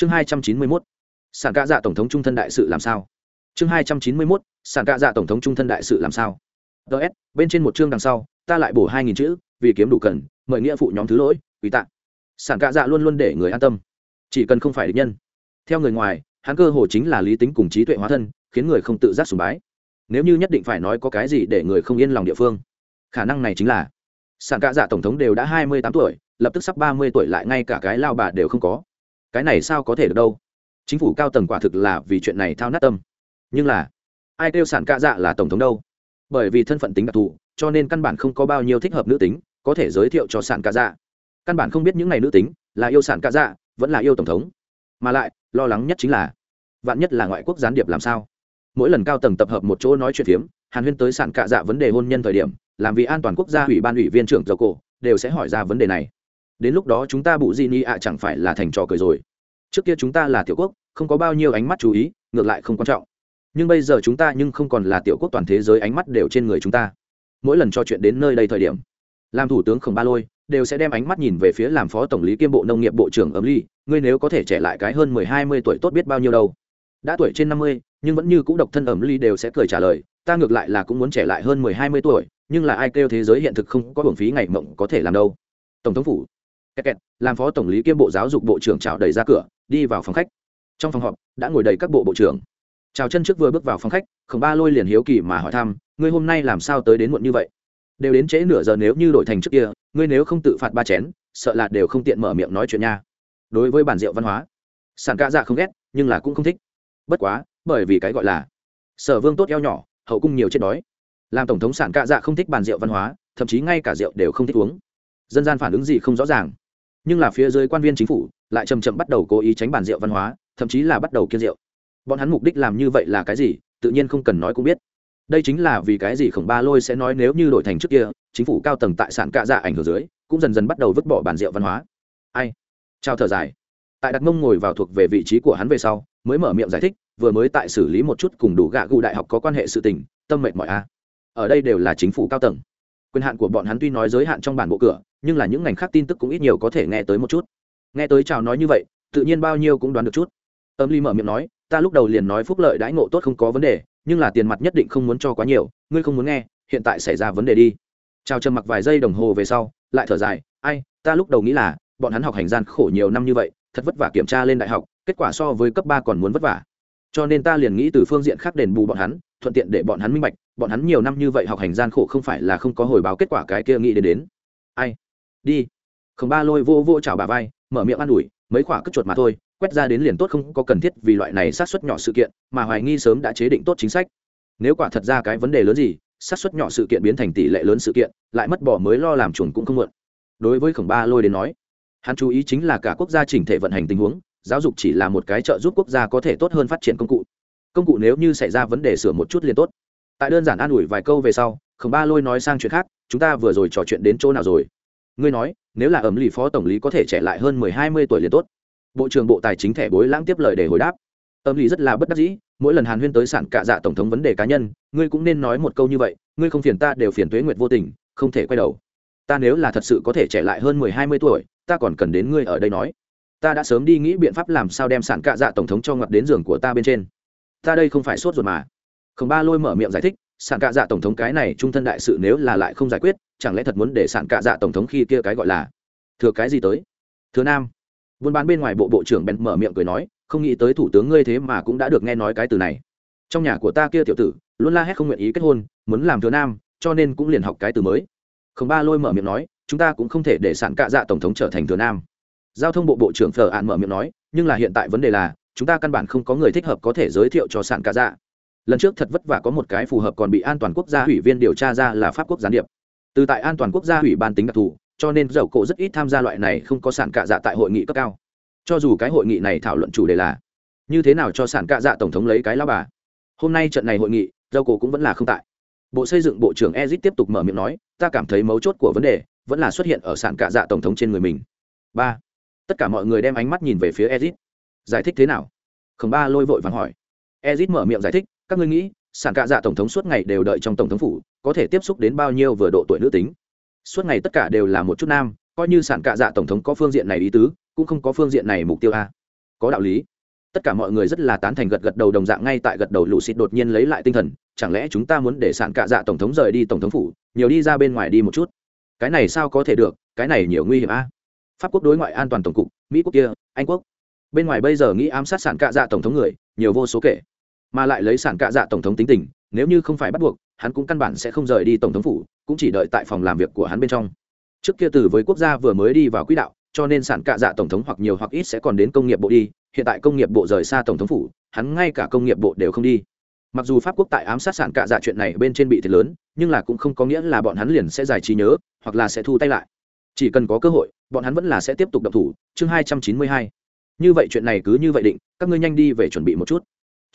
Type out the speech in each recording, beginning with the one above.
chương hai trăm chín mươi mốt, sản ca dạ tổng thống trung thân đại sự làm sao? Chương hai trăm chín mươi mốt, sản ca dạ tổng thống trung thân đại sự làm sao? Ts bên trên một chương đằng sau, ta lại bổ hai nghìn chữ, vì kiếm đủ cần, mời nghĩa phụ nhóm thứ lỗi quý tạ sản ca dạ luôn luôn để người an tâm. Chỉ cần không phải địch nhân. Theo người ngoài, hắn cơ hồ chính là lý tính cùng trí tuệ hóa thân, khiến người không tự giác sùng bái. Nếu như nhất định phải nói có cái gì để người không yên lòng địa phương, khả năng này chính là, sản cạ dạ tổng thống đều đã hai mươi tám tuổi, lập tức sắp ba mươi tuổi lại ngay cả cái lao bà đều không có cái này sao có thể được đâu? Chính phủ cao tầng quả thực là vì chuyện này thao nát tâm. Nhưng là, ai kêu sản cạ dạ là tổng thống đâu? Bởi vì thân phận tính đặc thù, cho nên căn bản không có bao nhiêu thích hợp nữ tính có thể giới thiệu cho sản cạ dạ. Căn bản không biết những n à y nữ tính là yêu sản cạ dạ vẫn là yêu tổng thống. Mà lại, lo lắng nhất chính là, vạn nhất là ngoại quốc gián điệp làm sao? Mỗi lần cao tầng tập hợp một chỗ nói chuyện phiếm, hàn huyên tới sản cạ dạ vấn đề hôn nhân thời điểm, làm vì an toàn quốc gia ủy ban ủy viên trưởng dầu cổ, đều sẽ hỏi ra vấn đề này đến lúc đó chúng ta bụ di ni ạ chẳng phải là thành trò cười rồi. Trước kia chúng ta là tiểu quốc, không có bao nhiêu ánh mắt chú ý, ngược lại không quan trọng. Nhưng bây giờ chúng ta nhưng không còn là tiểu quốc toàn thế giới ánh mắt đều trên người chúng ta. Mỗi lần trò chuyện đến nơi đây thời điểm, làm thủ tướng khổng ba lôi đều sẽ đem ánh mắt nhìn về phía làm phó tổng lý kiêm bộ nông nghiệp bộ trưởng ấm ly, ngươi nếu có thể trẻ lại cái hơn mười, hai mươi tuổi tốt biết bao nhiêu đâu. Đã tuổi trên năm mươi, nhưng vẫn như c ũ độc thân ẩm ly đều sẽ cười trả lời, ta ngược lại là cũng muốn trẻ lại hơn mười, hai mươi tuổi, nhưng là ai kêu thế giới hiện thực không có hưởng phí ngày mộng có thể làm đâu. Tổng thống phủ kẹt kẹt, làm phó tổng lý kiêm bộ giáo dục bộ trưởng chào đẩy ra cửa đi vào phòng khách. Trong phòng họp đã ngồi đầy các bộ bộ trưởng. Chào chân trước vừa bước vào phòng khách khổng ba lôi liền hiếu kỳ mà hỏi thăm ngươi hôm nay làm sao tới đến muộn như vậy? Đều đến trễ nửa giờ nếu như đổi thành trước kia ngươi nếu không tự phạt ba chén sợ là đều không tiện mở miệng nói chuyện nha. Đối với bản rượu văn hóa sản ca dạ không ghét nhưng là cũng không thích. Bất quá bởi vì cái gọi là sở vương tốt eo nhỏ hậu cung nhiều chết đói. Làm tổng thống sản ca dạ không thích bàn rượu văn hóa thậm chí ngay cả rượu đều không thích uống. Dân gian phản ứng gì không rõ ràng nhưng là phía dưới quan viên chính phủ lại chầm chậm bắt đầu cố ý tránh bàn rượu văn hóa, thậm chí là bắt đầu kiên rượu. Bọn hắn mục đích làm như vậy là cái gì, tự nhiên không cần nói cũng biết. Đây chính là vì cái gì khổng ba lôi sẽ nói nếu như đổi thành trước kia, chính phủ cao tầng tại sản cạ dạ ảnh hưởng dưới, cũng dần dần bắt đầu vứt bỏ bàn rượu văn hóa. Ai? Trao thở dài. Tại đặt mông ngồi vào thuộc về vị trí của hắn về sau, mới mở miệng giải thích, vừa mới tại xử lý một chút cùng đủ gạ gù đại học có quan hệ sự tình, tâm mệt mỏi a. Ở đây đều là chính phủ cao tầng quyền hạn của bọn hắn tuy nói giới hạn trong bản bộ cửa, nhưng là những ngành khác tin tức cũng ít nhiều có thể nghe tới một chút. Nghe tới chào nói như vậy, tự nhiên bao nhiêu cũng đoán được chút. Âm ly mở miệng nói, ta lúc đầu liền nói phúc lợi đãi ngộ tốt không có vấn đề, nhưng là tiền mặt nhất định không muốn cho quá nhiều, ngươi không muốn nghe, hiện tại xảy ra vấn đề đi. Chào trầm mặc vài giây đồng hồ về sau, lại thở dài, ai, ta lúc đầu nghĩ là, bọn hắn học hành gian khổ nhiều năm như vậy, thật vất vả kiểm tra lên đại học, kết quả so với cấp ba còn muốn vất vả. Cho nên ta liền nghĩ từ phương diện khác đền bù bọn hắn, thuận tiện để bọn hắn minh bạch bọn hắn nhiều năm như vậy học hành gian khổ không phải là không có hồi báo kết quả cái kia nghĩ đến đến. Ai? Đi. Không ba lôi vô vô chào bà vai, mở miệng an ủi, mấy khoả cất chuột mà thôi, quét ra đến liền tốt không có cần thiết vì loại này sát xuất nhỏ sự kiện, mà hoài nghi sớm đã chế định tốt chính sách. Nếu quả thật ra cái vấn đề lớn gì sát xuất nhỏ sự kiện biến thành tỷ lệ lớn sự kiện, lại mất bỏ mới lo làm chuồn cũng không muộn đối với khổng ba lôi đến nói, hắn chú ý chính là cả quốc gia chỉnh thể vận hành tình huống, giáo dục chỉ là một cái trợ giúp quốc gia có thể tốt hơn phát triển công cụ. Công cụ nếu như xảy ra vấn đề sửa một chút liền tốt tại đơn giản an ủi vài câu về sau, khổng ba lôi nói sang chuyện khác, chúng ta vừa rồi trò chuyện đến chỗ nào rồi? Ngươi nói, nếu là ẩm lì phó tổng lý có thể trẻ lại hơn mười hai mươi tuổi liền tốt. Bộ trưởng bộ tài chính thẻ bối lãng tiếp lời để hồi đáp. Ẩm lì rất là bất đắc dĩ, mỗi lần hàn huyên tới sản cạ dạ tổng thống vấn đề cá nhân, ngươi cũng nên nói một câu như vậy, ngươi không phiền ta đều phiền tuế nguyệt vô tình, không thể quay đầu. Ta nếu là thật sự có thể trẻ lại hơn mười hai mươi tuổi, ta còn cần đến ngươi ở đây nói. Ta đã sớm đi nghĩ biện pháp làm sao đem sản cạ dạ tổng thống cho ngập đến giường của ta bên trên. Ta đây không phải sốt ruột mà khổng ba lôi mở miệng giải thích sản cạ dạ tổng thống cái này trung thân đại sự nếu là lại không giải quyết, chẳng lẽ thật muốn để sản cạ dạ tổng thống khi kia cái gọi là thừa cái gì tới? Thứ nam. Buôn bán bên ngoài bộ bộ trưởng bèn mở miệng cười nói, không nghĩ tới thủ tướng ngươi thế mà cũng đã được nghe nói cái từ này. Trong nhà của ta kia tiểu tử, luôn la hét không nguyện ý kết hôn, muốn làm thứ nam, cho nên cũng liền học cái từ mới. Khổng ba lôi mở miệng nói, chúng ta cũng không thể để sản cạ dạ tổng thống trở thành thừa nam. Giao thông bộ bộ trưởng phở ạn mở miệng nói, nhưng là hiện tại vấn đề là, chúng ta căn bản không có người thích hợp có thể giới thiệu cho sản cạ dạ lần trước thật vất vả có một cái phù hợp còn bị an toàn quốc gia ủy viên điều tra ra là pháp quốc gián điệp. Từ tại an toàn quốc gia ủy ban tính đặc thù, cho nên dầu cổ rất ít tham gia loại này không có sản cạ dạ tại hội nghị cấp cao. Cho dù cái hội nghị này thảo luận chủ đề là, như thế nào cho sản cạ dạ tổng thống lấy cái lao bà? Hôm nay trận này hội nghị, dầu cổ cũng vẫn là không tại. Bộ xây dựng bộ trưởng ezit tiếp tục mở miệng nói, ta cảm thấy mấu chốt của vấn đề vẫn là xuất hiện ở sản cạ dạ tổng thống trên người mình. Ba, tất cả mọi người đem ánh mắt nhìn về phía ezit giải thích thế nào? Khổng ba lôi vội vàng hỏi. Ezit mở miệng giải thích các ngươi nghĩ, sản cạ dạ tổng thống suốt ngày đều đợi trong tổng thống phủ, có thể tiếp xúc đến bao nhiêu vừa độ tuổi nữ tính? Suốt ngày tất cả đều là một chút nam, coi như sản cạ dạ tổng thống có phương diện này ý tứ, cũng không có phương diện này mục tiêu a. Có đạo lý. Tất cả mọi người rất là tán thành gật gật đầu đồng dạng ngay tại gật đầu lũ xịt đột nhiên lấy lại tinh thần, chẳng lẽ chúng ta muốn để sản cạ dạ tổng thống rời đi tổng thống phủ, nhiều đi ra bên ngoài đi một chút? Cái này sao có thể được, cái này nhiều nguy hiểm a. Pháp quốc đối ngoại an toàn tổng cục, mỹ quốc kia, anh quốc. Bên ngoài bây giờ nghĩ ám sát sản cạ dạ tổng thống người, nhiều vô số kể mà lại lấy sản cạ dạ tổng thống tính tình, nếu như không phải bắt buộc, hắn cũng căn bản sẽ không rời đi tổng thống phủ, cũng chỉ đợi tại phòng làm việc của hắn bên trong. Trước kia từ với quốc gia vừa mới đi vào quỹ đạo, cho nên sản cạ dạ tổng thống hoặc nhiều hoặc ít sẽ còn đến công nghiệp bộ đi, hiện tại công nghiệp bộ rời xa tổng thống phủ, hắn ngay cả công nghiệp bộ đều không đi. Mặc dù pháp quốc tại ám sát sản cạ dạ chuyện này bên trên bị thiệt lớn, nhưng là cũng không có nghĩa là bọn hắn liền sẽ giải trí nhớ, hoặc là sẽ thu tay lại. Chỉ cần có cơ hội, bọn hắn vẫn là sẽ tiếp tục đập thủ. Chương hai trăm chín mươi hai. Như vậy chuyện này cứ như vậy định, các ngươi nhanh đi về chuẩn bị một chút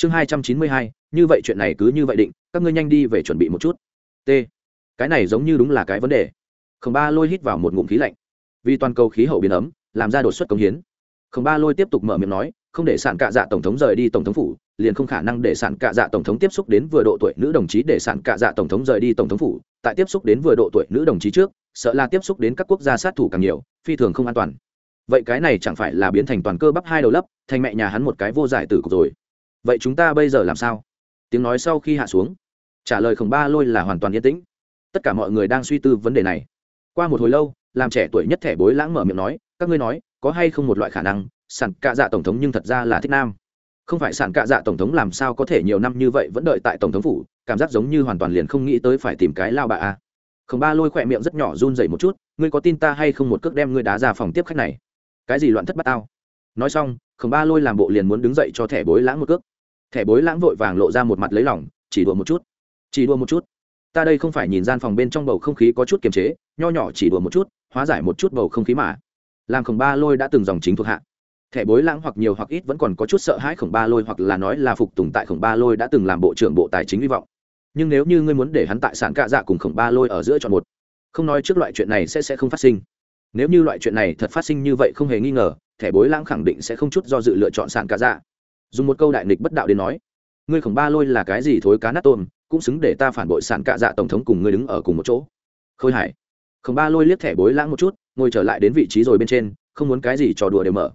chương hai trăm chín mươi hai, như vậy chuyện này cứ như vậy định, các ngươi nhanh đi về chuẩn bị một chút. T. Cái này giống như đúng là cái vấn đề. Khổng ba lôi hít vào một ngụm khí lạnh. Vì toàn cầu khí hậu biến ấm, làm ra đột xuất công hiến. Khổng ba lôi tiếp tục mở miệng nói, không để sản cạ dạ tổng thống rời đi tổng thống phủ, liền không khả năng để sản cạ dạ tổng thống tiếp xúc đến vừa độ tuổi nữ đồng chí để sản cạ dạ tổng thống rời đi tổng thống phủ. Tại tiếp xúc đến vừa độ tuổi nữ đồng chí trước, sợ là tiếp xúc đến các quốc gia sát thủ càng nhiều, phi thường không an toàn. Vậy cái này chẳng phải là biến thành toàn cơ bắp hai đầu lấp, thành mẹ nhà hắn một cái vô giải tử cục rồi vậy chúng ta bây giờ làm sao? Tiếng nói sau khi hạ xuống, trả lời khổng ba lôi là hoàn toàn yên tĩnh. Tất cả mọi người đang suy tư vấn đề này. Qua một hồi lâu, làm trẻ tuổi nhất thẻ bối lãng mở miệng nói, các ngươi nói, có hay không một loại khả năng sàn cạ dạ tổng thống nhưng thật ra là thích nam? Không phải sàn cạ dạ tổng thống làm sao có thể nhiều năm như vậy vẫn đợi tại tổng thống phủ, cảm giác giống như hoàn toàn liền không nghĩ tới phải tìm cái lao bà a. Khổng ba lôi khỏe miệng rất nhỏ run dậy một chút, ngươi có tin ta hay không một cước đem ngươi đá ra phòng tiếp khách này? Cái gì loạn thất bát tao? Nói xong, khổng ba lôi làm bộ liền muốn đứng dậy cho thẻ bối lãng một cước thẻ bối lãng vội vàng lộ ra một mặt lấy lỏng chỉ đùa một chút. Chỉ đùa một chút. Ta đây không phải nhìn gian phòng bên trong bầu không khí có chút kiềm chế, nho nhỏ chỉ đùa một chút, hóa giải một chút bầu không khí mà. Làm khổng ba lôi đã từng dòng chính thuộc hạ. Thẻ bối lãng hoặc nhiều hoặc ít vẫn còn có chút sợ hãi khổng ba lôi hoặc là nói là phục tùng tại khổng ba lôi đã từng làm bộ trưởng bộ tài chính hy vọng. Nhưng nếu như ngươi muốn để hắn tại sản cạ dạ cùng khổng ba lôi ở giữa chọn một, không nói trước loại chuyện này sẽ sẽ không phát sinh. Nếu như loại chuyện này thật phát sinh như vậy không hề nghi ngờ, thẻ bối lãng khẳng định sẽ không chút do dự lựa chọn sản cạ dạ dùng một câu đại nghịch bất đạo đến nói, ngươi khổng ba lôi là cái gì thối cá nát tôm, cũng xứng để ta phản bội sản cạ dạ tổng thống cùng ngươi đứng ở cùng một chỗ. Khôi hải, khổng ba lôi liếc thẻ bối lãng một chút, ngồi trở lại đến vị trí rồi bên trên, không muốn cái gì trò đùa đều mở.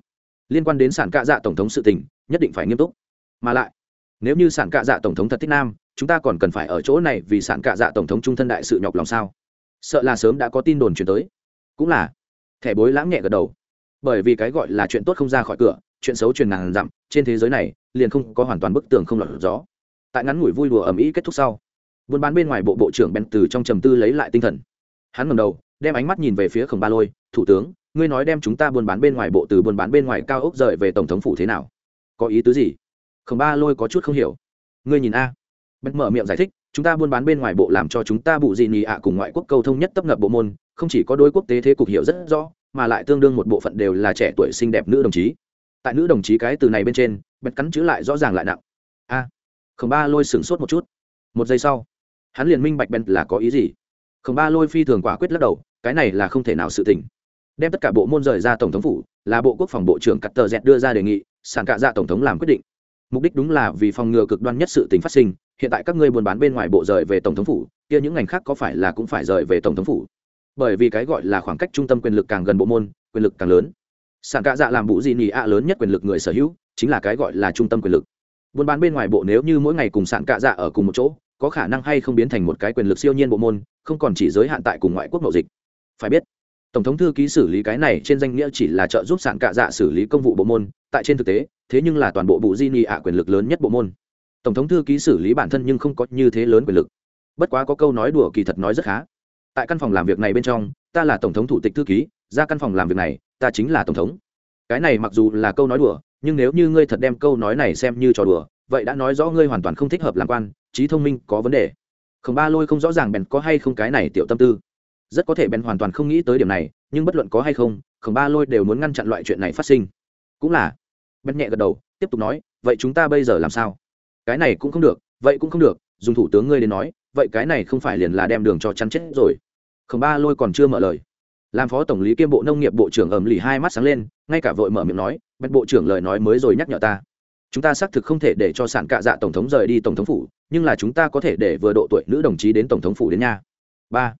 Liên quan đến sản cạ dạ tổng thống sự tình, nhất định phải nghiêm túc. Mà lại, nếu như sản cạ dạ tổng thống thật thích nam, chúng ta còn cần phải ở chỗ này vì sản cạ dạ tổng thống trung thân đại sự nhọc lòng sao? Sợ là sớm đã có tin đồn chuyển tới. Cũng là, thẻ bối lãng nhẹ gật đầu. Bởi vì cái gọi là chuyện tốt không ra khỏi cửa, chuyện xấu truyền ngàn dặm trên thế giới này, liền không có hoàn toàn bức tường không lọt gió. Tại ngắn ngủi vui đùa ầm ĩ kết thúc sau, buôn bán bên ngoài bộ bộ trưởng bèn từ trong trầm tư lấy lại tinh thần. Hắn ngầm đầu, đem ánh mắt nhìn về phía khổng ba lôi, thủ tướng, ngươi nói đem chúng ta buôn bán bên ngoài bộ từ buôn bán bên ngoài cao ốc rời về tổng thống phủ thế nào? Có ý tứ gì? Khổng ba lôi có chút không hiểu. Ngươi nhìn a. Bèn mở miệng giải thích, chúng ta buôn bán bên ngoài bộ làm cho chúng ta bụ dị nhì ạ cùng ngoại quốc cầu thông nhất tấp nập bộ môn, không chỉ có đôi quốc tế thế cục hiểu rất rõ, mà lại tương đương một bộ phận đều là trẻ tuổi xinh đẹp nữ đồng chí tại nữ đồng chí cái từ này bên trên bật cắn chữ lại rõ ràng lại nặng. A à, khổng ba lôi sửng sốt một chút. Một giây sau hắn liền minh bạch bèn là có ý gì. Khổng ba lôi phi thường quả quyết lắc đầu cái này là không thể nào sự tình. Đem tất cả bộ môn rời ra tổng thống phủ là bộ quốc phòng bộ trưởng cắt tờ dẹt đưa ra đề nghị sản cạ dạ tổng thống làm quyết định. Mục đích đúng là vì phòng ngừa cực đoan nhất sự tình phát sinh hiện tại các ngươi buôn bán bên ngoài bộ rời về tổng thống phủ kia những ngành khác có phải là cũng phải rời về tổng thống phủ? Bởi vì cái gọi là khoảng cách trung tâm quyền lực càng gần bộ môn quyền lực càng lớn sản cạ dạ làm bụ gì nhì ạ lớn nhất quyền lực người sở hữu, chính là cái gọi là trung tâm quyền lực. Buôn bán bên ngoài bộ nếu như mỗi ngày cùng sản cạ dạ ở cùng một chỗ, có khả năng hay không biến thành một cái quyền lực siêu nhiên bộ môn, không còn chỉ giới hạn tại cùng ngoại quốc mậu dịch. Phải biết, tổng thống thư ký xử lý cái này trên danh nghĩa chỉ là trợ giúp sản cạ dạ xử lý công vụ bộ môn, tại trên thực tế, thế nhưng là toàn bộ bụ di nhì ạ quyền lực lớn nhất bộ môn. Tổng thống thư ký xử lý bản thân nhưng không có như thế lớn quyền lực. Bất quá có câu nói đùa kỳ thật nói rất khá. Tại căn phòng làm việc này bên trong, ta là tổng thống thủ tịch thư ký, ra căn phòng làm việc này ta chính là tổng thống. Cái này mặc dù là câu nói đùa, nhưng nếu như ngươi thật đem câu nói này xem như trò đùa, vậy đã nói rõ ngươi hoàn toàn không thích hợp làm quan, trí thông minh có vấn đề. Khổng ba lôi không rõ ràng bèn có hay không cái này tiểu tâm tư. Rất có thể bèn hoàn toàn không nghĩ tới điểm này, nhưng bất luận có hay không, khổng ba lôi đều muốn ngăn chặn loại chuyện này phát sinh. Cũng là, bèn nhẹ gật đầu, tiếp tục nói, vậy chúng ta bây giờ làm sao? Cái này cũng không được, vậy cũng không được, dùng thủ tướng ngươi đến nói, vậy cái này không phải liền là đem đường cho chắn chết rồi. Khổng ba lôi còn chưa mở lời làm phó tổng lý kiêm bộ nông nghiệp bộ trưởng ẩm lì hai mắt sáng lên, ngay cả vội mở miệng nói, bạch bộ trưởng lời nói mới rồi nhắc nhở ta. Chúng ta xác thực không thể để cho sản cạ dạ tổng thống rời đi tổng thống phủ, nhưng là chúng ta có thể để vừa độ tuổi nữ đồng chí đến tổng thống phủ đến nhà. Ba.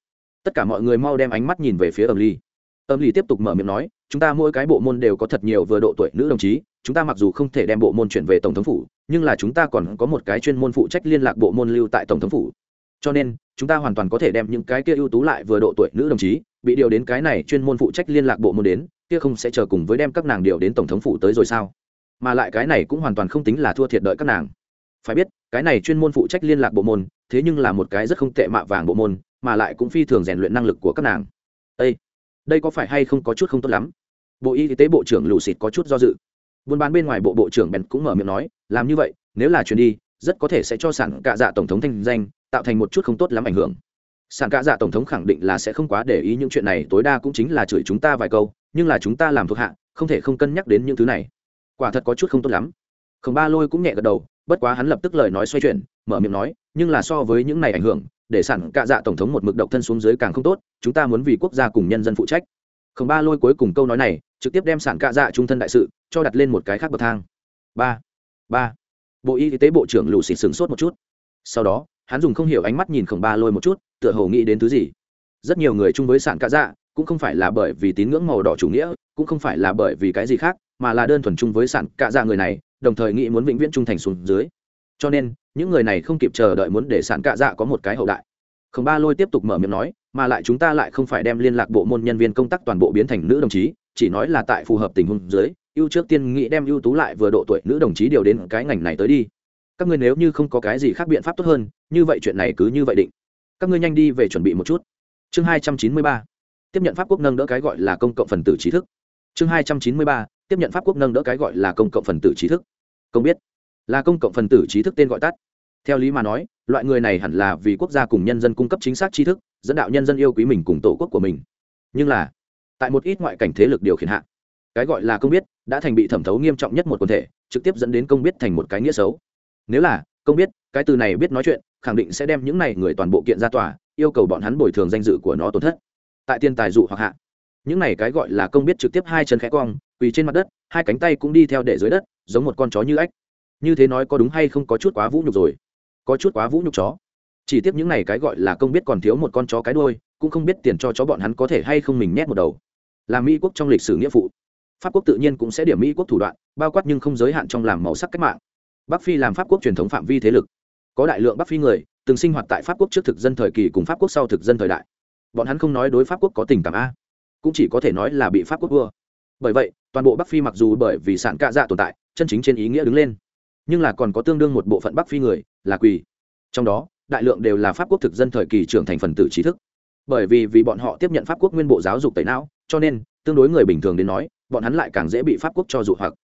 Tất cả mọi người mau đem ánh mắt nhìn về phía ẩm lì. Ẩm lì tiếp tục mở miệng nói, chúng ta mỗi cái bộ môn đều có thật nhiều vừa độ tuổi nữ đồng chí, chúng ta mặc dù không thể đem bộ môn chuyển về tổng thống phủ, nhưng là chúng ta còn có một cái chuyên môn phụ trách liên lạc bộ môn lưu tại tổng thống phủ. Cho nên, chúng ta hoàn toàn có thể đem những cái kia ưu tú lại vừa độ tuổi nữ đồng chí bị điều đến cái này chuyên môn phụ trách liên lạc bộ môn đến, kia không sẽ chờ cùng với đem các nàng điều đến tổng thống phủ tới rồi sao? Mà lại cái này cũng hoàn toàn không tính là thua thiệt đợi các nàng. Phải biết, cái này chuyên môn phụ trách liên lạc bộ môn, thế nhưng là một cái rất không tệ mạ vàng bộ môn, mà lại cũng phi thường rèn luyện năng lực của các nàng. Đây đây có phải hay không có chút không tốt lắm? Bộ y tế bộ trưởng lù xịt có chút do dự. Buôn bán bên ngoài bộ bộ trưởng bèn cũng mở miệng nói, làm như vậy, nếu là chuyển đi, rất có thể sẽ cho sản cạ dạ tổng thống thanh danh, tạo thành một chút không tốt lắm ảnh hưởng sản cạ dạ tổng thống khẳng định là sẽ không quá để ý những chuyện này, tối đa cũng chính là chửi chúng ta vài câu, nhưng là chúng ta làm thuộc hạ, không thể không cân nhắc đến những thứ này. Quả thật có chút không tốt lắm. Khổng ba lôi cũng nhẹ gật đầu, bất quá hắn lập tức lời nói xoay chuyển, mở miệng nói, nhưng là so với những này ảnh hưởng, để sản cạ dạ tổng thống một mực độc thân xuống dưới càng không tốt, chúng ta muốn vì quốc gia cùng nhân dân phụ trách. Khổng ba lôi cuối cùng câu nói này, trực tiếp đem sản cạ dạ trung thân đại sự, cho đặt lên một cái khác bậc thang. Ba ba. Bộ y tế bộ trưởng lù xịt sửng sốt một chút. Sau đó, hắn dùng không hiểu ánh mắt nhìn khổng ba lôi một chút tựa hồ nghĩ đến thứ gì. Rất nhiều người chung với sản cá dạ cũng không phải là bởi vì tín ngưỡng màu đỏ chủ nghĩa, cũng không phải là bởi vì cái gì khác, mà là đơn thuần chung với sản cá dạ người này, đồng thời nghĩ muốn vĩnh viễn trung thành xuống dưới. Cho nên, những người này không kịp chờ đợi muốn để sản cạ dạ có một cái hậu đại. Khổng ba lôi tiếp tục mở miệng nói, mà lại chúng ta lại không phải đem liên lạc bộ môn nhân viên công tác toàn bộ biến thành nữ đồng chí, chỉ nói là tại phù hợp tình huống dưới, ưu trước tiên nghĩ đem ưu tú lại vừa độ tuổi nữ đồng chí điều đến cái ngành này tới đi. Các ngươi nếu như không có cái gì khác biện pháp tốt hơn, như vậy chuyện này cứ như vậy định các ngươi nhanh đi về chuẩn bị một chút. Chương hai trăm chín mươi ba. Tiếp nhận pháp quốc nâng đỡ cái gọi là công cộng phần tử trí thức. Chương hai trăm chín mươi ba, tiếp nhận pháp quốc nâng đỡ cái gọi là công cộng phần tử trí thức. Công biết, là công cộng phần tử trí thức tên gọi tắt. Theo lý mà nói, loại người này hẳn là vì quốc gia cùng nhân dân cung cấp chính xác tri thức, dẫn đạo nhân dân yêu quý mình cùng tổ quốc của mình. Nhưng là, tại một ít ngoại cảnh thế lực điều khiển hạ, cái gọi là công biết đã thành bị thẩm thấu nghiêm trọng nhất một quần thể, trực tiếp dẫn đến công biết thành một cái nghĩa xấu. Nếu là, công biết, cái từ này biết nói chuyện khẳng định sẽ đem những này người toàn bộ kiện ra tòa, yêu cầu bọn hắn bồi thường danh dự của nó tổn thất. Tại tiền tài dụ hoặc hạ, những này cái gọi là công biết trực tiếp hai chân khẽ cong, quỳ trên mặt đất, hai cánh tay cũng đi theo để dưới đất, giống một con chó như ếch. Như thế nói có đúng hay không có chút quá vũ nhục rồi. Có chút quá vũ nhục chó. Chỉ tiếp những này cái gọi là công biết còn thiếu một con chó cái đôi cũng không biết tiền cho chó bọn hắn có thể hay không mình nhét một đầu. Là mỹ quốc trong lịch sử nghĩa phụ. Pháp quốc tự nhiên cũng sẽ điểm mỹ quốc thủ đoạn, bao quát nhưng không giới hạn trong làm màu sắc cách mạng. Bắc phi làm pháp quốc truyền thống phạm vi thế lực có đại lượng bắc phi người, từng sinh hoạt tại pháp quốc trước thực dân thời kỳ cùng pháp quốc sau thực dân thời đại. Bọn hắn không nói đối pháp quốc có tình cảm a, cũng chỉ có thể nói là bị pháp quốc vua. Bởi vậy, toàn bộ bắc phi mặc dù bởi vì sản cạ dạ tồn tại, chân chính trên ý nghĩa đứng lên, nhưng là còn có tương đương một bộ phận bắc phi người là quỳ. Trong đó, đại lượng đều là pháp quốc thực dân thời kỳ trưởng thành phần tử trí thức. Bởi vì vì bọn họ tiếp nhận pháp quốc nguyên bộ giáo dục tẩy não, cho nên, tương đối người bình thường đến nói, bọn hắn lại càng dễ bị pháp quốc cho dụ hoặc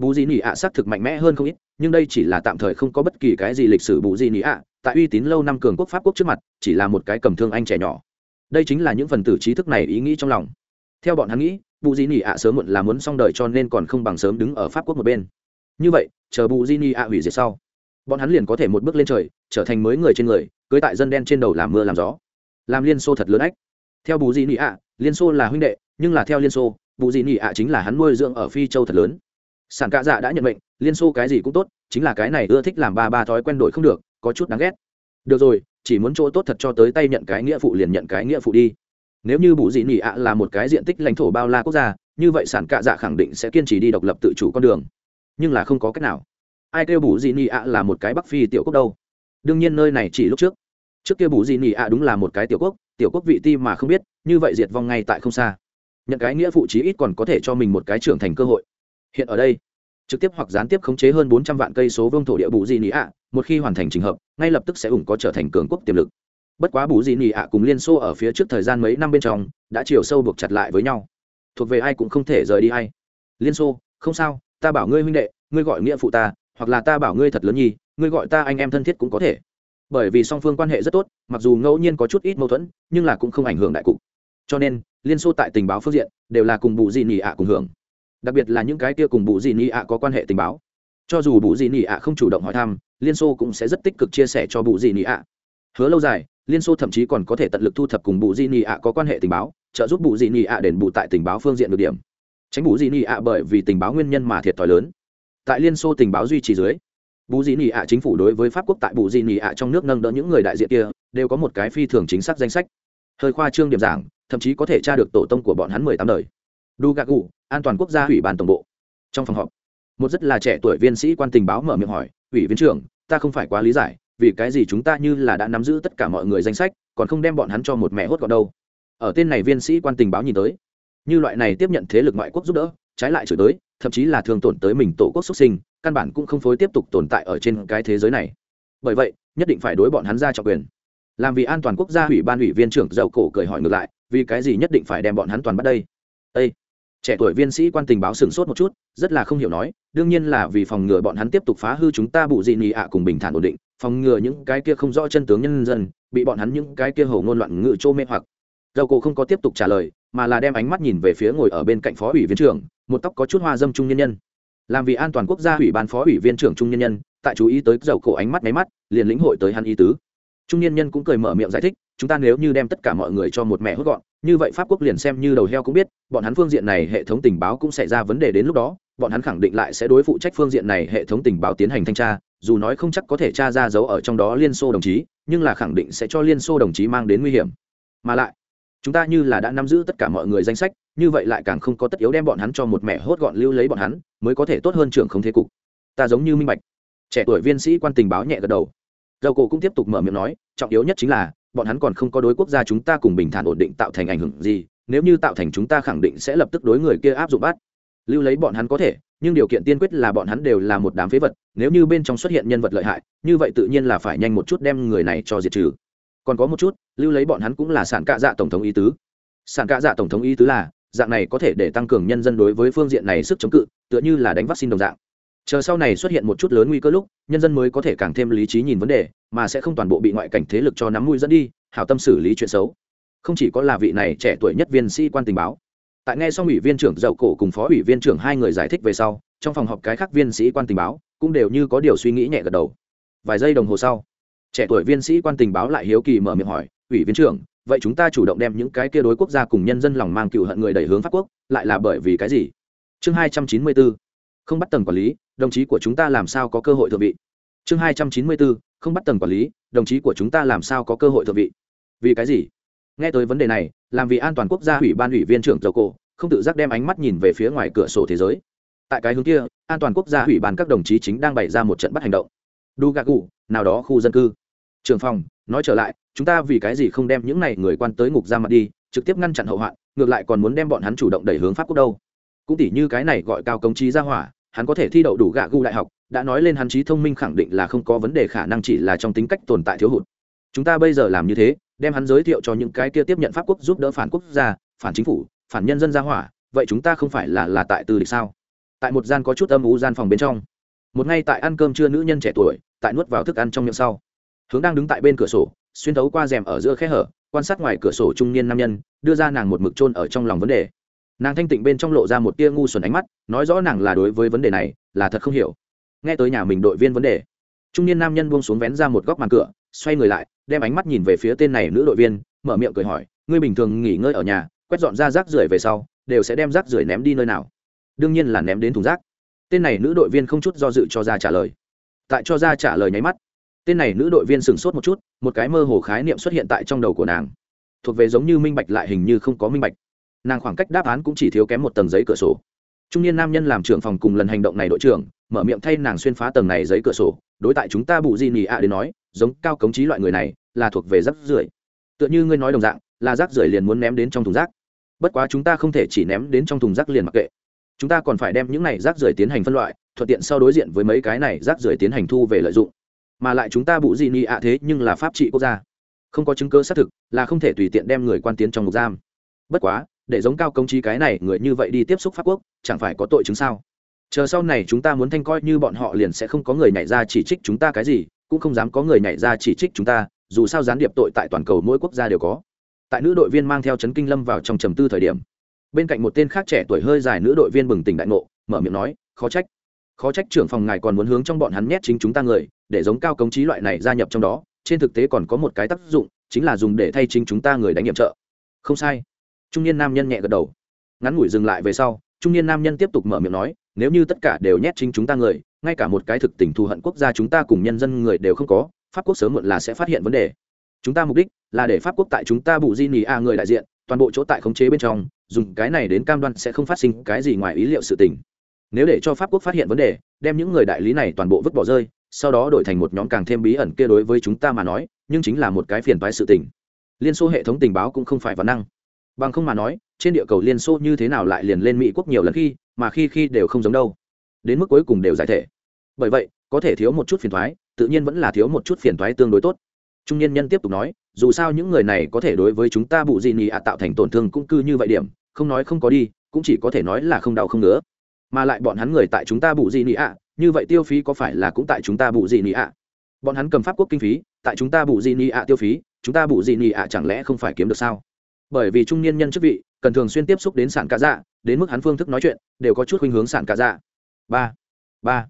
bù di nỉ ạ xác thực mạnh mẽ hơn không ít, nhưng đây chỉ là tạm thời không có bất kỳ cái gì lịch sử bù di nỉ ạ, tại uy tín lâu năm cường quốc pháp quốc trước mặt, chỉ là một cái cầm thương anh trẻ nhỏ. Đây chính là những phần tử trí thức này ý nghĩ trong lòng. Theo bọn hắn nghĩ bù di nỉ ạ sớm muộn là muốn xong đời cho nên còn không bằng sớm đứng ở pháp quốc một bên. Như vậy, chờ bù di nỉ ạ hủy diệt sau, bọn hắn liền có thể một bước lên trời, trở thành mới người trên người, cưới tại dân đen trên đầu làm mưa làm gió. Làm liên xô thật lớn ách. Theo bù di nỉ ạ, liên xô là huynh đệ, nhưng là theo liên xô bù di nỉ ạ chính là hắn nuôi dưỡng ở phi châu thật lớn sản cạ dạ đã nhận mệnh, liên xô cái gì cũng tốt, chính là cái này ưa thích làm ba ba thói quen đổi không được, có chút đáng ghét. Được rồi, chỉ muốn chỗ tốt thật cho tới tay nhận cái nghĩa phụ liền nhận cái nghĩa phụ đi. Nếu như bù dị nỉ ạ là một cái diện tích lãnh thổ bao la quốc gia, như vậy sản cạ dạ khẳng định sẽ kiên trì đi độc lập tự chủ con đường. Nhưng là không có cách nào. Ai kêu bù dị nỉ ạ là một cái bắc phi tiểu quốc đâu? Đương nhiên nơi này chỉ lúc trước. Trước kia bù dị nỉ ạ đúng là một cái tiểu quốc tiểu quốc vị ti mà không biết, như vậy diệt vong ngay tại không xa. Nhận cái nghĩa phụ chí ít còn có thể cho mình một cái trưởng thành cơ hội hiện ở đây, trực tiếp hoặc gián tiếp khống chế hơn bốn trăm vạn cây số vương thổ địa bù Di nị ạ, một khi hoàn thành trình hợp, ngay lập tức sẽ ủng có trở thành cường quốc tiềm lực. Bất quá bù Di nị ạ cùng liên xô ở phía trước thời gian mấy năm bên trong, đã chiều sâu buộc chặt lại với nhau. Thuộc về ai cũng không thể rời đi hay liên xô, không sao, ta bảo ngươi huynh đệ, ngươi gọi nghĩa phụ ta, hoặc là ta bảo ngươi thật lớn nhi, ngươi gọi ta anh em thân thiết cũng có thể. Bởi vì song phương quan hệ rất tốt, mặc dù ngẫu nhiên có chút ít mâu thuẫn, nhưng là cũng không ảnh hưởng đại cục. Cho nên, liên xô tại tình báo phương diện, đều là cùng bù Di nị ạ cùng hưởng đặc biệt là những cái kia cùng bù dị nị ạ có quan hệ tình báo. Cho dù bù dị nị ạ không chủ động hỏi thăm, liên xô cũng sẽ rất tích cực chia sẻ cho bù dị nị ạ. Hứa lâu dài, liên xô thậm chí còn có thể tận lực thu thập cùng bù dị nị ạ có quan hệ tình báo, trợ giúp bù dị nị ạ đền bù tại tình báo phương diện được điểm. Tránh bù dị nị ạ bởi vì tình báo nguyên nhân mà thiệt thòi lớn. Tại liên xô tình báo duy trì dưới, bù dị nị ạ chính phủ đối với pháp quốc tại bù dị nị ạ trong nước nâng đỡ những người đại diện kia, đều có một cái phi thường chính xác danh sách. Hơi khoa trương điểm giảng, thậm chí có thể tra được tổ tông của bọn hắn mười tám đời đu gạc gù an toàn quốc gia ủy ban tổng bộ. Trong phòng họp, một rất là trẻ tuổi viên sĩ quan tình báo mở miệng hỏi, ủy viên trưởng, ta không phải quá lý giải, vì cái gì chúng ta như là đã nắm giữ tất cả mọi người danh sách, còn không đem bọn hắn cho một mẹ hốt gọn đâu? Ở tên này viên sĩ quan tình báo nhìn tới, như loại này tiếp nhận thế lực ngoại quốc giúp đỡ, trái lại chửi tới, thậm chí là thường tổn tới mình tổ quốc xuất sinh, căn bản cũng không phối tiếp tục tồn tại ở trên cái thế giới này. Bởi vậy, nhất định phải đối bọn hắn ra trọng quyền. Làm vì an toàn quốc gia ủy ban ủy viên trưởng dầu cổ cười hỏi ngược lại, vì cái gì nhất định phải đem bọn hắn toàn bắt đây? Trẻ tuổi viên sĩ quan tình báo sửng sốt một chút, rất là không hiểu nói, đương nhiên là vì phòng ngừa bọn hắn tiếp tục phá hư chúng ta bụ dị nị ạ cùng bình thản ổn định, phòng ngừa những cái kia không rõ chân tướng nhân dân, bị bọn hắn những cái kia hầu ngôn loạn ngự trô mê hoặc. Dầu cổ không có tiếp tục trả lời, mà là đem ánh mắt nhìn về phía ngồi ở bên cạnh phó ủy viên trưởng, một tóc có chút hoa dâm trung nhân nhân. Làm vì an toàn quốc gia ủy ban phó ủy viên trưởng trung nhân nhân, tại chú ý tới dầu cổ ánh mắt máy mắt, liền lĩnh hội tới hắn ý tứ. Trung nhân nhân cũng cười mở miệng giải thích chúng ta nếu như đem tất cả mọi người cho một mẹ hốt gọn, như vậy pháp quốc liền xem như đầu heo cũng biết, bọn hắn phương diện này hệ thống tình báo cũng xảy ra vấn đề đến lúc đó, bọn hắn khẳng định lại sẽ đối phụ trách phương diện này hệ thống tình báo tiến hành thanh tra, dù nói không chắc có thể tra ra dấu ở trong đó liên xô đồng chí, nhưng là khẳng định sẽ cho liên xô đồng chí mang đến nguy hiểm. Mà lại, chúng ta như là đã nắm giữ tất cả mọi người danh sách, như vậy lại càng không có tất yếu đem bọn hắn cho một mẹ hốt gọn lưu lấy bọn hắn, mới có thể tốt hơn trưởng không thế cục. Ta giống như minh bạch. Trẻ tuổi viên sĩ quan tình báo nhẹ gật đầu. Dầu cổ cũng tiếp tục mở miệng nói, trọng yếu nhất chính là bọn hắn còn không có đối quốc gia chúng ta cùng bình thản ổn định tạo thành ảnh hưởng gì, nếu như tạo thành chúng ta khẳng định sẽ lập tức đối người kia áp dụng bắt. Lưu lấy bọn hắn có thể, nhưng điều kiện tiên quyết là bọn hắn đều là một đám phế vật, nếu như bên trong xuất hiện nhân vật lợi hại, như vậy tự nhiên là phải nhanh một chút đem người này cho diệt trừ. Còn có một chút, lưu lấy bọn hắn cũng là sản cạ dạ tổng thống ý tứ. Sản cạ dạ tổng thống ý tứ là, dạng này có thể để tăng cường nhân dân đối với phương diện này sức chống cự, tựa như là đánh vaccine đồng dạng chờ sau này xuất hiện một chút lớn nguy cơ lúc, nhân dân mới có thể càng thêm lý trí nhìn vấn đề, mà sẽ không toàn bộ bị ngoại cảnh thế lực cho nắm mũi dẫn đi, hảo tâm xử lý chuyện xấu. Không chỉ có là vị này trẻ tuổi nhất viên sĩ quan tình báo. Tại nghe xong ủy viên trưởng dậu cổ cùng phó ủy viên trưởng hai người giải thích về sau, trong phòng họp cái khác viên sĩ quan tình báo cũng đều như có điều suy nghĩ nhẹ gật đầu. Vài giây đồng hồ sau, trẻ tuổi viên sĩ quan tình báo lại hiếu kỳ mở miệng hỏi, ủy viên trưởng, vậy chúng ta chủ động đem những cái kia đối quốc gia cùng nhân dân lòng mang cựu hận người đẩy hướng pháp quốc, lại là bởi vì cái gì? Chương hai trăm chín mươi bốn, không bắt tầng quản lý đồng chí của chúng ta làm sao có cơ hội thượng vị? Chương hai trăm chín mươi bốn không bắt tầng quản lý, đồng chí của chúng ta làm sao có cơ hội thượng vị? Vì cái gì? Nghe tới vấn đề này, làm vì an toàn quốc gia ủy ban ủy viên trưởng dầu cổ, không tự giác đem ánh mắt nhìn về phía ngoài cửa sổ thế giới. Tại cái hướng kia, an toàn quốc gia ủy ban các đồng chí chính đang bày ra một trận bắt hành động. Đu gà cụ nào đó khu dân cư. Trường phòng, nói trở lại, chúng ta vì cái gì không đem những này người quan tới ngục ra mặt đi, trực tiếp ngăn chặn hậu hoạn, ngược lại còn muốn đem bọn hắn chủ động đẩy hướng pháp quốc đâu? Cũng tỉ như cái này gọi cao công trí ra hỏa hắn có thể thi đậu đủ gạ gu đại học, đã nói lên hắn trí thông minh khẳng định là không có vấn đề, khả năng chỉ là trong tính cách tồn tại thiếu hụt. Chúng ta bây giờ làm như thế, đem hắn giới thiệu cho những cái kia tiếp nhận pháp quốc giúp đỡ phản quốc gia, phản chính phủ, phản nhân dân ra hỏa, vậy chúng ta không phải là là tại từ địch sao? Tại một gian có chút âm u gian phòng bên trong. Một ngay tại ăn cơm trưa nữ nhân trẻ tuổi, tại nuốt vào thức ăn trong miệng sau. Hướng đang đứng tại bên cửa sổ, xuyên thấu qua rèm ở giữa khe hở, quan sát ngoài cửa sổ trung niên nam nhân, đưa ra nàng một mực trôn ở trong lòng vấn đề nàng thanh tịnh bên trong lộ ra một tia ngu xuẩn ánh mắt, nói rõ nàng là đối với vấn đề này, là thật không hiểu. Nghe tới nhà mình đội viên vấn đề, trung niên nam nhân buông xuống vén ra một góc màn cửa, xoay người lại, đem ánh mắt nhìn về phía tên này nữ đội viên, mở miệng cười hỏi, ngươi bình thường nghỉ ngơi ở nhà, quét dọn ra rác rưởi về sau, đều sẽ đem rác rưởi ném đi nơi nào? Đương nhiên là ném đến thùng rác. Tên này nữ đội viên không chút do dự cho ra trả lời. Tại cho ra trả lời nháy mắt, tên này nữ đội viên sửng sốt một chút, một cái mơ hồ khái niệm xuất hiện tại trong đầu của nàng. Thuộc về giống như minh bạch lại hình như không có minh bạch nàng khoảng cách đáp án cũng chỉ thiếu kém một tầng giấy cửa sổ. Trung niên nam nhân làm trưởng phòng cùng lần hành động này đội trưởng, mở miệng thay nàng xuyên phá tầng này giấy cửa sổ. Đối tại chúng ta bù di nỉ ạ đến nói, giống cao cống trí loại người này, là thuộc về rác rưởi. Tựa như ngươi nói đồng dạng, là rác rưởi liền muốn ném đến trong thùng rác. Bất quá chúng ta không thể chỉ ném đến trong thùng rác liền mặc kệ. Chúng ta còn phải đem những này rác rưởi tiến hành phân loại, thuận tiện sau đối diện với mấy cái này rác rưởi tiến hành thu về lợi dụng. Mà lại chúng ta bụ gì ni ạ thế nhưng là pháp trị quốc gia. Không có chứng cơ xác thực, là không thể tùy tiện đem người quan tiến trong ngục giam. Bất quá để giống cao công trí cái này người như vậy đi tiếp xúc pháp quốc, chẳng phải có tội chứng sao? Chờ sau này chúng ta muốn thanh coi như bọn họ liền sẽ không có người nhảy ra chỉ trích chúng ta cái gì, cũng không dám có người nhảy ra chỉ trích chúng ta, dù sao gián điệp tội tại toàn cầu mỗi quốc gia đều có. Tại nữ đội viên mang theo trấn kinh lâm vào trong trầm tư thời điểm, bên cạnh một tên khác trẻ tuổi hơi dài nữ đội viên bừng tỉnh đại ngộ, mở miệng nói, khó trách khó trách trưởng phòng ngài còn muốn hướng trong bọn hắn nhét chính chúng ta người, để giống cao công trí loại này gia nhập trong đó, trên thực tế còn có một cái tác dụng, chính là dùng để thay chính chúng ta người đánh nhiệm trợ. Không sai trung niên nam nhân nhẹ gật đầu. Ngắn ngủi dừng lại về sau, trung niên nam nhân tiếp tục mở miệng nói, nếu như tất cả đều nhét chính chúng ta người, ngay cả một cái thực tình thù hận quốc gia chúng ta cùng nhân dân người đều không có, pháp quốc sớm muộn là sẽ phát hiện vấn đề. Chúng ta mục đích là để pháp quốc tại chúng ta bù di nì a người đại diện, toàn bộ chỗ tại khống chế bên trong, dùng cái này đến cam đoan sẽ không phát sinh cái gì ngoài ý liệu sự tình. Nếu để cho pháp quốc phát hiện vấn đề, đem những người đại lý này toàn bộ vứt bỏ rơi, sau đó đổi thành một nhóm càng thêm bí ẩn kia đối với chúng ta mà nói, nhưng chính là một cái phiền toái sự tình. Liên xô hệ thống tình báo cũng không phải văn năng bằng không mà nói, trên địa cầu liên xô như thế nào lại liền lên mỹ quốc nhiều lần khi, mà khi khi đều không giống đâu. Đến mức cuối cùng đều giải thể. Bởi vậy, có thể thiếu một chút phiền thoái tự nhiên vẫn là thiếu một chút phiền thoái tương đối tốt. Trung niên nhân tiếp tục nói, dù sao những người này có thể đối với chúng ta bụ gì nhì ạ tạo thành tổn thương cũng cư như vậy điểm, không nói không có đi, cũng chỉ có thể nói là không đau không ngứa. Mà lại bọn hắn người tại chúng ta bụ gì nhì ạ, như vậy tiêu phí có phải là cũng tại chúng ta bụ gì nhì ạ? Bọn hắn cầm pháp quốc kinh phí, tại chúng ta bụ gì nhì ạ tiêu phí, chúng ta bụ gì nhì ạ chẳng lẽ không phải kiếm được sao? Bởi vì trung niên nhân chức vị, cần thường xuyên tiếp xúc đến sản cá dạ đến mức hắn phương thức nói chuyện đều có chút khuynh hướng sản cá dạ. Ba ba.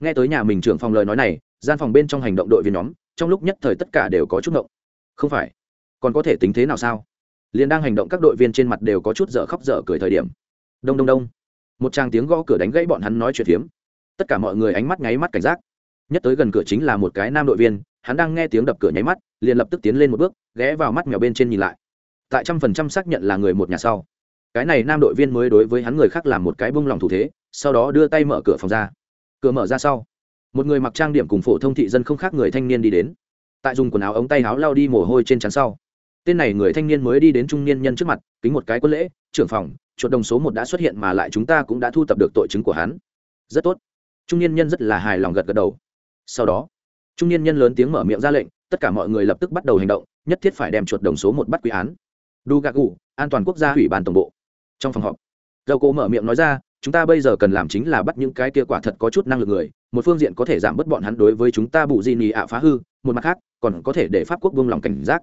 Nghe tới nhà mình trưởng phòng lời nói này, gian phòng bên trong hành động đội viên nhóm, trong lúc nhất thời tất cả đều có chút ngộng. Không phải. Còn có thể tính thế nào sao? Liền đang hành động các đội viên trên mặt đều có chút dở khóc dở cười thời điểm. Đông đông đông. Một tràng tiếng gõ cửa đánh gãy bọn hắn nói chuyện phiếm. Tất cả mọi người ánh mắt nháy mắt cảnh giác. Nhất tới gần cửa chính là một cái nam đội viên, hắn đang nghe tiếng đập cửa nháy mắt, liền lập tức tiến lên một bước, ghé vào mắt mèo bên trên nhìn lại tại trăm phần trăm xác nhận là người một nhà sau. Cái này nam đội viên mới đối với hắn người khác làm một cái bông lòng thủ thế, sau đó đưa tay mở cửa phòng ra. Cửa mở ra sau, một người mặc trang điểm cùng phổ thông thị dân không khác người thanh niên đi đến. Tại dùng quần áo ống tay áo lao đi mồ hôi trên chắn sau, tên này người thanh niên mới đi đến trung niên nhân trước mặt, kính một cái quân lễ, trưởng phòng, chuột đồng số một đã xuất hiện mà lại chúng ta cũng đã thu tập được tội chứng của hắn. Rất tốt. Trung niên nhân rất là hài lòng gật gật đầu. Sau đó, trung niên nhân lớn tiếng mở miệng ra lệnh, tất cả mọi người lập tức bắt đầu hành động, nhất thiết phải đem chuột đồng số một bắt quy án đu gạc gù an toàn quốc gia ủy ban tổng bộ. Trong phòng họp dầu cổ mở miệng nói ra, chúng ta bây giờ cần làm chính là bắt những cái kia quả thật có chút năng lực người, một phương diện có thể giảm bớt bọn hắn đối với chúng ta bù di nhì ạ phá hư, một mặt khác, còn có thể để pháp quốc buông lòng cảnh giác.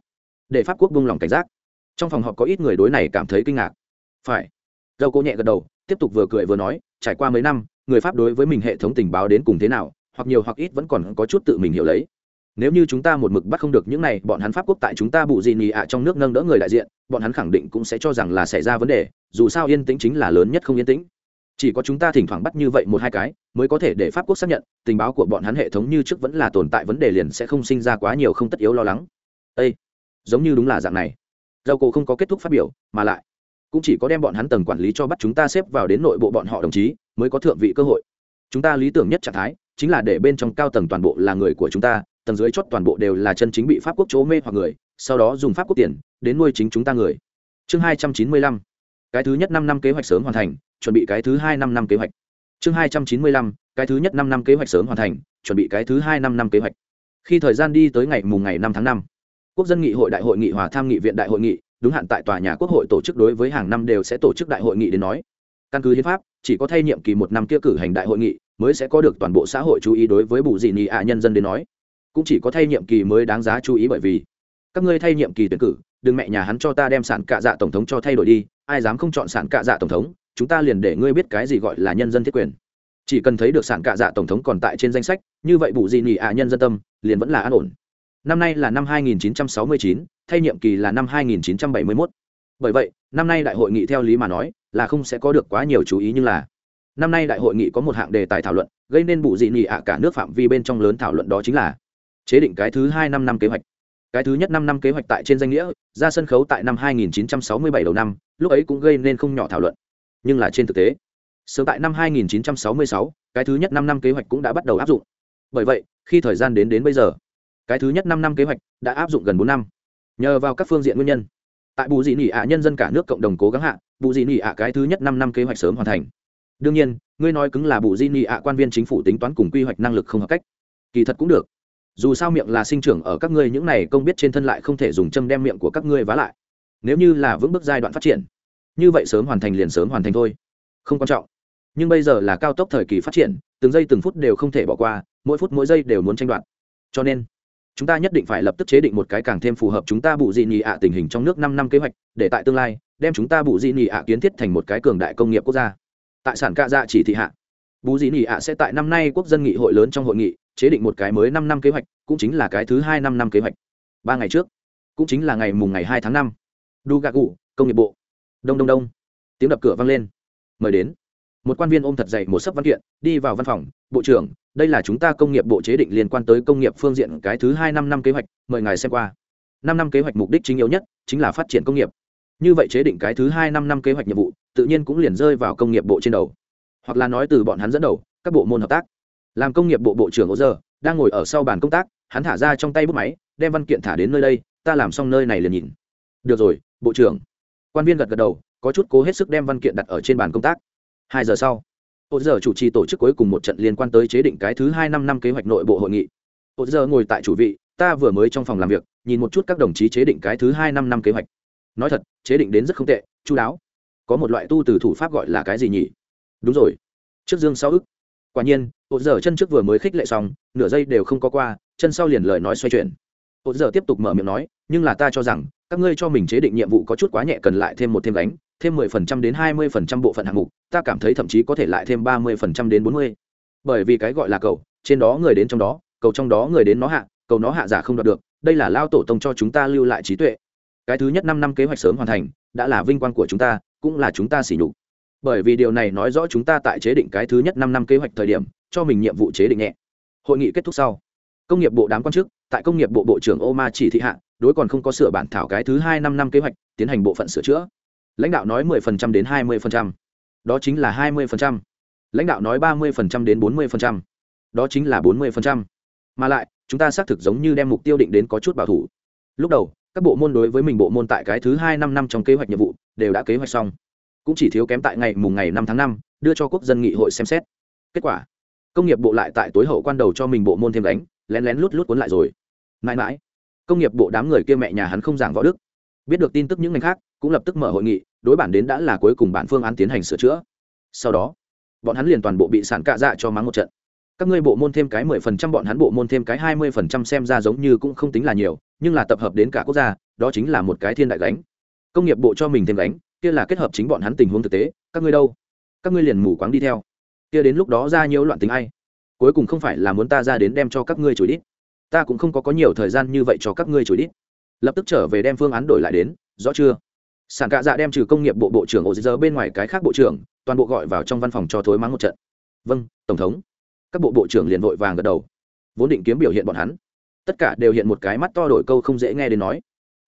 Để pháp quốc buông lòng cảnh giác. Trong phòng họp có ít người đối này cảm thấy kinh ngạc. Phải. Dầu cổ nhẹ gật đầu, tiếp tục vừa cười vừa nói, trải qua mấy năm, người pháp đối với mình hệ thống tình báo đến cùng thế nào, hoặc nhiều hoặc ít vẫn còn có chút tự mình hiểu lấy. Nếu như chúng ta một mực bắt không được những này, bọn hắn pháp quốc tại chúng ta bù gì nhì ạ trong nước nâng đỡ người đại diện bọn hắn khẳng định cũng sẽ cho rằng là xảy ra vấn đề, dù sao yên tĩnh chính là lớn nhất không yên tĩnh. Chỉ có chúng ta thỉnh thoảng bắt như vậy một hai cái, mới có thể để pháp quốc xác nhận, tình báo của bọn hắn hệ thống như trước vẫn là tồn tại vấn đề liền sẽ không sinh ra quá nhiều không tất yếu lo lắng. Ây giống như đúng là dạng này. Dầu cổ không có kết thúc phát biểu, mà lại cũng chỉ có đem bọn hắn tầng quản lý cho bắt chúng ta xếp vào đến nội bộ bọn họ đồng chí, mới có thượng vị cơ hội. Chúng ta lý tưởng nhất trạng thái chính là để bên trong cao tầng toàn bộ là người của chúng ta, tầng dưới chót toàn bộ đều là chân chính bị pháp quốc chỗ mê hoặc người, sau đó dùng pháp quốc tiền đến nuôi chính chúng ta người. Chương hai trăm chín mươi lăm. Cái thứ nhất năm năm kế hoạch sớm hoàn thành, chuẩn bị cái thứ hai năm năm kế hoạch. Chương hai trăm chín mươi lăm. Cái thứ nhất năm năm kế hoạch sớm hoàn thành, chuẩn bị cái thứ hai năm năm kế hoạch. Khi thời gian đi tới ngày mùng ngày năm tháng năm, quốc dân nghị hội đại hội nghị hòa tham nghị viện đại hội nghị, đúng hạn tại tòa nhà quốc hội tổ chức đối với hàng năm đều sẽ tổ chức đại hội nghị đến nói. Căn cứ hiến pháp, chỉ có thay nhiệm kỳ một năm kia cử hành đại hội nghị mới sẽ có được toàn bộ xã hội chú ý đối với bù dị nghị ạ nhân dân đến nói. Cũng chỉ có thay nhiệm kỳ mới đáng giá chú ý bởi vì các ngươi thay nhiệm kỳ tuyển cử đừng mẹ nhà hắn cho ta đem sản cạ dạ tổng thống cho thay đổi đi ai dám không chọn sản cạ dạ tổng thống chúng ta liền để ngươi biết cái gì gọi là nhân dân thiết quyền. Chỉ cần thấy được sản cạ dạ tổng thống còn tại trên danh sách như vậy bù gì nhỉ ạ nhân dân tâm liền vẫn là an ổn. Năm nay là năm 2969, thay nhiệm kỳ là năm 2971. bởi vậy năm nay đại hội nghị theo lý mà nói là không sẽ có được quá nhiều chú ý nhưng là năm nay đại hội nghị có một hạng đề tài thảo luận gây nên bù dị nhị ạ cả nước phạm vi bên trong lớn thảo luận đó chính là chế định cái thứ hai năm năm kế hoạch cái thứ nhất năm năm kế hoạch tại trên danh nghĩa ra sân khấu tại năm 2967 đầu năm lúc ấy cũng gây nên không nhỏ thảo luận. Nhưng là trên thực tế sớm tại năm 2966, cái thứ nhất năm năm kế hoạch cũng đã bắt đầu áp dụng. Bởi vậy khi thời gian đến đến bây giờ cái thứ nhất năm năm kế hoạch đã áp dụng gần bốn năm. Nhờ vào các phương diện nguyên nhân tại bù dị nỉ ạ nhân dân cả nước cộng đồng cố gắng hạ bù dị nỉ ạ cái thứ nhất năm năm kế hoạch sớm hoàn thành. Đương nhiên ngươi nói cứng là bù dị nỉ ạ quan viên chính phủ tính toán cùng quy hoạch năng lực không hợp cách. Kỳ thật cũng được dù sao miệng là sinh trưởng ở các ngươi, những này công biết trên thân lại không thể dùng châm đem miệng của các ngươi vá lại. Nếu như là vững bước giai đoạn phát triển, như vậy sớm hoàn thành liền sớm hoàn thành thôi. Không quan trọng. Nhưng bây giờ là cao tốc thời kỳ phát triển, từng giây từng phút đều không thể bỏ qua, mỗi phút mỗi giây đều muốn tranh đoạt. Cho nên, chúng ta nhất định phải lập tức chế định một cái càng thêm phù hợp chúng ta bù dị nhị ạ tình hình trong nước năm năm kế hoạch, để tại tương lai, đem chúng ta bù dị nhị ạ kiến thiết thành một cái cường đại công nghiệp quốc gia. Tại sản ca dạ chỉ thị hạ bù dị nhị ạ sẽ tại năm nay quốc dân nghị hội lớn trong hội nghị, chế định một cái mới năm năm kế hoạch, cũng chính là cái thứ hai năm năm kế hoạch. Ba ngày trước, cũng chính là ngày mùng ngày hai tháng năm. Đu gà cụ công nghiệp bộ. Đông đông đông. Tiếng đập cửa vang lên. Mời đến. Một quan viên ôm thật dày một sấp văn kiện, đi vào văn phòng. Bộ trưởng, đây là chúng ta công nghiệp bộ chế định liên quan tới công nghiệp phương diện cái thứ hai năm năm kế hoạch, mời ngài xem qua. Năm năm kế hoạch mục đích chính yếu nhất chính là phát triển công nghiệp. Như vậy chế định cái thứ hai năm năm kế hoạch nhiệm vụ, tự nhiên cũng liền rơi vào công nghiệp bộ trên đầu hoặc là nói từ bọn hắn dẫn đầu, các bộ môn hợp tác. Làm công nghiệp bộ bộ trưởng ô giờ đang ngồi ở sau bàn công tác, hắn thả ra trong tay bút máy, đem văn kiện thả đến nơi đây, ta làm xong nơi này liền nhìn. Được rồi, bộ trưởng. Quan viên gật gật đầu, có chút cố hết sức đem văn kiện đặt ở trên bàn công tác. Hai giờ sau ô giờ chủ trì tổ chức cuối cùng một trận liên quan tới chế định cái thứ hai năm năm kế hoạch nội bộ hội nghị. Ô giờ ngồi tại chủ vị, ta vừa mới trong phòng làm việc, nhìn một chút các đồng chí chế định cái thứ hai năm năm kế hoạch. Nói thật, chế định đến rất không tệ, chú đáo. Có một loại tu từ thủ pháp gọi là cái gì nhỉ? Đúng rồi. Trước dương sau ức. Quả nhiên, ô giờ chân trước vừa mới khích lệ xong, nửa giây đều không có qua, chân sau liền lời nói xoay chuyển. Ô giờ tiếp tục mở miệng nói, nhưng là ta cho rằng, các ngươi cho mình chế định nhiệm vụ có chút quá nhẹ cần lại thêm một thêm đánh thêm mười phần trăm đến hai mươi phần trăm bộ phận hạng mục, ta cảm thấy thậm chí có thể lại thêm ba mươi phần trăm đến bốn mươi. Bởi vì cái gọi là cầu, trên đó người đến trong đó, cầu trong đó người đến nó hạ, cầu nó hạ giả không đoạt được, đây là lao tổ tông cho chúng ta lưu lại trí tuệ. Cái thứ nhất năm năm kế hoạch sớm hoàn thành, đã là vinh quang của chúng ta, cũng là chúng ta xỉ nhục bởi vì điều này nói rõ chúng ta tại chế định cái thứ nhất năm năm kế hoạch thời điểm, cho mình nhiệm vụ chế định nhẹ hội nghị kết thúc sau, công nghiệp bộ đám quan chức, tại công nghiệp bộ bộ trưởng ô ma chỉ thị hạ, đối còn không có sửa bản thảo cái thứ hai năm năm kế hoạch, tiến hành bộ phận sửa chữa lãnh đạo nói 10% đến 20%. đó chính là 20%. lãnh đạo nói 30% đến 40%. đó chính là 40%. mà lại, chúng ta xác thực giống như đem mục tiêu định đến có chút bảo thủ lúc đầu, các bộ môn đối với mình bộ môn tại cái thứ hai năm năm trong kế hoạch nhiệm vụ, đều đã kế hoạch xong cũng chỉ thiếu kém tại ngày mùng ngày năm tháng năm, đưa cho quốc dân nghị hội xem xét. Kết quả, công nghiệp bộ lại tại tối hậu quan đầu cho mình bộ môn thêm đánh, lén lén lút lút cuốn lại rồi. Mãi mãi, công nghiệp bộ đám người kia mẹ nhà hắn không giảng võ đức. Biết được tin tức những ngành khác, cũng lập tức mở hội nghị, đối bản đến đã là cuối cùng bản phương án tiến hành sửa chữa. Sau đó, bọn hắn liền toàn bộ bị sản cạ dạ cho mắng một trận. Các ngươi bộ môn thêm cái mười phần trăm, bọn hắn bộ môn thêm cái hai mươi phần trăm xem ra giống như cũng không tính là nhiều, nhưng là tập hợp đến cả quốc gia, đó chính là một cái thiên đại gánh. Công nghiệp bộ cho mình thêm gánh kia là kết hợp chính bọn hắn tình huống thực tế, các ngươi đâu? Các ngươi liền mù quáng đi theo. Kia đến lúc đó ra nhiều loạn tính ai? Cuối cùng không phải là muốn ta ra đến đem cho các ngươi chửi đít. Ta cũng không có có nhiều thời gian như vậy cho các ngươi chửi đít. Lập tức trở về đem phương án đổi lại đến, rõ chưa? Sản cạ dạ đem trừ công nghiệp bộ bộ trưởng ổ giờ bên ngoài cái khác bộ trưởng, toàn bộ gọi vào trong văn phòng cho thối mắng một trận. Vâng tổng thống. Các bộ bộ trưởng liền vội vàng gật đầu. Vốn định kiếm biểu hiện bọn hắn. Tất cả đều hiện một cái mắt to đổi câu không dễ nghe đến nói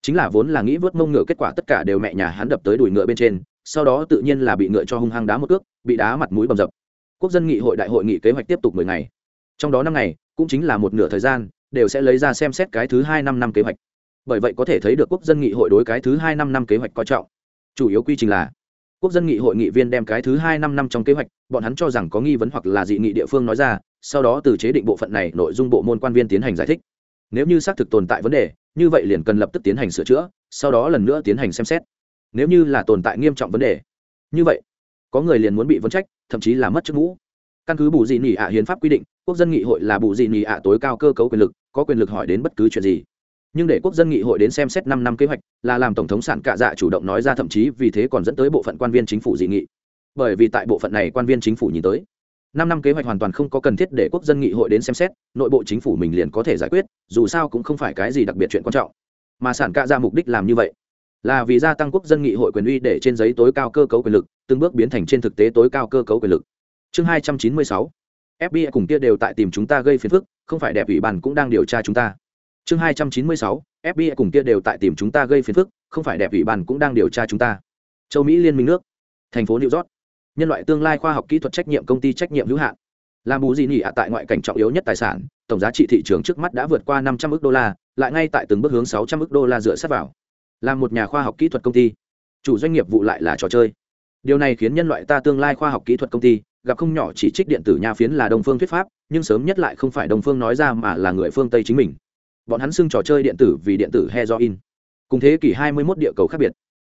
chính là vốn là nghĩ vớt mông ngựa, kết quả tất cả đều mẹ nhà hắn đập tới đùi ngựa bên trên, sau đó tự nhiên là bị ngựa cho hung hăng đá một cước, bị đá mặt mũi bầm dập. Quốc dân nghị hội đại hội nghị kế hoạch tiếp tục mười ngày. Trong đó năm ngày, cũng chính là một nửa thời gian, đều sẽ lấy ra xem xét cái thứ hai năm năm kế hoạch. Bởi vậy có thể thấy được quốc dân nghị hội đối cái thứ hai năm năm kế hoạch coi trọng. Chủ yếu quy trình là, quốc dân nghị hội nghị viên đem cái thứ hai năm năm trong kế hoạch, bọn hắn cho rằng có nghi vấn hoặc là dị nghị địa phương nói ra, sau đó từ chế định bộ phận này nội dung bộ môn quan viên tiến hành giải thích. Nếu như xác thực tồn tại vấn đề như vậy liền cần lập tức tiến hành sửa chữa, sau đó lần nữa tiến hành xem xét. Nếu như là tồn tại nghiêm trọng vấn đề, như vậy, có người liền muốn bị vấn trách, thậm chí là mất chức ngũ. Căn cứ bù dị nỉ ạ hiến pháp quy định, quốc dân nghị hội là bù dị nỉ ạ tối cao cơ cấu quyền lực, có quyền lực hỏi đến bất cứ chuyện gì. Nhưng để quốc dân nghị hội đến xem xét năm năm kế hoạch, là làm tổng thống sản cạ dạ chủ động nói ra thậm chí vì thế còn dẫn tới bộ phận quan viên chính phủ dị nghị. Bởi vì tại bộ phận này quan viên chính phủ nhìn tới năm năm kế hoạch hoàn toàn không có cần thiết để quốc dân nghị hội đến xem xét, nội bộ chính phủ mình liền có thể giải quyết, dù sao cũng không phải cái gì đặc biệt chuyện quan trọng. Mà sản cạ ra mục đích làm như vậy, là vì gia tăng quốc dân nghị hội quyền uy để trên giấy tối cao cơ cấu quyền lực, từng bước biến thành trên thực tế tối cao cơ cấu quyền lực. Chương hai trăm chín mươi sáu fbi cùng kia đều tại tìm chúng ta gây phiền phức, không phải đẹp ủy bản cũng đang điều tra chúng ta. Chương hai trăm chín mươi sáu fbi cùng kia đều tại tìm chúng ta gây phiền phức, không phải đẹp ủy bản cũng đang điều tra chúng ta. Châu mỹ liên minh nước, thành phố new york nhân loại tương lai khoa học kỹ thuật trách nhiệm công ty trách nhiệm hữu hạn. Làm bù gì nhỉ ạ tại ngoại cảnh trọng yếu nhất tài sản, tổng giá trị thị trường trước mắt đã vượt qua năm trăm ước đô la, lại ngay tại từng bước hướng sáu trăm ước đô la dựa sát vào. Là một nhà khoa học kỹ thuật công ty. Chủ doanh nghiệp vụ lại là trò chơi. Điều này khiến nhân loại ta tương lai khoa học kỹ thuật công ty gặp không nhỏ chỉ trích điện tử nha phiến là đồng phương thuyết pháp, nhưng sớm nhất lại không phải đồng phương nói ra mà là người phương tây chính mình. Bọn hắn xưng trò chơi điện tử vì điện tử heroin. Cùng thế kỷ 21 địa cầu khác biệt.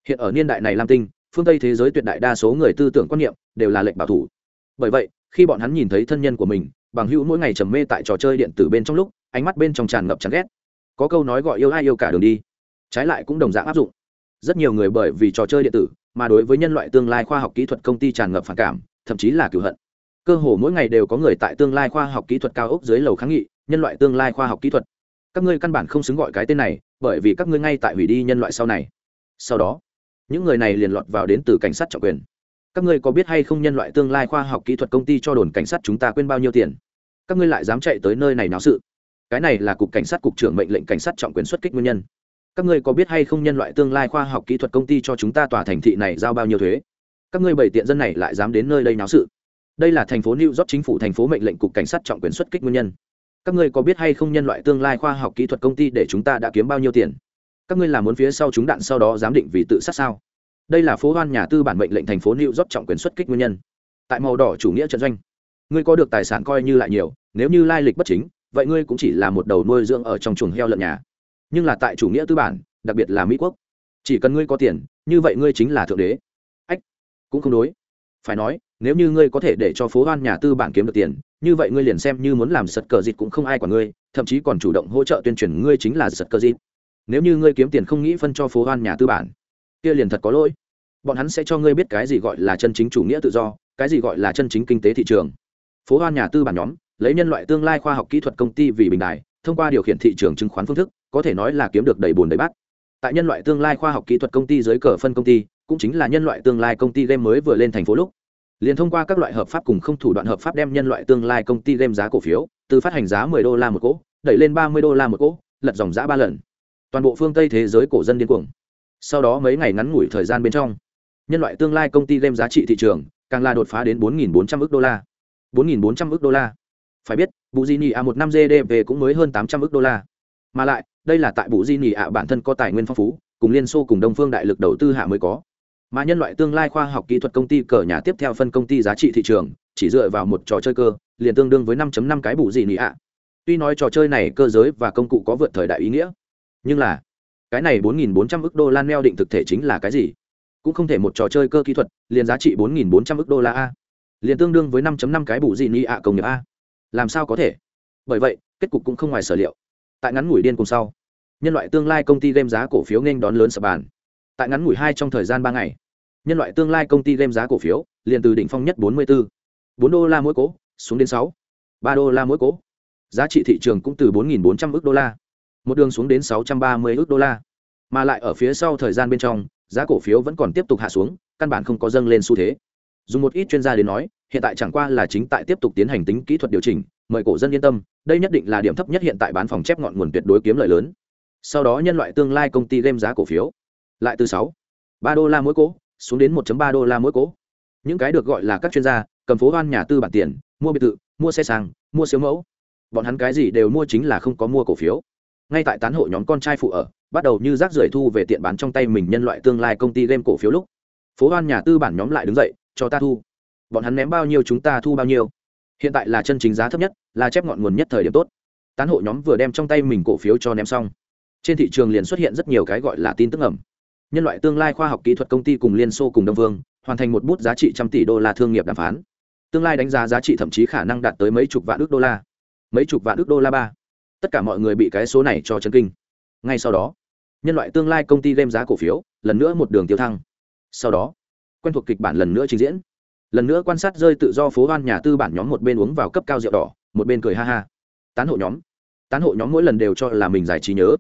Hiện ở niên đại này lam tinh phương tây thế giới tuyệt đại đa số người tư tưởng quan niệm đều là lệnh bảo thủ. Bởi vậy, khi bọn hắn nhìn thấy thân nhân của mình, bằng hữu mỗi ngày trầm mê tại trò chơi điện tử bên trong lúc, ánh mắt bên trong tràn ngập chán ghét. Có câu nói gọi yêu ai yêu cả đường đi. Trái lại cũng đồng dạng áp dụng. Rất nhiều người bởi vì trò chơi điện tử mà đối với nhân loại tương lai khoa học kỹ thuật công ty tràn ngập phản cảm, thậm chí là cửu hận. Cơ hồ mỗi ngày đều có người tại tương lai khoa học kỹ thuật cao ốc dưới lầu kháng nghị, nhân loại tương lai khoa học kỹ thuật. Các ngươi căn bản không xứng gọi cái tên này, bởi vì các ngươi ngay tại hủy đi nhân loại sau này. Sau đó những người này liền lọt vào đến từ cảnh sát trọng quyền. Các ngươi có biết hay không nhân loại tương lai khoa học kỹ thuật công ty cho đồn cảnh sát chúng ta quên bao nhiêu tiền? Các ngươi lại dám chạy tới nơi này náo sự. Cái này là cục cảnh sát cục trưởng mệnh lệnh cảnh sát trọng quyền xuất kích nguyên nhân. Các ngươi có biết hay không nhân loại tương lai khoa học kỹ thuật công ty cho chúng ta tòa thành thị này giao bao nhiêu thuế? Các ngươi bảy tiện dân này lại dám đến nơi đây náo sự. Đây là thành phố new york chính phủ thành phố mệnh lệnh cục cảnh sát trọng quyền xuất kích nguyên nhân. Các ngươi có biết hay không nhân loại tương lai khoa học kỹ thuật công ty để chúng ta đã kiếm bao nhiêu tiền? Các ngươi làm muốn phía sau chúng đạn sau đó giám định vì tự sát sao? Đây là phố hoan nhà tư bản mệnh lệnh thành phố new york trọng quyền xuất kích nguyên nhân. Tại màu đỏ chủ nghĩa trận doanh, ngươi có được tài sản coi như lại nhiều, nếu như lai lịch bất chính, vậy ngươi cũng chỉ là một đầu nuôi dưỡng ở trong chuồng heo lợn nhà. Nhưng là tại chủ nghĩa tư bản, đặc biệt là mỹ quốc, chỉ cần ngươi có tiền, như vậy ngươi chính là thượng đế. Ách, cũng không đối. Phải nói, nếu như ngươi có thể để cho phố hoan nhà tư bản kiếm được tiền, như vậy ngươi liền xem như muốn làm sật cờ dịt cũng không ai quản ngươi, thậm chí còn chủ động hỗ trợ tuyên truyền ngươi chính là sật cờ dịt nếu như ngươi kiếm tiền không nghĩ phân cho phố hoan nhà tư bản, kia liền thật có lỗi. Bọn hắn sẽ cho ngươi biết cái gì gọi là chân chính chủ nghĩa tự do, cái gì gọi là chân chính kinh tế thị trường. Phố hoan nhà tư bản nhóm, lấy nhân loại tương lai khoa học kỹ thuật công ty vì bình đại thông qua điều khiển thị trường chứng khoán phương thức, có thể nói là kiếm được đầy bùn đầy bát. Tại nhân loại tương lai khoa học kỹ thuật công ty dưới cờ phân công ty, cũng chính là nhân loại tương lai công ty game mới vừa lên thành phố lúc. Liền thông qua các loại hợp pháp cùng không thủ đoạn hợp pháp đem nhân loại tương lai công ty game giá cổ phiếu, từ phát hành giá 10 đô la một cỗ, đẩy lên 30 đô la một cỗ, lật dòng giá ba lần toàn bộ phương tây thế giới cổ dân điên cuồng. Sau đó mấy ngày ngắn ngủi thời gian bên trong, nhân loại tương lai công ty game giá trị thị trường càng là đột phá đến 4.400 ước đô la. 4.400 ước đô la. Phải biết bù di nhì ạ một năm gdp cũng mới hơn 800 ước đô la. Mà lại, đây là tại bù di nhì ạ bản thân có tài nguyên phong phú, cùng liên xô cùng đông phương đại lực đầu tư hạ mới có. Mà nhân loại tương lai khoa học kỹ thuật công ty cờ nhà tiếp theo phân công ty giá trị thị trường, chỉ dựa vào một trò chơi cơ, liền tương đương với 5.5 cái bù di nhỉ ạ tuy nói trò chơi này cơ giới và công cụ có vượt thời đại ý nghĩa nhưng là cái này 4.400 ức đô la neo định thực thể chính là cái gì? Cũng không thể một trò chơi cơ kỹ thuật liền giá trị 4.400 ức đô la a. Liền tương đương với 5.5 cái bù gì ni ạ công nghiệp a. Làm sao có thể? Bởi vậy kết cục cũng không ngoài sở liệu. Tại ngắn ngủi điên cùng sau nhân loại tương lai công ty game giá cổ phiếu nên đón lớn sập bàn. Tại ngắn ngủi hai trong thời gian ba ngày nhân loại tương lai công ty game giá cổ phiếu liền từ đỉnh phong nhất 44, 4 đô la mỗi cố xuống đến 6, 3 đô la mỗi cố. Giá trị thị trường cũng từ 4.400 ức đô la một đường xuống đến 630 ức đô la. Mà lại ở phía sau thời gian bên trong giá cổ phiếu vẫn còn tiếp tục hạ xuống căn bản không có dâng lên xu thế. Dùng một ít chuyên gia đến nói hiện tại chẳng qua là chính tại tiếp tục tiến hành tính kỹ thuật điều chỉnh mời cổ dân yên tâm đây nhất định là điểm thấp nhất hiện tại bán phòng chép ngọn nguồn tuyệt đối kiếm lợi lớn. Sau đó nhân loại tương lai công ty game giá cổ phiếu lại từ 6, 3 đô la mỗi cổ xuống đến 1.3 đô la mỗi cổ. những cái được gọi là các chuyên gia cầm phố hoan nhà tư bản tiền mua biệt thự mua xe sang mua siêu mẫu. Bọn hắn cái gì đều mua chính là không có mua cổ phiếu ngay tại tán hộ nhóm con trai phụ ở, bắt đầu như rác rưởi thu về tiện bán trong tay mình nhân loại tương lai công ty game cổ phiếu lúc. Phố hoan nhà tư bản nhóm lại đứng dậy, cho ta thu. Bọn hắn ném bao nhiêu chúng ta thu bao nhiêu. Hiện tại là chân chính giá thấp nhất, là chép ngọn nguồn nhất thời điểm tốt. Tán hộ nhóm vừa đem trong tay mình cổ phiếu cho ném xong. Trên thị trường liền xuất hiện rất nhiều cái gọi là tin tức ẩm nhân loại tương lai khoa học kỹ thuật công ty cùng liên xô cùng đông vương, hoàn thành một bút giá trị trăm tỷ đô la thương nghiệp đàm phán. Tương lai đánh giá giá trị thậm chí khả năng đạt tới mấy chục vạn ước đô la. Mấy chục vạn ước đô la ba tất cả mọi người bị cái số này cho chân kinh. Ngay sau đó, nhân loại tương lai công ty game giá cổ phiếu lần nữa một đường tiêu thăng. Sau đó, quen thuộc kịch bản lần nữa trình diễn. Lần nữa quan sát rơi tự do phố hoan nhà tư bản nhóm một bên uống vào cấp cao rượu đỏ, một bên cười ha ha. Tán hộ nhóm, tán hộ nhóm mỗi lần đều cho là mình giải trí nhớ.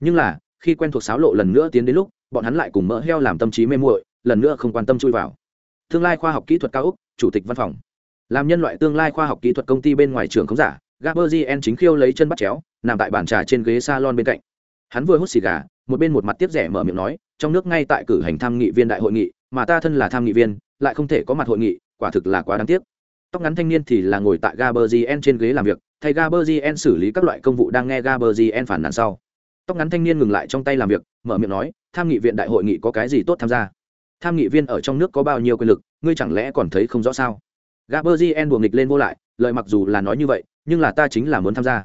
Nhưng là, khi quen thuộc sáo lộ lần nữa tiến đến lúc, bọn hắn lại cùng mỡ heo làm tâm trí mê muội, lần nữa không quan tâm chui vào. Tương lai khoa học kỹ thuật cao úc, chủ tịch văn phòng. Làm nhân loại tương lai khoa học kỹ thuật công ty bên ngoài trường không giả Gabriel chính khiêu lấy chân bắt chéo, nằm tại bàn trà trên ghế salon bên cạnh. Hắn vừa hút xì gà, một bên một mặt tiếp rẻ mở miệng nói, trong nước ngay tại cử hành tham nghị viên đại hội nghị, mà ta thân là tham nghị viên, lại không thể có mặt hội nghị, quả thực là quá đáng tiếc. Tóc ngắn thanh niên thì là ngồi tại Gabriel trên ghế làm việc, thay Gabriel xử lý các loại công vụ đang nghe Gabriel phản nàn sau. Tóc ngắn thanh niên ngừng lại trong tay làm việc, mở miệng nói, tham nghị viện đại hội nghị có cái gì tốt tham gia? Tham nghị viên ở trong nước có bao nhiêu quyền lực, ngươi chẳng lẽ còn thấy không rõ sao? Gabriel buồng nghịch lên vô lại, lời mặc dù là nói như vậy nhưng là ta chính là muốn tham gia.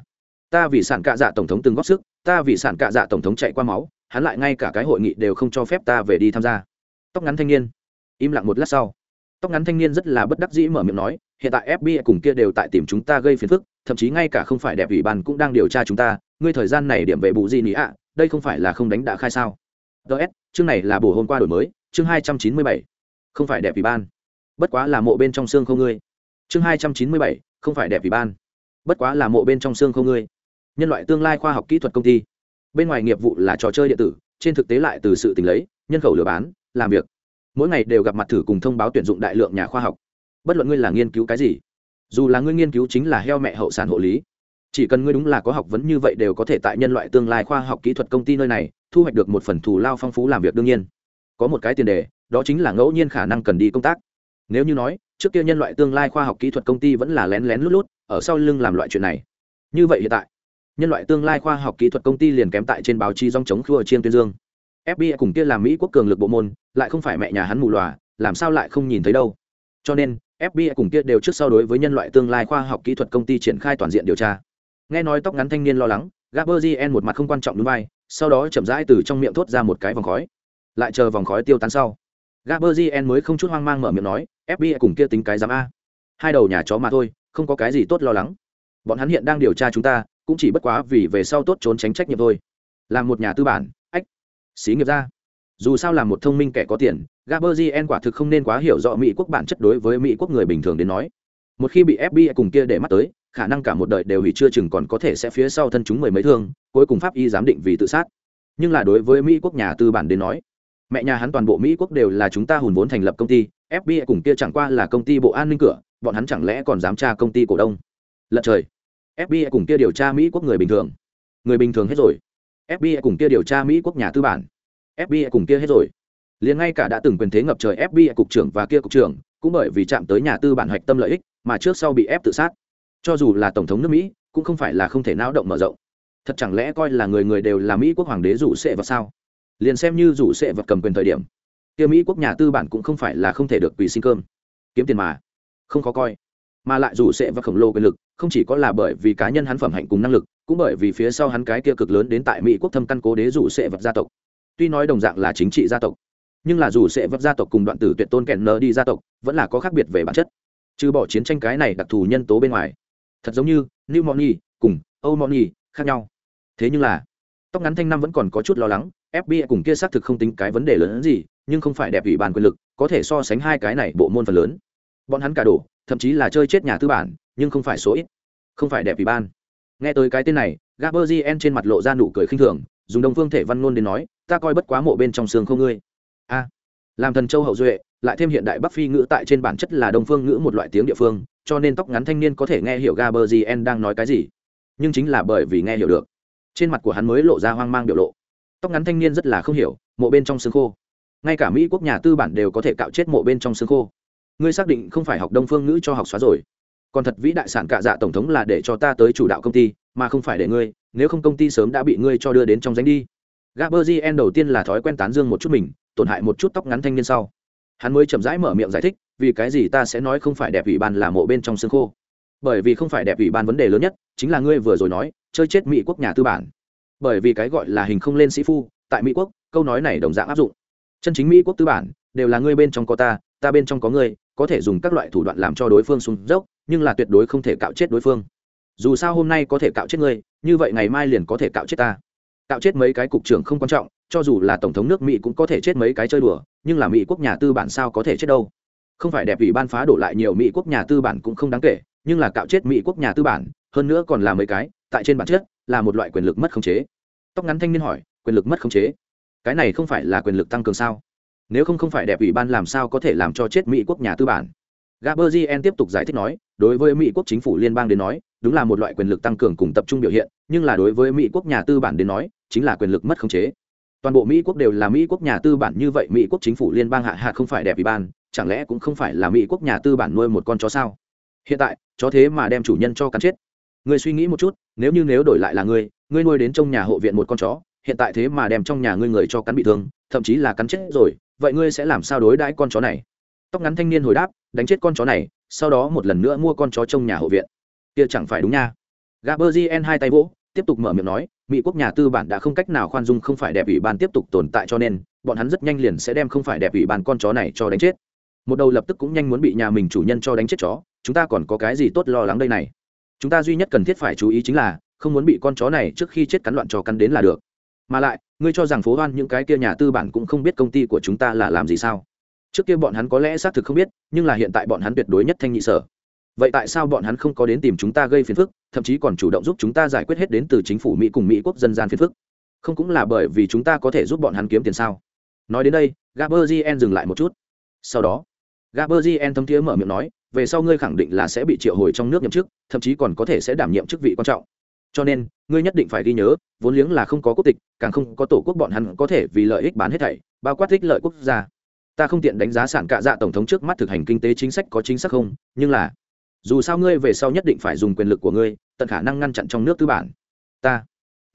Ta vì sản cạ dạ tổng thống từng góp sức, ta vì sản cạ dạ tổng thống chạy qua máu, hắn lại ngay cả cái hội nghị đều không cho phép ta về đi tham gia. Tóc ngắn thanh niên. Im lặng một lát sau. Tóc ngắn thanh niên rất là bất đắc dĩ mở miệng nói, hiện tại fbi cùng kia đều tại tìm chúng ta gây phiền phức, thậm chí ngay cả không phải đẹp ủy ban cũng đang điều tra chúng ta, ngươi thời gian này điểm về bù gì nỉ ạ, đây không phải là không đánh đã khai sao. Ts chương này là bổ hôm qua đổi mới, chương hai trăm chín mươi bảy. Không phải đẹp ủy ban. Bất quá là mộ bên trong xương không ngươi. Chương hai trăm chín mươi bảy, không phải đẹp ủy ban bất quá là mộ bên trong xương không ngươi. Nhân loại tương lai khoa học kỹ thuật công ty. Bên ngoài nghiệp vụ là trò chơi điện tử, trên thực tế lại từ sự tình lấy, nhân khẩu lừa bán, làm việc. Mỗi ngày đều gặp mặt thử cùng thông báo tuyển dụng đại lượng nhà khoa học. Bất luận ngươi là nghiên cứu cái gì, dù là ngươi nghiên cứu chính là heo mẹ hậu sản hộ lý, chỉ cần ngươi đúng là có học vấn như vậy đều có thể tại nhân loại tương lai khoa học kỹ thuật công ty nơi này, thu hoạch được một phần thù lao phong phú làm việc đương nhiên. Có một cái tiền đề, đó chính là ngẫu nhiên khả năng cần đi công tác. Nếu như nói, trước kia nhân loại tương lai khoa học kỹ thuật công ty vẫn là lén lén lút lút ở sau lưng làm loại chuyện này. Như vậy hiện tại, nhân loại tương lai khoa học kỹ thuật công ty liền kém tại trên báo chí dòng chống khua chiên tuyên dương. Fbi cùng kia làm mỹ quốc cường lực bộ môn, lại không phải mẹ nhà hắn mù lòa, làm sao lại không nhìn thấy đâu. Cho nên fbi cùng kia đều trước sau đối với nhân loại tương lai khoa học kỹ thuật công ty triển khai toàn diện điều tra. Nghe nói tóc ngắn thanh niên lo lắng gaberzien một mặt không quan trọng núi vai sau đó chậm rãi từ trong miệng thốt ra một cái vòng khói. Lại chờ vòng khói tiêu tán sau gaberzien mới không chút hoang mang mở miệng nói fbi cùng kia tính cái giám a. Hai đầu nhà chó mà thôi không có cái gì tốt lo lắng. Bọn hắn hiện đang điều tra chúng ta, cũng chỉ bất quá vì về sau tốt trốn tránh trách nhiệm thôi. Làm một nhà tư bản, ách, xí nghiệp ra. Dù sao là một thông minh kẻ có tiền gaberzien quả thực không nên quá hiểu rõ mỹ quốc bản chất đối với mỹ quốc người bình thường đến nói. Một khi bị fbi cùng kia để mắt tới, khả năng cả một đời đều hủy chưa chừng còn có thể sẽ phía sau thân chúng mười mấy thương, cuối cùng pháp y giám định vì tự sát. Nhưng là đối với mỹ quốc nhà tư bản đến nói, mẹ nhà hắn toàn bộ mỹ quốc đều là chúng ta hùn vốn thành lập công ty fbi cùng kia chẳng qua là công ty bộ an ninh cửa bọn hắn chẳng lẽ còn dám tra công ty cổ đông? Lật trời. Fbi cùng kia điều tra mỹ quốc người bình thường. Người bình thường hết rồi. Fbi cùng kia điều tra mỹ quốc nhà tư bản. Fbi cùng kia hết rồi. Liền ngay cả đã từng quyền thế ngập trời fbi cục trưởng và kia cục trưởng, cũng bởi vì chạm tới nhà tư bản hoạch tâm lợi ích mà trước sau bị ép tự sát. Cho dù là tổng thống nước mỹ, cũng không phải là không thể náo động mở rộng. Thật chẳng lẽ coi là người người đều là mỹ quốc hoàng đế rủ sệ vật sao? Liền xem như rủ sệ vật cầm quyền thời điểm, kia mỹ quốc nhà tư bản cũng không phải là không thể được quỳ sinh cơm. Kiếm tiền mà không khó coi. Mà lại rủ sệ và khổng lồ quyền lực, không chỉ có là bởi vì cá nhân hắn phẩm hạnh cùng năng lực, cũng bởi vì phía sau hắn cái kia cực lớn đến tại mỹ quốc thâm căn cố đế rủ sệ vật gia tộc. Tuy nói đồng dạng là chính trị gia tộc, nhưng là dù sẽ vật gia tộc cùng đoạn tử tuyệt tôn kẹn nờ đi gia tộc, vẫn là có khác biệt về bản chất. Trừ bỏ chiến tranh cái này đặc thù nhân tố bên ngoài, thật giống như new money cùng Old money khác nhau. Thế nhưng là, tóc ngắn thanh năm vẫn còn có chút lo lắng fbi cùng kia xác thực không tính cái vấn đề lớn hơn gì, nhưng không phải đẹp ủy ban quyền lực, có thể so sánh hai cái này bộ môn phần lớn bọn hắn cả đổ, thậm chí là chơi chết nhà tư bản, nhưng không phải số ít. Không phải đẹp ủy ban. Nghe tới cái tên này gaberzien trên mặt lộ ra nụ cười khinh thường, dùng đồng phương thể văn ngôn đến nói, ta coi bất quá mộ bên trong xương không ngươi. A. Làm thần châu hậu duệ, lại thêm hiện đại bắc phi ngữ tại trên bản chất là đông phương ngữ một loại tiếng địa phương, cho nên tóc ngắn thanh niên có thể nghe hiểu gaberzien đang nói cái gì. Nhưng chính là bởi vì nghe hiểu được. Trên mặt của hắn mới lộ ra hoang mang biểu lộ. Tóc ngắn thanh niên rất là không hiểu, mộ bên trong xương khô. Ngay cả mỹ quốc nhà tư bản đều có thể cạo chết mộ bên trong xương khô ngươi xác định không phải học đông phương ngữ cho học xóa rồi. Còn thật vĩ đại sản cạ dạ tổng thống là để cho ta tới chủ đạo công ty, mà không phải để ngươi, nếu không công ty sớm đã bị ngươi cho đưa đến trong danh đi. Gaberzien đầu tiên là thói quen tán dương một chút mình, tổn hại một chút tóc ngắn thanh niên sau. Hắn mới chậm rãi mở miệng giải thích, vì cái gì ta sẽ nói không phải đẹp ủy ban là mộ bên trong xương khô. Bởi vì không phải đẹp ủy ban vấn đề lớn nhất, chính là ngươi vừa rồi nói, chơi chết mỹ quốc nhà tư bản. Bởi vì cái gọi là hình không lên sĩ phu, tại mỹ quốc, câu nói này đồng dạng áp dụng. Chân chính mỹ quốc tư bản, đều là ngươi bên trong có ta ta bên trong có ngươi có thể dùng các loại thủ đoạn làm cho đối phương sung dốc, nhưng là tuyệt đối không thể cạo chết đối phương. Dù sao hôm nay có thể cạo chết ngươi, như vậy ngày mai liền có thể cạo chết ta. Cạo chết mấy cái cục trưởng không quan trọng, cho dù là tổng thống nước mỹ cũng có thể chết mấy cái chơi đùa, nhưng là mỹ quốc nhà tư bản sao có thể chết đâu? Không phải đẹp ủy ban phá đổ lại nhiều mỹ quốc nhà tư bản cũng không đáng kể, nhưng là cạo chết mỹ quốc nhà tư bản, hơn nữa còn là mấy cái, tại trên bản chất, là một loại quyền lực mất khống chế. Tóc ngắn thanh niên hỏi, quyền lực mất khống chế? Cái này không phải là quyền lực tăng cường sao? Nếu không không phải đẹp ủy ban làm sao có thể làm cho chết mỹ quốc nhà tư bản. Gaberzien tiếp tục giải thích nói, đối với mỹ quốc chính phủ liên bang đến nói, đúng là một loại quyền lực tăng cường cùng tập trung biểu hiện, nhưng là đối với mỹ quốc nhà tư bản đến nói, chính là quyền lực mất khống chế. Toàn bộ mỹ quốc đều là mỹ quốc nhà tư bản như vậy, mỹ quốc chính phủ liên bang hạ hạ không phải đẹp ủy ban, chẳng lẽ cũng không phải là mỹ quốc nhà tư bản nuôi một con chó sao? Hiện tại, chó thế mà đem chủ nhân cho cắn chết. Người suy nghĩ một chút, nếu như nếu đổi lại là ngươi ngươi nuôi đến trong nhà hộ viện một con chó, hiện tại thế mà đem trong nhà ngươi người cho cắn bị thương, thậm chí là cắn chết rồi vậy ngươi sẽ làm sao đối đãi con chó này? Tóc ngắn thanh niên hồi đáp, đánh chết con chó này, sau đó một lần nữa mua con chó trong nhà hộ viện. Kia chẳng phải đúng nha. Gaberzien hai tay vỗ, tiếp tục mở miệng nói, mỹ quốc nhà tư bản đã không cách nào khoan dung không phải đẹp ủy ban tiếp tục tồn tại cho nên, bọn hắn rất nhanh liền sẽ đem không phải đẹp ủy ban con chó này cho đánh chết. Một đầu lập tức cũng nhanh muốn bị nhà mình chủ nhân cho đánh chết chó, chúng ta còn có cái gì tốt lo lắng đây này? Chúng ta duy nhất cần thiết phải chú ý chính là, không muốn bị con chó này trước khi chết cắn loạn cho cắn đến là được. Mà lại ngươi cho rằng phố hoan những cái kia nhà tư bản cũng không biết công ty của chúng ta là làm gì sao? Trước kia bọn hắn có lẽ xác thực không biết, nhưng là hiện tại bọn hắn tuyệt đối nhất thanh nhị sở. Vậy tại sao bọn hắn không có đến tìm chúng ta gây phiền phức, thậm chí còn chủ động giúp chúng ta giải quyết hết đến từ chính phủ mỹ cùng mỹ quốc dân gian phiền phức? Không cũng là bởi vì chúng ta có thể giúp bọn hắn kiếm tiền sao? Nói đến đây gaberzien dừng lại một chút. Sau đó gaberzien thấm thiế mở miệng nói, về sau ngươi khẳng định là sẽ bị triệu hồi trong nước nhậm chức, thậm chí còn có thể sẽ đảm nhiệm chức vị quan trọng cho nên, ngươi nhất định phải ghi nhớ, vốn liếng là không có quốc tịch, càng không có tổ quốc bọn hắn có thể vì lợi ích bán hết thảy, bao quát ích lợi quốc gia. Ta không tiện đánh giá sản cạ dạ tổng thống trước mắt thực hành kinh tế chính sách có chính xác không, nhưng là, dù sao ngươi về sau nhất định phải dùng quyền lực của ngươi, tận khả năng ngăn chặn trong nước tư bản. Ta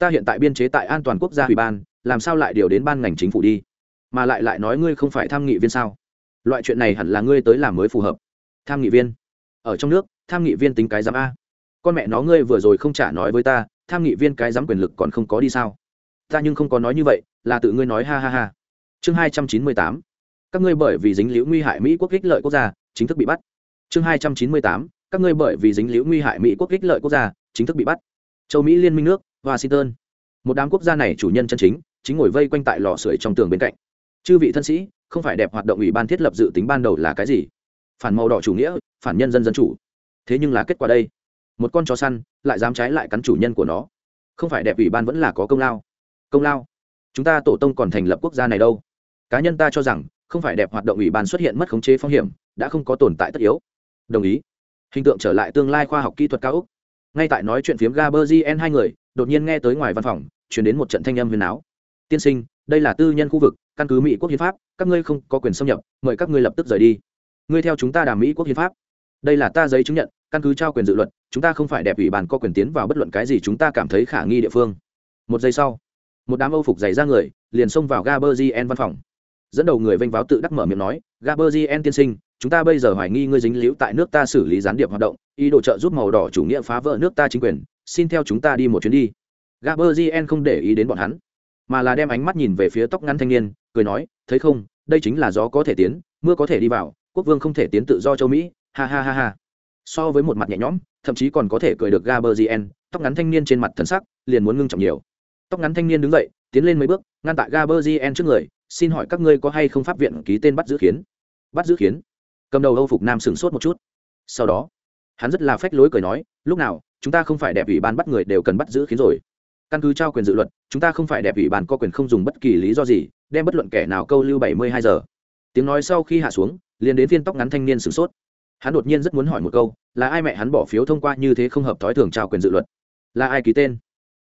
ta hiện tại biên chế tại an toàn quốc gia ủy ban, làm sao lại điều đến ban ngành chính phủ đi? Mà lại lại nói ngươi không phải tham nghị viên sao? Loại chuyện này hẳn là ngươi tới làm mới phù hợp. Tham nghị viên. Ở trong nước, tham nghị viên tính cái giám a con mẹ nó ngươi vừa rồi không trả nói với ta, tham nghị viên cái dám quyền lực còn không có đi sao? Ta nhưng không có nói như vậy, là tự ngươi nói ha ha ha. Chương hai trăm chín mươi tám. Các ngươi bởi vì dính liễu nguy hại mỹ quốc ích lợi quốc gia, chính thức bị bắt. Chương hai trăm chín mươi tám. Các ngươi bởi vì dính liễu nguy hại mỹ quốc ích lợi quốc gia, chính thức bị bắt. Châu mỹ liên minh nước, washington. Một đám quốc gia này chủ nhân chân chính chính ngồi vây quanh tại lò sưởi trong tường bên cạnh. Chư vị thân sĩ, không phải đẹp hoạt động ủy ban thiết lập dự tính ban đầu là cái gì? Phản màu đỏ chủ nghĩa, phản nhân dân dân chủ. Thế nhưng là kết quả đây một con chó săn, lại dám trái lại cắn chủ nhân của nó. Không phải đẹp ủy ban vẫn là có công lao. Công lao? Chúng ta tổ tông còn thành lập quốc gia này đâu? Cá nhân ta cho rằng, không phải đẹp hoạt động ủy ban xuất hiện mất khống chế phong hiểm, đã không có tồn tại tất yếu. Đồng ý. Hình tượng trở lại tương lai khoa học kỹ thuật cao úc. Ngay tại nói chuyện phiếm gaberzien hai người, đột nhiên nghe tới ngoài văn phòng chuyển đến một trận thanh âm huyền áo. Tiên sinh, đây là tư nhân khu vực, căn cứ mỹ quốc hiến pháp, các ngươi không có quyền xâm nhập, mời các ngươi lập tức rời đi. Ngươi theo chúng ta đàm mỹ quốc hiến pháp đây là ta giấy chứng nhận, căn cứ trao quyền dự luật, chúng ta không phải đẹp ủy ban có quyền tiến vào bất luận cái gì chúng ta cảm thấy khả nghi địa phương. Một giây sau, một đám âu phục dày ra người liền xông vào gaberzien văn phòng. Dẫn đầu người vênh váo tự đắc mở miệng nói gaberzien tiên sinh, chúng ta bây giờ hoài nghi ngươi dính líu tại nước ta xử lý gián điệp hoạt động, ý đồ trợ giúp màu đỏ chủ nghĩa phá vỡ nước ta chính quyền, xin theo chúng ta đi một chuyến đi. Gaberzien không để ý đến bọn hắn, mà là đem ánh mắt nhìn về phía tóc ngắn thanh niên, cười nói, thấy không, đây chính là gió có thể tiến, mưa có thể đi vào, quốc vương không thể tiến tự do châu mỹ ha ha ha ha. So với một mặt nhẹ nhõm, thậm chí còn có thể cười được gaberzien tóc ngắn thanh niên trên mặt thần sắc liền muốn ngưng trọng nhiều. Tóc ngắn thanh niên đứng dậy, tiến lên mấy bước, ngăn tại gaberzien trước người, xin hỏi các ngươi có hay không pháp viện ký tên bắt giữ khiến bắt giữ khiến cầm đầu âu phục nam sửng sốt một chút. Sau đó, hắn rất là phách lối cười nói, lúc nào, chúng ta không phải đẹp ủy ban bắt người đều cần bắt giữ khiến rồi. Căn cứ trao quyền dự luật, chúng ta không phải đẹp ủy ban có quyền không dùng bất kỳ lý do gì, đem bất luận kẻ nào câu lưu bảy mươi hai giờ. Tiếng nói sau khi hạ xuống, liền đến viên tóc ngắn thanh niên sửng sốt hắn đột nhiên rất muốn hỏi một câu, là ai mẹ hắn bỏ phiếu thông qua như thế không hợp thói thường trao quyền dự luật? Là ai ký tên?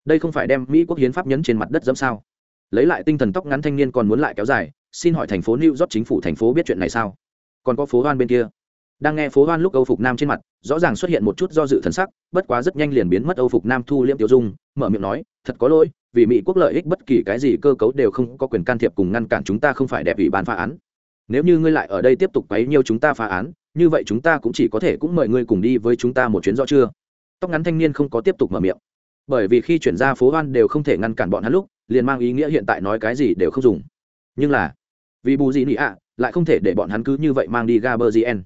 Đây không phải đem mỹ quốc hiến pháp nhấn trên mặt đất dẫm sao? Lấy lại tinh thần tóc ngắn thanh niên còn muốn lại kéo dài, xin hỏi thành phố new york chính phủ thành phố biết chuyện này sao? Còn có phố hoan bên kia. Đang nghe phố hoan lúc âu phục nam trên mặt, rõ ràng xuất hiện một chút do dự thần sắc, bất quá rất nhanh liền biến mất âu phục nam thu liêm tiêu dung, mở miệng nói, thật có lỗi, vì mỹ quốc lợi ích bất kỳ cái gì cơ cấu đều không có quyền can thiệp cùng ngăn cản chúng ta không phải đẹp ủy ban phá án. Nếu như ngươi lại ở đây tiếp tục quấy nhiêu chúng ta phá án như vậy chúng ta cũng chỉ có thể cũng mời ngươi cùng đi với chúng ta một chuyến rõ chưa? Tóc ngắn thanh niên không có tiếp tục mở miệng. Bởi vì khi chuyển ra phố hoan đều không thể ngăn cản bọn hắn lúc, liền mang ý nghĩa hiện tại nói cái gì đều không dùng. Nhưng là, vì bù gì nị ạ, lại không thể để bọn hắn cứ như vậy mang đi gaberzien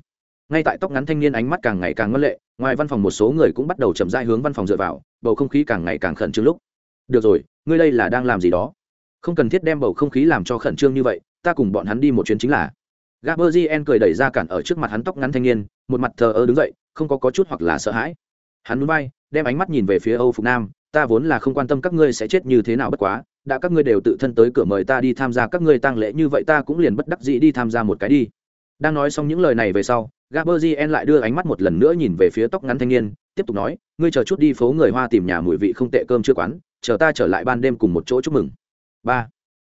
ngay tại tóc ngắn thanh niên ánh mắt càng ngày càng ngân lệ, ngoài văn phòng một số người cũng bắt đầu chậm rãi hướng văn phòng dựa vào, bầu không khí càng ngày càng khẩn trương lúc. Được rồi, ngươi đây là đang làm gì đó? Không cần thiết đem bầu không khí làm cho khẩn trương như vậy, ta cùng bọn hắn đi một chuyến chính là gaberzien cười đẩy ra cản ở trước mặt hắn tóc ngắn thanh niên một mặt thờ ơ đứng dậy không có, có chút hoặc là sợ hãi. Hắn nhún bay đem ánh mắt nhìn về phía âu phục nam ta vốn là không quan tâm các ngươi sẽ chết như thế nào bất quá đã các ngươi đều tự thân tới cửa mời ta đi tham gia các ngươi tang lễ như vậy ta cũng liền bất đắc dĩ đi tham gia một cái đi. Đang nói xong những lời này về sau gaberzien lại đưa ánh mắt một lần nữa nhìn về phía tóc ngắn thanh niên tiếp tục nói ngươi chờ chút đi phố người hoa tìm nhà mùi vị không tệ cơm chưa quán chờ ta trở lại ban đêm cùng một chỗ chúc mừng. Ba.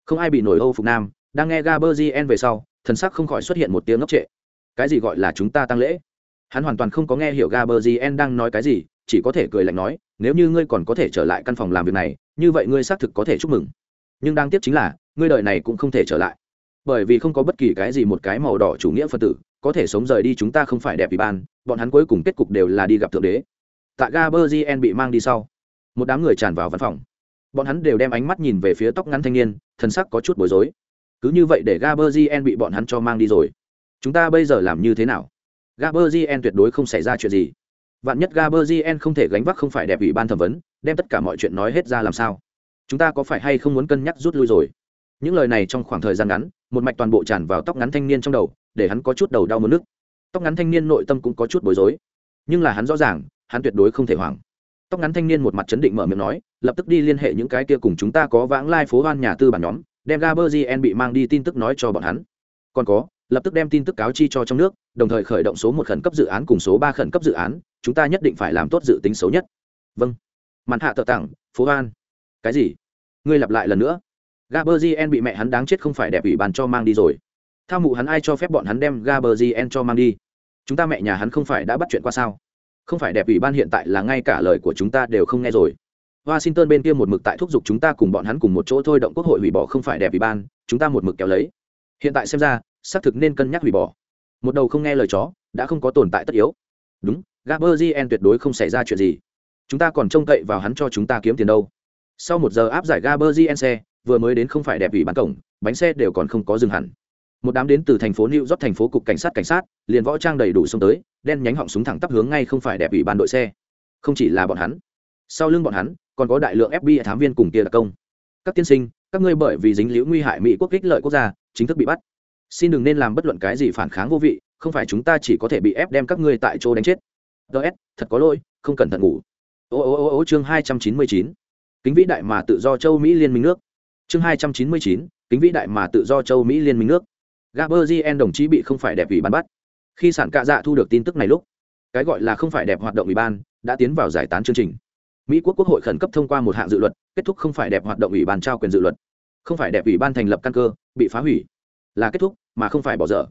Không ai bị nổi âu phục nam đang nghe gaberzien về sau thần sắc không khỏi xuất hiện một tiếng ngốc trệ. Cái gì gọi là chúng ta tăng lễ? Hắn hoàn toàn không có nghe hiểu gaberzien đang nói cái gì, chỉ có thể cười lạnh nói, nếu như ngươi còn có thể trở lại căn phòng làm việc này, như vậy ngươi xác thực có thể chúc mừng. Nhưng đáng tiếc chính là, ngươi đời này cũng không thể trở lại. Bởi vì không có bất kỳ cái gì một cái màu đỏ chủ nghĩa phân tử, có thể sống rời đi chúng ta không phải đẹp vì ban, bọn hắn cuối cùng kết cục đều là đi gặp thượng đế. Tạ gaberzien bị mang đi sau, một đám người tràn vào văn phòng. Bọn hắn đều đem ánh mắt nhìn về phía tóc ngắn thanh niên thân sắc có chút bối rối cứ như vậy để gaberzien bị bọn hắn cho mang đi rồi. Chúng ta bây giờ làm như thế nào? Gaberzien tuyệt đối không xảy ra chuyện gì. Vạn nhất gaberzien không thể gánh vác không phải đẹp ủy ban thẩm vấn, đem tất cả mọi chuyện nói hết ra làm sao? Chúng ta có phải hay không muốn cân nhắc rút lui rồi? Những lời này trong khoảng thời gian ngắn, một mạch toàn bộ tràn vào tóc ngắn thanh niên trong đầu, để hắn có chút đầu đau mất nước. Tóc ngắn thanh niên nội tâm cũng có chút bối rối. Nhưng là hắn rõ ràng, hắn tuyệt đối không thể hoảng. Tóc ngắn thanh niên một mặt chấn định mở miệng nói, lập tức đi liên hệ những cái kia cùng chúng ta có vãng lai phố hoan nhà tư bản nhóm đem gaberzien bị mang đi tin tức nói cho bọn hắn. Còn có, lập tức đem tin tức cáo chi cho trong nước, đồng thời khởi động số một khẩn cấp dự án cùng số ba khẩn cấp dự án, chúng ta nhất định phải làm tốt dự tính xấu nhất. Vâng. Màn hạ tự tặng, phố an cái gì? Ngươi lặp lại lần nữa. Gaberzien bị mẹ hắn đáng chết không phải đẹp ủy ban cho mang đi rồi. Thao mụ hắn ai cho phép bọn hắn đem gaberzien cho mang đi? Chúng ta mẹ nhà hắn không phải đã bắt chuyện qua sao? Không phải đẹp ủy ban hiện tại là ngay cả lời của chúng ta đều không nghe rồi washington bên kia một mực tại thúc giục chúng ta cùng bọn hắn cùng một chỗ thôi, động quốc hội hủy bỏ không phải đẹp ủy ban, chúng ta một mực kéo lấy. Hiện tại xem ra, xác thực nên cân nhắc hủy bỏ. Một đầu không nghe lời chó, đã không có tồn tại tất yếu. Đúng gaberzien tuyệt đối không xảy ra chuyện gì. Chúng ta còn trông cậy vào hắn cho chúng ta kiếm tiền đâu. Sau một giờ áp giải gaberzien xe, vừa mới đến không phải đẹp ủy bán cổng, bánh xe đều còn không có dừng hẳn. Một đám đến từ thành phố new york, thành phố cục cảnh sát cảnh sát, liền võ trang đầy đủ xông tới, đen nhánh họng súng thẳng tắp hướng ngay không phải đẹp ủy ban đội xe. Không chỉ là bọn hắn. Sau lưng bọn hắn còn có đại lượng fbi thám viên cùng kia đặc công. Các tiên sinh, các ngươi bởi vì dính liễu nguy hại mỹ quốc kích lợi quốc gia, chính thức bị bắt. Xin đừng nên làm bất luận cái gì phản kháng vô vị, không phải chúng ta chỉ có thể bị ép đem các ngươi tại chỗ đánh chết. Ts thật có lỗi, không cẩn thận ngủ. Ô ô ô ô chương hai trăm chín mươi chín. Kính vĩ đại mà tự do châu mỹ liên minh nước. Chương hai trăm chín mươi chín, kính vĩ đại mà tự do châu mỹ liên minh nước. Gaberzien đồng chí bị không phải đẹp ủy ban bắt. Khi sản cạ dạ thu được tin tức này lúc, cái gọi là không phải đẹp hoạt động ủy ban, đã tiến vào giải tán chương trình mỹ quốc quốc hội khẩn cấp thông qua một hạng dự luật, kết thúc không phải đẹp hoạt động ủy ban trao quyền dự luật. Không phải đẹp ủy ban thành lập căn cơ, bị phá hủy. Là kết thúc, mà không phải bỏ dở.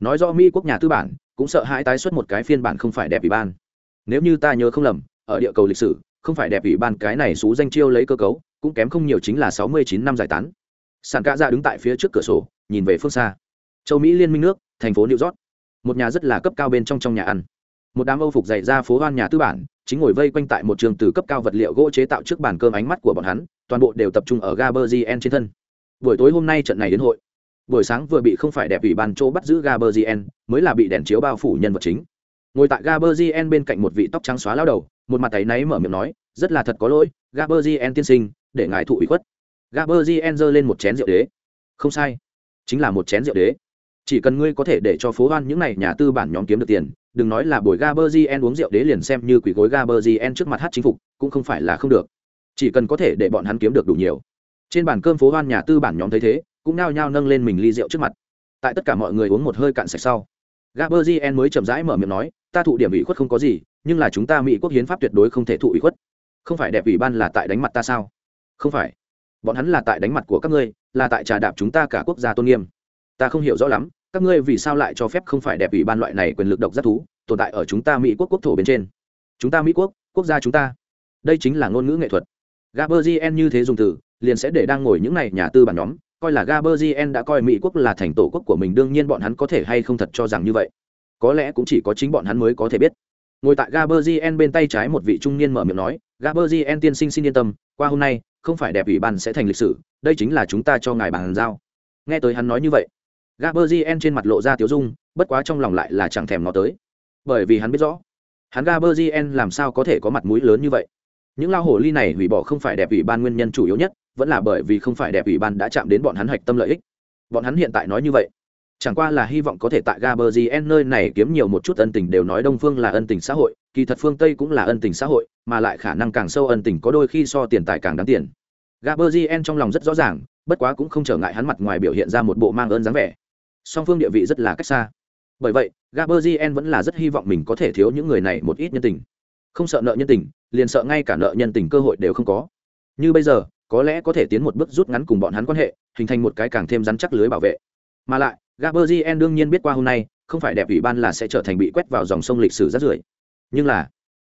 Nói do mỹ quốc nhà tư bản, cũng sợ hãi tái xuất một cái phiên bản không phải đẹp ủy ban. Nếu như ta nhớ không lầm, ở địa cầu lịch sử, không phải đẹp ủy ban cái này xú danh chiêu lấy cơ cấu, cũng kém không nhiều chính là sáu mươi chín năm giải tán. Sản cạ dạ đứng tại phía trước cửa sổ, nhìn về phương xa. Châu mỹ liên minh nước, thành phố new york. Một nhà rất là cấp cao bên trong trong nhà ăn. Một đám âu phục dày ra phố hoan nhà tư bản chính ngồi vây quanh tại một trường từ cấp cao vật liệu gỗ chế tạo trước bàn cơm ánh mắt của bọn hắn, toàn bộ đều tập trung ở gaberzien trên thân. Buổi tối hôm nay trận này đến hội. Buổi sáng vừa bị không phải đẹp ủy ban chỗ bắt giữ gaberzien mới là bị đèn chiếu bao phủ nhân vật chính. Ngồi tại gaberzien bên cạnh một vị tóc trắng xóa lao đầu, một mặt tay náy mở miệng nói, rất là thật có lỗi gaberzien tiên sinh, để ngài thụ ủy khuất. Gaberzien giơ lên một chén rượu đế. Không sai, chính là một chén rượu đế chỉ cần ngươi có thể để cho phố hoan những này nhà tư bản nhóm kiếm được tiền, đừng nói là buổi Gaberzien uống rượu đế liền xem như quỷ gối Gaberzien trước mặt hát chính phục, cũng không phải là không được. Chỉ cần có thể để bọn hắn kiếm được đủ nhiều. Trên bàn cơm phố hoan nhà tư bản nhóm thấy thế, cũng nao nhao nâng lên mình ly rượu trước mặt. Tại tất cả mọi người uống một hơi cạn sạch sau Gaberzien mới chậm rãi mở miệng nói, ta thụ điểm ủy khuất không có gì, nhưng là chúng ta mỹ quốc hiến pháp tuyệt đối không thể thụ ủy khuất. Không phải đẹp ủy ban là tại đánh mặt ta sao? Không phải. Bọn hắn là tại đánh mặt của các ngươi, là tại trà đạp chúng ta cả quốc gia tôn nghiêm. Ta không hiểu rõ lắm các ngươi vì sao lại cho phép không phải đẹp ủy ban loại này quyền lực độc giác thú tồn tại ở chúng ta mỹ quốc quốc thổ bên trên? Chúng ta mỹ quốc quốc gia chúng ta. Đây chính là ngôn ngữ nghệ thuật. Gaberzien như thế dùng từ, liền sẽ để đang ngồi những này nhà tư bản nhóm, coi là gaberzien đã coi mỹ quốc là thành tổ quốc của mình, đương nhiên bọn hắn có thể hay không thật cho rằng như vậy. Có lẽ cũng chỉ có chính bọn hắn mới có thể biết. Ngồi tại gaberzien bên tay trái một vị trung niên mở miệng nói gaberzien tiên sinh xin yên tâm, qua hôm nay, không phải đẹp ủy ban sẽ thành lịch sử, đây chính là chúng ta cho ngài bàn giao. Nghe tới hắn nói như vậy Gaberzien trên mặt lộ ra tiếu dung, bất quá trong lòng lại là chẳng thèm nó tới. Bởi vì hắn biết rõ, hắn Gaberzien làm sao có thể có mặt mũi lớn như vậy. Những lao hổ ly này hủy bỏ không phải đẹp ủy ban nguyên nhân chủ yếu nhất, vẫn là bởi vì không phải đẹp ủy ban đã chạm đến bọn hắn hạch tâm lợi ích. Bọn hắn hiện tại nói như vậy, chẳng qua là hy vọng có thể tại Gaberzien nơi này kiếm nhiều một chút ân tình đều nói Đông Phương là ân tình xã hội, kỳ thật phương Tây cũng là ân tình xã hội, mà lại khả năng càng sâu ân tình có đôi khi so tiền tài càng đáng tiền. Gaberzien trong lòng rất rõ ràng, bất quá cũng không trở ngại hắn mặt ngoài biểu hiện ra một bộ mang ơn dáng vẻ song phương địa vị rất là cách xa. Bởi vậy gaberzien vẫn là rất hy vọng mình có thể thiếu những người này một ít nhân tình. Không sợ nợ nhân tình, liền sợ ngay cả nợ nhân tình cơ hội đều không có. Như bây giờ, có lẽ có thể tiến một bước rút ngắn cùng bọn hắn quan hệ, hình thành một cái càng thêm rắn chắc lưới bảo vệ. Mà lại gaberzien đương nhiên biết qua hôm nay, không phải đẹp ủy ban là sẽ trở thành bị quét vào dòng sông lịch sử rất rưởi. Nhưng là,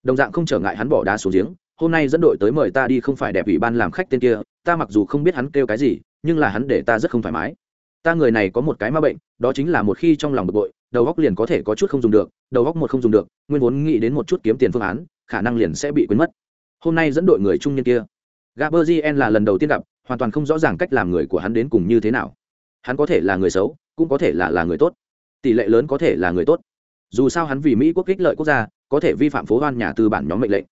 đồng dạng không trở ngại hắn bỏ đá xuống giếng, hôm nay dẫn đội tới mời ta đi không phải đẹp ủy ban làm khách tên kia, ta mặc dù không biết hắn kêu cái gì, nhưng là hắn để ta rất không thoải mái ta người này có một cái ma bệnh, đó chính là một khi trong lòng bực bội, đầu góc liền có thể có chút không dùng được, đầu góc một không dùng được, nguyên vốn nghĩ đến một chút kiếm tiền phương án, khả năng liền sẽ bị quên mất. Hôm nay dẫn đội người trung niên kia gaberzien là lần đầu tiên gặp, hoàn toàn không rõ ràng cách làm người của hắn đến cùng như thế nào. Hắn có thể là người xấu, cũng có thể là là người tốt. Tỷ lệ lớn có thể là người tốt. Dù sao hắn vì mỹ quốc kích lợi quốc gia, có thể vi phạm phố hoan nhà tư bản nhóm mệnh lệnh.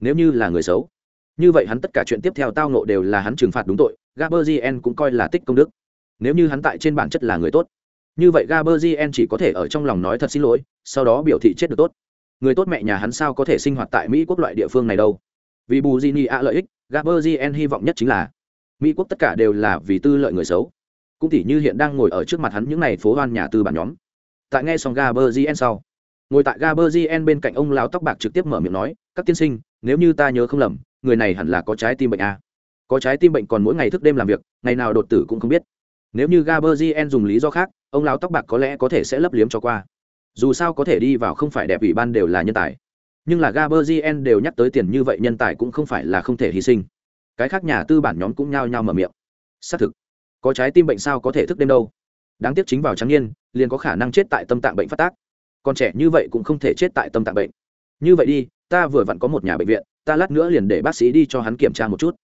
Nếu như là người xấu, như vậy hắn tất cả chuyện tiếp theo tao nộ đều là hắn trừng phạt đúng tội gaberzien cũng coi là tích công đức nếu như hắn tại trên bản chất là người tốt. Như vậy gaberzien chỉ có thể ở trong lòng nói thật xin lỗi, sau đó biểu thị chết được tốt. Người tốt mẹ nhà hắn sao có thể sinh hoạt tại mỹ quốc loại địa phương này đâu? Vì bù di ni a lợi ích gaberzien hy vọng nhất chính là, mỹ quốc tất cả đều là vì tư lợi người xấu. Cũng tỉ như hiện đang ngồi ở trước mặt hắn những n à y phố hoan nhà tư bản nhóm. Tại nghe xong gaberzien sau, ngồi tại gaberzien bên cạnh ông lão tóc bạc trực tiếp mở miệng nói, các tiên sinh, nếu như ta nhớ không lầm, người này hẳn là có trái tim bệnh a. Có trái tim bệnh còn mỗi ngày thức đêm làm việc, ngày nào đột tử cũng không biết nếu như gaberzien dùng lý do khác, ông lão tóc bạc có lẽ có thể sẽ lấp liếm cho qua. Dù sao có thể đi vào không phải đẹp ủy ban đều là nhân tài. Nhưng là gaberzien đều nhắc tới tiền như vậy nhân tài cũng không phải là không thể hy sinh. Cái khác nhà tư bản nhóm cũng nhao nhao mở miệng. Xác thực, có trái tim bệnh sao có thể thức đêm đâu. Đáng tiếc chính vào trắng niên, liền có khả năng chết tại tâm tạng bệnh phát tác. Còn trẻ như vậy cũng không thể chết tại tâm tạng bệnh. Như vậy đi, ta vừa vặn có một nhà bệnh viện, ta lát nữa liền để bác sĩ đi cho hắn kiểm tra một chút.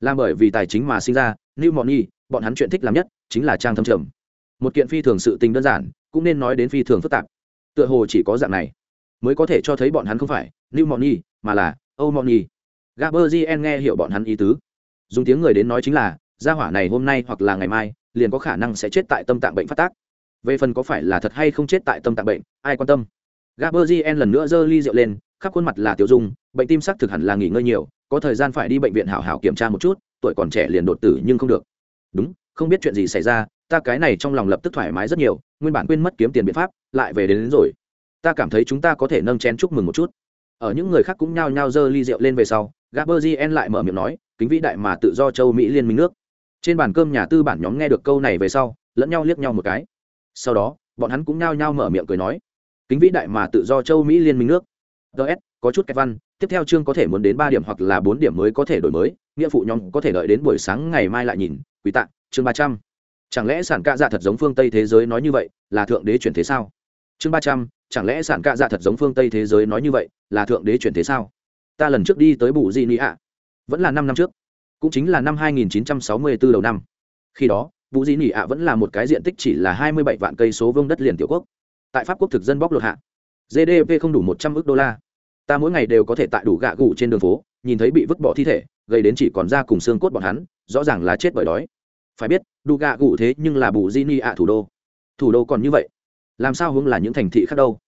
Là bởi vì tài chính mà sinh ra, new money, bọn hắn chuyện thích làm nhất chính là trang thâm trầm. Một kiện phi thường sự tình đơn giản, cũng nên nói đến phi thường phức tạp. Tựa hồ chỉ có dạng này mới có thể cho thấy bọn hắn không phải new money, mà là old money. Gaberzien nghe hiểu bọn hắn ý tứ. Dùng tiếng người đến nói chính là, gia hỏa này hôm nay hoặc là ngày mai, liền có khả năng sẽ chết tại tâm tạng bệnh phát tác. Về phần có phải là thật hay không chết tại tâm tạng bệnh, ai quan tâm? Gaberzien lần nữa giơ ly rượu lên, khắp khuôn mặt là tiểu dung, bệnh tim sắc thực hẳn là nghỉ ngơi nhiều, có thời gian phải đi bệnh viện hảo hảo kiểm tra một chút, tuổi còn trẻ liền đột tử nhưng không được. Đúng không biết chuyện gì xảy ra ta cái này trong lòng lập tức thoải mái rất nhiều nguyên bản quên mất kiếm tiền biện pháp lại về đến, đến rồi. Ta cảm thấy chúng ta có thể nâng chén chúc mừng một chút. Ở những người khác cũng nhao nhao giơ ly rượu lên về sau gaberzien lại mở miệng nói kính vĩ đại mà tự do châu mỹ liên minh nước. Trên bàn cơm nhà tư bản nhóm nghe được câu này về sau lẫn nhau liếc nhau một cái. Sau đó bọn hắn cũng nhao nhao mở miệng cười nói kính vĩ đại mà tự do châu mỹ liên minh nước. Ts có chút cách văn tiếp theo chương có thể muốn đến ba điểm hoặc là bốn điểm mới có thể đổi mới nghĩa phụ nhóm có thể đợi đến buổi sáng ngày mai lại nhìn quý tạ chương ba trăm. Chẳng lẽ sản cạ dạ thật giống phương tây thế giới nói như vậy, là thượng đế chuyển thế sao? Chương ba trăm. Chẳng lẽ sản cạ dạ thật giống phương tây thế giới nói như vậy, là thượng đế chuyển thế sao? Ta lần trước đi tới bù di nị ạ. Vẫn là năm năm trước. Cũng chính là năm 2964 đầu năm. Khi đó, bù di nị ạ vẫn là một cái diện tích chỉ là 27 vạn cây số vương đất liền tiểu quốc. Tại pháp quốc thực dân bóc lột hạ. Gdp không đủ một trăm ước đô la. Ta mỗi ngày đều có thể tại đủ gạ gù trên đường phố, nhìn thấy bị vứt bỏ thi thể, gây đến chỉ còn da cùng xương cốt bọn hắn, rõ ràng là chết bởi đói phải biết đủ gạ gù thế nhưng là bù di ni ạ thủ đô. Thủ đô còn như vậy. Làm sao hướng là những thành thị khác đâu?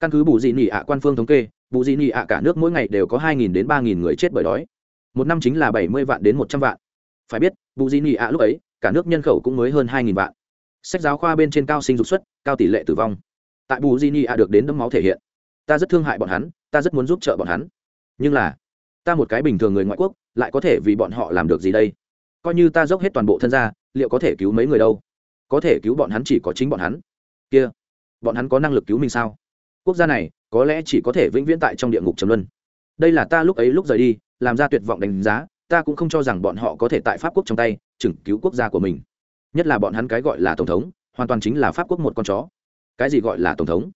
Căn cứ bù di ni ạ quan phương thống kê, bù di ni ạ cả nước mỗi ngày đều có hai nghìn đến ba nghìn người chết bởi đói. Một năm chính là bảy mươi vạn đến một trăm vạn. Phải biết, bù di ni ạ lúc ấy, cả nước nhân khẩu cũng mới hơn hai nghìn vạn. Sách giáo khoa bên trên cao sinh dục xuất, cao tỷ lệ tử vong. Tại bù di ni ạ được đến đấm máu thể hiện. Ta rất thương hại bọn hắn, ta rất muốn giúp trợ bọn hắn. Nhưng là, ta một cái bình thường người ngoại quốc, lại có thể vì bọn họ làm được gì đây? Coi như ta dốc hết toàn bộ thân gia, liệu có thể cứu mấy người đâu? Có thể cứu bọn hắn chỉ có chính bọn hắn. Kia, bọn hắn có năng lực cứu mình sao? Quốc gia này, có lẽ chỉ có thể vĩnh viễn tại trong địa ngục trầm luân. Đây là ta lúc ấy lúc rời đi, làm ra tuyệt vọng đánh giá, ta cũng không cho rằng bọn họ có thể tại pháp quốc trong tay, chừng cứu quốc gia của mình. Nhất là bọn hắn cái gọi là tổng thống, hoàn toàn chính là pháp quốc một con chó. Cái gì gọi là tổng thống?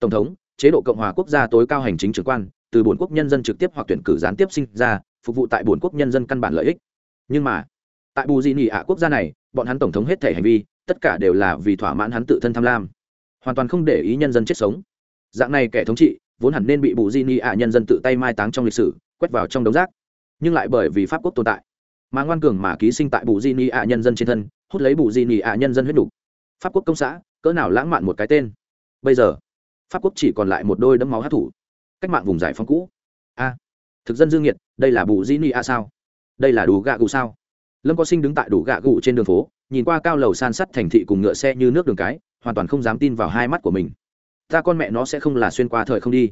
Tổng thống, chế độ cộng hòa quốc gia tối cao hành chính trưởng quan, từ bổn quốc nhân dân trực tiếp hoặc tuyển cử gián tiếp sinh ra, phục vụ tại bổn quốc nhân dân căn bản lợi ích. Nhưng mà tại bù dị nị ạ quốc gia này, bọn hắn tổng thống hết thể hành vi, tất cả đều là vì thỏa mãn hắn tự thân tham lam. Hoàn toàn không để ý nhân dân chết sống. Dạng này kẻ thống trị, vốn hẳn nên bị bù di ni ạ nhân dân tự tay mai táng trong lịch sử, quét vào trong đống rác. Nhưng lại bởi vì pháp quốc tồn tại, mà ngoan cường mà ký sinh tại bù di ni ạ nhân dân trên thân, hút lấy bù di ni ạ nhân dân huyết đủ. pháp quốc công xã, cỡ nào lãng mạn một cái tên. Bây giờ, pháp quốc chỉ còn lại một đôi đấm máu hát thủ. Cách mạng vùng giải phóng cũ. A, thực dân dương nhiệt, đây là bù di ni ạ sao? Đây là đủ gạ gù sao? Lâm có sinh đứng tại đủ gạ gụ trên đường phố nhìn qua cao lầu san sắt thành thị cùng ngựa xe như nước đường cái hoàn toàn không dám tin vào hai mắt của mình. Ta con mẹ nó sẽ không là xuyên qua thời không đi.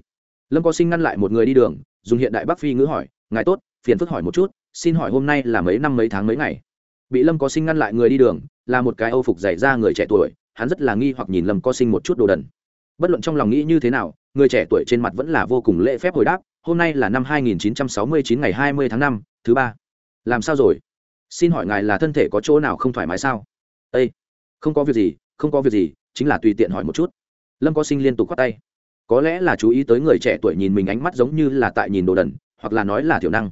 Lâm có sinh ngăn lại một người đi đường dùng hiện đại bắc phi ngữ hỏi ngài tốt phiền phức hỏi một chút xin hỏi hôm nay là mấy năm mấy tháng mấy ngày? Bị lâm có sinh ngăn lại người đi đường là một cái âu phục dạy ra người trẻ tuổi hắn rất là nghi hoặc nhìn lâm có sinh một chút đồ đần. Bất luận trong lòng nghĩ như thế nào người trẻ tuổi trên mặt vẫn là vô cùng lễ phép hồi đáp hôm nay là năm 2969 ngày 20 tháng 5, thứ ba. Làm sao rồi? Xin hỏi ngài là thân thể có chỗ nào không thoải mái sao? Â không có việc gì, không có việc gì, chính là tùy tiện hỏi một chút. Lâm có sinh liên tục khoát tay. Có lẽ là chú ý tới người trẻ tuổi nhìn mình ánh mắt giống như là tại nhìn đồ đần, hoặc là nói là thiểu năng.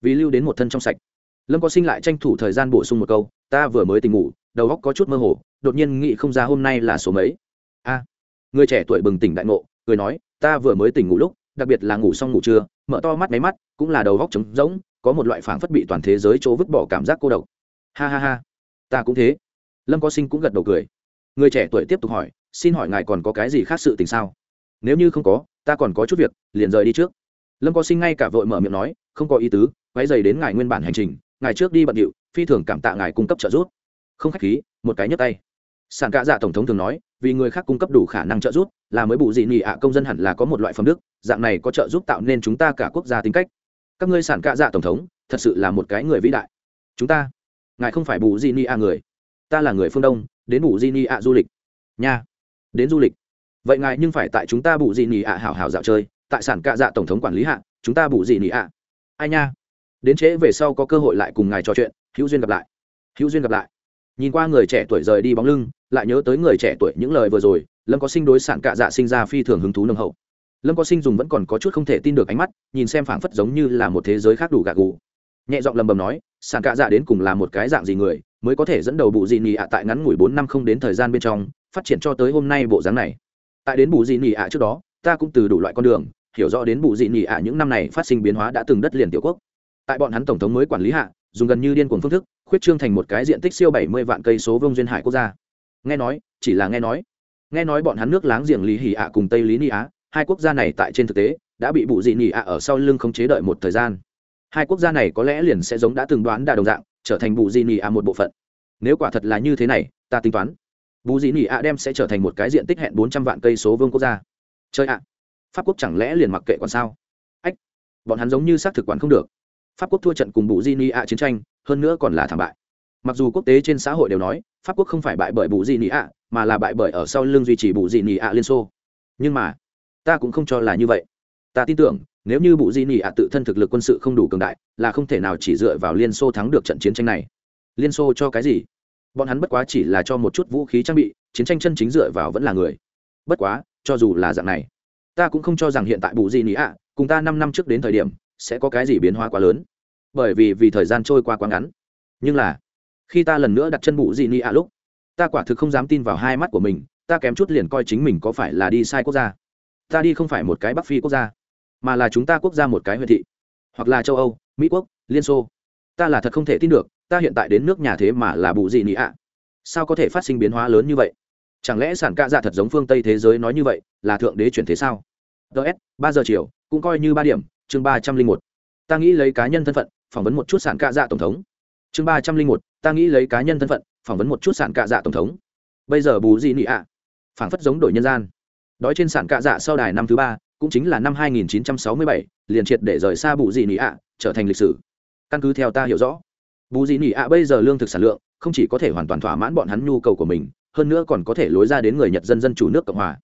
Vì lưu đến một thân trong sạch. Lâm có sinh lại tranh thủ thời gian bổ sung một câu, ta vừa mới tỉnh ngủ, đầu óc có chút mơ hồ, đột nhiên nghĩ không ra hôm nay là số mấy. A, người trẻ tuổi bừng tỉnh đại ngộ, cười nói, ta vừa mới tỉnh ngủ lúc, đặc biệt là ngủ xong ngủ trưa, mở to mắt máy mắt, cũng là đầu góc trống rỗng có một loại phảng phất bị toàn thế giới chỗ vứt bỏ cảm giác cô độc. Ha ha ha, ta cũng thế. Lâm có sinh cũng gật đầu cười. Người trẻ tuổi tiếp tục hỏi, xin hỏi ngài còn có cái gì khác sự tình sao? Nếu như không có, ta còn có chút việc, liền rời đi trước. Lâm có sinh ngay cả vội mở miệng nói, không có ý tứ quay dày đến ngài nguyên bản hành trình, ngài trước đi bận điệu, phi thường cảm tạ ngài cung cấp trợ giúp. Không khách khí, một cái nhấp tay. Sản cạ dạ tổng thống thường nói, vì người khác cung cấp đủ khả năng trợ giúp, là mới bù dị nhỉ ạ, công dân hẳn là có một loại phẩm đức, dạng này có trợ giúp tạo nên chúng ta cả quốc gia tính cách các ngươi sản cạ dạ tổng thống, thật sự là một cái người vĩ đại. Chúng ta, ngài không phải bù di ni a người. Ta là người phương đông, đến bù di ni a du lịch. Nha, đến du lịch. Vậy ngài nhưng phải tại chúng ta bù gì ni a hảo hảo dạo chơi, tại sản cạ dạ tổng thống quản lý hạ, chúng ta bù gì ni a ai nha? Đến trễ về sau có cơ hội lại cùng ngài trò chuyện, hữu duyên gặp lại. Hữu duyên gặp lại. Nhìn qua người trẻ tuổi rời đi bóng lưng, lại nhớ tới người trẻ tuổi những lời vừa rồi, lâm có sinh đối sản cạ dạ sinh ra phi thường hứng thú nâng hậu lâm có sinh dùng vẫn còn có chút không thể tin được ánh mắt nhìn xem phảng phất giống như là một thế giới khác đủ gạc gù nhẹ giọng lầm bầm nói sản cạ dạ đến cùng là một cái dạng gì người mới có thể dẫn đầu bù dị nị ạ tại ngắn ngủi bốn năm không đến thời gian bên trong phát triển cho tới hôm nay bộ dáng này tại đến bù dị nị ạ trước đó ta cũng từ đủ loại con đường hiểu rõ đến bù dị nị ạ những năm này phát sinh biến hóa đã từng đất liền tiểu quốc tại bọn hắn tổng thống mới quản lý hạ dùng gần như điên cuồng phương thức khuyết trương thành một cái diện tích siêu bảy mươi vạn cây số vông duyên hải quốc gia nghe nói chỉ là nghe nói nghe nói bọn hắn nước láng giềng lý hỉ ạ cùng tây lý ni á hai quốc gia này tại trên thực tế đã bị bụ dị nỉ ạ ở sau lưng không chế đợi một thời gian. Hai quốc gia này có lẽ liền sẽ giống đã từng đoán đa đồng dạng, trở thành bù dị nỉ ạ một bộ phận. Nếu quả thật là như thế này, ta tính toán, bù dị nỉ ạ đem sẽ trở thành một cái diện tích hẹn bốn trăm vạn cây số vương quốc gia. Chơi ạ, pháp quốc chẳng lẽ liền mặc kệ còn sao? Ách, bọn hắn giống như xác thực quản không được. Pháp quốc thua trận cùng bù dị nỉ ạ chiến tranh, hơn nữa còn là thảm bại. Mặc dù quốc tế trên xã hội đều nói, pháp quốc không phải bại bởi bù dị nỉ ạ, mà là bại bởi ở sau lưng duy trì bù dị nỉ ạ liên xô. Nhưng mà ta cũng không cho là như vậy. Ta tin tưởng, nếu như bù Di nỉ ạ tự thân thực lực quân sự không đủ cường đại, là không thể nào chỉ dựa vào liên xô thắng được trận chiến tranh này. Liên xô cho cái gì? Bọn hắn bất quá chỉ là cho một chút vũ khí trang bị, chiến tranh chân chính dựa vào vẫn là người. Bất quá, cho dù là dạng này, ta cũng không cho rằng hiện tại bù Di nỉ ạ, cùng ta năm năm trước đến thời điểm, sẽ có cái gì biến hóa quá lớn. Bởi vì vì thời gian trôi qua quá ngắn. Nhưng là, khi ta lần nữa đặt chân bù di nỉ ạ lúc, ta quả thực không dám tin vào hai mắt của mình, ta kém chút liền coi chính mình có phải là đi sai quốc gia ta đi không phải một cái bắc phi quốc gia, mà là chúng ta quốc gia một cái huyện thị, hoặc là châu âu, mỹ quốc, liên xô. Ta là thật không thể tin được, ta hiện tại đến nước nhà thế mà là bù gì nị ạ? Sao có thể phát sinh biến hóa lớn như vậy? Chẳng lẽ sản ca dạ thật giống phương tây thế giới nói như vậy, là thượng đế chuyển thế sao? Ts ba giờ chiều, cũng coi như ba điểm, chương ba trăm linh một. Ta nghĩ lấy cá nhân thân phận, phỏng vấn một chút sản ca dạ tổng thống. Chương ba trăm linh một, ta nghĩ lấy cá nhân thân phận, phỏng vấn một chút sản cạ dạ tổng thống. Bây giờ bù gì nị ạ? À? phảng phất giống đổi nhân gian đói trên sản cạ dạ sau đài năm thứ ba cũng chính là năm 2967, liền triệt để rời xa bù gì nỉ ạ trở thành lịch sử. Căn cứ theo ta hiểu rõ bù gì nỉ ạ bây giờ lương thực sản lượng không chỉ có thể hoàn toàn thỏa mãn bọn hắn nhu cầu của mình hơn nữa còn có thể lối ra đến người nhật dân dân chủ nước cộng hòa.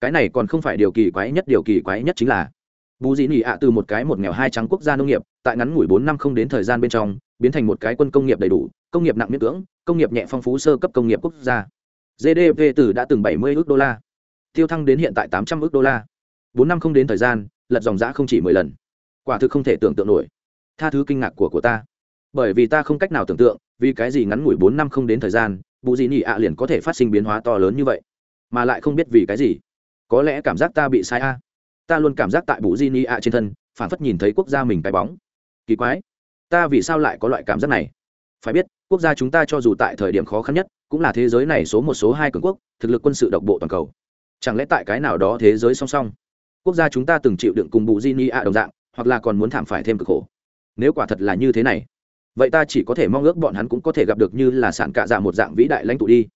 Cái này còn không phải điều kỳ quái nhất điều kỳ quái nhất chính là bù dị nỉ ạ từ một cái một nghèo hai trắng quốc gia nông nghiệp tại ngắn ngủi bốn năm không đến thời gian bên trong biến thành một cái quân công nghiệp đầy đủ công nghiệp nặng miễn cưỡng công nghiệp nhẹ phong phú sơ cấp công nghiệp quốc gia. Gdp từ đã từng bảy mươi ước đô la tiêu thăng đến hiện tại tám trăm ước đô la. Bốn năm không đến thời gian, lật dòng giã không chỉ mười lần. Quả thực không thể tưởng tượng nổi. Tha thứ kinh ngạc của của ta. Bởi vì ta không cách nào tưởng tượng, vì cái gì ngắn ngủi bốn năm không đến thời gian, bù dị nhị ạ liền có thể phát sinh biến hóa to lớn như vậy? Mà lại không biết vì cái gì. Có lẽ cảm giác ta bị sai a. Ta luôn cảm giác tại bù di ni ạ trên thân, phản phất nhìn thấy quốc gia mình cái bóng. Kỳ quái. Ta vì sao lại có loại cảm giác này? Phải biết, quốc gia chúng ta cho dù tại thời điểm khó khăn nhất, cũng là thế giới này số một, số hai cường quốc, thực lực quân sự độc bộ toàn cầu chẳng lẽ tại cái nào đó thế giới song song? Quốc gia chúng ta từng chịu đựng cùng bù di ni ạ đồng dạng, hoặc là còn muốn thảm phải thêm cực khổ. Nếu quả thật là như thế này, vậy ta chỉ có thể mong ước bọn hắn cũng có thể gặp được như là sản cạ dạ một dạng vĩ đại lãnh tụ đi.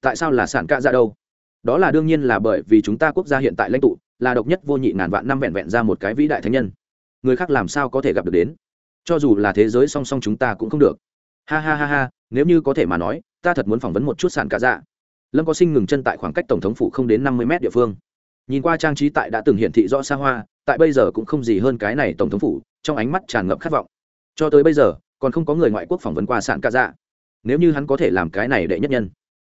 Tại sao là sản cạ dạ đâu? Đó là đương nhiên là bởi vì chúng ta quốc gia hiện tại lãnh tụ, là độc nhất vô nhị ngàn vạn năm vẹn vẹn ra một cái vĩ đại thánh nhân. Người khác làm sao có thể gặp được đến? Cho dù là thế giới song song chúng ta cũng không được. Ha ha ha ha, nếu như có thể mà nói, ta thật muốn phỏng vấn một chút sản cả dạ lâm có sinh ngừng chân tại khoảng cách tổng thống phủ không đến năm mươi mét địa phương nhìn qua trang trí tại đã từng hiển thị rõ xa hoa tại bây giờ cũng không gì hơn cái này tổng thống phủ trong ánh mắt tràn ngập khát vọng cho tới bây giờ còn không có người ngoại quốc phỏng vấn qua sản ca dạ nếu như hắn có thể làm cái này đệ nhất nhân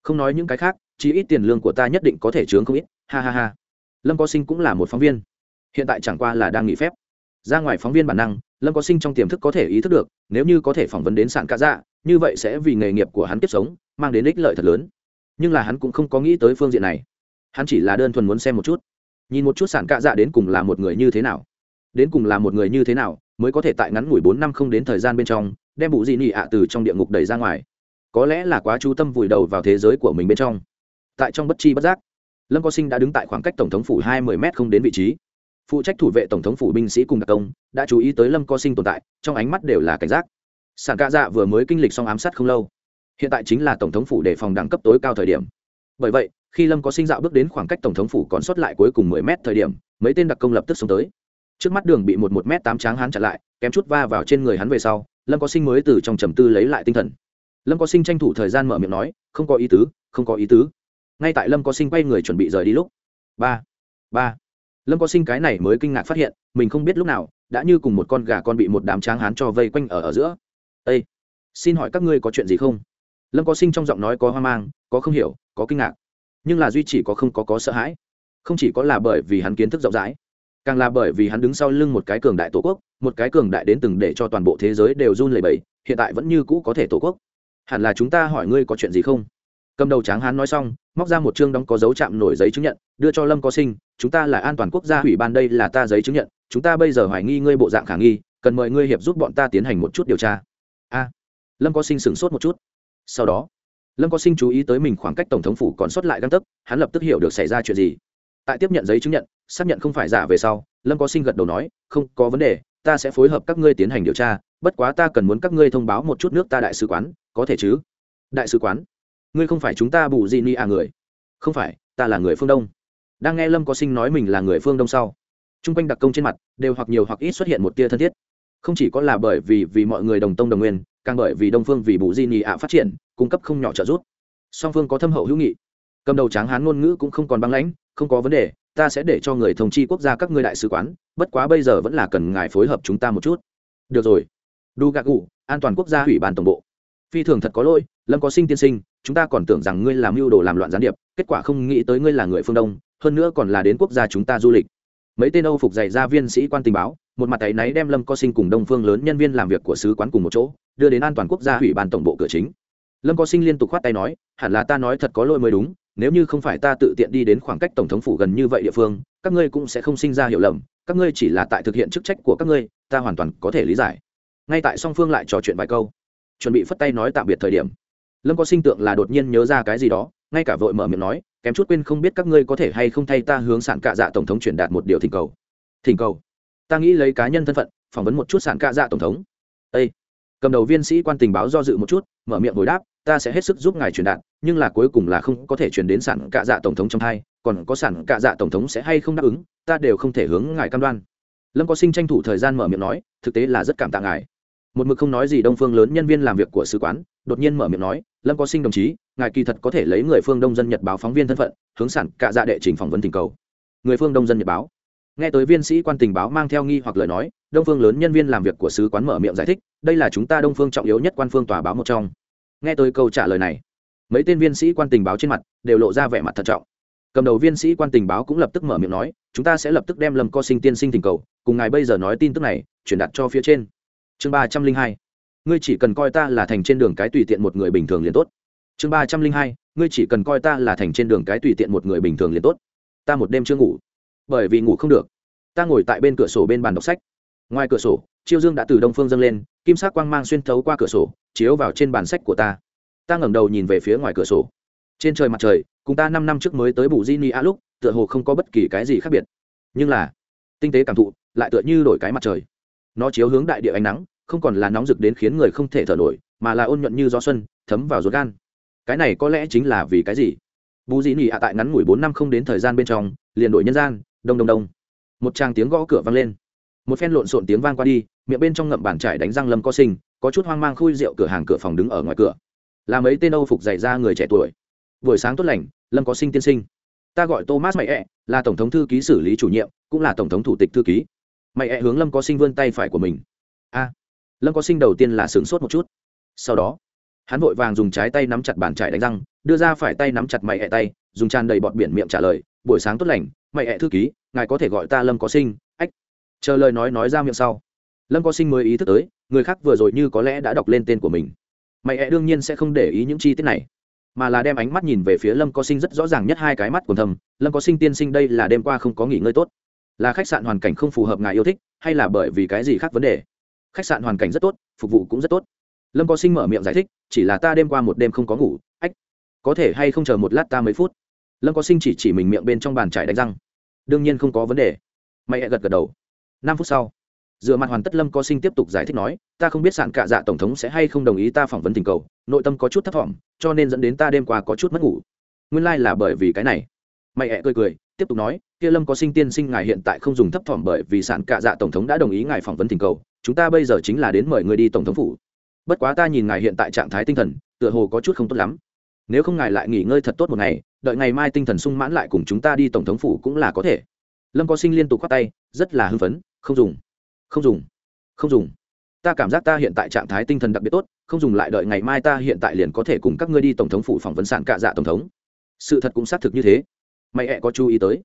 không nói những cái khác chỉ ít tiền lương của ta nhất định có thể chướng không ít ha ha ha lâm có sinh cũng là một phóng viên hiện tại chẳng qua là đang nghỉ phép ra ngoài phóng viên bản năng lâm có sinh trong tiềm thức có thể ý thức được nếu như có thể phỏng vấn đến sản ca dạ như vậy sẽ vì nghề nghiệp của hắn tiếp sống mang đến ích lợi thật lớn nhưng là hắn cũng không có nghĩ tới phương diện này. Hắn chỉ là đơn thuần muốn xem một chút. Nhìn một chút sản cạ dạ đến cùng là một người như thế nào. Đến cùng là một người như thế nào mới có thể tại ngắn ngủi bốn năm không đến thời gian bên trong, đem bụ dị nị ạ từ trong địa ngục đẩy ra ngoài. Có lẽ là quá chú tâm vùi đầu vào thế giới của mình bên trong. Tại trong bất chi bất giác, lâm có sinh đã đứng tại khoảng cách tổng thống phủ hai mươi m không đến vị trí. Phụ trách thủ vệ tổng thống phủ binh sĩ cùng đặc công đã chú ý tới lâm có sinh tồn tại, trong ánh mắt đều là cảnh giác. Sản ca dạ vừa mới kinh lịch xong ám sát không lâu hiện tại chính là tổng thống phủ để phòng đẳng cấp tối cao thời điểm. Bởi vậy, khi lâm có sinh dạo bước đến khoảng cách tổng thống phủ còn sót lại cuối cùng mười mét thời điểm, mấy tên đặc công lập tức xông tới. Trước mắt đường bị một một m tám tráng hắn chặn lại, kém chút va vào trên người hắn về sau, lâm có sinh mới từ trong trầm tư lấy lại tinh thần. Lâm có sinh tranh thủ thời gian mở miệng nói, không có ý tứ, không có ý tứ. Ngay tại lâm có sinh quay người chuẩn bị rời đi lúc. Ba ba. Lâm có sinh cái này mới kinh ngạc phát hiện, mình không biết lúc nào, đã như cùng một con gà con bị một đám tráng hán cho vây quanh ở ở giữa. Ây xin hỏi các ngươi có chuyện gì không? Lâm có sinh trong giọng nói có hoang mang, có không hiểu, có kinh ngạc. Nhưng là duy chỉ có không có có sợ hãi. Không chỉ có là bởi vì hắn kiến thức rộng rãi, càng là bởi vì hắn đứng sau lưng một cái cường đại tổ quốc, một cái cường đại đến từng để cho toàn bộ thế giới đều run lẩy bẩy, hiện tại vẫn như cũ có thể tổ quốc. Hẳn là chúng ta hỏi ngươi có chuyện gì không? Cầm đầu tráng hán nói xong, móc ra một chương đóng có dấu chạm nổi giấy chứng nhận, đưa cho lâm có sinh, chúng ta là an toàn quốc gia ủy ban đây là ta giấy chứng nhận, chúng ta bây giờ hoài nghi ngươi bộ dạng khả nghi, cần mời ngươi hiệp giúp bọn ta tiến hành một chút điều tra. A. Lâm có sinh sửng sốt một chút sau đó, lâm có sinh chú ý tới mình khoảng cách tổng thống phủ còn sót lại găng tấc, hắn lập tức hiểu được xảy ra chuyện gì. Tại tiếp nhận giấy chứng nhận, xác nhận không phải giả về sau, lâm có sinh gật đầu nói, không có vấn đề, ta sẽ phối hợp các ngươi tiến hành điều tra, bất quá ta cần muốn các ngươi thông báo một chút nước ta đại sứ quán, có thể chứ? Đại sứ quán? Ngươi không phải chúng ta bù gì ni à người? Không phải, ta là người phương đông. Đang nghe lâm có sinh nói mình là người phương đông sau t r u n g quanh đặc công trên mặt đều hoặc nhiều hoặc ít xuất hiện một tia thân thiết không chỉ có là bởi vì vì mọi người đồng tông đồng nguyên, càng bởi vì đông phương vì bù di nhì ạ phát triển, cung cấp không nhỏ trợ giúp. Song phương có thâm hậu hữu nghị. Cầm đầu tráng hán ngôn ngữ cũng không còn băng lãnh, không có vấn đề, ta sẽ để cho người thông chi quốc gia các ngươi đại sứ quán, bất quá bây giờ vẫn là cần ngài phối hợp chúng ta một chút. Được rồi. Đu gạc gù, an toàn quốc gia ủy ban tổng bộ. Phi thường thật có lỗi, lâm có sinh tiên sinh, chúng ta còn tưởng rằng ngươi làm mưu đồ làm loạn gián điệp, kết quả không nghĩ tới ngươi là người phương đông, hơn nữa còn là đến quốc gia chúng ta du lịch. Mấy tên âu phục dạy ra viên sĩ quan tình báo một mặt tay náy đem lâm co sinh cùng đông phương lớn nhân viên làm việc của sứ quán cùng một chỗ, đưa đến an toàn quốc gia ủy ban tổng bộ cửa chính. Lâm có sinh liên tục khoát tay nói, hẳn là ta nói thật có lỗi mới đúng, nếu như không phải ta tự tiện đi đến khoảng cách tổng thống phủ gần như vậy địa phương, các ngươi cũng sẽ không sinh ra hiểu lầm, các ngươi chỉ là tại thực hiện chức trách của các ngươi, ta hoàn toàn có thể lý giải. Ngay tại song phương lại trò chuyện vài câu, chuẩn bị phất tay nói tạm biệt thời điểm, lâm có sinh tượng là đột nhiên nhớ ra cái gì đó, ngay cả vội mở miệng nói, kém chút quên không biết các ngươi có thể hay không thay ta hướng sản cạ dạ tổng thống truyền đạt một điều thỉnh cầu. Thỉnh cầu? Ta nghĩ lấy cá nhân thân phận, phỏng vấn một chút sản cạ dạ tổng thống. Â cầm đầu viên sĩ quan tình báo do dự một chút, mở miệng hồi đáp, ta sẽ hết sức giúp ngài truyền đạt, nhưng là cuối cùng là không có thể truyền đến sản cạ dạ tổng thống trong hai, còn có sản cạ dạ tổng thống sẽ hay không đáp ứng, ta đều không thể hướng ngài cam đoan. Lâm có sinh tranh thủ thời gian mở miệng nói, thực tế là rất cảm tạ ngài. Một mực không nói gì đông phương lớn nhân viên làm việc của sứ quán, đột nhiên mở miệng nói, lâm có sinh đồng chí, ngài kỳ thật có thể lấy người phương đông dân nhật báo phóng viên thân phận, hướng sản cạ dạ đệ trình phỏng vấn tình cầu. Người phương đông dân nhật báo nghe tới viên sĩ quan tình báo mang theo nghi hoặc lời nói, đông phương lớn nhân viên làm việc của sứ quán mở miệng giải thích, đây là chúng ta đông phương trọng yếu nhất quan phương tòa báo một trong. Nghe tới câu trả lời này, mấy tên viên sĩ quan tình báo trên mặt đều lộ ra vẻ mặt thận trọng. Cầm đầu viên sĩ quan tình báo cũng lập tức mở miệng nói, chúng ta sẽ lập tức đem lâm co sinh tiên sinh tình cầu, cùng ngài bây giờ nói tin tức này, truyền đạt cho phía trên. Chương ba trăm linh hai, ngươi chỉ cần coi ta là thành trên đường cái tùy tiện một người bình thường liền tốt. Chương ba trăm linh hai, ngươi chỉ cần coi ta là thành trên đường cái tùy tiện một người bình thường liền tốt. Ta một đêm chưa ngủ bởi vì ngủ không được. Ta ngồi tại bên cửa sổ bên bàn đọc sách. Ngoài cửa sổ, chiêu dương đã từ đông phương dâng lên, kim sắc quang mang xuyên thấu qua cửa sổ, chiếu vào trên bàn sách của ta. Ta ngẩng đầu nhìn về phía ngoài cửa sổ. Trên trời mặt trời, cùng ta năm năm trước mới tới bù di ni a lúc, tựa hồ không có bất kỳ cái gì khác biệt. Nhưng là, tinh tế cảm thụ, lại tựa như đổi cái mặt trời. Nó chiếu hướng đại địa ánh nắng, không còn là nóng rực đến khiến người không thể thở nổi, mà là ôn nhuận như gió xuân, thấm vào ruột gan. Cái này có lẽ chính là vì cái gì? Bù di ni a tại ngắn ngủi bốn năm không đến thời gian bên trong, liền đổi nhân gian đông đông đông. Một tràng tiếng gõ cửa vang lên. Một phen lộn xộn tiếng vang qua đi, miệng bên trong ngậm bàn trải đánh răng lâm co sinh, có chút hoang mang khui rượu cửa hàng cửa phòng đứng ở ngoài cửa. Là mấy tên âu phục dạy ra người trẻ tuổi. Buổi sáng tốt lành, lâm có sinh tiên sinh. Ta gọi thomas mày ẹ, là tổng thống thư ký xử lý chủ nhiệm, cũng là tổng thống thủ tịch thư ký. Mày ẹ hướng lâm có sinh vươn tay phải của mình. A. Lâm có sinh đầu tiên là sướng sốt một chút. Sau đó, hắn vội vàng dùng trái tay nắm chặt bàn trải đánh răng, đưa ra phải tay nắm chặt mày ẹ tay, dùng tràn đầy bọt biển miệng trả lời buổi sáng tốt lành, mày ẹ thư ký, ngài có thể gọi ta lâm có sinh, ách. Chờ lời nói nói ra miệng sau. Lâm có sinh mới ý thức tới, người khác vừa rồi như có lẽ đã đọc lên tên của mình. Mày ẹ đương nhiên sẽ không để ý những chi tiết này, mà là đem ánh mắt nhìn về phía lâm có sinh rất rõ ràng nhất hai cái mắt của thầm, lâm có sinh tiên sinh đây là đêm qua không có nghỉ ngơi tốt. Là khách sạn hoàn cảnh không phù hợp ngài yêu thích, hay là bởi vì cái gì khác vấn đề? Khách sạn hoàn cảnh rất tốt, phục vụ cũng rất tốt. Lâm có sinh mở miệng giải thích, chỉ là ta đêm qua một đêm không có ngủ, ách. Có thể hay không chờ một lát ta mấy phút? Lâm có sinh chỉ chỉ mình miệng bên trong bàn trải đánh răng đương nhiên không có vấn đề mày gật gật đầu năm phút sau dựa mặt hoàn tất lâm có sinh tiếp tục giải thích nói ta không biết sạn cạ dạ tổng thống sẽ hay không đồng ý ta phỏng vấn tình cầu nội tâm có chút thấp t cho nên dẫn đến ta đêm qua có chút mất ngủ nguyên lai、like、là bởi vì cái này mày hẹ cười cười tiếp tục nói kia lâm có sinh tiên sinh ngài hiện tại không dùng thấp thỏm bởi vì sạn cạ dạ tổng thống đã đồng ý ngài phỏng vấn tình cầu chúng ta bây giờ chính là đến mời người đi tổng thống phủ bất quá ta nhìn ngài hiện tại trạng thái tinh thần tựa hồ có chút không tốt lắm nếu không ngài lại nghỉ ngơi thật tốt một ngày đợi ngày mai tinh thần sung mãn lại cùng chúng ta đi, tổng thống phủ cũng là có thể. Lâm có sinh liên tục khoác tay, rất là hưng phấn, không dùng không dùng không dùng. Ta cảm giác ta hiện tại trạng thái tinh thần đặc biệt tốt, không dùng lại đợi ngày mai ta hiện tại liền có thể cùng các ngươi đi, tổng thống phủ phỏng vấn sản cạ dạ tổng thống. Sự thật cũng xác thực như thế. Mày ẹ có chú ý tới.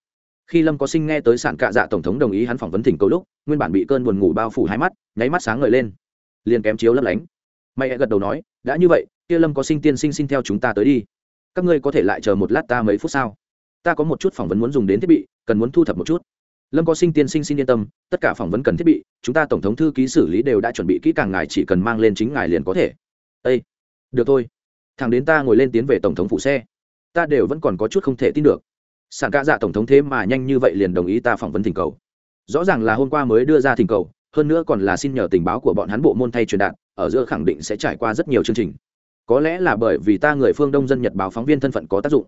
Khi lâm có sinh nghe tới sản cạ dạ tổng thống đồng ý hắn phỏng vấn thỉnh cầu lúc, nguyên bản bị cơn buồn ngủ bao phủ hai mắt, nháy mắt sáng ngời lên. Liền kém chiếu lấp lánh. Mày ẹ gật đầu nói, đã như vậy, kia lâm có sinh tiên sinh xin theo chúng ta tới đi các ngươi có thể lại chờ một lát ta mấy phút sau. Ta có một chút phỏng vấn muốn dùng đến thiết bị, cần muốn thu thập một chút. Lâm có sinh tiên sinh xin yên tâm, tất cả phỏng vấn cần thiết bị, chúng ta tổng thống thư ký xử lý đều đã chuẩn bị kỹ càng ngài chỉ cần mang lên chính ngài liền có thể. Ây được thôi. Thằng đến ta ngồi lên tiến về tổng thống phụ xe. Ta đều vẫn còn có chút không thể tin được. Sản ca dạ tổng thống thế mà nhanh như vậy liền đồng ý ta phỏng vấn thỉnh cầu. Rõ ràng là hôm qua mới đưa ra thỉnh cầu, hơn nữa còn là xin nhờ tình báo của bọn hắn bộ môn thay truyền đạt, ở giữa khẳng định sẽ trải qua rất nhiều chương trình có lẽ là bởi vì ta người phương đông dân nhật báo phóng viên thân phận có tác dụng.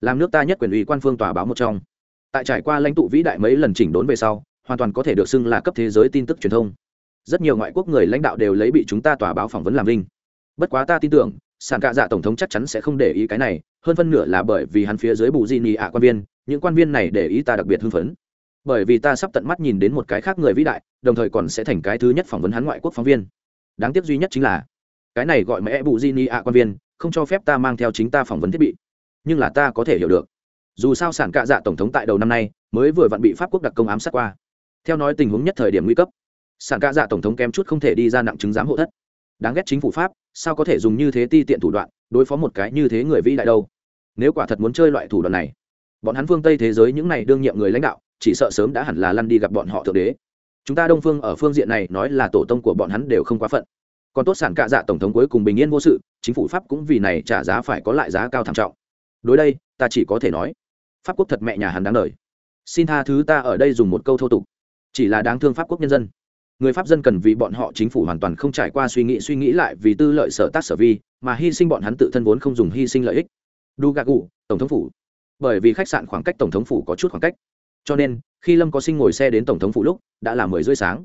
Làm nước ta nhất quyền ủy quan phương tòa báo một trong. Tại trải qua lãnh tụ vĩ đại mấy lần chỉnh đốn về sau, hoàn toàn có thể được xưng là cấp thế giới tin tức truyền thông. Rất nhiều ngoại quốc người lãnh đạo đều lấy bị chúng ta tòa báo phỏng vấn làm linh bất quá ta tin tưởng sàn cạ dạ tổng thống chắc chắn sẽ không để ý cái này, hơn phân nửa là bởi vì hắn phía dưới bù di nị ạ quan viên, những quan viên này để ý ta đặc biệt hưng phấn. Bởi vì ta sắp tận mắt nhìn đến một cái khác người vĩ đại, đồng thời còn sẽ thành cái thứ nhất phỏng vấn hắn ngoại quốc phóng viên. Đáng tiếc duy nhất chính là cái này gọi mẹ bù di ni ạ quan viên, không cho phép ta mang theo chính ta phỏng vấn thiết bị. Nhưng là ta có thể hiểu được. Dù sao sản cạ dạ tổng thống tại đầu năm nay mới vừa vặn bị pháp quốc đặc công ám sát qua. Theo nói tình huống nhất thời điểm nguy cấp, sản cạ dạ tổng thống kém chút không thể đi ra nặng chứng giám hộ thất. Đáng ghét chính phủ pháp, sao có thể dùng như thế ti tiện thủ đoạn đối phó một cái như thế người vĩ đại đâu? Nếu quả thật muốn chơi loại thủ đoạn này, bọn hắn phương tây thế giới những này đương nhiệm người lãnh đạo, chỉ sợ sớm đã hẳn là lăn đi gặp bọn họ thượng đế. Chúng ta đông phương ở phương diện này nói là tổ tông của bọn hắn đều không quá phận còn tốt sản cạ dạ tổng thống cuối cùng bình yên vô sự, chính phủ pháp cũng vì này trả giá phải có lại giá cao thảm trọng. Đối đây, ta chỉ có thể nói, pháp quốc thật mẹ nhà hắn đáng lời xin tha thứ ta ở đây dùng một câu thô tục. Chỉ là đáng thương pháp quốc nhân dân. Người pháp dân cần vì bọn họ chính phủ hoàn toàn không trải qua suy nghĩ suy nghĩ lại vì tư lợi sở tác sở vi, mà hy sinh bọn hắn tự thân vốn không dùng hy sinh lợi ích. Đu gà gù tổng thống phủ. Bởi vì khách sạn khoảng cách tổng thống phủ có chút khoảng cách. Cho nên, khi lâm có sinh ngồi xe đến tổng thống phủ lúc, đã là mười rưỡi sáng.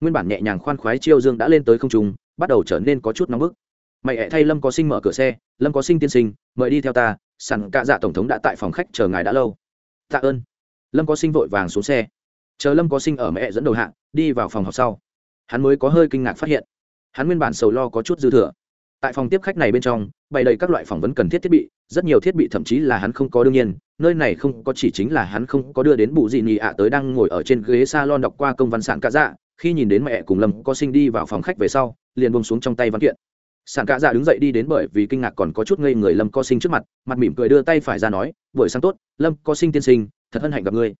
Nguyên bản nhẹ nhàng khoan khoái chiêu dương đã lên tới không trung bắt đầu trở nên có chút nóng bức. Mày hẹ thay lâm có sinh mở cửa xe, lâm có sinh tiên sinh, mời đi theo ta, sẵn cạ dạ tổng thống đã tại phòng khách chờ ngài đã lâu. Tạ ơn. Lâm có sinh vội vàng xuống xe. Chờ lâm có sinh ở mẹ dẫn đầu hạng đi vào phòng học sau. Hắn mới có hơi kinh ngạc phát hiện, hắn nguyên bản sầu lo có chút dư thừa. Tại phòng tiếp khách này bên trong, bày đầy các loại phỏng vấn cần thiết thiết bị, rất nhiều thiết bị thậm chí là hắn không có đương nhiên, nơi này không có chỉ chính là hắn không có đưa đến bụ gì nhị ạ tới đang ngồi ở trên ghế s a lon đọc qua công văn sản cá dạ khi nhìn đến mẹ cùng lâm có sinh đi vào phòng khách về sau, liền buông xuống trong tay văn kiện. Sản cạ dạ đứng dậy đi đến bởi vì kinh ngạc còn có chút ngây người lâm Co sinh trước mặt mặt mỉm cười đưa tay phải ra nói, buổi sáng tốt, lâm Co sinh tiên sinh, thật hân hạnh gặp ngươi.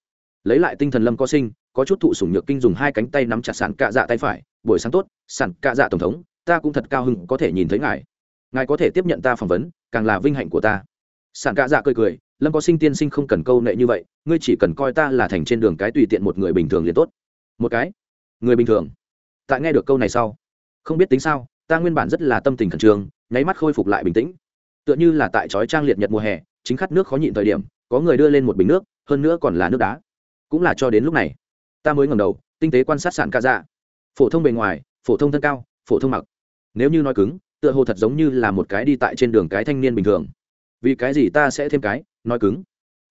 Lấy lại tinh thần lâm Co sinh, có chút thụ sủng nhược kinh dùng hai cánh tay nắm chặt sản cạ dạ tay phải, buổi sáng tốt sản cạ dạ tổng thống, ta cũng thật cao hứng có thể nhìn thấy ngài. Ngài có thể tiếp nhận ta phỏng vấn, càng là vinh hạnh của ta. Sản cạ dạ cười cười, lâm có sinh tiên sinh không cần câu nệ như vậy, ngươi chỉ cần coi ta là thành trên đường cái tùy tiện một người bình thường liền tốt. Một cái người bình thường. Tại nghe được câu này sau, không biết tính sao, ta nguyên bản rất là tâm tình khẩn trương, nháy mắt khôi phục lại bình tĩnh. Tựa như là tại trói trang liệt nhật mùa hè, chính khát nước khó nhịn thời điểm, có người đưa lên một bình nước, hơn nữa còn là nước đá. Cũng là cho đến lúc này, ta mới ngầm đầu, tinh tế quan sát sản ca dạ. Phổ thông bề ngoài, phổ thông thân cao, phổ thông mặc. Nếu như nói cứng, tựa hồ thật giống như là một cái đi tại trên đường cái thanh niên bình thường. Vì cái gì ta sẽ thêm cái, nói cứng?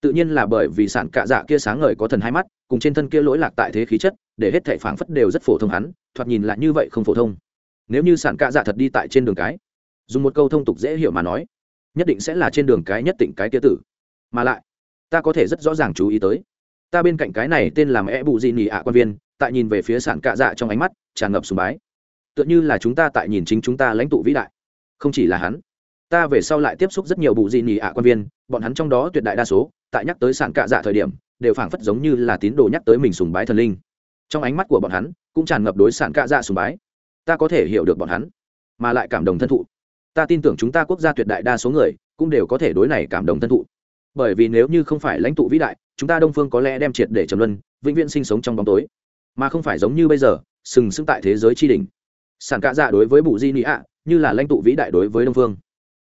Tự nhiên là bởi vì sản cạ dạ kia sáng ngời có thần hai mắt, cùng trên thân kia lỗi lạc tại thế khí chất, để hết thệ phảng phất đều rất phổ thông hắn, thoạt nhìn lại như vậy không phổ thông. Nếu như sản cạ dạ thật đi tại trên đường cái, dùng một câu thông tục dễ hiểu mà nói, nhất định sẽ là trên đường cái nhất định cái kia tử. Mà lại, ta có thể rất rõ ràng chú ý tới, ta bên cạnh cái này tên là mẹ bù di nỉ ạ quan viên, tại nhìn về phía sản cạ dạ trong ánh mắt, tràn ngập sùng bái. Tựa như là chúng ta tại nhìn chính chúng ta lãnh tụ vĩ đại, không chỉ là hắn. Ta về sau lại tiếp xúc rất nhiều bù di nỉ ạ quan viên, bọn hắn trong đó tuyệt đại đa số tại nhắc tới sản cạ dạ thời điểm, đều phảng phất giống như là tín đồ nhắc tới mình sùng bái thần linh. Trong ánh mắt của bọn hắn, cũng tràn ngập đối sản cạ dạ sùng bái. Ta có thể hiểu được bọn hắn, mà lại cảm động thân thụ. Ta tin tưởng chúng ta quốc gia tuyệt đại đa số người, cũng đều có thể đối này cảm động thân thụ. Bởi vì nếu như không phải lãnh tụ vĩ đại, chúng ta đông phương có lẽ đem triệt để trầm luân, vĩnh viễn sinh sống trong bóng tối. Mà không phải giống như bây giờ, sừng sững tại thế giới tri đình sản cạ dạ đối với bù di nị ạ, như là lãnh tụ vĩ đại đối với đông phương.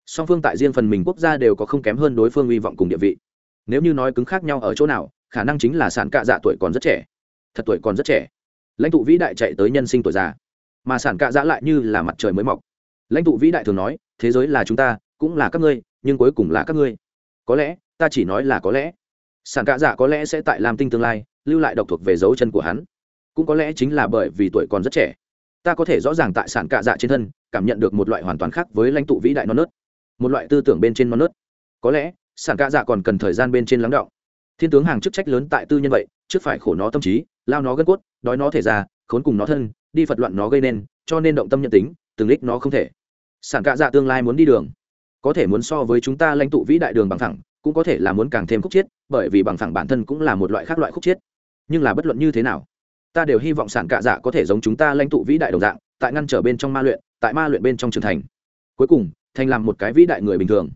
Song phương tại riêng phần mình quốc gia đều có không kém hơn đối phương hy vọng cùng địa vị nếu như nói cứng khác nhau ở chỗ nào, khả năng chính là sản cạ dạ tuổi còn rất trẻ. Thật tuổi còn rất trẻ. Lãnh tụ vĩ đại chạy tới nhân sinh tuổi già. Mà sản cạ dạ lại như là mặt trời mới mọc. Lãnh tụ vĩ đại thường nói, thế giới là chúng ta, cũng là các ngươi, nhưng cuối cùng là các ngươi. Có lẽ, ta chỉ nói là có lẽ. Sản cạ dạ có lẽ sẽ tại lam tinh tương lai, lưu lại độc thuộc về dấu chân của hắn. Cũng có lẽ chính là bởi vì tuổi còn rất trẻ. Ta có thể rõ ràng tại sản cạ dạ trên thân, cảm nhận được một loại hoàn toàn khác với lãnh tụ vĩ đại non nớt. Một loại tư tưởng bên trên non nớt. Có lẽ sản cạ dạ còn cần thời gian bên trên lắng đọng. Thiên tướng hàng chức trách lớn tại tư nhân vậy, trước phải khổ nó tâm trí, lao nó gân cốt, đói nó thể ra khốn cùng nó thân, đi phật loạn nó gây nên, cho nên động tâm nhận tính, từng lích nó không thể. Sản cạ dạ tương lai muốn đi đường, có thể muốn so với chúng ta lãnh tụ vĩ đại đường bằng thẳng cũng có thể là muốn càng thêm khúc chiết, bởi vì bằng thẳng bản thân cũng là một loại khác loại khúc chiết. Nhưng là bất luận như thế nào, ta đều hy vọng sản cạ dạ có thể giống chúng ta lãnh tụ vĩ đại đồng dạng, tại ngăn trở bên trong ma luyện, tại ma luyện bên trong trưởng thành. Cuối cùng, thành làm một cái vĩ đại người bình thường.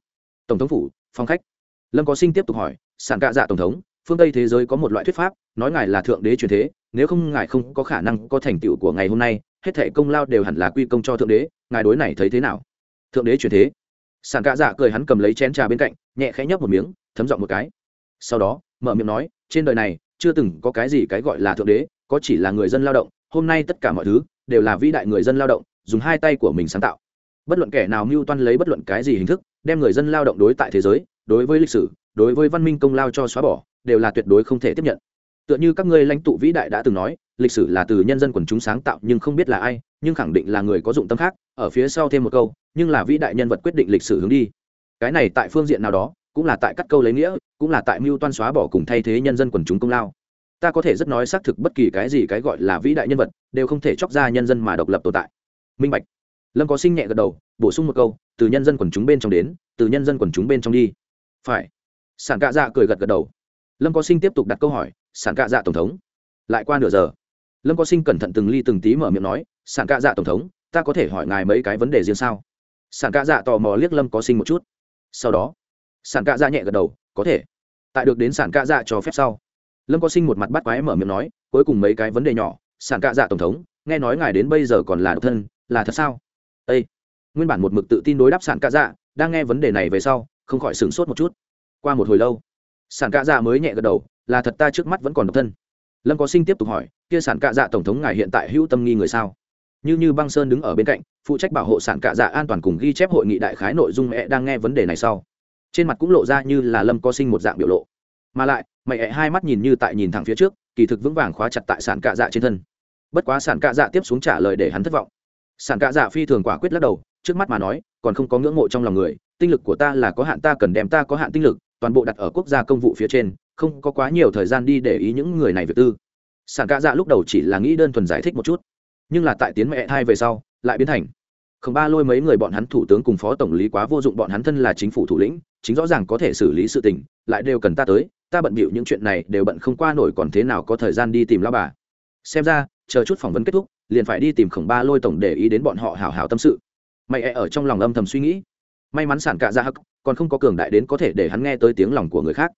Tổng thống phủ phong khách lâm có sinh tiếp tục hỏi sản cạ dạ tổng thống, phương tây thế giới có một loại thuyết pháp, nói ngài là thượng đế truyền thế, nếu không ngài không có khả năng có thành tựu của ngày hôm nay, hết thể công lao đều hẳn là quy công cho thượng đế, ngài đối này thấy thế nào? Thượng đế truyền thế. Sản cạ dạ cười hắn cầm lấy chén trà bên cạnh, nhẹ khẽ nhấp một miếng, thấm giọng một cái. Sau đó, mở miệng nói, trên đời này, chưa từng có cái gì cái gọi là thượng đế, có chỉ là người dân lao động, hôm nay tất cả mọi thứ đều là vĩ đại người dân lao động, dùng hai tay của mình sáng tạo. Bất luận kẻ nào mưu toan lấy bất luận cái gì hình thức, đem người dân lao động đối tại thế giới đối với lịch sử, đối với văn minh công lao cho xóa bỏ, đều là tuyệt đối không thể tiếp nhận. Tựa như các ngươi lãnh tụ vĩ đại đã từng nói, lịch sử là từ nhân dân quần chúng sáng tạo nhưng không biết là ai, nhưng khẳng định là người có dụng tâm khác, ở phía sau thêm một câu, nhưng là vĩ đại nhân vật quyết định lịch sử hướng đi. Cái này tại phương diện nào đó, cũng là tại cắt câu lấy nghĩa, cũng là tại mưu toan xóa bỏ cùng thay thế nhân dân quần chúng công lao. Ta có thể rất nói xác thực bất kỳ cái gì cái gọi là vĩ đại nhân vật, đều không thể chóc ra nhân dân mà độc lập tồn tại. Minh bạch. Lâm có sinh nhẹ gật đầu, bổ sung một câu, từ nhân dân quần chúng bên trong đến, từ nhân dân quần chúng bên trong đi phải. Sản cạ dạ cười gật gật đầu. Lâm có sinh tiếp tục đặt câu hỏi, sản cạ dạ tổng thống, lại qua nửa giờ? Lâm có sinh cẩn thận từng ly từng tí mở miệng nói, sản cạ dạ tổng thống, ta có thể hỏi ngài mấy cái vấn đề riêng sao? Sản cạ dạ tò mò liếc lâm có sinh một chút. Sau đó, sản cạ dạ nhẹ gật đầu, có thể. Tại được đến sản cạ dạ cho phép sau. Lâm có sinh một mặt bắt quái mở miệng nói, cuối cùng mấy cái vấn đề nhỏ, sản cạ dạ tổng thống, nghe nói ngài đến bây giờ còn là độc thân, là thật sao? Â nguyên bản một mực tự tin đối đáp sản cạ dạ đang nghe vấn đề này về sau không khỏi sửng sốt một chút. Qua một hồi lâu, sản cạ dạ mới nhẹ gật đầu, là thật ta trước mắt vẫn còn độc thân. Lâm có sinh tiếp tục hỏi, kia sản cạ dạ tổng thống ngài hiện tại hữu tâm nghi người sao? Như như băng sơn đứng ở bên cạnh, phụ trách bảo hộ sản cạ dạ an toàn cùng ghi chép hội nghị đại khái nội dung mẹ đang nghe vấn đề này sau. Trên mặt cũng lộ ra như là lâm có sinh một dạng biểu lộ. Mà lại, mẹ ẹ hai mắt nhìn như tại nhìn thẳng phía trước, kỳ thực vững vàng khóa chặt tại sản cạ dạ trên thân. Bất quá sản cạ dạ tiếp xuống trả lời để hắn thất vọng. Sản cạ dạ phi thường quả quyết lắc đầu, trước mắt mà nói, còn không có ngưỡng mộ trong lòng người tinh lực của ta là có hạn ta cần đem ta có hạn tinh lực, toàn bộ đặt ở quốc gia công vụ phía trên, không có quá nhiều thời gian đi để ý những người này việc tư. Sản cạ dạ lúc đầu chỉ là nghĩ đơn thuần giải thích một chút, nhưng là tại tiến mẹ hai về sau, lại biến thành. Không ba lôi mấy người bọn hắn thủ tướng cùng phó tổng lý quá vô dụng, bọn hắn thân là chính phủ thủ lĩnh, chính rõ ràng có thể xử lý sự tình, lại đều cần ta tới, ta bận bịu những chuyện này đều bận không qua nổi còn thế nào có thời gian đi tìm lao bà. Xem ra, chờ chút phỏng vấn kết thúc, liền phải đi tìm khổng ba lôi tổng để ý đến bọn họ hào hào tâm sự. Mày e ở trong lòng âm thầm suy nghĩ may mắn sản cạ dạ hắc còn không có cường đại đến có thể để hắn nghe tới tiếng lòng của người khác.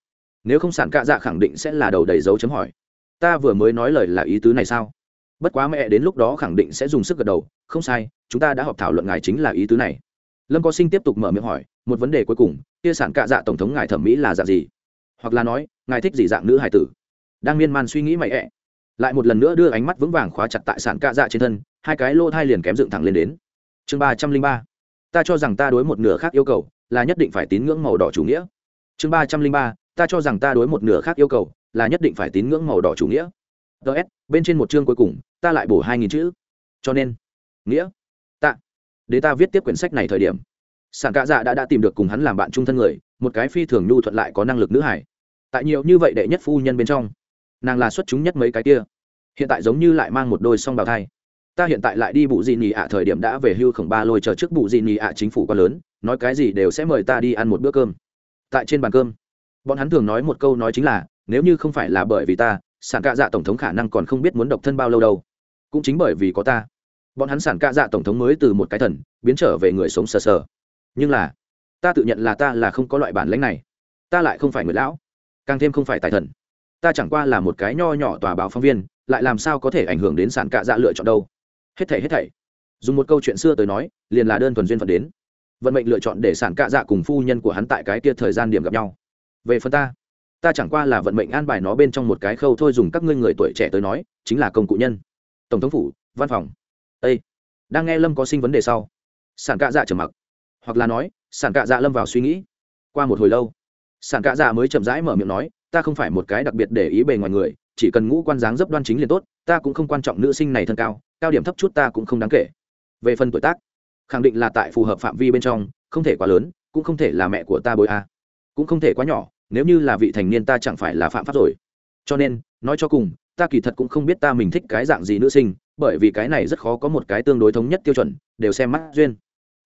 Nếu không sản cạ dạ khẳng định sẽ là đầu đầy dấu chấm hỏi. Ta vừa mới nói lời là ý tứ này sao? Bất quá mẹ đến lúc đó khẳng định sẽ dùng sức gật đầu, không sai, chúng ta đã họp thảo luận ngài chính là ý tứ này. Lâm có sinh tiếp tục mở miệng hỏi, một vấn đề cuối cùng, kia sản cạ dạ tổng thống ngài thẩm mỹ là dạng gì? Hoặc là nói, ngài thích gì dạng nữ hải tử? Đang miên man suy nghĩ mày ẹ. Lại một lần nữa đưa ánh mắt vững vàng khóa chặt tại sản cạ dạ trên thân, hai cái lô thai liền kém dựng thẳng lên đến. Chương ba trăm linh ba ta cho rằng ta đối một nửa khác yêu cầu là nhất định phải tín ngưỡng màu đỏ chủ nghĩa. Chương ba trăm linh ba, ta cho rằng ta đối một nửa khác yêu cầu là nhất định phải tín ngưỡng màu đỏ chủ nghĩa. Ts bên trên một chương cuối cùng, ta lại bổ hai nghìn chữ. Cho nên, nghĩa ta để ta viết tiếp quyển sách này thời điểm, sản cạ dạ đã đã tìm được cùng hắn làm bạn trung thân người, một cái phi thường nhu thuận lại có năng lực nữ hải. Tại nhiều như vậy đệ nhất phu nhân bên trong, nàng là xuất chúng nhất mấy cái kia. Hiện tại giống như lại mang một đôi song bào thai ta hiện tại lại đi bụ gì nhì ạ? Thời điểm đã về hưu khổng ba lôi chờ trước bụ gì nhì ạ? Chính phủ quá lớn, nói cái gì đều sẽ mời ta đi ăn một bữa cơm. Tại trên bàn cơm, bọn hắn thường nói một câu nói chính là, nếu như không phải là bởi vì ta, sản cạ dạ tổng thống khả năng còn không biết muốn độc thân bao lâu đâu. Cũng chính bởi vì có ta. Bọn hắn sản cạ dạ tổng thống mới từ một cái thần, biến trở về người sống sờ sờ. Nhưng là, ta tự nhận là ta là không có loại bản lãnh này. Ta lại không phải người lão, càng thêm không phải tài thần. Ta chẳng qua là một cái nho nhỏ tòa báo phóng viên, lại làm sao có thể ảnh hưởng đến sản cạ dạ lựa chọn đâu? Hết thảy hết thảy. Dùng một câu chuyện xưa tới nói, liền là đơn thuần duyên phận đến. Vận mệnh lựa chọn để sản cạ dạ cùng phu nhân của hắn tại cái kia thời gian điểm gặp nhau. Về phần ta ta chẳng qua là vận mệnh an bài nó bên trong một cái khâu thôi dùng các ngươi người tuổi trẻ tới nói, chính là công cụ nhân. Tổng thống phủ, văn phòng. Â đang nghe lâm có sinh vấn đề sau. Sản cạ dạ trầm mặc. Hoặc là nói, sản cạ dạ lâm vào suy nghĩ. Qua một hồi lâu, sản cạ dạ mới chậm rãi mở miệng nói, ta không phải một cái đặc biệt để ý bề ngoài người, chỉ cần ngũ quan dáng dấp đoan chính liền tốt, ta cũng không quan trọng nữ sinh này thân cao cao điểm thấp chút ta cũng không đáng kể. Về phần tuổi tác, khẳng định là tại phù hợp phạm vi bên trong, không thể quá lớn, cũng không thể là mẹ của ta bối a. Cũng không thể quá nhỏ, nếu như là vị thành niên ta chẳng phải là phạm pháp rồi. Cho nên, nói cho cùng, ta kỳ thật cũng không biết ta mình thích cái dạng gì nữ sinh, bởi vì cái này rất khó có một cái tương đối thống nhất tiêu chuẩn, đều xem mắt duyên.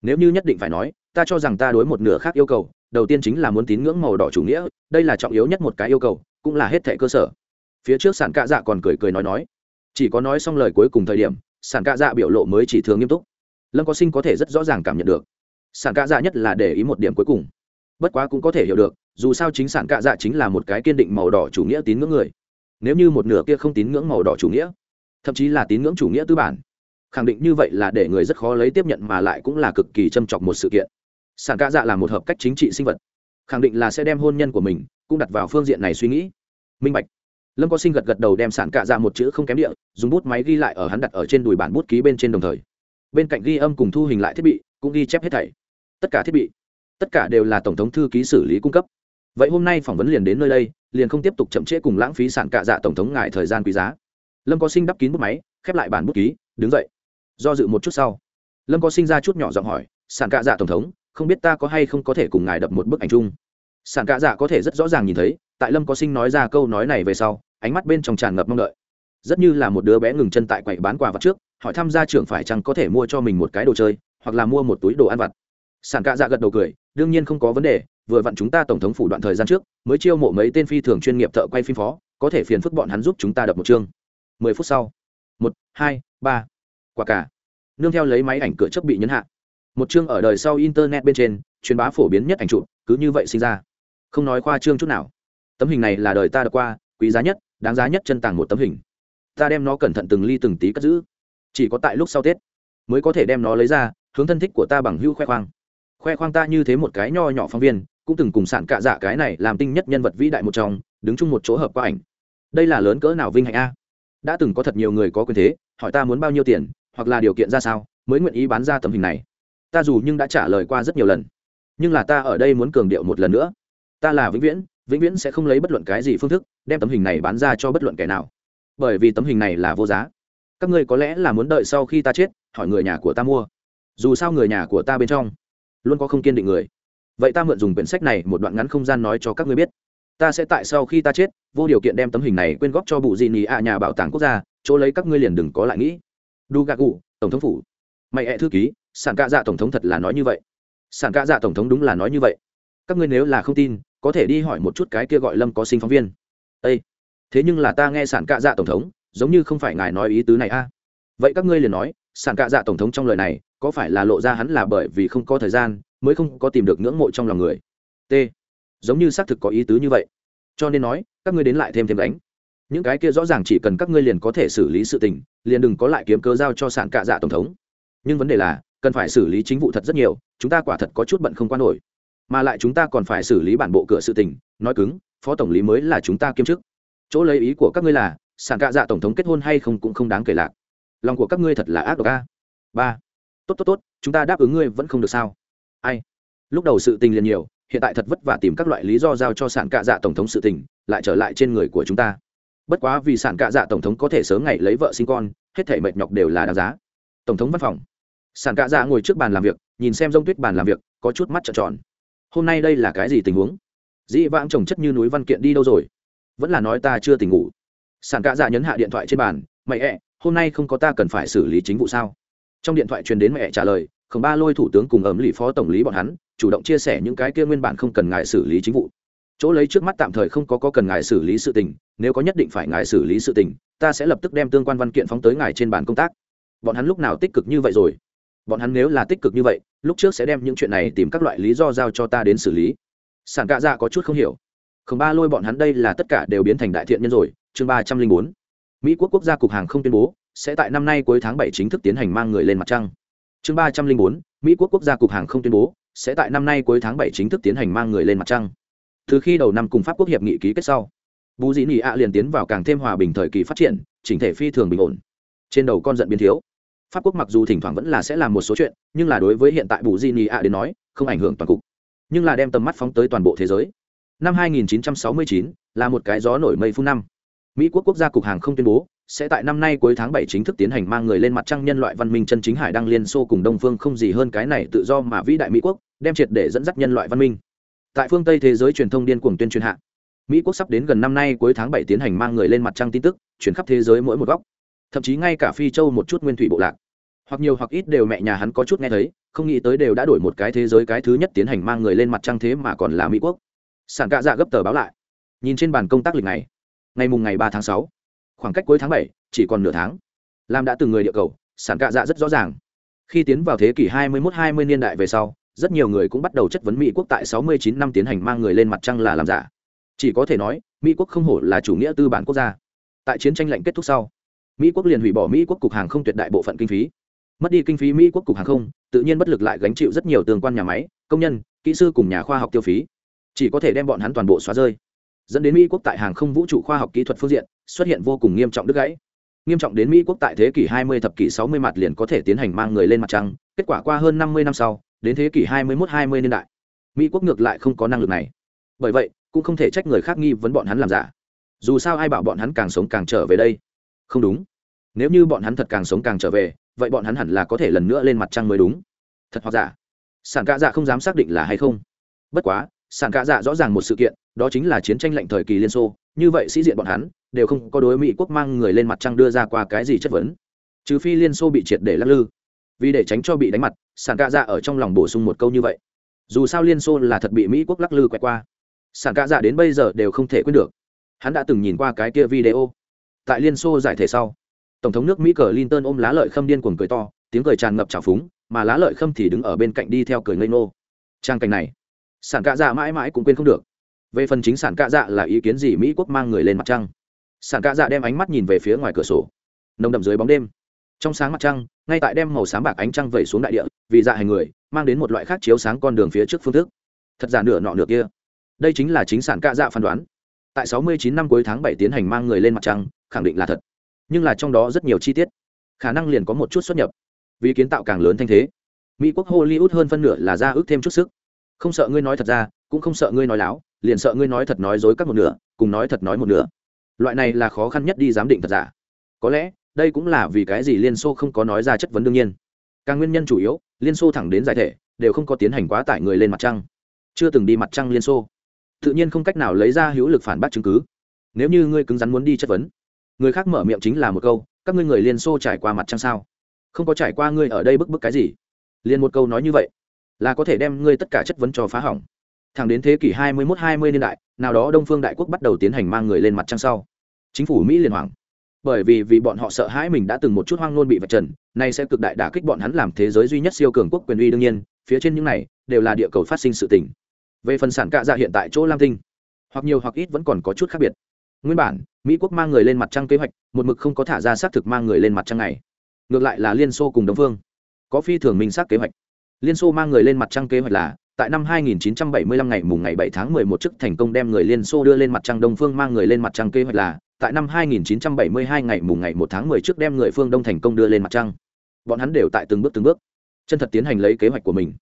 Nếu như nhất định phải nói, ta cho rằng ta đối một nửa khác yêu cầu, đầu tiên chính là muốn tín ngưỡng màu đỏ chủ nghĩa, đây là trọng yếu nhất một cái yêu cầu, cũng là hết thệ cơ sở. Phía trước sản cạ dạ còn cười cười nói nói, chỉ có nói xong lời cuối cùng thời điểm sản cạ dạ biểu lộ mới chỉ thường nghiêm túc. Lâm có sinh có thể rất rõ ràng cảm nhận được. Sản cạ dạ nhất là để ý một điểm cuối cùng. Bất quá cũng có thể hiểu được, dù sao chính sản cạ dạ chính là một cái kiên định màu đỏ chủ nghĩa tín ngưỡng người. Nếu như một nửa kia không tín ngưỡng màu đỏ chủ nghĩa, thậm chí là tín ngưỡng chủ nghĩa tư bản, khẳng định như vậy là để người rất khó lấy tiếp nhận mà lại cũng là cực kỳ châm chọc một sự kiện. Sản cạ dạ là một hợp cách chính trị sinh vật, khẳng định là sẽ đem hôn nhân của mình cũng đặt vào phương diện này suy nghĩ. Minh bạch lâm có sinh gật gật đầu đem sản cạ ra một chữ không kém địa dùng bút máy ghi lại ở hắn đặt ở trên đùi bản bút ký bên trên đồng thời bên cạnh ghi âm cùng thu hình lại thiết bị cũng ghi chép hết thảy tất cả thiết bị tất cả đều là tổng thống thư ký xử lý cung cấp vậy hôm nay phỏng vấn liền đến nơi đây liền không tiếp tục chậm trễ cùng lãng phí sản cạ dạ tổng thống ngại thời gian quý giá lâm có sinh đắp kín bút máy khép lại bản bút ký đứng dậy do dự một chút sau lâm có sinh ra chút nhỏ giọng hỏi sản cạ dạ tổng thống không biết ta có hay không có thể cùng ngài đập một bức ảnh chung sản cạ dạ có thể rất rõ ràng nhìn thấy tại lâm có sinh nói ra câu nói này về sau ánh mắt bên trong tràn ngập mong đợi. Rất như là một đứa bé ngừng chân tại quầy bán quà vặt trước, hỏi tham gia trưởng phải chăng có thể mua cho mình một cái đồ chơi, hoặc là mua một túi đồ ăn vặt. Sản cạ dạ gật đầu cười, đương nhiên không có vấn đề, vừa vặn chúng ta tổng thống phủ đoạn thời gian trước, mới chiêu mộ mấy tên phi thường chuyên nghiệp thợ quay phim phó, có thể phiền phức bọn hắn giúp chúng ta đập một chương. Mười phút sau. Một, hai, ba. Quả cả. Nương theo lấy máy ảnh cửa chấp bị nhấn hạ. Một chương ở đời sau internet bên trên, truyền bá phổ biến nhất ảnh chụp, cứ như vậy sinh ra. Không nói khoa trương chút nào. Tấm hình này là đời ta đã qua, quý giá nhất đáng giá nhất chân tàng một tấm hình. Ta đem nó cẩn thận từng ly từng tí cất giữ. Chỉ có tại lúc sau tết mới có thể đem nó lấy ra, hướng thân thích của ta bằng hưu khoe khoang. Khoe khoang ta như thế một cái nho nhỏ phóng viên, cũng từng cùng sản cạ dạ cái này làm tinh nhất nhân vật vĩ đại một trong, đứng chung một chỗ hợp qua ảnh. Đây là lớn cỡ nào vinh hạnh a? Đã từng có thật nhiều người có quyền thế, hỏi ta muốn bao nhiêu tiền, hoặc là điều kiện ra sao, mới nguyện ý bán ra tấm hình này. Ta dù nhưng đã trả lời qua rất nhiều lần, nhưng là ta ở đây muốn cường điệu một lần nữa. Ta là vĩnh viễn vĩnh viễn sẽ không lấy bất luận cái gì phương thức đem tấm hình này bán ra cho bất luận kẻ nào. Bởi vì tấm hình này là vô giá. Các ngươi có lẽ là muốn đợi sau khi ta chết, hỏi người nhà của ta mua. Dù sao người nhà của ta bên trong luôn có không kiên định người. Vậy ta mượn dùng quyển sách này một đoạn ngắn không gian nói cho các ngươi biết. Ta sẽ tại sau khi ta chết, vô điều kiện đem tấm hình này quyên góp cho bụ dị nị ạ nhà bảo tàng quốc gia, chỗ lấy các ngươi liền đừng có lại nghĩ. Đu gà cụ, tổng thống phủ. Mày ẹ thư ký, sản cạ dạ tổng thống thật là nói như vậy. Sản cạ dạ tổng thống đúng là nói như vậy. Các ngươi nếu là không tin có thể đi hỏi một chút cái kia gọi lâm có sinh phóng viên. Â thế nhưng là ta nghe sản cạ dạ tổng thống, giống như không phải ngài nói ý tứ này a. Vậy các ngươi liền nói, sản cạ dạ tổng thống trong lời này, có phải là lộ ra hắn là bởi vì không có thời gian, mới không có tìm được ngưỡng mộ trong lòng người? T, giống như xác thực có ý tứ như vậy. Cho nên nói, các ngươi đến lại thêm thêm đánh những cái kia rõ ràng chỉ cần các ngươi liền có thể xử lý sự tình, liền đừng có lại kiếm cơ giao cho sản cạ dạ tổng thống. Nhưng vấn đề là, cần phải xử lý chính vụ thật rất nhiều, chúng ta quả thật có chút bận không quan nổi mà lại chúng ta còn phải xử lý bản bộ cửa sự tình, nói cứng, phó tổng lý mới là chúng ta kiêm chức. Chỗ lấy ý của các ngươi là sản cạ dạ tổng thống kết hôn hay không cũng không đáng kể lạc. Lòng của các ngươi thật là ác độc a. Ba. Tốt tốt tốt, chúng ta đáp ứng ngươi vẫn không được sao? Ai? Lúc đầu sự tình liền nhiều, hiện tại thật vất vả tìm các loại lý do giao cho sản cạ dạ tổng thống sự tình, lại trở lại trên người của chúng ta. Bất quá vì sản cạ dạ tổng thống có thể sớm ngày lấy vợ sinh con, hết thể mệt nhọc đều là đáng giá. Tổng thống văn phòng. Sản cạ dạ ngồi trước bàn làm việc, nhìn xem rông tuyết bàn làm việc, có chút mắt trợn tròn hôm nay đây là cái gì tình huống? Dĩ vãng trồng chất như núi văn kiện đi đâu rồi? Vẫn là nói ta chưa tỉnh ngủ. Sản cạ dạ nhấn hạ điện thoại trên bàn, mẹ ẹ, hôm nay không có ta cần phải xử lý chính vụ sao? Trong điện thoại truyền đến mẹ trả lời, khổng ba lôi thủ tướng cùng ấm lì phó tổng lý bọn hắn, chủ động chia sẻ những cái kia nguyên bản không cần ngài xử lý chính vụ. Chỗ lấy trước mắt tạm thời không có có cần ngài xử lý sự tình, nếu có nhất định phải ngài xử lý sự tình, ta sẽ lập tức đem tương quan văn kiện phóng tới ngài trên bàn công tác. Bọn hắn lúc nào tích cực như vậy rồi? Bọn hắn nếu là tích cực như vậy, lúc trước sẽ đem những chuyện này tìm các loại lý do giao cho ta đến xử lý. Sản cạ dạ có chút không hiểu. Khổng ba lôi bọn hắn đây là tất cả đều biến thành đại thiện nhân rồi, chương ba trăm linh bốn. Mỹ quốc quốc gia cục hàng không tuyên bố, sẽ tại năm nay cuối tháng bảy chính thức tiến hành mang người lên mặt trăng. Chương ba trăm linh bốn, mỹ quốc quốc gia cục hàng không tuyên bố, sẽ tại năm nay cuối tháng bảy chính thức tiến hành mang người lên mặt trăng. Từ khi đầu năm cùng pháp quốc hiệp nghị ký kết sau, bù dị nị ạ liền tiến vào càng thêm hòa bình thời kỳ phát triển, chỉnh thể phi thường bình ổn. Trên đầu con giận biến thiếu pháp quốc mặc dù thỉnh thoảng vẫn là sẽ làm một số chuyện, nhưng là đối với hiện tại bù di Ni ạ đến nói, không ảnh hưởng toàn cục. Nhưng là đem tầm mắt phóng tới toàn bộ thế giới. Năm 2969 là một cái gió nổi mây phun năm. Mỹ quốc quốc gia cục hàng không tuyên bố, sẽ tại năm nay cuối tháng 7 chính thức tiến hành mang người lên mặt trăng nhân loại văn minh chân chính hải đăng liên xô cùng đông phương không gì hơn cái này tự do mà vĩ đại mỹ quốc, đem triệt để dẫn dắt nhân loại văn minh. Tại phương tây thế giới truyền thông điên cuồng tuyên truyền hạ, mỹ quốc sắp đến gần năm nay cuối tháng 7 tiến hành mang người lên mặt trăng tin tức, chuyển khắp thế giới mỗi một góc thậm chí ngay cả phi châu một chút nguyên thủy bộ lạc. Hoặc nhiều hoặc ít đều mẹ nhà hắn có chút nghe thấy, không nghĩ tới đều đã đổi một cái thế giới cái thứ nhất tiến hành mang người lên mặt trăng thế mà còn là mỹ quốc. Sản cạ dạ gấp tờ báo lại. Nhìn trên bàn công tác lịch này ngày mùng ngày ba tháng sáu. Khoảng cách cuối tháng bảy, chỉ còn nửa tháng. Làm đã từng người địa cầu, sản cạ dạ rất rõ ràng. Khi tiến vào thế kỷ 21-20 niên đại về sau, rất nhiều người cũng bắt đầu chất vấn mỹ quốc tại 69 năm tiến hành mang người lên mặt trăng là làm giả. Chỉ có thể nói, mỹ quốc không hổ là chủ nghĩa tư bản quốc gia. Tại chiến tranh lạnh kết thúc sau mỹ quốc liền hủy bỏ mỹ quốc cục hàng không tuyệt đại bộ phận kinh phí. Mất đi kinh phí mỹ quốc cục hàng không, tự nhiên bất lực lại gánh chịu rất nhiều tương quan nhà máy, công nhân, kỹ sư cùng nhà khoa học tiêu phí. Chỉ có thể đem bọn hắn toàn bộ xóa rơi. Dẫn đến mỹ quốc tại hàng không vũ trụ khoa học kỹ thuật phương diện, xuất hiện vô cùng nghiêm trọng đứt gãy. Nghiêm trọng đến mỹ quốc tại thế kỷ 20 thập kỷ 60 mặt liền có thể tiến hành mang người lên mặt trăng, kết quả qua hơn 50 năm sau, đến thế kỷ 21-20 niên đại, mỹ quốc ngược lại không có năng lực này. Bởi vậy, cũng không thể trách người khác nghi vấn bọn hắn làm giả. Dù sao ai bảo bọn hắn càng sống càng trở về đây? Không đúng. Nếu như bọn hắn thật càng sống càng trở về, vậy bọn hắn hẳn là có thể lần nữa lên mặt trăng mới đúng. Thật hoặc giả? Sản cạ dạ không dám xác định là hay không. Bất quá, sản cạ dạ rõ ràng một sự kiện, đó chính là chiến tranh lạnh thời kỳ liên xô. Như vậy sĩ diện bọn hắn, đều không có đối mỹ quốc mang người lên mặt trăng đưa ra qua cái gì chất vấn. Trừ phi liên xô bị triệt để lắc lư. Vì để tránh cho bị đánh mặt, sản cạ dạ ở trong lòng bổ sung một câu như vậy. Dù sao liên xô là thật bị mỹ quốc lắc lư quẹt qua. Sản cạ dạ đến bây giờ đều không thể quên được. Hắn đã từng nhìn qua cái kia video tại liên xô giải thể sau, tổng thống nước mỹ cờ linton ôm lá lợi khâm điên cuồng cười to, tiếng cười tràn ngập trào phúng, mà lá lợi khâm thì đứng ở bên cạnh đi theo cười ngây ngô. Trang cảnh này, sản cạ dạ mãi mãi cũng quên không được. Về phần chính sản cạ dạ là ý kiến gì mỹ quốc mang người lên mặt trăng? Sản cạ dạ đem ánh mắt nhìn về phía ngoài cửa sổ. Nồng đậm dưới bóng đêm. Trong sáng mặt trăng, ngay tại đem màu sáng bạc ánh trăng vẩy xuống đại địa, vì dạ hành người, mang đến một loại khác chiếu sáng con đường phía trước phương thức. Thật giả nửa nọ nửa kia. Đây chính là chính sản cạ dạ phán đoán tại 69 năm cuối tháng 7 tiến hành mang người lên mặt trăng, khẳng định là thật. Nhưng là trong đó rất nhiều chi tiết, khả năng liền có một chút xuất nhập. Vì kiến tạo càng lớn thanh thế, mỹ quốc hollywood hơn phân nửa là ra ước thêm chút sức. Không sợ ngươi nói thật ra, cũng không sợ ngươi nói láo, liền sợ ngươi nói thật nói dối các một nửa, cùng nói thật nói một nửa. Loại này là khó khăn nhất đi giám định thật giả. Có lẽ, đây cũng là vì cái gì liên xô không có nói ra chất vấn đương nhiên. Càng nguyên nhân chủ yếu, liên xô thẳng đến giải thể, đều không có tiến hành quá tải người lên mặt trăng. Chưa từng đi mặt trăng liên xô tự nhiên không cách nào lấy ra hữu lực phản bác chứng cứ. Nếu như ngươi cứng rắn muốn đi chất vấn, người khác mở miệng chính là một câu, các ngươi người liên xô trải qua mặt trăng sao? Không có trải qua ngươi ở đây bức bức cái gì? Liền một câu nói như vậy, là có thể đem ngươi tất cả chất vấn cho phá hỏng. Thẳng đến thế kỷ 21-20 niên đại, nào đó đông phương đại quốc bắt đầu tiến hành mang người lên mặt trăng sau. Chính phủ mỹ liên hoàng bởi vì vì bọn họ sợ hãi mình đã từng một chút hoang nôn bị vạch trần, nay sẽ cực đại đả kích bọn hắn làm thế giới duy nhất siêu cường quốc quyền uy đương nhiên, phía trên những này đều là địa cầu phát sinh sự tình về phần sản cạ dạ hiện tại chỗ lam tinh, hoặc nhiều hoặc ít vẫn còn có chút khác biệt. Nguyên bản, mỹ quốc mang người lên mặt trăng kế hoạch, một mực không có thả ra xác thực mang người lên mặt trăng này. Ngược lại là liên xô cùng đông phương, có phi thường minh xác kế hoạch. Liên xô mang người lên mặt trăng kế hoạch là, tại năm 2975 ngày mùng ngày 7 tháng 11 chức thành công đem người liên xô đưa lên mặt trăng, đông phương mang người lên mặt trăng kế hoạch là, tại năm 2972 ngày mùng ngày 1 tháng 10 trước đem người phương đông thành công đưa lên mặt trăng. Bọn hắn đều tại từng bước từng bước, chân thật tiến hành lấy kế hoạch của mình.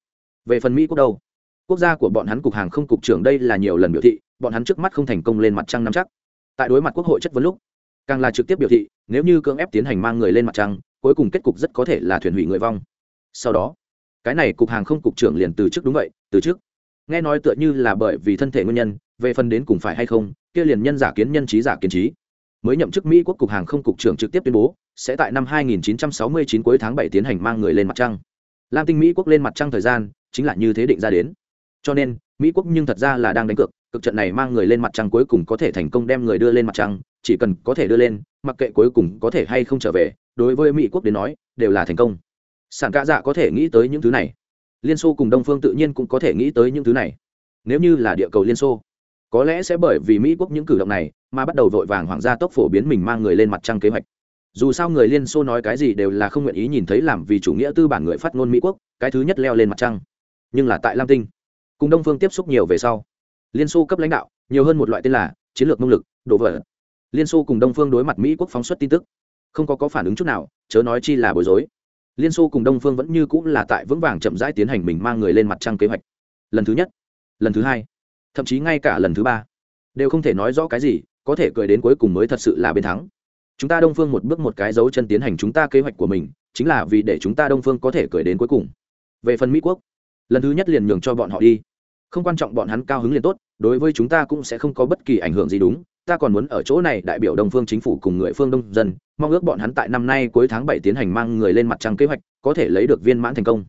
Về phần mỹ quốc đâu? Quốc gia của bọn hắn cục hàng không cục trưởng đây là nhiều lần biểu thị, bọn hắn trước mắt không thành công lên mặt trăng nắm chắc. Tại đối mặt quốc hội chất vấn lúc, càng là trực tiếp biểu thị, nếu như cưỡng ép tiến hành mang người lên mặt trăng, cuối cùng kết cục rất có thể là thuyền hủy người vong. Sau đó, cái này cục hàng không cục trưởng liền từ chức đúng vậy, từ chức. Nghe nói tựa như là bởi vì thân thể nguyên nhân, về phần đến cùng phải hay không, kia liền nhân giả kiến nhân trí giả kiến trí. Mới nhậm chức mỹ quốc cục hàng không cục trưởng trực tiếp tuyên bố, sẽ tại năm 1969 cuối tháng 7 tiến hành mang người lên mặt trăng. Lam tinh mỹ quốc lên mặt trăng thời gian, chính là như thế định ra đến cho nên, mỹ quốc nhưng thật ra là đang đánh cược cực trận này mang người lên mặt trăng cuối cùng có thể thành công đem người đưa lên mặt trăng, chỉ cần có thể đưa lên, mặc kệ cuối cùng có thể hay không trở về, đối với mỹ quốc đến nói, đều là thành công. Sản ca dạ có thể nghĩ tới những thứ này. Liên xô cùng đông phương tự nhiên cũng có thể nghĩ tới những thứ này. Nếu như là địa cầu liên xô, có lẽ sẽ bởi vì mỹ quốc những cử động này mà bắt đầu vội vàng hoàng gia tốc phổ biến mình mang người lên mặt trăng kế hoạch. Dù sao người liên xô nói cái gì đều là không nguyện ý nhìn thấy làm vì chủ nghĩa tư bản người phát ngôn mỹ quốc, cái thứ nhất leo lên mặt trăng. Nhưng là tại lam tinh cùng đông phương tiếp xúc nhiều về sau. Liên xô cấp lãnh đạo, nhiều hơn một loại tên là chiến lược nông lực đồ vỡ. Liên xô cùng đông phương đối mặt mỹ quốc phóng xuất tin tức. Không có có phản ứng chút nào, chớ nói chi là bối rối. Liên xô cùng đông phương vẫn như cũng là tại vững vàng chậm rãi tiến hành mình mang người lên mặt trăng kế hoạch. Lần thứ nhất, lần thứ hai, thậm chí ngay cả lần thứ ba, đều không thể nói rõ cái gì, có thể cười đến cuối cùng mới thật sự là bên thắng. Chúng ta đông phương một bước một cái dấu chân tiến hành chúng ta kế hoạch của mình, chính là vì để chúng ta đông phương có thể cười đến cuối cùng. Về phần mỹ quốc lần thứ nhất liền nhường cho bọn họ đi. Không quan trọng bọn hắn cao hứng liền tốt, đối với chúng ta cũng sẽ không có bất kỳ ảnh hưởng gì đúng. Ta còn muốn ở chỗ này đại biểu đồng phương chính phủ cùng người phương đông dân, mong ước bọn hắn tại năm nay cuối tháng bảy tiến hành mang người lên mặt trăng kế hoạch, có thể lấy được viên mãn thành công.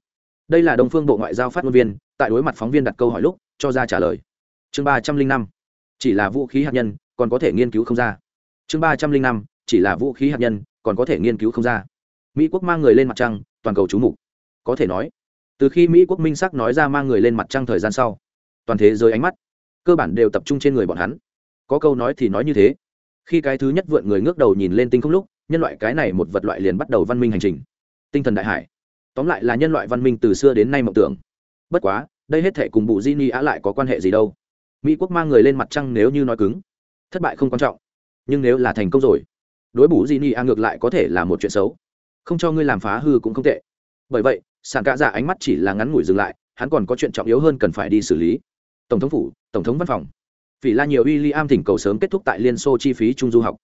Đây là đồng phương bộ ngoại giao phát ngôn viên, tại đối mặt phóng viên đặt câu hỏi lúc, cho ra trả lời. Chương ba trăm linh năm. Chỉ là vũ khí hạt nhân, còn có thể nghiên cứu không ra. Chương ba trăm linh năm. Chỉ là vũ khí hạt nhân, còn có thể nghiên cứu không ra. Mỹ quốc mang người lên mặt trăng, toàn cầu chú mục. Có thể nói từ khi mỹ quốc minh sắc nói ra mang người lên mặt trăng thời gian sau, toàn thế giới ánh mắt, cơ bản đều tập trung trên người bọn hắn. Có câu nói thì nói như thế, khi cái thứ nhất vượn người ngước đầu nhìn lên tinh không lúc, nhân loại cái này một vật loại liền bắt đầu văn minh hành trình. Tinh thần đại hải. Tóm lại là nhân loại văn minh từ xưa đến nay mộng tưởng. Bất quá, đây hết thể cùng bụ di ni á lại có quan hệ gì đâu? Mỹ quốc mang người lên mặt trăng nếu như nói cứng, thất bại không quan trọng. Nhưng nếu là thành công rồi, đối bù di ni a ngược lại có thể là một chuyện xấu. Không cho ngươi làm phá hư cũng không tệ. Bởi vậy sản cạ dạ ánh mắt chỉ là ngắn ngủi dừng lại, hắn còn có chuyện trọng yếu hơn cần phải đi xử lý. Tổng thống phủ, tổng thống văn phòng. Vì la nhiều w i l l i am thỉnh cầu sớm kết thúc tại liên xô chi phí trung du học.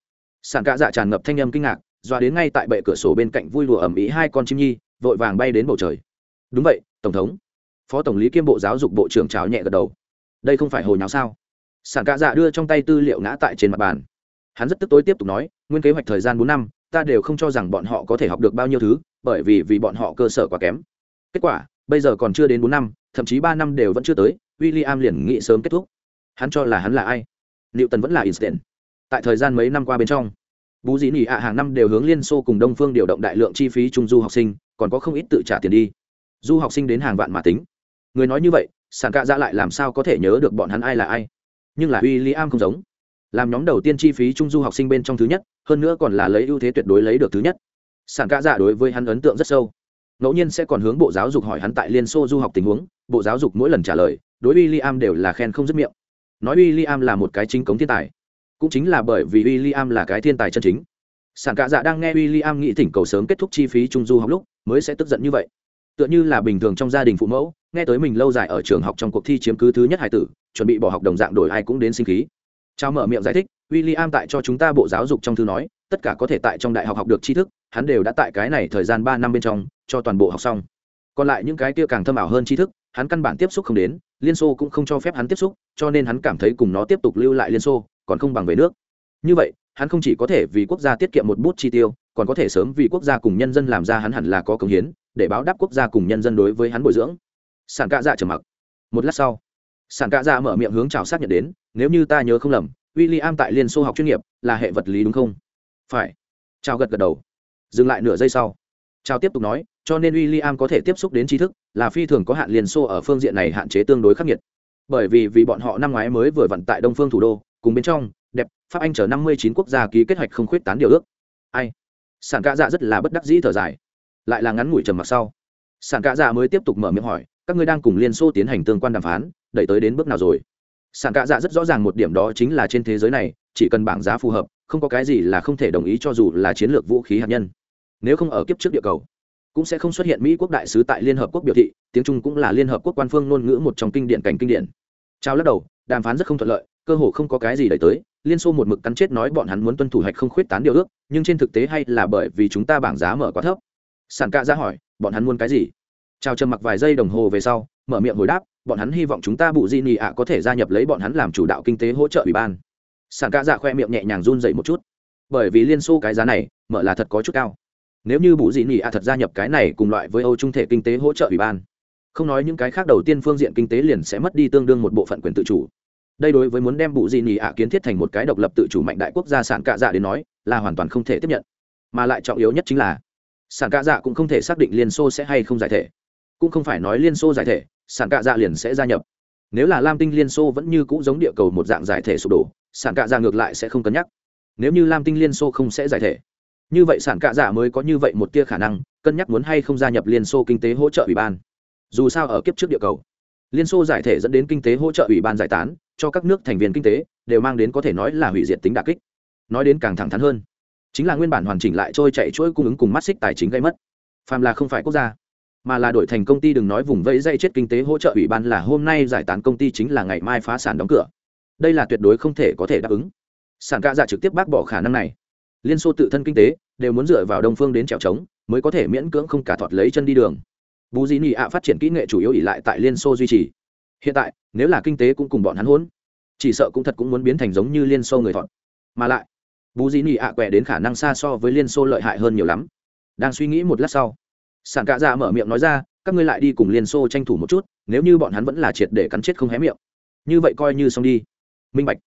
Sản cạ dạ tràn ngập thanh âm kinh ngạc, doa đến ngay tại bệ cửa sổ bên cạnh vui đùa ẩm ý hai con chim nhi, vội vàng bay đến bầu trời. Đúng vậy, tổng thống. Phó tổng lý kiêm bộ giáo dục bộ trưởng chào nhẹ gật đầu. Đây không phải hồi nháo sao? Sản cạ dạ đưa trong tay tư liệu ngã tại trên mặt bàn. Hắn rất tức tối tiếp tục nói, nguyên kế hoạch thời gian bốn năm, ta đều không cho rằng bọn họ có thể học được bao nhiêu thứ, bởi vì vì bọn họ cơ sở quá kém kết quả, bây giờ còn chưa đến bốn năm, thậm chí ba năm đều vẫn chưa tới w i l l i am liền nghĩ sớm kết thúc. Hắn cho là hắn là ai? Liệu tần vẫn là instant tại thời gian mấy năm qua bên trong, bú dĩ nỉ ạ hàng năm đều hướng liên xô cùng đông phương điều động đại lượng chi phí trung du học sinh, còn có không ít tự trả tiền đi. Du học sinh đến hàng vạn mà tính. Người nói như vậy sản cạ ra lại làm sao có thể nhớ được bọn hắn ai là ai? Nhưng là w i l l i am không giống. Làm nhóm đầu tiên chi phí trung du học sinh bên trong thứ nhất, hơn nữa còn là lấy ưu thế tuyệt đối lấy được thứ nhất. Sản cạ dạ đối với hắn ấn tượng rất sâu ngẫu nhiên sẽ còn hướng bộ giáo dục hỏi hắn tại liên xô du học tình huống bộ giáo dục mỗi lần trả lời đối w i l l i am đều là khen không dứt miệng. Nói w i l l i am là một cái chính cống thiên tài cũng chính là bởi vì w i l l i am là cái thiên tài chân chính. Sản cạ dạ đang nghe w i l l i am nghĩ thỉnh cầu sớm kết thúc chi phí trung du học lúc mới sẽ tức giận như vậy. Tựa như là bình thường trong gia đình phụ mẫu nghe tới mình lâu dài ở trường học trong cuộc thi chiếm cứ thứ nhất hải tử chuẩn bị bỏ học đồng dạng đổi ai cũng đến sinh khí. Trao mở miệng giải thích, William tại cho chúng ta bộ giáo dục trong thư nói, tất cả có thể tại trong đại học học được tri thức, hắn đều đã tại cái này thời gian ba năm bên trong, cho toàn bộ học xong. Còn lại những cái kia càng thâm ảo hơn tri thức, hắn căn bản tiếp xúc không đến, Liên Xô cũng không cho phép hắn tiếp xúc, cho nên hắn cảm thấy cùng nó tiếp tục lưu lại Liên Xô, còn không bằng về nước. Như vậy, hắn không chỉ có thể vì quốc gia tiết kiệm một bút chi tiêu, còn có thể sớm vì quốc gia cùng nhân dân làm ra hắn hẳn là có công hiến, để báo đáp quốc gia cùng nhân dân đối với hắn bồi dưỡng. Sản Cạ Dạ trầm mặc. Một lát sau, Sản Cạ Dạ mở miệng hướng chào xác nhận đến, nếu như ta nhớ không lầm, William tại Liên Xô học chuyên nghiệp là hệ vật lý đúng không? Phải. Chào gật gật đầu. Dừng lại nửa giây sau. Chào tiếp tục nói, cho nên William có thể tiếp xúc đến tri thức, là phi thường có hạn Liên Xô ở phương diện này hạn chế tương đối khắc nghiệt. Bởi vì vì bọn họ năm ngoái mới vừa vận tại Đông Phương thủ đô, cùng bên trong, đẹp, Pháp Anh chờ 59 quốc gia ký kết hoạch không khuyết tán điều ước. Ai? Sản Cạ Dạ rất là bất đắc dĩ thở dài. Lại là ngắn ngủi trầm mặc sau. Sản Cạ Dạ mới tiếp tục mở miệng hỏi, các ngươi đang cùng Liên Xô tiến hành tương quan đàm phán, đẩy tới đến bước nào rồi? sản cạ dạ rất rõ ràng một điểm đó chính là trên thế giới này chỉ cần bảng giá phù hợp không có cái gì là không thể đồng ý cho dù là chiến lược vũ khí hạt nhân nếu không ở kiếp trước địa cầu, cũng sẽ không xuất hiện mỹ quốc đại sứ tại liên hợp quốc biểu thị, tiếng trung cũng là liên hợp quốc quan phương ngôn ngữ một trong kinh điển cảnh kinh điển. Trao lắc đầu, đàm phán rất không thuận lợi, cơ hồ không có cái gì đẩy tới, liên xô một mực cắn chết nói bọn hắn muốn tuân thủ hạch không khuyết tán điều ước, nhưng trên thực tế hay là bởi vì chúng ta bảng giá mở quá thấp. Sản ca ra dạ hỏi, bọn hắn muốn cái gì? Trao trầm mặc vài giây đồng hồ về sau, mở miệng hồi đáp, bọn hắn hy vọng chúng ta bụ di nị ạ có thể gia nhập lấy bọn hắn làm chủ đạo kinh tế hỗ trợ ủy ban. Sản ca dạ khoe miệng nhẹ nhàng run dậy một chút. Bởi vì liên xô cái giá này, mở là thật có chút cao nếu như bụ Dị nị ạ thật gia nhập cái này cùng loại với âu trung thể kinh tế hỗ trợ ủy ban, không nói những cái khác đầu tiên phương diện kinh tế liền sẽ mất đi tương đương một bộ phận quyền tự chủ. Đây đối với muốn đem bụ Dị nị ạ kiến thiết thành một cái độc lập tự chủ mạnh đại quốc gia sản cạ dạ đến nói, là hoàn toàn không thể tiếp nhận. Mà lại trọng yếu nhất chính là, sản cạ dạ cũng không thể xác định liên xô sẽ hay không giải thể. Cũng không phải nói liên xô giải thể, sản cạ dạ liền sẽ gia nhập. Nếu là lam tinh liên xô vẫn như cũ giống địa cầu một dạng giải thể sụp đổ, sản cạ dạ ngược lại sẽ không cân nhắc. Nếu như lam tinh liên xô không sẽ giải thể như vậy sản cạ dạ mới có như vậy một tia khả năng, cân nhắc muốn hay không gia nhập liên xô kinh tế hỗ trợ ủy ban. Dù sao ở kiếp trước địa cầu, liên xô giải thể dẫn đến kinh tế hỗ trợ ủy ban giải tán, cho các nước thành viên kinh tế đều mang đến có thể nói là hủy diệt tính đà kích. Nói đến càng thẳng thắn hơn, chính là nguyên bản hoàn chỉnh lại trôi chạy chuỗi cung ứng cùng mắt xích tài chính gây mất. Phàm là không phải quốc gia, mà là đổi thành công ty đừng nói vùng vẫy dây chết kinh tế hỗ trợ ủy ban là hôm nay giải tán công ty chính là ngày mai phá sản đóng cửa. Đây là tuyệt đối không thể có thể đáp ứng. Sản ca dạ trực tiếp bác bỏ khả năng này liên xô tự thân kinh tế đều muốn dựa vào đông phương đến trèo trống, mới có thể miễn cưỡng không cả thọt lấy chân đi đường. Bù Dĩ nị ạ phát triển kỹ nghệ chủ yếu ỉ lại tại liên xô duy trì. Hiện tại, nếu là kinh tế cũng cùng bọn hắn hỗn, chỉ sợ cũng thật cũng muốn biến thành giống như liên xô người thọt. Mà lại, bù Dĩ nị ạ quẹ đến khả năng xa so với liên xô lợi hại hơn nhiều lắm. Đang suy nghĩ một lát sau sản cạ dạ mở miệng nói ra, các ngươi lại đi cùng liên xô tranh thủ một chút, nếu như bọn hắn vẫn là triệt để cắn chết không hé miệng. Như vậy coi như xong đi. Minh bạch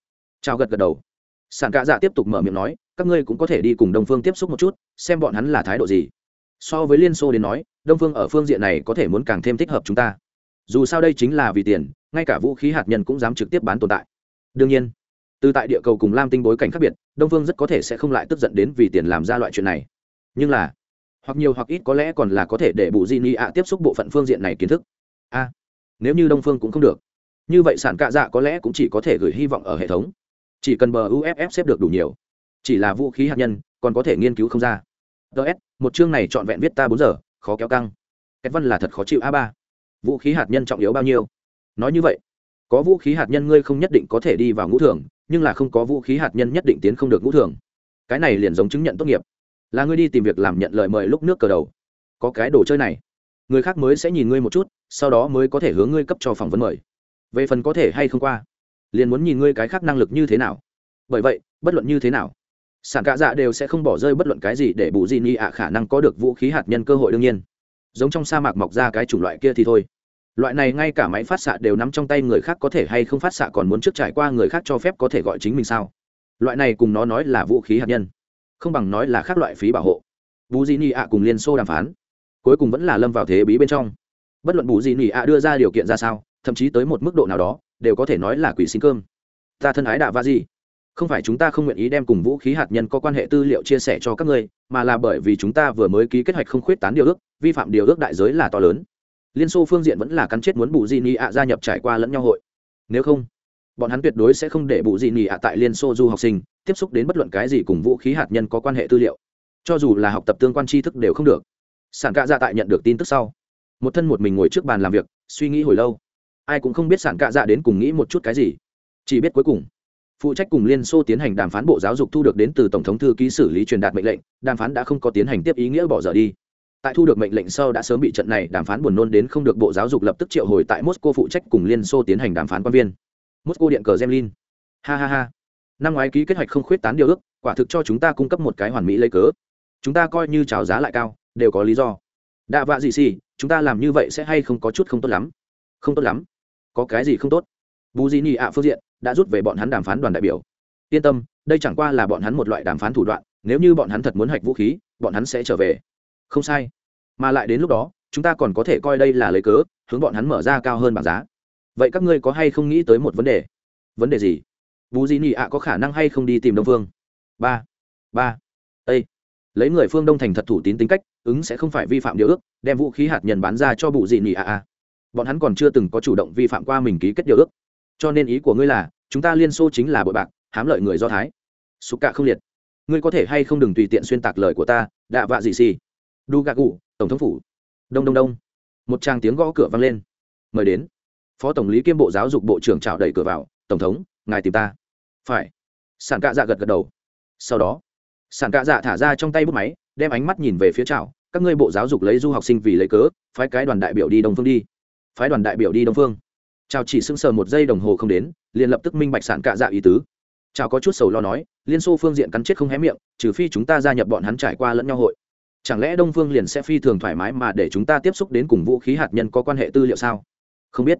chào gật gật đầu sản cạ dạ tiếp tục mở miệng nói, các ngươi cũng có thể đi cùng đông phương tiếp xúc một chút, xem bọn hắn là thái độ gì. So với liên xô đến nói, đông phương ở phương diện này có thể muốn càng thêm thích hợp chúng ta. Dù sao đây chính là vì tiền, ngay cả vũ khí hạt nhân cũng dám trực tiếp bán tồn tại. Đương nhiên, từ tại địa cầu cùng lam tinh bối cảnh khác biệt, đông phương rất có thể sẽ không lại tức giận đến vì tiền làm ra loại chuyện này. Nhưng là, hoặc nhiều hoặc ít có lẽ còn là có thể để bù di ni ạ tiếp xúc bộ phận phương diện này kiến thức. A, nếu như đông phương cũng không được, như vậy sản cạ dạ có lẽ cũng chỉ có thể gửi hy vọng ở hệ thống chỉ cần bờ uff xếp được đủ nhiều. Chỉ là vũ khí hạt nhân, còn có thể nghiên cứu không ra. Ts một chương này trọn vẹn viết ta bốn giờ, khó kéo căng. Cách văn là thật khó chịu a ba. Vũ khí hạt nhân trọng yếu bao nhiêu? Nói như vậy, có vũ khí hạt nhân ngươi không nhất định có thể đi vào ngũ thường, nhưng là không có vũ khí hạt nhân nhất định tiến không được ngũ thường. Cái này liền giống chứng nhận tốt nghiệp. Là ngươi đi tìm việc làm nhận lời mời lúc nước cờ đầu. Có cái đồ chơi này. Người khác mới sẽ nhìn ngươi một chút, sau đó mới có thể hướng ngươi cấp cho phỏng vấn mời. Về phần có thể hay không qua liền muốn nhìn ngươi cái khác năng lực như thế nào. Bởi vậy, bất luận như thế nào sản cạ dạ đều sẽ không bỏ rơi bất luận cái gì để bù di ni ạ khả năng có được vũ khí hạt nhân cơ hội đương nhiên. Giống trong sa mạc mọc ra cái chủng loại kia thì thôi. Loại này ngay cả máy phát xạ đều nắm trong tay người khác có thể hay không phát xạ còn muốn trước trải qua người khác cho phép có thể gọi chính mình sao? Loại này cùng nó nói là vũ khí hạt nhân, không bằng nói là khác loại phí bảo hộ. Bù di ni ạ cùng liên xô đàm phán, cuối cùng vẫn là lâm vào thế bí bên trong. Bất luận bù di ni ạ đưa ra điều kiện ra sao, thậm chí tới một mức độ nào đó đều có thể nói là quỷ xin cơm. Ta thân ái đạ va gì không phải chúng ta không nguyện ý đem cùng vũ khí hạt nhân có quan hệ tư liệu chia sẻ cho các ngươi, mà là bởi vì chúng ta vừa mới ký kết hoạch không khuyết tán điều ước, vi phạm điều ước đại giới là to lớn. Liên xô phương diện vẫn là cắn chết muốn bù di ni ạ gia nhập trải qua lẫn nhau hội. Nếu không, bọn hắn tuyệt đối sẽ không để bù di ni ạ tại liên xô du học sinh, tiếp xúc đến bất luận cái gì cùng vũ khí hạt nhân có quan hệ tư liệu. Cho dù là học tập tương quan tri thức đều không được. Sản cạ dạ tại nhận được tin tức sau, một thân một mình ngồi trước bàn làm việc, suy nghĩ hồi lâu ai cũng không biết sản cạ dạ đến cùng nghĩ một chút cái gì. Chỉ biết cuối cùng, phụ trách cùng liên xô tiến hành đàm phán bộ giáo dục thu được đến từ tổng thống thư ký xử lý truyền đạt mệnh lệnh, đàm phán đã không có tiến hành tiếp ý nghĩa bỏ dở đi. Tại thu được mệnh lệnh sau đã sớm bị trận này đàm phán buồn nôn đến không được bộ giáo dục lập tức triệu hồi tại moscow phụ trách cùng liên xô tiến hành đàm phán quan viên. Moscow điện cờ gemlin ha ha ha. Năm ngoái ký kế hoạch không khuyết tán điều ước, quả thực cho chúng ta cung cấp một cái hoàn mỹ lấy cớ. Chúng ta coi như trào giá lại cao, đều có lý do. Đạ vạ gì xì, chúng ta làm như vậy sẽ hay không có chút không tốt lắm? Không tốt lắm có cái gì không tốt? Bù di nhị ạ, phương diện, đã rút về bọn hắn đàm phán đoàn đại biểu. Yên tâm, đây chẳng qua là bọn hắn một loại đàm phán thủ đoạn, nếu như bọn hắn thật muốn hạch vũ khí, bọn hắn sẽ trở về. Không sai. Mà lại đến lúc đó, chúng ta còn có thể coi đây là lấy cớ, hướng bọn hắn mở ra cao hơn bảng giá. Vậy các ngươi có hay không nghĩ tới một vấn đề? Vấn đề gì? Bù di nhị ạ, có khả năng hay không đi tìm đông phương? Ba. Ba. Â lấy người phương đông thành thật thủ tín tính cách, ứng sẽ không phải vi phạm điều ước, đem vũ khí hạt nhân bán ra cho bù di nhị ạ bọn hắn còn chưa từng có chủ động vi phạm qua mình ký kết điều ước. Cho nên ý của ngươi là, chúng ta liên xô chính là bội bạc, hám lợi người do thái. Xúc cạ không liệt. Ngươi có thể hay không đừng tùy tiện xuyên tạc lời của ta, đạ vạ gì xì. Đu gạ gù, tổng thống phủ. Đông đông đông. Một tràng tiếng gõ cửa vang lên. Mời đến. Phó tổng lý kiêm bộ giáo dục bộ trưởng trào đẩy cửa vào, tổng thống, ngài tìm ta. Phải. Sản cạ dạ gật gật đầu. Sau đó, sản cạ dạ thả ra trong tay bút máy, đem ánh mắt nhìn về phía trào các ngươi bộ giáo dục lấy du học sinh vì lấy cớ, phái cái đoàn đại biểu đi đông phương đi phái đoàn đại biểu đi đông phương. Chào chỉ sững sờ một giây đồng hồ không đến, liền lập tức minh bạch sản cạ dạ ý tứ. Chào có chút sầu lo nói, liên xô phương diện cắn chết không hé miệng, trừ phi chúng ta gia nhập bọn hắn trải qua lẫn nhau hội. Chẳng lẽ đông phương liền sẽ phi thường thoải mái mà để chúng ta tiếp xúc đến cùng vũ khí hạt nhân có quan hệ tư liệu sao? Không biết.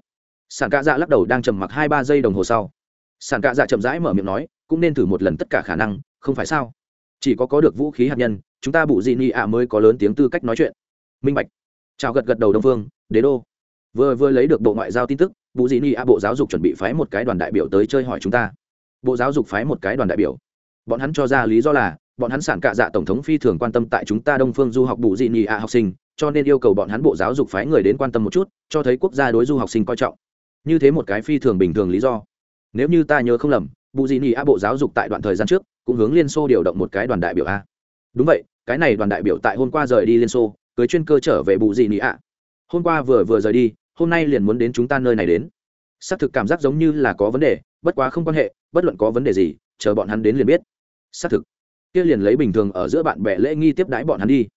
Sản cạ dạ lắc đầu đang trầm mặc hai ba giây đồng hồ sau. Sản cạ dạ chậm rãi mở miệng nói, cũng nên thử một lần tất cả khả năng, không phải sao? Chỉ có có được vũ khí hạt nhân, chúng ta bụ dị ni ạ mới có lớn tiếng tư cách nói chuyện. Minh bạch. Chào gật gật đầu đông phương, đế đô vừa vừa lấy được bộ ngoại giao tin tức, bù dị ni a bộ giáo dục chuẩn bị phái một cái đoàn đại biểu tới chơi hỏi chúng ta. Bộ giáo dục phái một cái đoàn đại biểu. Bọn hắn cho ra lý do là, bọn hắn sản cạ dạ tổng thống phi thường quan tâm tại chúng ta đông phương du học bù dị ni a học sinh, cho nên yêu cầu bọn hắn bộ giáo dục phái người đến quan tâm một chút, cho thấy quốc gia đối du học sinh coi trọng. Như thế một cái phi thường bình thường lý do. Nếu như ta nhớ không lầm, bù dị ni a bộ giáo dục tại đoạn thời gian trước, cũng hướng liên xô điều động một cái đoàn đại biểu a. Đúng vậy, cái này đoàn đại biểu tại hôm qua rời đi liên xô, cưới chuyên cơ trở về bù dị ni a. Hôm qua vừa vừa rời đi hôm nay liền muốn đến chúng ta nơi này đến. Xác thực cảm giác giống như là có vấn đề bất quá không quan hệ bất luận có vấn đề gì chờ bọn hắn đến liền biết. Xác thực. Kia liền lấy bình thường ở giữa bạn bè lễ nghi tiếp đãi bọn hắn đi.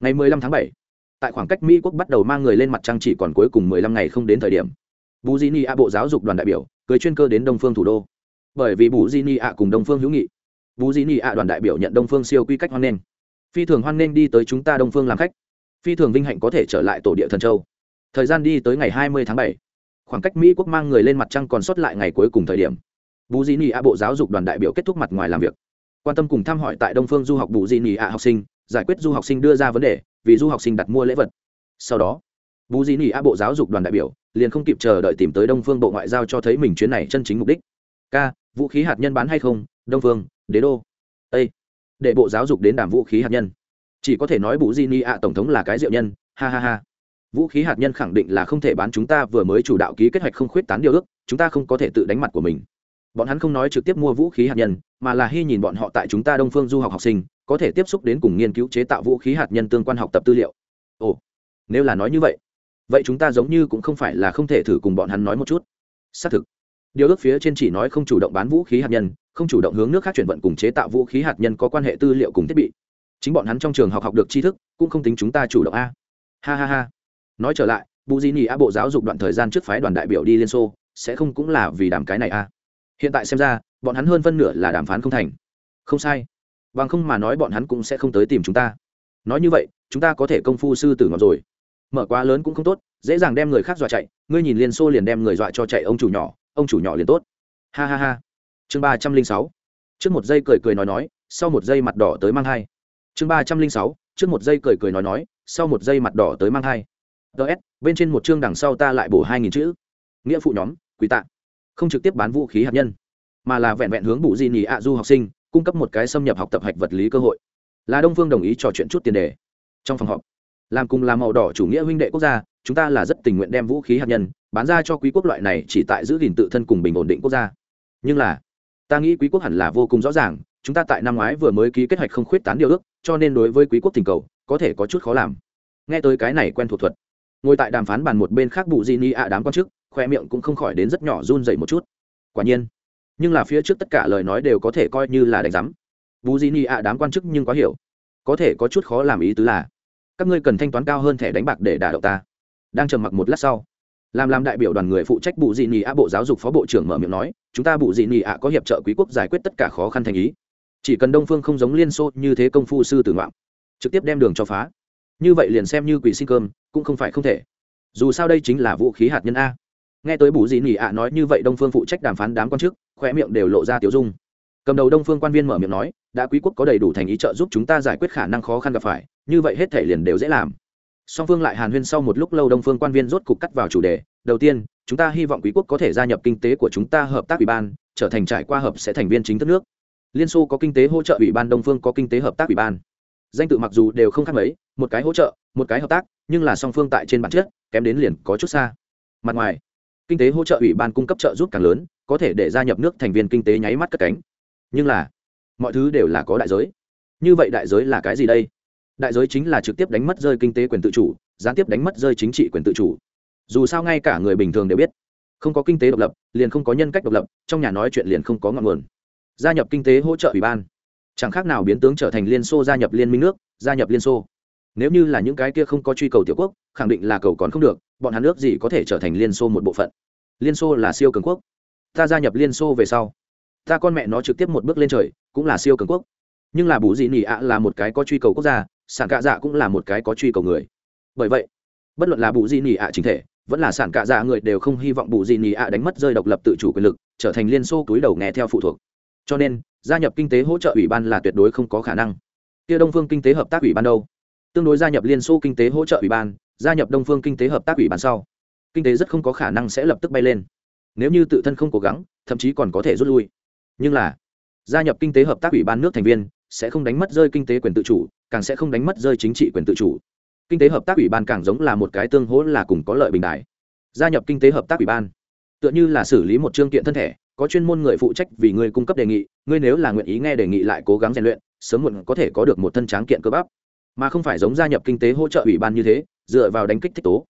Ngày 15 tháng 7, tại khoảng cách mỹ quốc bắt đầu mang người lên mặt trăng chỉ còn cuối cùng 15 ngày không đến thời điểm. Bù di ni a bộ giáo dục đoàn đại biểu cưới chuyên cơ đến đông phương thủ đô. Bởi vì bù di ni a cùng đông phương hữu nghị bù di ni a đoàn đại biểu nhận đông phương siêu quy cách hoan nghênh. Phi thường hoan nghênh đi tới chúng ta đông phương làm khách. Phi thường vinh hạnh có thể trở lại tổ địa thần châu thời gian đi tới ngày 20 tháng 7. khoảng cách mỹ quốc mang người lên mặt trăng còn sót lại ngày cuối cùng thời điểm. Bù di nị a bộ giáo dục đoàn đại biểu kết thúc mặt ngoài làm việc. Quan tâm cùng thăm hỏi tại đông phương du học bù di nị a học sinh giải quyết du học sinh đưa ra vấn đề vì du học sinh đặt mua lễ vật. Sau đó bù di nị a bộ giáo dục đoàn đại biểu liền không kịp chờ đợi tìm tới đông phương bộ ngoại giao cho thấy mình chuyến này chân chính mục đích. K vũ khí hạt nhân bán hay không? Đông phương đế đô. A, để bộ giáo dục đến đàm vũ khí hạt nhân. Chỉ có thể nói bù di nị a tổng thống là cái diệu nhân ha ha ha vũ khí hạt nhân khẳng định là không thể bán chúng ta vừa mới chủ đạo ký kế hoạch không khuyết tán điều ước, chúng ta không có thể tự đánh mặt của mình. Bọn hắn không nói trực tiếp mua vũ khí hạt nhân, mà là hy nhìn bọn họ tại chúng ta đông phương du học học sinh, có thể tiếp xúc đến cùng nghiên cứu chế tạo vũ khí hạt nhân tương quan học tập tư liệu. Ồ, nếu là nói như vậy vậy chúng ta giống như cũng không phải là không thể thử cùng bọn hắn nói một chút. Xác thực, điều ước phía trên chỉ nói không chủ động bán vũ khí hạt nhân, không chủ động hướng nước khác chuyển vận cùng chế tạo vũ khí hạt nhân có quan hệ tư liệu cùng thiết bị. Chính bọn hắn trong trường học học được tri thức, cũng không tính chúng ta chủ động a. Ha ha ha nói trở lại, bù di nhì a bộ giáo dục đoạn thời gian trước phái đoàn đại biểu đi liên xô, sẽ không cũng là vì đàm cái này a hiện tại xem ra, bọn hắn hơn phân nửa là đàm phán không thành. Không sai. Bằng không mà nói bọn hắn cũng sẽ không tới tìm chúng ta. Nói như vậy, chúng ta có thể công phu sư tử ngọc rồi. Mở quá lớn cũng không tốt, dễ dàng đem người khác dọa chạy. Ngươi nhìn liên xô liền đem người dọa cho chạy, ông chủ nhỏ, ông chủ nhỏ liền tốt. Ha ha ha. Chương ba trăm linh sáu. Trước một giây cười cười nói nói, sau một giây mặt đỏ tới mang hai chương ba trăm linh sáu. Trước một giây cười cười nói nói, sau một giây mặt đỏ tới mang hai ts bên trên một chương đằng sau ta lại bổ hai nghìn chữ. Nghĩa phụ nhóm quý tạ. Không trực tiếp bán vũ khí hạt nhân, mà là vẹn vẹn hướng bù di nhì ạ du học sinh, cung cấp một cái xâm nhập học tập hạch vật lý cơ hội. Là đông phương đồng ý trò chuyện chút tiền đề. Trong phòng họp, làm cùng làm màu đỏ chủ nghĩa huynh đệ quốc gia, chúng ta là rất tình nguyện đem vũ khí hạt nhân bán ra cho quý quốc loại này chỉ tại giữ gìn tự thân cùng bình ổn định quốc gia. Nhưng là, ta nghĩ quý quốc hẳn là vô cùng rõ ràng, chúng ta tại năm ngoái vừa mới ký kết hoạch không khuyết tán điều ước, cho nên đối với quý quốc thỉnh cầu, có thể có chút khó làm. Nghe tới cái này quen thuộc thuật ngồi tại đàm phán bàn một bên khác bụ di ni ạ đám quan chức, khoe miệng cũng không khỏi đến rất nhỏ run dậy một chút. Quả nhiên, nhưng là phía trước tất cả lời nói đều có thể coi như là đánh giám. Bù di ni ạ đám quan chức nhưng quá hiểu. Có thể có chút khó làm ý tứ là, các ngươi cần thanh toán cao hơn thẻ đánh bạc để đả động ta. Đang trầm mặc một lát sau, làm làm đại biểu đoàn người phụ trách bù dị ni ạ bộ giáo dục phó bộ trưởng mở miệng nói, chúng ta bù dị ni ạ có hiệp trợ quý quốc giải quyết tất cả khó khăn thành ý. Chỉ cần đông phương không giống liên xô như thế công phu sư tử ngoạm, trực tiếp đem đường cho phá như vậy liền xem như quỷ sinh cơm, cũng không phải không thể. Dù sao đây chính là vũ khí hạt nhân a. Nghe tới bù dị nỉ ạ nói như vậy đông phương phụ trách đàm phán đám quan chức khoe miệng đều lộ ra tiểu dung. Cầm đầu đông phương quan viên mở miệng nói, đã quý quốc có đầy đủ thành ý trợ giúp chúng ta giải quyết khả năng khó khăn gặp phải, như vậy hết thể liền đều dễ làm. Song phương lại hàn huyên sau một lúc lâu đông phương quan viên rốt cục cắt vào chủ đề, đầu tiên, chúng ta hy vọng quý quốc có thể gia nhập kinh tế của chúng ta hợp tác ủy ban, trở thành trải qua hợp sẽ thành viên chính thức nước. Liên xô có kinh tế hỗ trợ ủy ban, đông phương có kinh tế hợp tác ủy ban danh tự mặc dù đều không khác mấy, một cái hỗ trợ, một cái hợp tác, nhưng là song phương tại trên bản chất, kém đến liền có chút xa. Mặt ngoài, kinh tế hỗ trợ ủy ban cung cấp trợ giúp càng lớn, có thể để gia nhập nước thành viên kinh tế nháy mắt cất cánh. Nhưng là, mọi thứ đều là có đại giới. Như vậy đại giới là cái gì đây? Đại giới chính là trực tiếp đánh mất rơi kinh tế quyền tự chủ, gián tiếp đánh mất rơi chính trị quyền tự chủ. Dù sao ngay cả người bình thường đều biết, không có kinh tế độc lập, liền không có nhân cách độc lập, trong nhà nói chuyện liền không có ngọn nguồn. Gia nhập kinh tế hỗ trợ ủy ban chẳng khác nào biến tướng trở thành liên xô gia nhập liên minh nước, gia nhập liên xô. Nếu như là những cái kia không có truy cầu tiểu quốc, khẳng định là cầu còn không được, bọn hắn nước gì có thể trở thành liên xô một bộ phận? Liên xô là siêu cường quốc. Ta gia nhập liên xô về sau, ta con mẹ nó trực tiếp một bước lên trời, cũng là siêu cường quốc. Nhưng là bù dị nỉ ạ là một cái có truy cầu quốc gia, sản cạ dạ cũng là một cái có truy cầu người. Bởi vậy, bất luận là bù dị nỉ ạ chính thể, vẫn là sản cạ dạ người đều không hy vọng bù dị nỉ ạ đánh mất rơi độc lập tự chủ quyền lực, trở thành liên xô túi đầu nghe theo phụ thuộc. Cho nên gia nhập kinh tế hỗ trợ ủy ban là tuyệt đối không có khả năng. Kia đông phương kinh tế hợp tác ủy ban đâu? Tương đối gia nhập liên xô kinh tế hỗ trợ ủy ban, gia nhập đông phương kinh tế hợp tác ủy ban sau, kinh tế rất không có khả năng sẽ lập tức bay lên. Nếu như tự thân không cố gắng, thậm chí còn có thể rút lui. Nhưng là, gia nhập kinh tế hợp tác ủy ban nước thành viên sẽ không đánh mất rơi kinh tế quyền tự chủ, càng sẽ không đánh mất rơi chính trị quyền tự chủ. Kinh tế hợp tác ủy ban càng giống là một cái tương hỗ là cùng có lợi bình đại. Gia nhập kinh tế hợp tác ủy ban, tựa như là xử lý một chương kiện thân thể có chuyên môn người phụ trách vì người cung cấp đề nghị, ngươi nếu là nguyện ý nghe đề nghị lại cố gắng rèn luyện, sớm muộn có thể có được một thân tráng kiện cơ bắp. Mà không phải giống gia nhập kinh tế hỗ trợ ủy ban như thế, dựa vào đánh kích thích tố.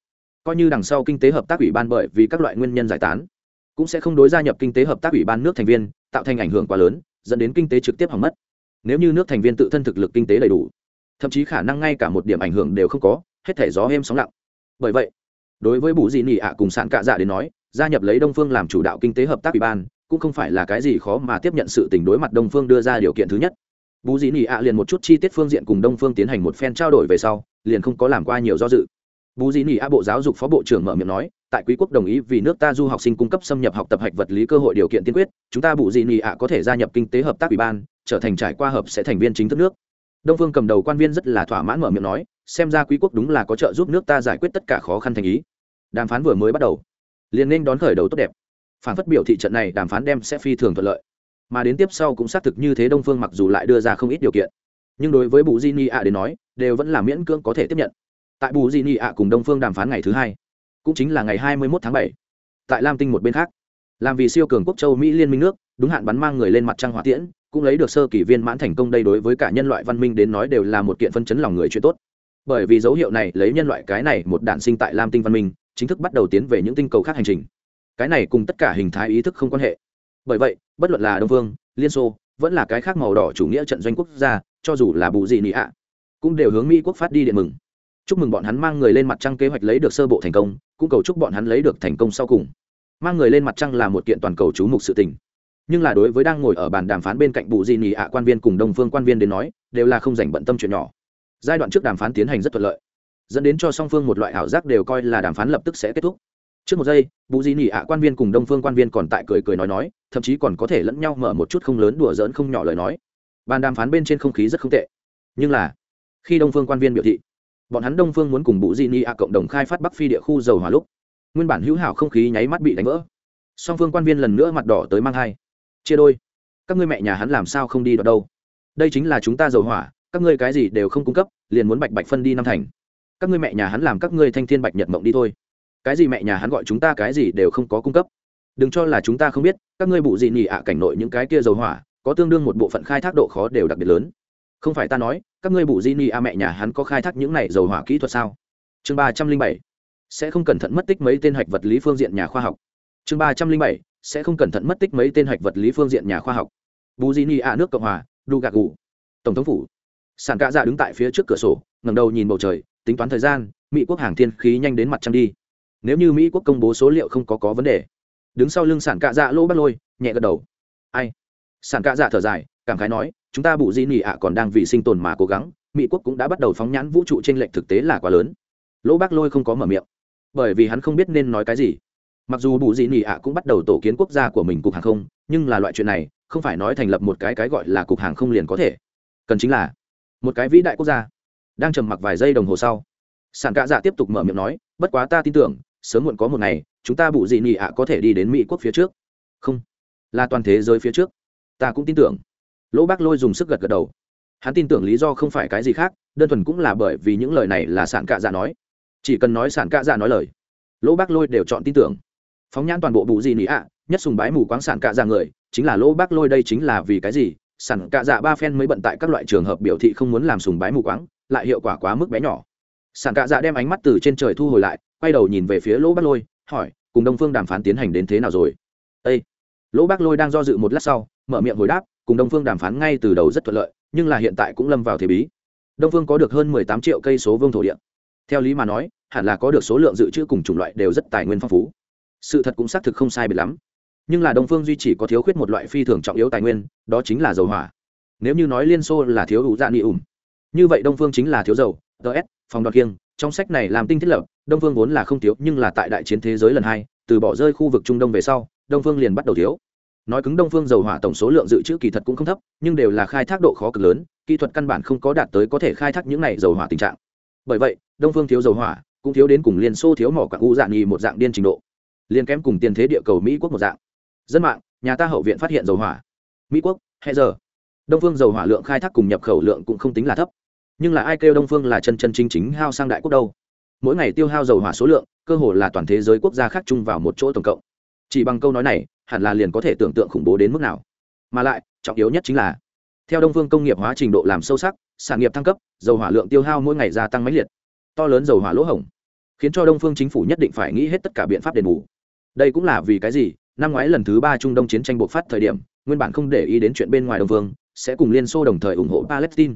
Coi như đằng sau kinh tế hợp tác ủy ban bởi vì các loại nguyên nhân giải tán, cũng sẽ không đối gia nhập kinh tế hợp tác ủy ban nước thành viên tạo thành ảnh hưởng quá lớn, dẫn đến kinh tế trực tiếp hỏng mất. Nếu như nước thành viên tự thân thực lực kinh tế đầy đủ, thậm chí khả năng ngay cả một điểm ảnh hưởng đều không có, hết thể gió êm sóng lặng. Bởi vậy, đối với bù dị nị ạ cùng sạn cạ dạ đến nói, gia nhập lấy đông phương làm chủ đạo kinh tế hợp tác ủy ban cũng không phải là cái gì khó mà tiếp nhận sự tình đối mặt đông phương đưa ra điều kiện thứ nhất. Bù dĩ nỉ ạ liền một chút chi tiết phương diện cùng đông phương tiến hành một phen trao đổi về sau, liền không có làm qua nhiều do dự. Bù dĩ nỉ ạ bộ giáo dục phó bộ trưởng mở miệng nói, tại quý quốc đồng ý vì nước ta du học sinh cung cấp xâm nhập học tập hạch vật lý cơ hội điều kiện tiên quyết, chúng ta bù dĩ nỉ ạ có thể gia nhập kinh tế hợp tác ủy ban, trở thành trải qua hợp sẽ thành viên chính thức nước. Đông phương cầm đầu quan viên rất là thỏa mãn mở miệng nói, xem ra quý quốc đúng là có trợ giúp nước ta giải quyết tất cả khó khăn thành ý. Đàm phán vừa mới bắt đầu, liền nên đón khởi đầu tốt đẹp phản phất biểu thị trận này đàm phán đem sẽ phi thường thuận lợi. Mà đến tiếp sau cũng xác thực như thế đông phương mặc dù lại đưa ra không ít điều kiện. Nhưng đối với bù di ni ạ đến nói, đều vẫn là miễn cưỡng có thể tiếp nhận. Tại bù di ni ạ cùng đông phương đàm phán ngày thứ hai, cũng chính là ngày hai mươi một tháng bảy, tại lam tinh một bên khác. Làm vì siêu cường quốc châu mỹ liên minh nước, đúng hạn bắn mang người lên mặt trăng hỏa tiễn, cũng lấy được sơ kỷ viên mãn thành công đây đối với cả nhân loại văn minh đến nói đều là một kiện phân chấn lòng người chuyện tốt. Bởi vì dấu hiệu này lấy nhân loại cái này một đạn sinh tại lam tinh văn minh, chính thức bắt đầu tiến về những tinh cầu khác hành trình cái này cùng tất cả hình thái ý thức không quan hệ. Bởi vậy, bất luận là đông phương, liên xô, vẫn là cái khác màu đỏ chủ nghĩa trận doanh quốc gia, cho dù là bù gì nị ạ, cũng đều hướng mỹ quốc phát đi điện mừng. Chúc mừng bọn hắn mang người lên mặt trăng kế hoạch lấy được sơ bộ thành công, cũng cầu chúc bọn hắn lấy được thành công sau cùng. Mang người lên mặt trăng là một kiện toàn cầu chú mục sự tình. Nhưng là đối với đang ngồi ở bàn đàm phán bên cạnh bù di nị ạ quan viên cùng đông phương quan viên đến nói, đều là không dành bận tâm chuyện nhỏ. Giai đoạn trước đàm phán tiến hành rất thuận lợi, dẫn đến cho song phương một loại ảo giác đều coi là đàm phán lập tức sẽ kết thúc trước một giây bù di nỉ ạ quan viên cùng đông phương quan viên còn tại cười cười nói nói, thậm chí còn có thể lẫn nhau mở một chút không lớn đùa giỡn không nhỏ lời nói. Bàn đàm phán bên trên không khí rất không tệ. Nhưng là, khi đông phương quan viên biểu thị, bọn hắn đông phương muốn cùng bù di nỉ ạ cộng đồng khai phát bắc phi địa khu dầu hỏa lúc, nguyên bản hữu hảo không khí nháy mắt bị đánh vỡ. Song phương quan viên lần nữa mặt đỏ tới mang hai. Chia đôi. Các ngươi mẹ nhà hắn làm sao không đi đâu đâu? Đây chính là chúng ta dầu hỏa, các ngươi cái gì đều không cung cấp, liền muốn bạch bạch phân đi năm thành. Các ngươi mẹ nhà hắn làm các ngươi thanh thiên bạch nhật mộng đi thôi cái gì mẹ nhà hắn gọi chúng ta cái gì đều không có cung cấp. Đừng cho là chúng ta không biết, các ngươi bụ gì nhỉ ạ cảnh nội những cái kia dầu hỏa, có tương đương một bộ phận khai thác độ khó đều đặc biệt lớn. Không phải ta nói, các ngươi bụ gì nhỉ ạ mẹ nhà hắn có khai thác những này dầu hỏa kỹ thuật sao? Chương ba trăm linh bảy. Sẽ không cẩn thận mất tích mấy tên hạch vật lý phương diện nhà khoa học. Chương ba trăm linh bảy. Sẽ không cẩn thận mất tích mấy tên hạch vật lý phương diện nhà khoa học. Bù di ni a nước cộng hòa, đu gạc gù. Tổng thống phủ. Sản cạ dạ đứng tại phía trước cửa sổ ngầm đầu nhìn bầu trời, tính toán thời gian, mỹ quốc hàng thiên khí nhanh đến mặt trăng đi nếu như mỹ quốc công bố số liệu không có có vấn đề đứng sau lưng sản cạ dạ lỗ bắt lôi nhẹ gật đầu ai sản cạ dạ thở dài cảm khái nói chúng ta bù di nỉ ạ còn đang vì sinh tồn mà cố gắng mỹ quốc cũng đã bắt đầu phóng nhãn vũ trụ trên lệnh thực tế là quá lớn lỗ bác lôi không có mở miệng bởi vì hắn không biết nên nói cái gì mặc dù bù dị nỉ ạ cũng bắt đầu tổ kiến quốc gia của mình cục hàng không nhưng là loại chuyện này không phải nói thành lập một cái cái gọi là cục hàng không liền có thể cần chính là một cái vĩ đại quốc gia đang trầm mặc vài giây đồng hồ sau sản cạ dạ tiếp tục mở miệng nói bất quá ta tin tưởng sớm muộn có một ngày, chúng ta bù dị nị ạ có thể đi đến mỹ quốc phía trước. Không, là toàn thế giới phía trước. Ta cũng tin tưởng. Lỗ bác lôi dùng sức gật gật đầu. Hắn tin tưởng lý do không phải cái gì khác, đơn thuần cũng là bởi vì những lời này là sản cạ dạ nói. Chỉ cần nói sản cạ dạ nói lời, lỗ bác lôi đều chọn tin tưởng. Phóng nhãn toàn bộ bù dị nị ạ, nhất sùng bái mù quáng sản cạ dạ người, chính là lỗ bác lôi đây chính là vì cái gì? Sản cạ dạ ba phen mới bận tại các loại trường hợp biểu thị không muốn làm sùng bái mù quáng, lại hiệu quả quá mức bé nhỏ. Sản cạ dạ đem ánh mắt từ trên trời thu hồi lại quay đầu nhìn về phía lỗ bác lôi, hỏi, cùng đông phương đàm phán tiến hành đến thế nào rồi? Â lỗ bác lôi đang do dự một lát sau, mở miệng hồi đáp, cùng đông phương đàm phán ngay từ đầu rất thuận lợi, nhưng là hiện tại cũng lâm vào thế bí. Đông phương có được hơn mười tám triệu cây số vương thổ địa. Theo lý mà nói, hẳn là có được số lượng dự trữ cùng chủng loại đều rất tài nguyên phong phú. Sự thật cũng xác thực không sai biệt lắm. Nhưng là đông phương duy chỉ có thiếu khuyết một loại phi thường trọng yếu tài nguyên, đó chính là dầu hỏa. Nếu như nói liên xô là thiếu hữu dạ nghị ủng như vậy đông phương chính là thiếu dầu ts phòng đoạt kiêng trong sách này làm tinh thiết lập, đông phương vốn là không thiếu, nhưng là tại đại chiến thế giới lần hai, từ bỏ rơi khu vực trung đông về sau, đông phương liền bắt đầu thiếu. Nói cứng đông phương dầu hỏa tổng số lượng dự trữ kỳ thật cũng không thấp, nhưng đều là khai thác độ khó cực lớn, kỹ thuật căn bản không có đạt tới có thể khai thác những này dầu hỏa tình trạng. Bởi vậy, đông phương thiếu dầu hỏa, cũng thiếu đến cùng liên xô thiếu mỏ quạng u dạng nghi một dạng điên trình độ. Liên kém cùng tiền thế địa cầu mỹ quốc một dạng. Dân mạng, nhà ta hậu viện phát hiện dầu hỏa. Mỹ quốc hay giờ. Đông phương dầu hỏa lượng khai thác cùng nhập khẩu lượng cũng không tính là thấp nhưng là ai kêu đông phương là chân chân chính chính hao sang đại quốc đâu? Mỗi ngày tiêu hao dầu hỏa số lượng, cơ hồ là toàn thế giới quốc gia khác chung vào một chỗ tổng cộng. Chỉ bằng câu nói này, hẳn là liền có thể tưởng tượng khủng bố đến mức nào. Mà lại, trọng yếu nhất chính là, theo đông phương công nghiệp hóa trình độ làm sâu sắc, sản nghiệp thăng cấp, dầu hỏa lượng tiêu hao mỗi ngày gia tăng mãnh liệt. To lớn dầu hỏa lỗ hổng, khiến cho đông phương chính phủ nhất định phải nghĩ hết tất cả biện pháp đền bù. Đây cũng là vì cái gì, năm ngoái lần thứ ba trung đông chiến tranh bộc phát thời điểm, nguyên bản không để ý đến chuyện bên ngoài đông phương, sẽ cùng liên xô đồng thời ủng hộ palestine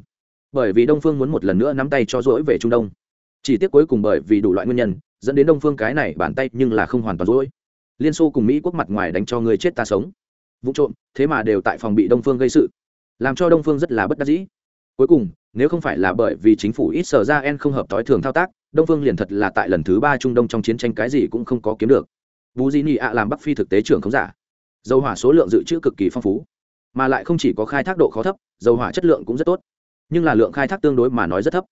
bởi vì đông phương muốn một lần nữa nắm tay cho rỗi về trung đông. Chỉ tiếc cuối cùng bởi vì đủ loại nguyên nhân, dẫn đến đông phương cái này bàn tay nhưng là không hoàn toàn rỗi. Liên xô cùng mỹ quốc mặt ngoài đánh cho người chết ta sống. Vụ trộm, thế mà đều tại phòng bị đông phương gây sự. Làm cho đông phương rất là bất đắc dĩ. Cuối cùng, nếu không phải là bởi vì chính phủ ít sở ra en không hợp t ố i thường thao tác, đông phương liền thật là tại lần thứ ba trung đông trong chiến tranh cái gì cũng không có kiếm được. Bù di nị ạ làm bắc phi thực tế trưởng không giả. Dầu hỏa số lượng dự trữ cực kỳ phong phú. Mà lại không chỉ có khai thác độ khó thấp, dầu hỏa chất lượng cũng rất tốt nhưng là lượng khai thác tương đối mà nói rất thấp.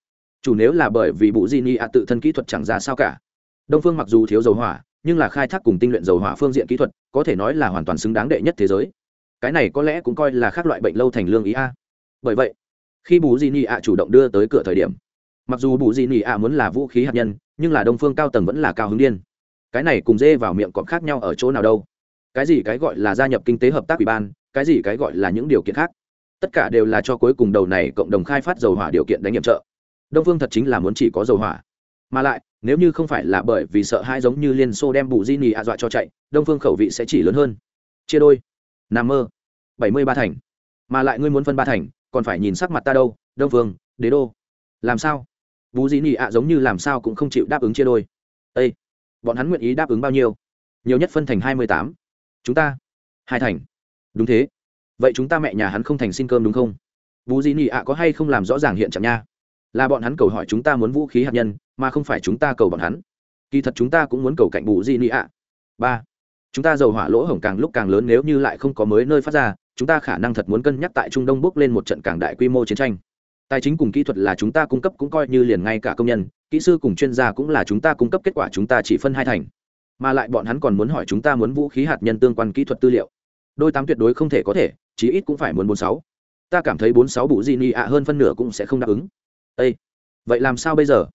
Chủ nếu là bởi vì bù di ni ạ tự thân kỹ thuật chẳng ra sao cả. Đông phương mặc dù thiếu dầu hỏa, nhưng là khai thác cùng tinh luyện dầu hỏa phương diện kỹ thuật, có thể nói là hoàn toàn xứng đáng đệ nhất thế giới. Cái này có lẽ cũng coi là khác loại bệnh lâu thành lương ý a. Bởi vậy, khi bù di ni ạ chủ động đưa tới cửa thời điểm, mặc dù bù di ni ạ muốn là vũ khí hạt nhân, nhưng là đông phương cao tầng vẫn là cao hứng điên. Cái này cùng dê vào miệng còn khác nhau ở chỗ nào đâu. Cái gì cái gọi là gia nhập kinh tế hợp tác ủy ban, cái gì cái gọi là những điều kiện khác tất cả đều là cho cuối cùng đầu này cộng đồng khai phát dầu hỏa điều kiện đánh nhiệm trợ. Đông phương thật chính là muốn chỉ có dầu hỏa. Mà lại, nếu như không phải là bởi vì sợ hai giống như liên xô đem bù di nì ạ dọa cho chạy, đông phương khẩu vị sẽ chỉ lớn hơn. Chia đôi. Nằm mơ. Bảy mươi ba thành. Mà lại ngươi muốn phân ba thành, còn phải nhìn sắc mặt ta đâu, đông phương, đế đô. Làm sao? Bù di nì ạ giống như làm sao cũng không chịu đáp ứng chia đôi. Ây bọn hắn nguyện ý đáp ứng bao nhiêu? Nhiều nhất phân thành hai mươi tám. Chúng ta, hai thành. Đúng thế vậy chúng ta mẹ nhà hắn không thành xin cơm đúng không bù di nị ạ có hay không làm rõ ràng hiện trạng nha là bọn hắn cầu hỏi chúng ta muốn vũ khí hạt nhân mà không phải chúng ta cầu bọn hắn kỳ thật chúng ta cũng muốn cầu cạnh bù di nị ạ ba chúng ta dầu hỏa lỗ hổng càng lúc càng lớn nếu như lại không có mới nơi phát ra chúng ta khả năng thật muốn cân nhắc tại trung đông bước lên một trận càng đại quy mô chiến tranh tài chính cùng kỹ thuật là chúng ta cung cấp cũng coi như liền ngay cả công nhân kỹ sư cùng chuyên gia cũng là chúng ta cung cấp kết quả chúng ta chỉ phân hai thành mà lại bọn hắn còn muốn hỏi chúng ta muốn vũ khí hạt nhân tương quan kỹ thuật tư liệu đôi tám tuyệt đối không thể có thể, chí ít cũng phải muốn bốn sáu. Ta cảm thấy bốn sáu bụ di nị ạ, hơn phân nửa cũng sẽ không đáp ứng. Ê! vậy làm sao bây giờ?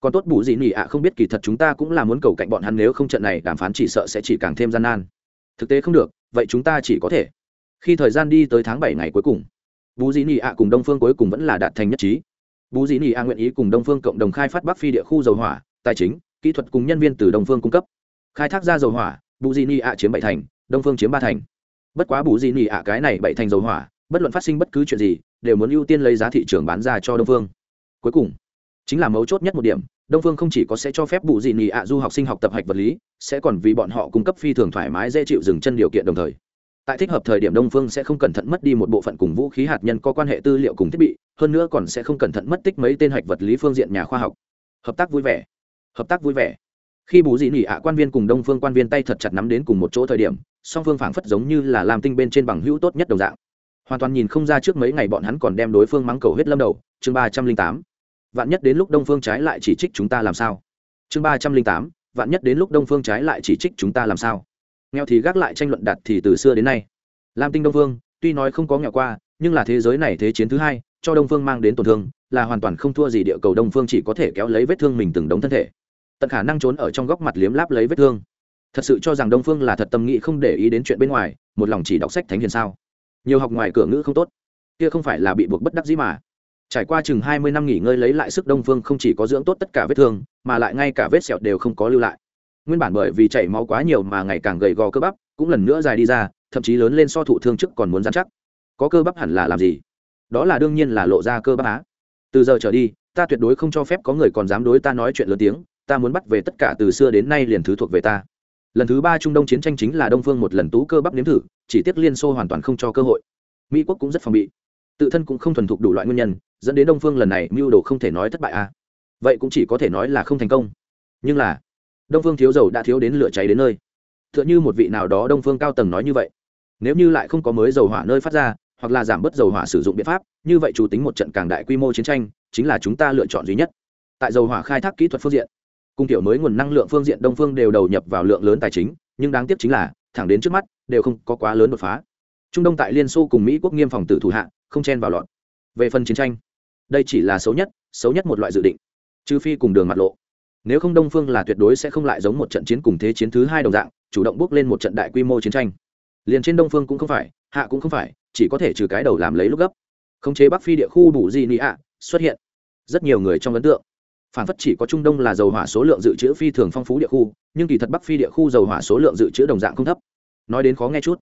Còn tốt bù gì nỉ ạ, không biết kỳ thật chúng ta cũng là muốn cầu cạnh bọn hắn, nếu không trận này đàm phán chỉ sợ sẽ chỉ càng thêm gian nan. Thực tế không được, vậy chúng ta chỉ có thể. Khi thời gian đi tới tháng bảy ngày cuối cùng, bù dị nị ạ cùng đông phương cuối cùng vẫn là đạt thành nhất trí. Bù dị nị ạ nguyện ý cùng đông phương cộng đồng khai phát bắc phi địa khu dầu hỏa, tài chính, kỹ thuật cùng nhân viên từ đông phương cung cấp. Khai thác ra dầu hỏa, bù dị nị ạ chiếm bảy thành, đông phương chiếm ba thành bất quá bù dị nỉ ạ, cái này bậy thành dầu hỏa, bất luận phát sinh bất cứ chuyện gì, đều muốn ưu tiên lấy giá thị trường bán ra cho đông phương. Cuối cùng, chính là mấu chốt nhất một điểm, đông phương không chỉ có sẽ cho phép bù dị nị ạ du học sinh học tập hạch vật lý, sẽ còn vì bọn họ cung cấp phi thường thoải mái, dễ chịu dừng chân điều kiện đồng thời. Tại thích hợp thời điểm đông phương sẽ không cẩn thận mất đi một bộ phận cùng vũ khí hạt nhân có quan hệ tư liệu cùng thiết bị, hơn nữa còn sẽ không cẩn thận mất tích mấy tên hạch vật lý phương diện nhà khoa học. Hợp tác vui vẻ. Hợp tác vui vẻ. Khi bù dị nị ạ quan viên cùng đông phương quan viên tay thật chặt nắm đến cùng một chỗ thời điểm song phương phảng phất giống như là làm tinh bên trên bằng hữu tốt nhất đồng dạng. Hoàn toàn nhìn không ra trước mấy ngày bọn hắn còn đem đối phương mắng cầu hết lâm đầu. Chương ba trăm linh tám. Vạn nhất đến lúc đông phương trái lại chỉ trích chúng ta làm sao? Chương ba trăm linh tám. Vạn nhất đến lúc đông phương trái lại chỉ trích chúng ta làm sao? Nghèo thì gác lại tranh luận đặt thì từ xưa đến nay. Lam tinh đông phương, tuy nói không có nghèo qua, nhưng là thế giới này thế chiến thứ hai, cho đông phương mang đến tổn thương, là hoàn toàn không thua gì địa cầu đông phương chỉ có thể kéo lấy vết thương mình từng đống thân thể. Tận khả năng trốn ở trong góc mặt liếm láp lấy vết thương thật sự cho rằng đông phương là thật tâm nghĩ không để ý đến chuyện bên ngoài, một lòng chỉ đọc sách thánh hiền sao? Nhiều học ngoài cửa ngữ không tốt. Kia không phải là bị buộc bất đắc dĩ mà. Trải qua chừng hai mươi năm nghỉ ngơi lấy lại sức, đông phương không chỉ có dưỡng tốt tất cả vết thương, mà lại ngay cả vết sẹo đều không có lưu lại. Nguyên bản bởi vì chảy máu quá nhiều mà ngày càng gầy gò cơ bắp, cũng lần nữa dài đi ra, thậm chí lớn lên so thụ thương trước còn muốn dán chắc. Có cơ bắp hẳn là làm gì? Đó là đương nhiên là lộ ra cơ bắp á. Từ giờ trở đi, ta tuyệt đối không cho phép có người còn dám đối ta nói chuyện lớn tiếng, ta muốn bắt về tất cả từ xưa đến nay liền thứ thuộc về ta lần thứ ba trung đông chiến tranh chính là đông phương một lần tú cơ bắp nếm thử, chỉ tiếc liên xô hoàn toàn không cho cơ hội. Mỹ quốc cũng rất phòng bị. Tự thân cũng không thuần thục đủ loại nguyên nhân, dẫn đến đông phương lần này mưu đồ không thể nói thất bại à. Vậy cũng chỉ có thể nói là không thành công. Nhưng là, đông phương thiếu dầu đã thiếu đến lửa cháy đến nơi. T h ư ợ n h ư một vị nào đó đông phương cao tầng nói như vậy. Nếu như lại không có mới dầu hỏa nơi phát ra, hoặc là giảm bớt dầu hỏa sử dụng biện pháp, như vậy chủ tính một trận càng đại quy mô chiến tranh, chính là chúng ta lựa chọn duy nhất. Tại dầu hỏa khai thác kỹ thuật phương diện cung tiểu mới nguồn năng lượng phương diện đông phương đều đầu nhập vào lượng lớn tài chính, nhưng đáng tiếc chính là, thẳng đến trước mắt, đều không có quá lớn đột phá. Trung đông tại liên xô cùng mỹ quốc nghiêm phòng tử thủ hạ, không chen vào lọt. Về phần chiến tranh, đây chỉ là xấu nhất xấu nhất một loại dự định. Trừ phi cùng đường mặt lộ. Nếu không đông phương là tuyệt đối sẽ không lại giống một trận chiến cùng thế chiến thứ hai đồng dạng, chủ động bước lên một trận đại quy mô chiến tranh. Liền trên đông phương cũng không phải, hạ cũng không phải, chỉ có thể trừ cái đầu làm lấy lúc gấp. Khống chế bắc phi địa khu bù di nị ạ xuất hiện. Rất nhiều người trong ấn tượng phản phất chỉ có trung đông là dầu hỏa số lượng dự trữ phi thường phong phú địa khu, nhưng kỳ thật bắc phi địa khu dầu hỏa số lượng dự trữ đồng dạng không thấp. Nói đến khó nghe chút,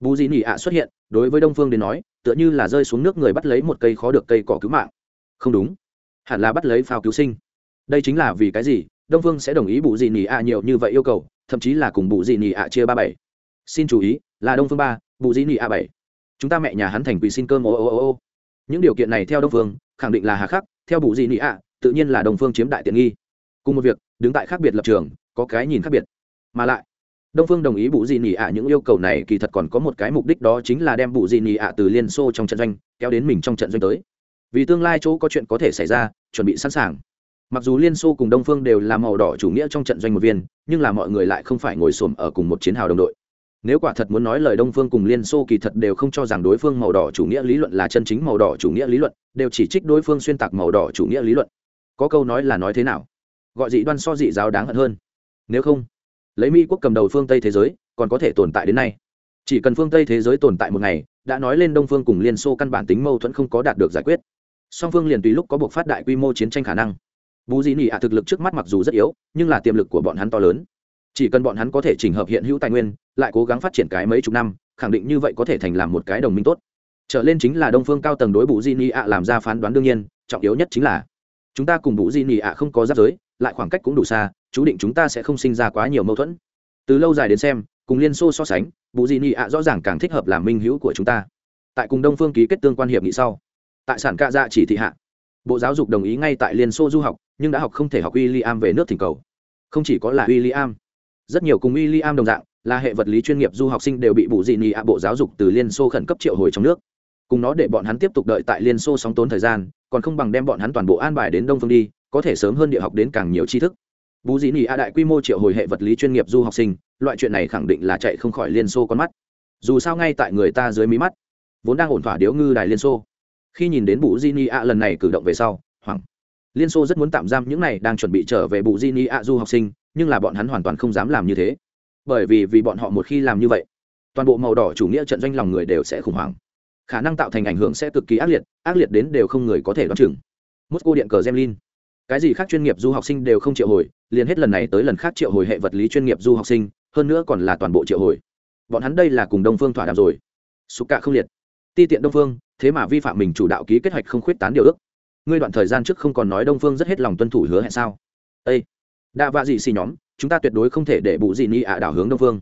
bù dị nỉ ạ xuất hiện, đối với đông phương đến nói, tựa như là rơi xuống nước người bắt lấy một cây khó được cây cỏ cứu mạng. Không đúng, hẳn là bắt lấy phao cứu sinh. Đây chính là vì cái gì? Đông phương sẽ đồng ý bù dị nỉ ạ nhiều như vậy yêu cầu, thậm chí là cùng bù dị nỉ ạ chia ba bảy. Xin chú ý, là đông phương ba, bù dị nỉ ạ bảy. Chúng ta mẹ nhà hắn thành quỳ xin cơm, ô ô ô ô. Những điều kiện này theo đông phương, khẳng định là hà khắc, theo bù dị nỉ ạ tự nhiên là đông phương chiếm đại tiện nghi. Cùng một việc, đứng tại khác biệt lập trường, có cái nhìn khác biệt. Mà lại, đông phương đồng ý bù dị nỉ ạ những yêu cầu này kỳ thật còn có một cái mục đích đó chính là đem bù dị nỉ ạ từ liên xô trong trận doanh kéo đến mình trong trận doanh tới. Vì tương lai chỗ có chuyện có thể xảy ra, chuẩn bị sẵn sàng. Mặc dù liên xô cùng đông phương đều là màu đỏ chủ nghĩa trong trận doanh một viên, nhưng là mọi người lại không phải ngồi xổm ở cùng một chiến hào đồng đội. Nếu quả thật muốn nói lời đông phương cùng liên xô kỳ thật đều không cho rằng đối phương màu đỏ chủ nghĩa lý luận là chân chính màu đỏ chủ nghĩa lý luận, đều chỉ trích đối phương xuyên tạc màu đỏ chủ nghĩa lý luận có câu nói là nói thế nào? Gọi dị đoan so dị giáo đáng hận hơn. Nếu không, lấy mỹ quốc cầm đầu phương tây thế giới, còn có thể tồn tại đến nay. Chỉ cần phương tây thế giới tồn tại một ngày, đã nói lên đông phương cùng liên xô căn bản tính mâu thuẫn không có đạt được giải quyết. Song phương liền tùy lúc có buộc phát đại quy mô chiến tranh khả năng. Bù dị nỉ ạ thực lực trước mắt mặc dù rất yếu, nhưng là tiềm lực của bọn hắn to lớn. Chỉ cần bọn hắn có thể chỉnh hợp hiện hữu tài nguyên, lại cố gắng phát triển cái mấy chục năm, khẳng định như vậy có thể thành làm một cái đồng minh tốt. Trở lên chính là đông phương cao tầng đối bù di ni ạ làm ra phán đoán đương nhiên, trọng yếu nhất chính là chúng ta cùng bù di nỉ ạ không có giáp giới, lại khoảng cách cũng đủ xa, chú định chúng ta sẽ không sinh ra quá nhiều mâu thuẫn. Từ lâu dài đến xem, cùng liên xô so sánh bù di nỉ ạ rõ ràng càng thích hợp làm minh hữu của chúng ta. Tại cùng đông phương ký kết tương quan hiệp nghị sau, tại sản cạ dạ chỉ thị hạ, bộ giáo dục đồng ý ngay tại liên xô du học, nhưng đã học không thể học w i l l i am về nước thỉnh cầu. Không chỉ có là w i l l i am rất nhiều cùng w i l l i am đồng dạng, là hệ vật lý chuyên nghiệp du học sinh đều bị bù dị nị ạ bộ giáo dục từ liên xô khẩn cấp triệu hồi trong nước cùng nó để bọn hắn tiếp tục đợi tại liên xô sóng tốn thời gian, còn không bằng đem bọn hắn toàn bộ an bài đến đông phương đi, có thể sớm hơn địa học đến càng nhiều tri thức. Bù Dĩ nị A đại quy mô triệu hồi hệ vật lý chuyên nghiệp du học sinh, loại chuyện này khẳng định là chạy không khỏi liên xô con mắt. Dù sao ngay tại người ta dưới mí mắt, vốn đang ổn thỏa điếu ngư đài liên xô. Khi nhìn đến bù Dĩ Ni A lần này cử động về sau, hoảng. Liên xô rất muốn tạm giam những này đang chuẩn bị trở về bù di ni a du học sinh, nhưng là bọn hắn hoàn toàn không dám làm như thế. Bởi vì vì bọn họ một khi làm như vậy, toàn bộ màu đỏ chủ nghĩa trận doanh lòng người đều sẽ khủng hoảng khả năng tạo thành ảnh hưởng sẽ cực kỳ ác liệt ác liệt đến đều không người có thể đoán chừng. Mosco điện cờ gemlin cái gì khác chuyên nghiệp du học sinh đều không triệu hồi, liền hết lần này tới lần khác triệu hồi hệ vật lý chuyên nghiệp du học sinh, hơn nữa còn là toàn bộ triệu hồi. Bọn hắn đây là cùng đông phương thỏa đàm rồi. Sụp cạ không liệt. Ti tiện đông phương, thế mà vi phạm mình chủ đạo ký kết hoạch không khuyết tán điều ước. Ngươi đoạn thời gian trước không còn nói đông phương rất hết lòng tuân thủ hứa hẹn sao? Ây đa vạ dị xì nhóm, chúng ta tuyệt đối không thể để bù dị nị ạ đảo hướng đông phương.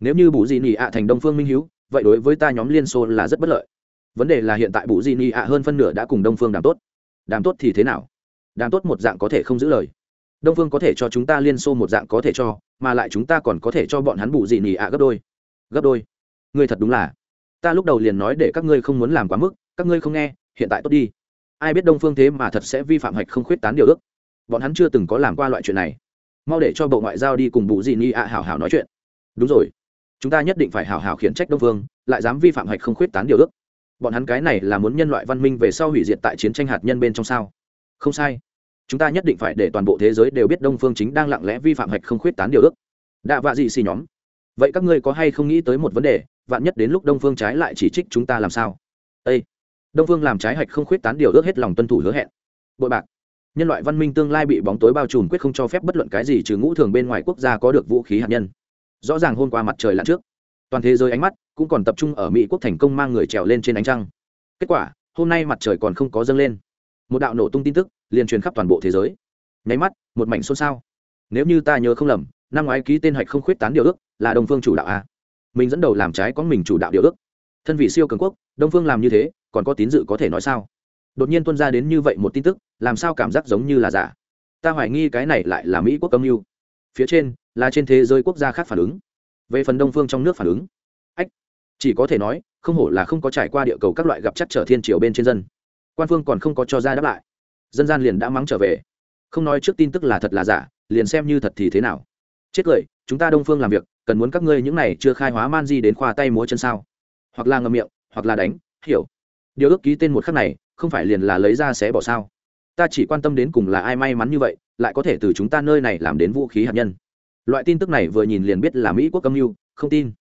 Nếu như bù dị nị ạ thành đông phương minh hiếu, vậy đối với ta nhóm liên xô là rất bất lợi vấn đề là hiện tại bù dị nị ạ hơn phân nửa đã cùng đông phương đàm tốt. Đàm tốt thì thế nào? Đàm tốt một dạng có thể không giữ lời. Đông phương có thể cho chúng ta liên xô một dạng có thể cho, mà lại chúng ta còn có thể cho bọn hắn bù dị nị ạ gấp đôi. Gấp đôi? Ngươi thật đúng là. Ta lúc đầu liền nói để các ngươi không muốn làm quá mức, các ngươi không nghe, hiện tại tốt đi. Ai biết đông phương thế mà thật sẽ vi phạm hạch không khuyết tán điều ước. Bọn hắn chưa từng có làm qua loại chuyện này. Mau để cho bộ ngoại giao đi cùng bù dị ni ạ hảo hảo nói chuyện. Đúng rồi. Chúng ta nhất định phải hảo hảo khiển trách đông phương, lại dám vi phạm hạch không khuyết tán điều ước bọn hắn cái này là muốn nhân loại văn minh về sau hủy diệt tại chiến tranh hạt nhân bên trong sao? Không sai. Chúng ta nhất định phải để toàn bộ thế giới đều biết đông phương chính đang lặng lẽ vi phạm hạch không khuyết tán điều ước. Đạ vạ gì xì nhóm. Vậy các ngươi có hay không nghĩ tới một vấn đề, vạn nhất đến lúc đông phương trái lại chỉ trích chúng ta làm sao? Â đông phương làm trái hạch không khuyết tán điều ước hết lòng tuân thủ hứa hẹn. Bội bạc. Nhân loại văn minh tương lai bị bóng tối bao trùm quyết không cho phép bất luận cái gì trừ ngũ thường bên ngoài quốc gia có được vũ khí hạt nhân. Rõ ràng hôm qua mặt trời lặn trước. Toàn thế giới ánh mắt cũng còn tập trung ở mỹ quốc thành công mang người trèo lên trên ánh trăng. Kết quả, hôm nay mặt trời còn không có dâng lên. Một đạo nổ tung tin tức liền truyền khắp toàn bộ thế giới. Nháy mắt, một mảnh xôn xao. Nếu như ta nhớ không lầm, năm ngoái ký tên hạch không khuyết tán điều ước là đông phương chủ đạo a. Mình dẫn đầu làm trái có mình chủ đạo điều ước. Thân vị siêu cường quốc, đông phương làm như thế, còn có tín dự có thể nói sao? Đột nhiên tuân ra đến như vậy một tin tức, làm sao cảm giác giống như là giả? Ta hoài nghi cái này lại là mỹ quốc âm mưu. Phía trên, là trên thế giới quốc gia khác phản ứng. Về phần đông phương trong nước phản ứng chỉ có thể nói, không hổ là không có trải qua địa cầu các loại gặp chắc trở thiên triều bên trên dân. Quan phương còn không có cho ra đáp lại. Dân gian liền đã mắng trở về. Không nói trước tin tức là thật là giả, liền xem như thật thì thế nào. Chết cười, chúng ta đông phương làm việc, cần muốn các ngươi những này chưa khai hóa man di đến khoa tay múa chân sao? Hoặc là ngậm miệng, hoặc là đánh, hiểu. Điều ước ký tên một khắc này, không phải liền là lấy ra xé bỏ sao? Ta chỉ quan tâm đến cùng là ai may mắn như vậy, lại có thể từ chúng ta nơi này làm đến vũ khí hạt nhân. Loại tin tức này vừa nhìn liền biết là mỹ quốc âm mưu, không tin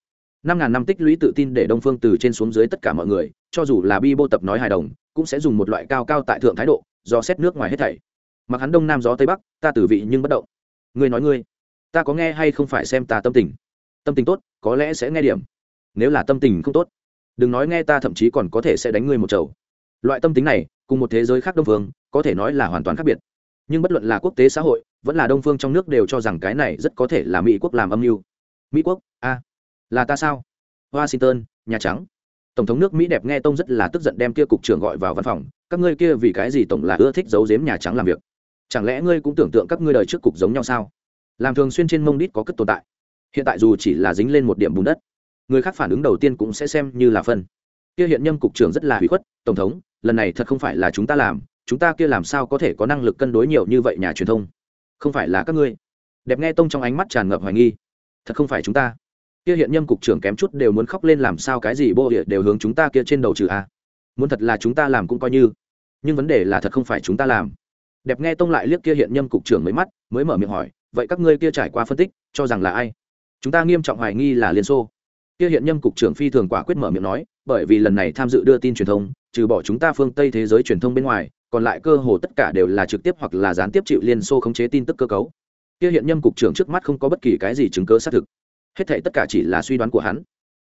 năm ngàn năm tích lũy tự tin để đông phương từ trên xuống dưới tất cả mọi người, cho dù là bi bô tập nói hài đồng, cũng sẽ dùng một loại cao cao tại thượng thái độ, do xét nước ngoài hết thảy. Mặc hắn đông nam gió tây bắc, ta tử vị nhưng bất động. Ngươi nói ngươi, ta có nghe hay không phải xem ta tâm tình? Tâm tình tốt, có lẽ sẽ nghe điểm. Nếu là tâm tình không tốt, đừng nói nghe ta thậm chí còn có thể sẽ đánh ngươi một chầu. Loại tâm tính này, cùng một thế giới khác đông phương, có thể nói là hoàn toàn khác biệt. Nhưng bất luận là quốc tế xã hội, vẫn là đông phương trong nước đều cho rằng cái này rất có thể là mỹ quốc làm âm mưu. Mỹ quốc, a là ta sao? Washington, nhà trắng. Tổng thống nước mỹ đẹp nghe tông rất là tức giận đem kia cục trưởng gọi vào văn phòng. Các ngươi kia vì cái gì tổng là ưa thích giấu giếm nhà trắng làm việc? Chẳng lẽ ngươi cũng tưởng tượng các ngươi đời trước cục giống nhau sao? Làm thường xuyên trên mông đít có cất tồn tại. Hiện tại dù chỉ là dính lên một điểm bùn đất, người khác phản ứng đầu tiên cũng sẽ xem như là phân. Kia hiện nhâm cục trưởng rất là hủy khuất, tổng thống, lần này thật không phải là chúng ta làm, chúng ta kia làm sao có thể có năng lực cân đối nhiều như vậy nhà truyền thông? Không phải là các ngươi. Đẹp nghe tông trong ánh mắt tràn ngập hoài nghi. Thật không phải chúng ta kia hiện nhâm cục trưởng kém chút đều muốn khóc lên làm sao cái gì bô địa đều hướng chúng ta kia trên đầu trừ a. Muốn thật là chúng ta làm cũng coi như. Nhưng vấn đề là thật không phải chúng ta làm. Đẹp nghe tông lại liếc kia hiện nhâm cục trưởng mấy mắt, mới mở miệng hỏi, vậy các ngươi kia trải qua phân tích, cho rằng là ai? Chúng ta nghiêm trọng hoài nghi là liên xô. Kia hiện nhâm cục trưởng phi thường quả quyết mở miệng nói, bởi vì lần này tham dự đưa tin truyền thông, trừ bỏ chúng ta phương tây thế giới truyền thông bên ngoài, còn lại cơ hồ tất cả đều là trực tiếp hoặc là gián tiếp chịu liên xô khống chế tin tức cơ cấu. Kia hiện nhâm cục trưởng trước mắt không có bất kỳ cái gì chứng cớ xác thực hết thảy tất cả chỉ là suy đoán của hắn.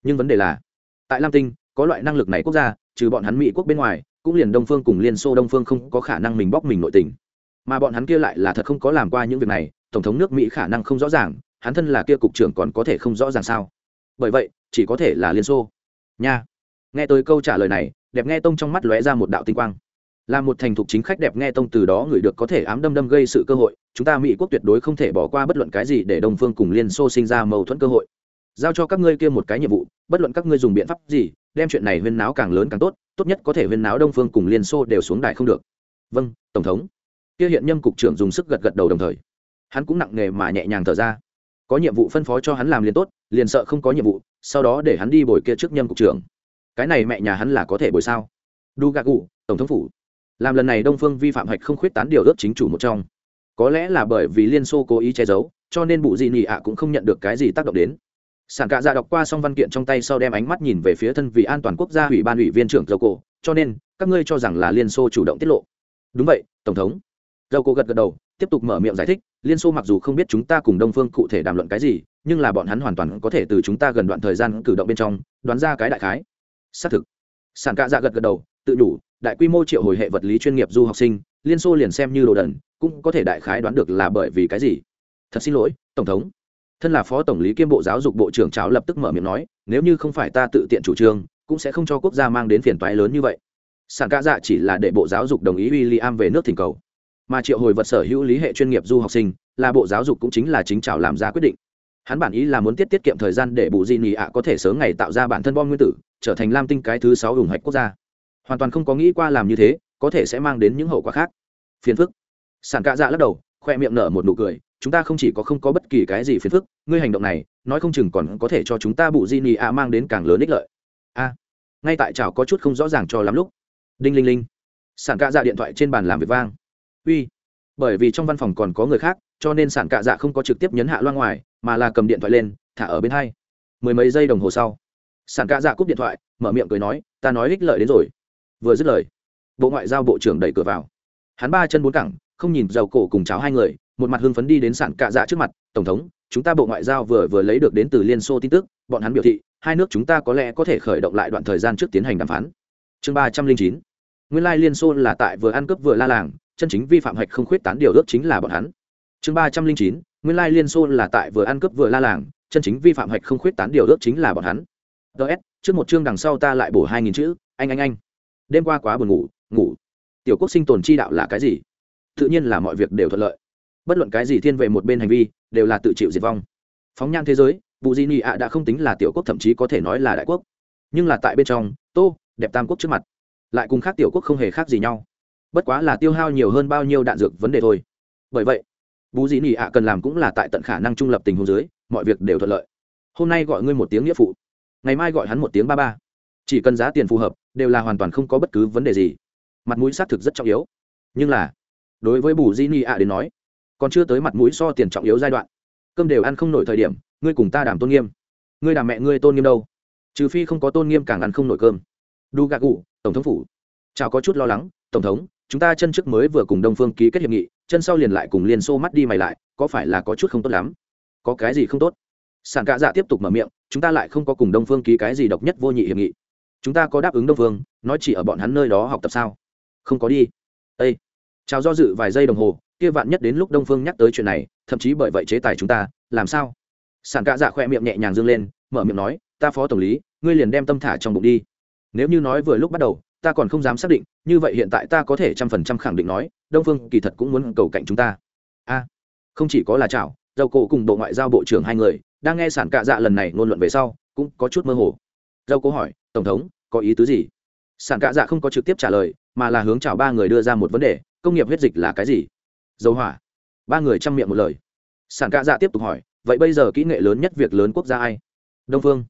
Nhưng vấn đề là, tại lam tinh, có loại năng lực này quốc gia, trừ bọn hắn mỹ quốc bên ngoài, cũng liền đông phương cùng liên xô đông phương không có khả năng mình bóc mình nội tình. Mà bọn hắn kia lại là thật không có làm qua những việc này, tổng thống nước mỹ khả năng không rõ ràng, hắn thân là kia cục trưởng còn có thể không rõ ràng sao? Bởi vậy, chỉ có thể là liên xô. Nha. Nghe tới câu trả lời này, đẹp nghe tông trong mắt lóe ra một đạo tinh quang là một thành thục chính khách đẹp nghe tông từ đó người được có thể ám đâm đâm gây sự cơ hội, chúng ta mỹ quốc tuyệt đối không thể bỏ qua bất luận cái gì để đông phương cùng liên xô sinh ra mâu thuẫn cơ hội. Giao cho các ngươi kia một cái nhiệm vụ, bất luận các ngươi dùng biện pháp gì, đem chuyện này huyên náo càng lớn càng tốt tốt nhất có thể huyên náo đông phương cùng liên xô đều xuống đài không được. Vâng tổng thống. Kia hiện nhâm cục trưởng dùng sức gật gật đầu đồng thời. Hắn cũng nặng nề mà nhẹ nhàng thở ra. Có nhiệm vụ phân phó cho hắn làm liền tốt, liền sợ không có nhiệm vụ, sau đó để hắn đi bồi kia trước nhâm cục trưởng. Cái này mẹ nhà hắn là có thể bồi sao? Đu gà cụ tổng thống phủ làm lần này đông phương vi phạm hạch không khuyết tán điều ước chính chủ một trong. Có lẽ là bởi vì liên xô cố ý che giấu, cho nên bụ dị nị ạ cũng không nhận được cái gì tác động đến. Sản cạ dạ đọc qua xong văn kiện trong tay sau đem ánh mắt nhìn về phía thân vị an toàn quốc gia ủy ban ủy viên trưởng dầu cổ, cho nên, các ngươi cho rằng là liên xô chủ động tiết lộ. Đúng vậy, tổng thống. Dầu cổ gật gật đầu, tiếp tục mở miệng giải thích, liên xô mặc dù không biết chúng ta cùng đông phương cụ thể đàm luận cái gì, nhưng là bọn hắn hoàn toàn có thể từ chúng ta gần đoạn thời gian cử động bên trong, đoán ra cái đại khái. Xác thực. Sản cạ dạ gật gật đầu, tự đủ đại quy mô triệu hồi hệ vật lý chuyên nghiệp du học sinh, liên xô liền xem như đồ đần, cũng có thể đại khái đoán được là bởi vì cái gì. Thật xin lỗi, tổng thống. Thân là phó tổng lý kiêm bộ giáo dục bộ trưởng cháo lập tức mở miệng nói, nếu như không phải ta tự tiện chủ trương, cũng sẽ không cho quốc gia mang đến phiền toái lớn như vậy. Sản ca dạ chỉ là để bộ giáo dục đồng ý w i l l i am về nước thỉnh cầu. Mà triệu hồi vật sở hữu lý hệ chuyên nghiệp du học sinh, là bộ giáo dục cũng chính là chính cháo làm ra quyết định. Hắn bản ý là muốn tiết tiết kiệm thời gian để bù di nị ạ có thể sớm ngày tạo ra bản thân bom nguyên tử, trở thành lam tinh cái thứ sáu ủng hạch quốc gia hoàn toàn không có nghĩ qua làm như thế, có thể sẽ mang đến những hậu quả khác. Phiền phức. Sản cạ dạ lắc đầu, khoe miệng nở một nụ cười, chúng ta không chỉ có không có bất kỳ cái gì phiền phức, ngươi hành động này, nói không chừng còn có thể cho chúng ta bụ di nị ạ mang đến càng lớn ích lợi. A. Ngay tại chảo có chút không rõ ràng cho lắm lúc. Đinh linh linh. Sản cạ dạ điện thoại trên bàn làm việc vang. Uy. Bởi vì trong văn phòng còn có người khác, cho nên sản cạ dạ không có trực tiếp nhấn hạ loa ngoài, mà là cầm điện thoại lên, thả ở bên hai. Mười mấy giây đồng hồ sau sản cạ dạ cúp điện thoại, mở miệng cười nói, ta nói ích lợi đến rồi vừa dứt lời, bộ ngoại giao bộ trưởng đẩy cửa vào. Hắn ba chân bốn cẳng, không nhìn dầu cổ cùng cháo hai người, một mặt hưng phấn đi đến sản cạ dạ trước mặt, tổng thống, chúng ta bộ ngoại giao vừa vừa lấy được đến từ liên xô tin tức, bọn hắn biểu thị, hai nước chúng ta có lẽ có thể khởi động lại đoạn thời gian trước tiến hành đàm phán. Chương ba trăm linh chín, nguyên lai liên xô là tại vừa ăn cướp vừa la làng, chân chính vi phạm hạch không khuyết tán điều ước chính là bọn hắn. Chương ba trăm linh chín, nguyên lai liên xô là tại vừa ăn cướp vừa la làng, chân chính vi phạm hạch không khuyết tán điều ước chính là bọn hắn. Ts trước một chương đằng sau ta lại bổ hai nghìn chữ, anh anh anh đêm qua quá buồn ngủ ngủ. Tiểu quốc sinh tồn chi đạo là cái gì? Tự nhiên là mọi việc đều thuận lợi. Bất luận cái gì thiên về một bên hành vi, đều là tự chịu diệt vong. Phóng nhan thế giới bù di nị ạ đã không tính là tiểu quốc, thậm chí có thể nói là đại quốc. Nhưng là tại bên trong, tô, đẹp tam quốc trước mặt. Lại cùng khác tiểu quốc không hề khác gì nhau. Bất quá là tiêu hao nhiều hơn bao nhiêu đạn dược vấn đề thôi. Bởi vậy bù di nị ạ cần làm cũng là tại tận khả năng trung lập tình huống dưới, mọi việc đều thuận lợi. Hôm nay gọi ngươi một tiếng nghĩa phụ. Ngày mai gọi hắn một tiếng ba ba. Chỉ cần giá tiền phù hợp đều là hoàn toàn không có bất cứ vấn đề gì. Mặt mũi xác thực rất trọng yếu. Nhưng là, đối với bù di ni ạ đến nói, còn chưa tới mặt mũi so tiền trọng yếu giai đoạn. Cơm đều ăn không nổi thời điểm, ngươi cùng ta đảm tôn nghiêm. Ngươi đảm mẹ ngươi tôn nghiêm đâu? Trừ phi không có tôn nghiêm càng ăn không nổi cơm. Đu gạ cụ tổng thống phủ. Chào có chút lo lắng, tổng thống, chúng ta chân trước mới vừa cùng đông phương ký kết hiệp nghị, chân sau liền lại cùng liên xô mắt đi mày lại, có phải là có chút không tốt lắm? Có cái gì không tốt? Sản cạ dạ tiếp tục mở miệng, chúng ta lại không có cùng đông phương ký cái gì độc nhất vô nhị hiệp nghị chúng ta có đáp ứng đông phương, nói chỉ ở bọn hắn nơi đó học tập sao? Không có đi. Â chào do dự vài giây đồng hồ, kia vạn nhất đến lúc đông phương nhắc tới chuyện này, thậm chí bởi vậy chế tài chúng ta, làm sao? Sản cạ dạ khoe miệng nhẹ nhàng dương lên, mở miệng nói, ta phó tổng lý, ngươi liền đem tâm thả trong bụng đi. Nếu như nói vừa lúc bắt đầu, ta còn không dám xác định, như vậy hiện tại ta có thể trăm phần trăm khẳng định nói, đông phương kỳ thật cũng muốn cầu cạnh chúng ta. A, không chỉ có là chảo, dầu cổ cùng bộ ngoại giao bộ trưởng hai người, đang nghe sản cạ dạ lần này ngôn luận về sau, cũng có chút mơ hồ. Dầu cổ hỏi tổng thống, có ý tứ gì? Sản cạ dạ không có trực tiếp trả lời, mà là hướng chào ba người đưa ra một vấn đề, công nghiệp huyết dịch là cái gì? Dầu hỏa. Ba người chăm miệng một lời. Sản cạ dạ tiếp tục hỏi, vậy bây giờ kỹ nghệ lớn nhất việc lớn quốc gia ai? Đông phương.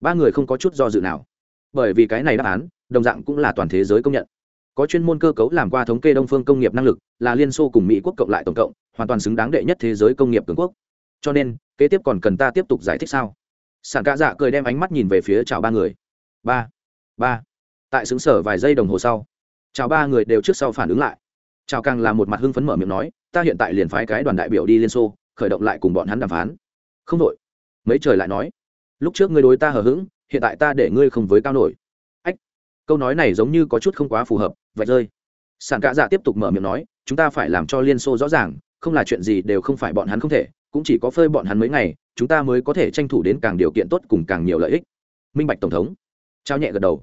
Ba người không có chút do dự nào. Bởi vì cái này đáp án, đồng dạng cũng là toàn thế giới công nhận. Có chuyên môn cơ cấu làm qua thống kê đông phương công nghiệp năng lực, là liên xô cùng mỹ quốc cộng lại tổng cộng, hoàn toàn xứng đáng đệ nhất thế giới công nghiệp cường quốc. Cho nên, kế tiếp còn cần ta tiếp tục giải thích sao? Sản cạ dạ cười đem ánh mắt nhìn về phía chào ba người ba. Ba. Tại xứng sở vài giây đồng hồ sau, chào ba người đều trước sau phản ứng lại. Chào càng là một mặt hưng phấn mở miệng nói, ta hiện tại liền phái cái đoàn đại biểu đi liên xô, khởi động lại cùng bọn hắn đàm phán. Không đội. Mấy trời lại nói, lúc trước ngươi đối ta hờ hững, hiện tại ta để ngươi không với cao nổi. Ách, câu nói này giống như có chút không quá phù hợp vậy rơi. Sản cạ dạ tiếp tục mở miệng nói, chúng ta phải làm cho liên xô rõ ràng, không là chuyện gì đều không phải bọn hắn không thể, cũng chỉ có phơi bọn hắn mấy ngày, chúng ta mới có thể tranh thủ đến càng điều kiện tốt cùng càng nhiều lợi ích. Minh bạch tổng thống trao nhẹ gật đầu.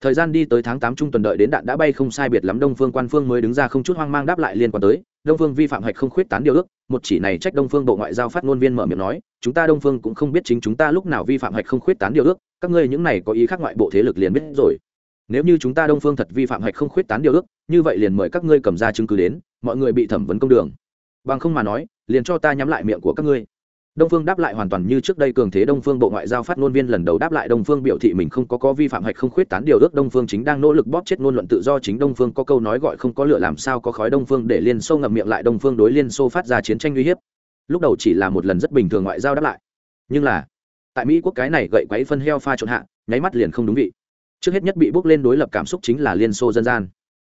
Thời gian đi tới tháng tám trung tuần đợi đến đạn đã bay không sai biệt lắm, đông phương quan phương mới đứng ra không chút hoang mang đáp lại liên quan tới. Đông phương vi phạm hạch không khuyết tán điều ước, một chỉ này trách đông phương bộ ngoại giao phát ngôn viên mở miệng nói, chúng ta đông phương cũng không biết chính chúng ta lúc nào vi phạm hạch không khuyết tán điều ước, các ngươi những này có ý khác ngoại bộ thế lực liền biết rồi. Nếu như chúng ta đông phương thật vi phạm hạch không khuyết tán điều ước, như vậy liền mời các ngươi cầm ra chứng cứ đến, mọi người bị thẩm vấn công đường. Bằng không mà nói, liền cho ta nhắm lại miệng của các ngươi đông phương đáp lại hoàn toàn như trước đây cường thế đông phương bộ ngoại giao phát ngôn viên lần đầu đáp lại đông phương biểu thị mình không có có vi phạm hạch không khuyết tán điều ước đông phương chính đang nỗ lực bóp chết ngôn luận tự do chính đông phương có câu nói gọi không có lửa làm sao có khói đông phương để liên xô ngậm miệng lại đông phương đối liên xô phát ra chiến tranh uy hiếp. Lúc đầu chỉ là một lần rất bình thường ngoại giao đáp lại. Nhưng là, tại mỹ quốc cái này gậy quấy phân heo pha trộn hạ, nháy mắt liền không đúng vị. Trước hết nhất bị bước lên đối lập cảm xúc chính là liên xô dân gian.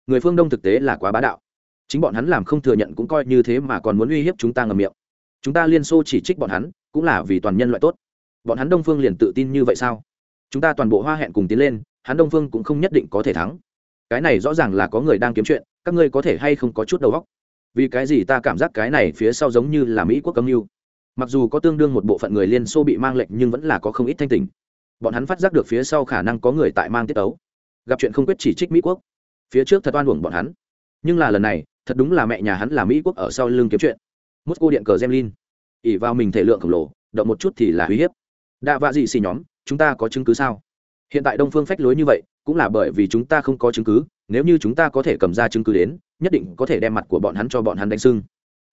Người phương đông thực tế là quá bá đạo. Chính bọn hắn làm không thừa nhận cũng coi như thế mà còn muốn uy hiếp chúng ta ngầm miệng chúng ta liên xô chỉ trích bọn hắn, cũng là vì toàn nhân loại tốt. Bọn hắn đông phương liền tự tin như vậy sao? Chúng ta toàn bộ hoa hẹn cùng tiến lên, hắn đông phương cũng không nhất định có thể thắng. Cái này rõ ràng là có người đang kiếm chuyện, các ngươi có thể hay không có chút đầu óc? Vì cái gì ta cảm giác cái này phía sau giống như là mỹ quốc cấm mưu? Mặc dù có tương đương một bộ phận người liên xô bị mang lệnh nhưng vẫn là có không ít thanh tình bọn hắn phát giác được phía sau khả năng có người tại mang tiết tấu. Gặp chuyện không quyết chỉ trích mỹ quốc. Phía trước thật oan uổng bọn hắn. Nhưng là lần này, thật đúng là mẹ nhà hắn là mỹ quốc ở sau lưng kiếm chuyện mosco điện cờ gemlin ỉ vào mình thể lượng khổng lồ, động một chút thì là uy hiếp. Đạ vạ dị xì nhóm, chúng ta có chứng cứ sao? Hiện tại đông phương phách lối như vậy, cũng là bởi vì chúng ta không có chứng cứ, nếu như chúng ta có thể cầm ra chứng cứ đến, nhất định có thể đem mặt của bọn hắn cho bọn hắn đánh sưng.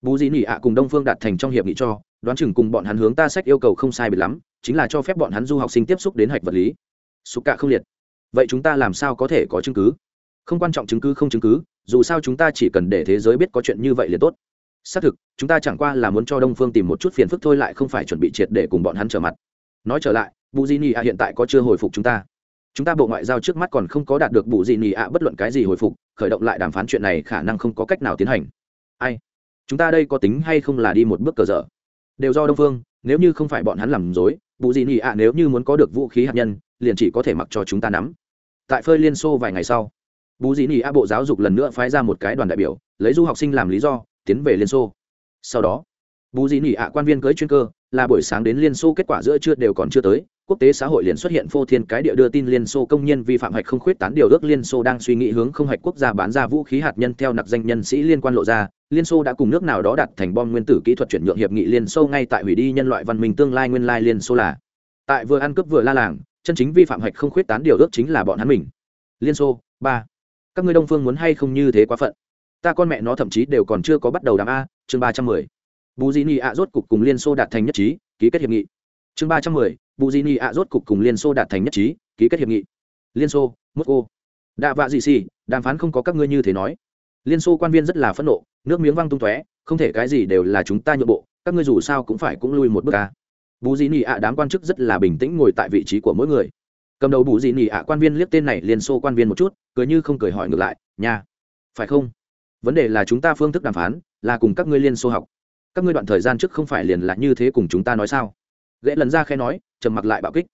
Bú dĩ nỉ ạ cùng đông phương đạt thành trong hiệp nghị cho, đoán chừng cùng bọn hắn hướng ta sách yêu cầu không sai biệt lắm, chính là cho phép bọn hắn du học sinh tiếp xúc đến hạch vật lý. Xúc cạ không liệt. Vậy chúng ta làm sao có thể có chứng cứ? Không quan trọng chứng cứ không chứng cứ, dù sao chúng ta chỉ cần để thế giới biết có chuyện như vậy liền tốt xác thực, chúng ta chẳng qua là muốn cho đông phương tìm một chút phiền phức thôi lại không phải chuẩn bị triệt để cùng bọn hắn trở mặt. Nói trở lại bù di nị ạ hiện tại có chưa hồi phục chúng ta? Chúng ta bộ ngoại giao trước mắt còn không có đạt được bù di nị ạ bất luận cái gì hồi phục, khởi động lại đàm phán chuyện này khả năng không có cách nào tiến hành. Ai? Chúng ta đây có tính hay không là đi một bước cờ dở? Đều do đông phương, nếu như không phải bọn hắn làm dối bù di nị ạ nếu như muốn có được vũ khí hạt nhân, liền chỉ có thể mặc cho chúng ta nắm. Tại phơi liên xô vài ngày sau bù di nị ạ bộ giáo dục lần nữa phái ra một cái đoàn đại biểu, lấy du học sinh làm lý do tiến về liên xô. Sau đó, bù dị nỉ ạ quan viên cưới chuyên cơ, là buổi sáng đến liên xô, kết quả giữa chưa đều còn chưa tới, quốc tế xã hội liền xuất hiện phô thiên cái địa đưa tin liên xô công nhân vi phạm hạch không khuyết tán điều ước liên xô đang suy nghĩ hướng không hạch quốc gia bán ra vũ khí hạt nhân theo nặc danh nhân sĩ liên quan lộ ra. Liên xô đã cùng nước nào đó đặt thành bom nguyên tử kỹ thuật chuyển nhượng hiệp nghị liên xô ngay tại hủy đi nhân loại văn minh tương lai nguyên lai liên xô là. Tại vừa ăn cướp vừa la làng, chân chính vi phạm hạch không khuyết tán điều ước chính là bọn hắn mình. Liên xô, ba. Các ngươi đông phương muốn hay không như thế quá phận? Ta con mẹ nó thậm chí đều còn chưa có bắt đầu đàm a chương ba trăm mười. Bù di ni ạ rốt cục cùng liên xô đạt thành nhất trí ký kết hiệp nghị. Chương ba trăm mười bù di ni ạ rốt cục cùng liên xô đạt thành nhất trí ký kết hiệp nghị. Liên xô mosco đạ vạ dị xì đàm phán không có các ngươi như thế nói. Liên xô quan viên rất là phẫn nộ nước miếng văng tung tóe không thể cái gì đều là chúng ta nhượng bộ các ngươi dù sao cũng phải cũng lui một bước ca bù di ni ạ đám quan chức rất là bình tĩnh ngồi tại vị trí của mỗi người. Cầm đầu bù di ni ạ quan viên liếc tên này liên xô quan viên một chút cười như không cười hỏi ngược lại nhà, phải không? Vấn đề là chúng ta phương thức đàm phán là cùng các ngươi liên xô học. Các ngươi đoạn thời gian trước không phải liền là như thế cùng chúng ta nói sao? Ghệ lần ra khe nói, trầm mặc lại bạo kích.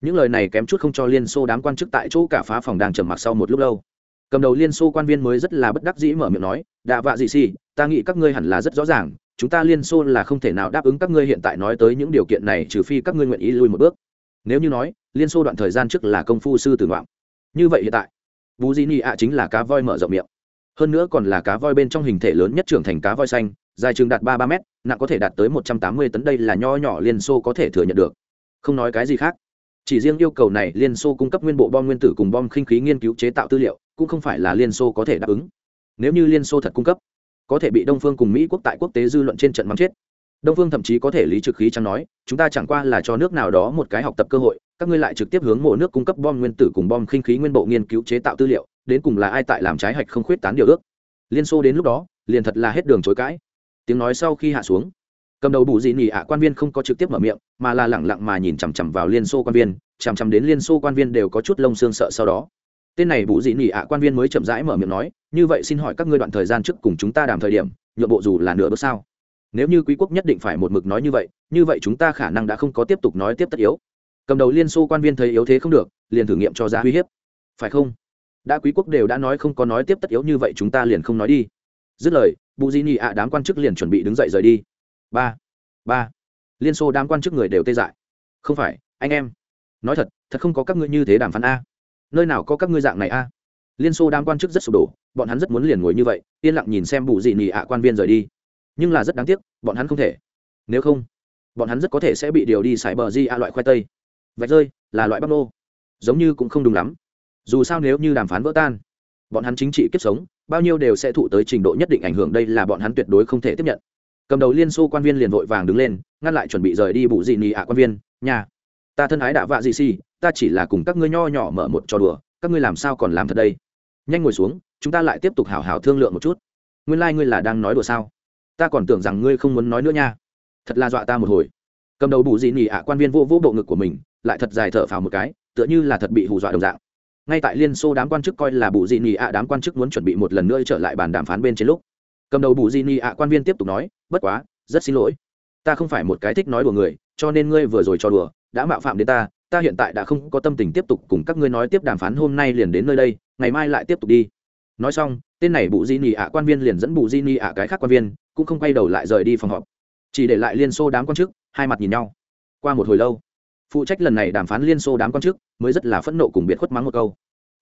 Những lời này kém chút không cho liên xô đám quan chức tại chỗ cả phá phòng đang trầm mặc sau một lúc lâu. Cầm đầu liên xô quan viên mới rất là bất đắc dĩ mở miệng nói, đạ vạ dị xì, ta nghĩ các ngươi hẳn là rất rõ ràng, chúng ta liên xô là không thể nào đáp ứng các ngươi hiện tại nói tới những điều kiện này trừ phi các ngươi nguyện ý lui một bước. Nếu như nói, liên xô đoạn thời gian trước là công phu sư tử ngoạm như vậy hiện tại, bù di ni ạ chính là cá voi mở rộng miệng hơn nữa còn là cá voi bên trong hình thể lớn nhất trưởng thành cá voi xanh, dài chừng đạt ba ba m nặng có thể đạt tới một trăm tám mươi tấn đây là nho nhỏ liên xô có thể thừa nhận được. Không nói cái gì khác. Chỉ riêng yêu cầu này liên xô cung cấp nguyên bộ bom nguyên tử cùng bom khinh khí nghiên cứu chế tạo tư liệu, cũng không phải là liên xô có thể đáp ứng. Nếu như liên xô thật cung cấp, có thể bị đông phương cùng mỹ quốc tại quốc tế dư luận trên trận mắng chết. Đông phương thậm chí có thể lý trực khí chẳng nói, chúng ta chẳng qua là cho nước nào đó một cái học tập cơ hội, các ngươi lại trực tiếp hướng mộ nước cung cấp bom nguyên tử cùng bom khinh khí nguyên bộ nghiên cứu chế tạo tư liệu đến cùng là ai tại làm trái hạch không khuyết tán điều ước. Liên xô đến lúc đó, liền thật là hết đường chối cãi. Tiếng nói sau khi hạ xuống, cầm đầu bù dị nỉ ạ à, quan viên không có trực tiếp mở miệng, mà là lẳng lặng mà nhìn chằm chằm vào liên xô quan viên, chằm chằm đến liên xô quan viên đều có chút lông xương sợ sau đó. Tên này bù dị nỉ ạ à, quan viên mới chậm rãi mở miệng nói, như vậy xin hỏi các ngươi đoạn thời gian trước cùng chúng ta đàm thời điểm, nhượng bộ dù là nửa bước sao? Nếu như quý quốc nhất định phải một mực nói như vậy như vậy chúng ta khả năng đã không có tiếp tục nói tiếp tất yếu. Cầm đầu liên xô quan viên thấy yếu thế không được, liền thử nghiệm cho giá uy hiếp. Phải không? Đã quý quốc đều đã nói không có nói tiếp tất yếu như vậy chúng ta liền không nói đi. Dứt lời, bù di nhị ạ đám quan chức liền chuẩn bị đứng dậy rời đi. Ba ba. Liên xô đám quan chức người đều tê dại. Không phải, anh em. Nói thật thật không có các ngươi như thế đàm phán a. Nơi nào có các ngươi dạng này a? Liên xô đám quan chức rất sụp đổ, bọn hắn rất muốn liền ngồi như vậy, yên lặng nhìn xem bù dị nhị ạ quan viên rời đi. Nhưng là rất đáng tiếc, bọn hắn không thể. Nếu không, bọn hắn rất có thể sẽ bị điều đi xài bờ di a loại khoai tây. Vạch rơi, là loại bắp nô. Giống như cũng không đúng lắm dù sao nếu như đàm phán vỡ tan, bọn hắn chính trị kiếp sống, bao nhiêu đều sẽ thụ tới trình độ nhất định ảnh hưởng, đây là bọn hắn tuyệt đối không thể tiếp nhận. Cầm đầu liên xô quan viên liền vội vàng đứng lên, ngăn lại chuẩn bị rời đi bụ dị nị ạ quan viên, nhà, ta thân ái đạ vạ dị si ta chỉ là cùng các ngươi nho nhỏ mở một trò đùa, các ngươi làm sao còn làm thật đây? Nhanh ngồi xuống, chúng ta lại tiếp tục hào hào thương lượng một chút. Nguyên lai、like、ngươi là đang nói đùa sao? Ta còn tưởng rằng ngươi không muốn nói nữa nha. Thật là dọa ta một hồi. Cầm đầu bù dị nị ạ quan viên vô vô bộ ngực của mình, lại thật dài thở phào một cái, tựa như là thật bị hù dọa đồng dạng ngay tại liên xô đám quan chức coi là bù dị nị ạ đám quan chức muốn chuẩn bị một lần nữa trở lại bàn đàm phán bên trên lúc, cầm đầu bù dị nị ạ quan viên tiếp tục nói, bất quá, rất xin lỗi. Ta không phải một cái thích nói đùa người, cho nên ngươi vừa rồi cho đùa, đã mạo phạm đến ta ta hiện tại đã không có tâm tình tiếp tục cùng các ngươi nói tiếp đàm phán hôm nay liền đến nơi đây, ngày mai lại tiếp tục đi. Nói xong, tên này bù di nị ạ quan viên liền dẫn bù di nị ạ cái khác quan viên, cũng không quay đầu lại rời đi phòng họp. Chỉ để lại liên xô đám quan chức, hai mặt nhìn nhau. Qua một hồi lâu phụ trách lần này đàm phán liên xô đám quan chức mới rất là phẫn nộ cùng biệt khuất mắng một câu.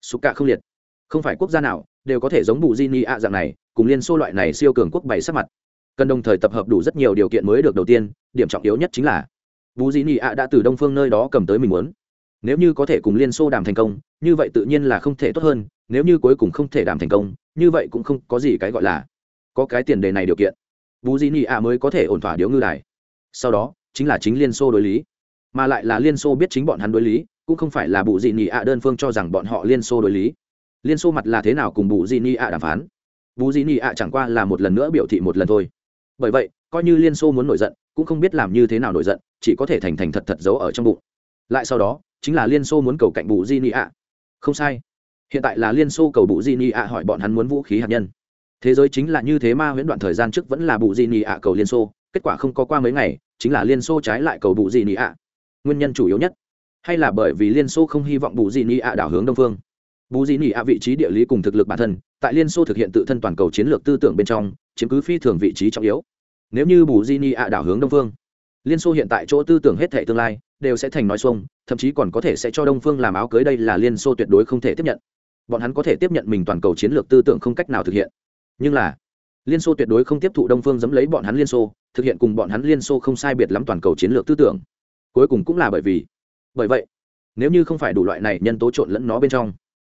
Sụp cạ không liệt. Không phải quốc gia nào đều có thể giống bù di ni ạ dạng này, cùng liên xô loại này siêu cường quốc bày sắc mặt. Cần đồng thời tập hợp đủ rất nhiều điều kiện mới được đầu tiên, điểm trọng yếu nhất chính là bù di ni ạ đã từ đông phương nơi đó cầm tới mình muốn. Nếu như có thể cùng liên xô đàm thành công, như vậy tự nhiên là không thể tốt hơn, nếu như cuối cùng không thể đàm thành công, như vậy cũng không có gì cái gọi là có cái tiền đề này điều kiện. Bù di ni ạ mới có thể ổn thỏa điếu ngư đài. Sau đó, chính là chính liên xô đối lý mà lại là liên xô biết chính bọn hắn đối lý, cũng không phải là bù dị nị ạ đơn phương cho rằng bọn họ liên xô đối lý. Liên xô mặt là thế nào cùng bù dị nị ạ đàm phán? Bù dị nị ạ chẳng qua là một lần nữa biểu thị một lần thôi. Bởi vậy, coi như liên xô muốn nổi giận, cũng không biết làm như thế nào nổi giận, chỉ có thể thành thành thật thật giấu ở trong bụng. Lại sau đó, chính là liên xô muốn cầu cạnh bù dị nị ạ. Không sai. Hiện tại là liên xô cầu bù dị nị ạ hỏi bọn hắn muốn vũ khí hạt nhân. Thế giới chính là như thế ma huyễn đoạn thời gian trước vẫn là bù dị nị ạ cầu liên xô, kết quả không có qua mấy ngày, chính là liên xô trái lại cầu bù dị nị ạ nguyên nhân chủ yếu nhất, hay là bởi vì liên xô không hy vọng bù di ni ạ đảo hướng đông phương. Bù di ni ạ vị trí địa lý cùng thực lực bản thân, tại liên xô thực hiện tự thân toàn cầu chiến lược tư tưởng bên trong, chiếm cứ phi thường vị trí trọng yếu. Nếu như bù di ni ạ đảo hướng đông phương, liên xô hiện tại chỗ tư tưởng hết thể tương lai đều sẽ thành nói xuông, thậm chí còn có thể sẽ cho đông phương làm áo cưới đây là liên xô tuyệt đối không thể tiếp nhận. Bọn hắn có thể tiếp nhận mình toàn cầu chiến lược tư tưởng không cách nào thực hiện. Nhưng là, liên xô tuyệt đối không tiếp thụ đông phương dẫm lấy bọn hắn liên xô, thực hiện cùng bọn hắn liên xô không sai biệt lắm toàn cầu chiến lược tư tưởng cuối cùng cũng là bởi vì, bởi vậy, nếu như không phải đủ loại này nhân tố trộn lẫn nó bên trong,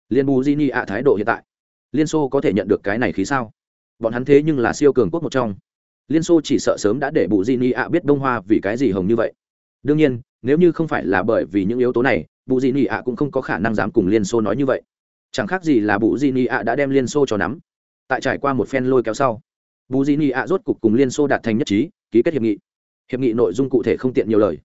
liên bù di ni ạ thái độ hiện tại, liên xô có thể nhận được cái này khí sao? Bọn hắn thế nhưng là siêu cường quốc một trong. Liên xô chỉ sợ sớm đã để bù di ni ạ biết đông hoa vì cái gì hồng như vậy. Đương nhiên, nếu như không phải là bởi vì những yếu tố này, bù di ni ạ cũng không có khả năng dám cùng liên xô nói như vậy. Chẳng khác gì là bù di ni ạ đã đem liên xô cho nắm. Tại trải qua một phen lôi kéo sau, bù di ni ạ rốt cục cùng liên xô đạt thành nhất trí, ký kết hiệp nghị. Hiệp nghị nội dung cụ thể không tiện nhiều lời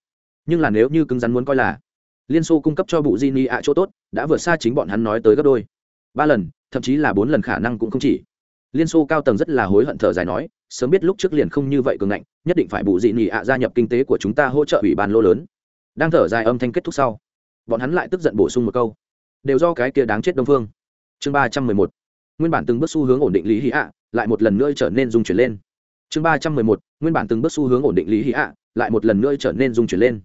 nhưng là nếu như cứng rắn muốn coi là liên xô cung cấp cho bụ di ni ạ chỗ tốt, đã vượt xa chính bọn hắn nói tới gấp đôi. Ba lần, thậm chí là bốn lần khả năng cũng không chỉ. Liên xô cao tầng rất là hối hận thở dài nói, sớm biết lúc trước liền không như vậy cường ngạnh, nhất định phải bù dị nhị ạ gia nhập kinh tế của chúng ta hỗ trợ ủy ban lô lớn. Đang thở dài âm thanh kết thúc sau, bọn hắn lại tức giận bổ sung một câu. Đều do cái kia đáng chết đông phương. Chương ba trăm mười một. Nguyên bản từng bước xu hướng ổn định lý hí ạ, lại một lần nữa trở nên dung chuyển lên. Chương ba trăm mười một. Nguyên bản từng bước xu hướng ổn định lý hí ạ, lại một lần nữa trở nên dung chuyển lên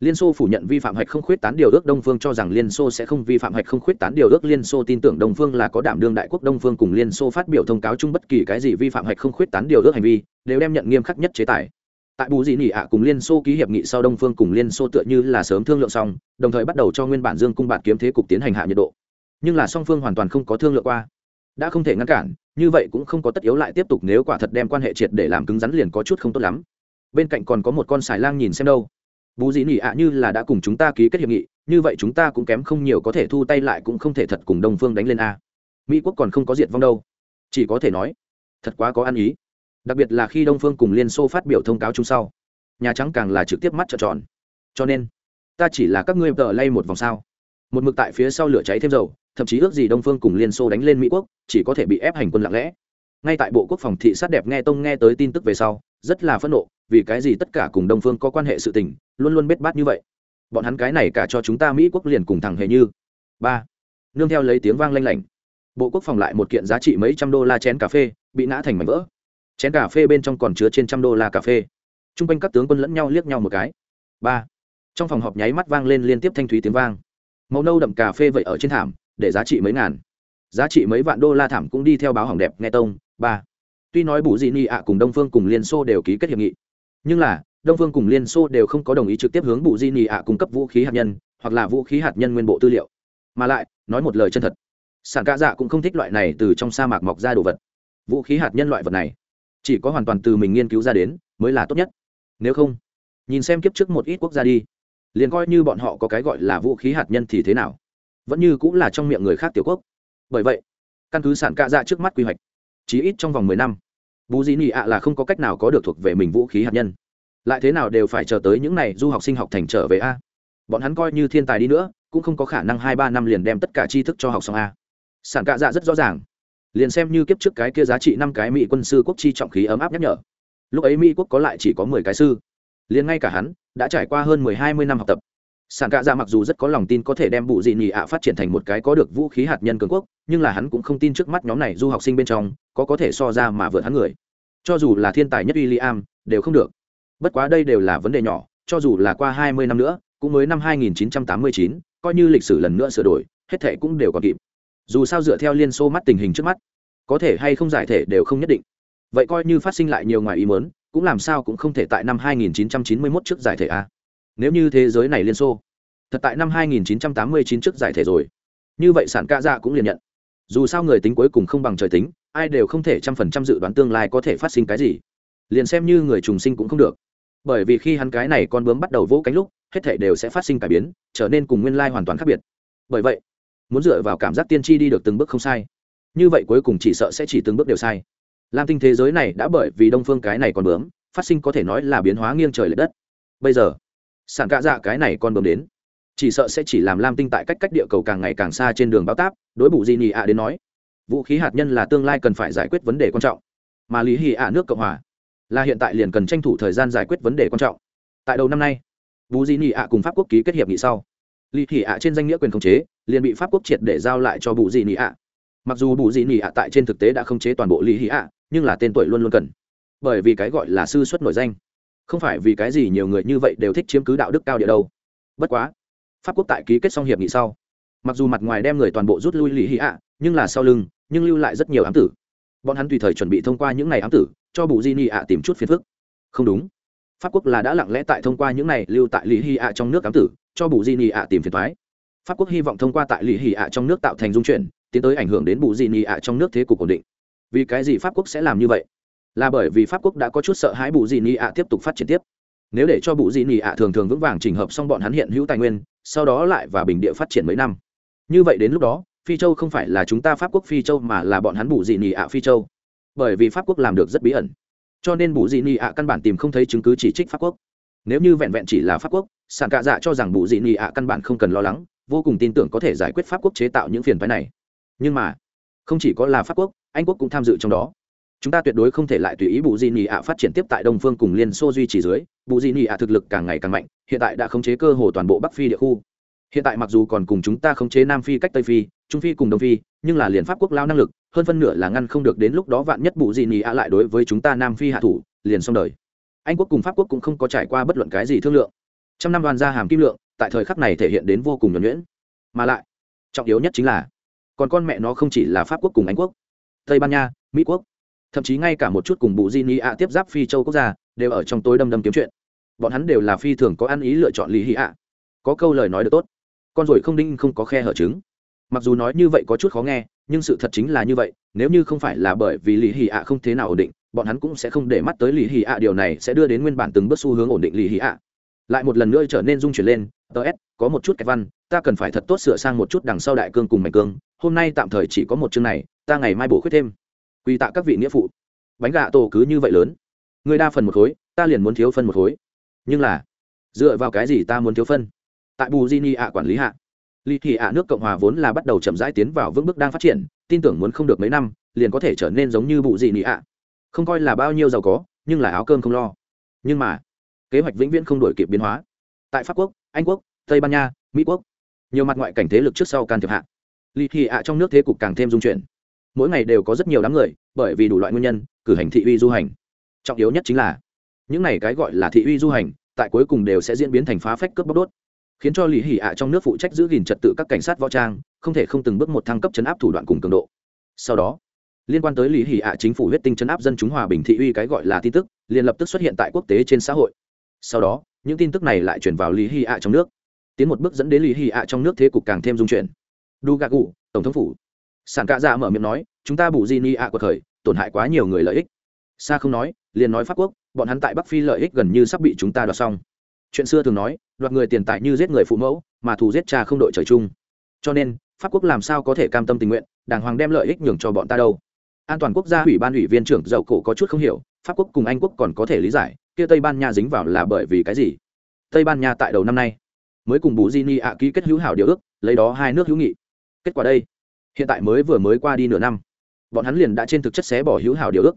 liên xô phủ nhận vi phạm hạch không khuyết tán điều ước đông phương cho rằng liên xô sẽ không vi phạm hạch không khuyết tán điều ước. Liên xô tin tưởng đông phương là có đảm đương đại quốc đông phương cùng liên xô phát biểu thông cáo chung bất kỳ cái gì vi phạm hạch không khuyết tán điều ước hành vi, đều đem nhận nghiêm khắc nhất chế tài. Tại bù dị nỉ ạ cùng liên xô ký hiệp nghị sau đông phương cùng liên xô tựa như là sớm thương lượng xong, đồng thời bắt đầu cho nguyên bản dương cung bạt kiếm thế cục tiến hành hạ nhiệt độ. Nhưng là song phương hoàn toàn không có thương lượng qua. Đã không thể ngăn cản, như vậy cũng không có tất yếu lại tiếp tục nếu quả thật đem quan hệ triệt để làm cứng rắn liền có chút không tốt lắm. Bên cạnh còn có một con xài lang nhìn xem đâu bù dị nỉ ạ như là đã cùng chúng ta ký kết hiệp nghị, như vậy chúng ta cũng kém không nhiều có thể thu tay lại cũng không thể thật cùng đông phương đánh lên a. Mỹ quốc còn không có diệt vong đâu. Chỉ có thể nói, thật quá có ăn ý. Đặc biệt là khi đông phương cùng liên xô phát biểu thông cáo chung sau, nhà trắng càng là trực tiếp mắt trợn tròn. Cho nên, ta chỉ là các ngươi tờ lay một vòng sao. Một mực tại phía sau lửa cháy thêm dầu, thậm chí ước gì đông phương cùng liên xô đánh lên mỹ quốc, chỉ có thể bị ép hành quân lặng lẽ. Ngay tại bộ quốc phòng thị sát đẹp nghe tông nghe tới tin tức về sau, rất là phẫn nộ vì cái gì tất cả cùng đông phương có quan hệ sự tình, luôn luôn bết bát như vậy. Bọn hắn cái này cả cho chúng ta mỹ quốc liền cùng thẳng hề như. Ba. Nương theo lấy tiếng vang lanh lảnh. Bộ quốc phòng lại một kiện giá trị mấy trăm đô la chén cà phê, bị nã thành mảnh vỡ. Chén cà phê bên trong còn chứa trên trăm đô la cà phê. T r u n g quanh các tướng quân lẫn nhau liếc nhau một cái. Ba. Trong phòng họp nháy mắt vang lên liên tiếp thanh thúy tiếng vang. Màu nâu đậm cà phê vậy ở trên thảm, để giá trị mấy ngàn. Giá trị mấy vạn đô la thảm cũng đi theo báo hỏng đẹp, nghe tông. Ba. Tuy nói bù dị ni ạ cùng đông phương cùng liên xô đều ký kết hiệp nghị nhưng là, đông phương cùng liên xô đều không có đồng ý trực tiếp hướng bù di nị ạ cung cấp vũ khí hạt nhân, hoặc là vũ khí hạt nhân nguyên bộ tư liệu. Mà lại, nói một lời chân thật. Sản ca dạ cũng không thích loại này từ trong sa mạc mọc ra đồ vật. Vũ khí hạt nhân loại vật này, chỉ có hoàn toàn từ mình nghiên cứu ra đến, mới là tốt nhất. Nếu không, nhìn xem kiếp trước một ít quốc gia đi, liền coi như bọn họ có cái gọi là vũ khí hạt nhân thì thế nào? Vẫn như cũng là trong miệng người khác tiểu quốc. Bởi vậy, căn cứ sản cạ dạ trước mắt quy hoạch, chí ít trong vòng mười năm bù dị nị ạ là không có cách nào có được thuộc về mình vũ khí hạt nhân. Lại thế nào đều phải chờ tới những n à y du học sinh học thành trở về a? Bọn hắn coi như thiên tài đi nữa, cũng không có khả năng hai ba năm liền đem tất cả tri thức cho học xong a. Sản cạ dạ rất rõ ràng. Liền xem như kiếp trước cái kia giá trị năm cái mỹ quân sư quốc chi trọng khí ấm áp nhắc nhở. Lúc ấy mỹ quốc có lại chỉ có mười cái sư. Liền ngay cả hắn, đã trải qua hơn mười hai mươi năm học tập sản cạ dạ mặc dù rất có lòng tin có thể đem bụ dị nhị ạ phát triển thành một cái có được vũ khí hạt nhân cường quốc, nhưng là hắn cũng không tin trước mắt nhóm này du học sinh bên trong, có có thể so ra mà vượt hắn người. Cho dù là thiên tài nhất w i am đều không được. Bất quá đây đều là vấn đề nhỏ, cho dù là qua hai mươi năm nữa, cũng mới năm hai nghìn chín trăm tám mươi chín, coi như lịch sử lần nữa sửa đổi, hết thệ cũng đều còn kịp. Dù sao dựa theo liên xô mắt tình hình trước mắt, có thể hay không giải thể đều không nhất định. Vậy coi như phát sinh lại nhiều ngoài ý mớn cũng làm sao cũng không thể tại năm 1991 trước giải thể a nếu như thế giới này liên xô, thật tại năm 1989 trước giải thể rồi. Như vậy sản ca dạ cũng liền nhận. Dù sao người tính cuối cùng không bằng trời tính, ai đều không thể trăm phần trăm dự đoán tương lai có thể phát sinh cái gì. Liền xem như người trùng sinh cũng không được. Bởi vì khi hắn cái này con bướm bắt đầu vỗ cánh lúc, hết thể đều sẽ phát sinh cải biến, trở nên cùng nguyên lai hoàn toàn khác biệt. Bởi vậy, muốn dựa vào cảm giác tiên tri đi được từng bước không sai. Như vậy cuối cùng chỉ sợ sẽ chỉ từng bước đều sai. Lam tinh thế giới này đã bởi vì đông phương cái này còn bướm, phát sinh có thể nói là biến hóa nghiêng trời l ệ đất. Bây giờ sản cạ dạ cái này con bơm đến. Chỉ sợ sẽ chỉ làm lam tinh tại cách cách địa cầu càng ngày càng xa trên đường bão táp, đối bù di nhì ạ đến nói. Vũ khí hạt nhân là tương lai cần phải giải quyết vấn đề quan trọng. Mà lý hì ạ nước cộng hòa là hiện tại liền cần tranh thủ thời gian giải quyết vấn đề quan trọng. Tại đầu năm nay, bù di nhì ạ cùng pháp quốc ký kết hiệp nghị sau, lý hì ạ trên danh nghĩa quyền khống chế liền bị pháp quốc triệt để giao lại cho bù di nhì ạ. Mặc dù bù di nỉ ạ tại trên thực tế đã không chế toàn bộ lý hì ạ, nhưng là tên tuổi luôn luôn cần. Bởi vì cái gọi là sư xuất nổi danh không phải vì cái gì nhiều người như vậy đều thích chiếm cứ đạo đức cao địa đâu. Bất quá, pháp quốc tại ký kết xong hiệp nghị sau, mặc dù mặt ngoài đem người toàn bộ rút lui lý hì ạ, nhưng là sau lưng, nhưng lưu lại rất nhiều ám tử. Bọn hắn tùy thời chuẩn bị thông qua những ngày ám tử, cho bù di nỉ ạ tìm chút phiền phức. Không đúng. Pháp quốc là đã lặng lẽ tại thông qua những này lưu tại lý hì ạ trong nước ám tử, cho bù di nỉ ạ tìm phiền thoái pháp quốc hy vọng thông qua tại lý hì ạ trong nước tạo thành dung chuyển, tiến tới ảnh hưởng đến bù di nị ạ trong nước thế cục ổn định. Vì cái gì pháp quốc sẽ làm như vậy? Là bởi vì pháp quốc đã có chút sợ hãi bù dị nị ạ tiếp tục phát triển tiếp. Nếu để cho bù dị nị ạ thường thường vững vàng trình hợp xong bọn hắn hiện hữu tài nguyên, sau đó lại và bình địa phát triển mấy năm. Như vậy đến lúc đó, phi châu không phải là chúng ta pháp quốc phi châu mà là bọn hắn bù dị nị ạ phi châu. Bởi vì pháp quốc làm được rất bí ẩn. Cho nên bù dị nị ạ căn bản tìm không thấy chứng cứ chỉ trích pháp quốc. Nếu như vẹn vẹn chỉ là pháp quốc Sàn cạ dạ cho rằng bù dị nị ạ căn bản không cần lo lắng, vô cùng tin tưởng có thể giải quyết pháp quốc chế tạo những phiền phái này. Nhưng mà, không chỉ có là pháp quốc, anh quốc cũng tham dự trong đó chúng ta tuyệt đối không thể lại tùy ý bù di nhì ạ phát triển tiếp tại đông phương cùng liên xô duy trì dưới. Bù di nhì ạ thực lực càng ngày càng mạnh, hiện tại đã khống chế cơ hồ toàn bộ bắc phi địa khu. Hiện tại mặc dù còn cùng chúng ta khống chế nam phi cách tây phi, trung phi cùng đông phi, nhưng là liền pháp quốc lao năng lực, hơn phân nửa là ngăn không được đến lúc đó vạn nhất bù di nhì ạ lại đối với chúng ta nam phi hạ thủ, liền xong đời. Anh quốc cùng pháp quốc cũng không có trải qua bất luận cái gì thương lượng. Trăm năm đoàn gia hàm kim lượng, tại thời khắc này thể hiện đến vô cùng nhuẩn nhuyễn. Mà lại, trọng yếu nhất chính là, còn con mẹ nó không chỉ là pháp quốc cùng anh quốc. Tây ban nha, mỹ quốc thậm chí ngay cả một chút cùng bụ di ni ạ tiếp giáp phi châu quốc gia đều ở trong tối đâm đâm kiếm chuyện. Bọn hắn đều là phi thường có ăn ý lựa chọn lý hy ạ. Có câu lời nói được tốt. Con rồi không đinh không có khe hở trứng. Mặc dù nói như vậy có chút khó nghe, nhưng sự thật chính là như vậy, nếu như không phải là bởi vì lý hy ạ không thế nào ổn định, bọn hắn cũng sẽ không để mắt tới lý hy ạ, điều này sẽ đưa đến nguyên bản từng bước xu hướng ổn định lý hy ạ. Lại một lần nữa trở nên dung chuyển lên ts có một chút cái văn, ta cần phải thật tốt sửa sang một chút đằng sau đại cương cùng mạnh cương, hôm nay tạm thời chỉ có một chương này, ta ngày mai bổ khuyết thêm quy tạ các vị nghĩa phụ. Bánh gà tổ cứ như vậy lớn. Người đa phần một khối, ta liền muốn thiếu phân một khối. Nhưng là, dựa vào cái gì ta muốn thiếu phân? Tại bù di ni ạ quản lý hạ lì thị ạ nước cộng hòa vốn là bắt đầu chậm rãi tiến vào vững bước đang phát triển, tin tưởng muốn không được mấy năm, liền có thể trở nên giống như bù di ni ạ. Không coi là bao nhiêu giàu có, nhưng là áo cơm không lo. Nhưng mà, kế hoạch vĩnh viễn không đổi kịp biến hóa. Tại pháp quốc, anh quốc, tây ban nha, mỹ quốc, nhiều mặt ngoại cảnh thế lực trước sau can thiệp hạ. Lì thị ạ trong nước thế cục càng thêm dung chuyển mỗi ngày đều có rất nhiều đám người, bởi vì đủ loại nguyên nhân, cử hành thị uy du hành. Trọng yếu nhất chính là, những này cái gọi là thị uy du hành, tại cuối cùng đều sẽ diễn biến thành phá phách cướp bóc đốt. Khiến cho lý hỉ ạ trong nước phụ trách giữ gìn trật tự các cảnh sát võ trang, không thể không từng bước một thăng cấp chấn áp thủ đoạn cùng cường độ. Sau đó, liên quan tới lý hỉ ạ chính phủ huyết tinh chấn áp dân chúng hòa bình thị uy cái gọi là tin tức, liền lập tức xuất hiện tại quốc tế trên xã hội. Sau đó, những tin tức này lại chuyển vào lý hỉ ạ trong nước. Tiến một bước dẫn đến lý hỉ ạ trong nước thế cục càng thêm dung chuyển. Đu gà cụ tổng thống phủ sản cạ dạ mở miệng nói, chúng ta bù di ni ạ của thời, tổn hại quá nhiều người lợi ích. Xa không nói, liền nói pháp quốc, bọn hắn tại bắc phi lợi ích gần như sắp bị chúng ta đoạt xong. Chuyện xưa thường nói, đoạt người tiền tài như giết người phụ mẫu, mà thù giết cha không đội trời chung. Cho nên, pháp quốc làm sao có thể cam tâm tình nguyện, đàng hoàng đem lợi ích nhường cho bọn ta đâu? An toàn quốc gia ủy ban ủy viên trưởng dầu cổ có chút không hiểu, pháp quốc cùng anh quốc còn có thể lý giải, kia tây ban nha dính vào là bởi vì cái gì? Tây ban nha tại đầu năm nay, mới cùng bù di ni ạ ký kết hữu hảo điều ước, lấy đó hai nước hữu nghị. Kết quả đây hiện tại mới vừa mới qua đi nửa năm, bọn hắn liền đã trên thực chất xé bỏ hữu hảo điều ước.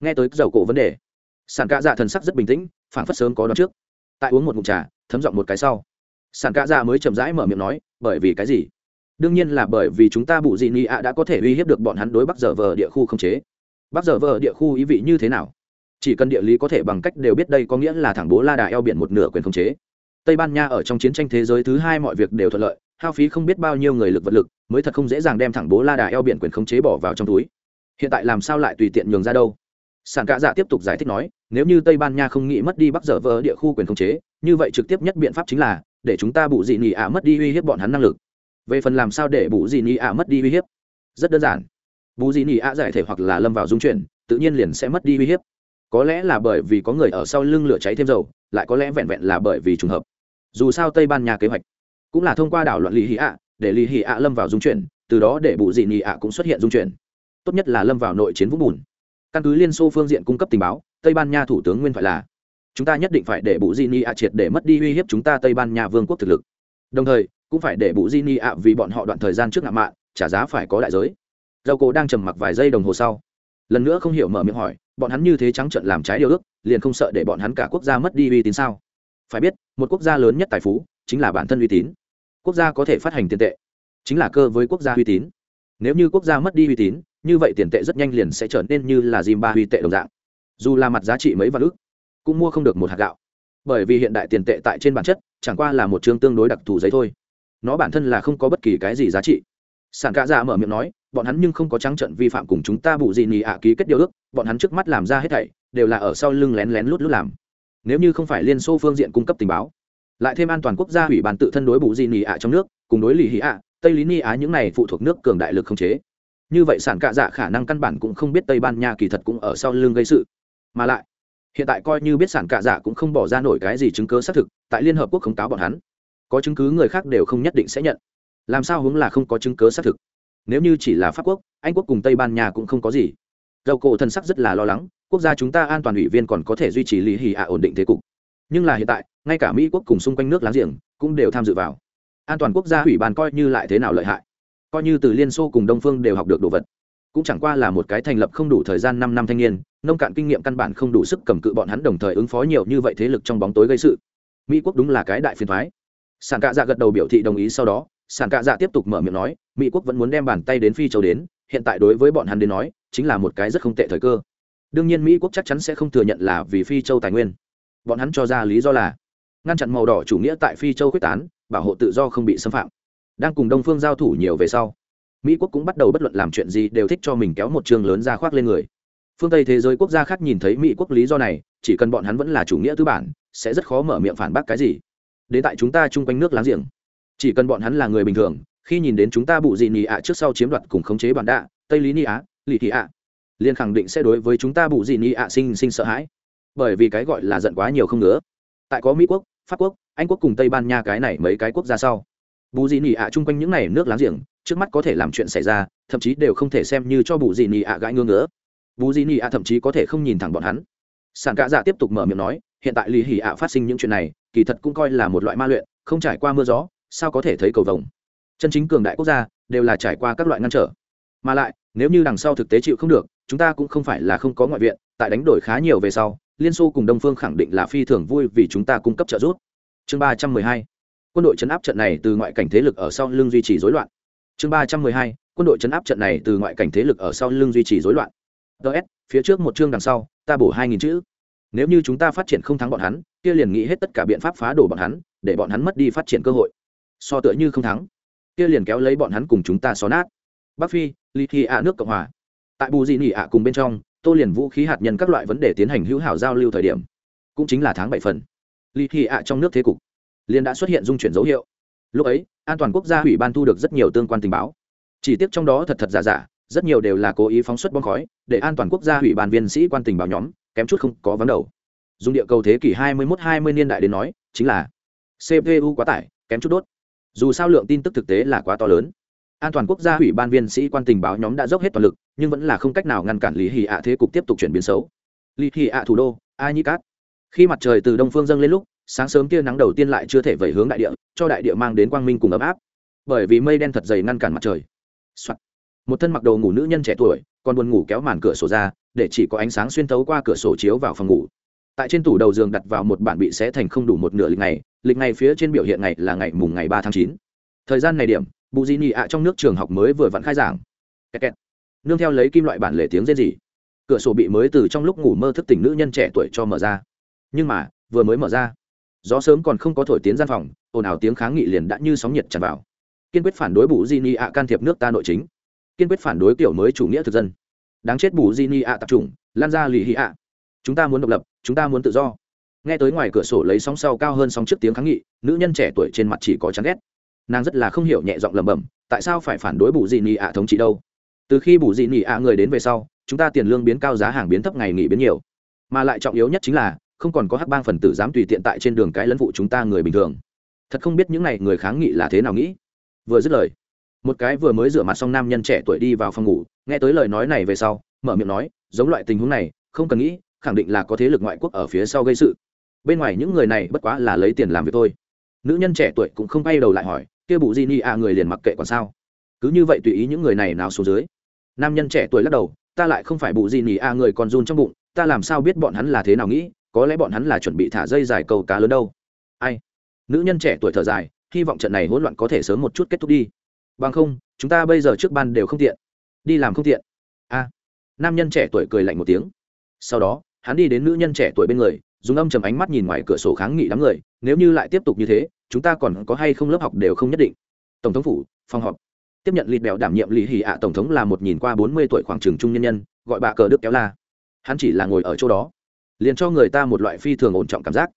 Nghe tới dầu cổ vấn đề sản cạ dạ thần sắc rất bình tĩnh phản phất sớm có đón trước. Tại uống một mụn trà, thấm giọng một cái sau sản cạ dạ mới chậm rãi mở miệng nói, bởi vì cái gì? Đương nhiên là bởi vì chúng ta bụ dị ni ạ đã có thể uy hiếp được bọn hắn đối bắc dở vờ địa khu không chế. Bắc dở vờ địa khu ý vị như thế nào? Chỉ cần địa lý có thể bằng cách đều biết đây có nghĩa là thẳng bố la đà eo biển một nửa quyền không chế. Tây ban nha ở trong chiến tranh thế giới thứ hai mọi việc đều thuận lợi hao phí không biết bao nhiêu người lực vật lực, mới thật không dễ dàng đem thẳng bố la đà eo biển quyền khống chế bỏ vào trong túi. Hiện tại làm sao lại tùy tiện nhường ra đâu? Sản cạ dạ tiếp tục giải thích nói, nếu như tây ban nha không nghĩ mất đi bắc dở vỡ địa khu quyền khống chế, như vậy trực tiếp nhất biện pháp chính là để chúng ta bù dị nhị ạ mất đi uy hiếp bọn hắn năng lực. Về phần làm sao để bù dị nhị ạ mất đi uy hiếp? Rất đơn giản. Bù dị nhị ạ giải thể hoặc là lâm vào dung chuyển, tự nhiên liền sẽ mất đi uy hiếp. Có lẽ là bởi vì có người ở sau lưng lửa cháy thêm dầu, lại có lẽ vẹn vẹn là bởi vì trùng hợp. Dù sao tây ban nha kế hoạch cũng là thông qua đảo loạn lý hí ạ, để lý hí ạ lâm vào dung chuyển, từ đó để bù dị nhị ạ cũng xuất hiện dung chuyển. Tốt nhất là lâm vào nội chiến vũng bùn. Căn cứ liên xô phương diện cung cấp tình báo, tây ban nha thủ tướng nguyên phải là, chúng ta nhất định phải để bù Dị ni ạ triệt để mất đi uy hiếp chúng ta tây ban nha vương quốc thực lực. Đồng thời, cũng phải để bù Dị ni ạ vì bọn họ đoạn thời gian trước ngạo mạn, trả giá phải có đại giới. Dầu cổ đang trầm mặc vài giây đồng hồ sau, lần nữa không hiểu mở miệng hỏi, bọn hắn như thế trắng trợn làm trái điều ước, liền không sợ để bọn hắn cả quốc gia mất đi uy tín sao? Phải biết, một quốc gia lớn nhất tài phú, chính là bản thân uy tín quốc gia có thể phát hành tiền tệ. Chính là cơ với quốc gia uy tín. Nếu như quốc gia mất đi uy tín, như vậy tiền tệ rất nhanh liền sẽ trở nên như là dìm ba huy tệ đồng dạng. Dù là mặt giá trị mấy vạn ước cũng mua không được một hạt gạo. Bởi vì hiện đại tiền tệ tại trên bản chất, chẳng qua là một chương tương đối đặc thù giấy thôi. Nó bản thân là không có bất kỳ cái gì giá trị. Sản cả ra dạ mở miệng nói, bọn hắn nhưng không có trắng trận vi phạm cùng chúng ta bù gì nhì ạ ký kết điều ước, bọn hắn trước mắt làm ra hết thảy, đều là ở sau lưng lén lén lút lút làm. Nếu như không phải liên xô phương diện cung cấp tình báo lại thêm an toàn quốc gia ủy ban tự thân đối bù di nỉ ạ trong nước, cùng đối lì hì ạ, tây lý ni á những này phụ thuộc nước cường đại lực không chế. Như vậy sản cạ dạ khả năng căn bản cũng không biết tây ban nha kỳ thật cũng ở sau lưng gây sự. Mà lại, hiện tại coi như biết sản cạ dạ cũng không bỏ ra nổi cái gì chứng cứ xác thực, tại liên hợp quốc khống cáo bọn hắn, có chứng cứ người khác đều không nhất định sẽ nhận. Làm sao hướng là không có chứng cứ xác thực? Nếu như chỉ là pháp quốc, anh quốc cùng tây ban nha cũng không có gì. Dầu cổ thân sắc rất là lo lắng, quốc gia chúng ta an toàn ủy viên còn có thể duy trì lý hì ạ ổn định thế cục nhưng là hiện tại, ngay cả mỹ quốc cùng xung quanh nước láng giềng cũng đều tham dự vào. An toàn quốc gia ủy ban coi như lại thế nào lợi hại, coi như từ liên xô cùng đông phương đều học được đồ vật, cũng chẳng qua là một cái thành lập không đủ thời gian năm năm thanh niên, nông cạn kinh nghiệm căn bản không đủ sức cầm cự bọn hắn đồng thời ứng phó nhiều như vậy thế lực trong bóng tối gây sự. Mỹ quốc đúng là cái đại phiền thoái sản cạ dạ gật đầu biểu thị đồng ý sau đó, sản cạ dạ tiếp tục mở miệng nói, mỹ quốc vẫn muốn đem bàn tay đến phi châu đến, hiện tại đối với bọn hắn đến nói, chính là một cái rất không tệ thời cơ. Đương nhiên mỹ quốc chắc chắn sẽ không thừa nhận là vì phi châu tài nguyên bọn hắn cho ra lý do là ngăn chặn màu đỏ chủ nghĩa tại phi châu quyết tán, bảo hộ tự do không bị xâm phạm. Đang cùng đông phương giao thủ nhiều về sau, mỹ quốc cũng bắt đầu bất luận làm chuyện gì đều thích cho mình kéo một trường lớn ra khoác lên người. Phương tây thế giới quốc gia khác nhìn thấy mỹ quốc lý do này, chỉ cần bọn hắn vẫn là chủ nghĩa tư bản, sẽ rất khó mở miệng phản bác cái gì. Đến tại chúng ta chung quanh nước láng giềng, chỉ cần bọn hắn là người bình thường, khi nhìn đến chúng ta bụ dị nị ạ trước sau chiếm đoạt cùng khống chế bản đạ tây lý nị á lì thị ạ, liền khẳng định sẽ đối với chúng ta bụ dị nị ạ sinh sinh sợ hãi bởi vì cái gọi là giận quá nhiều không nữa tại có mỹ quốc, pháp quốc, anh quốc cùng tây ban nha cái này mấy cái quốc gia sau, bù gì nỉ ạ chung quanh những n à y nước láng giềng, trước mắt có thể làm chuyện xảy ra, thậm chí đều không thể xem như cho bù gì nỉ ạ gãi ngưỡng nữa bù gì nỉ ạ thậm chí có thể không nhìn thẳng bọn hắn. Sản cạ dạ tiếp tục mở miệng nói, hiện tại lì hỉ ạ phát sinh những chuyện này, kỳ thật cũng coi là một loại ma luyện, không trải qua mưa gió, sao có thể thấy cầu vồng. Chân chính cường đại quốc gia, đều là trải qua các loại ngăn trở. Mà lại, nếu như đằng sau thực tế chịu không được, chúng ta cũng không phải là không có ngoại viện, tại đánh đổi khá nhiều về sau liên xô cùng đông phương khẳng định là phi thường vui vì chúng ta cung cấp trợ giúp. Chương ba trăm mười hai, quân đội chấn áp trận này từ ngoại cảnh thế lực ở sau lưng duy trì rối loạn. Chương ba trăm mười hai, quân đội chấn áp trận này từ ngoại cảnh thế lực ở sau lưng duy trì rối loạn. Ts phía trước một chương đằng sau, ta bổ hai nghìn chữ. Nếu như chúng ta phát triển không thắng bọn hắn, kia liền nghĩ hết tất cả biện pháp phá đổ bọn hắn, để bọn hắn mất đi phát triển cơ hội. So tựa như không thắng, kia liền kéo lấy bọn hắn cùng chúng ta xó nát. Bắc phi ly thi ạ nước cộng hòa. Tại bù dị nỉ ạ cùng bên trong tô liền vũ khí hạt nhân các loại vấn đề tiến hành hữu hảo giao lưu thời điểm, cũng chính là tháng bảy phần. Ly thị ạ trong nước thế cục, liền đã xuất hiện dung chuyển dấu hiệu. Lúc ấy, an toàn quốc gia ủy ban thu được rất nhiều tương quan tình báo. Chỉ tiếc trong đó thật thật giả giả, rất nhiều đều là cố ý phóng xuất bom khói, để an toàn quốc gia ủy ban viên sĩ quan tình báo nhóm, kém chút không có vắng đầu. Dùng địa cầu thế kỷ 21-20 niên đại đến nói, chính là cpu quá tải, kém chút đốt. Dù sao lượng tin tức thực tế là quá to lớn an toàn quốc gia ủy ban viên sĩ quan tình báo nhóm đã dốc hết toàn lực, nhưng vẫn là không cách nào ngăn cản lý hì ạ thế cục tiếp tục chuyển biến xấu. Lý hì ạ thủ đô, A nhi cát. Khi mặt trời từ đông phương dâng lên lúc, sáng sớm tia nắng đầu tiên lại chưa thể vẩy hướng đại địa, cho đại địa mang đến quang minh cùng ấm áp. Bởi vì mây đen thật dày ngăn cản mặt trời、Soạn. một thân mặc đồ ngủ nữ nhân trẻ tuổi, còn buồn ngủ kéo màn cửa sổ ra, để chỉ có ánh sáng xuyên thấu qua cửa sổ chiếu vào phòng ngủ. Tại trên tủ đầu giường đặt vào một bản bị xé thành không đủ một nửa lịch ngày lịch ngày phía trên biểu hiện ngày là ngày mùng ngày ba tháng chín. Thời gian này điểm bù di nhị ạ trong nước trường học mới vừa vặn khai giảng. Kẹt kẹt. nương theo lấy kim loại bản lề tiếng rên rỉ. Cửa sổ bị mới từ trong lúc ngủ mơ thức tỉnh nữ nhân trẻ tuổi cho mở ra. Nhưng mà, vừa mới mở ra. Gió sớm còn không có thổi tiến gian phòng, ồn ào tiếng kháng nghị liền đã như sóng nhiệt tràn vào. Kiên quyết phản đối bù di nhị ạ can thiệp nước ta nội chính. Kiên quyết phản đối kiểu mới chủ nghĩa thực dân. Đáng chết bù di nhị ạ tập trung, lan ra lì hị ạ. Chúng ta muốn độc lập, chúng ta muốn tự do. Nghe tới ngoài cửa sổ lấy sóng sau cao hơn sóng trước tiếng kháng nghị, nữ nhân trẻ tuổi trên mặt chỉ có chán ghét nàng rất là không hiểu nhẹ giọng lẩm bẩm, tại sao phải phản đối bù dị nị ạ thống trị đâu? Từ khi bù dị nị ạ người đến về sau, chúng ta tiền lương biến cao giá hàng biến thấp ngày nghỉ biến nhiều. Mà lại trọng yếu nhất chính là, không còn có hắc bang phần tử dám tùy tiện tại trên đường cái lẫn vụ chúng ta người bình thường. Thật không biết những n à y người kháng nghị là thế nào nghĩ. Vừa dứt lời, một cái vừa mới rửa mặt xong nam nhân trẻ tuổi đi vào phòng ngủ, nghe tới lời nói này về sau, mở miệng nói, giống loại tình huống này, không cần nghĩ, khẳng định là có thế lực ngoại quốc ở phía sau gây sự. Bên ngoài những người này bất quá là lấy tiền làm việc thôi nữ nhân trẻ tuổi cũng không bay đầu lại hỏi, kia bụ di ni a người liền mặc kệ còn sao? Cứ như vậy tùy ý những người này nào xuống dưới. Nam nhân trẻ tuổi lắc đầu, ta lại không phải bụ di ni a người còn run trong bụng, ta làm sao biết bọn hắn là thế nào nghĩ, có lẽ bọn hắn là chuẩn bị thả dây dài câu cá lớn đâu. Ai? Nữ nhân trẻ tuổi thở dài, hy vọng trận này hỗn loạn có thể sớm một chút kết thúc đi. Bằng không, chúng ta bây giờ trước ban đều không tiện. Đi làm không tiện. A. Nam nhân trẻ tuổi cười lạnh một tiếng. Sau đó, hắn đi đến nữ nhân trẻ tuổi bên người dùng âm chầm ánh mắt nhìn ngoài cửa sổ kháng nghị đám người, nếu như lại tiếp tục như thế, chúng ta còn có hay không lớp học đều không nhất định. Tổng thống phủ, phòng họp. Tiếp nhận lịt bèo đảm nhiệm lì hì ạ tổng thống là một nhìn qua bốn mươi tuổi khoảng trường trung nhân nhân, gọi bà cờ đức kéo la. Hắn chỉ là ngồi ở chỗ đó, liền cho người ta một loại phi thường ổn trọng cảm giác.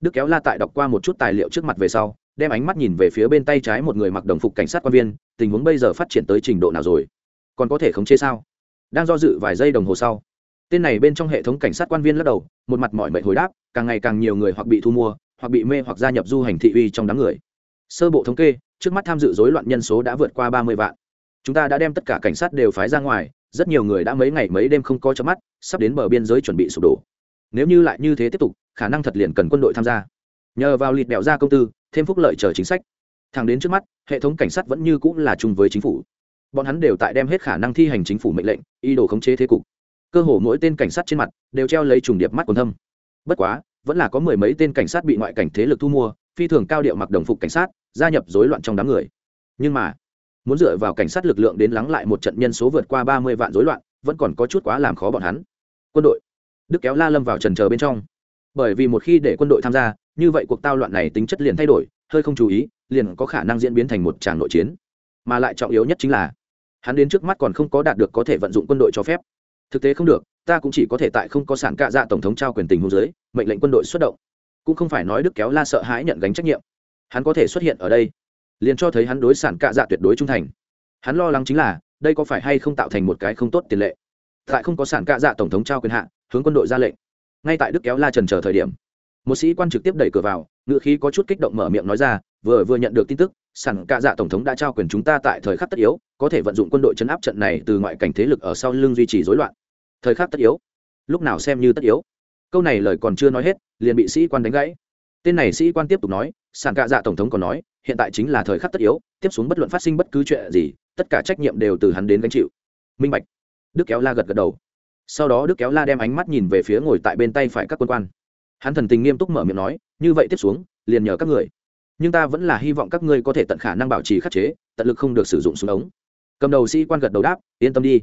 Đức kéo la tại đọc qua một chút tài liệu trước mặt về sau, đem ánh mắt nhìn về phía bên tay trái một người mặc đồng phục cảnh sát quan viên, tình huống bây giờ phát triển tới trình độ nào rồi? Còn có thể khống chế sao? Đang do dự vài giây đồng hồ sau tên này bên trong hệ thống cảnh sát quan viên lắc đầu, một mặt mọi mệnh hồi đáp, càng ngày càng nhiều người hoặc bị thu mua, hoặc bị mê hoặc gia nhập du hành thị uy trong đám người. Sơ bộ thống kê, trước mắt tham dự rối loạn nhân số đã vượt qua ba mươi vạn. Chúng ta đã đem tất cả cảnh sát đều phái ra ngoài, rất nhiều người đã mấy ngày mấy đêm không có chớp mắt, sắp đến bờ biên giới chuẩn bị sụp đổ. Nếu như lại như thế tiếp tục, khả năng thật liền cần quân đội tham gia. Nhờ vào lịt bẹo ra công tư, thêm phúc lợi chờ chính sách. Thẳng đến trước mắt, hệ thống cảnh sát vẫn như cũng là chung với chính phủ. Bọn hắn đều tại đem hết khả năng thi hành chính phủ mệnh lệnh, ý đồ khống chế thế cục cơ hồ mỗi tên cảnh sát trên mặt đều treo lấy trùng điệp mắt còn thâm. Bất quá, vẫn là có mười mấy tên cảnh sát bị ngoại cảnh thế lực thu mua, phi thường cao điệu mặc đồng phục cảnh sát, gia nhập rối loạn trong đám người. Nhưng mà, muốn dựa vào cảnh sát lực lượng đến lắng lại một trận nhân số vượt qua ba mươi vạn rối loạn, vẫn còn có chút quá làm khó bọn hắn. Quân đội, đức kéo la lâm vào trần chờ bên trong. Bởi vì một khi để quân đội tham gia, như vậy cuộc tao loạn này tính chất liền thay đổi, hơi không chú ý, liền có khả năng diễn biến thành một tràng nội chiến. Mà lại trọng yếu nhất chính là, hắn đến trước mắt còn không có đạt được có thể vận dụng quân đội cho phép thực tế không được, ta cũng chỉ có thể tại không có sản cạ dạ tổng thống trao quyền tình hôn giới mệnh lệnh quân đội xuất động. Cũng không phải nói đức kéo la sợ hãi nhận gánh trách nhiệm. Hắn có thể xuất hiện ở đây, liền cho thấy hắn đối sản cạ dạ tuyệt đối trung thành. Hắn lo lắng chính là, đây có phải hay không tạo thành một cái không tốt tiền lệ. Tại không có sản cạ dạ tổng thống trao quyền hạn hướng quân đội ra lệnh. Ngay tại đức kéo la trần chờ thời điểm, một sĩ quan trực tiếp đẩy cửa vào ngự khí có chút kích động mở miệng nói ra, vừa vừa nhận được tin tức, sản cạ dạ tổng thống đã trao quyền chúng ta tại thời khắc tất yếu, có thể vận dụng quân đội chấn áp trận này từ ngoại cảnh thế lực ở sau lưng duy trì rối loạn thời khắc tất yếu. Lúc nào xem như tất yếu. Câu này lời còn chưa nói hết, liền bị sĩ quan đánh gãy. Tên này sĩ quan tiếp tục nói sàn cạ dạ tổng thống còn nói, hiện tại chính là thời khắc tất yếu, tiếp xuống bất luận phát sinh bất cứ chuyện gì, tất cả trách nhiệm đều từ hắn đến gánh chịu. Minh bạch. Đức kéo la gật gật đầu. Sau đó đức kéo la đem ánh mắt nhìn về phía ngồi tại bên tay phải các quân quan. Hắn thần tình nghiêm túc mở miệng nói, như vậy tiếp xuống, liền nhờ các người. Nhưng ta vẫn là hy vọng các ngươi có thể tận khả năng bảo trì khắc chế, tận lực không được sử dụng súng ống. Cầm đầu sĩ quan gật đầu đáp, yên tâm đi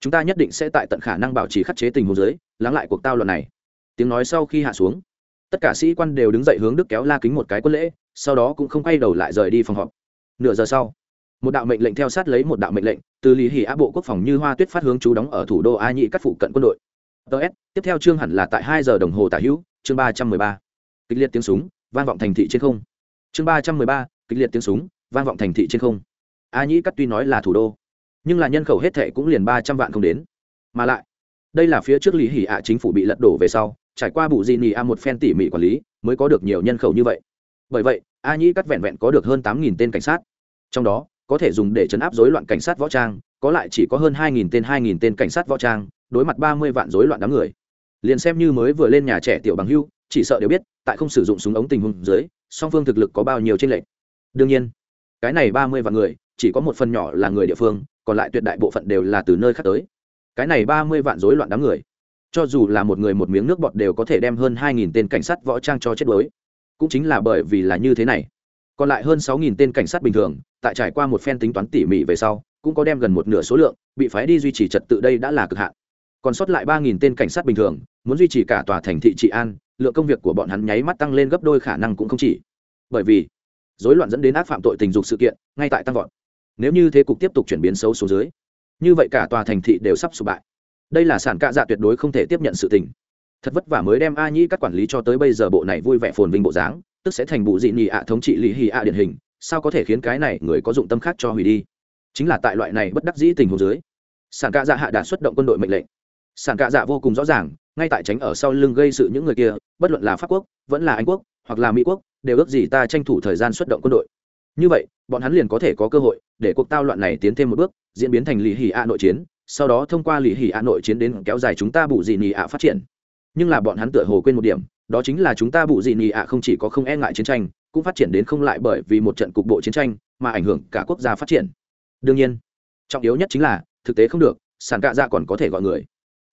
chúng ta nhất định sẽ tại tận khả năng bảo trì khắc chế tình huống dưới, lắng lại cuộc tao luận này. Tiếng nói sau khi hạ xuống, tất cả sĩ quan đều đứng dậy hướng đức kéo la kính một cái quân lễ, sau đó cũng không quay đầu lại rời đi phòng họp. Nửa giờ sau, một đạo mệnh lệnh theo sát lấy một đạo mệnh lệnh, từ lý hỉ á bộ quốc phòng như hoa tuyết phát hướng chú đóng ở thủ đô a nhị các phụ cận quân đội. Ts tiếp theo chương hẳn là tại hai giờ đồng hồ tả hữu, chương ba trăm mười ba. Kịch liệt tiếng súng, vang vọng thành thị trên không. Chương ba trăm mười ba, kịch liệt tiếng súng, vang vọng thành thị trên không. A nhĩ cắt tuy nói là thủ đô nhưng là nhân khẩu hết thệ cũng liền ba trăm vạn không đến. Mà lại, đây là phía trước lý hỉ ạ chính phủ bị lật đổ về sau, trải qua bù di nì a một phen tỉ mỉ quản lý, mới có được nhiều nhân khẩu như vậy. Bởi vậy, a nhĩ cắt vẹn vẹn có được hơn tám nghìn tên cảnh sát. Trong đó, có thể dùng để chấn áp rối loạn cảnh sát võ trang, có lại chỉ có hơn hai nghìn tên, hai nghìn tên cảnh sát võ trang, đối mặt ba mươi vạn rối loạn đám người. Liền xem như mới vừa lên nhà trẻ tiểu bằng hưu, chỉ sợ đều biết, tại không sử dụng súng ống tình huống dưới, song phương thực lực có bao nhiêu trên lệnh đương nhiên, cái này ba mươi vạn người, chỉ có một phần nhỏ là người địa phương còn lại tuyệt đại bộ phận đều là từ nơi khác tới. Cái này ba mươi vạn rối loạn đám người. Cho dù là một người một miếng nước bọt đều có thể đem hơn hai nghìn tên cảnh sát võ trang cho chết đuối. Cũng chính là bởi vì là như thế này. Còn lại hơn sáu nghìn tên cảnh sát bình thường, tại trải qua một phen tính toán tỉ mỉ về sau, cũng có đem gần một nửa số lượng bị phái đi duy trì trật tự đây đã là cực hạn. Còn sót lại ba nghìn tên cảnh sát bình thường, muốn duy trì cả tòa thành thị trị an, lượng công việc của bọn hắn nháy mắt tăng lên gấp đôi khả năng cũng không chỉ. Bởi vì, rối loạn dẫn đến ác phạm tội tình dục sự kiện, ngay tại tăng vọt nếu như thế cục tiếp tục chuyển biến xấu số dưới, như vậy cả tòa thành thị đều sắp sụp bại. Đây là sản cạ dạ tuyệt đối không thể tiếp nhận sự tình. Thật vất vả mới đem a nhĩ các quản lý cho tới bây giờ bộ này vui vẻ phồn vinh bộ dáng, tức sẽ thành bụ dị nhị ạ thống trị lý hì ạ điển hình, sao có thể khiến cái này người có dụng tâm khác cho hủy đi? Chính là tại loại này bất đắc dĩ tình huống dưới, sản cạ dạ hạ đạt xuất động quân đội mệnh lệnh. Sản cạ dạ vô cùng rõ ràng, ngay tại tránh ở sau lưng gây sự những người kia, bất luận là pháp quốc, vẫn là anh quốc, hoặc là mỹ quốc, đều ước gì ta tranh thủ thời gian xuất động quân đội như vậy, bọn hắn liền có thể có cơ hội để cuộc tao loạn này tiến thêm một bước, diễn biến thành lì hì ạ nội chiến, sau đó thông qua lì hì ạ nội chiến đến kéo dài chúng ta bù dị nì ạ phát triển. Nhưng là bọn hắn tựa hồ quên một điểm, đó chính là chúng ta bù dị nì ạ không chỉ có không e ngại chiến tranh, cũng phát triển đến không lại bởi vì một trận cục bộ chiến tranh mà ảnh hưởng cả quốc gia phát triển. Đương nhiên, trọng yếu nhất chính là, thực tế không được, sản cạ ra còn có thể gọi người.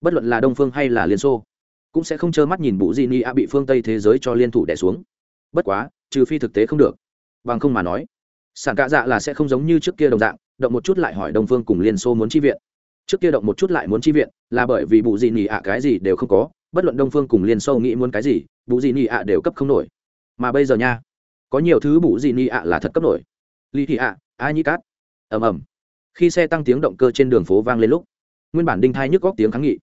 Bất luận là đông phương hay là liên xô, cũng sẽ không trơ mắt nhìn bù di ni a bị phương tây thế giới cho liên thủ đẻ xuống. Bất quá, trừ phi thực tế không được. Bằng không mà nói sản cạ dạ là sẽ không giống như trước kia đồng dạng, động một chút lại hỏi đông phương cùng liên xô muốn chi viện. Trước kia động một chút lại muốn chi viện, là bởi vì bụ gì ni ạ cái gì đều không có, bất luận đông phương cùng liên xô nghĩ muốn cái gì bụ gì ni ạ đều cấp không nổi. Mà bây giờ nha, có nhiều thứ bụ gì ni ạ là thật cấp nổi. Ly thị ạ ai nhĩ cát. Ầm ầm. Khi xe tăng tiếng động cơ trên đường phố vang lên lúc, nguyên bản đinh thai nhức góc tiếng kháng nghị.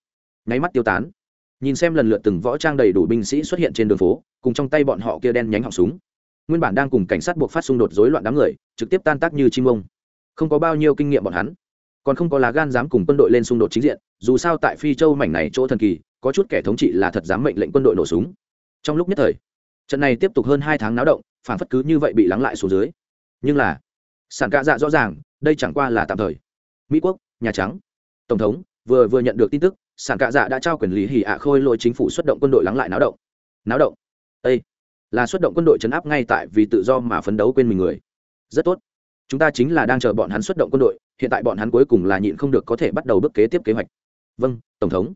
Nháy mắt tiêu tán. Nhìn xem lần lượt từng võ trang đầy đủ binh sĩ xuất hiện trên đường phố, cùng trong tay bọn họ kia đen nhánh họng súng nguyên bản đang cùng cảnh sát buộc phát xung đột rối loạn đám người, trực tiếp tan tác như chim ông. Không có bao nhiêu kinh nghiệm bọn hắn, còn không có lá gan dám cùng quân đội lên xung đột chính diện, dù sao tại phi châu mảnh này chỗ thần kỳ, có chút kẻ thống trị là thật dám mệnh lệnh quân đội nổ súng. Trong lúc nhất thời, trận này tiếp tục hơn hai tháng náo động, phản phất cứ như vậy bị lắng lại xuống dưới. Nhưng là sản cạ dạ rõ ràng, đây chẳng qua là tạm thời. Mỹ quốc, nhà trắng, tổng thống, vừa vừa nhận được tin tức sản cạ dạ đã trao quyền lý hỉ ạ khôi lôi chính phủ xuất động quân đội lắng lại náo động. Náo động. Ây là xuất động quân đội chấn áp ngay tại vì tự do mà phấn đấu quên mình người. Rất tốt. Chúng ta chính là đang chờ bọn hắn xuất động quân đội, hiện tại bọn hắn cuối cùng là nhịn không được có thể bắt đầu bước kế tiếp kế hoạch. Vâng tổng thống.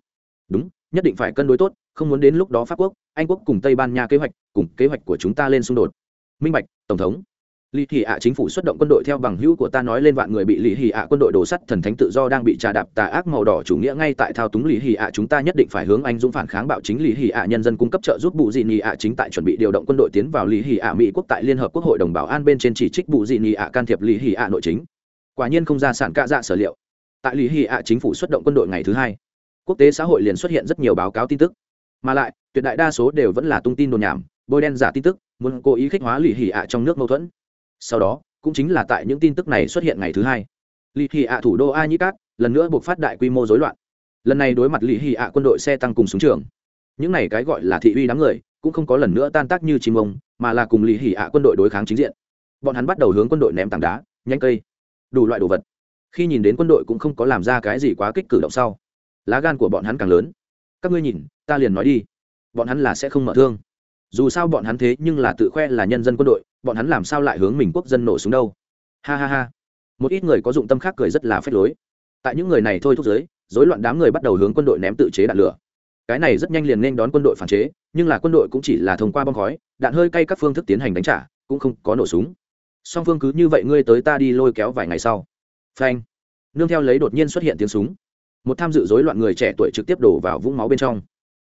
Đúng, nhất định phải cân đối tốt, không muốn đến lúc đó pháp quốc, anh quốc cùng tây ban nha kế hoạch, cùng kế hoạch của chúng ta lên xung đột. Minh bạch, tổng thống lì hì ạ chính phủ xuất động quân đội theo bằng hữu của ta nói lên vạn người bị lì hì ạ quân đội đổ sắt thần thánh tự do đang bị trà đạp tà ác màu đỏ chủ nghĩa ngay tại thao túng lì hì ạ. Chúng ta nhất định phải hướng anh dũng phản kháng bạo chính lì hì ạ. Nhân dân cung cấp trợ giúp bù dị nhì ạ chính tại chuẩn bị điều động quân đội tiến vào lì hì ạ. Mỹ quốc tại liên hợp quốc hội đồng bảo an bên trên chỉ trích bù dị nhì ạ can thiệp lì hì ạ nội chính. Quả nhiên không ra sản ca dạ sở liệu. Tại lì hì ạ chính phủ xuất động quân đội ngày thứ hai, quốc tế xã hội liền xuất hiện rất nhiều báo cáo tin tức. Mà lại, tuyệt đại đa số đều vẫn là tung tin đồn nhảm, bôi đen giả tin tức, muốn cố ý khích hóa lì hì ạ trong nước mâu thuẫn sau đó, cũng chính là tại những tin tức này xuất hiện ngày thứ hai. Lì hì ạ thủ đô a nhĩ cát lần nữa buộc phát đại quy mô dối loạn. Lần này đối mặt lì hì ạ quân đội xe tăng cùng súng trường. Những này cái gọi là thị uy đám người, cũng không có lần nữa tan tác như chim ông, mà là cùng lì hì ạ quân đội đối kháng chính diện. Bọn hắn bắt đầu hướng quân đội ném tảng đá nhanh cây, đủ loại đồ vật. Khi nhìn đến quân đội cũng không có làm ra cái gì quá kích cử động sau, lá gan của bọn hắn càng lớn. Các ngươi nhìn, ta liền nói đi. Bọn hắn là sẽ không mở thương dù sao bọn hắn thế nhưng là tự khoe là nhân dân quân đội, bọn hắn làm sao lại hướng mình quốc dân nổ súng đâu? Ha ha ha. Một ít người có dụng tâm khác cười rất là phép lối. Tại những người này thôi thúc giới dối loạn đám người bắt đầu hướng quân đội ném tự chế đạn lửa. Cái này rất nhanh liền nên đón quân đội phản chế, nhưng là quân đội cũng chỉ là thông qua bom khói, đạn hơi cay các phương thức tiến hành đánh trả, cũng không có nổ súng. Song phương cứ như vậy ngươi tới ta đi lôi kéo vài ngày sau. Phanh. Nương theo lấy đột nhiên xuất hiện tiếng súng. Một tham dự dối loạn người trẻ tuổi trực tiếp đổ vào vũng máu bên trong.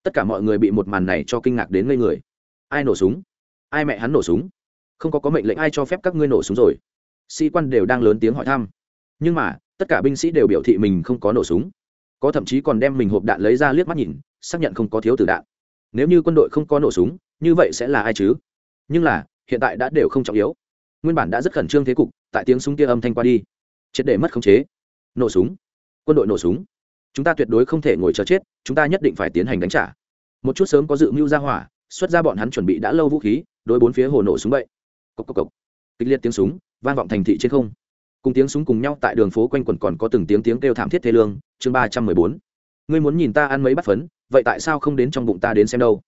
Tất cả mọi người bị một màn này cho kinh ngạc đến ngây người ai nổ súng? Ai mẹ hắn nổ súng? Không có có mệnh lệnh ai cho phép các ngươi nổ súng rồi. Sĩ quan đều đang lớn tiếng hỏi thăm. Nhưng mà, tất cả binh sĩ đều biểu thị mình không có nổ súng. Có thậm chí còn đem mình hộp đạn lấy ra liếc mắt nhìn, xác nhận không có thiếu tử đạn. Nếu như quân đội không có nổ súng, như vậy sẽ là ai chứ? Nhưng là, hiện tại đã đều không trọng yếu. Nguyên bản đã rất khẩn trương thế cục, tại tiếng súng kia âm thanh qua đi. Triệt để mất khống chế. Nổ súng. Quân đội nổ súng. Chúng ta tuyệt đối không thể ngồi chờ chết, chúng ta nhất định phải tiến hành đánh trả. Một chút sớm có dự mưu ra hỏa xuất ra bọn hắn chuẩn bị đã lâu vũ khí, đối bốn phía hồ nổ súng bậy. Cốc cốc cốc. kịch liệt tiếng súng, vang vọng thành thị trên không. Cùng tiếng súng cùng nhau tại đường phố quanh quẩn còn có từng tiếng tiếng kêu thảm thiết thế lương, chương ba trăm mười bốn. Ngươi muốn nhìn ta ăn mấy bát phấn, vậy tại sao không đến trong bụng ta đến xem đâu?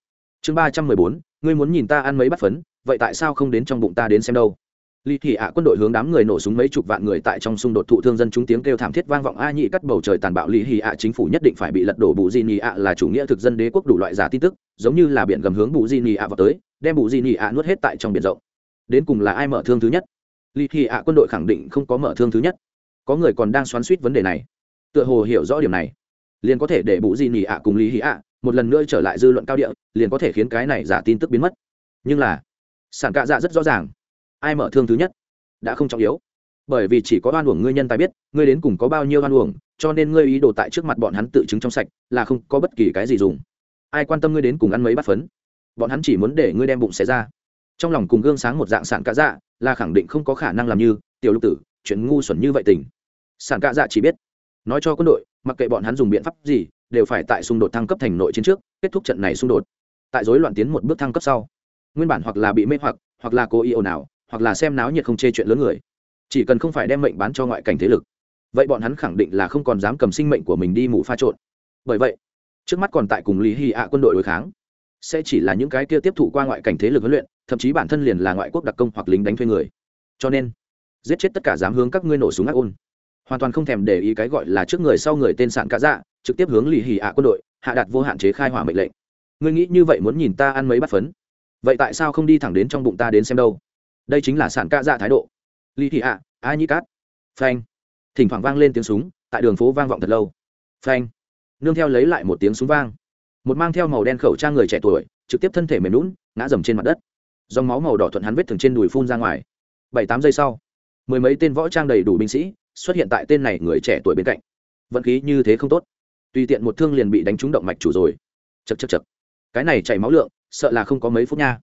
Chương ba trăm mười bốn, ngươi muốn nhìn ta ăn mấy bát phấn, vậy tại sao không đến trong bụng ta đến xem đâu? Lý Thị ạ quân đội hướng đám người nổ súng mấy chục vạn người tại trong xung đột thụ thương dân chúng tiếng kêu thảm thiết vang vọng a nhị cắt bầu trời tàn bạo Lý Hỉ ạ chính phủ nhất định phải bị lật đổ bù di nhị ạ là chủ nghĩa thực dân đế quốc đủ loại giả tin tức, giống như là biển gầm hướng bù di nhị ạ vào tới, đem bù di nhị ạ nuốt hết tại trong biển rộng. Đến cùng là ai mở thương thứ nhất? Lý Thị ạ quân đội khẳng định không có mở thương thứ nhất. Có người còn đang xoắn xuýt vấn đề này. Tựa hồ hiểu rõ điểm này, liền có thể để bù di nhị ạ cùng Lý Hỉ ạ một lần nữa trở lại dư luận cao địa, liền có thể khiến cái này giả tin tức biến mất. Nhưng là, sản cạ dạ rất rõ ràng ai mở thương thứ nhất đã không trọng yếu. Bởi vì chỉ có oan uổng ngươi nhân tài biết, ngươi đến cùng có bao nhiêu oan uổng, cho nên ngươi ý đồ tại trước mặt bọn hắn tự chứng trong sạch, là không có bất kỳ cái gì dùng. Ai quan tâm ngươi đến cùng ăn mấy bát phấn? Bọn hắn chỉ muốn để ngươi đem bụng xé ra. Trong lòng cùng gương sáng một dạng sản cạ dạ là khẳng định không có khả năng làm như, tiểu lục tử, chuyện ngu xuẩn như vậy tình. Sản cạ dạ chỉ biết, nói cho quân đội, mặc kệ bọn hắn dùng biện pháp gì, đều phải tại xung đột thăng cấp thành nội chiến trước, kết thúc trận này xung đột. Tại rối loạn tiến một bước thăng cấp sau, nguyên bản hoặc là bị mê hoặc hoặc là cố ý ồn ào hoặc là xem náo nhiệt không chê chuyện lớn người. Chỉ cần không phải đem mệnh bán cho ngoại cảnh thế lực, vậy bọn hắn khẳng định là không còn dám cầm sinh mệnh của mình đi mù pha trộn. Bởi vậy, trước mắt còn tại cùng lý hy ạ quân đội đối kháng. Sẽ chỉ là những cái kia tiếp thụ qua ngoại cảnh thế lực huấn luyện, thậm chí bản thân liền là ngoại quốc đặc công hoặc lính đánh thuê người. Cho nên, giết chết tất cả dám hướng các ngươi nổ súng ác ôn. Hoàn toàn không thèm để ý cái gọi là trước người sau người tên sạn cá dạ trực tiếp hướng lì hì ạ quân đội, hạ đặt vô hạn chế khai hỏa mệnh lệnh. Ngươi nghĩ như vậy muốn nhìn ta ăn mấy bát phấn? Vậy tại sao không đi thẳng đến trong bụng ta đến xem đâu? Đây chính là sản ca dạ thái độ. Ly thị ạ, a nhĩ cát. Phanh. Thỉnh thoảng vang lên tiếng súng, tại đường phố vang vọng thật lâu. Phanh. Nương theo lấy lại một tiếng súng vang. Một mang theo màu đen khẩu trang người trẻ tuổi, trực tiếp thân thể mềm lún ngã dầm trên mặt đất. Dòng máu màu đỏ thuận hắn vết thường trên đùi phun ra ngoài. Bảy tám giây sau, mười mấy tên võ trang đầy đủ binh sĩ xuất hiện tại tên này người trẻ tuổi bên cạnh. Vận khí như thế không tốt. Tùy tiện một thương liền bị đánh trúng động mạch chủ rồi. Chật chật chật cái này chảy máu lượng, sợ là không có mấy phút nha.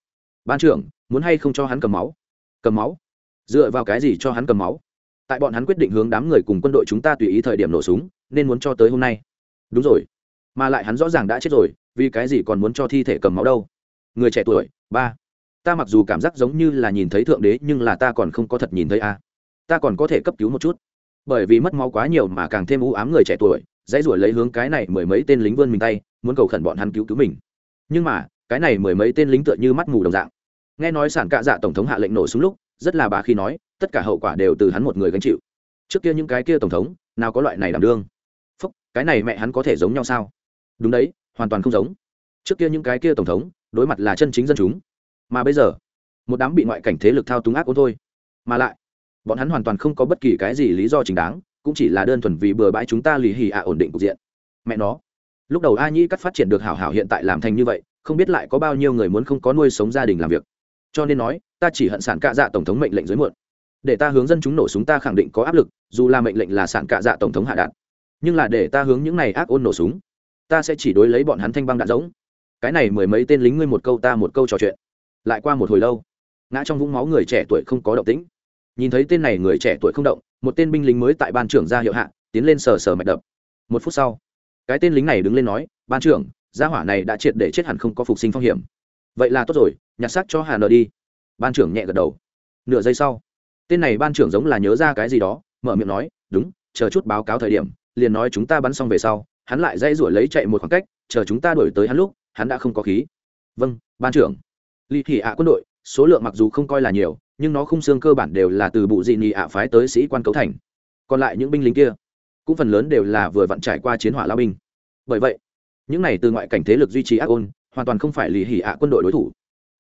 Ban trưởng, muốn hay không cho hắn cầm máu? Cầm máu. Dựa vào cái gì cho hắn cầm máu? Tại bọn hắn quyết định hướng đám người cùng quân đội chúng ta tùy ý thời điểm nổ súng, nên muốn cho tới hôm nay. Đúng rồi. Mà lại hắn rõ ràng đã chết rồi, vì cái gì còn muốn cho thi thể cầm máu đâu? Người trẻ tuổi, ba. Ta mặc dù cảm giác giống như là nhìn thấy thượng đế, nhưng là ta còn không có thật nhìn thấy a. Ta còn có thể cấp cứu một chút. Bởi vì mất máu quá nhiều mà càng thêm u ám người trẻ tuổi, dãy ruổi lấy hướng cái này mười mấy tên lính vươn mình tay, muốn cầu khẩn bọn hắn cứu cứu mình. Nhưng mà, cái này mười mấy tên lính tựa như mắt mù đồng dạng nghe nói sản cạ dạ tổng thống hạ lệnh nổ súng lúc, rất là bà khi nói, tất cả hậu quả đều từ hắn một người gánh chịu. Trước kia những cái kia tổng thống, nào có loại này đảm đương. Phúc, cái này mẹ hắn có thể giống nhau sao? Đúng đấy, hoàn toàn không giống. Trước kia những cái kia tổng thống, đối mặt là chân chính dân chúng. Mà bây giờ, một đám bị ngoại cảnh thế lực thao túng ác ôn thôi. Mà lại, bọn hắn hoàn toàn không có bất kỳ cái gì lý do chính đáng, cũng chỉ là đơn thuần vì bừa bãi chúng ta lì hì ạ ổn định cục diện. Mẹ nó, lúc đầu a nhĩ cắt phát triển được hảo hảo hiện tại làm thành như vậy, không biết lại có bao nhiêu người muốn không có nuôi sống gia đình làm việc cho nên nói, ta chỉ hận sản cạ dạ tổng thống mệnh lệnh dưới muộn. Để ta hướng dân chúng nổ súng ta khẳng định có áp lực, dù là mệnh lệnh là sản cạ dạ tổng thống hạ đạn. Nhưng là để ta hướng những này ác ôn nổ súng, ta sẽ chỉ đối lấy bọn hắn thanh băng đạn giống. Cái này mười mấy tên lính ngươi một câu ta một câu trò chuyện. Lại qua một hồi lâu, ngã trong vũng máu người trẻ tuổi không có động tĩnh. Nhìn thấy tên này người trẻ tuổi không động, một tên binh lính mới tại ban trưởng ra hiệu hạ, tiến lên sờ sờ mạch đập. Một phút sau, cái tên lính này đứng lên nói, ban trưởng, gia hỏa này đã triệt để chết hẳn không có phục sinh phong hiểm vậy là tốt rồi, nhặt xác cho hà nợ đi. Ban trưởng nhẹ gật đầu. Nửa giây sau, tên này ban trưởng giống là nhớ ra cái gì đó, mở miệng nói, đúng, chờ chút báo cáo thời điểm, liền nói chúng ta bắn xong về sau, hắn lại dây rủi lấy chạy một khoảng cách, chờ chúng ta đổi tới hắn lúc, hắn đã không có khí. Vâng ban trưởng. Ly thị ạ quân đội, số lượng mặc dù không coi là nhiều, nhưng nó khung xương cơ bản đều là từ bụ dị nhị ạ phái tới sĩ quan cấu thành. Còn lại những binh lính kia, cũng phần lớn đều là vừa vặn trải qua chiến hỏa lao binh. Bởi vậy, những này từ ngoại cảnh thế lực duy trì ác ôn hoàn toàn không phải lì hỉ ạ quân đội đối thủ.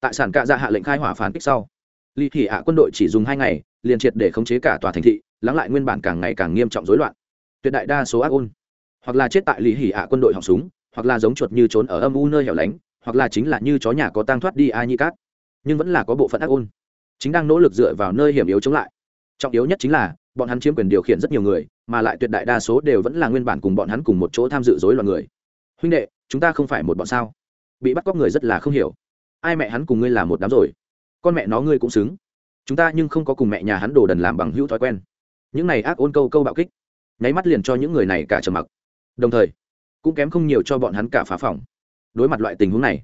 Tại sản cạ dạ hạ lệnh khai hỏa phản kích sau, lì hỉ ạ quân đội chỉ dùng hai ngày, liền triệt để khống chế cả tòa thành thị, lắng lại nguyên bản càng ngày càng nghiêm trọng rối loạn. Tuyệt đại đa số ác ôn, hoặc là chết tại lì hỉ ạ quân đội họng súng, hoặc là giống chuột như trốn ở âm u nơi hẻo lánh, hoặc là chính là như chó nhà có tang thoát đi ai nhi cát. Nhưng vẫn là có bộ phận ác ôn, chính đang nỗ lực dựa vào nơi hiểm yếu chống lại. Trọng yếu nhất chính là, bọn hắn chiếm quyền điều khiển rất nhiều người, mà lại tuyệt đại đa số đều vẫn là nguyên bản cùng bọn hắn cùng một chỗ tham dự dối loạn người. Huynh đệ, chúng ta không phải một bọn sao? Bị bắt cóc người rất là không hiểu. Ai mẹ hắn cùng ngươi là một đám rồi? Con mẹ nó ngươi cũng xứng. Chúng ta nhưng không có cùng mẹ nhà hắn đồ đần làm bằng hữu thói quen. Những này ác ôn câu câu bạo kích, nháy mắt liền cho những người này cả trầm mặc. Đồng thời, cũng kém không nhiều cho bọn hắn cả phá phòng. Đối mặt loại tình huống này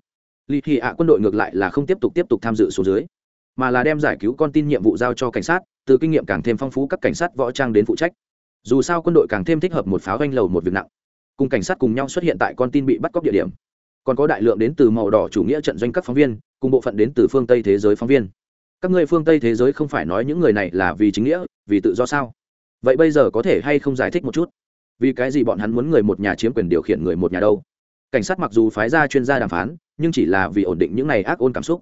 lì thị ạ quân đội ngược lại là không tiếp tục tiếp tục tham dự số dưới, mà là đem giải cứu con tin nhiệm vụ giao cho cảnh sát, từ kinh nghiệm càng thêm phong phú các cảnh sát võ trang đến phụ trách. Dù sao quân đội càng thêm thích hợp một pháo doanh lầu một việc nặng. Cùng cảnh sát cùng nhau xuất hiện tại con tin bị bắt cóc địa điểm còn có đại lượng đến từ màu đỏ chủ nghĩa trận doanh các phóng viên, cùng bộ phận đến từ phương tây thế giới phóng viên. Các người phương tây thế giới không phải nói những người này là vì chính nghĩa, vì tự do sao? Vậy bây giờ có thể hay không giải thích một chút? Vì cái gì bọn hắn muốn người một nhà chiếm quyền điều khiển người một nhà đâu? Cảnh sát mặc dù phái ra chuyên gia đàm phán, nhưng chỉ là vì ổn định những này ác ôn cảm xúc.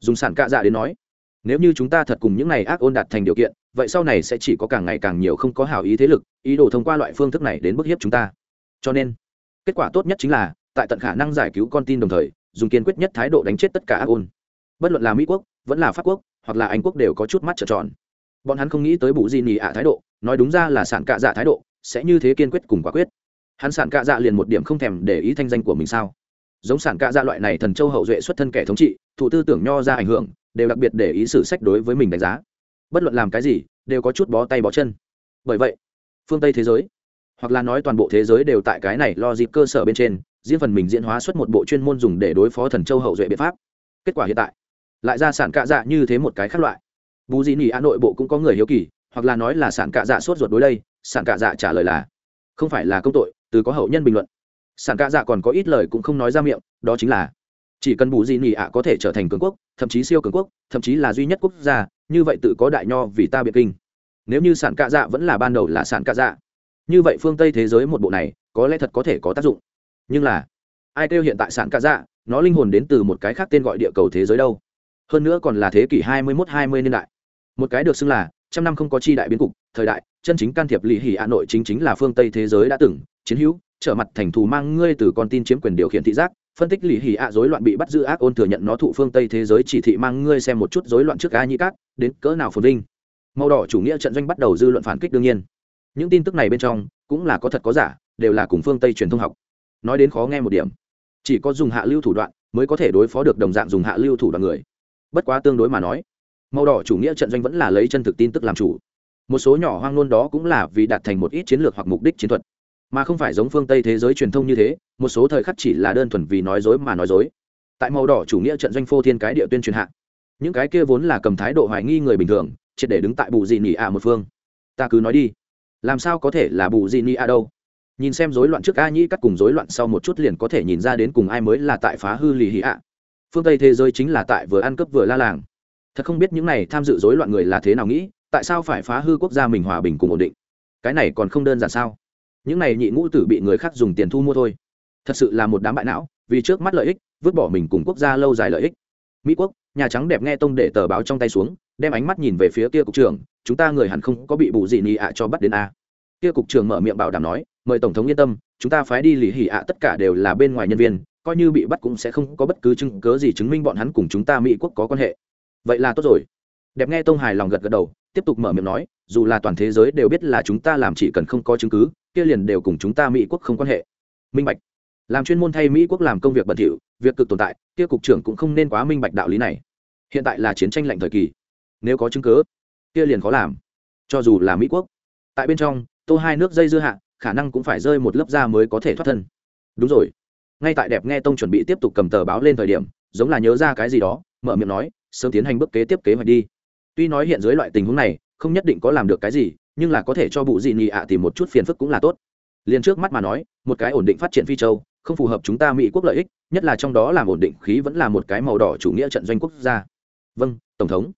Dùng sản cạ dạ đến nói, nếu như chúng ta thật cùng những này ác ôn đạt thành điều kiện, vậy sau này sẽ chỉ có càng ngày càng nhiều không có hảo ý thế lực, ý đồ thông qua loại phương thức này đến bức hiếp chúng ta. Cho nên, kết quả tốt nhất chính là tại tận khả năng giải cứu con tin đồng thời, dùng kiên quyết nhất thái độ đánh chết tất cả ác ôn. Bất luận là mỹ quốc, vẫn là pháp quốc, hoặc là anh quốc đều có chút mắt trợn tròn. Bọn hắn không nghĩ tới bù di nỉ ạ thái độ, nói đúng ra là sản cạ dạ thái độ, sẽ như thế kiên quyết cùng quả quyết. Hắn sản cạ dạ liền một điểm không thèm để ý thanh danh của mình sao? Giống sản cạ dạ loại này thần châu hậu duệ xuất thân kẻ thống trị, thủ tư tưởng nho ra ảnh hưởng, đều đặc biệt để ý sử sách đối với mình đánh giá. Bất luận làm cái gì, đều có chút bó tay bó chân. Bởi vậy, phương tây thế giới, hoặc là nói toàn bộ thế giới đều tại cái này lo dịp cơ sở bên trên diễn phần mình diễn hóa xuất một bộ chuyên môn dùng để đối phó thần châu hậu duệ biện pháp. Kết quả hiện tại, lại ra sản cạ dạ như thế một cái khác loại. Bù dị nỉ a nội bộ cũng có người hiếu kỳ, hoặc là nói là sản cạ dạ sốt ruột đối đây, sản cạ dạ trả lời là, không phải là công tội, từ có hậu nhân bình luận. Sản cạ dạ còn có ít lời cũng không nói ra miệng, đó chính là, chỉ cần bù dị nỉ ạ có thể trở thành cường quốc, thậm chí siêu cường quốc, thậm chí là duy nhất quốc gia, như vậy tự có đại nho vì ta biệt kinh. Nếu như sản cạ dạ vẫn là ban đầu là sản cạ dạ như vậy phương tây thế giới một bộ này, có lẽ thật có thể có tác dụng nhưng là, ai kêu hiện tại sản cả dạ nó linh hồn đến từ một cái khác tên gọi địa cầu thế giới đâu? Hơn nữa còn là thế kỷ hai mươi mốt, hai mươi niên đại. Một cái được xưng là trăm năm không có chi đại biến cục, thời đại, chân chính can thiệp lì hỉ hà nội chính chính là phương tây thế giới đã từng, chiến hữu, trở mặt thành thù mang ngươi từ con tin chiếm quyền điều khiển thị giác, phân tích lì hỉ ạ rối loạn bị bắt giữ ác ôn thừa nhận nó thụ phương tây thế giới chỉ thị mang ngươi xem một chút rối loạn trước a nhĩ cát, đến cỡ nào phồn vinh. Màu đỏ chủ nghĩa trận doanh bắt đầu dư luận phản kích đương nhiên. Những tin tức này bên trong, cũng là có thật có giả, đều là cùng phương tây truyền thông học nói đến khó nghe một điểm. Chỉ có dùng hạ lưu thủ đoạn mới có thể đối phó được đồng dạng dùng hạ lưu thủ đoạn người. Bất quá tương đối mà nói, màu đỏ chủ nghĩa trận doanh vẫn là lấy chân thực tin tức làm chủ. Một số nhỏ hoang nôn đó cũng là vì đạt thành một ít chiến lược hoặc mục đích chiến thuật. Mà không phải giống phương tây thế giới truyền thông như thế, một số thời khắc chỉ là đơn thuần vì nói dối mà nói dối. Tại màu đỏ chủ nghĩa trận doanh phô thiên cái địa tuyên truyền hạ, những cái kia vốn là cầm thái độ hoài nghi người bình thường, triệt để đứng tại bù dị nỉ ạ một phương. Ta cứ nói đi, làm sao có thể là bù dị nỉ ạ đâu? Nhìn xem rối loạn trước a nhĩ cắt cùng rối loạn sau một chút liền có thể nhìn ra đến cùng ai mới là tại phá hư lì hì ạ. Phương tây thế giới chính là tại vừa ăn cướp vừa la làng. Thật không biết những này tham dự rối loạn người là thế nào nghĩ, tại sao phải phá hư quốc gia mình hòa bình cùng ổn định? Cái này còn không đơn giản sao? Những này nhị ngũ tử bị người khác dùng tiền thu mua thôi. Thật sự là một đám bại não, vì trước mắt lợi ích, vứt bỏ mình cùng quốc gia lâu dài lợi ích. Mỹ quốc, nhà trắng đẹp nghe tông để tờ báo trong tay xuống, đem ánh mắt nhìn về phía kia cục trưởng, chúng ta người hẳn không có bị bù gì nhị ạ cho bắt đến a. Kia cục trưởng mở miệng bảo đảm nói mời tổng thống yên tâm, chúng ta phái đi lì hỉ ạ, tất cả đều là bên ngoài nhân viên, coi như bị bắt cũng sẽ không có bất cứ chứng cớ gì chứng minh bọn hắn cùng chúng ta mỹ quốc có quan hệ. Vậy là tốt rồi. Đẹp nghe tông hài lòng gật gật đầu, tiếp tục mở miệng nói, dù là toàn thế giới đều biết là chúng ta làm chỉ cần không có chứng cứ, kia liền đều cùng chúng ta mỹ quốc không quan hệ. Minh bạch. Làm chuyên môn thay mỹ quốc làm công việc bẩn thỉu, việc cực tồn tại, kia cục trưởng cũng không nên quá minh bạch đạo lý này. Hiện tại là chiến tranh lạnh thời kỳ. Nếu có chứng cứ, kia liền khó làm. Cho dù là mỹ quốc. Tại bên trong, tô hai nước dây dưa hạ khả năng cũng phải rơi một lớp da mới có thể thoát thân. Đúng rồi. Ngay tại đẹp nghe tông chuẩn bị tiếp tục cầm tờ báo lên thời điểm, giống là nhớ ra cái gì đó, mở miệng nói, sớm tiến hành bước kế tiếp kế hoạch đi. Tuy nói hiện dưới loại tình huống này, không nhất định có làm được cái gì, nhưng là có thể cho bụ dị nhị ạ tìm một chút phiền phức cũng là tốt. Liền trước mắt mà nói, một cái ổn định phát triển phi châu, không phù hợp chúng ta mỹ quốc lợi ích, nhất là trong đó làm ổn định khí vẫn là một cái màu đỏ chủ nghĩa trận doanh quốc gia. Vâng tổng thống.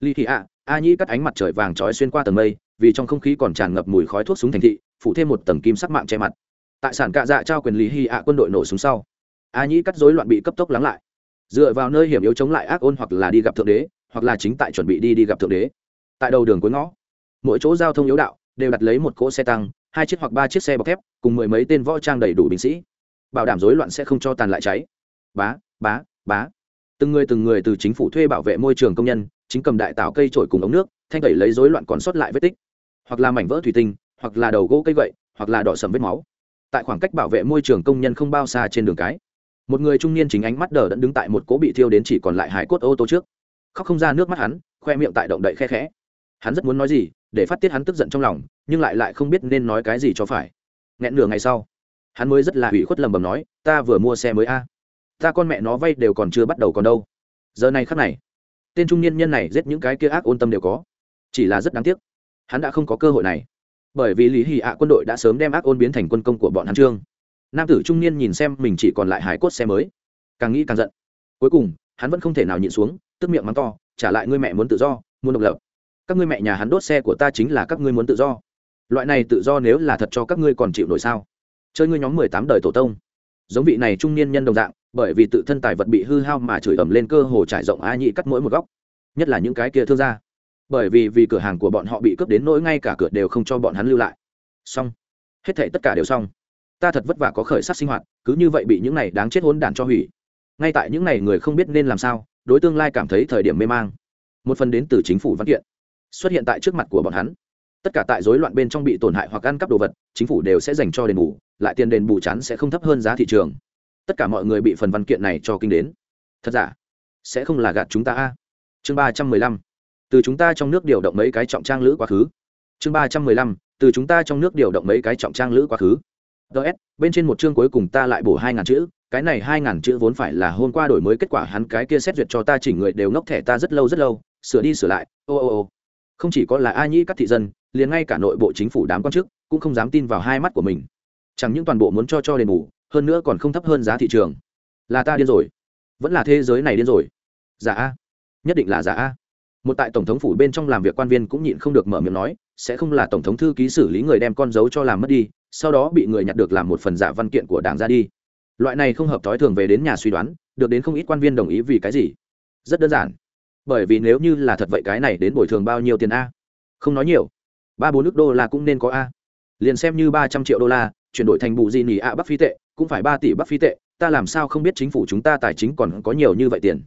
Ly thị ạ, a nhĩ cắt ánh mặt trời vàng trói xuyên qua tầng mây vì trong không khí còn tràn ngập mùi khói thuốc súng thành thị phủ thêm một tầng kim sắc mạng che mặt. Tại sản cạ dạ trao quyền lý hy ạ quân đội nổ súng sau, a nhĩ cắt rối loạn bị cấp tốc lắng lại. Dựa vào nơi hiểm yếu chống lại ác ôn hoặc là đi gặp thượng đế, hoặc là chính tại chuẩn bị đi đi gặp thượng đế. Tại đầu đường cuối ngõ, mỗi chỗ giao thông yếu đạo đều đặt lấy một cỗ xe tăng, hai chiếc hoặc ba chiếc xe bọc thép, cùng mười mấy tên võ trang đầy đủ binh sĩ. Bảo đảm rối loạn sẽ không cho tàn lại cháy. Bá bá bá. Từng người từng người từ chính phủ thuê bảo vệ môi trường công nhân, chính cầm đại tạo cây trổi cùng ống nước, thanh tẩy lấy rối loạn còn sót lại vết tích hoặc là mảnh vỡ thủy tinh, hoặc là đầu gỗ cây gậy, hoặc là đỏ sầm vết máu. Tại khoảng cách bảo vệ môi trường công nhân không bao xa trên đường cái, một người trung niên chính ánh mắt đờ đẫn đứng tại một cố bị thiêu đến chỉ còn lại hải cốt ô tô trước. Khóc không ra nước mắt hắn, khoe miệng tại động đậy khe khẽ. Hắn rất muốn nói gì, để phát tiết hắn tức giận trong lòng, nhưng lại lại không biết nên nói cái gì cho phải. Nghẹn nửa ngày sau, hắn mới rất là hủy khuất lầm bầm nói, ta vừa mua xe mới a. Ta con mẹ nó vay đều còn chưa bắt đầu còn đâu. Giờ này khắc này, tên trung niên nhân này giết những cái kia ác ôn tâm đều có. Chỉ là rất đáng tiếc hắn đã không có cơ hội này. Bởi vì lý hì ạ quân đội đã sớm đem ác ôn biến thành quân công của bọn hắn trương. Nam tử trung niên nhìn xem mình chỉ còn lại hải cốt xe mới. Càng nghĩ càng giận. Cuối cùng, hắn vẫn không thể nào nhịn xuống, tức miệng mắng to, trả lại ngươi mẹ muốn tự do, muốn độc lập. Các ngươi mẹ nhà hắn đốt xe của ta chính là các ngươi muốn tự do. Loại này tự do nếu là thật cho các ngươi còn chịu nổi sao? Chơi ngươi nhóm mười tám đời tổ tông. Giống vị này trung niên nhân đồng dạng, bởi vì tự thân tài vật bị hư hao mà chửi ầm lên cơ hồ trải rộng a nhị cắt mỗi một góc. Nhất là những cái kia thương gia bởi vì vì cửa hàng của bọn họ bị cướp đến nỗi ngay cả cửa đều không cho bọn hắn lưu lại. Xong. Hết thảy tất cả đều xong. Ta thật vất vả có khởi sắc sinh hoạt, cứ như vậy bị những này đáng chết hốn đản cho hủy. Ngay tại những này người không biết nên làm sao, đối tương lai cảm thấy thời điểm mê mang. Một phần đến từ chính phủ văn kiện xuất hiện tại trước mặt của bọn hắn. Tất cả tại rối loạn bên trong bị tổn hại hoặc ăn cắp đồ vật, chính phủ đều sẽ dành cho đền bù, lại tiền đền bù chắn sẽ không thấp hơn giá thị trường. Tất cả mọi người bị phần văn kiện này cho kinh đến. Thật giả? Sẽ không là gạt chúng ta a? Chương ba trăm mười lăm từ chúng ta trong nước điều động mấy cái trọng trang lữ quá khứ. Chương ba trăm mười lăm, từ chúng ta trong nước điều động mấy cái trọng trang lữ quá khứ. Ts bên trên một chương cuối cùng ta lại bổ hai ngàn chữ, cái này hai ngàn chữ vốn phải là hôm qua đổi mới kết quả hắn cái kia xét duyệt cho ta chỉnh người đều ngốc thẻ ta rất lâu rất lâu, sửa đi sửa lại, ô ô ô. Không chỉ có là a nhĩ các thị dân, liền ngay cả nội bộ chính phủ đám quan chức cũng không dám tin vào hai mắt của mình. Chẳng những toàn bộ muốn cho cho đền bù, hơn nữa còn không thấp hơn giá thị trường. Là ta điên rồi. Vẫn là thế giới này điên rồi. Giả a. Nhất định là giả a một tại tổng thống phủ bên trong làm việc quan viên cũng nhịn không được mở miệng nói, sẽ không là tổng thống thư ký xử lý người đem con dấu cho làm mất đi, sau đó bị người nhặt được làm một phần giả văn kiện của đảng ra đi. Loại này không hợp thói thường về đến nhà suy đoán, được đến không ít quan viên đồng ý vì cái gì? Rất đơn giản. Bởi vì nếu như là thật vậy cái này đến bồi thường bao nhiêu tiền a? Không nói nhiều. Ba bốn nước đô la cũng nên có a. Liền xem như ba trăm triệu đô la, chuyển đổi thành bù gì nỉ a bắc phi tệ, cũng phải ba tỷ bắc phi tệ, ta làm sao không biết chính phủ chúng ta tài chính còn có nhiều như vậy tiền?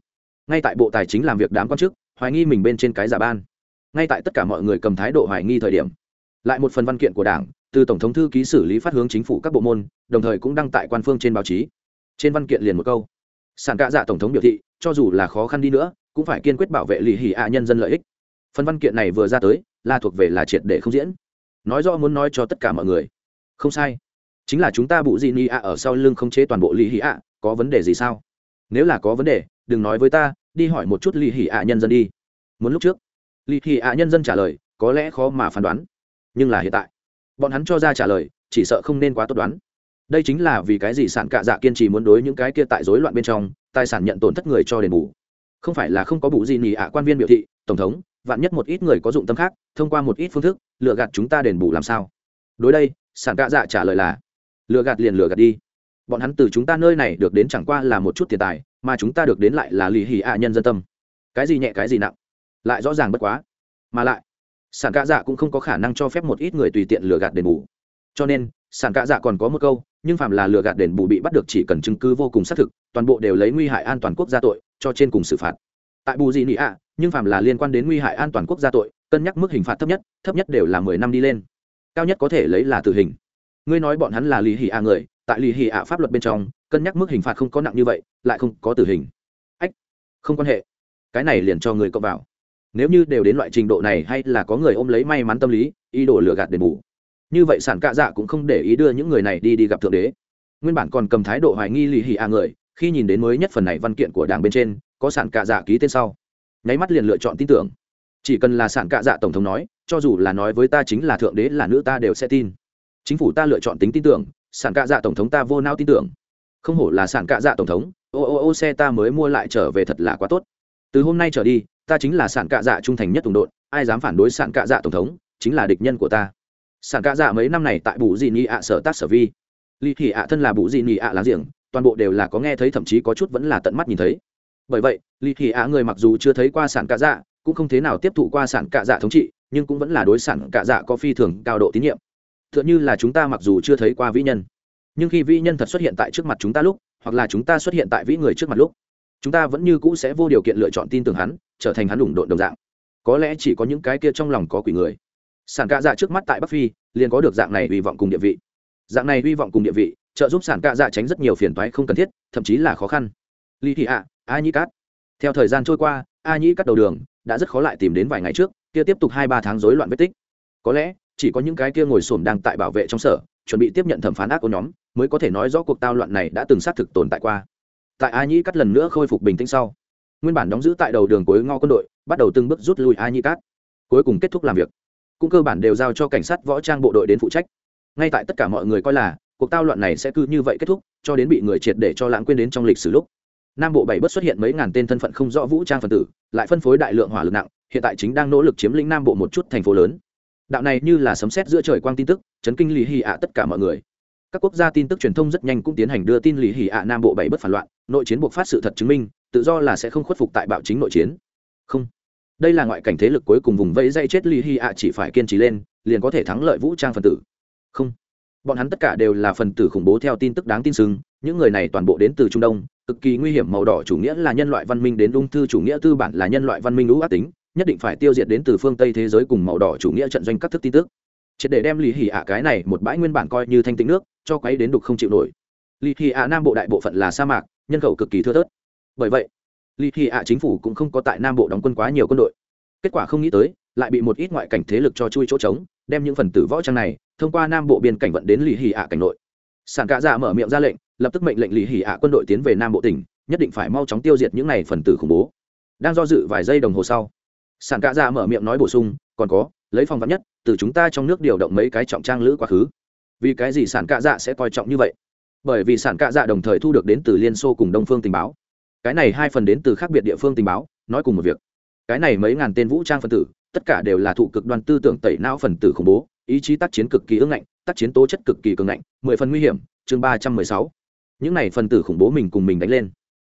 Ngay tại bộ tài chính làm việc đám quan chức hoài nghi mình bên trên cái giả ban. Ngay tại tất cả mọi người cầm thái độ hoài nghi thời điểm, lại một phần văn kiện của đảng, từ tổng thống thư ký xử lý phát hướng chính phủ các bộ môn, đồng thời cũng đăng tại quan phương trên báo chí. Trên văn kiện liền một câu, sản cạ dạ tổng thống biểu thị, cho dù là khó khăn đi nữa, cũng phải kiên quyết bảo vệ lì hỉ ạ nhân dân lợi ích. Phần văn kiện này vừa ra tới, là thuộc về là triệt để không diễn. Nói rõ muốn nói cho tất cả mọi người. Không sai. Chính là chúng ta bụ gì ni ạ ở sau lưng không chế toàn bộ lì hỉ ạ, có vấn đề gì sao? Nếu là có vấn đề, đừng nói với ta đi hỏi một chút lì hỉ ạ nhân dân đi. Muốn lúc trước. Lì hỉ ạ nhân dân trả lời, có lẽ khó mà phán đoán. Nhưng là hiện tại, bọn hắn cho ra trả lời, chỉ sợ không nên quá tốt đoán. Đây chính là vì cái gì sản cạ dạ kiên trì muốn đối những cái kia tại rối loạn bên trong, tài sản nhận tổn thất người cho đền bù. Không phải là không có bù gì nhì ạ quan viên biểu thị, tổng thống, vạn nhất một ít người có dụng tâm khác, thông qua một ít phương thức lựa gạt chúng ta đền bù làm sao? Đối đây, sản cạ dạ trả lời là, lừa gạt liền lừa gạt đi bọn hắn từ chúng ta nơi này được đến chẳng qua là một chút tiền tài, mà chúng ta được đến lại là lì hì ạ nhân dân tâm. Cái gì nhẹ, cái gì nặng? Lại rõ ràng bất quá. Mà lại, sản cạ dạ cũng không có khả năng cho phép một ít người tùy tiện lừa gạt đền bù. Cho nên, sản cạ dạ còn có một câu, nhưng phạm là lừa gạt đền bù bị bắt được chỉ cần chứng cứ vô cùng xác thực, toàn bộ đều lấy nguy hại an toàn quốc gia tội, cho trên cùng xử phạt. Tại bù gì nị ạ, nhưng phạm là liên quan đến nguy hại an toàn quốc gia tội, cân nhắc mức hình phạt thấp nhất thấp nhất đều là mười năm đi lên. Cao nhất có thể lấy là tử hình. Ngươi nói bọn hắn là lì hỉ ạ người tại lì hì ạ pháp luật bên trong, cân nhắc mức hình phạt không có nặng như vậy, lại không có tử hình. Ách, không quan hệ. Cái này liền cho người cộng vào. Nếu như đều đến loại trình độ này hay là có người ôm lấy may mắn tâm lý, ý đồ lừa gạt đền bù. Như vậy sản cạ dạ cũng không để ý đưa những người này đi đi gặp thượng đế. Nguyên bản còn cầm thái độ hoài nghi lì hì a người, khi nhìn đến mới nhất phần này văn kiện của đảng bên trên, có sản cạ dạ ký tên sau. Nháy mắt liền lựa chọn tin tưởng. Chỉ cần là sản cạ dạ tổng thống nói, cho dù là nói với ta chính là thượng đế là nữ ta đều sẽ tin. Chính phủ ta lựa chọn tính tin tưởng sản cạ dạ tổng thống ta vô nao tin tưởng. Không hổ là sản cạ dạ tổng thống, ô ô ô xe ta mới mua lại trở về thật là quá tốt. Từ hôm nay trở đi, ta chính là sản cạ dạ trung thành nhất tùng đội. ai dám phản đối sản cạ dạ tổng thống, chính là địch nhân của ta. Sản cạ dạ mấy năm này tại bù dị nhị ạ sở tác sở vi. Ly thị ạ thân là bù dị nhị ạ láng giềng, toàn bộ đều là có nghe thấy thậm chí có chút vẫn là tận mắt nhìn thấy. Bởi vậy ly thị ạ người mặc dù chưa thấy qua sản cạ dạ cũng không thế nào tiếp thụ qua sản cạ dạ thống trị, nhưng cũng vẫn là đối sản cạ dạ có phi thường cao độ tín nhiệm t h ư ợ n như là chúng ta mặc dù chưa thấy qua vĩ nhân. Nhưng khi vĩ nhân thật xuất hiện tại trước mặt chúng ta lúc, hoặc là chúng ta xuất hiện tại vĩ người trước mặt lúc, chúng ta vẫn như cũ sẽ vô điều kiện lựa chọn tin tưởng hắn, trở thành hắn đủng độn đồng dạng. Có lẽ chỉ có những cái kia trong lòng có quỷ người. Sản cạ dạ trước mắt tại bắc phi, liền có được dạng này hy vọng cùng địa vị. Dạng này hy vọng cùng địa vị, trợ giúp sản cạ dạ tránh rất nhiều phiền toái không cần thiết, thậm chí là khó khăn. Ly thị ạ, a nhĩ cát. Theo thời gian trôi qua, a nhĩ cắt đầu đường đã rất khó lại tìm đến vài ngày trước, kia tiếp tục hai ba tháng rối loạn vết tích. Có lẽ chỉ có những cái kia ngồi xổm đang tại bảo vệ trong sở, chuẩn bị tiếp nhận thẩm phán ác ô nhóm, mới có thể nói rõ cuộc tao loạn này đã từng xác thực tồn tại qua. Tại a nhĩ cắt lần nữa khôi phục bình tĩnh sau, nguyên bản đóng giữ tại đầu đường cuối ngõ quân đội, bắt đầu từng bước rút lui a nhĩ cắt cuối cùng kết thúc làm việc. Cũng cơ bản đều giao cho cảnh sát võ trang bộ đội đến phụ trách. Ngay tại tất cả mọi người coi là, cuộc tao loạn này sẽ cứ như vậy kết thúc, cho đến bị người triệt để cho lãng quên đến trong lịch sử lúc. Nam bộ bảy bất xuất hiện mấy ngàn tên thân phận không rõ vũ trang phần tử, lại phân phối đại lượng hỏa lực nặng, hiện tại chính đang nỗ lực chiếm lĩnh nam bộ một chút thành phố lớn đạo này như là sấm sét giữa trời quang tin tức, chấn kinh lý hì ạ tất cả mọi người. Các quốc gia tin tức truyền thông rất nhanh cũng tiến hành đưa tin lý hì ạ nam bộ bảy bất phản loạn, nội chiến buộc phát sự thật chứng minh, tự do là sẽ không khuất phục tại bạo chính nội chiến. Không. Đây là ngoại cảnh thế lực cuối cùng vùng vẫy dây chết lý hì ạ chỉ phải kiên trì lên, liền có thể thắng lợi vũ trang phần tử. Không. Bọn hắn tất cả đều là phần tử khủng bố theo tin tức đáng tin sưng những người này toàn bộ đến từ trung đông, cực kỳ nguy hiểm màu đỏ chủ nghĩa là nhân loại văn minh đến ung thư chủ nghĩa tư bản là nhân loại văn minh lũ ác tính nhất định phải tiêu diệt đến từ phương tây thế giới cùng màu đỏ chủ nghĩa trận doanh các thức tin tức. Chỉ để đem lì hỉ ạ cái này một bãi nguyên bản coi như thanh tĩnh nước, cho quấy đến đục không chịu nổi. Lì hỉ ạ nam bộ đại bộ phận là sa mạc, nhân khẩu cực kỳ thưa thớt. Bởi vậy lì hỉ ạ chính phủ cũng không có tại nam bộ đóng quân quá nhiều quân đội. Kết quả không nghĩ tới, lại bị một ít ngoại cảnh thế lực cho chui chỗ trống, đem những phần tử võ trang này thông qua nam bộ biên cảnh vận đến lì hỉ ạ cảnh nội. Sản cạ dạ mở miệng ra lệnh, lập tức mệnh lệnh lì hỉ ạ quân đội tiến về nam bộ tỉnh, nhất định phải mau chóng tiêu diệt những này phần tử khủng bố. Đang do dự vài giây đồng hồ sau sản cạ dạ mở miệng nói bổ sung, còn có, lấy phòng vắn nhất, từ chúng ta trong nước điều động mấy cái trọng trang lữ quá khứ. Vì cái gì sản cạ dạ sẽ coi trọng như vậy? Bởi vì sản cạ dạ đồng thời thu được đến từ liên xô cùng đông phương tình báo. Cái này hai phần đến từ khác biệt địa phương tình báo, nói cùng một việc. Cái này mấy ngàn tên vũ trang phân tử, tất cả đều là thụ cực đoan tư tưởng tẩy não phần tử khủng bố, ý chí tác chiến cực kỳ ưng ngạnh, tác chiến tố chất cực kỳ cường ngạnh, mười phần nguy hiểm, chương ba trăm mười sáu. Những này phần tử khủng bố mình cùng mình đánh lên.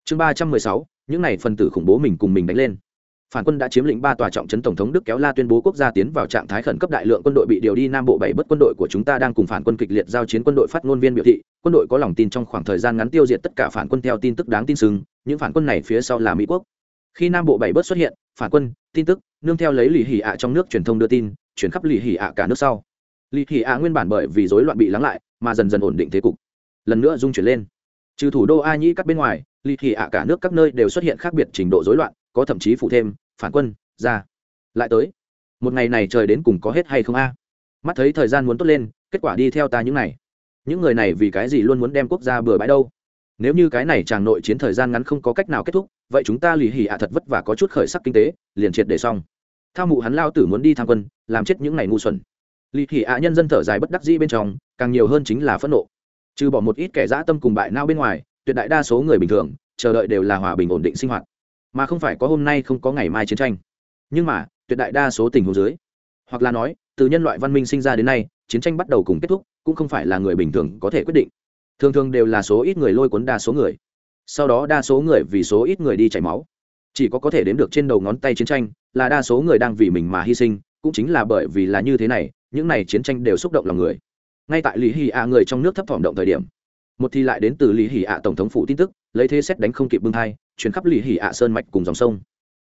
Chương ba trăm mười sáu, những này phần tử khủng bố mình cùng mình đánh lên phản quân đã chiếm lĩnh ba tòa trọng trấn tổng thống đức kéo la tuyên bố quốc gia tiến vào trạng thái khẩn cấp đại lượng quân đội bị điều đi nam bộ bảy bất quân đội của chúng ta đang cùng phản quân kịch liệt giao chiến quân đội phát ngôn viên biểu thị, quân đội có lòng tin trong khoảng thời gian ngắn tiêu diệt tất cả phản quân theo tin tức đáng tin sừng, những phản quân này phía sau là mỹ quốc. Khi nam bộ bảy bớt xuất hiện, phản quân, tin tức, nương theo lấy lì hỉ ạ trong nước truyền thông đưa tin, chuyển khắp lì hỉ ạ cả nước sau. Lì hỉ ạ nguyên bản bởi vì rối loạn bị lắng lại, mà dần dần ổn định thế cục. Lần nữa dung chuyển lên. Trừ thủ đô a nhĩ cắt bên ngoài, lì hỉ ạ cả nước các nơi đều xuất hiện khác biệt trình độ rối loạn, có thậm chí phụ thêm phản quân, ra. Lại tới. Một ngày này trời đến cùng có hết hay không a? Mắt thấy thời gian muốn tốt lên, kết quả đi theo ta những này. Những người này vì cái gì luôn muốn đem quốc gia bừa bãi đâu? Nếu như cái này chàng nội chiến thời gian ngắn không có cách nào kết thúc, vậy chúng ta lì hỉ ạ thật vất vả có chút khởi sắc kinh tế, liền triệt để xong. Thao mụ hắn lao tử muốn đi tham quân, làm chết những ngày ngu xuẩn. Lì hỉ ạ nhân dân thở dài bất đắc dĩ bên trong, càng nhiều hơn chính là phẫn nộ. Trừ bỏ một ít kẻ dã tâm cùng bại nao bên ngoài, tuyệt đại đa số người bình thường, chờ đợi đều là hòa bình ổn định sinh hoạt mà không phải có hôm nay không có ngày mai chiến tranh. Nhưng mà, tuyệt đại đa số tình huống dưới, hoặc là nói, từ nhân loại văn minh sinh ra đến nay, chiến tranh bắt đầu cùng kết thúc, cũng không phải là người bình thường có thể quyết định. Thường thường đều là số ít người lôi cuốn đa số người. Sau đó đa số người vì số ít người đi chảy máu. Chỉ có có thể đếm được trên đầu ngón tay chiến tranh, là đa số người đang vì mình mà hy sinh, cũng chính là bởi vì là như thế này, những này chiến tranh đều xúc động lòng người. Ngay tại lý hì ạ người trong nước thấp thỏm động thời điểm, một thì lại đến từ lý hì ạ tổng thống phụ tin tức, lấy thế xét đánh không kịp bưng thai Chuyển khắp lì hỉ ạ sơn mạch cùng dòng sông.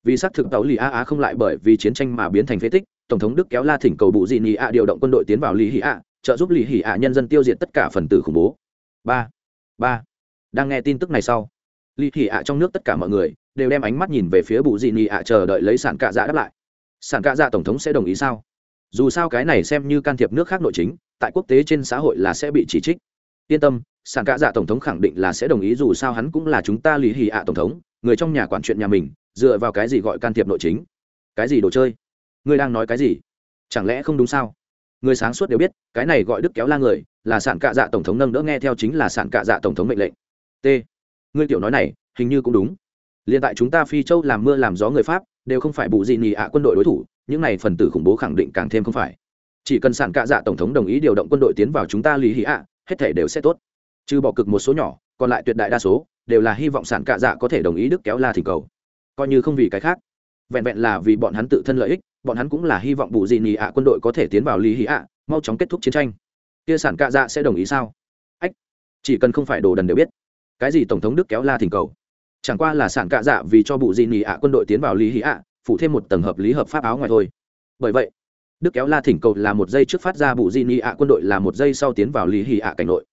Vì xác thực tàu lì a á không lại bởi vì chiến tranh mà biến thành phế tích, tổng thống đức kéo la thỉnh cầu bụ dị nị ạ điều động quân đội tiến vào lì hỉ ạ, trợ giúp lì hỉ ạ nhân dân tiêu diệt tất cả phần tử khủng bố. Ba ba, đang nghe tin tức này sau, lì hỉ ạ trong nước tất cả mọi người đều đem ánh mắt nhìn về phía bụ dị nị ạ chờ đợi lấy sản cạ dạ đáp lại. Sản cạ dạ tổng thống sẽ đồng ý sao? Dù sao cái này xem như can thiệp nước khác nội chính, tại quốc tế trên xã hội là sẽ bị chỉ trích. Yên tâm sản cạ dạ tổng thống khẳng định là sẽ đồng ý, dù sao hắn cũng là chúng ta lý hì ạ tổng thống, người trong nhà quản chuyện nhà mình, dựa vào cái gì gọi can thiệp nội chính? Cái gì đồ chơi? Ngươi đang nói cái gì? Chẳng lẽ không đúng sao? Người sáng suốt đều biết, cái này gọi đức kéo la người, là sản cạ dạ tổng thống nâng đỡ nghe theo chính là sản cạ dạ tổng thống mệnh lệnh. T. Ngươi tiểu nói này, hình như cũng đúng. Liền tại chúng ta phi châu làm mưa làm gió người pháp, đều không phải bụ gì nhì ạ quân đội đối thủ, những này phần tử khủng bố khẳng định càng thêm không phải. Chỉ cần sản cạ dạ tổng thống đồng ý điều động quân đội tiến vào chúng ta lý hí ạ, hết thể đều sẽ tốt trừ bỏ cực một số nhỏ, còn lại tuyệt đại đa số, đều là hy vọng sản cạ dạ có thể đồng ý đức kéo la thỉnh cầu. Coi như không vì cái khác. Vẹn vẹn là vì bọn hắn tự thân lợi ích, bọn hắn cũng là hy vọng bù dị nị ạ quân đội có thể tiến vào lý hí ạ, mau chóng kết thúc chiến tranh. Kia sản cạ dạ sẽ đồng ý sao? Ách, chỉ cần không phải đồ đần đều biết. Cái gì tổng thống đức kéo la thỉnh cầu? Chẳng qua là sản cạ dạ vì cho bù dị nị ạ quân đội tiến vào lý hí ạ, phủ thêm một tầng hợp lý hợp pháp áo ngoài thôi. Bởi vậy, đức kéo la thỉnh cầu là một giây trước phát ra bù dị nị ạ quân đội là một giây sau tiến vào lý hí ạ cảnh nội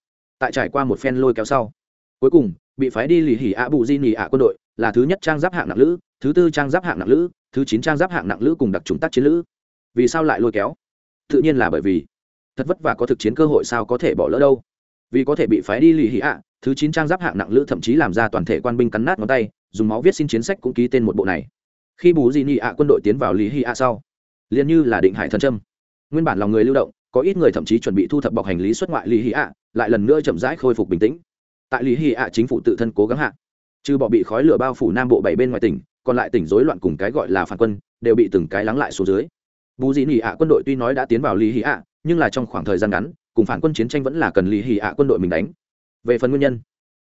tại trải qua một phen lôi kéo sau. Cuối cùng, bị phái đi lì hỉ ạ bù di nỉ ạ quân đội là thứ nhất trang giáp hạng nặng lữ, thứ tư trang giáp hạng nặng lữ, thứ chín trang giáp hạng nặng lữ cùng đặc trùng tác chiến lữ. Vì sao lại lôi kéo? Tự nhiên là bởi vì thật vất vả có thực chiến cơ hội sao có thể bỏ lỡ đâu. Vì có thể bị phái đi lì hỉ ạ thứ chín trang giáp hạng nặng lữ thậm chí làm ra toàn thể quan binh cắn nát ngón tay, dùng máu viết xin chiến sách cũng ký tên một bộ này. Khi bù di nỉ ạ quân đội tiến vào lì hỉ ạ sau, liền như là định hải thần trâm. Nguyên bản lòng người lưu động có ít người thậm chí chuẩn bị thu thập bọc hành lý xuất ngoại Lý hỉ ạ, lại lần nữa chậm rãi khôi phục bình tĩnh. Tại lý hy ạ, chính phủ tự thân cố gắng hạ. Trừ bỏ bị khói lửa bao phủ nam bộ bảy bên ngoài tỉnh, còn lại tỉnh rối loạn cùng cái gọi là phản quân, đều bị từng cái lắng lại xuống dưới. Bù dị nỉ ạ, quân đội tuy nói đã tiến vào lý hy ạ, nhưng là trong khoảng thời gian ngắn, cùng phản quân chiến tranh vẫn là cần lý hy ạ, quân đội mình đánh. Về phần nguyên nhân,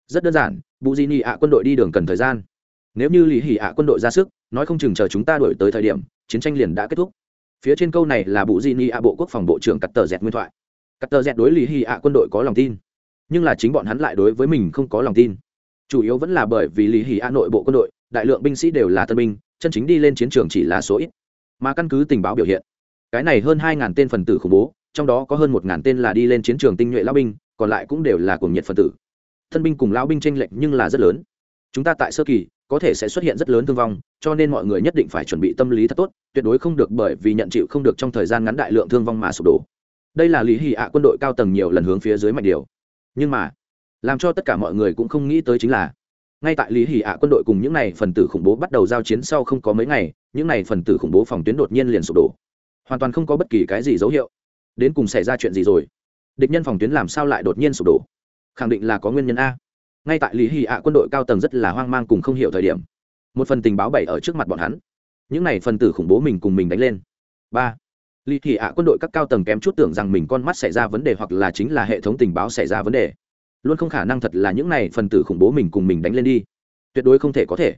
rất đơn giản, bù dị nỉ ạ, quân đội đi đường cần thời gian. Nếu như lý hy ạ, quân đội ra sức, nói không chừng chờ chúng ta đổi tới thời điểm, chiến tranh liền đã kết thúc phía trên câu này là bù di ni a bộ quốc phòng bộ trưởng cắt tờ dẹt nguyên thoại. Cắt tờ dẹt đối lý hy ạ, quân đội có lòng tin. Nhưng là chính bọn hắn lại đối với mình không có lòng tin. Chủ yếu vẫn là bởi vì lý hỉ a nội bộ quân đội, đại lượng binh sĩ đều là tân binh, chân chính đi lên chiến trường chỉ là số ít. Mà căn cứ tình báo biểu hiện, cái này hơn hai ngàn tên phần tử khủng bố, trong đó có hơn một ngàn tên là đi lên chiến trường tinh nhuệ lao binh, còn lại cũng đều là cuồng nhiệt phần tử. Thân binh cùng lao binh tranh lệch nhưng là rất lớn. Chúng ta tại sơ kỳ có thể sẽ xuất hiện rất lớn thương vong, cho nên mọi người nhất định phải chuẩn bị tâm lý thật tốt, tuyệt đối không được bởi vì nhận chịu không được trong thời gian ngắn đại lượng thương vong mà sụp đổ. Đây là lý hỉ ạ quân đội cao tầng nhiều lần hướng phía dưới mạnh điều. Nhưng mà, làm cho tất cả mọi người cũng không nghĩ tới chính là, ngay tại lý hỉ ạ quân đội cùng những n à y phần tử khủng bố bắt đầu giao chiến sau không có mấy ngày, những n à y phần tử khủng bố phòng tuyến đột nhiên liền sụp đổ. Hoàn toàn không có bất kỳ cái gì dấu hiệu. Đến cùng xảy ra chuyện gì rồi? Địch nhân phòng tuyến làm sao lại đột nhiên sụp đổ? Khẳng định là có nguyên nhân a ngay tại lý hy ạ quân đội cao tầng rất là hoang mang cùng không hiểu thời điểm một phần tình báo bày ở trước mặt bọn hắn những n à y phần tử khủng bố mình cùng mình đánh lên ba Lý hy ạ quân đội các cao tầng kém chút tưởng rằng mình con mắt xảy ra vấn đề hoặc là chính là hệ thống tình báo xảy ra vấn đề. Luôn không khả năng thật là những này phần tử khủng bố mình cùng mình đánh lên đi. Tuyệt đối không thể có thể.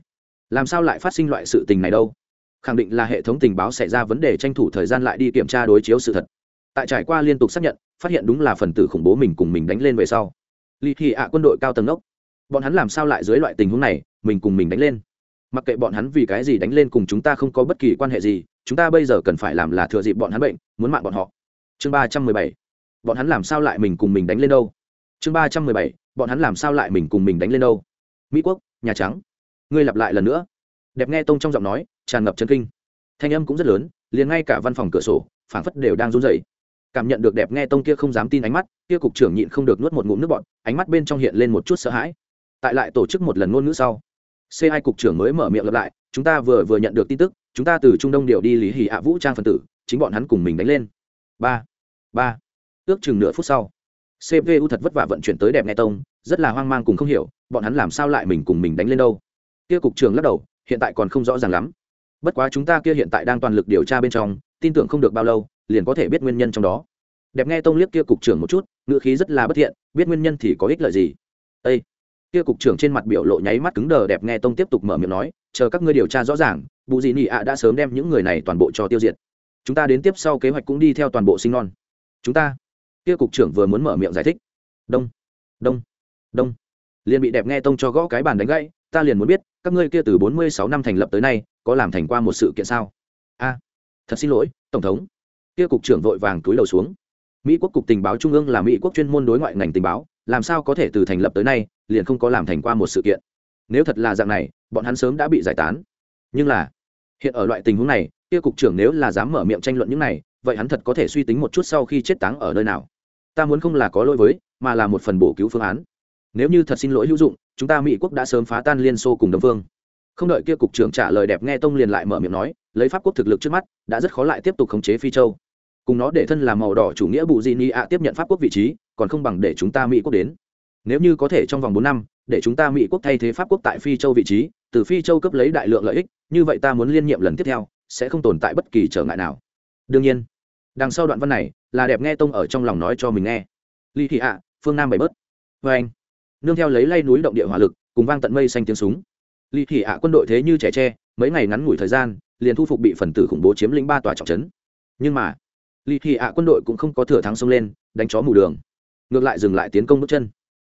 Làm sao lại phát sinh loại sự tình này đâu? Khẳng định là hệ thống tình báo xảy ra vấn đề tranh thủ thời gian lại đi kiểm tra đối chiếu sự thật. Tại trải qua liên tục xác nhận, phát hiện đúng là phần tử khủng bố mình cùng mình đánh lên về sau. Lý Thị ạ quân đội cao tầng ốc. Bọn hắn làm sao lại dưới loại tình huống này, mình cùng mình đánh lên? Mặc kệ bọn hắn vì cái gì đánh lên cùng chúng ta không có bất kỳ quan hệ gì, chúng ta bây giờ cần phải làm là thừa dịp bọn hắn bệnh muốn mạng bọn họ. Chương ba trăm mười bảy. Bọn hắn làm sao lại mình cùng mình đánh lên đâu? Chương ba trăm mười bảy. Bọn hắn làm sao lại mình cùng mình đánh lên đâu? Mỹ quốc nhà trắng. Ngươi lặp lại lần nữa. Đẹp nghe tông trong giọng nói tràn ngập chân kinh. Thanh âm cũng rất lớn liền ngay cả văn phòng cửa sổ phảng phất đều đang run rẩy. Cảm nhận được đẹp nghe tông kia không dám tin ánh mắt kia cục trưởng nhịn không được nuốt một ngụm nước bọn ánh mắt bên trong hiện lên một chút sợ hãi tại lại tổ chức một lần ngôn ngữ sau. C hai cục trưởng mới mở miệng lặp lại, chúng ta vừa vừa nhận được tin tức, chúng ta từ trung đông điều đi lý hỉ ạ vũ trang phần tử, chính bọn hắn cùng mình đánh lên. Ba ba, ước chừng nửa phút sau cpu thật vất vả vận chuyển tới đẹp nghe tông, rất là hoang mang cùng không hiểu, bọn hắn làm sao lại mình cùng mình đánh lên đâu? Kia cục trưởng lắc đầu, hiện tại còn không rõ ràng lắm. Bất quá chúng ta kia hiện tại đang toàn lực điều tra bên trong, tin tưởng không được bao lâu, liền có thể biết nguyên nhân trong đó. Đẹp nghe tông liếc kia cục trưởng một chút, ngữ khí rất là bất thiện, biết nguyên nhân thì có ích lợi gì? Ây kia cục trưởng trên mặt biểu lộ nháy mắt cứng đờ đẹp nghe tông tiếp tục mở miệng nói, chờ các ngươi điều tra rõ ràng, bù dị nị ạ đã sớm đem những người này toàn bộ cho tiêu diệt. Chúng ta đến tiếp sau kế hoạch cũng đi theo toàn bộ sinh non. Chúng ta. Kia cục trưởng vừa muốn mở miệng giải thích. Đông đông đông. Liền bị đẹp nghe tông cho gõ cái bàn đánh gãy, ta liền muốn biết, các ngươi kia từ bốn mươi sáu năm thành lập tới nay, có làm thành qua một sự kiện sao? A, thật xin lỗi, tổng thống. Kia cục trưởng vội vàng túi đầu xuống. Mỹ quốc cục tình báo trung ương là mỹ quốc chuyên môn đối ngoại ngành tình báo, làm sao có thể từ thành lập tới nay liền không có làm thành qua một sự kiện. Nếu thật là dạng này, bọn hắn sớm đã bị giải tán. Nhưng là, hiện ở loại tình huống này, kia cục trưởng nếu là dám mở miệng tranh luận những này, vậy hắn thật có thể suy tính một chút sau khi chết táng ở nơi nào. Ta muốn không là có lỗi với, mà là một phần bổ cứu phương án. Nếu như thật xin lỗi hữu dụng, chúng ta mỹ quốc đã sớm phá tan liên xô cùng đông phương không đợi kia cục trưởng trả lời đẹp nghe tông liền lại mở miệng nói, lấy pháp quốc thực lực trước mắt, đã rất khó lại tiếp tục khống chế phi châu. Cùng nó để thân làm màu đỏ chủ nghĩa bù di ni ạ tiếp nhận pháp quốc vị trí, còn không bằng để chúng ta mỹ quốc đến nếu như có thể trong vòng bốn năm, để chúng ta mỹ quốc thay thế pháp quốc tại phi châu vị trí, từ phi châu cấp lấy đại lượng lợi ích, như vậy ta muốn liên nhiệm lần tiếp theo, sẽ không tồn tại bất kỳ trở ngại nào. Đương nhiên, đằng sau đoạn văn này là đẹp nghe tông ở trong lòng nói cho mình nghe. Ly thị ạ phương nam bảy bớt. Vê anh, nương theo lấy lay núi động địa hỏa lực, cùng vang tận mây xanh tiếng súng. Ly thị ạ quân đội thế như trẻ tre, mấy ngày ngắn ngủi thời gian, liền thu phục bị phần tử khủng bố chiếm lĩnh ba tòa trọng trấn. Nhưng mà ly thị ạ quân đội cũng không có thừa thắng xông lên, đánh chó mù đường. Ngược lại dừng lại tiến công bước chân.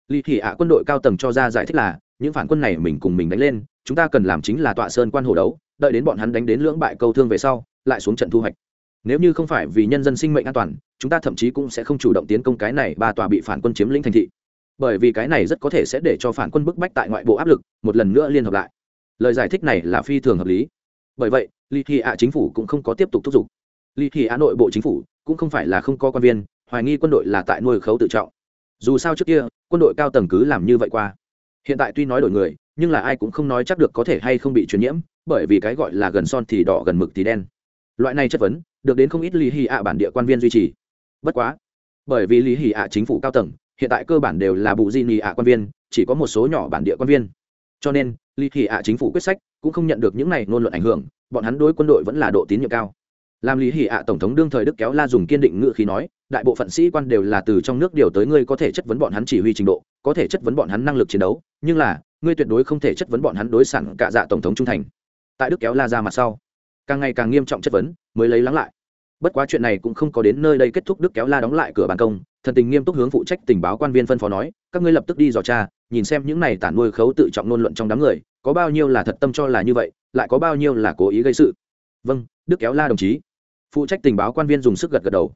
Lý thị ạ quân đội cao tầng cho ra giải thích là, những phản quân này mình cùng mình đánh lên, chúng ta cần làm chính là tọa sơn quan hồ đấu, đợi đến bọn hắn đánh đến lưỡng bại câu thương về sau, lại xuống trận thu hoạch. Nếu như không phải vì nhân dân sinh mệnh an toàn, chúng ta thậm chí cũng sẽ không chủ động tiến công cái này ba tòa bị phản quân chiếm lĩnh thành thị. Bởi vì cái này rất có thể sẽ để cho phản quân bức bách tại ngoại bộ áp lực, một lần nữa liên hợp lại. Lời giải thích này là phi thường hợp lý. Bởi vậy, Lý thị ạ chính phủ cũng không có tiếp tục thúc giục. Lý thị ạ nội bộ chính phủ cũng không phải là không có quan viên, hoài nghi quân đội là tại nuôi khấu tự trọng dù sao trước kia, quân đội cao tầng cứ làm như vậy qua. Hiện tại tuy nói đổi người, nhưng là ai cũng không nói chắc được có thể hay không bị truyền nhiễm, bởi vì cái gọi là gần son thì đỏ, gần mực thì đen. Loại này chất vấn, được đến không ít lý hì ạ bản địa quan viên duy trì. Bất quá, bởi vì lý hì ạ chính phủ cao tầng, hiện tại cơ bản đều là bù di nì ạ quan viên, chỉ có một số nhỏ bản địa quan viên. Cho nên, lý hì ạ chính phủ quyết sách cũng không nhận được những này ngôn luận ảnh hưởng, bọn hắn đối quân đội vẫn là độ tín nhiệm cao. Làm lý hì ạ tổng thống đương thời đức kéo la dùng kiên định ngự khí nói đại bộ phận sĩ quan đều là từ trong nước điều tới ngươi có thể chất vấn bọn hắn chỉ huy trình độ, có thể chất vấn bọn hắn năng lực chiến đấu, nhưng là, ngươi tuyệt đối không thể chất vấn bọn hắn đối sản cả dạ tổng thống trung thành. Tại đức kéo la ra mặt sau, càng ngày càng nghiêm trọng chất vấn, mới lấy lắng lại. Bất quá chuyện này cũng không có đến nơi đây kết thúc đức kéo la đóng lại cửa ban công, thần tình nghiêm túc hướng phụ trách tình báo quan viên phân phó nói, các ngươi lập tức đi dò tra, nhìn xem những này tản nuôi khấu tự trọng ngôn luận trong đám người, có bao nhiêu là thật tâm cho là như vậy, lại có bao nhiêu là cố ý gây sự. Vâng đức kéo la đồng chí. Phụ trách tình báo quan viên dùng sức gật gật đầu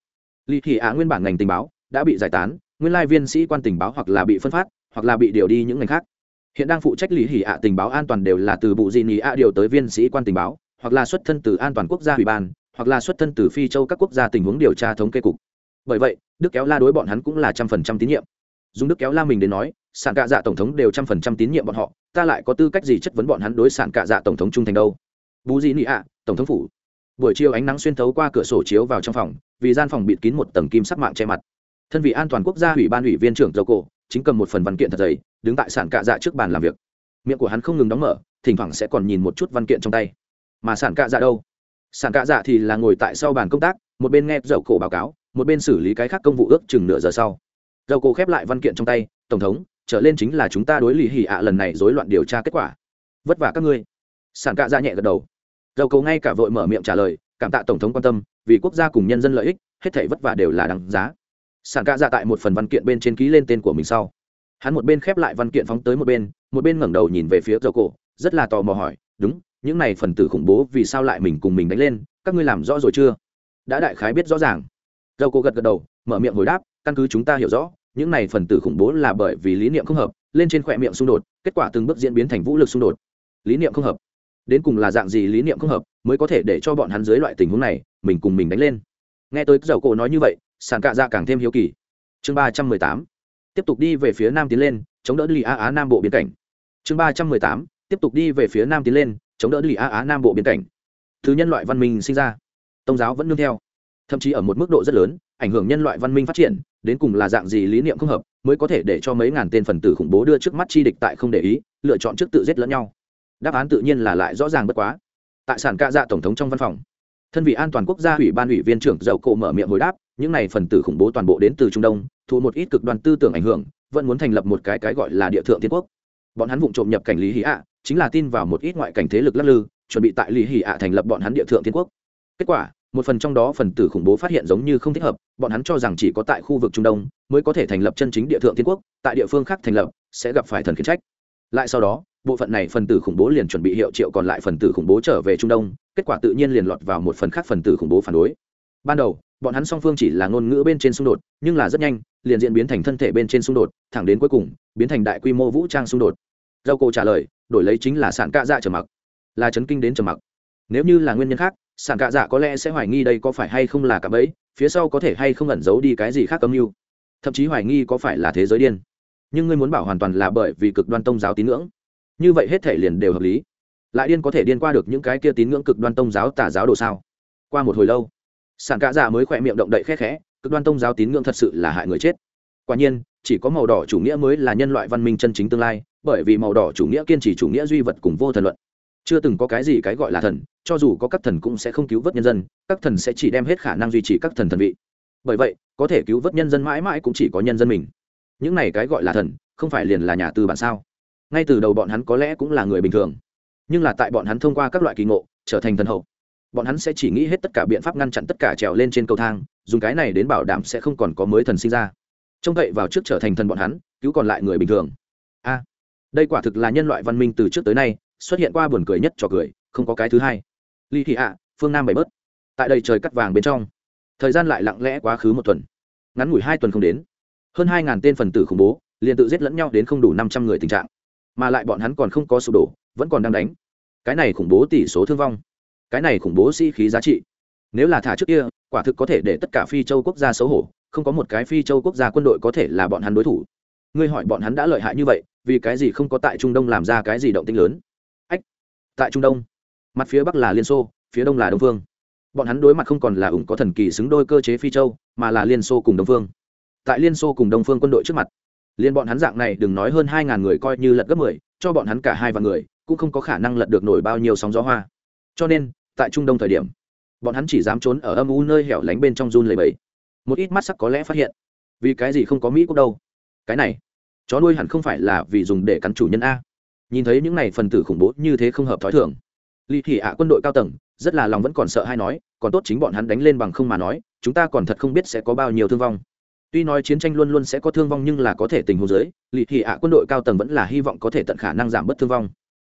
lì thị á nguyên bản ngành tình báo đã bị giải tán, nguyên lai viên sĩ quan tình báo hoặc là bị phân phát, hoặc là bị điều đi những ngành khác. Hiện đang phụ trách lý hỉ ạ tình báo an toàn đều là từ bộ dị nỉ ạ điều tới viên sĩ quan tình báo, hoặc là xuất thân từ an toàn quốc gia ủy ban, hoặc là xuất thân từ phi châu các quốc gia tình huống điều tra thống kê cục. Bởi vậy, đức kéo la đối bọn hắn cũng là trăm phần trăm tín nhiệm. Dùng đức kéo la mình đến nói, sản cạ dạ tổng thống đều trăm phần trăm tín nhiệm bọn họ, ta lại có tư cách gì chất vấn bọn hắn đối sản cạ dạ tổng thống trung thành đâu? Bù dị nị ạ tổng thống phủ buổi chiều ánh nắng xuyên thấu qua cửa sổ chiếu vào trong phòng, vì gian phòng bịt kín một tầng kim sắc mạng che mặt. Thân vị an toàn quốc gia ủy ban ủy viên trưởng dầu cổ, chính cầm một phần văn kiện thật dày, đứng tại sản cạ dạ trước bàn làm việc. Miệng của hắn không ngừng đóng mở, thỉnh thoảng sẽ còn nhìn một chút văn kiện trong tay. Mà sản cạ dạ đâu? Sản cạ dạ thì là ngồi tại sau bàn công tác, một bên nghe dầu cổ báo cáo, một bên xử lý cái khác công vụ ước chừng nửa giờ sau. Dầu cổ khép lại văn kiện trong tay, tổng thống, trở lên chính là chúng ta đối lì hỉ ạ lần này rối loạn điều tra kết quả. Vất vả các ngươi. Sản cạ dạ nhẹ gật đầu dầu cầu ngay cả vội mở miệng trả lời, cảm tạ tổng thống quan tâm, vì quốc gia cùng nhân dân lợi ích, hết thảy vất vả đều là đáng giá. Sản ca ra tại một phần văn kiện bên trên ký lên tên của mình sau. Hắn một bên khép lại văn kiện phóng tới một bên một bên ngẩng đầu nhìn về phía dầu cổ rất là tò mò hỏi, đúng, những này phần tử khủng bố vì sao lại mình cùng mình đánh lên, các ngươi làm rõ rồi chưa? Đã đại khái biết rõ ràng. Dầu cổ gật gật đầu, mở miệng hồi đáp, căn cứ chúng ta hiểu rõ, những này phần tử khủng bố là bởi vì lý niệm không hợp, lên trên khỏe miệng xung đột, kết quả từng bước diễn biến thành vũ lực xung đột. Lý niệm không hợp đến cùng là dạng gì lý niệm không hợp, mới có thể để cho bọn hắn dưới loại tình huống này, mình cùng mình đánh lên. Nghe tới dầu cổ nói như vậy, sàn cạ dạ càng thêm hiếu kỳ. Chương ba trăm mười tám, tiếp tục đi về phía nam tiến lên, chống đỡ lì a á nam bộ biên cảnh. Chương ba trăm mười tám, tiếp tục đi về phía nam tiến lên, chống đỡ lì a á nam bộ biên cảnh. Thứ nhân loại văn minh sinh ra. Tôn giáo vẫn nương theo. Thậm chí ở một mức độ rất lớn, ảnh hưởng nhân loại văn minh phát triển, đến cùng là dạng gì lý niệm không hợp, mới có thể để cho mấy ngàn tên phần tử khủng bố đưa trước mắt chi địch tại không để ý, lựa chọn trước tự giết lẫn nhau đáp án tự nhiên là lại rõ ràng bất quá. Tại sản ca dạ tổng thống trong văn phòng, thân vị an toàn quốc gia ủy ban ủy viên trưởng dầu cộ mở miệng hồi đáp, những này phần tử khủng bố toàn bộ đến từ trung đông, Thu một ít cực đoan tư tưởng ảnh hưởng, vẫn muốn thành lập một cái cái gọi là địa thượng tiên quốc. Bọn hắn vụng trộm nhập cảnh lý hí ạ, chính là tin vào một ít ngoại cảnh thế lực lắc lư, chuẩn bị tại lý hí ạ thành lập bọn hắn địa thượng tiên quốc. Kết quả, một phần trong đó phần tử khủng bố phát hiện giống như không thích hợp, bọn hắn cho rằng chỉ có tại khu vực trung đông mới có thể thành lập chân chính địa thượng tiên quốc, tại địa phương khác thành lập, sẽ gặp phải thần khiến trách. Lại sau đó bộ phận này phần tử khủng bố liền chuẩn bị hiệu triệu còn lại phần tử khủng bố trở về trung đông, kết quả tự nhiên liền lọt vào một phần khác phần tử khủng bố phản đối. Ban đầu, bọn hắn song phương chỉ là ngôn ngữ bên trên xung đột, nhưng là rất nhanh, liền diễn biến thành thân thể bên trên xung đột, thẳng đến cuối cùng, biến thành đại quy mô vũ trang xung đột. Dầu cổ trả lời, đổi lấy chính là sản cạ dạ trở mặc. Là chấn kinh đến trở mặc. Nếu như là nguyên nhân khác, sản cạ dạ có lẽ sẽ hoài nghi đây có phải hay không là cả bẫy, phía sau có thể hay không ẩn giấu đi cái gì khác âm mưu. Thậm chí hoài nghi có phải là thế giới điên. Nhưng ngươi muốn bảo hoàn toàn là bởi vì cực đoan tông giáo tín ngưỡng như vậy hết thể liền đều hợp lý. Lại điên có thể điên qua được những cái kia tín ngưỡng cực đoan tông giáo tả giáo đồ sao? Qua một hồi lâu sản cạ dạ giả mới khỏe miệng động đậy khẽ khẽ, cực đoan tông giáo tín ngưỡng thật sự là hại người chết. Quả nhiên, chỉ có màu đỏ chủ nghĩa mới là nhân loại văn minh chân chính tương lai, bởi vì màu đỏ chủ nghĩa kiên trì chủ nghĩa duy vật cùng vô thần luận. Chưa từng có cái gì cái gọi là thần, cho dù có các thần cũng sẽ không cứu vớt nhân dân, các thần sẽ chỉ đem hết khả năng duy trì các thần thần vị. Bởi vậy, có thể cứu vớt nhân dân mãi mãi cũng chỉ có nhân dân mình. Những này cái gọi là thần, không phải liền là nhà tư bản sao? Ngay từ đầu bọn hắn có lẽ cũng là người bình thường, nhưng là tại bọn hắn thông qua các loại kỳ ngộ, trở thành thần hậu, bọn hắn sẽ chỉ nghĩ hết tất cả biện pháp ngăn chặn tất cả trèo lên trên cầu thang, dùng cái này đến bảo đảm sẽ không còn có mới thần sinh ra. Trông cậy vào trước trở thành thần bọn hắn, cứu còn lại người bình thường. A, đây quả thực là nhân loại văn minh từ trước tới nay, xuất hiện qua buồn cười nhất cho cười, không có cái thứ hai. Ly thị ạ, phương nam bảy bớt. Tại đây trời cắt vàng bên trong, thời gian lại lặng lẽ quá khứ một tuần. Ngắn ngủi hai tuần không đến. Hơn hai ngàn tên phần tử khủng bố, liền tự giết lẫn nhau đến không đủ năm trăm người tình trạng mà lại bọn hắn còn không có sụp đổ, vẫn còn đang đánh. Cái này khủng bố tỷ số thương vong. Cái này khủng bố sĩ、si、khí giá trị. Nếu là thả trước kia, quả thực có thể để tất cả phi châu quốc gia xấu hổ, không có một cái phi châu quốc gia quân đội có thể là bọn hắn đối thủ. Ngươi hỏi bọn hắn đã lợi hại như vậy, vì cái gì không có tại trung đông làm ra cái gì động tinh lớn? Ách, tại trung đông. Mặt phía bắc là liên xô, phía đông là đông phương. Bọn hắn đối mặt không còn là ủng có thần kỳ xứng đôi cơ chế phi châu, mà là liên xô cùng đông phương. Tại liên xô cùng đông phương quân đội trước mặt liên bọn hắn dạng này đừng nói hơn hai ngàn người coi như lật gấp mười, cho bọn hắn cả hai vạn người, cũng không có khả năng lật được nổi bao nhiêu sóng gió hoa. Cho nên, tại trung đông thời điểm, bọn hắn chỉ dám trốn ở âm u nơi hẻo lánh bên trong run lầy bẫy một ít mắt sắc có lẽ phát hiện, vì cái gì không có mỹ quốc đâu. Cái này, chó nuôi hẳn không phải là vì dùng để cắn chủ nhân a. Nhìn thấy những này phần tử khủng bố như thế không hợp thói thường. Ly thị ạ quân đội cao tầng, rất là lòng vẫn còn sợ hay nói, còn tốt chính bọn hắn đánh lên bằng không mà nói, chúng ta còn thật không biết sẽ có bao nhiêu thương vong tuy nói chiến tranh luôn luôn sẽ có thương vong nhưng là có thể tình huống giới lì thị ạ quân đội cao tầng vẫn là hy vọng có thể tận khả năng giảm bớt thương vong.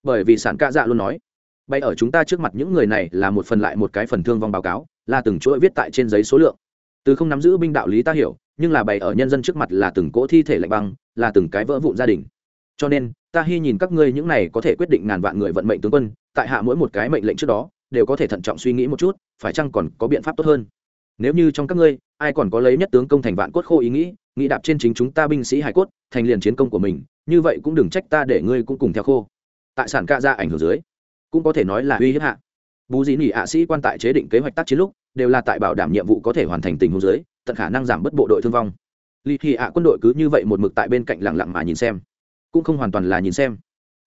Bởi vì sản ca dạ luôn nói, bay ở chúng ta trước mặt những người này là một phần lại một cái phần thương vong báo cáo, là từng chuỗi viết tại trên giấy số lượng. Từ không nắm giữ binh đạo lý ta hiểu, nhưng là bày ở nhân dân trước mặt là từng cỗ thi thể lạnh băng, là từng cái vỡ vụn gia đình. Cho nên, ta hy nhìn các ngươi những này có thể quyết định ngàn vạn người vận mệnh tướng quân, tại hạ mỗi một cái mệnh lệnh trước đó, đều có thể thận trọng suy nghĩ một chút, phải chăng còn có biện pháp tốt hơn? Nếu như trong các ngươi, ai còn có lấy nhất tướng công thành vạn cốt khô ý nghĩ nghĩ đạp trên chính chúng ta binh sĩ hải cốt, thành liền chiến công của mình, như vậy cũng đừng trách ta để ngươi cũng cùng theo khô. Tại sản ca ra ảnh hưởng dưới, cũng có thể nói là uy hiếp hạ. Bù dĩ nỉ ạ sĩ quan tại chế định kế hoạch tác chiến lúc, đều là tại bảo đảm nhiệm vụ có thể hoàn thành tình huống dưới, tận khả năng giảm bớt bộ đội thương vong. Lì thị ạ quân đội cứ như vậy một mực tại bên cạnh lặng lặng mà nhìn xem, cũng không hoàn toàn là nhìn xem.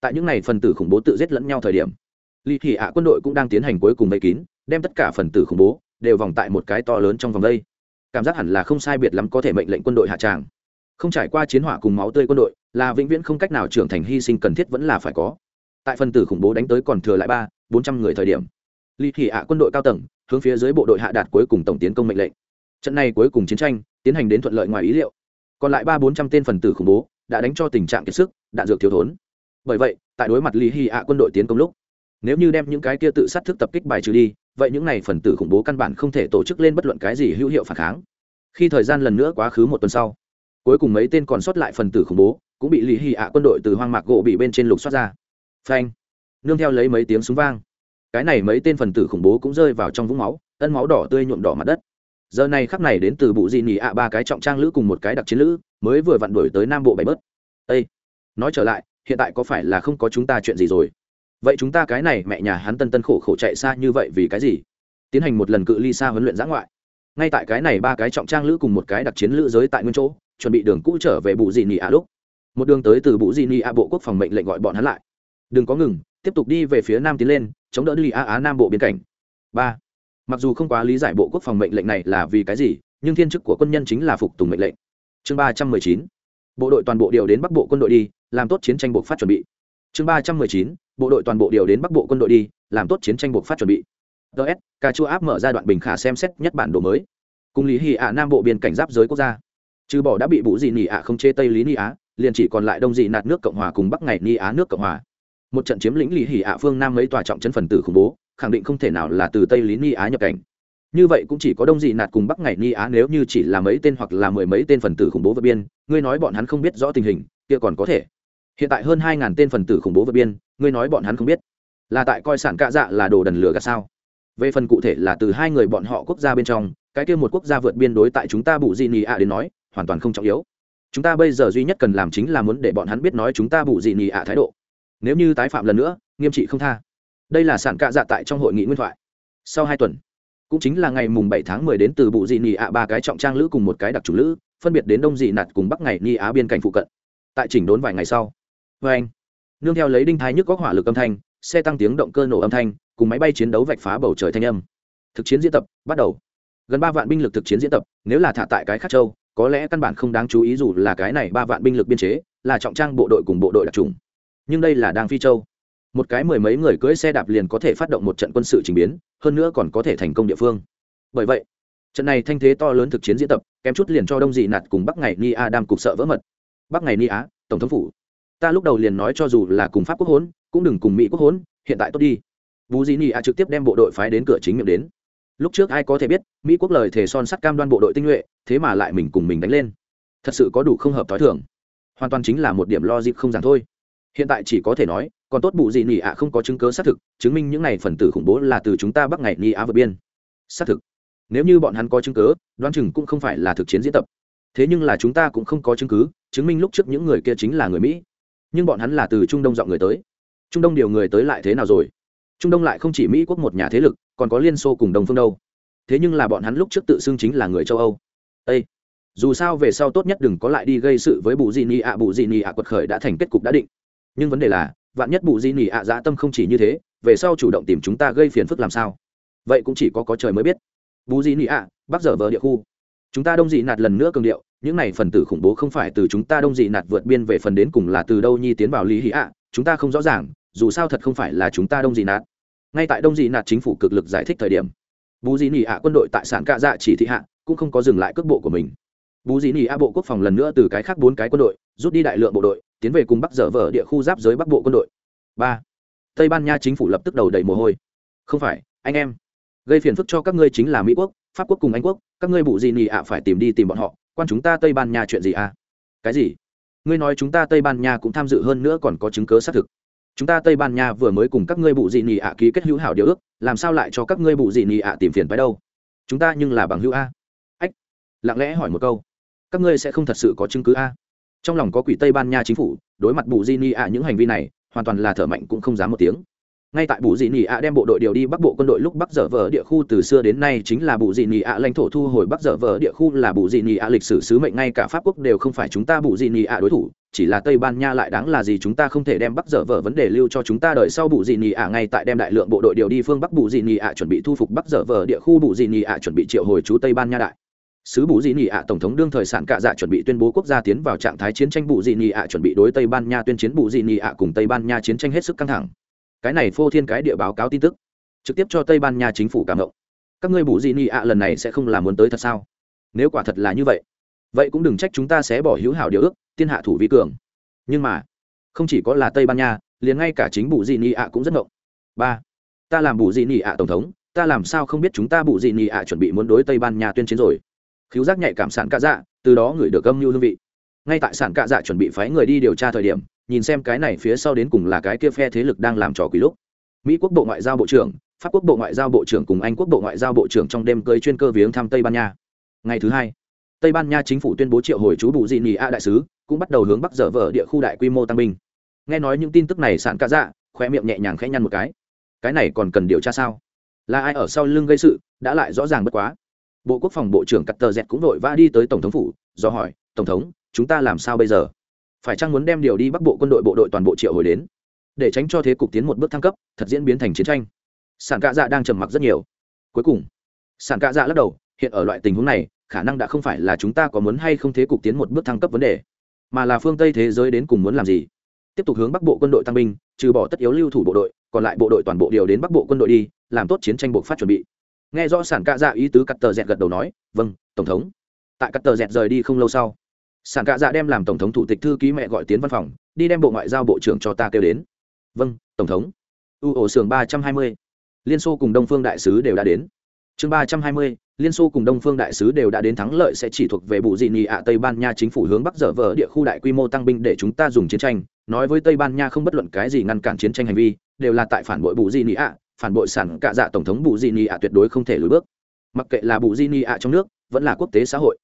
Tại những ngày phần tử khủng bố tự giết lẫn nhau thời điểm, lì thị ạ quân đội cũng đang tiến hành cuối cùng vây kín, đem tất cả phần tử khủng bố đều vòng tại một cái to lớn trong vòng đây. Cảm giác hẳn là không sai biệt lắm có thể mệnh lệnh quân đội hạ tràng. Không trải qua chiến hỏa cùng máu tươi quân đội, là vĩnh viễn không cách nào trưởng thành, hy sinh cần thiết vẫn là phải có. Tại phần tử khủng bố đánh tới còn thừa lại ba, bốn trăm người thời điểm ly thị ạ quân đội cao tầng, hướng phía dưới bộ đội hạ đạt cuối cùng tổng tiến công mệnh lệnh. Trận này cuối cùng chiến tranh, tiến hành đến thuận lợi ngoài ý liệu. Còn lại ba bốn trăm tên phần tử khủng bố, đã đánh cho tình trạng kiệt sức, đạn dược thiếu thốn. Bởi vậy, tại đối mặt ly hy ạ quân đội tiến công lúc, nếu như đem những cái kia tự sát thức tập kích bài trừ đi vậy những này phần tử khủng bố căn bản không thể tổ chức lên bất luận cái gì hữu hiệu phản kháng. Khi thời gian lần nữa quá khứ một tuần sau, cuối cùng mấy tên còn sót lại phần tử khủng bố cũng bị lý hì ạ quân đội từ hoang mạc gỗ bị bên trên lục xoát ra. Phanh! Nương theo lấy mấy tiếng súng vang, cái này mấy tên phần tử khủng bố cũng rơi vào trong vũng máu, ân máu đỏ tươi nhuộm đỏ mặt đất. Giờ này khắp này đến từ bụ dị nỉ ạ ba cái trọng trang lữ cùng một cái đặc chiến lữ, mới vừa vặn đuổi tới nam bộ bảy bớt. Ây nói trở lại, hiện tại có phải là không có chúng ta chuyện gì rồi? Vậy chúng ta cái này mẹ nhà hắn tân tân khổ khổ chạy xa như vậy vì cái gì? Tiến hành một lần cự ly xa huấn luyện giã ngoại. Ngay tại cái này ba cái trọng trang lữ cùng một cái đặc chiến lữ giới tại nguyên chỗ, chuẩn bị đường cũ trở về bụ dị nị ạ lúc. Một đường tới từ bụ dị nị ạ bộ quốc phòng mệnh lệnh gọi bọn hắn lại. Đừng có ngừng, tiếp tục đi về phía nam tiến lên, chống đỡ đi a á nam bộ biên cảnh. Ba. Mặc dù không quá lý giải bộ quốc phòng mệnh lệnh này là vì cái gì, nhưng thiên chức của quân nhân chính là phục tùng mệnh lệnh. Chương ba trăm mười chín. Bộ đội toàn bộ điều đến bắc bộ quân đội đi, làm tốt chiến tranh buộc phát chuẩn bị. Chương ba trăm mười chín bộ đội toàn bộ điều đến bắc bộ quân đội đi, làm tốt chiến tranh buộc phát chuẩn bị. Ts cà chua áp mở ra đoạn bình khả xem xét nhất bản đồ mới. Cùng lý hì ạ nam bộ biên cảnh giáp giới quốc gia. Trừ bỏ đã bị vũ dị nỉ ạ không chê tây lý ni á, liền chỉ còn lại đông dị nạt nước cộng hòa cùng bắc ngày ni á nước cộng hòa. Một trận chiếm lĩnh lý hì ạ phương nam mấy tòa trọng chân phần tử khủng bố, khẳng định không thể nào là từ tây lý ni á nhập cảnh. Như vậy cũng chỉ có đông dị nạt cùng bắc ngày ni á nếu như chỉ là mấy tên hoặc là mười mấy tên phần tử khủng bố vượt biên, ngươi nói bọn hắn không biết rõ tình hình, kia còn có thể. Hiện tại hơn hai ngàn tên phần tử khủng bố vượt biên ngươi nói bọn hắn không biết. Là tại coi sản cạ dạ là đồ đần lửa gạt sao? Về phần cụ thể là từ hai người bọn họ quốc gia bên trong, cái kia một quốc gia vượt biên đối tại chúng ta bù dị nị ạ đến nói, hoàn toàn không trọng yếu. Chúng ta bây giờ duy nhất cần làm chính là muốn để bọn hắn biết nói chúng ta bù dị nị ạ thái độ. Nếu như tái phạm lần nữa, nghiêm trị không tha. Đây là sản cạ dạ tại trong hội nghị nguyên thoại. Sau hai tuần, cũng chính là ngày mùng bảy tháng mười đến từ bù dị nị ạ ba cái trọng trang lữ cùng một cái đặc chủ lữ, phân biệt đến đông dị nạt cùng bắc ngày ni á biên cảnh phụ cận. Tại chỉnh đốn vài ngày sau. Vê anh nương theo lấy đinh thái nhức góc hỏa lực âm thanh, xe tăng tiếng động cơ nổ âm thanh, cùng máy bay chiến đấu vạch phá bầu trời thanh âm. Thực chiến diễn tập, bắt đầu. Gần ba vạn binh lực thực chiến diễn tập, nếu là thả tại cái khắc châu, có lẽ căn bản không đáng chú ý dù là cái này ba vạn binh lực biên chế, là trọng trang bộ đội cùng bộ đội đặc trùng. Nhưng đây là đang phi châu. Một cái mười mấy người cưỡi xe đạp liền có thể phát động một trận quân sự trình biến, hơn nữa còn có thể thành công địa phương. Bởi vậy, trận này thanh thế to lớn thực chiến diễn tập, kém chút liền cho đông dị nạt cùng bắc ngày ni a đam cục sợ vỡ mật. Bắc ngày ni á tổng thống phủ ta lúc đầu liền nói cho dù là cùng pháp quốc hốn, cũng đừng cùng mỹ quốc hốn, hiện tại tốt đi. Bù dị ni a trực tiếp đem bộ đội phái đến cửa chính miệng đến. Lúc trước ai có thể biết, mỹ quốc lời thề son sắt cam đoan bộ đội tinh nhuệ, thế mà lại mình cùng mình đánh lên. Thật sự có đủ không hợp t h o i thưởng hoàn toàn chính là một điểm lo dịp không giản thôi. Hiện tại chỉ có thể nói, còn tốt bù dị nỉ ạ không có chứng cớ xác thực, chứng minh những n à y phần tử khủng bố là từ chúng ta bắc ngày ni á vượt biên. Xác thực. Nếu như bọn hắn có chứng cớ đoán chừng cũng không phải là thực chiến diễn tập. Thế nhưng là chúng ta cũng không có chứng cứ, chứng minh lúc trước những người kia chính là người mỹ nhưng bọn hắn là từ trung đông dọn người tới trung đông điều người tới lại thế nào rồi trung đông lại không chỉ mỹ quốc một nhà thế lực còn có liên xô cùng đồng phương đâu thế nhưng là bọn hắn lúc trước tự xưng chính là người châu âu â dù sao về sau tốt nhất đừng có lại đi gây sự với bù di nị ạ, bù di nị ạ quật khởi đã thành kết cục đã định. Nhưng vấn đề là, vạn nhất bù di nị ạ dã tâm không chỉ như thế, về sau chủ động tìm chúng ta gây phiền phức làm sao? Vậy cũng chỉ có có trời mới biết. Bù di nị ạ bắc giờ vờ địa khu chúng ta đông dị nạt lần nữa cường điệu, những này phần tử khủng bố không phải từ chúng ta đông dị nạt vượt biên về phần đến cùng là từ đâu nhi tiến vào lý hí ạ, chúng ta không rõ ràng, dù sao thật không phải là chúng ta đông dị nạt. Ngay tại đông dị nạt chính phủ cực lực giải thích thời điểm bù dị nỉ ạ quân đội tại sản cạ dạ chỉ thị hạ, cũng không có dừng lại cước bộ của mình. Bù dị nỉ ạ bộ quốc phòng lần nữa từ cái khác bốn cái quân đội, rút đi đại lượng bộ đội, tiến về cùng bắc dở vở địa khu giáp giới bắc bộ quân đội. Ba. Tây ban nha chính phủ lập tức đầu đầy mồ hôi. Không phải, anh em, gây phiền phức cho các ngươi chính là mỹ quốc pháp quốc cùng anh quốc, các ngươi Bụ dị nỉ ạ phải tìm đi tìm bọn họ, quan chúng ta tây ban nha chuyện gì à? Cái gì? Ngươi nói chúng ta tây ban nha cũng tham dự hơn nữa còn có chứng cớ xác thực. Chúng ta tây ban nha vừa mới cùng các ngươi bụ dị nị ạ ký kết hữu hảo điều ước, làm sao lại cho các ngươi bụ dị nị ạ tìm phiền phải đâu? Chúng ta nhưng là bằng hữu a. Ách, lặng lẽ hỏi một câu. Các ngươi sẽ không thật sự có chứng cứ a? Trong lòng có quỷ tây ban nha chính phủ, đối mặt bụ dị nị ạ những hành vi này, hoàn toàn là thở mạnh cũng không dám một tiếng ngay tại bù dị nỉ ạ đem bộ đội điều đi bắc bộ quân đội lúc bắc dở vờ địa khu từ xưa đến nay chính là bù dị nỉ ạ lãnh thổ thu hồi bắc dở vờ địa khu là bù dị nỉ ạ lịch sử sứ mệnh ngay cả pháp quốc đều không phải chúng ta bù dị nỉ ạ đối thủ chỉ là tây ban nha lại đáng là gì chúng ta không thể đem bắc dở vờ vấn đề lưu cho chúng ta đợi sau bù dị nỉ ạ ngay tại đem đại lượng bộ đội điều đi phương bắc bù dị nỉ ạ chuẩn bị thu phục bắc dở vờ địa khu bù dị nỉ ạ chuẩn bị triệu hồi chú tây ban nha đại sứ bù dị nị ạ tổng thống đương thời sản cạ dạ chuẩn bị tuyên bố quốc gia tiến vào trạng thái chiến tranh bù dị nị ạ chuẩn bị đối tây ban nha tuyên chiến bù dị nị ạ cùng tây ban nha chiến tranh hết sức căng thẳng cái này phô thiên cái địa báo cáo tin tức, trực tiếp cho tây ban nha chính phủ cảm động. Các ngươi bù dị nị ạ, lần này sẽ không làm muốn tới thật sao? Nếu quả thật là như vậy vậy cũng đừng trách chúng ta sẽ bỏ hữu hảo điều ước, tiên hạ thủ vi cường. Nhưng mà, không chỉ có là tây ban nha, liền ngay cả chính bù dị nị ạ cũng rất ngộng. Ba, ta làm bù dị nị ạ tổng thống, ta làm sao không biết chúng ta bù dị nị ạ chuẩn bị muốn đối tây ban nha tuyên chiến rồi? Khiếu giác nhạy cảm sản cạ dạ từ đó người được âm mưu hương vị. Ngay tại sản cạ dạ chuẩn bị phái người đi điều tra thời điểm nhìn xem cái này phía sau đến cùng là cái kia phe thế lực đang làm trò quỷ lúc. Mỹ quốc bộ ngoại giao bộ trưởng, pháp quốc bộ ngoại giao bộ trưởng cùng anh quốc bộ ngoại giao bộ trưởng trong đêm cưới chuyên cơ viếng thăm tây ban nha. Ngày thứ hai, tây ban nha chính phủ tuyên bố triệu hồi chú bù dị nị a đại sứ, cũng bắt đầu hướng bắc dở vở địa khu đại quy mô tăng binh. Nghe nói những tin tức này sạn cả dạ khoe miệng nhẹ nhàng khẽ nhăn một cái. Cái này còn cần điều tra sao? Là ai ở sau lưng gây sự, đã lại rõ ràng bất quá. Bộ quốc phòng bộ trưởng cắt tờ dẹt cũng vội vã đi tới tổng thống phủ, do hỏi, tổng thống, chúng ta làm sao bây giờ? Phải chăng muốn đem điều đi bắc bộ quân đội bộ đội toàn bộ triệu hồi đến? Để tránh cho thế cục tiến một bước thăng cấp, thật diễn biến thành chiến tranh. Sản cạ dạ đang trầm mặc rất nhiều. Cuối cùng, sản cạ dạ lắc đầu, hiện ở loại tình huống này, khả năng đã không phải là chúng ta có muốn hay không thế cục tiến một bước thăng cấp vấn đề, mà là phương tây thế giới đến cùng muốn làm gì. Tiếp tục hướng bắc bộ quân đội tăng binh, trừ bỏ tất yếu lưu thủ bộ đội, còn lại bộ đội toàn bộ điều đến bắc bộ quân đội đi, làm tốt chiến tranh buộc phát chuẩn bị. Nghe rõ sản cạ dạ ý tứ cắt tờ dẹt gật đầu nói vâng tổng thống. Tại cắt tờ dẹt rời đi không lâu sau sản cạ dạ đem làm tổng thống thủ tịch thư ký mẹ gọi tiến văn phòng, đi đem bộ ngoại giao bộ trưởng cho ta kêu đến. Vâng tổng thống. U ổ xưởng ba trăm hai mươi. Liên xô cùng đông phương đại sứ đều đã đến. Chương ba trăm hai mươi, liên xô cùng đông phương đại sứ đều đã đến thắng lợi sẽ chỉ thuộc về Bụ dị nghị ạ tây ban nha chính phủ hướng bắc dở vỡ địa khu đại quy mô tăng binh để chúng ta dùng chiến tranh. Nói với tây ban nha không bất luận cái gì ngăn cản chiến tranh hành vi, đều là tại phản bội Bụ dị nghị ạ, phản bội sản cạ dạ tổng thống Bụ dị nghị ạ tuyệt đối không thể lùi bước. Mặc kệ là Bụ dị nghị ạ trong nước, vẫn là quốc tế xã hội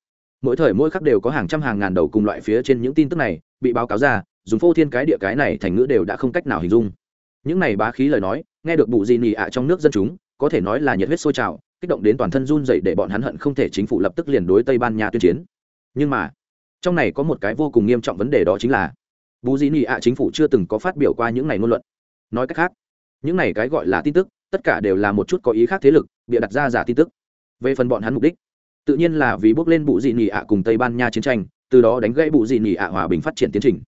mỗi thời mỗi khắc đều có hàng trăm hàng ngàn đầu cùng loại phía trên những tin tức này bị báo cáo ra, dùng phô thiên cái địa cái này thành ngữ đều đã không cách nào hình dung. Những này bá khí lời nói, nghe được bù di nghị ạ trong nước dân chúng, có thể nói là nhiệt huyết sôi trào, kích động đến toàn thân run dậy để bọn hắn hận không thể chính phủ lập tức liền đối tây ban nha tuyên chiến. Nhưng mà, trong này có một cái vô cùng nghiêm trọng vấn đề đó chính là, bù dị nị ạ chính phủ chưa từng có phát biểu qua những này ngôn luận. Nói cách khác, những này cái gọi là tin tức, tất cả đều là một chút có ý khác thế lực, bịa đặt ra giả tin tức. Về phần bọn hắn mục đích tự nhiên là vì bước lên bù dị nỉ ạ cùng tây ban nha chiến tranh, từ đó đánh gãy bù dị nỉ ạ hòa bình phát triển tiến trình.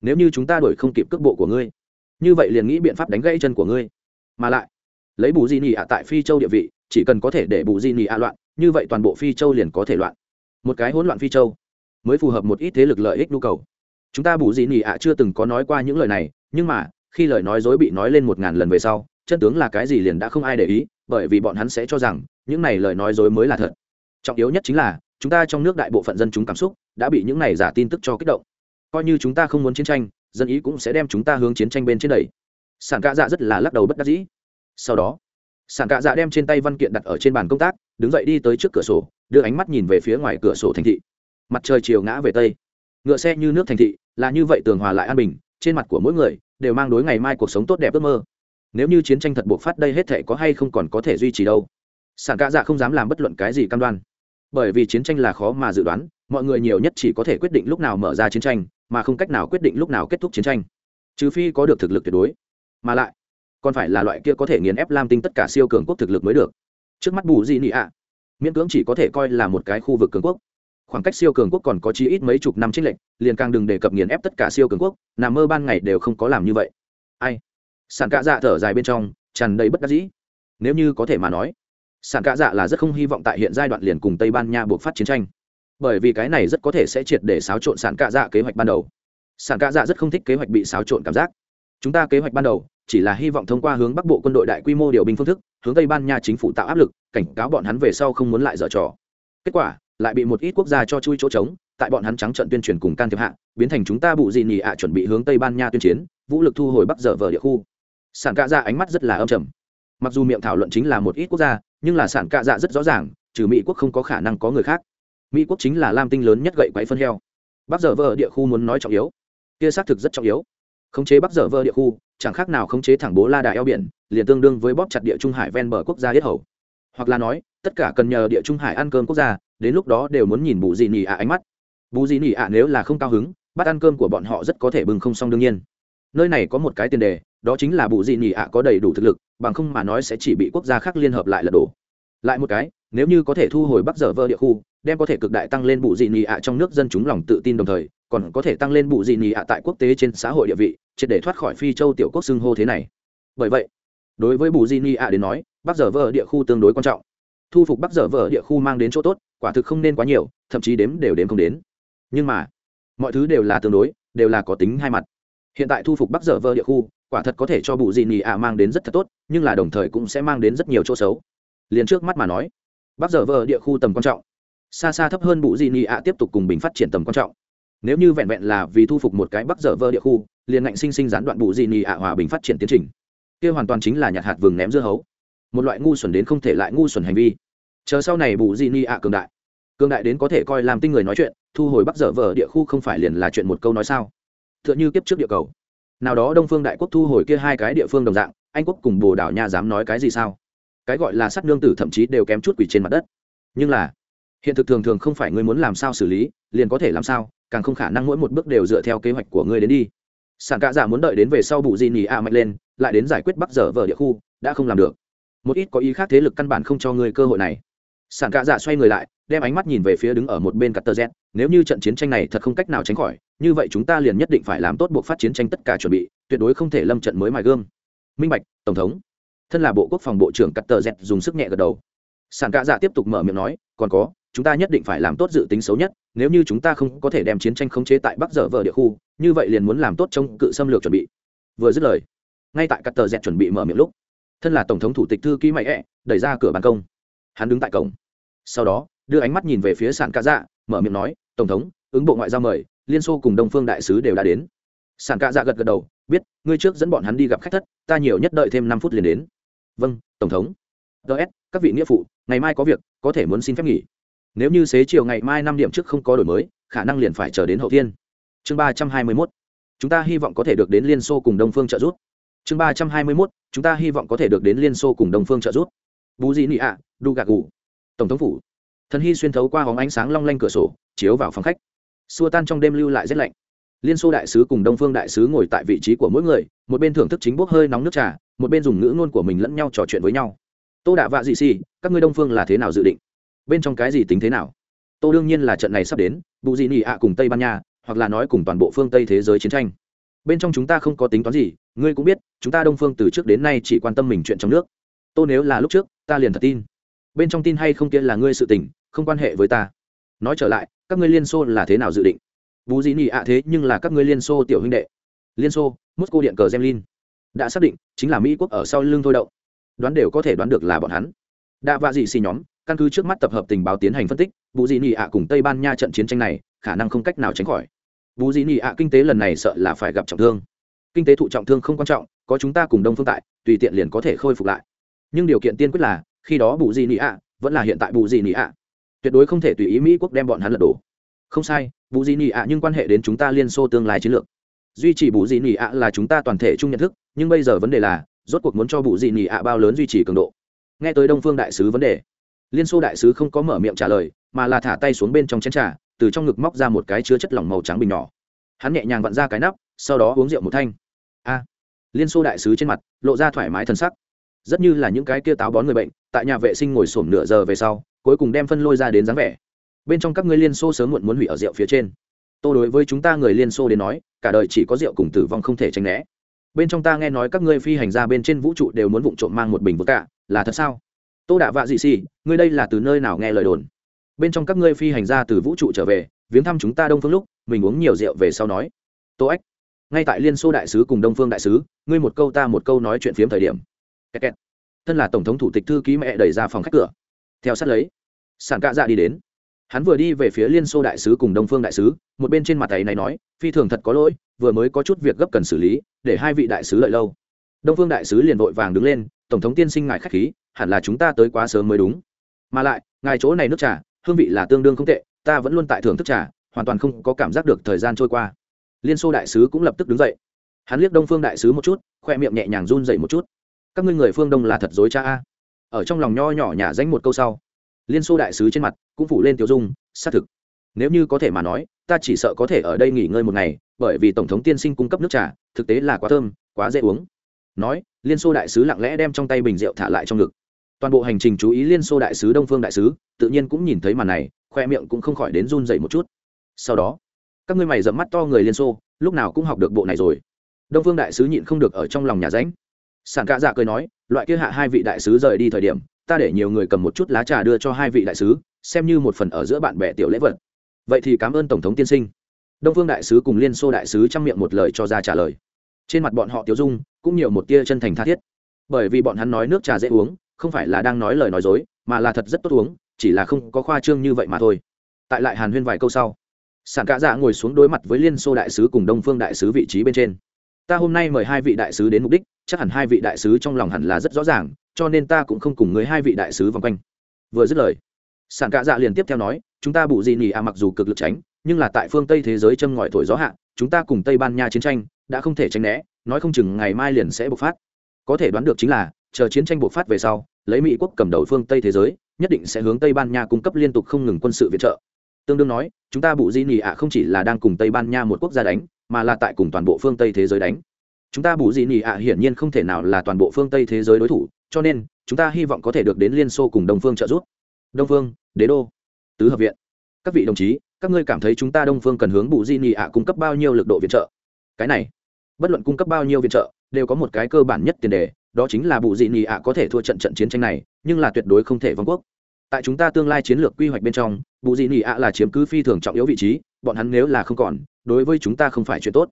Nếu như chúng ta đổi không kịp cước bộ của ngươi, như vậy liền nghĩ biện pháp đánh gãy chân của ngươi. Mà lại, lấy bù dị nị ạ tại phi châu địa vị, chỉ cần có thể để bù di nị ạ loạn, như vậy toàn bộ phi châu liền có thể loạn. Một cái hỗn loạn phi châu mới phù hợp một ít thế lực lợi ích nhu cầu. Chúng ta bù di nị ạ chưa từng có nói qua những lời này, nhưng mà, khi lời nói dối bị nói lên một ngàn lần về sau, chân tướng là cái gì liền đã không ai để ý, bởi vì bọn hắn sẽ cho rằng, những này lời nói dối mới là thật trọng yếu nhất chính là, chúng ta trong nước đại bộ phận dân chúng cảm xúc đã bị những này giả tin tức cho kích động. Coi như chúng ta không muốn chiến tranh, dân ý cũng sẽ đem chúng ta hướng chiến tranh bên trên đầy sản ca dạ rất là lắc đầu bất đắc dĩ. Sau đó, sản cạ dạ đem trên tay văn kiện đặt ở trên bàn công tác, đứng dậy đi tới trước cửa sổ, đưa ánh mắt nhìn về phía ngoài cửa sổ thành thị. Mặt trời chiều ngã về tây. Ngựa xe như nước thành thị, là như vậy tường hòa lại an bình, trên mặt của mỗi người đều mang đối ngày mai cuộc sống tốt đẹp ước mơ. Nếu như chiến tranh thật buộc phát đây hết thể có hay không còn có thể duy trì đâu. Sản cạ dạ không dám làm bất luận cái gì cam đoan bởi vì chiến tranh là khó mà dự đoán, mọi người nhiều nhất chỉ có thể quyết định lúc nào mở ra chiến tranh, mà không cách nào quyết định lúc nào kết thúc chiến tranh. Trừ phi có được thực lực tuyệt đối. Mà lại, còn phải là loại kia có thể nghiền ép lam tinh tất cả siêu cường quốc thực lực mới được. Trước mắt bù gì nị ạ miễn cưỡng chỉ có thể coi là một cái khu vực cường quốc. Khoảng cách siêu cường quốc còn có chi ít mấy chục năm trích lệnh liền càng đừng đề cập nghiền ép tất cả siêu cường quốc nằm mơ ban ngày đều không có làm như vậy. Ai? Sản cạ dạ thở dài bên trong, tràn đầy bất đắc dĩ. Nếu như có thể mà nói sản cạ dạ là rất không hy vọng tại hiện giai đoạn liền cùng tây ban nha buộc phát chiến tranh. Bởi vì cái này rất có thể sẽ triệt để xáo trộn sản cạ dạ kế hoạch ban đầu. Sản cạ dạ rất không thích kế hoạch bị xáo trộn cảm giác. Chúng ta kế hoạch ban đầu, chỉ là hy vọng thông qua hướng bắc bộ quân đội đại quy mô điều binh phương thức, hướng tây ban nha chính phủ tạo áp lực, cảnh cáo bọn hắn về sau không muốn lại dở trò. Kết quả, lại bị một ít quốc gia cho chui chỗ trống, tại bọn hắn trắng trận tuyên truyền cùng can thiệp hạ, biến thành chúng ta bụ gì nhì ạ chuẩn bị hướng tây ban nha tuyên chiến, vũ lực thu hồi bắc dở vờ địa khu. Sản cạ dạ ánh mắt rất là âm trầm. Mặc dù miệng thảo luận chính là một ít quốc gia nhưng là sản cạ dạ rất rõ ràng, trừ mỹ quốc không có khả năng có người khác. Mỹ quốc chính là lam tinh lớn nhất gậy quáy phân heo. Bắc dở vơ địa khu muốn nói trọng yếu. Kia xác thực rất trọng yếu. Khống chế bắc dở vơ địa khu, chẳng khác nào khống chế thẳng bố la đà eo biển, liền tương đương với bóp chặt địa trung hải ven bờ quốc gia yết hầu. Hoặc là nói, tất cả cần nhờ địa trung hải ăn cơm quốc gia, đến lúc đó đều muốn nhìn bù dị nỉ ạ ánh mắt. Bù dị nỉ ạ nếu là không cao hứng, bắt ăn cơm của bọn họ rất có thể bừng không xong đương nhiên. Nơi này có một cái tiền đề, đó chính là bù dị nỉ ạ có đầy đủ thực lực bằng không mà nói sẽ chỉ bị quốc gia khác liên hợp lại lật đổ. Lại một cái, nếu như có thể thu hồi bắc dở vơ địa khu, đem có thể cực đại tăng lên bù dị nỉ ạ trong nước dân chúng lòng tự tin đồng thời, còn có thể tăng lên bù dị nỉ ạ tại quốc tế trên xã hội địa vị, triệt để thoát khỏi phi châu tiểu quốc xưng hô thế này. Bởi vậy, đối với bù di ni ạ đến nói, bắc dở vơ địa khu tương đối quan trọng. Thu phục bắc dở vơ địa khu mang đến chỗ tốt, quả thực không nên quá nhiều, thậm chí đếm đều đếm không đến. Nhưng mà, mọi thứ đều là tương đối, đều là có tính hai mặt. Hiện tại thu phục bắc dở vơ địa khu quả thật có thể cho bù Dị ni a mang đến rất thật tốt, nhưng là đồng thời cũng sẽ mang đến rất nhiều chỗ xấu. Liền trước mắt mà nói, bắc dở vợ địa khu tầm quan trọng. Xa xa thấp hơn bù Dị ni a tiếp tục cùng bình phát triển tầm quan trọng. Nếu như vẹn vẹn là vì thu phục một cái bắc dở vơ địa khu, liền ngạnh sinh sinh gián đoạn bụ dị nị ạ hòa bình phát triển tiến trình. Kia hoàn toàn chính là nhặt hạt vừng ném dưa hấu. Một loại ngu xuẩn đến không thể lại ngu xuẩn hành vi. Chờ sau này bụ dị nị ạ cường đại. Cường đại đến có thể coi làm tinh người nói chuyện, thu hồi bắc dở vờ địa khu không phải liền là chuyện một câu nói sao? T h ư ợ n h ư kiếp trước địa cầu nào đó đông phương đại quốc thu hồi kia hai cái địa phương đồng dạng, anh quốc cùng bồ đảo nha dám nói cái gì sao? Cái gọi là sắt nương tử thậm chí đều kém chút quỷ trên mặt đất. Nhưng là, hiện thực thường thường không phải ngươi muốn làm sao xử lý, liền có thể làm sao, càng không khả năng mỗi một bước đều dựa theo kế hoạch của ngươi đến đi. Sản cạ giả muốn đợi đến về sau bù di nỉ a mạnh lên, lại đến giải quyết bắc dở vở địa khu, đã không làm được. Một ít có ý khác thế lực căn bản không cho ngươi cơ hội này. Sản cạ giả xoay người lại, đem ánh mắt nhìn về phía đứng ở một bên cắt tờ z. Nếu như trận chiến tranh này thật không cách nào tránh khỏi như vậy chúng ta liền nhất định phải làm tốt buộc phát chiến tranh tất cả chuẩn bị, tuyệt đối không thể lâm trận mới mài gương. Minh bạch, tổng thống. Thân là bộ quốc phòng bộ trưởng cắt tờ z dùng sức nhẹ gật đầu. Sản cạ dạ tiếp tục mở miệng nói, còn có, chúng ta nhất định phải làm tốt dự tính xấu nhất, nếu như chúng ta không có thể đem chiến tranh khống chế tại bắc dở vợ địa khu, như vậy liền muốn làm tốt trong cự xâm lược chuẩn bị. Vừa dứt lời, ngay tại cắt tờ dẹt chuẩn bị mở miệng lúc, thân là tổng thống thủ tịch thư ký mạnh ẹ, đẩy ra cửa ban công. Hắn đứng tại cổng. Sau đó, đưa ánh mắt nhìn về phía sản cạ dạ mở miệng nói, tổng thống, ứng bộ ngoại giao mời liên xô cùng đông phương đại sứ đều đã đến. Sản cạ dạ gật gật đầu, biết, ngươi trước dẫn bọn hắn đi gặp khách thất, ta nhiều nhất đợi thêm năm phút liền đến. Vâng tổng thống. Ts các vị nghĩa phụ, ngày mai có việc, có thể muốn xin phép nghỉ. Nếu như xế chiều ngày mai năm điểm trước không có đổi mới, khả năng liền phải chờ đến hậu thiên. Chương ba trăm hai mươi mốt. Chúng ta hy vọng có thể được đến liên xô cùng đông phương trợ giúp. Chương ba trăm hai mươi mốt. Chúng ta hy vọng có thể được đến liên xô cùng đông phương trợ giúp. Bù dị nị ạ, đu gạc gù. Tổng thống phủ. Thần hy xuyên thấu qua hóng ánh sáng long lanh cửa sổ, chiếu vào phòng khách xua tan trong đêm lưu lại rét lạnh. Liên xô đại sứ cùng đông phương đại sứ ngồi tại vị trí của mỗi người, một bên thưởng thức chính bốc hơi nóng nước trà, một bên dùng ngữ ngôn của mình lẫn nhau trò chuyện với nhau. Tô đạ vạ dị xì, các ngươi đông phương là thế nào dự định? Bên trong cái gì tính thế nào? Tô đương nhiên là trận này sắp đến, bù dị nị ạ cùng tây ban nha, hoặc là nói cùng toàn bộ phương tây thế giới chiến tranh. Bên trong chúng ta không có tính toán gì, ngươi cũng biết, chúng ta đông phương từ trước đến nay chỉ quan tâm mình chuyện trong nước. Tô nếu là lúc trước, ta liền thật tin. Bên trong tin hay không kia là ngươi sự tình, không quan hệ với ta. Nói trở lại các ngươi liên xô là thế nào dự định? Bù dĩ nị ạ thế nhưng là các ngươi liên xô tiểu huynh đệ. Liên xô mosco điện cờ gemlin đã xác định, chính là mỹ quốc ở sau lưng thôi đậu đoán đều có thể đoán được là bọn hắn. Đã vạ dị xì nhóm, căn cứ trước mắt tập hợp tình báo tiến hành phân tích bù dĩ nị ạ cùng tây ban nha trận chiến tranh này, khả năng không cách nào tránh khỏi. Bù dĩ nị ạ kinh tế lần này sợ là phải gặp trọng thương. Kinh tế thụ trọng thương không quan trọng, có chúng ta cùng đông phương tại, tùy tiện liền có thể khôi phục lại. Nhưng điều kiện tiên quyết là, khi đó bù dị nị ạ vẫn là hiện tại bù dị nị ạ tuyệt đối không thể tùy ý mỹ quốc đem bọn hắn lật đổ. Không sai, bù dị nị ạ nhưng quan hệ đến chúng ta liên xô tương lai chiến lược. Duy trì bù dị nị ạ là chúng ta toàn thể chung nhận thức, nhưng bây giờ vấn đề là, rốt cuộc muốn cho bù dị nị ạ bao lớn duy trì cường độ. Nghe tới đông phương đại sứ vấn đề, liên xô đại sứ không có mở miệng trả lời, mà là thả tay xuống bên trong chén trà, từ trong ngực móc ra một cái chứa chất lỏng màu trắng bình nhỏ. Hắn nhẹ nhàng vặn ra cái nắp, sau đó uống rượu một thanh. A! Liên xô đại sứ trên mặt, lộ ra thoải mái thân sắc. Rất như là những cái kia táo bón người bệnh, tại nhà vệ sinh ngồi sổm nửa giờ về sau cuối cùng đem phân lôi ra đến dáng vẻ. Bên trong các ngươi liên xô sớm muộn muốn hủy ở rượu phía trên. Tô đối với chúng ta người liên xô đến nói, cả đời chỉ có rượu cùng tử vong không thể tránh né. Bên trong ta nghe nói các ngươi phi hành ra bên trên vũ trụ đều muốn vụng trộm mang một bình vực cả là thật sao? Tô đạ vạ dị xì, ngươi đây là từ nơi nào nghe lời đồn? Bên trong các ngươi phi hành ra từ vũ trụ trở về, viếng thăm chúng ta đông phương lúc, mình uống nhiều rượu về sau nói. Tô ếch ngay tại liên xô đại sứ cùng đông phương đại sứ, ngươi một câu ta một câu nói chuyện phiếm thời điểm. Kẹt kẹt. thân là tổng thống thủ tịch thư ký mẹ đẩy ra phòng khách cửa theo sát lấy. Sản cạ dạ đi đến. Hắn vừa đi về phía liên xô đại sứ cùng đông phương đại sứ, một bên trên mặt thầy này nói, phi thường thật có lỗi, vừa mới có chút việc gấp cần xử lý, để hai vị đại sứ lợi lâu. Đông phương đại sứ liền vội vàng đứng lên, tổng thống tiên sinh ngài k h á c h khí, hẳn là chúng ta tới quá sớm mới đúng. Mà lại, ngài chỗ này nước trà, hương vị là tương đương không tệ, ta vẫn luôn tại thưởng thức trà, hoàn toàn không có cảm giác được thời gian trôi qua. Liên xô đại sứ cũng lập tức đứng dậy. Hắn liếc đông phương đại sứ một chút, khoe miệng nhẹ nhàng run dậy một chút. Các ngươi người phương đông là thật dối cha a ở trong lòng nho nhỏ nhả danh một câu sau. Liên xô đại sứ trên mặt cũng phủ lên tiêu dung, xác thực. Nếu như có thể mà nói, ta chỉ sợ có thể ở đây nghỉ ngơi một ngày, bởi vì tổng thống tiên sinh cung cấp nước trà, thực tế là quá thơm, quá dễ uống. Nói, liên xô đại sứ lặng lẽ đem trong tay bình rượu thả lại trong ngực. Toàn bộ hành trình chú ý liên xô đại sứ đông phương đại sứ, tự nhiên cũng nhìn thấy màn này, khoe miệng cũng không khỏi đến run dậy một chút. Sau đó, các ngươi mày dẫm mắt to người liên xô, lúc nào cũng học được bộ này rồi. Đông phương đại sứ nhịn không được ở trong lòng nhà ránh sản cạ dạ cười nói, loại kia hạ hai vị đại sứ rời đi thời điểm, ta để nhiều người cầm một chút lá trà đưa cho hai vị đại sứ, xem như một phần ở giữa bạn bè tiểu lễ vật. Vậy thì cảm ơn tổng thống tiên sinh. Đông phương đại sứ cùng liên xô đại sứ chăm miệng một lời cho ra trả lời. Trên mặt bọn họ tiêu dung, cũng nhiều một tia chân thành tha thiết. Bởi vì bọn hắn nói nước trà dễ uống, không phải là đang nói lời nói dối, mà là thật rất tốt uống, chỉ là không có khoa trương như vậy mà thôi. Tại lại hàn huyên vài câu sau sản cạ dạ ngồi xuống đối mặt với liên xô đại sứ cùng đông phương đại sứ vị trí bên trên. Ta hôm nay mời hai vị đại sứ đến mục đích chắc hẳn hai vị đại sứ trong lòng hẳn là rất rõ ràng, cho nên ta cũng không cùng người hai vị đại sứ vòng quanh. Vừa dứt lời sản cạ dạ liền tiếp theo nói, chúng ta bù gì nhỉ à mặc dù cực lực tránh, nhưng là tại phương tây thế giới châm ngòi thổi gió hạ, chúng ta cùng tây ban nha chiến tranh đã không thể tránh né, nói không chừng ngày mai liền sẽ bộc phát. Có thể đoán được chính là, chờ chiến tranh bộc phát về sau, lấy mỹ quốc cầm đầu phương tây thế giới, nhất định sẽ hướng tây ban nha cung cấp liên tục không ngừng quân sự viện trợ. Tương đương nói, chúng ta bụ di nỉ ạ à không chỉ là đang cùng tây ban nha một quốc gia đánh, mà là tại cùng toàn bộ phương tây thế giới đánh chúng ta bù gì nỉ ạ à, hiển nhiên không thể nào là toàn bộ phương tây thế giới đối thủ, cho nên, chúng ta hy vọng có thể được đến liên xô cùng đồng phương trợ giúp. Đông phương, đế đô, tứ hợp viện. Các vị đồng chí, các ngươi cảm thấy chúng ta đông phương cần hướng bù di nhị ạ cung cấp bao nhiêu lực độ viện trợ? Cái này, bất luận cung cấp bao nhiêu viện trợ, đều có một cái cơ bản nhất tiền đề, đó chính là bù di nhị ạ có thể thua trận trận chiến tranh này, nhưng là tuyệt đối không thể vong quốc. Tại chúng ta tương lai chiến lược quy hoạch bên trong, bù di nhị ạ là chiếm cứ phi thường trọng yếu vị trí, bọn hắn nếu là không còn, đối với chúng ta không phải chuyện tốt.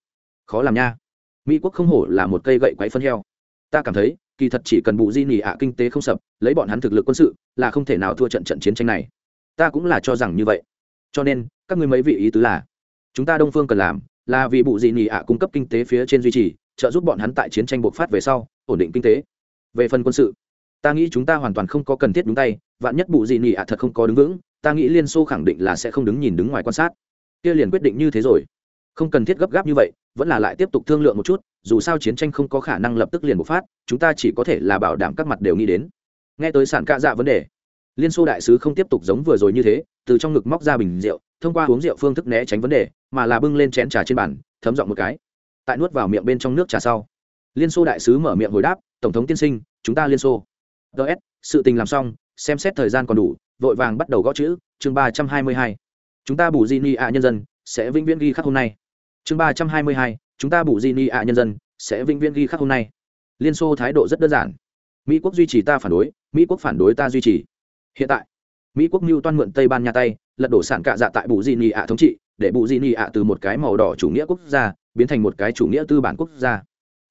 Khó làm nha mỹ quốc không hổ là một cây gậy quáy phân heo. Ta cảm thấy, kỳ thật chỉ cần bù di nỉ ạ kinh tế không sập, lấy bọn hắn thực lực quân sự, là không thể nào thua trận trận chiến tranh này. Ta cũng là cho rằng như vậy. Cho nên, các ngươi mấy vị ý tứ là, chúng ta đông phương cần làm là vì bù di nỉ ạ cung cấp kinh tế phía trên duy trì, trợ giúp bọn hắn tại chiến tranh bộc phát về sau, ổn định kinh tế. Về phần quân sự, ta nghĩ chúng ta hoàn toàn không có cần thiết đúng tay, vạn nhất bù di nỉ ạ thật không có đứng vững, ta nghĩ liên xô khẳng định là sẽ không đứng nhìn đứng ngoài quan sát. Kia liền quyết định như thế rồi không cần thiết gấp gáp như vậy, vẫn là lại tiếp tục thương lượng một chút, dù sao chiến tranh không có khả năng lập tức liền bộc phát, chúng ta chỉ có thể là bảo đảm các mặt đều nghĩ đến. Nghe tới sản ca dạ vấn đề, liên xô đại sứ không tiếp tục giống vừa rồi như thế, từ trong ngực móc ra bình rượu, thông qua uống rượu phương thức né tránh vấn đề, mà là bưng lên chén trà trên bàn, thấm dọn một cái. Tại nuốt vào miệng bên trong nước trà sau, liên xô đại sứ mở miệng hồi đáp, tổng thống tiên sinh, chúng ta liên xô. Ts sự tình làm xong, xem xét thời gian còn đủ, vội vàng bắt đầu gõ chữ, chương ba trăm hai mươi hai. Chúng ta bù di ni ạ nhân dân sẽ vĩnh viễn ghi khắc hôm nay. Chương ba trăm hai mươi hai, chúng ta bù di ni ạ nhân dân, sẽ vĩnh viễn ghi khắc hôm nay. Liên xô thái độ rất đơn giản. Mỹ quốc duy trì ta phản đối, mỹ quốc phản đối ta duy trì. Hiện tại, mỹ quốc mưu toan mượn tây ban nha tay, lật đổ sản cạ dạ tại bù di ni ạ thống trị, để bù di ni ạ từ một cái màu đỏ chủ nghĩa quốc gia, biến thành một cái chủ nghĩa tư bản quốc gia.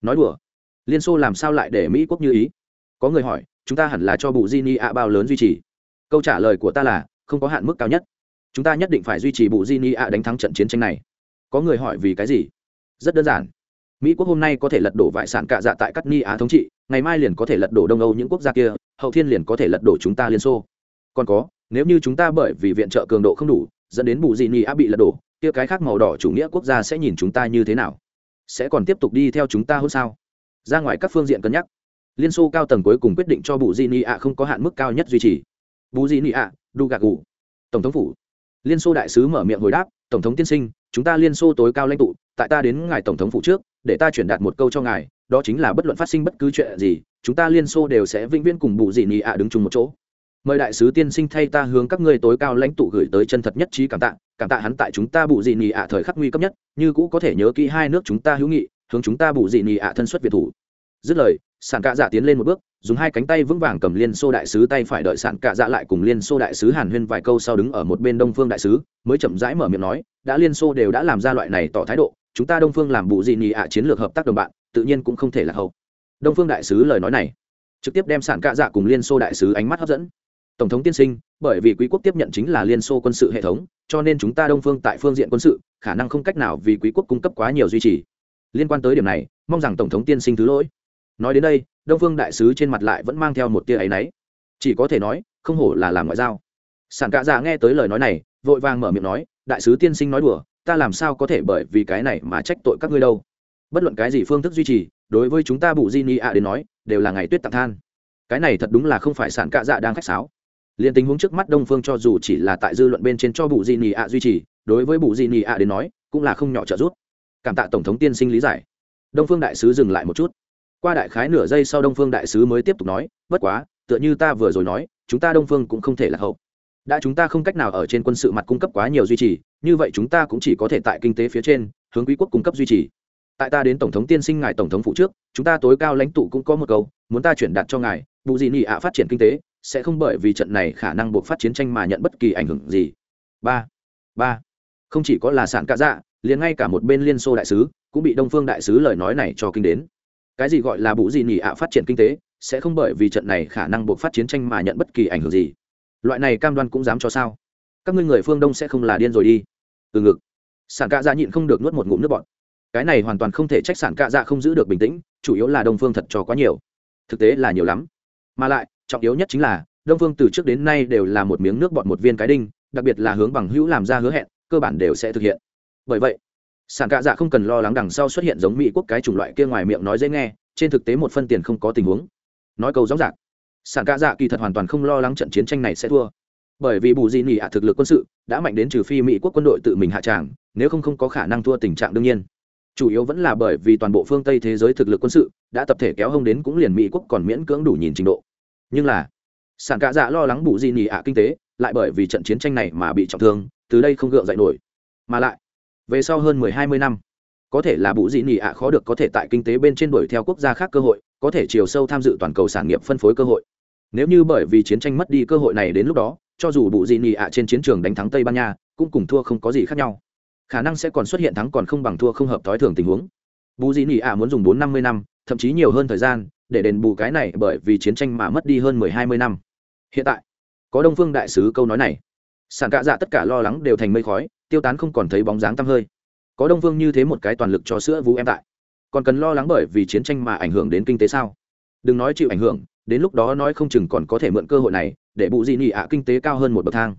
Nói đùa, liên xô làm sao lại để mỹ quốc như ý? Có người hỏi, chúng ta hẳn là cho bù di ni ạ bao lớn duy trì. Câu trả lời của ta là, không có hạn mức cao nhất chúng ta nhất định phải duy trì bù di ni ạ đánh thắng trận chiến tranh này. Có người hỏi vì cái gì? Rất đơn giản. Mỹ quốc hôm nay có thể lật đổ vải sản cạ dạ tại các ni á thống trị, ngày mai liền có thể lật đổ đông âu những quốc gia kia, hậu thiên liền có thể lật đổ chúng ta liên xô. Còn có, nếu như chúng ta bởi vì viện trợ cường độ không đủ, dẫn đến bù di ni á bị lật đổ, kia cái khác màu đỏ chủ nghĩa quốc gia sẽ nhìn chúng ta như thế nào? Sẽ còn tiếp tục đi theo chúng ta hơn sao? Ra ngoài các phương diện cân nhắc. Liên xô cao tầng cuối cùng quyết định cho bù di ni ạ không có hạn mức cao nhất duy trì. Bù di ni ạ đu gạc gù. Tổng thống phủ liên xô đại sứ mở miệng hồi đáp, tổng thống tiên sinh, chúng ta liên xô tối cao lãnh tụ, tại ta đến ngài tổng thống phủ trước, để ta chuyển đạt một câu cho ngài, đó chính là bất luận phát sinh bất cứ chuyện gì, chúng ta liên xô đều sẽ vĩnh viễn cùng bù dị nị ạ đứng chung một chỗ. Mời đại sứ tiên sinh thay ta hướng các ngươi tối cao lãnh tụ gửi tới chân thật nhất trí cảm tạ cảm tạ hắn tại chúng ta bù dị nị ạ thời khắc nguy cấp nhất, như cũ có thể nhớ kỹ hai nước chúng ta hữu nghị, hướng chúng ta bù dị nị ạ thân xuất việt thủ dứt lời sản cạ dạ tiến lên một bước, dùng hai cánh tay vững vàng cầm liên xô đại sứ tay phải đợi sản cạ dạ lại cùng liên xô đại sứ hàn huyên vài câu sau đứng ở một bên đông phương đại sứ, mới chậm rãi mở miệng nói, đã liên xô đều đã làm ra loại này tỏ thái độ, chúng ta đông phương làm bụ dị nhị ạ chiến lược hợp tác đồng bạn, tự nhiên cũng không thể là hậu. Đông phương đại sứ lời nói này, trực tiếp đem sản cạ dạ cùng liên xô đại sứ ánh mắt hấp dẫn. Tổng thống tiên sinh, bởi vì quý quốc tiếp nhận chính là liên xô quân sự hệ thống, cho nên chúng ta đông phương tại phương diện quân sự, khả năng không cách nào vì quý quốc cung cấp quá nhiều duy trì. Liên quan tới điểm này, mong rằng tổng thống tiên sinh thứ lỗi nói đến đây, đông phương đại sứ trên mặt lại vẫn mang theo một tia áy náy. Chỉ có thể nói, không hổ là làm ngoại giao. Sản cạ dạ nghe tới lời nói này, vội vàng mở miệng nói, đại sứ tiên sinh nói đùa, ta làm sao có thể bởi vì cái này mà trách tội các ngươi đâu? Bất luận cái gì phương thức duy trì, đối với chúng ta bù di ni ạ đến nói, đều là ngày tuyết tặng than. Cái này thật đúng là không phải sản cạ dạ đang khách sáo. Liền tình huống trước mắt đông phương cho dù chỉ là tại dư luận bên trên cho bù di ni ạ duy trì, đối với bù di ni ạ đến nói, cũng là không nhỏ trợ giúp. Cảm tạ tổng thống tiên sinh lý giải. Đông phương đại sứ dừng lại một chút qua đại khái nửa giây sau đông phương đại sứ mới tiếp tục nói, bất quá, tựa như ta vừa rồi nói, chúng ta đông phương cũng không thể là hậu. Đã chúng ta không cách nào ở trên quân sự mặt cung cấp quá nhiều duy trì, như vậy chúng ta cũng chỉ có thể tại kinh tế phía trên, hướng quý quốc cung cấp duy trì. Tại ta đến tổng thống tiên sinh ngài tổng thống phụ trước, chúng ta tối cao lãnh tụ cũng có một câu, muốn ta chuyển đạt cho ngài, bù gì nị ạ phát triển kinh tế, sẽ không bởi vì trận này khả năng buộc phát chiến tranh mà nhận bất kỳ ảnh hưởng gì. Ba ba, không chỉ có là sản cả dạ liền ngay cả một bên liên xô đại sứ, cũng bị đông phương đại sứ lời nói này cho kinh đến cái gì gọi là bù gì nhỉ ạ à, phát triển kinh tế, sẽ không bởi vì trận này khả năng buộc phát chiến tranh mà nhận bất kỳ ảnh hưởng gì. Loại này cam đoan cũng dám cho sao? Các ngươi người phương đông sẽ không là điên rồi đi. Từ ngực. Sản cạ dạ nhịn không được nuốt một ngụm nước bọt. Cái này hoàn toàn không thể trách sản cạ dạ không giữ được bình tĩnh, chủ yếu là đông phương thật cho quá nhiều. Thực tế là nhiều lắm. Mà lại, trọng yếu nhất chính là, đông phương từ trước đến nay đều là một miếng nước bọt một viên cái đinh, đặc biệt là hướng bằng hữu làm ra hứa hẹn, cơ bản đều sẽ thực hiện. Bởi vậy sản cạ dạ không cần lo lắng đằng sau xuất hiện giống mỹ quốc cái chủng loại kia ngoài miệng nói dễ nghe, trên thực tế một phân tiền không có tình huống. Nói câu rõ ràng sản cạ dạ kỳ thật hoàn toàn không lo lắng trận chiến tranh này sẽ thua. Bởi vì bù di nỉ ạ thực lực quân sự đã mạnh đến trừ phi mỹ quốc quân đội tự mình hạ tràng, nếu không không có khả năng thua tình trạng đương nhiên. Chủ yếu vẫn là bởi vì toàn bộ phương tây thế giới thực lực quân sự đã tập thể kéo hông đến cũng liền mỹ quốc còn miễn cưỡng đủ nhìn trình độ. Nhưng là sản cạ dạ lo lắng bù di nỉ ạ kinh tế, lại bởi vì trận chiến tranh này mà bị trọng thương, từ đây không gượng dậy nổi. Mà lại về sau hơn mười hai mươi năm, có thể là bụ dị nị ạ khó được có thể tại kinh tế bên trên đuổi theo quốc gia khác cơ hội, có thể chiều sâu tham dự toàn cầu sản nghiệp phân phối cơ hội. Nếu như bởi vì chiến tranh mất đi cơ hội này đến lúc đó, cho dù bụ dị nị ạ trên chiến trường đánh thắng tây ban nha, cũng cùng thua không có gì khác nhau. Khả năng sẽ còn xuất hiện thắng còn không bằng thua không hợp thói thường tình huống. Bù dị nị ạ muốn dùng bốn năm mươi năm, thậm chí nhiều hơn thời gian, để đền bù cái này bởi vì chiến tranh mà mất đi hơn mười hai mươi năm. Hiện tại, có đông phương đại sứ câu nói này. Sản cạ dạ tất cả lo lắng đều thành mây khói tiêu tán không còn thấy bóng dáng tăm hơi. Có đông Vương như thế một cái toàn lực cho sữa vũ em tại. Còn cần lo lắng bởi vì chiến tranh mà ảnh hưởng đến kinh tế sao? Đừng nói chịu ảnh hưởng, đến lúc đó nói không chừng còn có thể mượn cơ hội này để bù dị nhị ạ kinh tế cao hơn một bậc thang.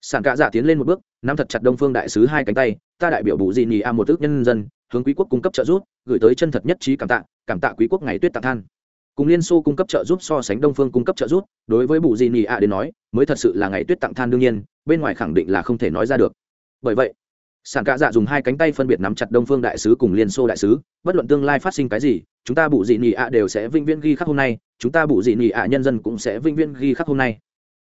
Sản cạ dạ tiến lên một bước, nắm thật chặt đông phương đại sứ hai cánh tay, ta đại biểu bù dị nhị ạ một ước nhân dân, hướng quý quốc cung cấp trợ giúp, gửi tới chân thật nhất trí cảm tạ cảm tạ quý quốc ngày tuyết tặng than. Cùng liên xô cung cấp trợ giúp so sánh đông phương cung cấp trợ giúp, đối với bù di nị ạ đến nói, mới thật sự là ngày tuyết tặng than đương nhiên, bên ngoài khẳng định là không thể nói ra được bởi vậy sản cạ dạ dùng hai cánh tay phân biệt nắm chặt đông phương đại sứ cùng liên xô đại sứ, bất luận tương lai phát sinh cái gì, chúng ta bù dị nị ạ đều sẽ vĩnh viễn ghi khắc hôm nay, chúng ta bù dị nị ạ nhân dân cũng sẽ vĩnh viễn ghi khắc hôm nay.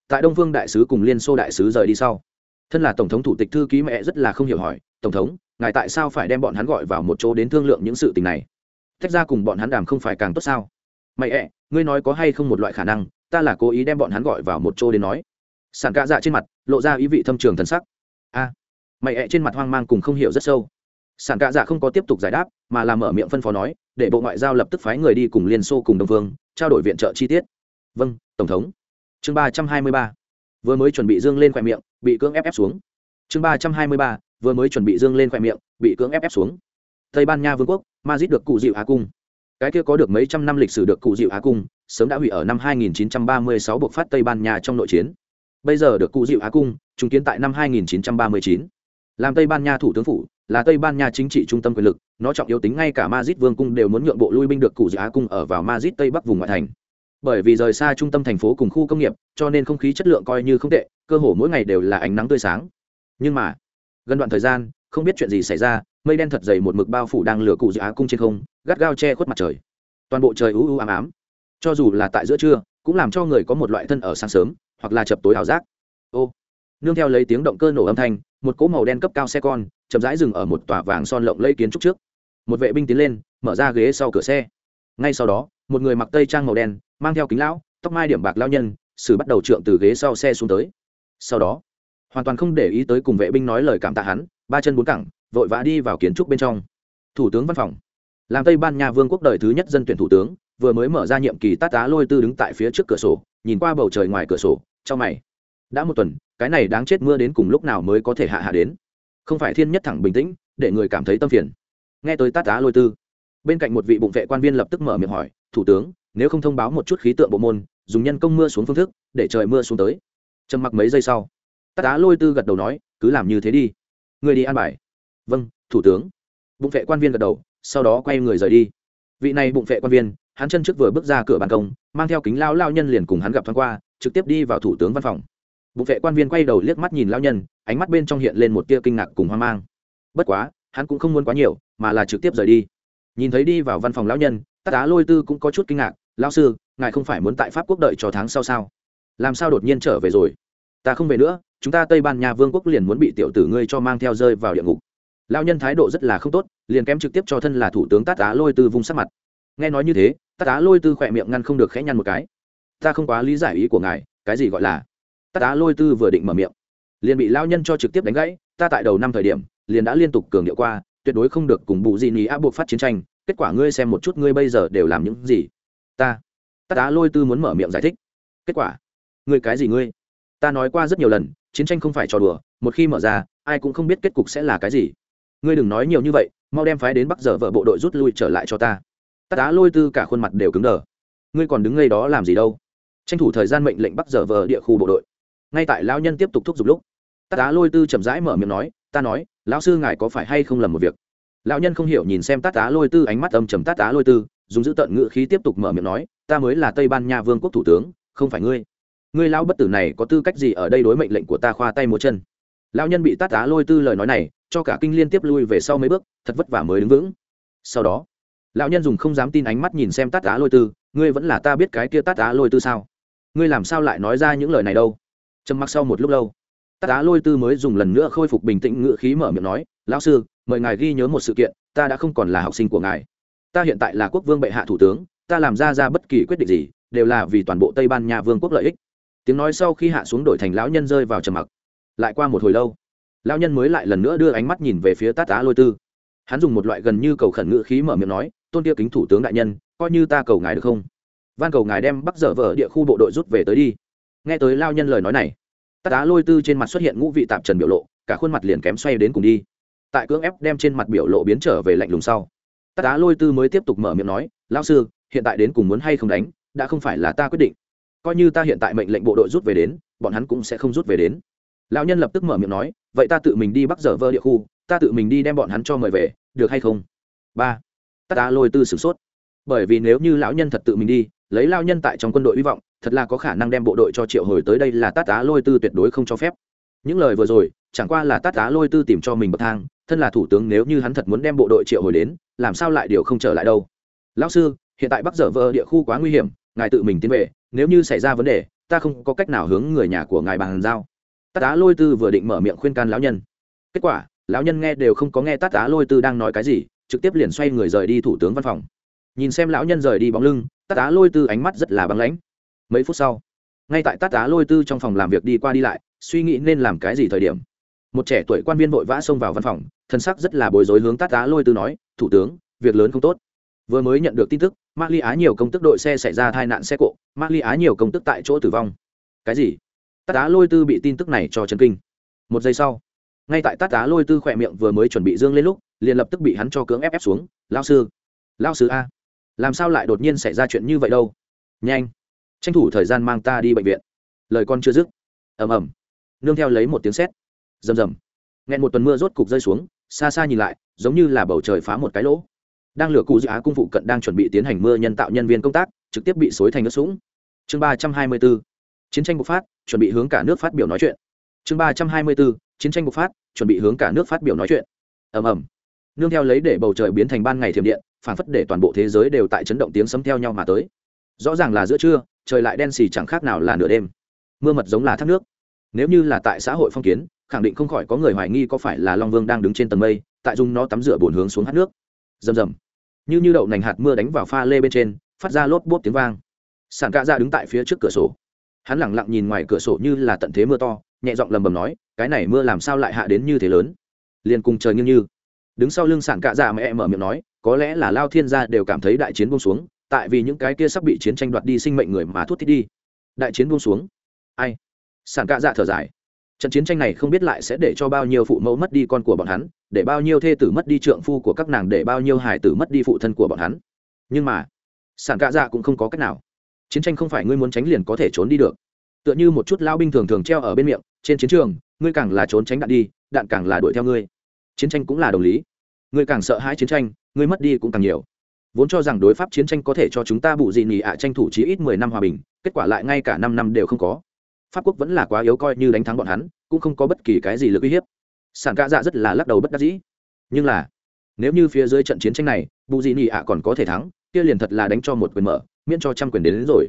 Tại đông phương đại sứ cùng liên xô đại sứ rời đi sau, thân là tổng thống thủ tịch thư ký mẹ rất là không hiểu hỏi, tổng thống, ngài tại sao phải đem bọn hắn gọi vào một chỗ đến thương lượng những sự tình này? Tách ra cùng bọn hắn đàm không phải càng tốt sao? Mày ẹ, ngươi nói có hay không một loại khả năng, ta là cố ý đem bọn hắn gọi vào một chỗ đến nói. Sản cạ dạ trên mặt lộ ra ý vị thâm trường thần sắc. A mày ẹ trên mặt hoang mang cùng không hiểu rất sâu. Sản cạ dạ không có tiếp tục giải đáp, mà làm mở miệng phân phó nói, để bộ ngoại giao lập tức phái người đi cùng liên xô cùng đồng vương, trao đổi viện trợ chi tiết. Vâng tổng thống. Chương ba trăm hai mươi ba. Vừa mới chuẩn bị dương lên khoe miệng, bị cưỡng ép ép xuống. Chương ba trăm hai mươi ba, vừa mới chuẩn bị dương lên khoe miệng, bị cưỡng ép ép xuống. Tây ban nha vương quốc mazit được cụ dịu á cung. Cái kia có được mấy trăm năm lịch sử được cụ dịu á cung, sớm đã hủy ở năm 2936 buộc phát tây ban nha trong nội chiến. Bây giờ được cụ dịu á cung chứng kiến tại năm 2939 làm tây ban nha thủ tướng phủ, là tây ban nha chính trị trung tâm quyền lực, nó trọng yếu tính ngay cả mazit vương cung đều muốn nhượng bộ lui binh được cụ dự á cung ở vào mazit tây bắc vùng ngoại thành. Bởi vì rời xa trung tâm thành phố cùng khu công nghiệp, cho nên không khí chất lượng coi như không tệ, cơ hồ mỗi ngày đều là ánh nắng tươi sáng. Nhưng mà, gần đoạn thời gian, không biết chuyện gì xảy ra, mây đen thật dày một mực bao phủ đang lửa cụ dự á cung trên không, gắt gao che khuất mặt trời. Toàn bộ trời u u ám ám. Cho dù là tại giữa trưa, cũng làm cho người có một loại thân ở sáng sớm, hoặc là chập tối ảo giác. Ô, nương theo lấy tiếng động cơ nổ âm thanh một cỗ màu đen cấp cao xe con, chậm rãi dừng ở một tòa vàng son lộng lây kiến trúc trước. Một vệ binh tiến lên, mở ra ghế sau cửa xe. Ngay sau đó, một người mặc tây trang màu đen, mang theo kính lão, tóc mai điểm bạc lao nhân xử bắt đầu trượng từ ghế sau xe xuống tới. Sau đó, hoàn toàn không để ý tới cùng vệ binh nói lời cảm tạ hắn, ba chân bốn cẳng, vội vã đi vào kiến trúc bên trong. Thủ tướng văn phòng. Làm tây ban nha vương quốc đời thứ nhất dân tuyển thủ tướng, vừa mới mở ra nhiệm kỳ tát tá lôi tư đứng tại phía trước cửa sổ, nhìn qua bầu trời ngoài cửa sổ, trong mày đã một tuần, cái này đáng chết mưa đến cùng lúc nào mới có thể hạ hạ đến. Không phải thiên nhất thẳng bình tĩnh, để người cảm thấy tâm phiền. Nghe tới tát tá lôi tư, bên cạnh một vị bụng vệ quan viên lập tức mở miệng hỏi, thủ tướng, nếu không thông báo một chút khí tượng bộ môn, dùng nhân công mưa xuống phương thức, để trời mưa xuống tới. Trầm mặc mấy giây sau, tát tá lôi tư gật đầu nói, cứ làm như thế đi. Người đi an bài. Vâng thủ tướng. Bụng vệ quan viên gật đầu, sau đó quay người rời đi. Vị này bụng vệ quan viên, hắn chân trước vừa bước ra cửa ban công, mang theo kính lao lao nhân liền cùng hắn gặp thoáng qua, trực tiếp đi vào thủ tướng văn phòng. Bộ vệ quan viên quay đầu liếc mắt nhìn lao nhân, ánh mắt bên trong hiện lên một tia kinh ngạc cùng hoang mang. Bất quá, hắn cũng không muốn quá nhiều, mà là trực tiếp rời đi. Nhìn thấy đi vào văn phòng lão nhân tác tá lôi tư cũng có chút kinh ngạc lao sư, ngài không phải muốn tại pháp quốc đợi cho tháng sau sao? Làm sao đột nhiên trở về rồi? Ta không về nữa, chúng ta tây ban nha vương quốc liền muốn bị tiểu tử ngươi cho mang theo rơi vào địa ngục. Lao nhân thái độ rất là không tốt, liền kém trực tiếp cho thân là thủ tướng tát á lôi tư vung sắc mặt. Nghe nói như thế, tát á lôi tư khỏe miệng ngăn không được khẽ nhăn một cái. Ta không quá lý giải ý của ngài, cái gì gọi là tát á lôi tư vừa định mở miệng, liền bị lao nhân cho trực tiếp đánh gãy, ta tại đầu năm thời điểm, liền đã liên tục cường điệu qua, tuyệt đối không được cùng bù gì ní áp buộc phát chiến tranh, kết quả ngươi xem một chút ngươi bây giờ đều làm những gì. Ta, tát á lôi tư muốn mở miệng giải thích. Kết quả, ngươi cái gì ngươi? Ta nói qua rất nhiều lần, chiến tranh không phải trò đùa, một khi mở ra, ai cũng không biết kết cục sẽ là cái gì. Ngươi đừng nói nhiều như vậy, mau đem phái đến bắc giờ vợ bộ đội rút lui trở lại cho ta. Ta tá lôi tư cả khuôn mặt đều cứng đờ. Ngươi còn đứng ngay đó làm gì đâu? Tranh thủ thời gian mệnh lệnh bắc giờ vợ địa khu bộ đội ngay tại lão nhân tiếp tục thúc giục lúc, tát đá lôi tư chậm rãi mở miệng nói, ta nói, lão sư ngài có phải hay không lầm một việc? Lão nhân không hiểu nhìn xem tát tá lôi tư, ánh mắt âm trầm tát tá lôi tư, dùng giữ tận ngữ khí tiếp tục mở miệng nói, ta mới là tây ban nha vương quốc thủ tướng, không phải ngươi. Ngươi lão bất tử này có tư cách gì ở đây đối mệnh lệnh của ta khoa tay múa chân? Lão nhân bị tát tá lôi tư lời nói này, cho cả kinh liên tiếp lui về sau mấy bước, thật vất vả mới đứng vững. Sau đó, lão nhân dùng không dám tin ánh mắt nhìn xem tát tá lôi tư, ngươi vẫn là ta biết cái kia tát tá lôi tư sao? Ngươi làm sao lại nói ra những lời này đâu? Trầm mặc sau một lúc lâu. Tát á lôi tư mới dùng lần nữa khôi phục bình tĩnh ngự khí mở miệng nói, lão sư, mời ngài ghi nhớ một sự kiện, ta đã không còn là học sinh của ngài. Ta hiện tại là quốc vương bệ hạ thủ tướng, ta làm ra ra bất kỳ quyết định gì, đều là vì toàn bộ tây ban nha vương quốc lợi ích. Tiếng nói sau khi hạ xuống đổi thành lão nhân rơi vào trầm mặc. Lại qua một hồi lâu, lão nhân mới lại lần nữa đưa ánh mắt nhìn về phía tát á lôi tư. Hắn dùng một loại gần như cầu khẩn ngữ khí mở miệng nói, tôn kia kính thủ tướng đại nhân, coi như ta cầu ngài được không? Van cầu ngài đem bắc dở vở địa khu bộ đội rút về tới đi. Nghe tới lao nhân lời nói này tát á lôi tư trên mặt xuất hiện ngũ vị tạp trần biểu lộ, cả khuôn mặt liền kém xoay đến cùng đi. Tại cưỡng ép đem trên mặt biểu lộ biến trở về lạnh lùng sau, tát á lôi tư mới tiếp tục mở miệng nói lao sư, hiện tại đến cùng muốn hay không đánh, đã không phải là ta quyết định. Coi như ta hiện tại mệnh lệnh bộ đội rút về đến, bọn hắn cũng sẽ không rút về đến. Lão nhân lập tức mở miệng nói, vậy ta tự mình đi bắc dở vơ địa khu, ta tự mình đi đem bọn hắn cho mời về, được hay không? Ba. Ta á lôi tư sửng sốt. Bởi vì nếu như lão nhân thật tự mình đi lấy lao nhân tại trong quân đội hy vọng, thật là có khả năng đem bộ đội cho triệu hồi tới đây là tát tá lôi tư tuyệt đối không cho phép. Những lời vừa rồi, chẳng qua là tát tá lôi tư tìm cho mình bậc thang, thân là thủ tướng nếu như hắn thật muốn đem bộ đội triệu hồi đến, làm sao lại điều không trở lại đâu? Lão sư, hiện tại bắc dở vợ địa khu quá nguy hiểm, ngài tự mình tiến về, nếu như xảy ra vấn đề, ta không có cách nào hướng người nhà của ngài bàn giao. Tát tá lôi tư vừa định mở miệng khuyên can lão nhân. Kết quả, lão nhân nghe đều không có nghe tát tá lôi tư đang nói cái gì, trực tiếp liền xoay người rời đi thủ tướng văn phòng nhìn xem lão nhân rời đi bóng lưng, tát tá lôi tư ánh mắt rất là băng lãnh. Mấy phút sau, ngay tại tát tá lôi tư trong phòng làm việc đi qua đi lại, suy nghĩ nên làm cái gì thời điểm. Một trẻ tuổi quan viên vội vã xông vào văn phòng, thân sắc rất là bối rối hướng tát tá lôi tư nói, thủ tướng, việc lớn không tốt. Vừa mới nhận được tin tức, ma ly á nhiều công tức đội xe xảy ra tai nạn xe cộ, ma ly á nhiều công tức tại chỗ tử vong. Cái gì? Tát tá lôi tư bị tin tức này cho chấn kinh. Một giây sau, ngay tại tát tá lôi tư khỏe miệng vừa mới chuẩn bị dương lên lúc, liền lập tức bị hắn cho cưỡng ép ép xuống. Lao sư lao sư a làm sao lại đột nhiên xảy ra chuyện như vậy đâu? Nhanh, tranh thủ thời gian mang ta đi bệnh viện. Lời con chưa dứt. Ầm ầm. Nương theo lấy một tiếng sét. Rầm rầm. Nghẹn một tuần mưa rốt cục rơi xuống, xa xa nhìn lại, giống như là bầu trời phá một cái lỗ. Đang lửa cụ dự á cung phụ cận đang chuẩn bị tiến hành mưa nhân tạo nhân viên công tác, trực tiếp bị xối thành nước sũng. Chương ba trăm hai mươi bốn. Chiến tranh bộc phát, chuẩn bị hướng cả nước phát biểu nói chuyện. Chương ba trăm hai mươi bốn. Chiến tranh bộc phát, chuẩn bị hướng cả nước phát biểu nói chuyện. Ầm ầm. Nương theo lấy để bầu trời biến thành ban ngày thiểm điện phản phất để toàn bộ thế giới đều tại chấn động tiếng sấm theo nhau mà tới. Rõ ràng là giữa trưa, trời lại đen xì chẳng khác nào là nửa đêm. Mưa mật giống là thác nước. Nếu như là tại xã hội phong kiến, khẳng định không khỏi có người hoài nghi có phải là long vương đang đứng trên tầng mây, tại dùng nó tắm rửa bồn hướng xuống hát nước. Rầm rầm. Như như đậu nành hạt mưa đánh vào pha lê bên trên, phát ra lốp bốp tiếng vang. Sàn cạ ra đứng tại phía trước cửa sổ. Hắn lẳng lặng nhìn ngoài cửa sổ như là tận thế mưa to, nhẹ giọng lầm bầm nói, cái này mưa làm sao lại hạ đến như thế lớn? Liền cùng trời nghiêng như. Đứng sau lưng sàn cạ dạ ra mẹ mở miệng nói có lẽ là lao thiên gia đều cảm thấy đại chiến buông xuống, tại vì những cái kia sắp bị chiến tranh đoạt đi sinh mệnh người mà thuốc thiết đi. Đại chiến buông xuống. Ai? Sản cạ dạ thở dài. Trận chiến tranh này không biết lại sẽ để cho bao nhiêu phụ mẫu mất đi con của bọn hắn, để bao nhiêu thê tử mất đi trượng phu của các nàng, để bao nhiêu hải tử mất đi phụ thân của bọn hắn. Nhưng mà, sản cạ dạ cũng không có cách nào. Chiến tranh không phải ngươi muốn tránh liền có thể trốn đi được. Tựa như một chút lao binh thường thường treo ở bên miệng, trên chiến trường, ngươi càng là trốn tránh đạn đi, đạn càng là đuổi theo ngươi. Chiến tranh cũng là đồng lý. Ngươi càng sợ hãi chiến tranh ngươi mất đi cũng càng nhiều. Vốn cho rằng đối pháp chiến tranh có thể cho chúng ta bù gì nhì ạ tranh thủ chí ít mười năm hòa bình kết quả lại ngay cả năm năm đều không có. Pháp quốc vẫn là quá yếu coi như đánh thắng bọn hắn cũng không có bất kỳ cái gì lực uy hiếp. Sản ca dạ rất là lắc đầu bất đắc dĩ. Nhưng là nếu như phía dưới trận chiến tranh này bù gì nhì ạ còn có thể thắng kia liền thật là đánh cho một quyền mở miễn cho trăm quyền đến, đến rồi.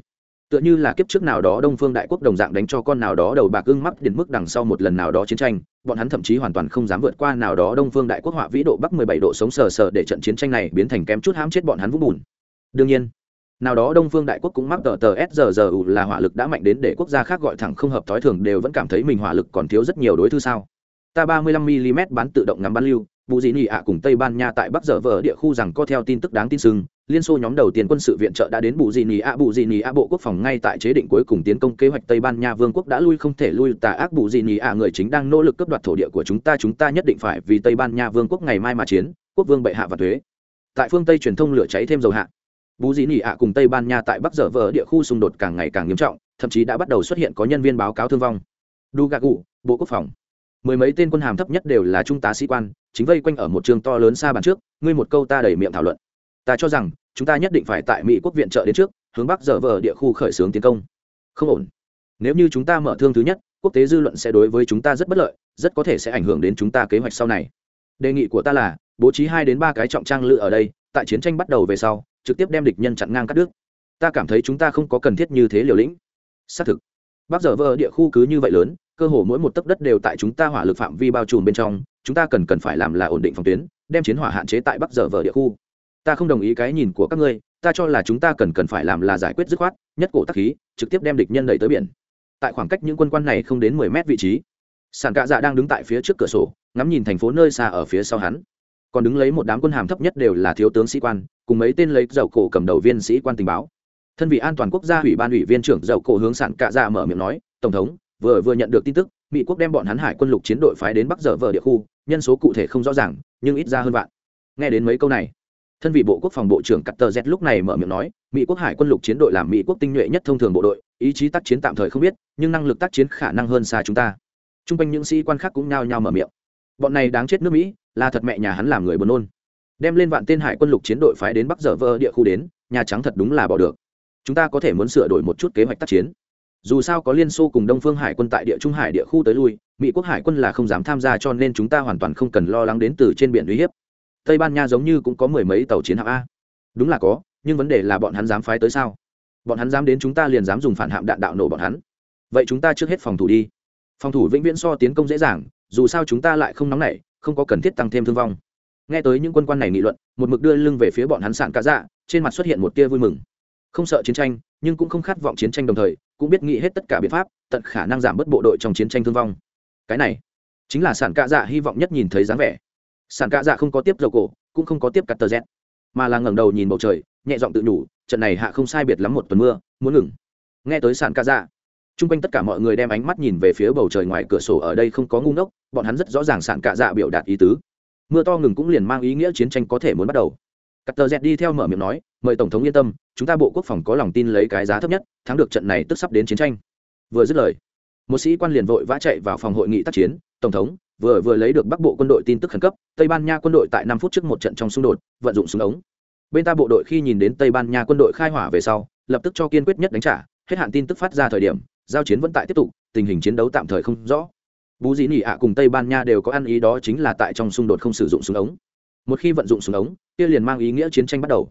Tựa như là kiếp trước nào đó đông phương đại quốc đồng dạng đánh cho con nào đó đầu bạc ưng mắc đến mức đằng sau một lần nào đó chiến tranh bọn hắn thậm chí hoàn toàn không dám vượt qua nào đó đông phương đại quốc họa vĩ độ bắc mười bảy độ sống sờ sờ để trận chiến tranh này biến thành kém chút hãm chết bọn hắn vũng bùn. Đương nhiên, nào đó đông phương đại quốc cũng mắc tờ tờ s là hỏa lực đã mạnh đến để quốc gia khác gọi thẳng không hợp thói thường đều vẫn cảm thấy mình hỏa lực còn thiếu rất nhiều đối thư sao. Ta ba mươi lăm mm bán tự động ngắm bắn lưu bù dị nị ạ cùng tây ban nha tại bắc dở vở địa khu rằng có theo tin tức đáng tin sưng liên xô nhóm đầu tiên quân sự viện trợ đã đến bù dị nị ạ. Bù dị nị ạ bộ quốc phòng ngay tại chế định cuối cùng tiến công kế hoạch tây ban nha vương quốc đã lui không thể lui, tà ác bù dị nị ạ người chính đang nỗ lực cướp đoạt thổ địa của chúng ta chúng ta nhất định phải vì tây ban nha vương quốc ngày mai mà chiến, quốc vương bệ hạ và thuế. Tại phương tây truyền thông lửa cháy thêm dầu hạ, bù dị nị ạ cùng tây ban nha tại bắc dở vở địa khu xung đột càng ngày càng nghiêm trọng, thậm chí đã bắt đầu xuất hiện có nhân viên báo cáo thương vong. Dugagu bộ quốc phòng. Mười mấy tên quân hàm thấp nhất đều là trung tá sĩ quan chính vây quanh ở một trường to lớn xa bàn trước, ngươi một câu ta đẩy miệng thảo luận. Ta cho rằng, chúng ta nhất định phải tại mỹ quốc viện trợ đến trước, hướng bắc dở vờ địa khu khởi xướng tiến công. Không ổn. Nếu như chúng ta mở thương thứ nhất, quốc tế dư luận sẽ đối với chúng ta rất bất lợi, rất có thể sẽ ảnh hưởng đến chúng ta kế hoạch sau này. Đề nghị của ta là, bố trí hai đến ba cái trọng trang lự ở đây, tại chiến tranh bắt đầu về sau, trực tiếp đem địch nhân chặn ngang cắt đứt. Ta cảm thấy chúng ta không có cần thiết như thế liều lĩnh. Xác thực bắc giờ vơ địa khu cứ như vậy lớn, cơ hồ mỗi một tấc đất đều tại chúng ta hỏa lực phạm vi bao trùm bên trong, chúng ta cần cần phải làm là ổn định phòng tuyến, đem chiến hỏa hạn chế tại bắc giờ vờ địa khu. Ta không đồng ý cái nhìn của các ngươi, ta cho là chúng ta cần cần phải làm là giải quyết dứt khoát, nhất cổ tắc khí, trực tiếp đem địch nhân đẩy tới biển. Tại khoảng cách những quân quan này không đến mười mét vị trí, Sàn cạ dạ đang đứng tại phía trước cửa sổ, ngắm nhìn thành phố nơi xa ở phía sau hắn. Còn đứng lấy một đám quân hàm thấp nhất đều là thiếu tướng sĩ quan, cùng mấy tên lấy dầu cổ cầm đầu viên sĩ quan tình báo thân vị an toàn quốc gia ủy ban ủy viên trưởng dầu cổ hướng sản cạ dạ mở miệng nói, tổng thống, vừa vừa nhận được tin tức, mỹ quốc đem bọn hắn hải quân lục chiến đội phái đến bắc dở vờ địa khu, nhân số cụ thể không rõ ràng, nhưng ít ra hơn vạn. Nghe đến mấy câu này, thân vị bộ quốc phòng bộ trưởng cắt tờ z lúc này mở miệng nói, mỹ quốc hải quân lục chiến đội làm mỹ quốc tinh nhuệ nhất thông thường bộ đội, ý chí tác chiến tạm thời không biết, nhưng năng lực tác chiến khả năng hơn xa chúng ta. T r u n g quanh những sĩ quan khác cũng nhao nhao mở miệng, bọn này đáng chết nước mỹ, là thật mẹ nhà hắn làm người buồn nôn. Đem lên vạn tên hải quân lục chiến đội phái đến bắc dở vơ địa khu đến, nhà trắng thật đúng là bỏ được chúng ta có thể muốn sửa đổi một chút kế hoạch tác chiến. Dù sao có liên xô cùng đông phương hải quân tại địa trung hải địa khu tới lui, mỹ quốc hải quân là không dám tham gia cho nên chúng ta hoàn toàn không cần lo lắng đến từ trên biển uy hiếp. Tây ban nha giống như cũng có mười mấy tàu chiến hạm a. Đúng là có, nhưng vấn đề là bọn hắn dám phái tới sao? Bọn hắn dám đến chúng ta liền dám dùng phản hạm đạn đạo nổ bọn hắn. Vậy chúng ta trước hết phòng thủ đi. Phòng thủ vĩnh viễn so tiến công dễ dàng, dù sao chúng ta lại không nóng nảy, không có cần thiết tăng thêm thương vong. Nghe tới những quân quan này nghị luận, một mực đưa lưng về phía bọn hắn sạn cá dạ trên mặt xuất hiện một tia vui mừng không sợ chiến tranh, nhưng cũng không khát vọng chiến tranh đồng thời, cũng biết nghĩ hết tất cả biện pháp, tận khả năng giảm bớt bộ đội trong chiến tranh thương vong. Cái này, chính là sản cạ dạ hy vọng nhất nhìn thấy dáng vẻ. Sản cạ dạ không có tiếp dầu cổ, cũng không có tiếp cắt tờ z, mà là ngẩng đầu nhìn bầu trời, nhẹ giọng tự nhủ, trận này hạ không sai biệt lắm một tuần mưa, muốn ngừng. Nghe tới sản cạ dạ t r u n g quanh tất cả mọi người đem ánh mắt nhìn về phía bầu trời ngoài cửa sổ ở đây không có ngu ngốc, bọn hắn rất rõ ràng sản cạ dạ biểu đạt ý tứ. Mưa to ngừng cũng liền mang ý nghĩa chiến tranh có thể muốn bắt đầu. Cắt tờ z đi theo mở miệng nói, mời tổng thống yên tâm chúng ta bộ quốc phòng có lòng tin lấy cái giá thấp nhất, thắng được trận này tức sắp đến chiến tranh. Vừa dứt lời, một sĩ quan liền vội vã chạy vào phòng hội nghị tác chiến, tổng thống, vừa vừa lấy được bắc bộ quân đội tin tức khẩn cấp, tây ban nha quân đội tại năm phút trước một trận trong xung đột, vận dụng súng ống. Bên ta bộ đội khi nhìn đến tây ban nha quân đội khai hỏa về sau, lập tức cho kiên quyết nhất đánh trả, hết hạn tin tức phát ra thời điểm, giao chiến vẫn tại tiếp tục, tình hình chiến đấu tạm thời không rõ. Bú dĩ nỉ ạ cùng tây ban nha đều có ăn ý đó chính là tại trong xung đột không sử dụng súng ống. Một khi vận dụng súng ống, kia liền mang ý nghĩa chiến tranh bắt đầu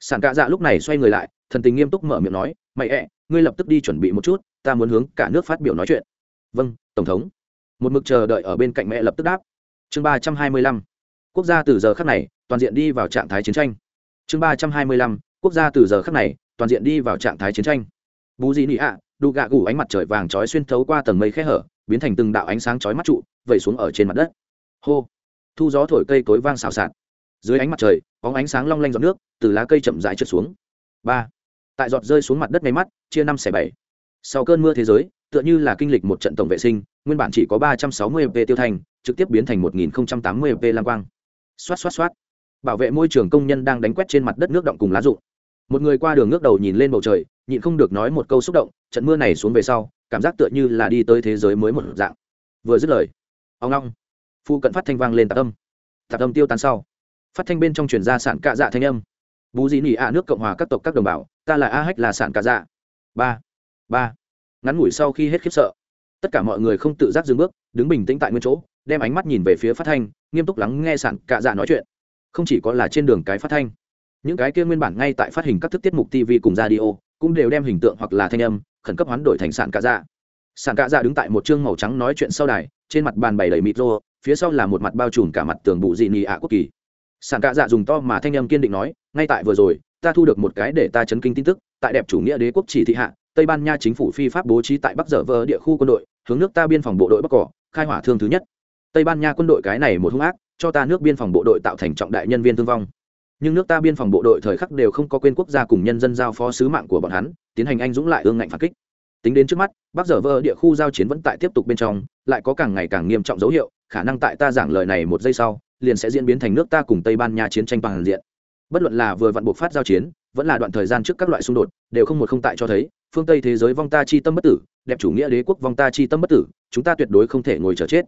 sản cạ dạ lúc này xoay người lại, thần tình nghiêm túc mở miệng nói, mày ẹ, ngươi lập tức đi chuẩn bị một chút, ta muốn hướng cả nước phát biểu nói chuyện. Vâng tổng thống. Một mực chờ đợi ở bên cạnh mẹ lập tức đáp. Chương ba trăm hai mươi lăm. Quốc gia từ giờ khắc này, toàn diện đi vào trạng thái chiến tranh. Chương ba trăm hai mươi lăm. Quốc gia từ giờ khắc này, toàn diện đi vào trạng thái chiến tranh. Bù dị nị ạ đủ gạ gủ ánh mặt trời vàng trói xuyên thấu qua tầng mây khe hở, biến thành từng đạo ánh sáng chói mắt trụ, vẩy xuống ở trên mặt đất. Hô. Thu gió thổi cây cối vang xào xạc dưới ánh mặt trời có ánh sáng long lanh giọt nước từ lá cây chậm rãi trượt xuống. Ba. Tại giọt rơi xuống mặt đất ngay mắt, chia năm xẻ bảy. Sau cơn mưa thế giới, tựa như là kinh lịch một trận tổng vệ sinh, nguyên bản chỉ có ba trăm sáu mươi v tiêu thành, trực tiếp biến thành một nghìn tám mươi v lam quang. Xoát xoát xoát. Bảo vệ môi trường công nhân đang đánh quét trên mặt đất nước động cùng lá rụng. Một người qua đường ngước đầu nhìn lên bầu trời, nhịn không được nói một câu xúc động, trận mưa này xuống về sau, cảm giác tựa như là đi tới thế giới mới một dạng. Vừa dứt lời ông long phu cận phát thanh vang lên tạc âm. Tạc âm tiêu tan sau phát thanh bên trong truyền ra sản cạ dạ thanh âm. Bù dị nỉ ạ nước cộng hòa các tộc các đồng bào, ta là a hách là sản cạ dạ. Ba ba. Ngắn ngủi sau khi hết khiếp sợ, tất cả mọi người không tự giác dừng bước, đứng bình tĩnh tại nguyên chỗ, đem ánh mắt nhìn về phía phát thanh, nghiêm túc lắng nghe sản cạ dạ nói chuyện. Không chỉ có là trên đường cái phát thanh, những cái kia nguyên bản ngay tại phát hình các thức tiết mục tv cùng radio cũng đều đem hình tượng hoặc là thanh âm khẩn cấp hoán đổi thành sản cạ dạ. Sản cạ dạ đứng tại một chương màu trắng nói chuyện sau đài, trên mặt bàn bày đầy mịt rô, phía sau là một mặt bao trùm cả mặt tường bụ dị nị ạ quốc kỳ sản cạ dạ dùng to mà thanh âm kiên định nói, ngay tại vừa rồi, ta thu được một cái để ta chấn kinh tin tức, tại đẹp chủ nghĩa đế quốc chỉ thị hạ, tây ban nha chính phủ phi pháp bố trí tại bắc dở vơ địa khu quân đội, hướng nước ta biên phòng bộ đội bắc cỏ, khai hỏa thương thứ nhất. Tây ban nha quân đội cái này một hung ác, cho ta nước biên phòng bộ đội tạo thành trọng đại nhân viên thương vong. Nhưng nước ta biên phòng bộ đội thời khắc đều không có quên quốc gia cùng nhân dân giao phó sứ mạng của bọn hắn, tiến hành anh dũng lại ương ngạnh phản kích. Tính đến trước mắt, bắc dở vơ địa khu giao chiến vẫn tại tiếp tục bên trong, lại có càng ngày càng nghiêm trọng dấu hiệu, khả năng tại ta giảng lời này một giây sau liền sẽ diễn biến thành nước ta cùng tây ban nha chiến tranh bằng diện. Bất luận là vừa vặn buộc phát giao chiến, vẫn là đoạn thời gian trước các loại xung đột, đều không một không tại cho thấy, phương tây thế giới vong ta chi tâm bất tử, đẹp chủ nghĩa đế quốc vong ta chi tâm bất tử, chúng ta tuyệt đối không thể ngồi chờ chết.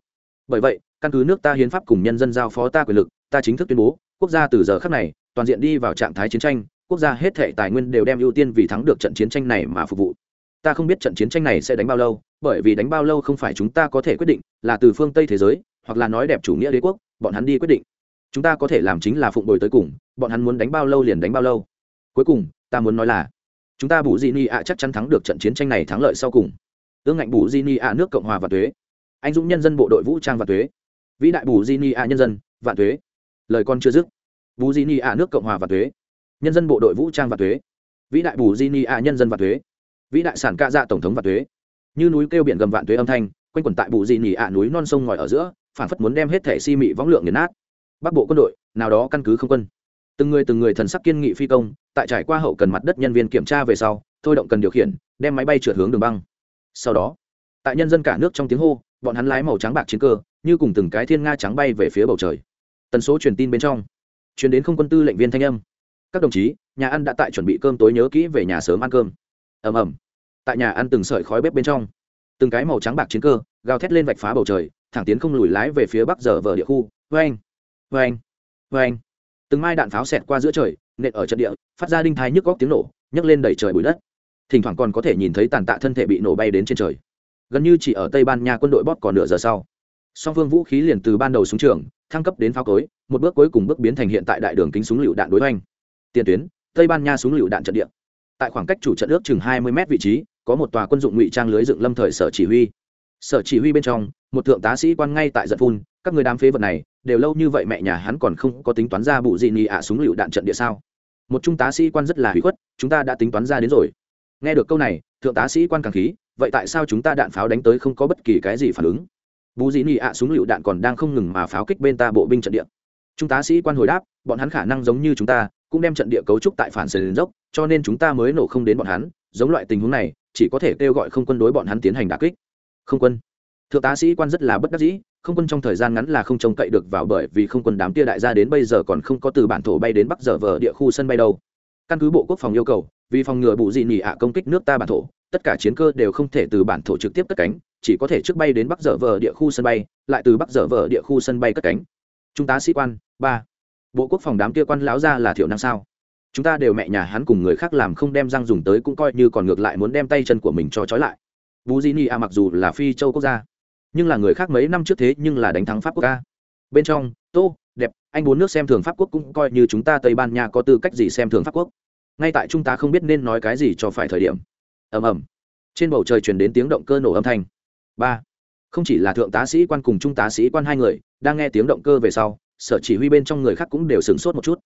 Bởi vậy, căn cứ nước ta hiến pháp cùng nhân dân giao phó ta quyền lực, ta chính thức tuyên bố, quốc gia từ giờ khắc này, toàn diện đi vào trạng thái chiến tranh, quốc gia hết thể tài nguyên đều đem ưu tiên vì thắng được trận chiến tranh này mà phục vụ. Ta không biết trận chiến tranh này sẽ đánh bao lâu, bởi vì đánh bao lâu không phải chúng ta có thể quyết định, là từ phương tây thế giới, hoặc là nói đẹp chủ nghĩa đế quốc bọn hắn đi quyết định. Chúng ta có thể làm chính là phụng bồi tới cùng, bọn hắn muốn đánh bao lâu liền đánh bao lâu. Cuối cùng, ta muốn nói là, chúng ta bù di ni ạ chắc chắn thắng được trận chiến tranh này thắng lợi sau cùng. Ương ngạnh bù di ni ạ nước cộng hòa và thuế. Anh dũng nhân dân bộ đội vũ trang và thuế. Vĩ đại bù di ni ạ nhân dân vạn thuế. Lời con chưa dứt. Bù di ni ạ nước cộng hòa và thuế. Nhân dân bộ đội vũ trang và thuế. Vĩ đại bù di ni ạ nhân dân và thuế. Vĩ đại sản ca dạ tổng thống và thuế. Như núi kêu biển gầm vạn thuế âm thanh, quanh quẩn tại bù di ni ạ núi non sông ngòi ở giữa phản phất muốn đem hết thẻ si mị võng lượng nghiền nát. Bắc bộ quân đội, nào đó căn cứ không quân. Từng người từng người thần sắc kiên nghị phi công, tại trải qua hậu cần mặt đất nhân viên kiểm tra về sau, thôi động cần điều khiển, đem máy bay trượt hướng đường băng. Sau đó, tại nhân dân cả nước trong tiếng hô, bọn hắn lái màu trắng bạc chiến cơ, như cùng từng cái thiên nga trắng bay về phía bầu trời. Tần số truyền tin bên trong, truyền đến không quân tư lệnh viên thanh âm. Các đồng chí, nhà ăn đã tại chuẩn bị cơm tối nhớ kỹ về nhà sớm ăn cơm. Ầm ầm. Tại nhà ăn từng sợi khói bếp bên trong, từng cái màu trắng bạc chiến cơ, gào thét lên vạch phá bầu trời thẳng tiến không lùi lái về phía bắc giờ vở địa khu. Vang, vang, vang, từng mai đạn pháo xẹt qua giữa trời nện ở trận địa phát ra đinh thái nhức góc tiếng nổ nhấc lên đẩy trời bụi đất. Thỉnh thoảng còn có thể nhìn thấy tàn tạ thân thể bị nổ bay đến trên trời. Gần như chỉ ở tây ban nha quân đội bóp còn nửa giờ sau song phương vũ khí liền từ ban đầu súng trường thăng cấp đến pháo cối một bước cuối cùng bước biến thành hiện tại đại đường kính súng lựu đạn đối hoành. Tiền tuyến tây ban nha súng lựu đạn trận địa. Tại khoảng cách chủ trận ước chừng hai mươi m vị trí có một tòa quân dụng ngụy trang lưới dựng lâm thời sở chỉ huy. Sở chỉ huy bên trong một thượng tá sĩ quan ngay tại giật phun, các người đám phế vật này, đều lâu như vậy mẹ nhà hắn còn không có tính toán ra bụ gì nhì ạ súng lựu đạn trận địa sao? Một trung tá sĩ quan rất là hủy khuất, chúng ta đã tính toán ra đến rồi. Nghe được câu này, thượng tá sĩ quan càng khí, vậy tại sao chúng ta đạn pháo đánh tới không có bất kỳ cái gì phản ứng? Bù dị nhì ạ súng lựu đạn còn đang không ngừng mà pháo kích bên ta bộ binh trận địa. Trung tá sĩ quan hồi đáp, bọn hắn khả năng giống như chúng ta, cũng đem trận địa cấu trúc tại phản sườn dốc, cho nên chúng ta mới nổ không đến bọn hắn. Giống loại tình huống này, chỉ có thể kêu gọi không quân đối bọn hắn tiến hành đà kích. Không quân thượng tá sĩ quan rất là bất đắc dĩ, không quân trong thời gian ngắn là không trông cậy được vào bởi vì không quân đám tia đại gia đến bây giờ còn không có từ bản thổ bay đến bắc giờ vờ địa khu sân bay đâu. Căn cứ bộ quốc phòng yêu cầu, vì phòng ngừa bụ dị nỉ ạ công kích nước ta bản thổ, tất cả chiến cơ đều không thể từ bản thổ trực tiếp cất cánh, chỉ có thể trước bay đến bắc dở vờ địa khu sân bay, lại từ bắc dở vờ địa khu sân bay cất cánh. Trung tá sĩ quan, ba. Bộ quốc phòng đám kia quan láo ra là thiểu năng sao? Chúng ta đều mẹ nhà hắn cùng người khác làm không đem răng dùng tới cũng coi như còn ngược lại muốn đem tay chân của mình cho trói lại. Bù di ni a mặc dù là phi châu quốc gia nhưng là người khác mấy năm trước thế nhưng là đánh thắng pháp quốc ca. Bên trong, tô, đẹp, anh bốn nước xem thường pháp quốc cũng coi như chúng ta tây ban nha có tư cách gì xem thường pháp quốc. Ngay tại chúng ta không biết nên nói cái gì cho phải thời điểm. Ầm ầm. Trên bầu trời truyền đến tiếng động cơ nổ âm thanh. Ba. Không chỉ là thượng tá sĩ quan cùng trung tá sĩ quan hai người, đang nghe tiếng động cơ về sau, sở chỉ huy bên trong người khác cũng đều sửng sốt một chút.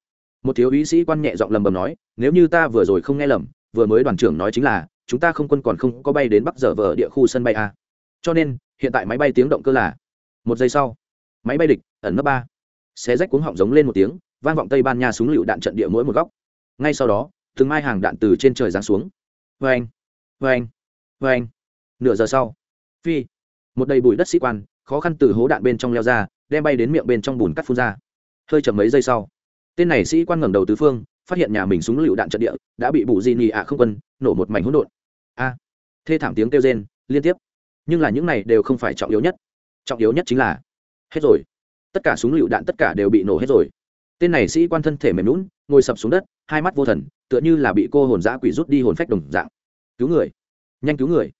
Một thiếu úy sĩ quan nhẹ giọng lầm bầm nói, nếu như ta vừa rồi không nghe lầm, vừa mới đoàn trưởng nói chính là, chúng ta không quân còn không có bay đến bắc giờ vợ địa khu sân bay a. Cho nên hiện tại máy bay tiếng động cơ là một giây sau. Máy bay địch, ẩn nấp ba. Xé rách cuống họng giống lên một tiếng, vang vọng tây ban nha súng lựu đạn trận địa mỗi một góc. Ngay sau đó, từng mai hàng đạn từ trên trời giáng xuống. Vê anh vê anh vê anh nửa giờ sau, phi, một đầy bụi đất sĩ quan, khó khăn từ hố đạn bên trong leo ra, đem bay đến miệng bên trong bùn cắt phun ra. Hơi chậm mấy giây sau, tên này sĩ quan ngẩng đầu tứ phương, phát hiện nhà mình súng lựu đạn trận địa đã bị bù di nị ạ không quân nổ một mảnh hỗn độn. A, thê thảm tiếng kêu rên, liên tiếp nhưng là những này đều không phải trọng yếu nhất. Trọng yếu nhất chính là, hết rồi. Tất cả súng lựu đạn tất cả đều bị nổ hết rồi. Tên này sĩ quan thân thể mềm lún ngồi sập xuống đất, hai mắt vô thần, tựa như là bị cô hồn giã quỷ rút đi hồn phách đồng dạng. Cứu người. Nhanh cứu người.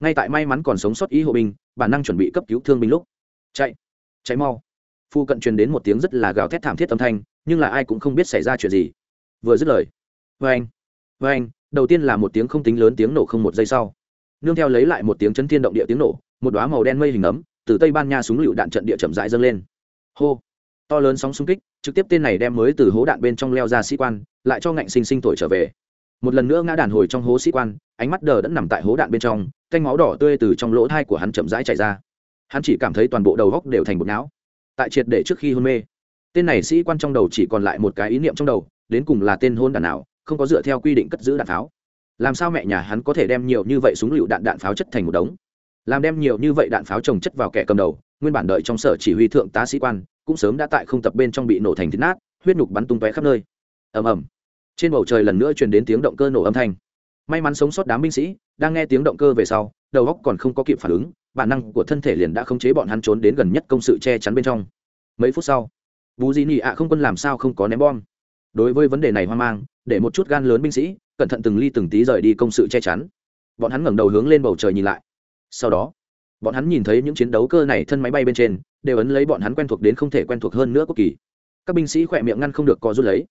Ngay tại may mắn còn sống sót ý hộ binh, bản năng chuẩn bị cấp cứu thương binh lúc. Chạy. Chạy mau. Phu cận truyền đến một tiếng rất là gào thét thảm thiết âm thanh, nhưng là ai cũng không biết xảy ra chuyện gì. Vừa dứt lời. Vê anh vê anh đầu tiên là một tiếng không tính lớn tiếng nổ không một giây sau nương theo lấy lại một tiếng chấn thiên động địa tiếng nổ, một đoá màu đen mây hình ấm, từ tây ban nha súng lựu đạn trận địa chậm rãi dâng lên. Hô! To lớn sóng xung kích, trực tiếp tên này đem mới từ hố đạn bên trong leo ra sĩ quan, lại cho ngạnh sinh sinh thổi trở về. Một lần nữa ngã đàn hồi trong hố sĩ quan, ánh mắt đờ đẫn nằm tại hố đạn bên trong, canh máu đỏ tươi từ trong lỗ thai của hắn chậm rãi chảy ra. Hắn chỉ cảm thấy toàn bộ đầu góc đều thành bột não. Tại triệt để trước khi hôn mê, tên này sĩ quan trong đầu chỉ còn lại một cái ý niệm trong đầu, đến cùng là tên hôn đàn nào, không có dựa theo quy định cất giữ đạn pháo làm sao mẹ nhà hắn có thể đem nhiều như vậy súng lựu đạn đạn pháo chất thành một đống? Làm đem nhiều như vậy đạn pháo trồng chất vào kẻ cầm đầu, nguyên bản đợi trong sở chỉ huy thượng tá sĩ quan, cũng sớm đã tại không tập bên trong bị nổ thành thịt nát, huyết nhục bắn tung tóe khắp nơi. Ầm ầm. Trên bầu trời lần nữa truyền đến tiếng động cơ nổ âm thanh. May mắn sống sót đám binh sĩ, đang nghe tiếng động cơ về sau, đầu óc còn không có kịp phản ứng, bản năng của thân thể liền đã khống chế bọn hắn trốn đến gần nhất công sự che chắn bên trong. Mấy phút sau bù di nị ạ không quân làm sao không có ném bom? Đối với vấn đề này hoang mang để một chút gan lớn binh sĩ, cẩn thận từng ly từng tí rời đi công sự che chắn. Bọn hắn ngẩng đầu hướng lên bầu trời nhìn lại. Sau đó, bọn hắn nhìn thấy những chiến đấu cơ này thân máy bay bên trên, đều ấn lấy bọn hắn quen thuộc đến không thể quen thuộc hơn nữa quốc kỳ. Các binh sĩ khỏe miệng ngăn không được co rút lấy.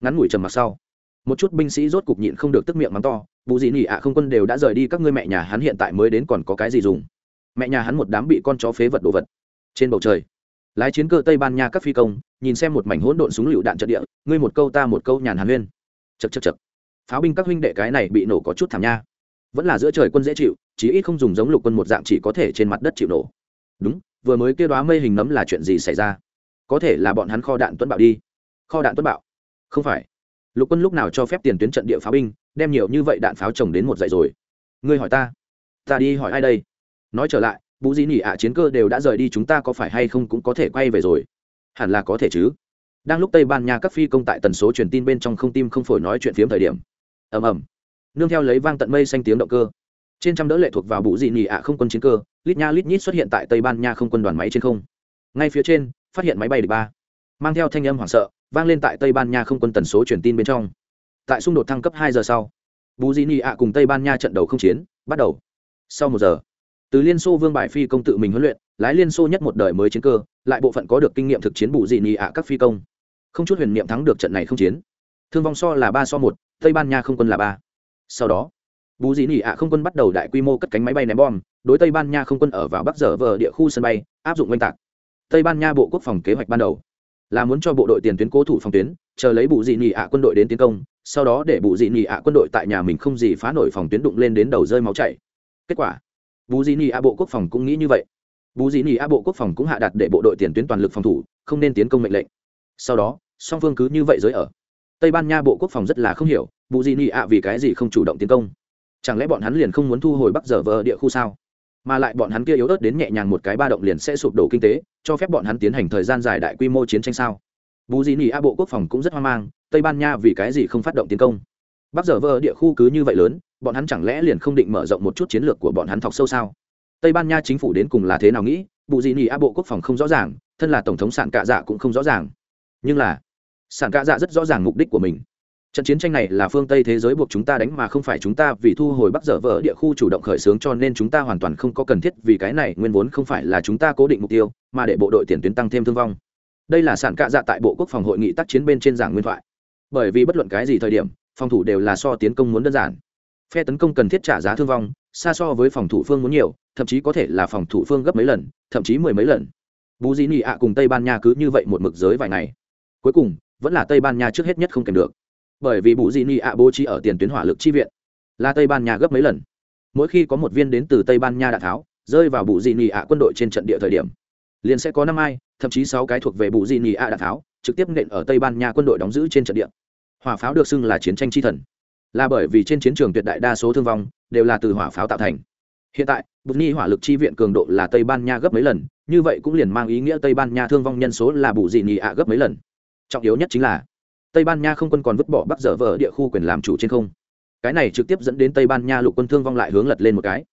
Ngắn ngủi trầm mặc sau, một chút binh sĩ rốt cục nhịn không được tức miệng mắng to vụ dị nỉ ạ, không quân đều đã rời đi, các ngươi mẹ nhà hắn hiện tại mới đến còn có cái gì dùng? Mẹ nhà hắn một đám bị con chó phế vật đồ vật. Trên bầu trời, lái chiến cơ tây ban nha các phi công, nhìn xem một mảnh hỗn độn súng lựu đạn trận địa, ngươi một câu ta một câu nhàn hàn huyên chật chật chật. Pháo binh các huynh đệ cái này bị nổ có chút thảm nha. Vẫn là giữa trời quân dễ chịu, chí ít không dùng giống lục quân một dạng chỉ có thể trên mặt đất chịu nổ. Đúng, vừa mới kêu đoá mây hình nấm là chuyện gì xảy ra? Có thể là bọn hắn kho đạn tuấn bạo đi. Kho đạn tuấn bạo? Không phải. Lục quân lúc nào cho phép tiền tuyến trận địa pháo binh, đem nhiều như vậy đạn pháo trồng đến một dạy rồi? Ngươi hỏi ta. Ta đi hỏi ai đây? Nói trở lại, bú dĩ nỉ ạ chiến cơ đều đã rời đi, chúng ta có phải hay không cũng có thể quay về rồi? Hẳn là có thể chứ đang lúc tây ban nha các phi công tại tần số truyền tin bên trong không tim không phổi nói chuyện phiếm thời điểm. Ầm ầm. Nương theo lấy vang tận mây xanh tiếng động cơ. Trên trăm đỡ lệ thuộc vào bụ dị nỉ ạ không quân chiến cơ, lít nha lít nhít xuất hiện tại tây ban nha không quân đoàn máy trên không. Ngay phía trên, phát hiện máy bay địch ba. Mang theo thanh âm hoảng sợ, vang lên tại tây ban nha không quân tần số truyền tin bên trong. Tại xung đột thăng cấp hai giờ sau, bù dị nị ạ cùng tây ban nha trận đầu không chiến, bắt đầu. Sau một giờ, từ liên xô vương bài phi công tự mình huấn luyện, lái liên xô nhất một đời mới chiến cơ, lại bộ phận có được kinh nghiệm thực chiến bù dị nị ạ các phi công không chút huyền niệm thắng được trận này không chiến. Thương vong so là ba so một, tây ban nha không quân là ba. Sau đó, Bú dị nỉ ạ không quân bắt đầu đại quy mô cất cánh máy bay ném bom, đối tây ban nha không quân ở vào bắc dở vờ địa khu sân bay, áp dụng oanh tạc. Tây ban nha bộ quốc phòng kế hoạch ban đầu là muốn cho bộ đội tiền tuyến cố thủ phòng tuyến, chờ lấy bù dị nỉ ạ quân đội đến tiến công, sau đó để bù dị nỉ ạ quân đội tại nhà mình không gì phá nổi phòng tuyến đụng lên đến đầu rơi máu chảy. Kết quả bù dị nỉ ạ bộ quốc phòng cũng nghĩ như vậy. Bù dị nỉ ạ bộ quốc phòng cũng hạ đặt để bộ đội tiền tuyến toàn lực phòng thủ, không nên tiến công mệnh lệnh sau đó, song phương cứ như vậy giới ở. Tây ban nha bộ quốc phòng rất là không hiểu, bù di nị ạ vì cái gì không chủ động tiến công? Chẳng lẽ bọn hắn liền không muốn thu hồi bắc giờ vờ địa khu sao? Mà lại bọn hắn kia yếu ớt đến nhẹ nhàng một cái ba động liền sẽ sụp đổ kinh tế, cho phép bọn hắn tiến hành thời gian dài đại quy mô chiến tranh sao? Bù di nị a bộ quốc phòng cũng rất hoang mang, tây ban nha vì cái gì không phát động tiến công? Bắc giờ vờ địa khu cứ như vậy lớn, bọn hắn chẳng lẽ liền không định mở rộng một chút chiến lược của bọn hắn thọc sâu sao? Tây ban nha chính phủ đến cùng là thế nào nghĩ, bù di nị a bộ quốc phòng không rõ ràng, thân là tổng thống sản cạ dạ cũng không rõ ràng nhưng là, sản cạ dạ rất rõ ràng mục đích của mình. Trận chiến tranh này là phương tây thế giới buộc chúng ta đánh mà không phải chúng ta, vì thu hồi bắc dở vỡ địa khu chủ động khởi xướng cho nên chúng ta hoàn toàn không có cần thiết vì cái này, nguyên vốn không phải là chúng ta cố định mục tiêu, mà để bộ đội tiền tuyến tăng thêm thương vong. Đây là sản cạ dạ tại bộ quốc phòng hội nghị tác chiến bên trên giảng nguyên thoại. Bởi vì bất luận cái gì thời điểm, phòng thủ đều là so tiến công muốn đơn giản. Phe tấn công cần thiết trả giá thương vong, xa so với phòng thủ phương muốn nhiều, thậm chí có thể là phòng thủ phương gấp mấy lần, thậm chí mười mấy lần. Bù Dĩ nị ạ cùng tây ban nha cứ như vậy một mực giới vài ngày cuối cùng, vẫn là tây ban nha trước hết nhất không kèm được. Bởi vì bù di ni ạ bố trí ở tiền tuyến hỏa lực chi viện. Là tây ban nha gấp mấy lần. Mỗi khi có một viên đến từ tây ban nha đạn tháo, rơi vào bù di ni ạ quân đội trên trận địa thời điểm, liền sẽ có năm ai, thậm chí sáu cái thuộc về bù di ni ạ đạn tháo, trực tiếp nện ở tây ban nha quân đội đóng giữ trên trận địa. Hỏa pháo được xưng là chiến tranh chi thần. Là bởi vì trên chiến trường tuyệt đại đa số thương vong đều là từ hỏa pháo tạo thành. Hiện tại, bù ni hỏa lực chi viện cường độ là tây ban nha gấp mấy lần, như vậy cũng liền mang ý nghĩa tây ban nha thương vong nhân số là bù di ni ạ gấp mấy lần trọng yếu nhất chính là tây ban nha không quân còn vứt bỏ bắc dở vỡ địa khu quyền làm chủ trên không cái này trực tiếp dẫn đến tây ban nha lục quân thương vong lại hướng lật lên một cái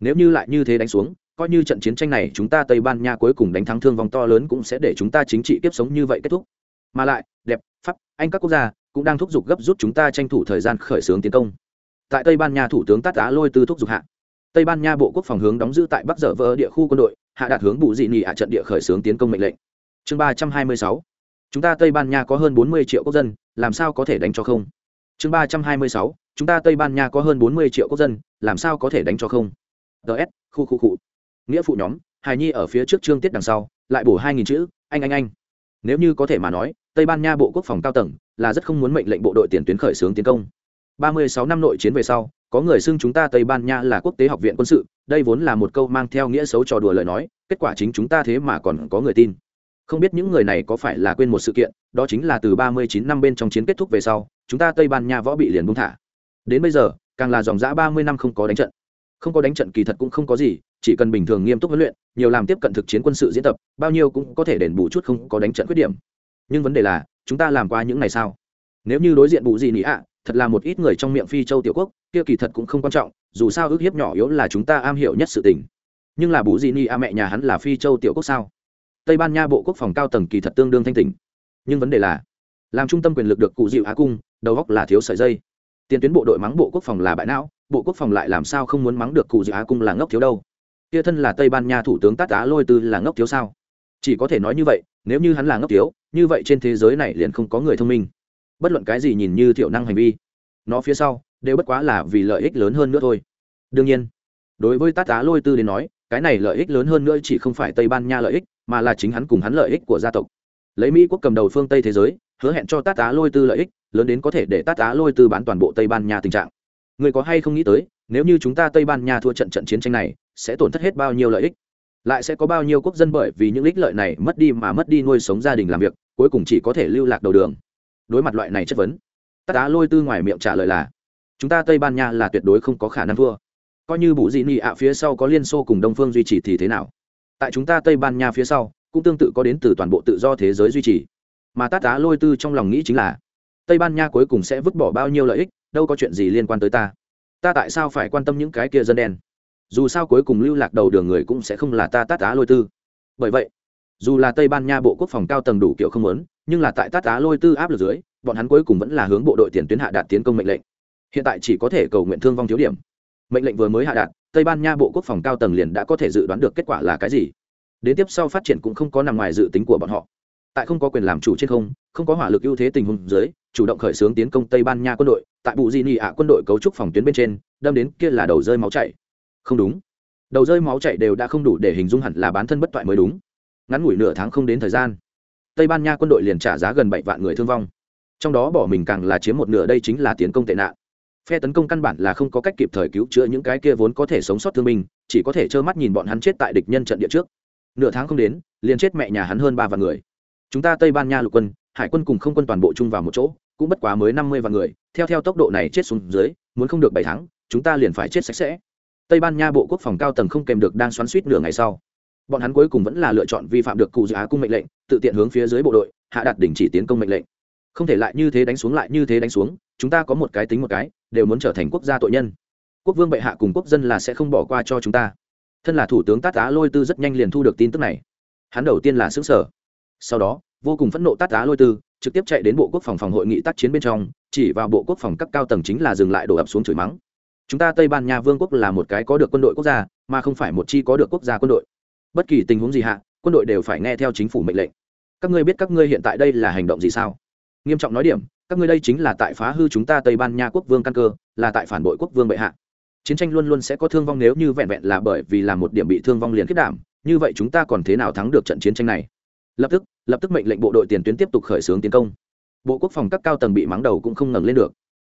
nếu như lại như thế đánh xuống coi như trận chiến tranh này chúng ta tây ban nha cuối cùng đánh thắng thương vong to lớn cũng sẽ để chúng ta chính trị kiếp sống như vậy kết thúc mà lại đẹp pháp anh các quốc gia cũng đang thúc giục gấp rút chúng ta tranh thủ thời gian khởi xướng tiến công tại tây ban nha thủ tướng tát á lôi tư thúc giục hạ tây ban nha bộ quốc phòng hướng đóng giữ tại bắc dở vỡ địa khu quân đội hạ đạt hướng bù dị nị hạ trận địa khởi xướng tiến công mệnh lệnh chương ba trăm hai mươi sáu chúng ta tây ban nha có hơn bốn mươi triệu quốc dân, làm sao có thể đánh cho không? Chương ba trăm hai mươi sáu, chúng ta tây ban nha có hơn bốn mươi triệu quốc dân, làm sao có thể đánh cho không? Ts khu khu khu. Nghĩa phụ nhóm, hài nhi ở phía trước chương tiết đằng sau, lại bổ hai nghìn chữ, anh anh anh. Nếu như có thể mà nói, tây ban nha bộ quốc phòng cao tầng, là rất không muốn mệnh lệnh bộ đội tiền tuyến khởi xướng tiến công. Ba mươi sáu năm nội chiến về sau, có người xưng chúng ta tây ban nha là quốc tế học viện quân sự, đây vốn là một câu mang theo nghĩa xấu trò đùa lời nói, kết quả chính chúng ta thế mà còn có người tin không biết những người này có phải là quên một sự kiện, đó chính là từ 39 năm bên trong chiến kết thúc về sau, chúng ta tây ban nha võ bị liền buông thả. Đến bây giờ, càng là dòng dã 30 năm không có đánh trận. Không có đánh trận kỳ thật cũng không có gì, chỉ cần bình thường nghiêm túc huấn luyện, nhiều làm tiếp cận thực chiến quân sự diễn tập, bao nhiêu cũng có thể đền bù chút không có đánh trận khuyết điểm. Nhưng vấn đề là, chúng ta làm qua những này sao nếu như đối diện bù gì nỉ ạ, thật là một ít người trong miệng phi châu tiểu quốc, kia kỳ thật cũng không quan trọng, dù sao ước hiếp nhỏ yếu là chúng ta am hiểu nhất sự tình. Nhưng là bù gì nỉ ạ mẹ nhà hắn là phi châu tiểu quốc sao? Tây ban nha bộ quốc phòng cao tầng kỳ thật tương đương thanh tỉnh. Nhưng vấn đề là, làm trung tâm quyền lực được cụ dịu á cung, đầu góc là thiếu sợi dây. Tiền tuyến bộ đội mắng bộ quốc phòng là bại não, bộ quốc phòng lại làm sao không muốn mắng được cụ dịu á cung là ngốc thiếu đâu? Kia thân là tây ban nha thủ tướng tát á lôi tư là ngốc thiếu sao? Chỉ có thể nói như vậy, nếu như hắn là ngốc thiếu, như vậy trên thế giới này liền không có người thông minh. Bất luận cái gì nhìn như thiểu năng hành vi, nó phía sau đều bất quá là vì lợi ích lớn hơn nữa thôi. Đương nhiên, đối với tát tá lôi tư đến nói cái này lợi ích lớn hơn nữa chỉ không phải tây ban nha lợi ích, mà là chính hắn cùng hắn lợi ích của gia tộc. Lấy mỹ quốc cầm đầu phương tây thế giới, hứa hẹn cho tát tá lôi tư lợi ích, lớn đến có thể để tát tá lôi tư bán toàn bộ tây ban nha tình trạng. Người có hay không nghĩ tới, nếu như chúng ta tây ban nha thua trận trận chiến tranh này, sẽ tổn thất hết bao nhiêu lợi ích? Lại sẽ có bao nhiêu quốc dân bởi vì những ích lợi này mất đi mà mất đi nuôi sống gia đình làm việc, cuối cùng chỉ có thể lưu lạc đầu đường? Đối mặt loại này chất vấn, tát tá lôi tư ngoài miệng trả lời là, chúng ta tây ban nha là tuyệt đối không có khả năng thua coi như bù dị nị ạ phía sau có liên xô cùng đông phương duy trì thì thế nào? Tại chúng ta tây ban nha phía sau, cũng tương tự có đến từ toàn bộ tự do thế giới duy trì. Mà tát tá lôi tư trong lòng nghĩ chính là, tây ban nha cuối cùng sẽ vứt bỏ bao nhiêu lợi ích, đâu có chuyện gì liên quan tới ta. Ta tại sao phải quan tâm những cái kia dân đen? Dù sao cuối cùng lưu lạc đầu đường người cũng sẽ không là ta tát tá lôi tư. Bởi vậy, dù là tây ban nha bộ quốc phòng cao tầng đủ kiểu không lớn nhưng là tại tát tá lôi tư áp lực dưới, bọn hắn cuối cùng vẫn là hướng bộ đội tiền tuyến hạ đạt tiến công mệnh lệnh. Hiện tại chỉ có thể cầu nguyện thương vong thiếu điểm mệnh lệnh vừa mới hạ đạt, tây ban nha bộ quốc phòng cao tầng liền đã có thể dự đoán được kết quả là cái gì. Đến tiếp sau phát triển cũng không có nằm ngoài dự tính của bọn họ. Tại không có quyền làm chủ trên không không có hỏa lực ưu thế tình huống dưới, chủ động khởi xướng tiến công tây ban nha quân đội, tại bụ di nị ạ quân đội cấu trúc phòng tuyến bên trên, đâm đến kia là đầu rơi máu chảy. Không đúng. Đầu rơi máu chảy đều đã không đủ để hình dung hẳn là bán thân bất toại mới đúng. Ngắn ngủi nửa tháng không đến thời gian, tây ban nha quân đội liền trả giá gần bảy vạn người thương vong. Trong đó bỏ mình càng là chiếm một nửa, đây chính là tiến công tệ nạn phe tấn công căn bản là không có cách kịp thời cứu chữa những cái kia vốn có thể sống sót thương binh, chỉ có thể trơ mắt nhìn bọn hắn chết tại địch nhân trận địa trước. Nửa tháng không đến, liền chết mẹ nhà hắn hơn ba vạn người. Chúng ta tây ban nha lục quân, hải quân cùng không quân toàn bộ chung vào một chỗ, cũng bất quá mới năm mươi vạn người, theo theo tốc độ này chết xuống dưới, muốn không được bảy tháng, chúng ta liền phải chết sạch sẽ. Tây ban nha bộ quốc phòng cao tầng không kèm được đang xoắn suýt nửa ngày sau. Bọn hắn cuối cùng vẫn là lựa chọn vi phạm được cụ giá cung mệnh lệnh, tự tiện hướng phía dưới bộ đội, hạ đặt đình chỉ tiến công mệnh lệnh. Không thể lại như thế đánh xuống lại như thế đánh xuống chúng ta có một cái tính một cái, đều muốn trở thành quốc gia tội nhân. Quốc vương bệ hạ cùng quốc dân là sẽ không bỏ qua cho chúng ta. Thân là thủ tướng tát á lôi tư rất nhanh liền thu được tin tức này. Hắn đầu tiên là xứ sở sau đó, vô cùng phẫn nộ tát á lôi tư, trực tiếp chạy đến bộ quốc phòng phòng hội nghị tác chiến bên trong, chỉ vào bộ quốc phòng cấp cao tầng chính là dừng lại đổ ập xuống chửi mắng. Chúng ta tây ban nha vương quốc là một cái có được quân đội quốc gia, mà không phải một chi có được quốc gia quân đội. Bất kỳ tình huống gì hạ, quân đội đều phải nghe theo chính phủ mệnh lệnh. Các ngươi biết các ngươi hiện tại đây là hành động gì sao? Nghiêm trọng nói điểm các ngươi đây chính là tại phá hư chúng ta tây ban nha quốc vương căn cơ, là tại phản bội quốc vương bệ hạ. Chiến tranh luôn luôn sẽ có thương vong nếu như vẹn vẹn là bởi vì là một điểm bị thương vong liền kết đảm, như vậy chúng ta còn thế nào thắng được trận chiến tranh này? Lập tức lập tức mệnh lệnh bộ đội tiền tuyến tiếp tục khởi xướng tiến công. Bộ quốc phòng các cao tầng bị mắng đầu cũng không ngẩng lên được.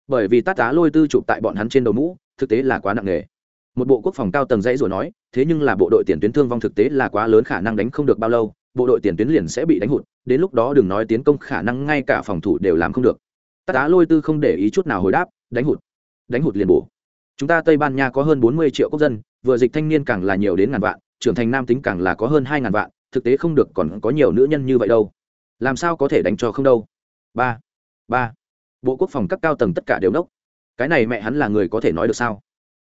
Bởi vì tát tá lôi tư chụp tại bọn hắn trên đầu mũ, thực tế là quá nặng nề. Một bộ quốc phòng cao tầng dãy rồi nói, thế nhưng là bộ đội tiền tuyến thương vong thực tế là quá lớn khả năng đánh không được bao lâu bộ đội tiền tuyến liền sẽ bị đánh hụt, đến lúc đó đừng nói tiến công khả năng ngay cả phòng thủ đều làm không được. Tát tá lôi tư không để ý chút nào hồi đáp, đánh hụt đánh hụt liền bổ. Chúng ta tây ban nha có hơn bốn mươi triệu quốc dân, vừa dịch thanh niên càng là nhiều đến ngàn vạn, trưởng thành nam tính càng là có hơn hai ngàn vạn, thực tế không được còn có nhiều nữ nhân như vậy đâu. Làm sao có thể đánh cho không đâu? Ba ba. Bộ quốc phòng các cao tầng tất cả đều nốc. Cái này mẹ hắn là người có thể nói được sao?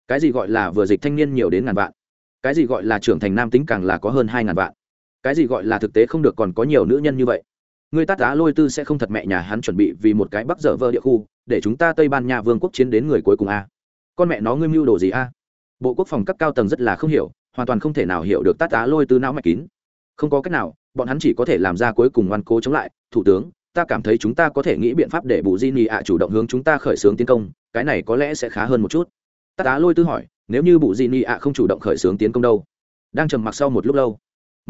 Cái gì gọi là vừa dịch thanh niên nhiều đến ngàn vạn? Cái gì gọi là trưởng thành nam tính càng là có hơn hai ngàn vạn? Cái gì gọi là thực tế không được còn có nhiều nữ nhân như vậy. Người tát á lôi tư sẽ không thật mẹ nhà hắn chuẩn bị vì một cái bắc dở vơ địa khu, để chúng ta tây ban nha vương quốc chiến đến người cuối cùng a. Con mẹ nó ngươi mưu đồ gì a? Bộ quốc phòng cấp cao tầng rất là không hiểu, hoàn toàn không thể nào hiểu được tát á lôi tư não mạch kín. Không có cách nào, bọn hắn chỉ có thể làm ra cuối cùng ngoan cố chống lại. Thủ tướng, ta cảm thấy chúng ta có thể nghĩ biện pháp để bù di nị ạ chủ động hướng chúng ta khởi xướng tiến công, cái này có lẽ sẽ khá hơn một chút. Tát á lôi tư hỏi, nếu như bù di nị ạ không chủ động khởi xướng tiến công đâu? Đang trầm mặc sau một lúc lâu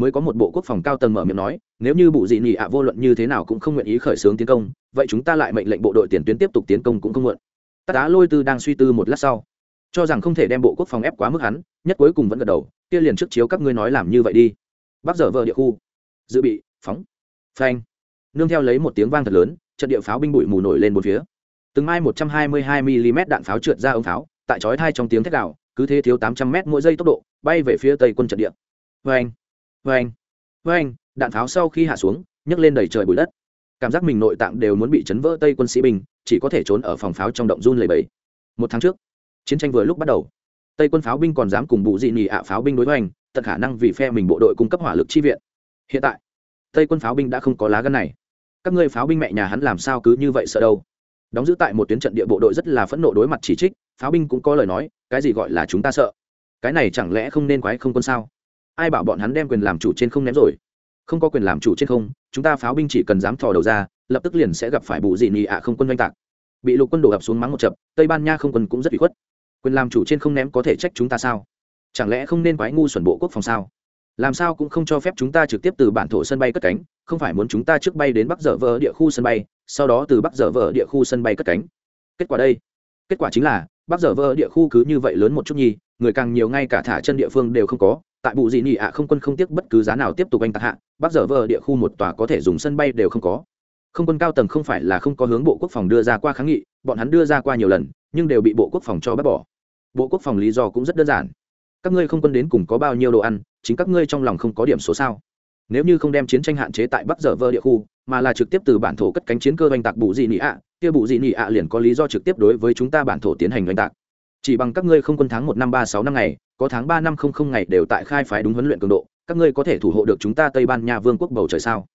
mới có một bộ quốc phòng cao tầng mở miệng nói, nếu như bộ dị nị ạ vô luận như thế nào cũng không nguyện ý khởi xướng tiến công, vậy chúng ta lại mệnh lệnh bộ đội tiền tuyến tiếp tục tiến công cũng không muộn. Tát á lôi tư đang suy tư một lát sau, cho rằng không thể đem bộ quốc phòng ép quá mức hắn, nhất cuối cùng vẫn gật đầu, kia liền trước chiếu các ngươi nói làm như vậy đi. Bắc dở vợ địa khu, dự bị, phóng, phanh. Nương theo lấy một tiếng vang thật lớn, trận địa pháo binh bụi mù nổi lên một phía. Từng mai một trăm hai mươi hai mm đạn pháo trượt ra ống pháo, tại chói thai trong tiếng thét gạo cứ thế thiếu tám trăm m mỗi giây tốc độ, bay về phía tây quân trận địa. Vê anh Vâng vê vâng đạn pháo sau khi hạ xuống, nhấc lên đầy trời bụi đất. Cảm giác mình nội tạng đều muốn bị chấn vỡ tây quân sĩ binh, chỉ có thể trốn ở phòng pháo trong động run lầy bầy một tháng trước, chiến tranh vừa lúc bắt đầu. Tây quân pháo binh còn dám cùng bụ dị nỉ ạ pháo binh đối với anh tận khả năng vì phe mình bộ đội cung cấp hỏa lực chi viện. Hiện tại, tây quân pháo binh đã không có lá gân này. Các ngươi pháo binh mẹ nhà hắn làm sao cứ như vậy sợ đâu? Đóng giữ tại một tuyến trận địa bộ đội rất là phẫn nộ đối mặt chỉ trích, pháo binh cũng có lời nói, cái gì gọi là chúng ta sợ? Cái này chẳng lẽ không nên quái không quân sao? Ai bảo bọn hắn đem quyền làm chủ trên không ném rồi? Không có quyền làm chủ trên không, chúng ta pháo binh chỉ cần dám thò đầu ra, lập tức liền sẽ gặp phải bù dị nị ạ không quân oanh tạc. Bị lục quân đổ ập xuống mắng một chập, tây ban nha không quân cũng rất bị khuất. Quyền làm chủ trên không ném có thể trách chúng ta sao? Chẳng lẽ không nên quái ngu xuẩn bộ quốc phòng sao? Làm sao cũng không cho phép chúng ta trực tiếp từ bản thổ sân bay cất cánh, không phải muốn chúng ta trước bay đến bắc dở vỡ địa khu sân bay, sau đó từ bắc dở vỡ địa khu sân bay cất cánh. Kết quả đây. Kết quả chính là, bắc dở vỡ địa khu cứ như vậy lớn một chút nhi người càng nhiều ngay cả thả chân địa phương đều không có tại bụ dị nị ạ không quân không tiếc bất cứ giá nào tiếp tục anh tạc hạ, bắc dở vờ địa khu một tòa có thể dùng sân bay đều không có. Không quân cao tầng không phải là không có hướng bộ quốc phòng đưa ra qua kháng nghị, bọn hắn đưa ra qua nhiều lần, nhưng đều bị bộ quốc phòng cho bác bỏ. Bộ quốc phòng lý do cũng rất đơn giản. Các ngươi không quân đến cùng có bao nhiêu đồ ăn, chính các ngươi trong lòng không có điểm số sao? Nếu như không đem chiến tranh hạn chế tại bắc dở vơ địa khu, mà là trực tiếp từ bản thổ cất cánh chiến cơ oanh tạc bù dị nị ạ, kia bù dị nị ạ liền có lý do trực tiếp đối với chúng ta bản thổ tiến hành oanh tạc. Chỉ bằng các ngươi không quân tháng một năm ba sáu năm ngày có tháng ba năm không không ngày đều tại khai phái đúng huấn luyện cường độ, các ngươi có thể thủ hộ được chúng ta tây ban nha vương quốc bầu trời sao?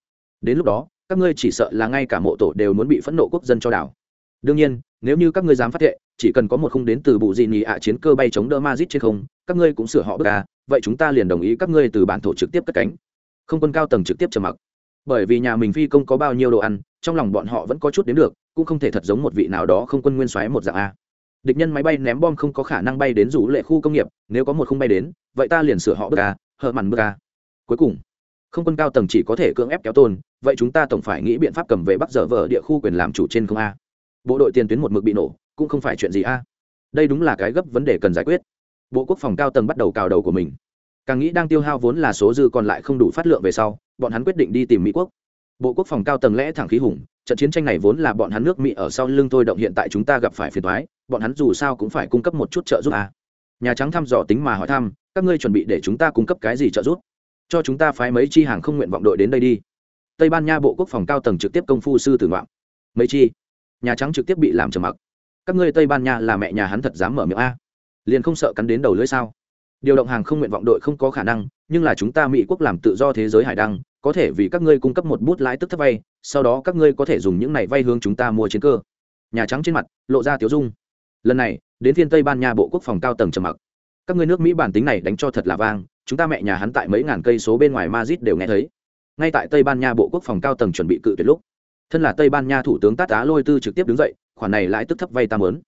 Đến lúc đó, các ngươi chỉ sợ là ngay cả mộ tổ đều muốn bị phẫn nộ quốc dân cho đảo. Đương nhiên, nếu như các ngươi dám phát thệ, chỉ cần có một khung đến từ Bụ dị nị ạ chiến cơ bay chống đỡ mazit trên không, các ngươi cũng sửa họ bất à vậy chúng ta liền đồng ý các ngươi từ bản thổ trực tiếp cất cánh. Không quân cao tầng trực tiếp trầm mặc. Bởi vì nhà mình phi công có bao nhiêu đồ ăn, trong lòng bọn họ vẫn có chút đến được, cũng không thể thật giống một vị nào đó không quân nguyên xoáy một dạng a địch nhân máy bay ném bom không có khả năng bay đến rủ lệ khu công nghiệp, nếu có một không bay đến, vậy ta liền sửa họ bờ ca hờ mặn bờ ca cuối cùng, không quân cao tầng chỉ có thể cưỡng ép kéo tôn, vậy chúng ta tổng phải nghĩ biện pháp cầm về bắc dở vở địa khu quyền làm chủ trên không a. Bộ đội tiền tuyến một mực bị nổ, cũng không phải chuyện gì a. Đây đúng là cái gấp vấn đề cần giải quyết. Bộ quốc phòng cao tầng bắt đầu cào đầu của mình. Càng nghĩ đang tiêu hao vốn là số dư còn lại không đủ phát lượng về sau, bọn hắn quyết định đi tìm mỹ quốc. Bộ quốc phòng cao tầng lẽ thẳng khí hùng, trận chiến tranh này vốn là bọn hắn nước mỹ ở sau lưng thôi, động hiện tại chúng ta gặp phải phiền thoái bọn hắn dù sao cũng phải cung cấp một chút trợ giúp à. nhà trắng thăm dò tính mà hỏi thăm, các ngươi chuẩn bị để chúng ta cung cấp cái gì trợ giúp? Cho chúng ta phái mấy chi hàng không nguyện vọng đội đến đây đi. Tây ban nha bộ quốc phòng cao tầng trực tiếp công phu sư tử ngoạn. Mấy chi? Nhà trắng trực tiếp bị làm trầm mặc. Các ngươi tây ban nha là mẹ nhà hắn thật dám mở miệng a. Liền không sợ cắn đến đầu lưỡi sao? Điều động hàng không nguyện vọng đội không có khả năng, nhưng là chúng ta mỹ quốc làm tự do thế giới hải đăng, có thể vì các ngươi cung cấp một bút lãi tức thấp vay, sau đó các ngươi có thể dùng những này vay hướng chúng ta mua chiến cơ. Nhà trắng trên mặt, lộ ra tiếu dung lần này, đến thiên tây ban nha bộ quốc phòng cao tầng trầm mặc. Các ngươi nước mỹ bản tính này đánh cho thật là vang, chúng ta mẹ nhà hắn tại mấy ngàn cây số bên ngoài madrid đều nghe thấy. Ngay tại tây ban nha bộ quốc phòng cao tầng chuẩn bị cự tuyệt lúc, thân là tây ban nha thủ tướng tát á lôi tư trực tiếp đứng dậy, khoản này lãi tức thấp vay ta mớn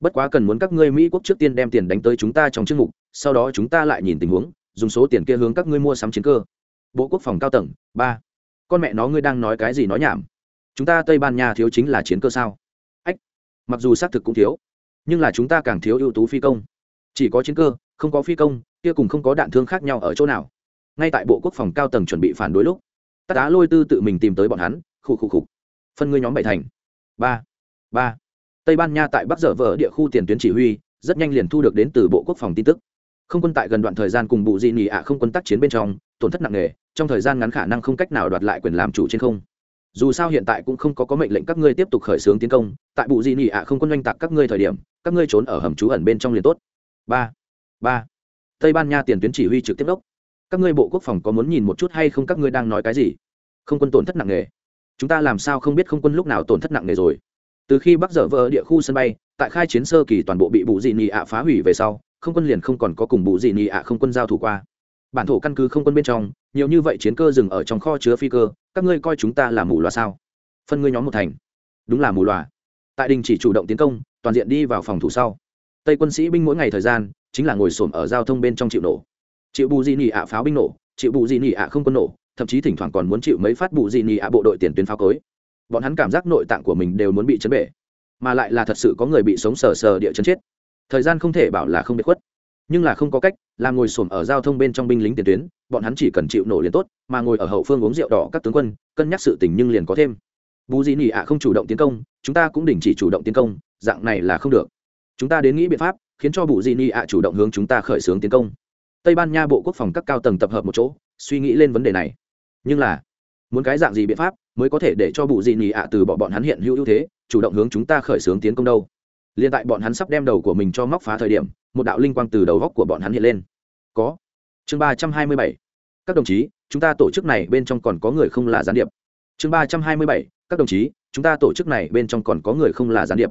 bất quá cần muốn các ngươi mỹ quốc trước tiên đem tiền đánh tới chúng ta trong chương mục, sau đó chúng ta lại nhìn tình huống, dùng số tiền kia hướng các ngươi mua sắm chiến cơ. Bộ quốc phòng cao tầng, ba. Con mẹ nó ngươi đang nói cái gì nói nhảm? Chúng ta tây ban nha thiếu chính là chiến cơ sao? Ách, mặc dù xác thực cũng thiếu nhưng là chúng ta càng thiếu ưu tú phi công. Chỉ có chiến cơ, không có phi công, kia cùng không có đạn thương khác nhau ở chỗ nào. Ngay tại bộ quốc phòng cao tầng chuẩn bị phản đối lúc, tát đá lôi tư tự mình tìm tới bọn hắn khu khu khục phân ngươi nhóm bảy thành. Ba. Ba. Tây ban nha tại bắc dở vỡ địa khu tiền tuyến chỉ huy, rất nhanh liền thu được đến từ bộ quốc phòng tin tức. Không quân tại gần đoạn thời gian cùng bụ dị nỉ ạ không quân tác chiến bên trong, tổn thất nặng nề, trong thời gian ngắn khả năng không cách nào đoạt lại quyền làm chủ trên không dù sao hiện tại cũng không có có mệnh lệnh các ngươi tiếp tục khởi xướng tiến công, tại bụ dị nị ạ không quân oanh tạc các ngươi thời điểm, các ngươi trốn ở hầm trú ẩn bên trong liền tốt. Ba ba. Tây ban nha tiền tuyến chỉ huy trực tiếp đốc. Các ngươi bộ quốc phòng có muốn nhìn một chút hay không các ngươi đang nói cái gì? Không quân tổn thất nặng nề. Chúng ta làm sao không biết không quân lúc nào tổn thất nặng nề rồi? Từ khi bắc dở vỡ địa khu sân bay, tại khai chiến sơ kỳ toàn bộ bị bụ dị nị ạ phá hủy về sau, không quân liền không còn có cùng bụ dị nị ạ không quân giao thủ qua. Bản thổ căn cứ không quân bên trong nhiều như vậy chiến cơ dừng ở trong kho chứa phi cơ, các ngươi coi chúng ta là mù loà sao? Phân ngươi nhóm một thành. Đúng là mù loà. Tại đình chỉ chủ động tiến công, toàn diện đi vào phòng thủ sau. Tây quân sĩ binh mỗi ngày thời gian, chính là ngồi xổm ở giao thông bên trong chịu nổ. Chịu bù di nỉ ạ pháo binh nổ, chịu bù di nỉ ạ không quân nổ, thậm chí thỉnh thoảng còn muốn chịu mấy phát bù di nỉ ạ bộ đội tiền tuyến pháo cối. Bọn hắn cảm giác nội tạng của mình đều muốn bị chấn bể, mà lại là thật sự có người bị sống sờ sờ địa chấn chết. Thời gian không thể bảo là không bị khuất nhưng là không có cách làm ngồi xổm ở giao thông bên trong binh lính tiền tuyến, bọn hắn chỉ cần chịu nổ liền tốt, mà ngồi ở hậu phương uống rượu đỏ các tướng quân, cân nhắc sự tình nhưng liền có thêm. Bù dị nỉ ạ không chủ động tiến công, chúng ta cũng đình chỉ chủ động tiến công, dạng này là không được. Chúng ta đến nghĩ biện pháp, khiến cho bù dị nỉ ạ chủ động hướng chúng ta khởi xướng tiến công. Tây ban nha bộ quốc phòng các cao tầng tập hợp một chỗ, suy nghĩ lên vấn đề này. Nhưng là, muốn cái dạng gì biện pháp mới có thể để cho bù dị nỉ ạ từ bỏ bọn hắn hiện hữu ưu thế, chủ động hướng chúng ta khởi xướng tiến công đâu? Liền tại bọn hắn sắp đem đầu của mình cho móc phá thời điểm một đạo linh quang từ đầu góc của bọn hắn hiện lên. Có. Chương ba trăm hai mươi bảy. Các đồng chí, chúng ta tổ chức này bên trong còn có người không là gián điệp. Chương ba trăm hai mươi bảy. Các đồng chí, chúng ta tổ chức này bên trong còn có người không là gián điệp.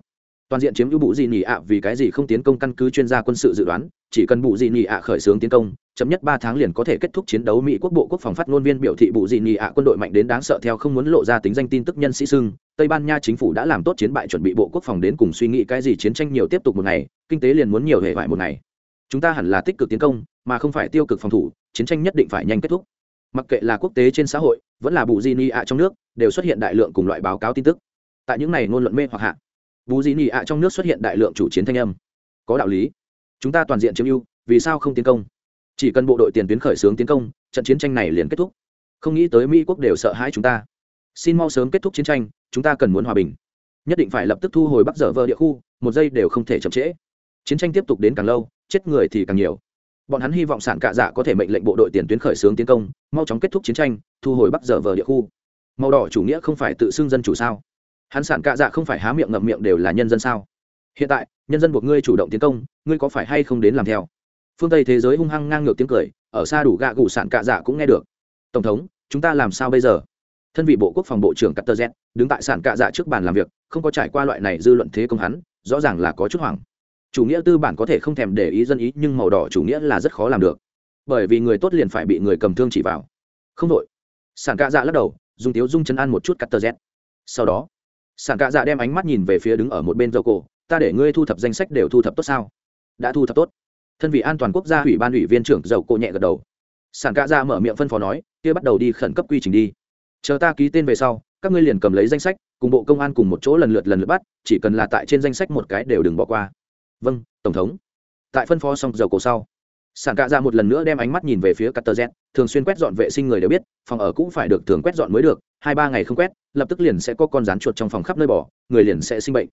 Toàn diện chiếm ưu bụ gì nhỉ ạ vì cái gì không tiến công căn cứ chuyên gia quân sự dự đoán, chỉ cần bụ gì nhỉ ạ khởi xướng tiến công chậm nhất ba tháng liền có thể kết thúc chiến đấu mỹ quốc bộ quốc phòng phát ngôn viên biểu thị bụ gì nhỉ ạ quân đội mạnh đến đáng sợ theo không muốn lộ ra tính danh tin tức nhân sĩ sưng tây ban nha chính phủ đã làm tốt chiến bại chuẩn bị bộ quốc phòng đến cùng suy nghĩ cái gì chiến tranh nhiều tiếp tục một ngày, kinh tế liền muốn nhiều hệ vải một ngày. Chúng ta hẳn là tích cực tiến công, mà không phải tiêu cực phòng thủ, chiến tranh nhất định phải nhanh kết thúc. Mặc kệ là quốc tế trên xã hội, vẫn là bù di ni ạ trong nước, đều xuất hiện đại lượng cùng loại báo cáo tin tức. Tại những này ngôn luận mê hoặc hạ bù di ni ạ trong nước xuất hiện đại lượng chủ chiến thanh âm. Có đạo lý. Chúng ta toàn diện chiếm ưu, vì sao không tiến công? Chỉ cần bộ đội tiền tuyến khởi xướng tiến công, trận chiến tranh này liền kết thúc. Không nghĩ tới mỹ quốc đều sợ hãi chúng ta xin mau sớm kết thúc chiến tranh, chúng ta cần muốn hòa bình. Nhất định phải lập tức thu hồi bắc dở vơ địa khu, một giây đều không thể chậm trễ. Chiến tranh tiếp tục đến càng lâu, chết người thì càng nhiều. Bọn hắn hy vọng sản cạ dạ có thể mệnh lệnh bộ đội tiền tuyến khởi xướng tiến công, mau chóng kết thúc chiến tranh, thu hồi bắc dở vờ địa khu. Màu đỏ chủ nghĩa không phải tự xưng dân chủ sao? Hắn sản cạ dạ không phải há miệng ngậm miệng đều là nhân dân sao? Hiện tại, nhân dân buộc ngươi chủ động tiến công, ngươi có phải hay không đến làm theo? Phương tây thế giới hung hăng ngang ngược tiếng cười, ở xa đủ gạ gù sản cạ dạ cũng nghe được. Tổng thống, chúng ta làm sao bây giờ? Thân vị bộ quốc phòng bộ trưởng Cutter Z đứng tại sản cạ dạ trước bàn làm việc, không có trải qua loại này dư luận thế công hắn, rõ ràng là có chút hoảng. Chủ nghĩa tư bản có thể không thèm để ý dân ý, nhưng màu đỏ chủ nghĩa là rất khó làm được. Bởi vì người tốt liền phải bị người cầm thương chỉ vào. Không đội. Sản cạ dạ lắc đầu, dùng tiếu dung chân ăn một chút Cutter Z. Sau đó, sản cạ dạ đem ánh mắt nhìn về phía đứng ở một bên dầu cổ, ta để ngươi thu thập danh sách đều thu thập tốt sao? Đã thu thập tốt. Thân vị an toàn quốc gia ủy ban ủy viên trưởng dầu cổ nhẹ gật đầu. Sản cạ dạ mở miệng phân phó nói, kia bắt đầu đi khẩn cấp quy trình đi chờ ta ký tên về sau, các ngươi liền cầm lấy danh sách, cùng bộ công an cùng một chỗ lần lượt lần lượt bắt, chỉ cần là tại trên danh sách một cái đều đừng bỏ qua. Vâng tổng thống. Tại phân phó xong dầu cổ sau sản cạ ra một lần nữa đem ánh mắt nhìn về phía cutter z, thường xuyên quét dọn vệ sinh người đều biết, phòng ở cũng phải được thường quét dọn mới được, hai ba ngày không quét, lập tức liền sẽ có con rán chuột trong phòng khắp nơi bỏ, người liền sẽ sinh bệnh.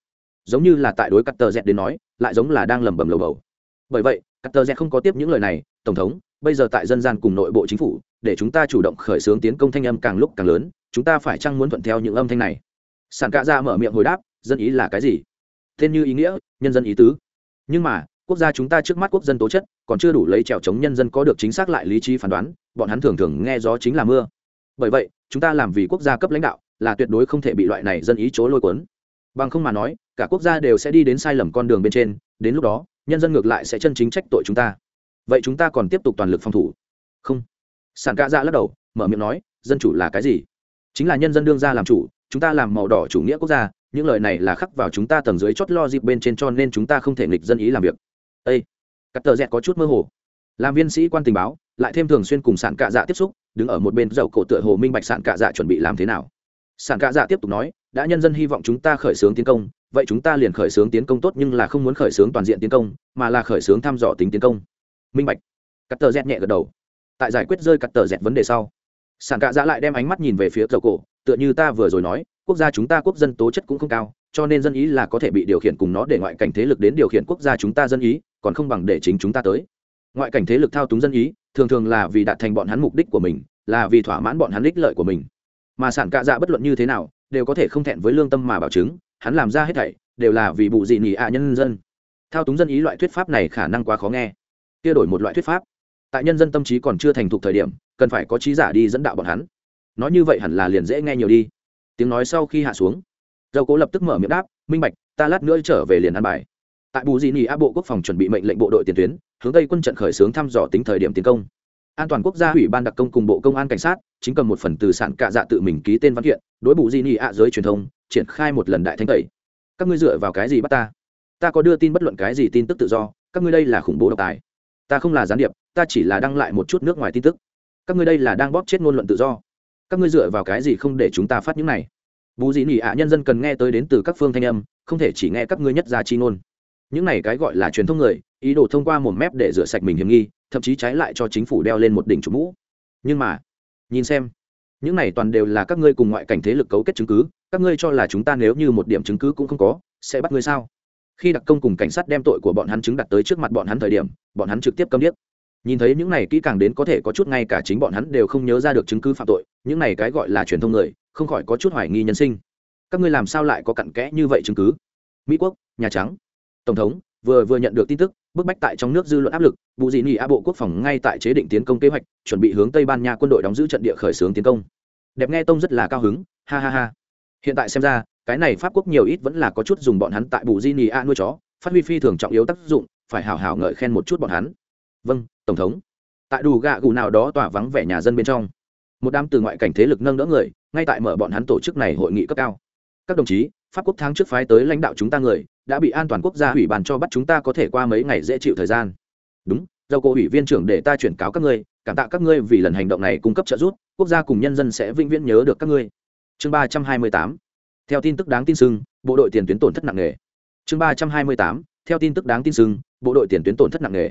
Giống như là tại đối cutter z đến nói, lại giống là đang lẩm bẩm lầu bầu. Bởi vậy, cutter z không có tiếp những lời này, tổng thống, bây giờ tại dân gian cùng nội bộ chính phủ để chúng ta chủ động khởi xướng tiến công thanh âm càng lúc càng lớn, chúng ta phải chăng muốn thuận theo những âm thanh này? Sản cạ ra mở miệng hồi đáp, dân ý là cái gì? Tên như ý nghĩa, nhân dân ý tứ. Nhưng mà, quốc gia chúng ta trước mắt quốc dân tố chất, còn chưa đủ lấy trèo chống nhân dân có được chính xác lại lý trí phán đoán, bọn hắn thường thường nghe gió chính là mưa. Bởi vậy, chúng ta làm vì quốc gia cấp lãnh đạo là tuyệt đối không thể bị loại này dân ý chối lôi cuốn. Bằng không mà nói, cả quốc gia đều sẽ đi đến sai lầm con đường bên trên, đến lúc đó, nhân dân ngược lại sẽ chân chính trách tội chúng ta. Vậy chúng ta còn tiếp tục toàn lực phòng thủ? Không sản cạ dạ lắc đầu, mở miệng nói, dân chủ là cái gì? Chính là nhân dân đương ra làm chủ, chúng ta làm màu đỏ chủ nghĩa quốc gia, những lời này là khắc vào chúng ta tầng dưới chót lo dịp bên trên cho nên chúng ta không thể nghịch dân ý làm việc. Ây cắt tờ rẽ có chút mơ hồ. Làm viên sĩ quan tình báo, lại thêm thường xuyên cùng sản cạ dạ tiếp xúc, đứng ở một bên dầu cổ tựa hồ minh bạch sản cạ dạ chuẩn bị làm thế nào. Sản cạ dạ tiếp tục nói, đã nhân dân hy vọng chúng ta khởi xướng tiến công, vậy chúng ta liền khởi xướng tiến công tốt nhưng là không muốn khởi xướng toàn diện tiến công, mà là khởi xướng thăm dò tính tiến công. Minh bạch. Cắt tờ rẽ nhẹ gật đầu tại giải quyết rơi cắt tờ dẹt vấn đề sau. Sản cạ dạ lại đem ánh mắt nhìn về phía dầu cổ, tựa như ta vừa rồi nói, quốc gia chúng ta quốc dân tố chất cũng không cao, cho nên dân ý là có thể bị điều khiển cùng nó để ngoại cảnh thế lực đến điều khiển quốc gia chúng ta dân ý, còn không bằng để chính chúng ta tới. Ngoại cảnh thế lực thao túng dân ý, thường thường là vì đạt thành bọn hắn mục đích của mình, là vì thỏa mãn bọn hắn ích lợi của mình. Mà sản cạ dạ bất luận như thế nào, đều có thể không thẹn với lương tâm mà bảo chứng, hắn làm ra hết thảy, đều là vì bù dị nhị ạ nhân dân. Thao túng dân ý loại thuyết pháp này khả năng quá khó nghe. Kia đổi một loại thuyết pháp tại nhân dân tâm trí còn chưa thành thục thời điểm, cần phải có trí giả đi dẫn đạo bọn hắn. Nói như vậy hẳn là liền dễ nghe nhiều đi. Tiếng nói sau khi hạ xuống, dầu cố lập tức mở miệng đáp, minh bạch, ta lát nữa trở về liền ăn bài. Tại bù dị nỉ á bộ quốc phòng chuẩn bị mệnh lệnh bộ đội tiền tuyến, hướng tây quân trận khởi xướng thăm dò tính thời điểm tiến công. An toàn quốc gia ủy ban đặc công cùng bộ công an cảnh sát chính cầm một phần từ sản cạ dạ tự mình ký tên văn kiện, đối bù di nỉ a giới truyền thông triển khai một lần đại thanh tẩy. Các ngươi dựa vào cái gì bắt ta? Ta có đưa tin bất luận cái gì tin tức tự do, các ngươi đây là khủng bố độc tài ta không là gián điệp, ta chỉ là đăng lại một chút nước ngoài tin tức. Các ngươi đây là đang bóp chết ngôn luận tự do. Các ngươi dựa vào cái gì không để chúng ta phát những này? Bù dị nỉ ạ, nhân dân cần nghe tới đến từ các phương thanh âm, không thể chỉ nghe các ngươi nhất ra chi ngôn. Những này cái gọi là truyền thông người, ý đồ thông qua một mép để rửa sạch mình hiểm nghi, thậm chí trái lại cho chính phủ đeo lên một đỉnh chủ mũ. Nhưng mà, nhìn xem, những này toàn đều là các ngươi cùng ngoại cảnh thế lực cấu kết chứng cứ, các ngươi cho là chúng ta nếu như một điểm chứng cứ cũng không có, sẽ bắt ngươi sao? Khi đặc công cùng cảnh sát đem tội của bọn hắn chứng đặt tới trước mặt bọn hắn thời điểm, bọn hắn trực tiếp câm điếc. Nhìn thấy những này kỹ càng đến có thể có chút ngay cả chính bọn hắn đều không nhớ ra được chứng cứ phạm tội, những này cái gọi là truyền thông người, không khỏi có chút hoài nghi nhân sinh. Các ngươi làm sao lại có cặn kẽ như vậy chứng cứ? Mỹ quốc, nhà trắng. Tổng thống vừa vừa nhận được tin tức, bức bách tại trong nước dư luận áp lực vụ dị nỉ a bộ quốc phòng ngay tại chế định tiến công kế hoạch, chuẩn bị hướng tây ban nha quân đội đóng giữ trận địa khởi xướng tiến công. Đẹp nghe tông rất là cao hứng, ha ha ha. Hiện tại xem ra cái này pháp quốc nhiều ít vẫn là có chút dùng bọn hắn tại bù di nì a nuôi chó, phát huy phi thường trọng yếu tác dụng, phải hào hào ngợi khen một chút bọn hắn. Vâng tổng thống. Tại đủ gạ gù nào đó tỏa vắng vẻ nhà dân bên trong, một đám từ ngoại cảnh thế lực nâng đỡ người, ngay tại mở bọn hắn tổ chức này hội nghị cấp cao. Các đồng chí, pháp quốc tháng trước phái tới lãnh đạo chúng ta người, đã bị an toàn quốc gia ủy bàn cho bắt chúng ta có thể qua mấy ngày dễ chịu thời gian. Đúng do cô ủy viên trưởng để ta chuyển cáo các ngươi, cảm tạ các ngươi vì lần hành động này cung cấp trợ giúp, quốc gia cùng nhân dân sẽ vĩnh viễn nhớ được các ngươi. Chương ba trăm hai mươi tám theo tin tức đáng tin sưng, bộ đội tiền tuyến tổn thất nặng nề. Chương ba trăm hai mươi tám, theo tin tức đáng tin sưng, bộ đội tiền tuyến tổn thất nặng nề.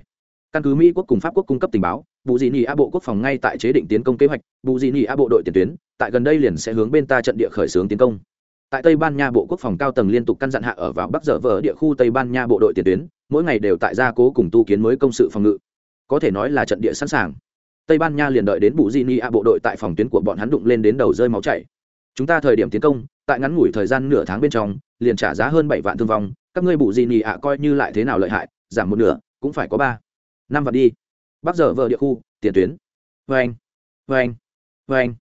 Căn cứ mỹ quốc cùng pháp quốc cung cấp tình báo, bù dị nị a bộ quốc phòng ngay tại chế định tiến công kế hoạch, bù dị nị a bộ đội tiền tuyến, tại gần đây liền sẽ hướng bên ta trận địa khởi xướng tiến công. Tại tây ban nha bộ quốc phòng cao tầng liên tục căn dặn hạ ở vào bắc dở vỡ địa khu tây ban nha bộ đội tiền tuyến, mỗi ngày đều tại gia cố cùng tu kiến mới công sự phòng ngự. Có thể nói là trận địa sẵn sàng. Tây ban nha liền đợi đến bù di ni a bộ đội tại phòng tuyến của bọn hắn đụng lên đến đầu rơi máu chảy. Chúng ta thời điểm tiến công tại ngắn ngủi thời gian nửa tháng bên trong, liền trả giá hơn bảy vạn thương vong, các ngươi bù gì ni a coi như lại thế nào lợi hại, giảm một nửa, cũng phải có ba, năm vạn đi. Bắc dở vợ địa khu, tiền tuyến. Vê anh vê anh vê anh.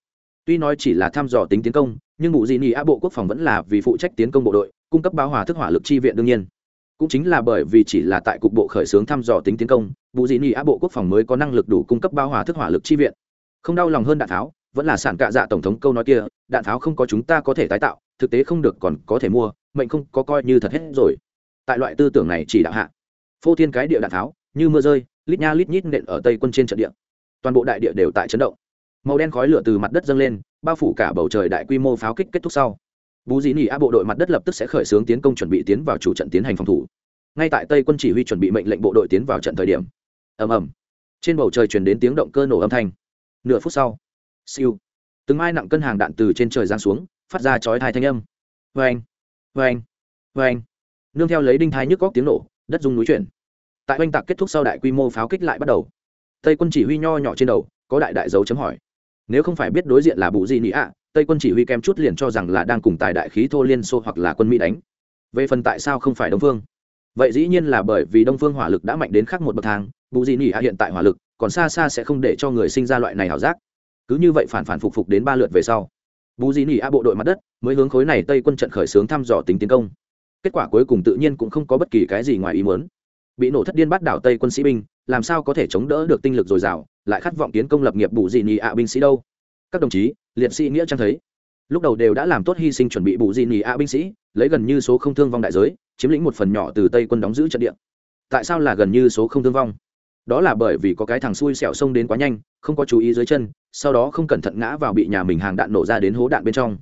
Tuy nói chỉ là thăm dò tính tiến công, nhưng bù gì ni a bộ quốc phòng vẫn là vì phụ trách tiến công bộ đội, cung cấp báo hòa thức hỏa lực chi viện đương nhiên. Cũng chính là bởi vì chỉ là tại cục bộ khởi xướng thăm dò tính tiến công vụ dị nghị á bộ quốc phòng mới có năng lực đủ cung cấp bao hòa thức hỏa lực chi viện. Không đau lòng hơn đạn tháo vẫn là sản cạ dạ tổng thống câu nói kia, đạn tháo không có chúng ta có thể tái tạo, thực tế không được còn có thể mua, mệnh không có coi như thật hết rồi. Tại loại tư tưởng này chỉ đạo hạ. Phô thiên cái địa đạn tháo, như mưa rơi, lít nha lít nhít nện ở tây quân trên trận địa. Toàn bộ đại địa đều tại chấn động. Màu đen khói lửa từ mặt đất dâng lên, bao phủ cả bầu trời đại quy mô pháo kích kết thúc sau. Bú dĩ nỉ a bộ đội mặt đất lập tức sẽ khởi xướng tiến công chuẩn bị tiến vào chủ trận tiến hành phòng thủ. Ngay tại tây quân chỉ huy chuẩn bị mệnh lệnh bộ đội tiến vào trận thời điểm, ầm ầm, trên bầu trời chuyển đến tiếng động cơ nổ âm thanh. Nửa phút sau siêu. Từng mai nặng cân hàng đạn từ trên trời giáng xuống, phát ra chói thai thanh âm. Vê anh vê anh vê anh nương theo lấy đinh thai nhức góc tiếng nổ, đất dung núi chuyển. Tại oanh tạc kết thúc sau đại quy mô pháo kích lại bắt đầu. Tây quân chỉ huy nho nhỏ trên đầu, có đại đại dấu chấm hỏi. Nếu không phải biết đối diện là bù gì nị ạ, tây quân chỉ huy kem chút liền cho rằng là đang cùng tài đại khí thô liên xô hoặc là quân mỹ đánh. Về phần tại sao không phải đông phương? Vậy dĩ nhiên là bởi vì đông phương hỏa lực đã mạnh đến khác một bậc thang, bù dị nỉ à hiện tại hỏa lực, còn xa xa sẽ không để cho người sinh ra loại này ảo giác cứ như vậy phản phản phục phục đến ba lượt về sau. Bù dị nỉ a bộ đội mặt đất mới hướng khối này tây quân trận khởi xướng thăm dò tính tiến công. Kết quả cuối cùng tự nhiên cũng không có bất kỳ cái gì ngoài ý muốn. Bị nổ thất điên bắt đảo tây quân sĩ binh, làm sao có thể chống đỡ được tinh lực dồi dào, lại khát vọng tiến công lập nghiệp bù dị nỉ A binh sĩ đâu? Các đồng chí, liệt sĩ nghĩa trang thấy. Lúc đầu đều đã làm tốt hy sinh chuẩn bị bù dị nỉ A binh sĩ, lấy gần như số không thương vong đại giới, chiếm lĩnh một phần nhỏ từ tây quân đóng giữ trận địa. Tại sao là gần như số không thương vong? Đó là bởi vì có cái thằng xui xẻo xông đến quá nhanh, không có chú ý dưới chân sau đó không cẩn thận ngã vào bị nhà mình hàng đạn nổ ra đến hố đạn bên trong.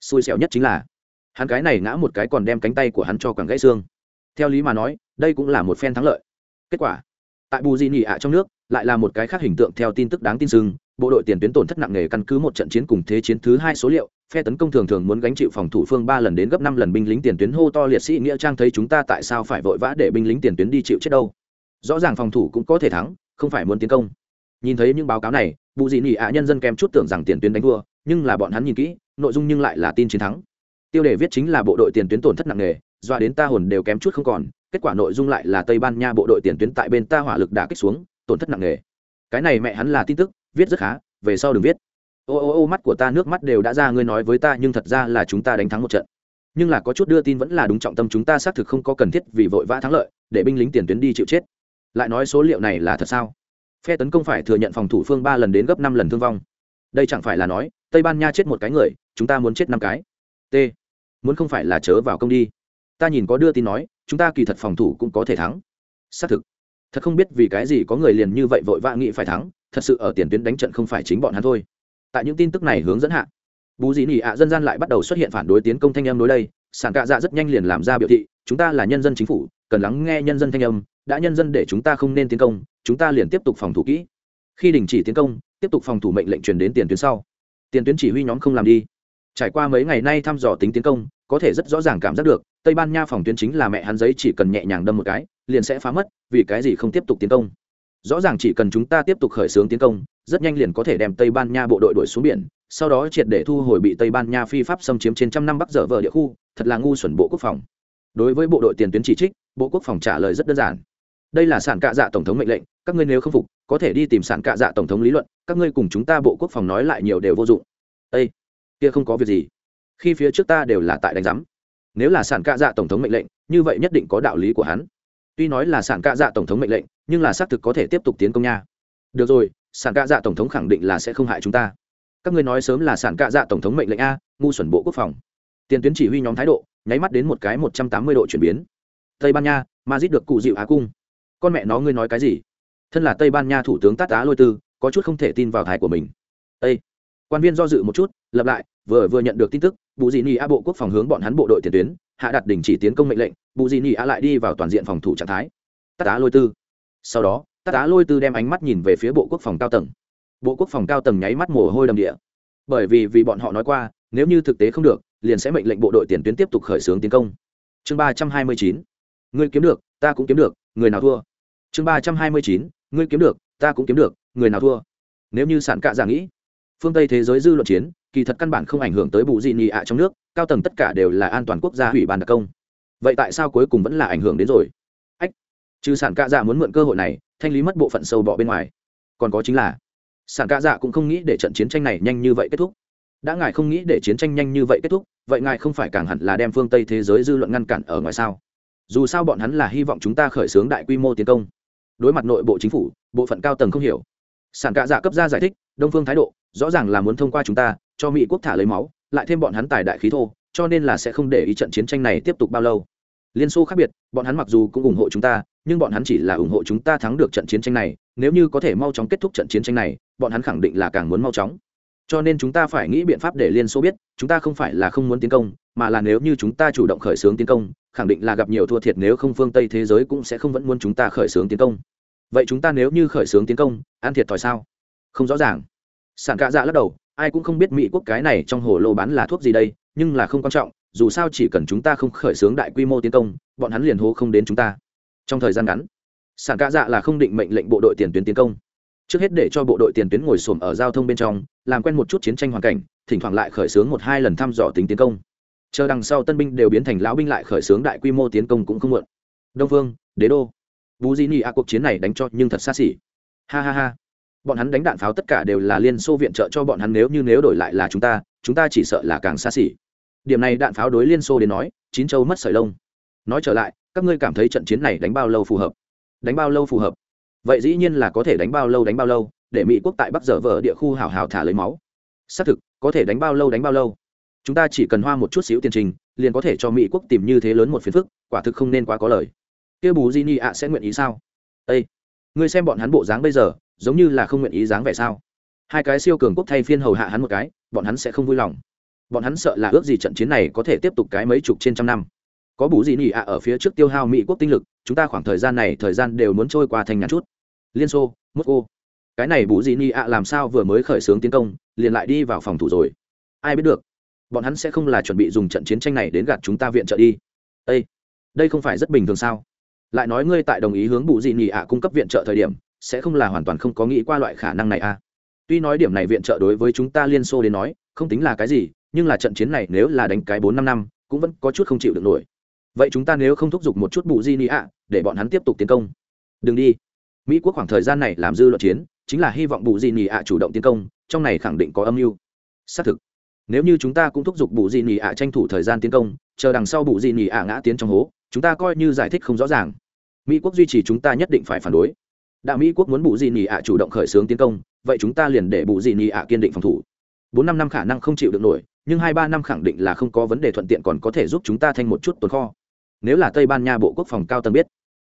Xui xẻo nhất chính là, hắn cái này ngã một cái còn đem cánh tay của hắn cho quẳng gãy xương. Theo lý mà nói, đây cũng là một phen thắng lợi. Kết quả, tại bù di Nhị ạ trong nước, lại là một cái khác hình tượng theo tin tức đáng tin sưng bộ đội tiền tuyến tổn thất nặng nề căn cứ một trận chiến cùng thế chiến thứ hai số liệu, phe tấn công thường thường muốn gánh chịu phòng thủ phương ba lần đến gấp năm lần binh lính tiền tuyến hô to liệt sĩ nghĩa trang thấy chúng ta tại sao phải vội vã để binh lính tiền tuyến đi chịu chết đâu. Rõ ràng phòng thủ cũng có thể thắng, không phải muốn tiến công nhìn thấy những báo cáo này vụ dị nỉ ạ nhân dân kèm chút tưởng rằng tiền tuyến đánh thua, nhưng là bọn hắn nhìn kỹ, nội dung nhưng lại là tin chiến thắng. Tiêu đề viết chính là bộ đội tiền tuyến tổn thất nặng nề doa đến ta hồn đều kém chút không còn, kết quả nội dung lại là tây ban nha bộ đội tiền tuyến tại bên ta hỏa lực đã kích xuống, tổn thất nặng nề. Cái này mẹ hắn là tin tức, viết rất khá, về sau đừng viết. Ô ô ô, mắt của ta, nước mắt đều đã ra, ngươi nói với ta, nhưng thật ra là chúng ta đánh thắng một trận. Nhưng là có chút đưa tin vẫn là đúng trọng tâm, chúng ta xác thực không có cần thiết vì vội vã thắng lợi, để binh lính tiền tuyến đi chịu chết. Lại nói số liệu này là thật sao? Phe tấn công phải thừa nhận phòng thủ phương ba lần đến gấp năm lần thương vong. Đây chẳng phải là nói, tây ban nha chết một cái người, chúng ta muốn chết năm cái. T. Muốn không phải là chớ vào công đi. Ta nhìn có đưa tin nói, chúng ta kỳ thật phòng thủ cũng có thể thắng. Xác thực. Thật không biết vì cái gì có người liền như vậy vội vã nghĩ phải thắng, thật sự ở tiền tuyến đánh trận không phải chính bọn hắn thôi. Tại những tin tức này hướng dẫn hạ, bú dĩ nỉ ạ dân gian lại bắt đầu xuất hiện phản đối tiến công thanh âm đối đây. Sản cạ dạ rất nhanh liền làm ra biểu thị, chúng ta là nhân dân chính phủ, cần lắng nghe nhân dân thanh âm đã nhân dân để chúng ta không nên tiến công, chúng ta liền tiếp tục phòng thủ kỹ. Khi đình chỉ tiến công, tiếp tục phòng thủ mệnh lệnh truyền đến tiền tuyến sau. Tiền tuyến chỉ huy nhóm không làm đi. Trải qua mấy ngày nay thăm dò tính tiến công, có thể rất rõ ràng cảm giác được, tây ban nha phòng tuyến chính là mẹ hắn giấy chỉ cần nhẹ nhàng đâm một cái, liền sẽ phá mất, vì cái gì không tiếp tục tiến công? Rõ ràng chỉ cần chúng ta tiếp tục khởi xướng tiến công, rất nhanh liền có thể đem tây ban nha bộ đội đuổi xuống biển, sau đó triệt để thu hồi bị tây ban nha phi pháp xâm chiếm trên trăm năm bắc dở vợ địa khu, thật là ngu xuẩn bộ quốc phòng. Đối với bộ đội tiền tuyến chỉ trích, bộ quốc phòng trả lời rất đơn giản đây là sản cạ dạ tổng thống mệnh lệnh, các ngươi nếu không phục, có thể đi tìm sản cạ dạ tổng thống lý luận, các ngươi cùng chúng ta bộ quốc phòng nói lại nhiều đều vô dụng. Ây kia không có việc gì. Khi phía trước ta đều là tại đánh giám. Nếu là sản cạ dạ tổng thống mệnh lệnh, như vậy nhất định có đạo lý của hắn. Tuy nói là sản cạ dạ tổng thống mệnh lệnh, nhưng là xác thực có thể tiếp tục tiến công nha. Được rồi, sản cạ dạ tổng thống khẳng định là sẽ không hại chúng ta. Các ngươi nói sớm là sản cạ dạ tổng thống mệnh lệnh a, ngu xuẩn bộ quốc phòng. Tiền tuyến chỉ huy nhóm thái độ, nháy mắt đến một cái một trăm tám mươi độ chuyển biến. Tây ban nha, madrid được cụ dịu á cung con mẹ nó ngươi nói cái gì? Thân là tây ban nha thủ tướng tát á lôi tư, có chút không thể tin vào thái của mình. Ê! quan viên do dự một chút lập lại, vừa vừa nhận được tin tức, bù dị nị a bộ quốc phòng hướng bọn hắn bộ đội tiền tuyến, hạ đặt đình chỉ tiến công mệnh lệnh, bù dị nị a lại đi vào toàn diện phòng thủ trạng thái. Tát á lôi tư. Sau đó, tát á lôi tư đem ánh mắt nhìn về phía bộ quốc phòng cao tầng. Bộ quốc phòng cao tầng nháy mắt mồ hôi đầm địa. Bởi vì vì bọn họ nói qua, nếu như thực tế không được, liền sẽ mệnh lệnh bộ đội tiền tuyến tiếp tục khởi xướng tiến công. Chương ba trăm hai mươi chín. Ngươi kiếm được, ta cũng kiếm được, người nào thua? Chương ba trăm hai mươi chín, ngươi kiếm được, ta cũng kiếm được, người nào thua? Nếu như sản cạ giả nghĩ, phương tây thế giới dư luận chiến, kỳ thật căn bản không ảnh hưởng tới bù dị nhị ạ trong nước, cao tầng tất cả đều là an toàn quốc gia hủy bàn đặc công. Vậy tại sao cuối cùng vẫn là ảnh hưởng đến rồi? Ách, trừ sản cạ dạ muốn mượn cơ hội này, thanh lý mất bộ phận sâu bọ bên ngoài, còn có chính là sản cạ dạ cũng không nghĩ để trận chiến tranh này nhanh như vậy kết thúc. Đã ngài không nghĩ để chiến tranh nhanh như vậy kết thúc, vậy ngài không phải càng hẳn là đem phương tây thế giới dư luận ngăn cản ở ngoài sao? Dù sao bọn hắn là hy vọng chúng ta khởi xướng đại quy mô tiến công đối mặt nội bộ chính phủ, bộ phận cao tầng không hiểu. Sản cạ dạ cấp ra giải thích, đông phương thái độ, rõ ràng là muốn thông qua chúng ta, cho mỹ quốc thả lấy máu, lại thêm bọn hắn tài đại khí thô, cho nên là sẽ không để ý trận chiến tranh này tiếp tục bao lâu. Liên xô khác biệt, bọn hắn mặc dù cũng ủng hộ chúng ta, nhưng bọn hắn chỉ là ủng hộ chúng ta thắng được trận chiến tranh này, nếu như có thể mau chóng kết thúc trận chiến tranh này, bọn hắn khẳng định là càng muốn mau chóng cho nên chúng ta phải nghĩ biện pháp để liên xô biết, chúng ta không phải là không muốn tiến công, mà là nếu như chúng ta chủ động khởi xướng tiến công, khẳng định là gặp nhiều thua thiệt nếu không phương tây thế giới cũng sẽ không vẫn muốn chúng ta khởi xướng tiến công. Vậy chúng ta nếu như khởi xướng tiến công, ăn thiệt thòi sao? Không rõ ràng. Sản cạ dạ lắc đầu, ai cũng không biết mỹ quốc cái này trong hồ lô bán là thuốc gì đây, nhưng là không quan trọng, dù sao chỉ cần chúng ta không khởi xướng đại quy mô tiến công, bọn hắn liền hô không đến chúng ta. Trong thời gian ngắn sản cạ dạ là không định mệnh lệnh bộ đội tiền tuyến tiến công trước hết để cho bộ đội tiền tuyến ngồi xổm ở giao thông bên trong, làm quen một chút chiến tranh hoàn cảnh, thỉnh thoảng lại khởi xướng một hai lần thăm dò tính tiến công. Chờ đằng sau tân binh đều biến thành lão binh lại khởi xướng đại quy mô tiến công cũng không muộn. Đông phương đế đô. Bù di ni a cuộc chiến này đánh cho nhưng thật xa xỉ. Ha ha ha. Bọn hắn đánh đạn pháo tất cả đều là liên xô viện trợ cho bọn hắn nếu như nếu đổi lại là chúng ta chúng ta chỉ sợ là càng xa xỉ. Điểm này đạn pháo đối liên xô đến nói, chín châu mất sợi lông. Nói trở lại, các ngươi cảm thấy trận chiến này đánh bao lâu phù hợp? Đánh bao lâu phù hợp? Vậy dĩ nhiên là có thể đánh bao lâu đánh bao lâu, để mỹ quốc tại bắc dở vở địa khu hào hào thả lấy máu. Xác thực, có thể đánh bao lâu đánh bao lâu. Chúng ta chỉ cần hoa một chút xíu tiền trình, liền có thể cho mỹ quốc tìm như thế lớn một phiền phức, quả thực không nên quá có lời. Kia bù di ni ạ sẽ nguyện ý sao? Â ngươi xem bọn hắn bộ dáng bây giờ, giống như là không nguyện ý dáng vẻ sao? Hai cái siêu cường quốc thay phiên hầu hạ hắn một cái, bọn hắn sẽ không vui lòng. Bọn hắn sợ là ước gì trận chiến này có thể tiếp tục cái mấy chục trên trăm năm. Có bù gì nhỉ ạ ở phía trước tiêu hao mỹ quốc tinh lực chúng ta khoảng thời gian này, thời gian đều muốn trôi qua thành ngắn chút. Liên xô mosco cái này bù gì ni ạ làm sao vừa mới khởi xướng tiến công, liền lại đi vào phòng thủ rồi. Ai biết được, bọn hắn sẽ không là chuẩn bị dùng trận chiến tranh này đến gạt chúng ta viện trợ đi. Ê! đây không phải rất bình thường sao? Lại nói ngươi tại đồng ý hướng bù gì ni ạ cung cấp viện trợ thời điểm, sẽ không là hoàn toàn không có nghĩ qua loại khả năng này à? Tuy nói điểm này viện trợ đối với chúng ta liên xô đến nói, không tính là cái gì, nhưng là trận chiến này nếu là đánh cái bốn năm năm, cũng vẫn có chút không chịu được nổi vậy chúng ta nếu không thúc giục một chút bù di ni ạ, để bọn hắn tiếp tục tiến công. Đừng đi. Mỹ quốc khoảng thời gian này làm dư luận chiến, chính là hy vọng bù di ni ạ chủ động tiến công, trong này khẳng định có âm mưu. Xác thực. Nếu như chúng ta cũng thúc giục bù di ni ạ tranh thủ thời gian tiến công, chờ đằng sau bù di ni ạ ngã tiến trong hố, chúng ta coi như giải thích không rõ ràng. Mỹ quốc duy trì chúng ta nhất định phải phản đối. Đạo mỹ quốc muốn bù di ni ạ chủ động khởi xướng tiến công, vậy chúng ta liền để bù di ni ạ kiên định phòng thủ. Bốn năm năm khả năng không chịu được nổi, nhưng hai ba năm khẳng định là không có vấn đề thuận tiện còn có thể giúp chúng ta thanh một chút tồn kho nếu là tây ban nha bộ quốc phòng cao tầng biết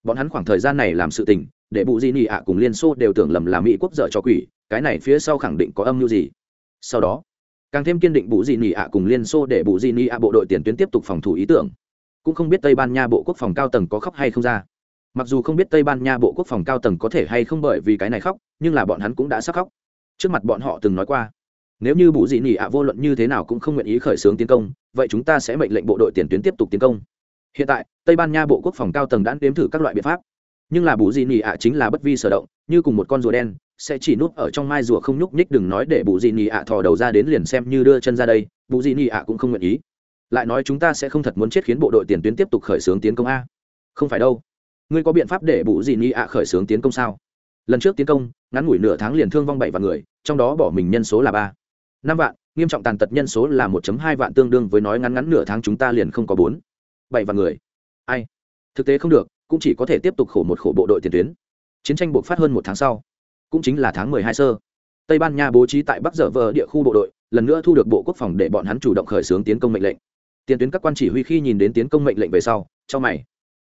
bọn hắn khoảng thời gian này làm sự tình để bụ di nị ạ cùng liên xô đều tưởng lầm là mỹ quốc dở cho quỷ cái này phía sau khẳng định có âm mưu gì sau đó càng thêm kiên định bụ di nị ạ cùng liên xô để bụ di nị ạ bộ đội tiền tuyến tiếp tục phòng thủ ý tưởng cũng không biết tây ban nha bộ quốc phòng cao tầng có khóc hay không ra mặc dù không biết tây ban nha bộ quốc phòng cao tầng có thể hay không bởi vì cái này khóc nhưng là bọn hắn cũng đã sắc khóc trước mặt bọn họ từng nói qua nếu như bụ dị nị ạ vô luận như thế nào cũng không nguyện ý khởi xướng tiến công vậy chúng ta sẽ mệnh lệnh bộ đội tiền tuyến tiếp tục tiến công hiện tại, tây ban nha bộ quốc phòng cao tầng đã đếm thử các loại biện pháp. Nhưng là bù dị nị ạ chính là bất vi sở động, như cùng một con rùa đen, sẽ chỉ núp ở trong mai rùa không nhúc nhích đừng nói để bù dị nị ạ thò đầu ra đến liền xem như đưa chân ra đây, bù dị nị ạ cũng không nguyện ý. Lại nói chúng ta sẽ không thật muốn chết khiến bộ đội tiền tuyến tiếp tục khởi xướng tiến công a. Không phải đâu. Ngươi có biện pháp để bù dị nị ạ khởi xướng tiến công sao? Lần trước tiến công, ngắn ngủi nửa tháng liền thương vong bảy vạn người, trong đó bỏ mình nhân số là ba. Năm vạn, nghiêm trọng tàn tật nhân số là một hai vạn tương đương với nói ngắn ngắn nửa tháng chúng ta liền không có bốn bảy vạn người. Ai? Thực tế không được, cũng chỉ có thể tiếp tục khổ một khổ bộ đội tiền tuyến. Chiến tranh buộc phát hơn một tháng sau, cũng chính là tháng mười hai sơ. Tây ban nha bố trí tại bắc dở vờ địa khu bộ đội, lần nữa thu được bộ quốc phòng để bọn hắn chủ động khởi xướng tiến công mệnh lệnh. Tiền tuyến các quan chỉ huy khi nhìn đến tiến công mệnh lệnh về sau, cho mày.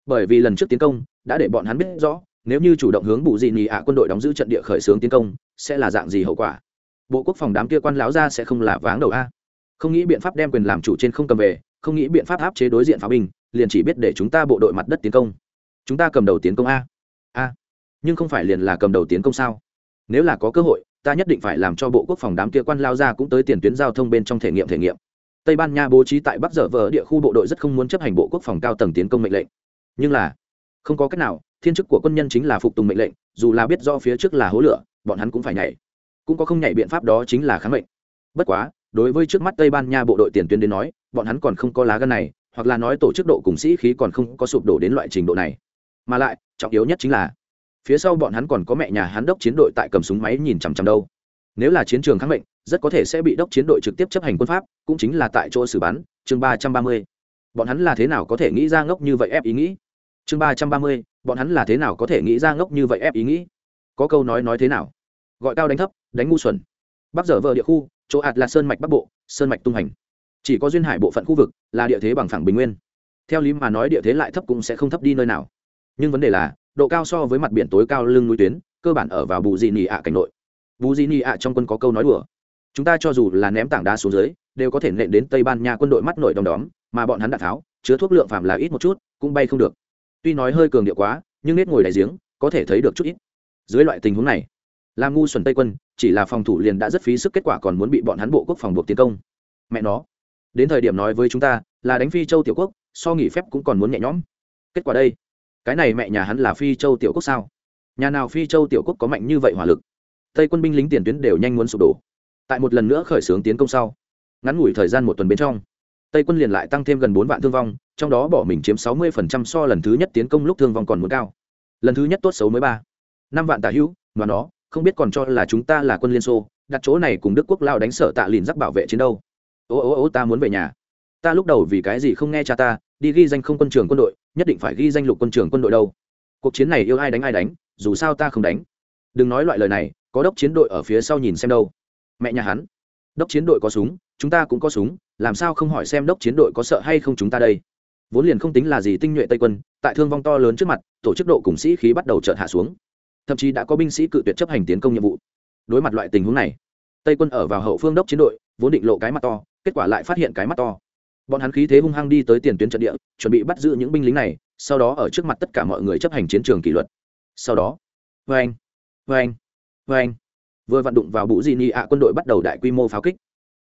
Bởi vì lần trước tiến công, đã để bọn hắn biết rõ, nếu như chủ động hướng bù dị nhì ạ quân đội đóng giữ trận địa khởi xướng tiến công, sẽ là dạng gì hậu quả? Bộ quốc phòng đám kia quan láo ra sẽ không là váng đầu a. Không nghĩ biện pháp đem quyền làm chủ trên không cầm về không nghĩ biện pháp áp chế đối diện pháo binh, liền chỉ biết để chúng ta bộ đội mặt đất tiến công. Chúng ta cầm đầu tiến công a. A. Nhưng không phải liền là cầm đầu tiến công sao? Nếu là có cơ hội, ta nhất định phải làm cho bộ quốc phòng đám kia quan lao ra cũng tới tiền tuyến giao thông bên trong thể nghiệm thể nghiệm. Tây ban nha bố trí tại bắc dở vờ địa khu bộ đội rất không muốn chấp hành bộ quốc phòng cao tầng tiến công mệnh lệnh. Nhưng là, không có cách nào, thiên chức của quân nhân chính là phục tùng mệnh lệnh, dù là biết do phía trước là hố lửa, bọn hắn cũng phải nhảy. Cũng có không nhảy biện pháp đó chính là kháng mệnh. Bất quá, đối với trước mắt tây ban nha bộ đội tiền tuyến đến nói bọn hắn còn không có lá gan này, hoặc là nói tổ chức độ cùng sĩ khí còn không có sụp đổ đến loại trình độ này. Mà lại, trọng yếu nhất chính là, phía sau bọn hắn còn có mẹ nhà hắn đốc chiến đội tại cầm súng máy nhìn chằm chằm đâu. Nếu là chiến trường kháng mệnh, rất có thể sẽ bị đốc chiến đội trực tiếp chấp hành quân pháp, cũng chính là tại chỗ xử bắn. Chương ba trăm ba mươi, bọn hắn là thế nào có thể nghĩ ra ngốc như vậy ép ý nghĩ? Chương ba trăm ba mươi, bọn hắn là thế nào có thể nghĩ ra ngốc như vậy ép ý nghĩ? Có câu nói nói thế nào? Gọi cao đánh thấp, đánh ngu xuẩn. Bắc dở vợ địa khu, chỗ ạt là sơn mạch bắc bộ, sơn mạch tung hành chỉ có duyên hải bộ phận khu vực là địa thế bằng phẳng bình nguyên. Theo lý mà nói địa thế lại thấp cũng sẽ không thấp đi nơi nào. Nhưng vấn đề là, độ cao so với mặt biển tối cao lưng núi tuyến, cơ bản ở vào bù dị nị ạ cảnh nội. Bù dị nị ạ trong quân có câu nói đùa, chúng ta cho dù là ném tảng đá xuống dưới, đều có thể nện đến tây ban nha quân đội mắt nổi đom đóm, mà bọn hắn đạn tháo, chứa thuốc lượng phạm là ít một chút, cũng bay không được. Tuy nói hơi cường điệu quá, nhưng nết ngồi đại giếng, có thể thấy được chút ít. Dưới loại tình huống này làm ngu xuẩn tây quân, chỉ là phòng thủ liền đã rất phí sức kết quả còn muốn bị bọn hắn bộ quốc phòng buộc tiến công. Mẹ nó đến thời điểm nói với chúng ta là đánh phi châu tiểu quốc, so nghỉ phép cũng còn muốn nhẹ nhõm. Kết quả đây, cái này mẹ nhà hắn là phi châu tiểu quốc sao? Nhà nào phi châu tiểu quốc có mạnh như vậy hỏa lực? Tây quân binh lính tiền tuyến đều nhanh muốn sụp đổ. Tại một lần nữa khởi xướng tiến công sau, ngắn ngủi thời gian một tuần bên trong, tây quân liền lại tăng thêm gần bốn vạn thương vong, trong đó bỏ mình chiếm sáu mươi so lần thứ nhất tiến công lúc thương vong còn muốn cao. Lần thứ nhất tốt xấu mới ba. Năm vạn tà hữu, mà nó không biết còn cho là chúng ta là quân liên xô, đặt chỗ này cùng đức quốc lao đánh sở tạ lìn giắc bảo vệ chiến đâu ô ô ô, ta muốn về nhà. Ta lúc đầu vì cái gì không nghe cha ta, đi ghi danh không quân trường quân đội, nhất định phải ghi danh lục quân trường quân đội đâu. Cuộc chiến này yêu ai đánh ai đánh, dù sao ta không đánh. Đừng nói loại lời này, có đốc chiến đội ở phía sau nhìn xem đâu. Mẹ nhà hắn. Đốc chiến đội có súng, chúng ta cũng có súng, làm sao không hỏi xem đốc chiến đội có sợ hay không chúng ta đây? Vốn liền không tính là gì tinh nhuệ tây quân, tại thương vong to lớn trước mặt, tổ chức độ cùng sĩ khí bắt đầu chợt hạ xuống. Thậm chí đã có binh sĩ cự tuyệt chấp hành tiến công nhiệm vụ. Đối mặt loại tình huống này, tây quân ở vào hậu phương đốc chiến đội, vốn định lộ cái mặt to kết quả lại phát hiện cái mắt to. Bọn hắn khí thế hung hăng đi tới tiền tuyến trận địa, chuẩn bị bắt giữ những binh lính này, sau đó ở trước mặt tất cả mọi người chấp hành chiến trường kỷ luật. Sau đó vê anh vê anh vê anh vừa vận đụng vào bụ di ni ạ, quân đội bắt đầu đại quy mô pháo kích.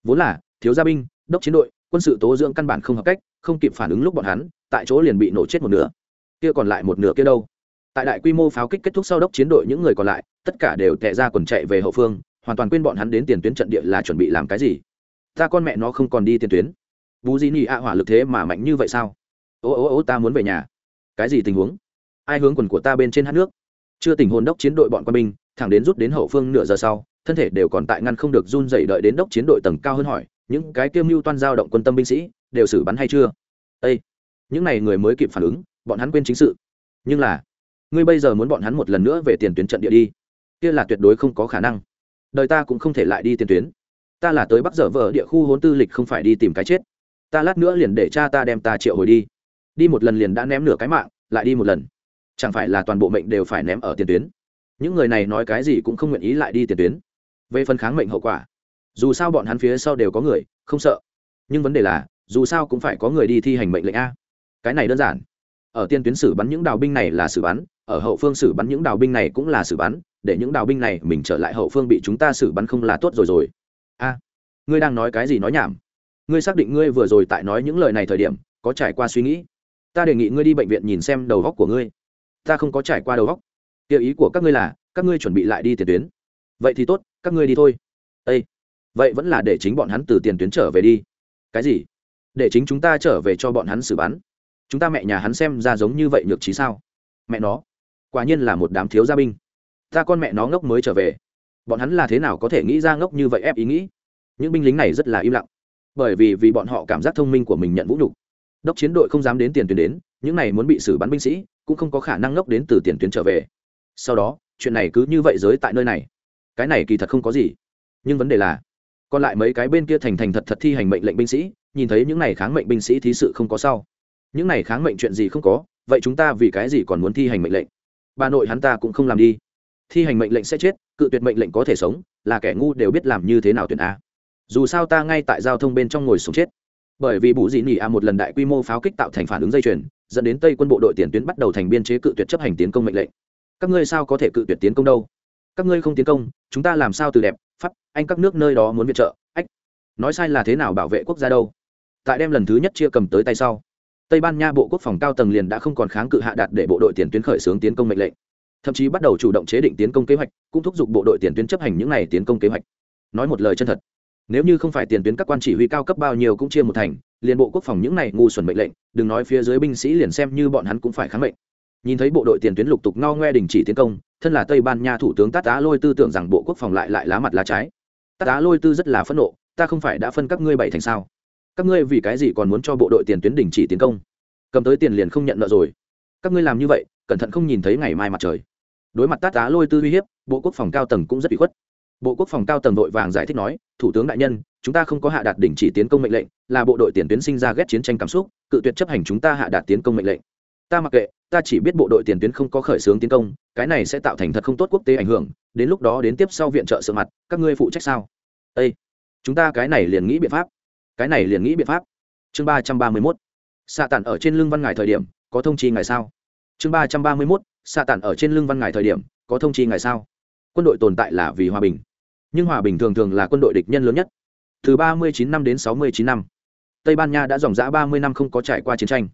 Vốn là, thiếu gia binh, đốc chiến đội, quân sự tố dưỡng căn bản không hợp cách, không kịp phản ứng lúc bọn hắn, tại chỗ liền bị nổ chết một nửa. Kia còn lại một nửa kia đâu? Tại đại quy mô pháo kích kết thúc sau đốc chiến đội những người còn lại, tất cả đều tệ ra quần chạy về hậu phương, hoàn toàn quên bọn hắn đến tiền tuyến trận địa là chuẩn bị làm cái gì ta con mẹ nó không còn đi tiền tuyến. Bù di nị ạ hỏa lực thế mà mạnh như vậy sao? Ô ô ô, ta muốn về nhà. Cái gì tình huống? Ai hướng quần của ta bên trên hát nước? Chưa tình hồn đốc chiến đội bọn quân binh, thẳng đến rút đến hậu phương nửa giờ sau, thân thể đều còn tại ngăn không được run dậy đợi đến đốc chiến đội tầng cao hơn hỏi, những cái kiêm mưu toan giao động quân tâm binh sĩ, đều xử bắn hay chưa? Ây những n à y người mới kịp phản ứng, bọn hắn quên chính sự. Nhưng là, ngươi bây giờ muốn bọn hắn một lần nữa về tiền tuyến trận địa đi. Kia là tuyệt đối không có khả năng. Đời ta cũng không thể lại đi tiền tuyến ta là tới bắc dở vợ địa khu hốn tư lịch không phải đi tìm cái chết. Ta lát nữa liền để cha ta đem ta triệu hồi đi. Đi một lần liền đã ném nửa cái mạng, lại đi một lần. Chẳng phải là toàn bộ mệnh đều phải ném ở tiền tuyến. Những người này nói cái gì cũng không nguyện ý lại đi tiền tuyến. Về phần kháng mệnh hậu quả, dù sao bọn hắn phía sau đều có người, không sợ. Nhưng vấn đề là, dù sao cũng phải có người đi thi hành mệnh lệnh a. Cái này đơn giản. Ở tiên tuyến xử bắn những đào binh này là xử bắn, ở hậu phương xử bắn những đào binh này cũng là xử bắn, để những đào binh này mình trở lại hậu phương bị chúng ta xử bắn không là tốt rồi rồi a, ngươi đang nói cái gì nói nhảm? Ngươi xác định ngươi vừa rồi tại nói những lời này thời điểm, có trải qua suy nghĩ. Ta đề nghị ngươi đi bệnh viện nhìn xem đầu góc của ngươi. Ta không có trải qua đầu góc. Tiêu ý của các ngươi là, các ngươi chuẩn bị lại đi tiền tuyến. Vậy thì tốt, các ngươi đi thôi. Ê! vậy vẫn là để chính bọn hắn từ tiền tuyến trở về đi. Cái gì? Để chính chúng ta trở về cho bọn hắn xử bắn. Chúng ta mẹ nhà hắn xem ra giống như vậy nhược trí sao? Mẹ nó, quả nhiên là một đám thiếu gia binh. Ta con mẹ nó ngốc mới trở về bọn hắn là thế nào có thể nghĩ ra ngốc như vậy ép ý nghĩ? Những binh lính này rất là im lặng. Bởi vì vì bọn họ cảm giác thông minh của mình nhận vũ nhục. Đốc chiến đội không dám đến tiền tuyến đến, những này muốn bị xử bắn binh sĩ, cũng không có khả năng ngốc đến từ tiền tuyến trở về. Sau đó, chuyện này cứ như vậy giới tại nơi này. Cái này kỳ thật không có gì. Nhưng vấn đề là, còn lại mấy cái bên kia thành thành thật thật thi hành mệnh lệnh binh sĩ, nhìn thấy những này kháng mệnh binh sĩ thí sự không có sau. Những này kháng mệnh chuyện gì không có, vậy chúng ta vì cái gì còn muốn thi hành mệnh lệnh? Bà nội hắn ta cũng không làm đi thi hành mệnh lệnh sẽ chết, cự tuyệt mệnh lệnh có thể sống, là kẻ ngu đều biết làm như thế nào tuyển a. Dù sao ta ngay tại giao thông bên trong ngồi sống chết. Bởi vì bù dị nỉ a một lần đại quy mô pháo kích tạo thành phản ứng dây chuyền, dẫn đến tây quân bộ đội tiền tuyến bắt đầu thành biên chế cự tuyệt chấp hành tiến công mệnh lệnh. Các ngươi sao có thể cự tuyệt tiến công đâu? Các ngươi không tiến công, chúng ta làm sao từ đẹp pháp anh các nước nơi đó muốn viện trợ, ách. Nói sai là thế nào bảo vệ quốc gia đâu? Tại đem lần thứ nhất chia cầm tới tay sau, tây ban nha bộ quốc phòng cao tầng liền đã không còn kháng cự hạ đạt để bộ đội tiền tuyến khởi xướng tiến công mệnh lệnh thậm chí bắt đầu chủ động chế định tiến công kế hoạch, cũng thúc giục bộ đội tiền tuyến chấp hành những n à y tiến công kế hoạch. Nói một lời chân thật, nếu như không phải tiền tuyến các quan chỉ huy cao cấp bao nhiêu cũng chia một thành, liền bộ quốc phòng những n à y ngu xuẩn mệnh lệnh, đừng nói phía dưới binh sĩ liền xem như bọn hắn cũng phải kháng mệnh. Nhìn thấy bộ đội tiền tuyến lục tục no ngoe đình chỉ tiến công, thân là tây ban nha thủ tướng tát á lôi tư tưởng rằng bộ quốc phòng lại lại lá mặt lá trái. Tát á lôi tư rất là phẫn nộ, ta không phải đã phân các ngươi bảy thành sao? Các ngươi vì cái gì còn muốn cho bộ đội tiền tuyến đình chỉ tiến công? Cầm tới tiền liền không nhận nợ rồi. Các ngươi làm như vậy cẩn thận không nhìn thấy ngày mai mặt trời. Đối mặt tát tá lôi tư uy hiếp, bộ quốc phòng cao tầng cũng rất bị khuất. Bộ quốc phòng cao tầng vội vàng giải thích nói, thủ tướng đại nhân, chúng ta không có hạ đạt đỉnh chỉ tiến công mệnh lệnh, là bộ đội tiền tuyến sinh ra ghét chiến tranh cảm xúc, cự tuyệt chấp hành chúng ta hạ đạt tiến công mệnh lệnh. Ta mặc kệ, ta chỉ biết bộ đội tiền tuyến không có khởi xướng tiến công, cái này sẽ tạo thành thật không tốt quốc tế ảnh hưởng, đến lúc đó đến tiếp sau viện trợ sự mặt, các ngươi phụ trách sao? Â chúng ta cái này liền nghĩ biện pháp. Cái này liền nghĩ biện pháp. Chương ba trăm ba mươi mốt. Xạ tản ở trên lưng văn ngài thời điểm, có thông chi ngài sao? Chương ba trăm ba mươi mốt, xạ tản ở trên lưng văn ngài thời điểm, có thông chi ngài sao? Quân đội tồn tại là vì hòa bình. Nhưng hòa bình thường thường là quân đội địch nhân lớn nhất. Từ ba mươi chín năm đến sáu mươi chín năm, tây ban nha đã dòng dã ba mươi năm không có trải qua chiến tranh.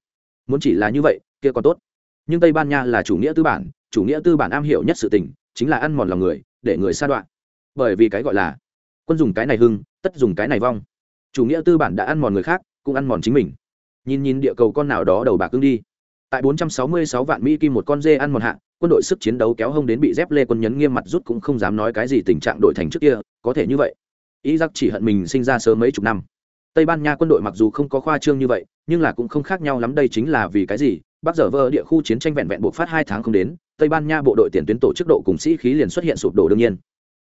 Muốn chỉ là như vậy, kia còn tốt. Nhưng tây ban nha là chủ nghĩa tư bản, chủ nghĩa tư bản am hiểu nhất sự tình, chính là ăn mòn lòng người, để người sa đoạn. Bởi vì cái gọi là, quân dùng cái này hưng, tất dùng cái này vong. Chủ nghĩa tư bản đã ăn mòn người khác, cũng ăn mòn chính mình. Nhìn nhìn địa cầu con nào đó đầu bạc cưng đi tại 466 vạn mỹ kim một con dê ăn mòn hạ, quân đội sức chiến đấu kéo hông đến bị dép lê quân nhấn nghiêm mặt rút cũng không dám nói cái gì tình trạng đội thành trước kia, có thể như vậy. Ý giặc chỉ hận mình sinh ra sớm mấy chục năm. Tây ban nha quân đội mặc dù không có khoa trương như vậy, nhưng là cũng không khác nhau lắm đây chính là vì cái gì, bắc giờ vơ địa khu chiến tranh vẹn vẹn buộc phát hai tháng không đến, tây ban nha bộ đội tiền tuyến tổ chức độ cùng sĩ khí liền xuất hiện sụp đổ đương nhiên.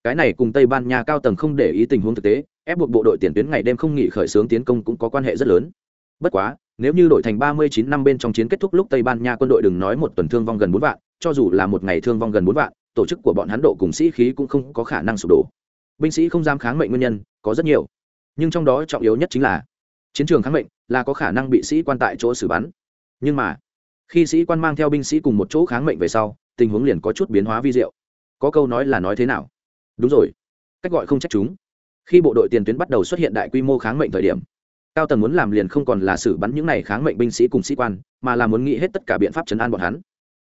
Cái này cùng tây ban nha cao tầng không để ý tình huống thực tế, ép buộc bộ đội tiền tuyến ngày đêm không nghỉ khởi xướng tiến công cũng có quan hệ rất lớn. Bất quá nếu như đổi thành ba mươi chín năm bên trong chiến kết thúc lúc tây ban nha quân đội đừng nói một tuần thương vong gần bốn vạn, cho dù là một ngày thương vong gần bốn vạn, tổ chức của bọn hắn độ cùng sĩ khí cũng không có khả năng sụp đổ. Binh sĩ không dám kháng mệnh nguyên nhân, có rất nhiều. Nhưng trong đó trọng yếu nhất chính là, chiến trường kháng mệnh là có khả năng bị sĩ quan tại chỗ xử bắn. Nhưng mà, khi sĩ quan mang theo binh sĩ cùng một chỗ kháng mệnh về sau, tình huống liền có chút biến hóa vi diệu. Có câu nói là nói thế nào? Đúng rồi. Cách gọi không trách chúng. Khi bộ đội tiền tuyến bắt đầu xuất hiện đại quy mô kháng mệnh thời điểm cao tầng muốn làm liền không còn là xử bắn những này kháng mệnh binh sĩ cùng sĩ quan, mà là muốn nghĩ hết tất cả biện pháp chấn an bọn hắn.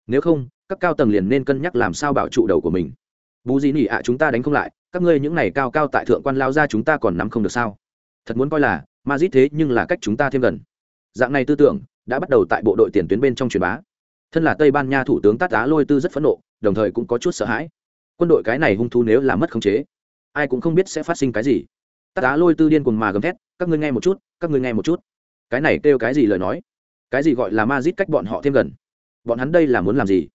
Nếu không, các cao tầng liền nên cân nhắc làm sao bảo trụ đầu của mình. Bù gì nỉ ạ, chúng ta đánh không lại, các ngươi những này cao cao tại thượng quan lao ra chúng ta còn nắm không được sao? Thật muốn coi là, ma dít thế nhưng là cách chúng ta thêm gần. Dạng này tư tưởng, đã bắt đầu tại bộ đội tiền tuyến bên trong truyền bá. Thân là tây ban nha thủ tướng tát á lôi tư rất phẫn nộ, đồng thời cũng có chút sợ hãi. Quân đội cái này hung thú nếu là mất khống chế, ai cũng không biết sẽ phát sinh cái gì. Tát á lôi tư điên cuồng mà gầm thét, các ngươi nghe một chút các ngươi nghe một chút. Cái này kêu cái gì lời nói? Cái gì gọi là ma dít cách bọn họ thêm gần? Bọn hắn đây là muốn làm gì?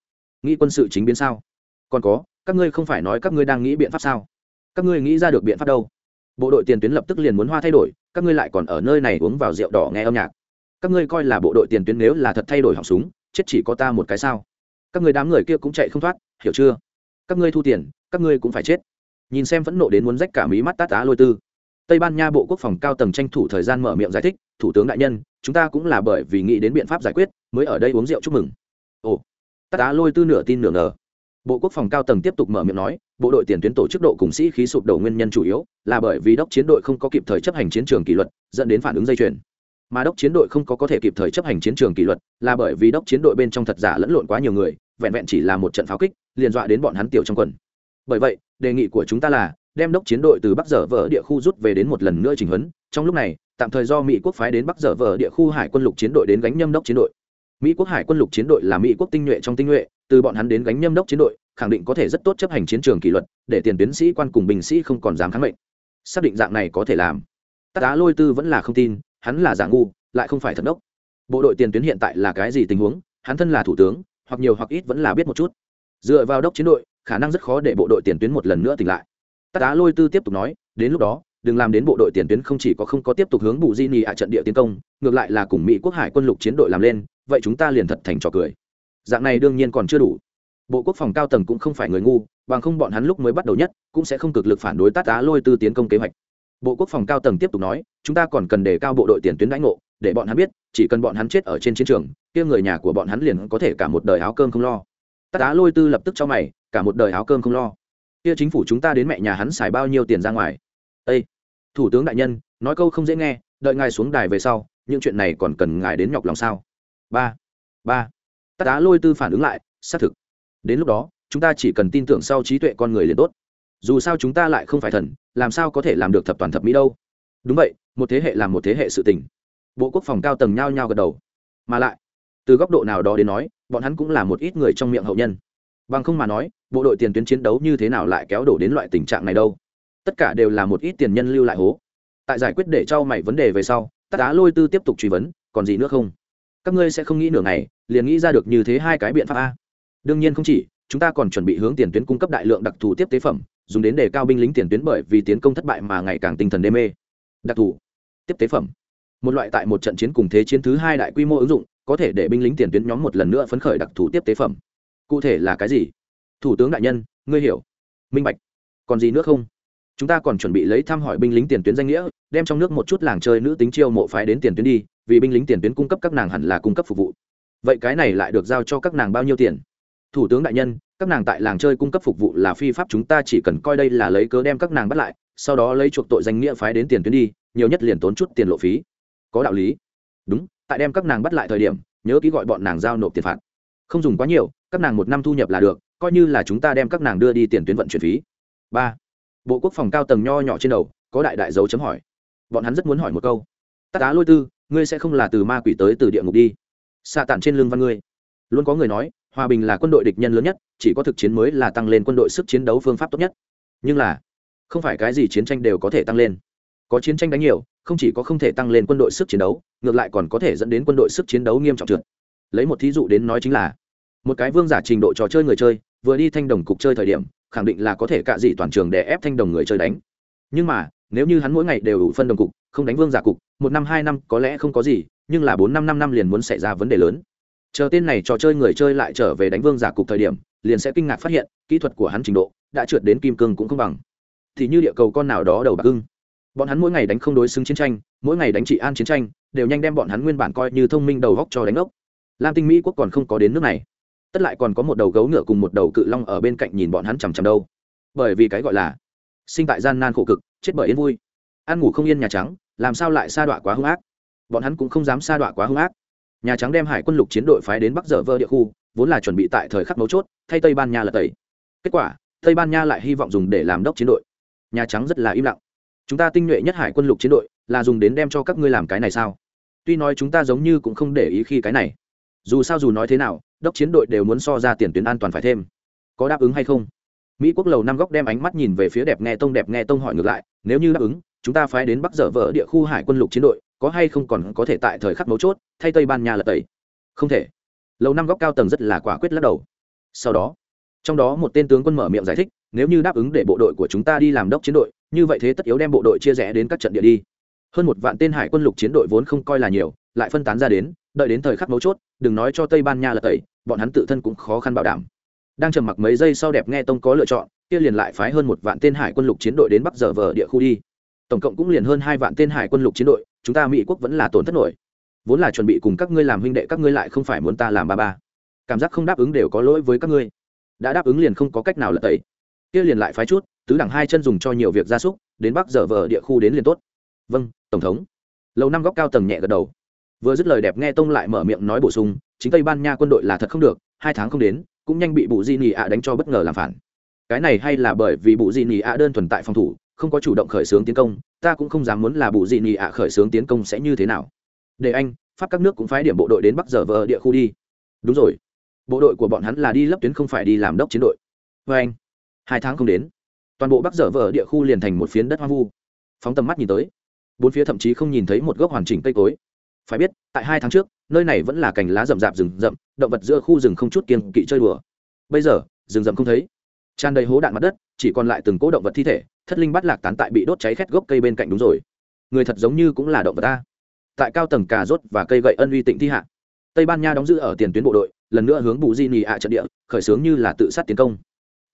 Nghĩ quân sự chính biến sao? Còn có, các ngươi không phải nói các ngươi đang nghĩ biện pháp sao? Các ngươi nghĩ ra được biện pháp đâu? Bộ đội tiền tuyến lập tức liền muốn hoa thay đổi, các ngươi lại còn ở nơi này uống vào rượu đỏ nghe âm nhạc. Các ngươi coi là bộ đội tiền tuyến nếu là thật thay đổi họng súng, chết chỉ có ta một cái sao? Các người đám người kia cũng chạy không thoát, hiểu chưa? Các ngươi thu tiền, các ngươi cũng phải chết. Nhìn xem phẫn nộ đến muốn rách cả mí mắt tát tá lôi tư tây ban nha bộ quốc phòng cao tầng tranh thủ thời gian mở miệng giải thích, thủ tướng đại nhân, chúng ta cũng là bởi vì nghĩ đến biện pháp giải quyết, mới ở đây uống rượu chúc mừng. Ồ, tát tá lôi tư nửa tin nửa ngờ. Bộ quốc phòng cao tầng tiếp tục mở miệng nói, bộ đội tiền tuyến tổ chức độ cùng sĩ khí sụp đổ nguyên nhân chủ yếu là bởi vì đốc chiến đội không có kịp thời chấp hành chiến trường kỷ luật, dẫn đến phản ứng dây chuyền. Mà đốc chiến đội không có có thể kịp thời chấp hành chiến trường kỷ luật là bởi vì đốc chiến đội bên trong thật giả lẫn lộn quá nhiều người, vẹn vẹn chỉ là một trận pháo kích, liền dọa đến bọn hắn tiểu trong quần. Bởi vậy, đề nghị của chúng ta là đem đốc chiến đội từ bắc dở vỡ địa khu rút về đến một lần nữa trình huấn. Trong lúc này, tạm thời do mỹ quốc phái đến bắc dở vỡ địa khu hải quân lục chiến đội đến gánh nhâm đốc chiến đội. Mỹ quốc hải quân lục chiến đội là mỹ quốc tinh nhuệ trong tinh nhuệ, từ bọn hắn đến gánh nhâm đốc chiến đội, khẳng định có thể rất tốt chấp hành chiến trường kỷ luật, để tiền tiến sĩ quan cùng binh sĩ không còn dám kháng mệnh. Xác định dạng này có thể làm. Tá á lôi tư vẫn là không tin, hắn là giả ngu, lại không phải thật đốc. Bộ đội tiền tuyến hiện tại là cái gì tình huống, hắn thân là thủ tướng, hoặc nhiều hoặc ít vẫn là biết một chút. Dựa vào đốc chiến đội, khả năng rất khó để bộ đội tiền tuyến một lần nữa tỉnh lại. Tá á lôi tư tiếp tục nói, đến lúc đó, đừng làm đến bộ đội tiền tuyến không chỉ có không có tiếp tục hướng bù di nhì ạ trận địa tiến công, ngược lại là cùng mỹ quốc hải quân lục chiến đội làm lên, vậy chúng ta liền thật thành trò cười. Dạng này đương nhiên còn chưa đủ. Bộ quốc phòng cao tầng cũng không phải người ngu, bằng không bọn hắn lúc mới bắt đầu nhất, cũng sẽ không cực lực phản đối tát á lôi tư tiến công kế hoạch. Bộ quốc phòng cao tầng tiếp tục nói, chúng ta còn cần đề cao bộ đội tiền tuyến đánh ngộ, để bọn hắn biết, chỉ cần bọn hắn chết ở trên chiến trường, kia người nhà của bọn hắn liền có thể cả một đời áo cơm không lo. Tát á lôi tư lập tức cho mày, cả một đời áo cơm không lo kia chính phủ chúng ta đến mẹ nhà hắn xài bao nhiêu tiền ra ngoài? Ê! thủ tướng đại nhân, nói câu không dễ nghe, đợi ngài xuống đài về sau, những chuyện này còn cần ngài đến nhọc lòng sao? Ba! Ba! Tát tá lôi tư phản ứng lại, xác thực. Đến lúc đó, chúng ta chỉ cần tin tưởng sau trí tuệ con người liền tốt. Dù sao chúng ta lại không phải thần, làm sao có thể làm được thập toàn thập mỹ đâu? Đúng vậy, một thế hệ làm một thế hệ sự tình. Bộ quốc phòng cao tầng nhao nhao gật đầu. Mà lại, từ góc độ nào đó đến nói, bọn hắn cũng là một ít người trong miệng hậu nhân. Bằng không mà nói bộ đội tiền tuyến chiến đấu như thế nào lại kéo đổ đến loại tình trạng này đâu? Tất cả đều là một ít tiền nhân lưu lại hố. Tại giải quyết để cho mày vấn đề về sau tất á lôi tư tiếp tục truy vấn, còn gì nữa không? Các ngươi sẽ không nghĩ nửa ngày, liền nghĩ ra được như thế hai cái biện pháp a. Đương nhiên không chỉ, chúng ta còn chuẩn bị hướng tiền tuyến cung cấp đại lượng đặc thù tiếp tế phẩm, dùng đến để cao binh lính tiền tuyến bởi vì tiến công thất bại mà ngày càng tinh thần đê mê. Đặc thù, tiếp tế phẩm. Một loại tại một trận chiến cùng thế chiến thứ hai đại quy mô ứng dụng, có thể để binh lính tiền tuyến nhóm một lần nữa phấn khởi đặc thù tiếp tế phẩm. Cụ thể là cái gì? Thủ tướng đại nhân, ngươi hiểu. Minh bạch. Còn gì nữa không? Chúng ta còn chuẩn bị lấy thăm hỏi binh lính tiền tuyến danh nghĩa, đem trong nước một chút làng chơi nữ tính chiêu mộ phái đến tiền tuyến đi, vì binh lính tiền tuyến cung cấp các nàng hẳn là cung cấp phục vụ. Vậy cái này lại được giao cho các nàng bao nhiêu tiền? Thủ tướng đại nhân, các nàng tại làng chơi cung cấp phục vụ là phi pháp chúng ta chỉ cần coi đây là lấy cớ đem các nàng bắt lại, sau đó lấy chuộc tội danh nghĩa phái đến tiền tuyến đi, nhiều nhất liền tốn chút tiền lộ phí. Có đạo lý. Đúng, tại đem các nàng bắt lại thời điểm, nhớ ký gọi bọn nàng giao nộp tiền phạt. Không dùng quá nhiều, các nàng một năm thu nhập là được coi như là chúng ta đem các nàng đưa đi tiền tuyến vận chuyển phí. Ba, bộ quốc phòng cao tầng nho nhỏ trên đầu, có đại đại dấu chấm hỏi. Bọn hắn rất muốn hỏi một câu. Tắc á lôi tư, ngươi sẽ không là từ ma quỷ tới từ địa ngục đi? Xạ tản trên lưng văn ngươi. Luôn có người nói, hòa bình là quân đội địch nhân lớn nhất, chỉ có thực chiến mới là tăng lên quân đội sức chiến đấu phương pháp tốt nhất. Nhưng là, không phải cái gì chiến tranh đều có thể tăng lên. Có chiến tranh đánh nhiều, không chỉ có không thể tăng lên quân đội sức chiến đấu, ngược lại còn có thể dẫn đến quân đội sức chiến đấu nghiêm trọng trượt. Lấy một thí dụ đến nói chính là một cái vương giả trình độ trò chơi người chơi, vừa đi thanh đồng cục chơi thời điểm, khẳng định là có thể cạ dị toàn trường để ép thanh đồng người chơi đánh. Nhưng mà, nếu như hắn mỗi ngày đều đủ phân đồng cục, không đánh vương giả cục, một năm, hai năm có lẽ không có gì, nhưng là bốn năm năm năm liền muốn xảy ra vấn đề lớn. Chờ tên này trò chơi người chơi lại trở về đánh vương giả cục thời điểm, liền sẽ kinh ngạc phát hiện, kỹ thuật của hắn trình độ đã trượt đến kim cương cũng không bằng. Thì như địa cầu con nào đó đầu bạc hưng bọn hắn mỗi ngày đánh không đối xứng chiến tranh, mỗi ngày đánh trị an chiến tranh, đều nhanh đem bọn hắn nguyên bản coi như thông minh đầu góc cho đánh ốc. Lam tinh mỹ quốc còn không có đến nước này tất lại còn có một đầu gấu ngựa cùng một đầu cự long ở bên cạnh nhìn bọn hắn chằm chằm đâu. Bởi vì cái gọi là sinh tại gian nan khổ cực, chết bởi yên vui. Ăn ngủ không yên nhà trắng, làm sao lại sa đọa quá hung ác? Bọn hắn cũng không dám sa đọa quá hung ác. Nhà trắng đem hải quân lục chiến đội phái đến bắc dở vơ địa khu, vốn là chuẩn bị tại thời khắc mấu chốt, thay tây ban nha là tẩy. Kết quả, tây ban nha lại hy vọng dùng để làm đốc chiến đội. Nhà trắng rất là im lặng. Chúng ta tinh nhuệ nhất hải quân lục chiến đội là dùng đến đem cho các ngươi làm cái này sao? Tuy nói chúng ta giống như cũng không để ý khi cái này dù sao dù nói thế nào, đốc chiến đội đều muốn so ra tiền tuyến an toàn phải thêm. Có đáp ứng hay không? Mỹ quốc lầu năm góc đem ánh mắt nhìn về phía đẹp nghe tông, đẹp nghe tông hỏi ngược lại, nếu như đáp ứng, chúng ta phái đến bắc dở vỡ địa khu hải quân lục chiến đội, có hay không còn có thể tại thời khắc mấu chốt, thay tây ban nha là tẩy? Không thể. Lầu năm góc cao tầng rất là quả quyết lắc đầu. Sau đó, trong đó một tên tướng quân mở miệng giải thích, nếu như đáp ứng để bộ đội của chúng ta đi làm đốc chiến đội, như vậy thế tất yếu đem bộ đội chia rẽ đến các trận địa đi. Hơn một vạn tên hải quân lục chiến đội vốn không coi là nhiều, lại phân tán ra đến đợi đến thời khắc mấu chốt, đừng nói cho tây ban nha là tẩy, bọn hắn tự thân cũng khó khăn bảo đảm. Đang trầm mặc mấy giây sau đẹp nghe tông có lựa chọn, kia liền lại phái hơn một vạn tên hải quân lục chiến đội đến bắc dở vờ địa khu đi. Tổng cộng cũng liền hơn hai vạn tên hải quân lục chiến đội, chúng ta mỹ quốc vẫn là tổn thất nổi. Vốn là chuẩn bị cùng các ngươi làm huynh đệ, các ngươi lại không phải muốn ta làm ba ba. Cảm giác không đáp ứng đều có lỗi với các ngươi. Đã đáp ứng liền không có cách nào là tẩy. Kia liền lại phái chút, tứ đẳng hai chân dùng cho nhiều việc gia súc, đến bắc dở vờ địa khu đến liền tốt. Vâng tổng thống. Lâu năm góc cao tầng nhẹ gật đầu vừa dứt lời đẹp nghe tông lại mở miệng nói bổ sung, chính tây ban nha quân đội là thật không được, hai tháng không đến, cũng nhanh bị bụ di nị ạ đánh cho bất ngờ làm phản. Cái này hay là bởi vì bụ di nị ạ đơn thuần tại phòng thủ, không có chủ động khởi xướng tiến công, ta cũng không dám muốn là bụ di nị ạ khởi xướng tiến công sẽ như thế nào. Để anh, pháp các nước cũng phái điểm bộ đội đến bắc giờ vờ địa khu đi. Đúng rồi. Bộ đội của bọn hắn là đi lấp tuyến không phải đi làm đốc chiến đội. Vê anh. Hai tháng không đến, toàn bộ bắc dở vở địa khu liền thành một phiến đất hoang vu. Phóng tầm mắt nhìn tới, bốn phía thậm chí không nhìn thấy một gốc hoàn chỉnh cây cối phải biết, tại hai tháng trước, nơi này vẫn là cành lá rậm rạp rừng rậm, động vật giữa khu rừng không chút kiên kỵ chơi đùa. Bây giờ, rừng rậm không thấy. Tràn đầy hố đạn mặt đất, chỉ còn lại từng cỗ động vật thi thể, thất linh bắt lạc tán tại bị đốt cháy khét gốc cây bên cạnh đúng rồi. Người thật giống như cũng là động vật ta. Tại cao tầng cà rốt và cây gậy ân uy tịnh thi hạ. Tây ban nha đóng giữ ở tiền tuyến bộ đội, lần nữa hướng bù di nì ạ trận địa, khởi xướng như là tự sát tiến công.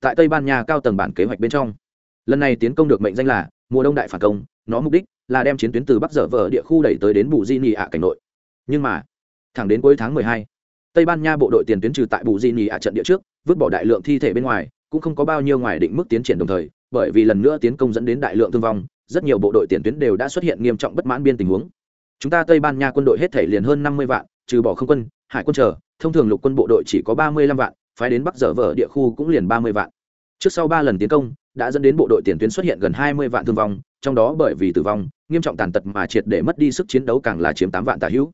Tại tây ban nha cao tầng bản kế hoạch bên trong. Lần này tiến công được mệnh danh là mùa đông đại phản công, nó mục đích là đem chiến tuyến từ bắc dở vở địa khu đẩy tới đến bù di nhì ạ cảnh nội. Nhưng mà, thẳng đến cuối tháng mười hai, tây ban nha bộ đội tiền tuyến trừ tại bù di nhì ạ trận địa trước, vứt bỏ đại lượng thi thể bên ngoài, cũng không có bao nhiêu ngoài định mức tiến triển đồng thời, bởi vì lần nữa tiến công dẫn đến đại lượng thương vong, rất nhiều bộ đội tiền tuyến đều đã xuất hiện nghiêm trọng bất mãn biên tình huống. Chúng ta tây ban nha quân đội hết thể liền hơn năm mươi vạn, trừ bỏ không quân, hải quân chờ, thông thường lục quân bộ đội chỉ có ba mươi lăm vạn, phái đến bắc dở vở địa khu cũng liền ba mươi vạn trước sau ba lần tiến công, đã dẫn đến bộ đội tiền tuyến xuất hiện gần hai mươi vạn thương vong, trong đó bởi vì tử vong, nghiêm trọng tàn tật mà triệt để mất đi sức chiến đấu càng là chiếm tám vạn tà hữu.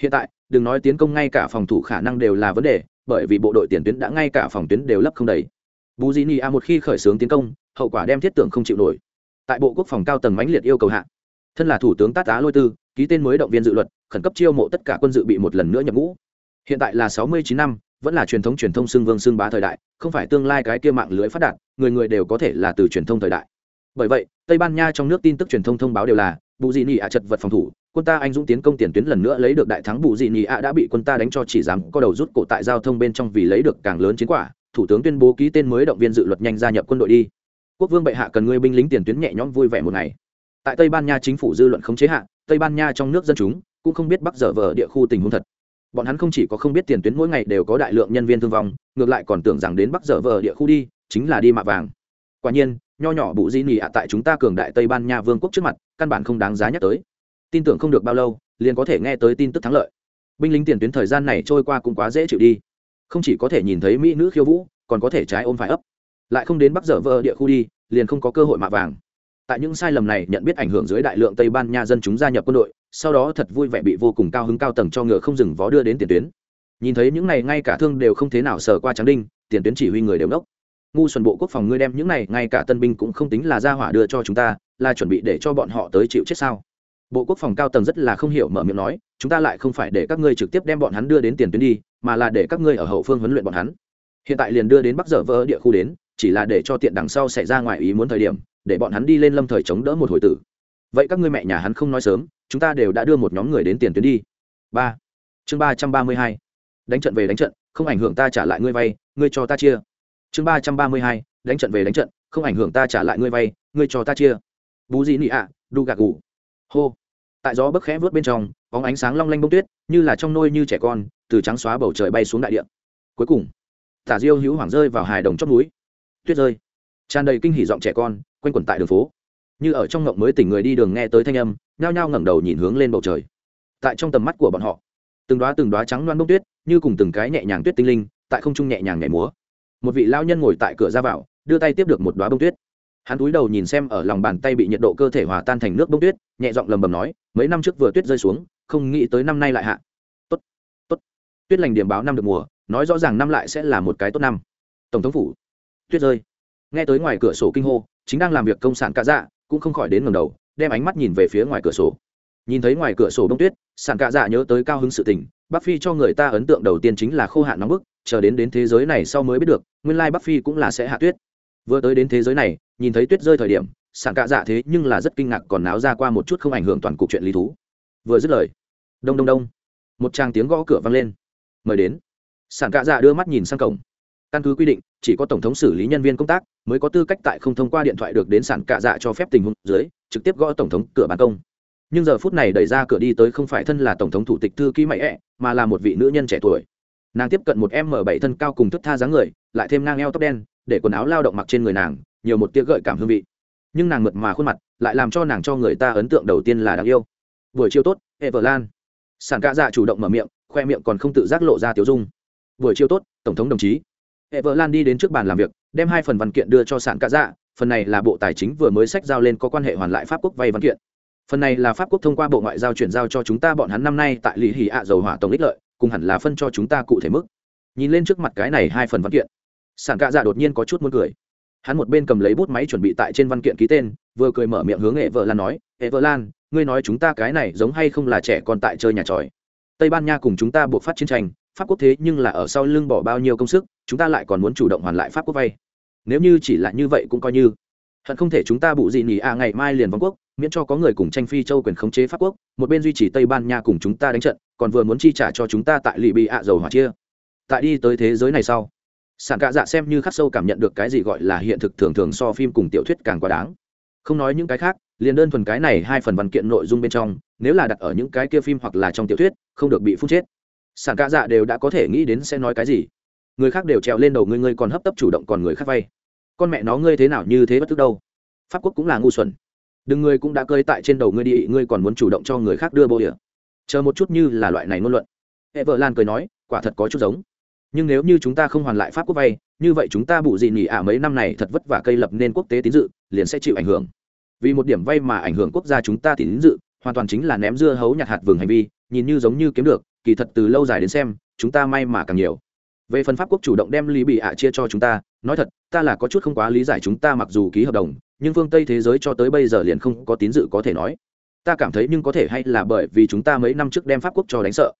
Hiện tại, đừng nói tiến công ngay cả phòng thủ khả năng đều là vấn đề, bởi vì bộ đội tiền tuyến đã ngay cả phòng tuyến đều lấp không đầy. Bù di ni a một khi khởi xướng tiến công, hậu quả đem thiết tưởng không chịu nổi. Tại bộ quốc phòng cao tầng mãnh liệt yêu cầu hạ, thân là thủ tướng tát tá lôi tư, ký tên mới động viên dự luật, khẩn cấp chiêu mộ tất cả quân dự bị một lần nữa nhập ngũ. Hiện tại là sáu mươi chín năm vẫn là truyền thống truyền thông xưng vương xưng bá thời đại, không phải tương lai cái kia mạng lưới phát đạt, người người đều có thể là từ truyền thông thời đại. Bởi vậy, tây ban nha trong nước tin tức truyền thông thông báo đều là, bù dị nị ạ chật vật phòng thủ, quân ta anh dũng tiến công tiền tuyến lần nữa lấy được đại thắng, bù dị nị ạ đã bị quân ta đánh cho chỉ dám có đầu rút cổ tại giao thông bên trong vì lấy được càng lớn chiến quả, thủ tướng tuyên bố ký tên mới động viên dự luật nhanh gia nhập quân đội đi. Quốc vương bệ hạ cần ngươi binh lính tiền tuyến nhẹ nhõm vui vẻ một ngày. Tại tây ban nha chính phủ dư luận không chế hạ, tây ban nha trong nước dân chúng cũng không biết bắc dở vở địa khu tình huống thật bọn hắn không chỉ có không biết tiền tuyến mỗi ngày đều có đại lượng nhân viên thương vong, ngược lại còn tưởng rằng đến bắc dở vờ địa khu đi, chính là đi mạ vàng. Quả nhiên, nho nhỏ bụ di nỉ ạ tại chúng ta cường đại tây ban nha vương quốc trước mặt, căn bản không đáng giá nhắc tới. Tin tưởng không được bao lâu, liền có thể nghe tới tin tức thắng lợi. Binh lính tiền tuyến thời gian này trôi qua cũng quá dễ chịu đi. Không chỉ có thể nhìn thấy mỹ nữ khiêu vũ, còn có thể trái ôm phải ấp. Lại không đến bắc dở vờ địa khu đi, liền không có cơ hội mạ vàng. Tại những sai lầm này nhận biết ảnh hưởng dưới đại lượng tây ban nha dân chúng gia nhập quân đội sau đó thật vui vẻ bị vô cùng cao hứng cao tầng cho ngựa không dừng vó đưa đến tiền tuyến. Nhìn thấy những này ngay cả thương đều không thế nào sờ qua trắng đinh, tiền tuyến chỉ huy người đều đốc ngu xuẩn bộ quốc phòng ngươi đem những này, ngay cả tân binh cũng không tính là ra hỏa đưa cho chúng ta, là chuẩn bị để cho bọn họ tới chịu chết sao? Bộ quốc phòng cao tầng rất là không hiểu mở miệng nói, chúng ta lại không phải để các ngươi trực tiếp đem bọn hắn đưa đến tiền tuyến đi, mà là để các ngươi ở hậu phương huấn luyện bọn hắn. Hiện tại liền đưa đến bắc dở vỡ địa khu đến, chỉ là để cho tiện đằng sau xảy ra ngoài ý muốn thời điểm, để bọn hắn đi lên lâm thời chống đỡ một hồi tử vậy các ngươi mẹ nhà hắn không nói sớm, chúng ta đều đã đưa một nhóm người đến tiền tuyến đi. Ba. Chương ba trăm ba mươi hai. Đánh trận về đánh trận, không ảnh hưởng ta trả lại ngươi vay, ngươi cho ta chia. Chương ba trăm ba mươi hai. Đánh trận về đánh trận, không ảnh hưởng ta trả lại ngươi vay, ngươi cho ta chia. Bú gì nị ạ, đu gạc gù. Hô. Tại gió bấc khẽ vớt bên trong, bóng ánh sáng long lanh bông tuyết, như là trong nôi như trẻ con, từ trắng xóa bầu trời bay xuống đại địa. Cuối cùng, tả diêu hữu hoảng rơi vào hài đồng chót núi. Tuyết rơi. Tràn đầy kinh hỉ giọng trẻ con, quanh quẩn tại đường phố như ở trong ngộng mới tỉnh người đi đường nghe tới thanh âm, nhao nhao ngẩng đầu nhìn hướng lên bầu trời. Tại trong tầm mắt của bọn họ, từng đoá từng đoá trắng loan bông tuyết, như cùng từng cái nhẹ nhàng tuyết tinh linh, tại không trung nhẹ nhàng nhảy múa. Một vị lao nhân ngồi tại cửa ra vào, đưa tay tiếp được một đoá bông tuyết. Hắn cúi đầu nhìn xem ở lòng bàn tay bị nhiệt độ cơ thể hòa tan thành nước bông tuyết, nhẹ giọng lầm bầm nói, mấy năm trước vừa tuyết rơi xuống, không nghĩ tới năm nay lại hạ. Tốt tốt. Tuyết lành điểm báo năm được mùa, nói rõ ràng năm lại sẽ là một cái tốt năm. Tổng thống phủ, tuyết rơi. Nghe tới ngoài cửa sổ kinh hô, chính đang làm việc công sản cả dạ cũng không khỏi đến ngầm đầu, đem ánh mắt nhìn về phía ngoài cửa sổ. Nhìn thấy ngoài cửa sổ bông tuyết sản cạ dạ nhớ tới cao hứng sự tình, bắc phi cho người ta ấn tượng đầu tiên chính là khô hạn nóng bức, chờ đến đến thế giới này sau mới biết được, nguyên lai bắc phi cũng là sẽ hạ tuyết. Vừa tới đến thế giới này, nhìn thấy tuyết rơi thời điểm sản cạ dạ thế nhưng là rất kinh ngạc còn náo ra qua một chút không ảnh hưởng toàn cục chuyện lý thú. Vừa dứt lời, đông đông đông, một tràng tiếng gõ cửa vang lên. Mời đến. Sản cạ dạ đưa mắt nhìn sang cổng căn cứ quy định, chỉ có tổng thống xử lý nhân viên công tác mới có tư cách tại không thông qua điện thoại được đến sản cạ dạ cho phép tình huống dưới, trực tiếp gõ tổng thống cửa ban công. Nhưng giờ phút này đẩy ra cửa đi tới không phải thân là tổng thống thủ tịch thư ký mạnh ẹ, mà là một vị nữ nhân trẻ tuổi. Nàng tiếp cận một m bảy thân cao cùng thức tha dáng người, lại thêm ngang eo tóc đen, để quần áo lao động mặc trên người nàng, nhiều một tia gợi cảm hương vị. Nhưng nàng mượt mà khuôn mặt, lại làm cho nàng cho người ta ấn tượng đầu tiên là đáng yêu. Buổi chiều tốt, everland. Sản cạ dạ chủ động mở miệng, khoe miệng còn không tự giác lộ ra tiểu dung. Buổi chiều tốt, tổng thống đồng chí everland đi đến trước bàn làm việc, đem hai phần văn kiện đưa cho sản cạ dạ phần này là bộ tài chính vừa mới sách giao lên có quan hệ hoàn lại pháp quốc vay văn kiện. Phần này là pháp quốc thông qua bộ ngoại giao chuyển giao cho chúng ta bọn hắn năm nay tại lý hỉ ạ dầu hỏa tổng ích lợi, cùng hẳn là phân cho chúng ta cụ thể mức. Nhìn lên trước mặt cái này hai phần văn kiện sản cạ dạ đột nhiên có chút muốn cười. Hắn một bên cầm lấy bút máy chuẩn bị tại trên văn kiện ký tên, vừa cười mở miệng hướng hệ vợ lan nói hệ vợ lan ngươi nói chúng ta cái này giống hay không là trẻ con tại chơi nhà tròi? Tây ban nha cùng chúng ta buộc phát chiến tranh pháp quốc thế nhưng là ở sau lưng bỏ bao nhiêu công sức, chúng ta lại còn muốn chủ động hoàn lại pháp quốc vay. Nếu như chỉ là như vậy cũng coi như. Hận không thể chúng ta bụ gì nhỉ à ngày mai liền vong quốc, miễn cho có người cùng tranh phi châu quyền khống chế pháp quốc, một bên duy trì tây ban nha cùng chúng ta đánh trận, còn vừa muốn chi trả cho chúng ta tại lì bị ạ dầu hỏa chia. Tại đi tới thế giới này sau sản cạ dạ xem như khắc sâu cảm nhận được cái gì gọi là hiện thực thường thường so phim cùng tiểu thuyết càng quá đáng. Không nói những cái khác, liền đơn thuần cái này hai phần văn kiện nội dung bên trong, nếu là đặt ở những cái kia phim hoặc là trong tiểu thuyết, không được bị phun chết sản cạ dạ đều đã có thể nghĩ đến sẽ nói cái gì. Người khác đều trèo lên đầu ngươi ngươi còn hấp tấp chủ động còn người khác vay. Con mẹ nó, ngươi thế nào như thế bất tức đâu? Pháp quốc cũng là ngu xuẩn. Đừng ngươi cũng đã cơi tại trên đầu ngươi đi, ngươi còn muốn chủ động cho người khác đưa bộ địa chờ một chút như là loại này ngôn luận. Hệ vợ lan cười nói, quả thật có chút giống. Nhưng nếu như chúng ta không hoàn lại pháp quốc vay, như vậy chúng ta bù gì nhỉ ả mấy năm này thật vất vả cây lập nên quốc tế tín dự, liền sẽ chịu ảnh hưởng. Vì một điểm vay mà ảnh hưởng quốc gia chúng ta tín dự, hoàn toàn chính là ném dưa hấu nhặt hạt vừng hành vi, nhìn như giống như kiếm được kỳ thật từ lâu dài đến xem, chúng ta may mà càng nhiều. Về phần pháp quốc chủ động đem lý bị ạ chia cho chúng ta, nói thật, ta là có chút không quá lý giải chúng ta mặc dù ký hợp đồng, nhưng phương tây thế giới cho tới bây giờ liền không có tín dự có thể nói. Ta cảm thấy nhưng có thể hay là bởi vì chúng ta mấy năm trước đem pháp quốc cho đánh sợ.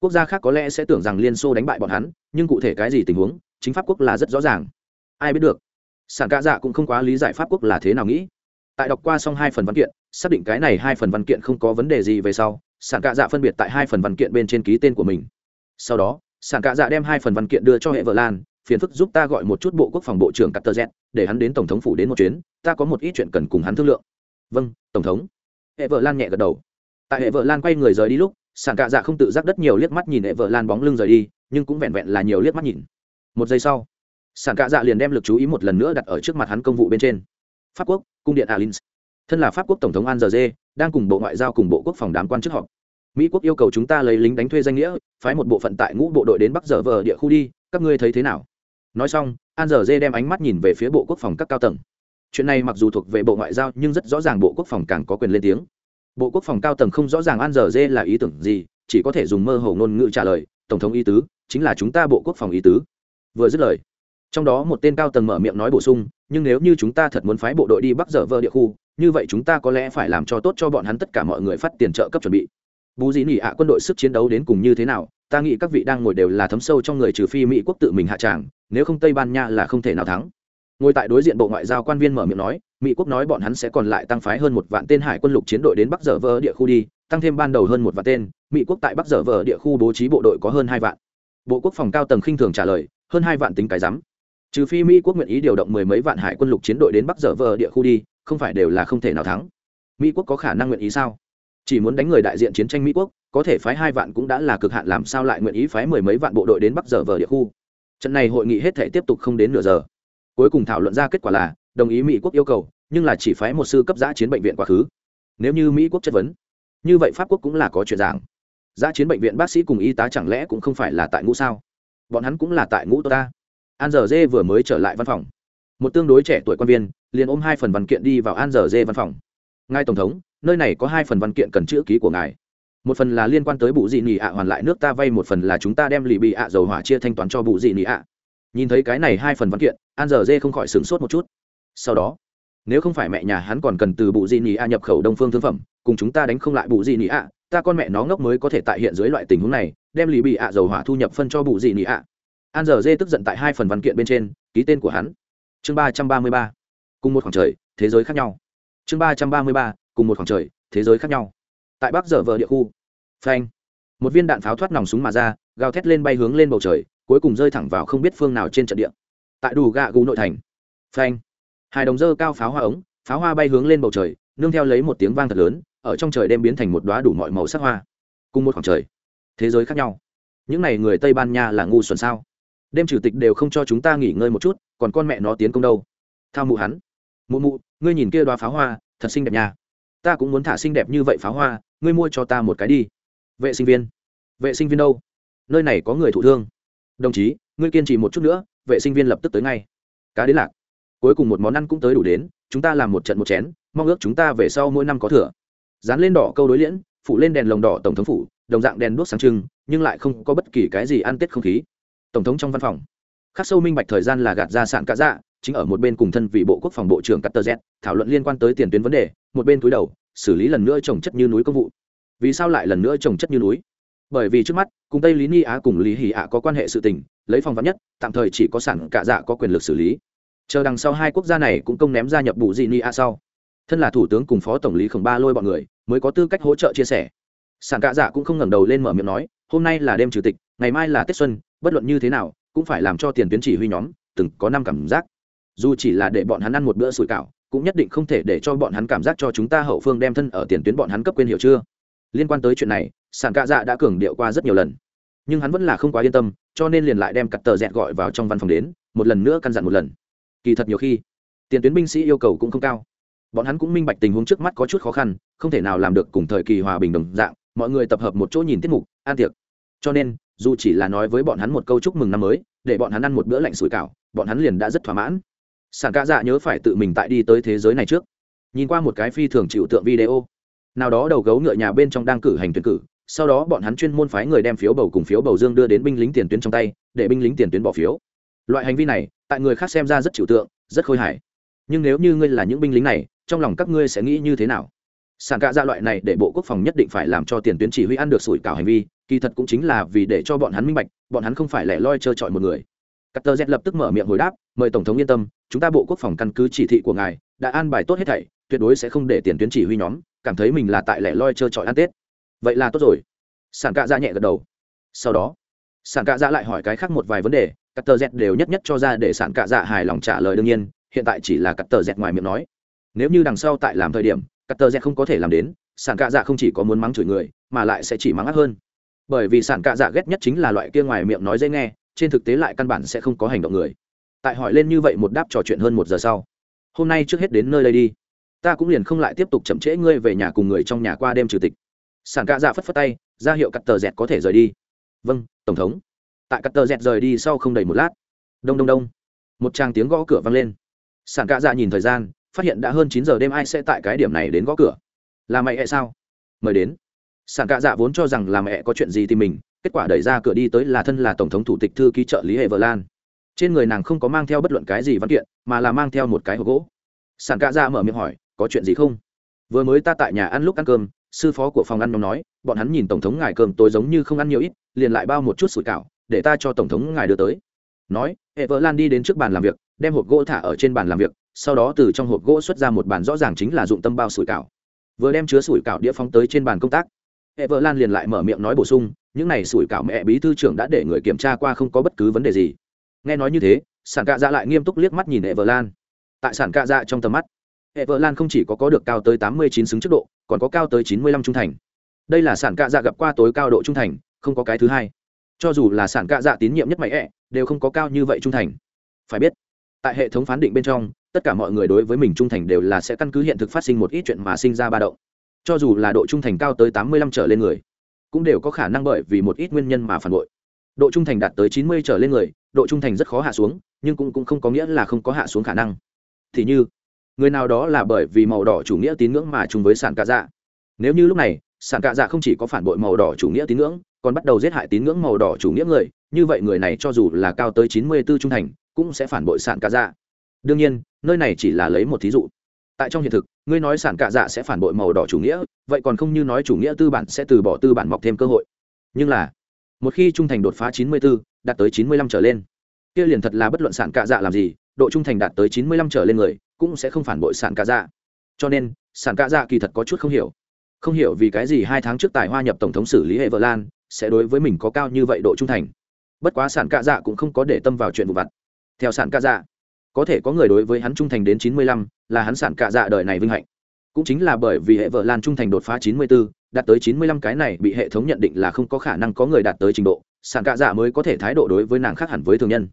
Quốc gia khác có lẽ sẽ tưởng rằng liên xô đánh bại bọn hắn, nhưng cụ thể cái gì tình huống, chính pháp quốc là rất rõ ràng. Ai biết được? Sản ca dạ cũng không quá lý giải pháp quốc là thế nào nghĩ. Tại đọc qua xong hai phần văn kiện, xác định cái này hai phần văn kiện không có vấn đề gì về sau sản cạ dạ phân biệt tại hai phần văn kiện bên trên ký tên của mình sau đó sản cạ dạ đem hai phần văn kiện đưa cho hệ vợ lan phiền phức giúp ta gọi một chút bộ quốc phòng bộ trưởng cutter Z để hắn đến tổng thống phủ đến một chuyến, ta có một ít chuyện cần cùng hắn thương lượng. Vâng, tổng thống. Hệ vợ Lan nhẹ gật đầu. Tại hệ vợ Lan quay người rời đi lúc, sản cạ dạ không tự giác đất nhiều liếc mắt nhìn hệ vợ Lan bóng lưng rời đi, nhưng cũng vẹn vẹn là nhiều liếc mắt nhìn. Một giây sau, sản cạ dạ liền đem lực chú ý một lần nữa đặt ở trước mặt hắn công vụ bên trên. Pháp quốc, cung điện Alins. Thân là Pháp quốc tổng thống An giờ Dê, đang cùng bộ ngoại giao cùng bộ quốc phòng đám quan chức họp. Mỹ quốc yêu cầu chúng ta lấy lính đánh thuê danh nghĩa, phái một bộ phận tại ngũ bộ đội đến Bắc giờ vờ địa khu đi, các ngươi thấy thế nào? nói xong an giờ dê đem ánh mắt nhìn về phía bộ quốc phòng các cao tầng chuyện này mặc dù thuộc về bộ ngoại giao nhưng rất rõ ràng bộ quốc phòng càng có quyền lên tiếng bộ quốc phòng cao tầng không rõ ràng an giờ dê là ý tưởng gì chỉ có thể dùng mơ hồ ngôn ngữ trả lời tổng thống ý tứ chính là chúng ta bộ quốc phòng ý tứ vừa dứt lời trong đó một tên cao tầng mở miệng nói bổ sung nhưng nếu như chúng ta thật muốn phái bộ đội đi bắc dở vơ địa khu như vậy chúng ta có lẽ phải làm cho tốt cho bọn hắn tất cả mọi người phát tiền trợ cấp chuẩn bị. Bù dĩ nỉ ạ, quân đội sức chiến đấu đến cùng như thế nào? Ta nghĩ các vị đang ngồi đều là thấm sâu trong người trừ phi mỹ quốc tự mình hạ tràng, nếu không tây ban nha là không thể nào thắng. Ngồi tại đối diện bộ ngoại giao quan viên mở miệng nói, mỹ quốc nói bọn hắn sẽ còn lại tăng phái hơn một vạn tên hải quân lục chiến đội đến bắc dở Vở địa khu đi, tăng thêm ban đầu hơn một vạn tên, mỹ quốc tại bắc dở Vở địa khu bố trí bộ đội có hơn hai vạn. Bộ quốc phòng cao tầng khinh thường trả lời, hơn hai vạn tính cái rắm. Trừ phi mỹ quốc nguyện ý điều động mười mấy vạn hải quân lục chiến đội đến bắc dở vờ địa khu đi không phải đều là không thể nào thắng. Mỹ quốc có khả năng nguyện ý sao? Chỉ muốn đánh người đại diện chiến tranh mỹ quốc, có thể phái hai vạn cũng đã là cực hạn, làm sao lại nguyện ý phái mười mấy vạn bộ đội đến bắc Giờ vờ địa khu? Trận này hội nghị hết thể tiếp tục không đến nửa giờ. Cuối cùng thảo luận ra kết quả là, đồng ý mỹ quốc yêu cầu, nhưng là chỉ phái một sư cấp giã chiến bệnh viện quá khứ. Nếu như mỹ quốc chất vấn, như vậy pháp quốc cũng là có chuyện giảng. Giã chiến bệnh viện bác sĩ cùng y tá chẳng lẽ cũng không phải là tại ngũ sao? Bọn hắn cũng là tại ngũ ta. An giờ dê vừa mới trở lại văn phòng một tương đối trẻ tuổi quan viên, liền ôm hai phần văn kiện đi vào an giờ dê văn phòng. Ngài tổng thống, nơi này có hai phần văn kiện cần chữ ký của ngài. Một phần là liên quan tới bụ dị nị ạ, hoàn lại nước ta vay một phần là chúng ta đem lì bị ạ dầu hỏa chia thanh toán cho bụ dị nị ạ. Nhìn thấy cái này hai phần văn kiện, an giờ dê không khỏi sửng sốt một chút. Sau đó, nếu không phải mẹ nhà hắn còn cần từ bụ dị nị ạ nhập khẩu đông phương thương phẩm, cùng chúng ta đánh không lại bụ dị nị ạ, ta con mẹ nó ngốc mới có thể tại hiện dưới loại tình huống này, đem lì bị ạ dầu hỏa thu nhập phân cho bụ dị nị ạ. An giờ dê tức giận tại hai phần văn kiện bên trên, ký tên của hắn chương ba trăm ba mươi ba, cùng một khoảng trời, thế giới khác nhau. chương ba trăm ba mươi ba, cùng một khoảng trời, thế giới khác nhau. tại bắc dở vợ địa khu, phanh, một viên đạn pháo thoát nòng súng mà ra, gào thét lên bay hướng lên bầu trời, cuối cùng rơi thẳng vào không biết phương nào trên trận địa. tại đủ gạ gù nội thành, phanh, hai đồng dơ cao pháo hoa ống, pháo hoa bay hướng lên bầu trời, nương theo lấy một tiếng vang thật lớn, ở trong trời đem biến thành một đoá đủ mọi màu sắc hoa. cùng một khoảng trời, thế giới khác nhau. những n à y người tây ban nha là ngu xuẩn sao? Đêm chủ tịch đều không cho chúng ta nghỉ ngơi một chút, còn con mẹ nó tiến công đâu. Thao mụ hắn. Mụ mụ, ngươi nhìn kia đoá pháo hoa, thật xinh đẹp nhà ta cũng muốn thả xinh đẹp như vậy pháo hoa, ngươi mua cho ta một cái đi. Vệ sinh viên. Vệ sinh viên đâu? Nơi này có người thụ thương. Đồng chí, ngươi kiên trì một chút nữa, vệ sinh viên lập tức tới ngay. Cá đến lạc. Cuối cùng một món ăn cũng tới đủ đến, chúng ta làm một trận một chén, mong ước chúng ta về sau mỗi năm có thừa. Dán lên đỏ câu đối liễn, phủ lên đèn lồng đỏ tổng thống phủ, đồng dạng đèn đuốc sáng trưng, nhưng lại không có bất kỳ cái gì ăn tết không khí tổng thống trong văn phòng khắc sâu minh bạch thời gian là gạt ra sản cá dạ chính ở một bên cùng thân vị bộ quốc phòng bộ trưởng Cutter Z thảo luận liên quan tới tiền tuyến vấn đề, một bên túi đầu, xử lý lần nữa trồng chất như núi công vụ. Vì sao lại lần nữa trồng chất như núi? Bởi vì trước mắt, cùng Tây Lý Ni Á cùng Lý Hỉ Ạ có quan hệ sự tình, lấy phòng vắn nhất, tạm thời chỉ có sản cả dạ có quyền lực xử lý. chờ đằng sau hai quốc gia này cũng công ném gia nhập bù dị ni a sau thân là thủ tướng cùng phó tổng lý khổng ba lôi bọn người mới có tư cách hỗ trợ chia sẻ sản cạ dạ cũng không ngẩng đầu lên mở miệng nói hôm nay là đêm chủ tịch ngày mai là tết xuân bất luận như thế nào, cũng phải làm cho tiền tuyến chỉ huy nhóm từng có năm cảm giác. Dù chỉ là để bọn hắn ăn một bữa sủi cảo, cũng nhất định không thể để cho bọn hắn cảm giác cho chúng ta hậu phương đem thân ở tiền tuyến bọn hắn cấp quên hiểu chưa? Liên quan tới chuyện này sản cạ dạ đã cường điệu qua rất nhiều lần. Nhưng hắn vẫn là không quá yên tâm, cho nên liền lại đem cặp tờ dẹt gọi vào trong văn phòng đến, một lần nữa căn dặn một lần. Kỳ thật nhiều khi, tiền tuyến binh sĩ yêu cầu cũng không cao. Bọn hắn cũng minh bạch tình huống trước mắt có chút khó khăn, không thể nào làm được cùng thời kỳ hòa bình đồng dạng, mọi người tập hợp một chỗ nhìn tiết mục an tiệc. Cho nên dù chỉ là nói với bọn hắn một câu chúc mừng năm mới, để bọn hắn ăn một bữa lạnh sủi cảo, bọn hắn liền đã rất thỏa mãn. Sản ca dạ nhớ phải tự mình tại đi tới thế giới này trước. Nhìn qua một cái phi thường chịu tượng video. Nào đó đầu gấu ngựa nhà bên trong đang cử hành tuyển cử, sau đó bọn hắn chuyên môn phái người đem phiếu bầu cùng phiếu bầu dương đưa đến binh lính tiền tuyến trong tay, để binh lính tiền tuyến bỏ phiếu. Loại hành vi này, tại người khác xem ra rất chịu tượng, rất khôi hài. Nhưng nếu như ngươi là những binh lính này, trong lòng các ngươi sẽ nghĩ như thế nào? Sản cạ dạ loại này để bộ quốc phòng nhất định phải làm cho tiền tuyến chỉ huy ăn được sủi cảo hành vi kỳ thật cũng chính là vì để cho bọn hắn minh bạch bọn hắn không phải lẻ loi trơ trọi một người Cutter Z lập tức mở miệng hồi đáp, mời tổng thống yên tâm, chúng ta bộ quốc phòng căn cứ chỉ thị của ngài, đã an bài tốt hết thảy, tuyệt đối sẽ không để tiền tuyến chỉ huy nhóm cảm thấy mình là tại lẻ loi trơ trọi ăn Tết. Vậy là tốt rồi. Sản Cạ Dạ nhẹ gật đầu. Sau đó, Sản Cạ Dạ lại hỏi cái khác một vài vấn đề, Cutter Z đều nhất nhất cho ra để Sản Cạ Dạ hài lòng trả lời đương nhiên, hiện tại chỉ là Cutter Z ngoài miệng nói. Nếu như đằng sau tại làm thời điểm, cắt tờ rẽ không có thể làm đến, Sản Cạ Dạ không chỉ có muốn mắng chửi người, mà lại sẽ chỉ mắng ác hơn. Bởi vì Sản Cạ Dạ ghét nhất chính là loại kia ngoài miệng nói dễ nghe, trên thực tế lại căn bản sẽ không có hành động người. Tại hỏi lên như vậy một đáp trò chuyện hơn một giờ sau. Hôm nay trước hết đến nơi đây đi. Ta cũng liền không lại tiếp tục chậm trễ ngươi về nhà cùng người trong nhà qua đêm chủ tịch. Sản cạ dạ phất phất tay ra hiệu cắt tờ dẹt có thể rời đi. Vâng tổng thống. Tại cắt tờ dẹt rời đi sau không đầy một lát. Đông đông đông. Một tràng tiếng gõ cửa vang lên. Sản cạ dạ nhìn thời gian phát hiện đã hơn chín giờ đêm ai sẽ tại cái điểm này đến gõ cửa. Là mẹ hay sao? Mời đến. Sản cạ dạ vốn cho rằng là mẹ có chuyện gì thì mình, kết quả đẩy ra cửa đi tới là thân là tổng thống thủ tịch thư ký trợ lý hệ vợ lan trên người nàng không có mang theo bất luận cái gì văn kiện, mà là mang theo một cái hộp gỗ. Sản cạ dạ mở miệng hỏi, có chuyện gì không? Vừa mới ta tại nhà ăn lúc ăn cơm, sư phó của phòng ăn nhóm nói, bọn hắn nhìn tổng thống ngài cơm tôi giống như không ăn nhiều ít, liền lại bao một chút sủi cảo, để ta cho tổng thống ngài đưa tới. Nói hệ vợ lan đi đến trước bàn làm việc, đem hộp gỗ thả ở trên bàn làm việc sau đó từ trong hộp gỗ xuất ra một bàn rõ ràng chính là dụng tâm bao sủi cảo. Vừa đem chứa sủi cảo đĩa phóng tới trên bàn công tác hệ vợ lan liền lại mở miệng nói bổ sung, những này sủi cảo mẹ bí thư trưởng đã để người kiểm tra qua không có bất cứ vấn đề gì. Nghe nói như thế, sản cạ dạ lại nghiêm túc liếc mắt nhìn hệ vợ lan tại sản cạ dạ trong tầm mắt hệ vợ lan không chỉ có có được cao tới tám mươi chín xứng chức độ, còn có cao tới chín mươi lăm trung thành. Đây là sản cạ dạ gặp qua tối cao độ trung thành, không có cái thứ hai. Cho dù là sản cạ dạ tín nhiệm nhất mạnh ẹ, đều không có cao như vậy trung thành. Phải biết, tại hệ thống phán định bên trong tất cả mọi người đối với mình trung thành đều là sẽ căn cứ hiện thực phát sinh một ít chuyện mà sinh ra ba động. Cho dù là độ trung thành cao tới tám mươi lăm trở lên người cũng đều có khả năng bởi vì một ít nguyên nhân mà phản bội. Độ trung thành đạt tới chín mươi trở lên người độ trung thành rất khó hạ xuống nhưng cũng, cũng không có nghĩa là không có hạ xuống khả năng. Thì như người nào đó là bởi vì màu đỏ chủ nghĩa tín ngưỡng mà chung với sản cạ dạ. Nếu như lúc này sản cạ dạ không chỉ có phản bội màu đỏ chủ nghĩa tín ngưỡng còn bắt đầu giết hại tín ngưỡng màu đỏ chủ nghĩa người như vậy người này cho dù là cao tới chín mươi 94 trung thành cũng sẽ phản bội sản cạ dạ đương nhiên nơi này chỉ là lấy một thí dụ. Tại trong hiện thực ngươi nói sản cạ dạ sẽ phản bội màu đỏ chủ nghĩa vậy còn không như nói chủ nghĩa tư bản sẽ từ bỏ tư bản mọc thêm cơ hội. Nhưng là một khi trung thành đột phá 94, đạt tới 95 trở lên kia liền thật là bất luận sản cạ dạ làm gì độ trung thành đạt tới 95 trở lên người cũng sẽ không phản bội sản cạ dạ. Cho nên sản cạ dạ kỳ thật có chút không hiểu. Không hiểu vì cái gì hai tháng trước tài hoa nhập tổng thống xử lý hệ vợ lan sẽ đối với mình có cao như vậy độ trung thành. Bất quá sản cạ dạ cũng không có để tâm vào chuyện vụ vặt. Theo sản cạ dạ có thể có người đối với hắn trung thành đến 95, là hắn sản cả dạ đời này vinh hạnh. Cũng chính là bởi vì hệ vợ lan trung thành đột phá 94, đạt tới 95 cái này bị hệ thống nhận định là không có khả năng có người đạt tới trình độ sản cả dạ mới có thể thái độ đối với nàng khác hẳn với thường nhân.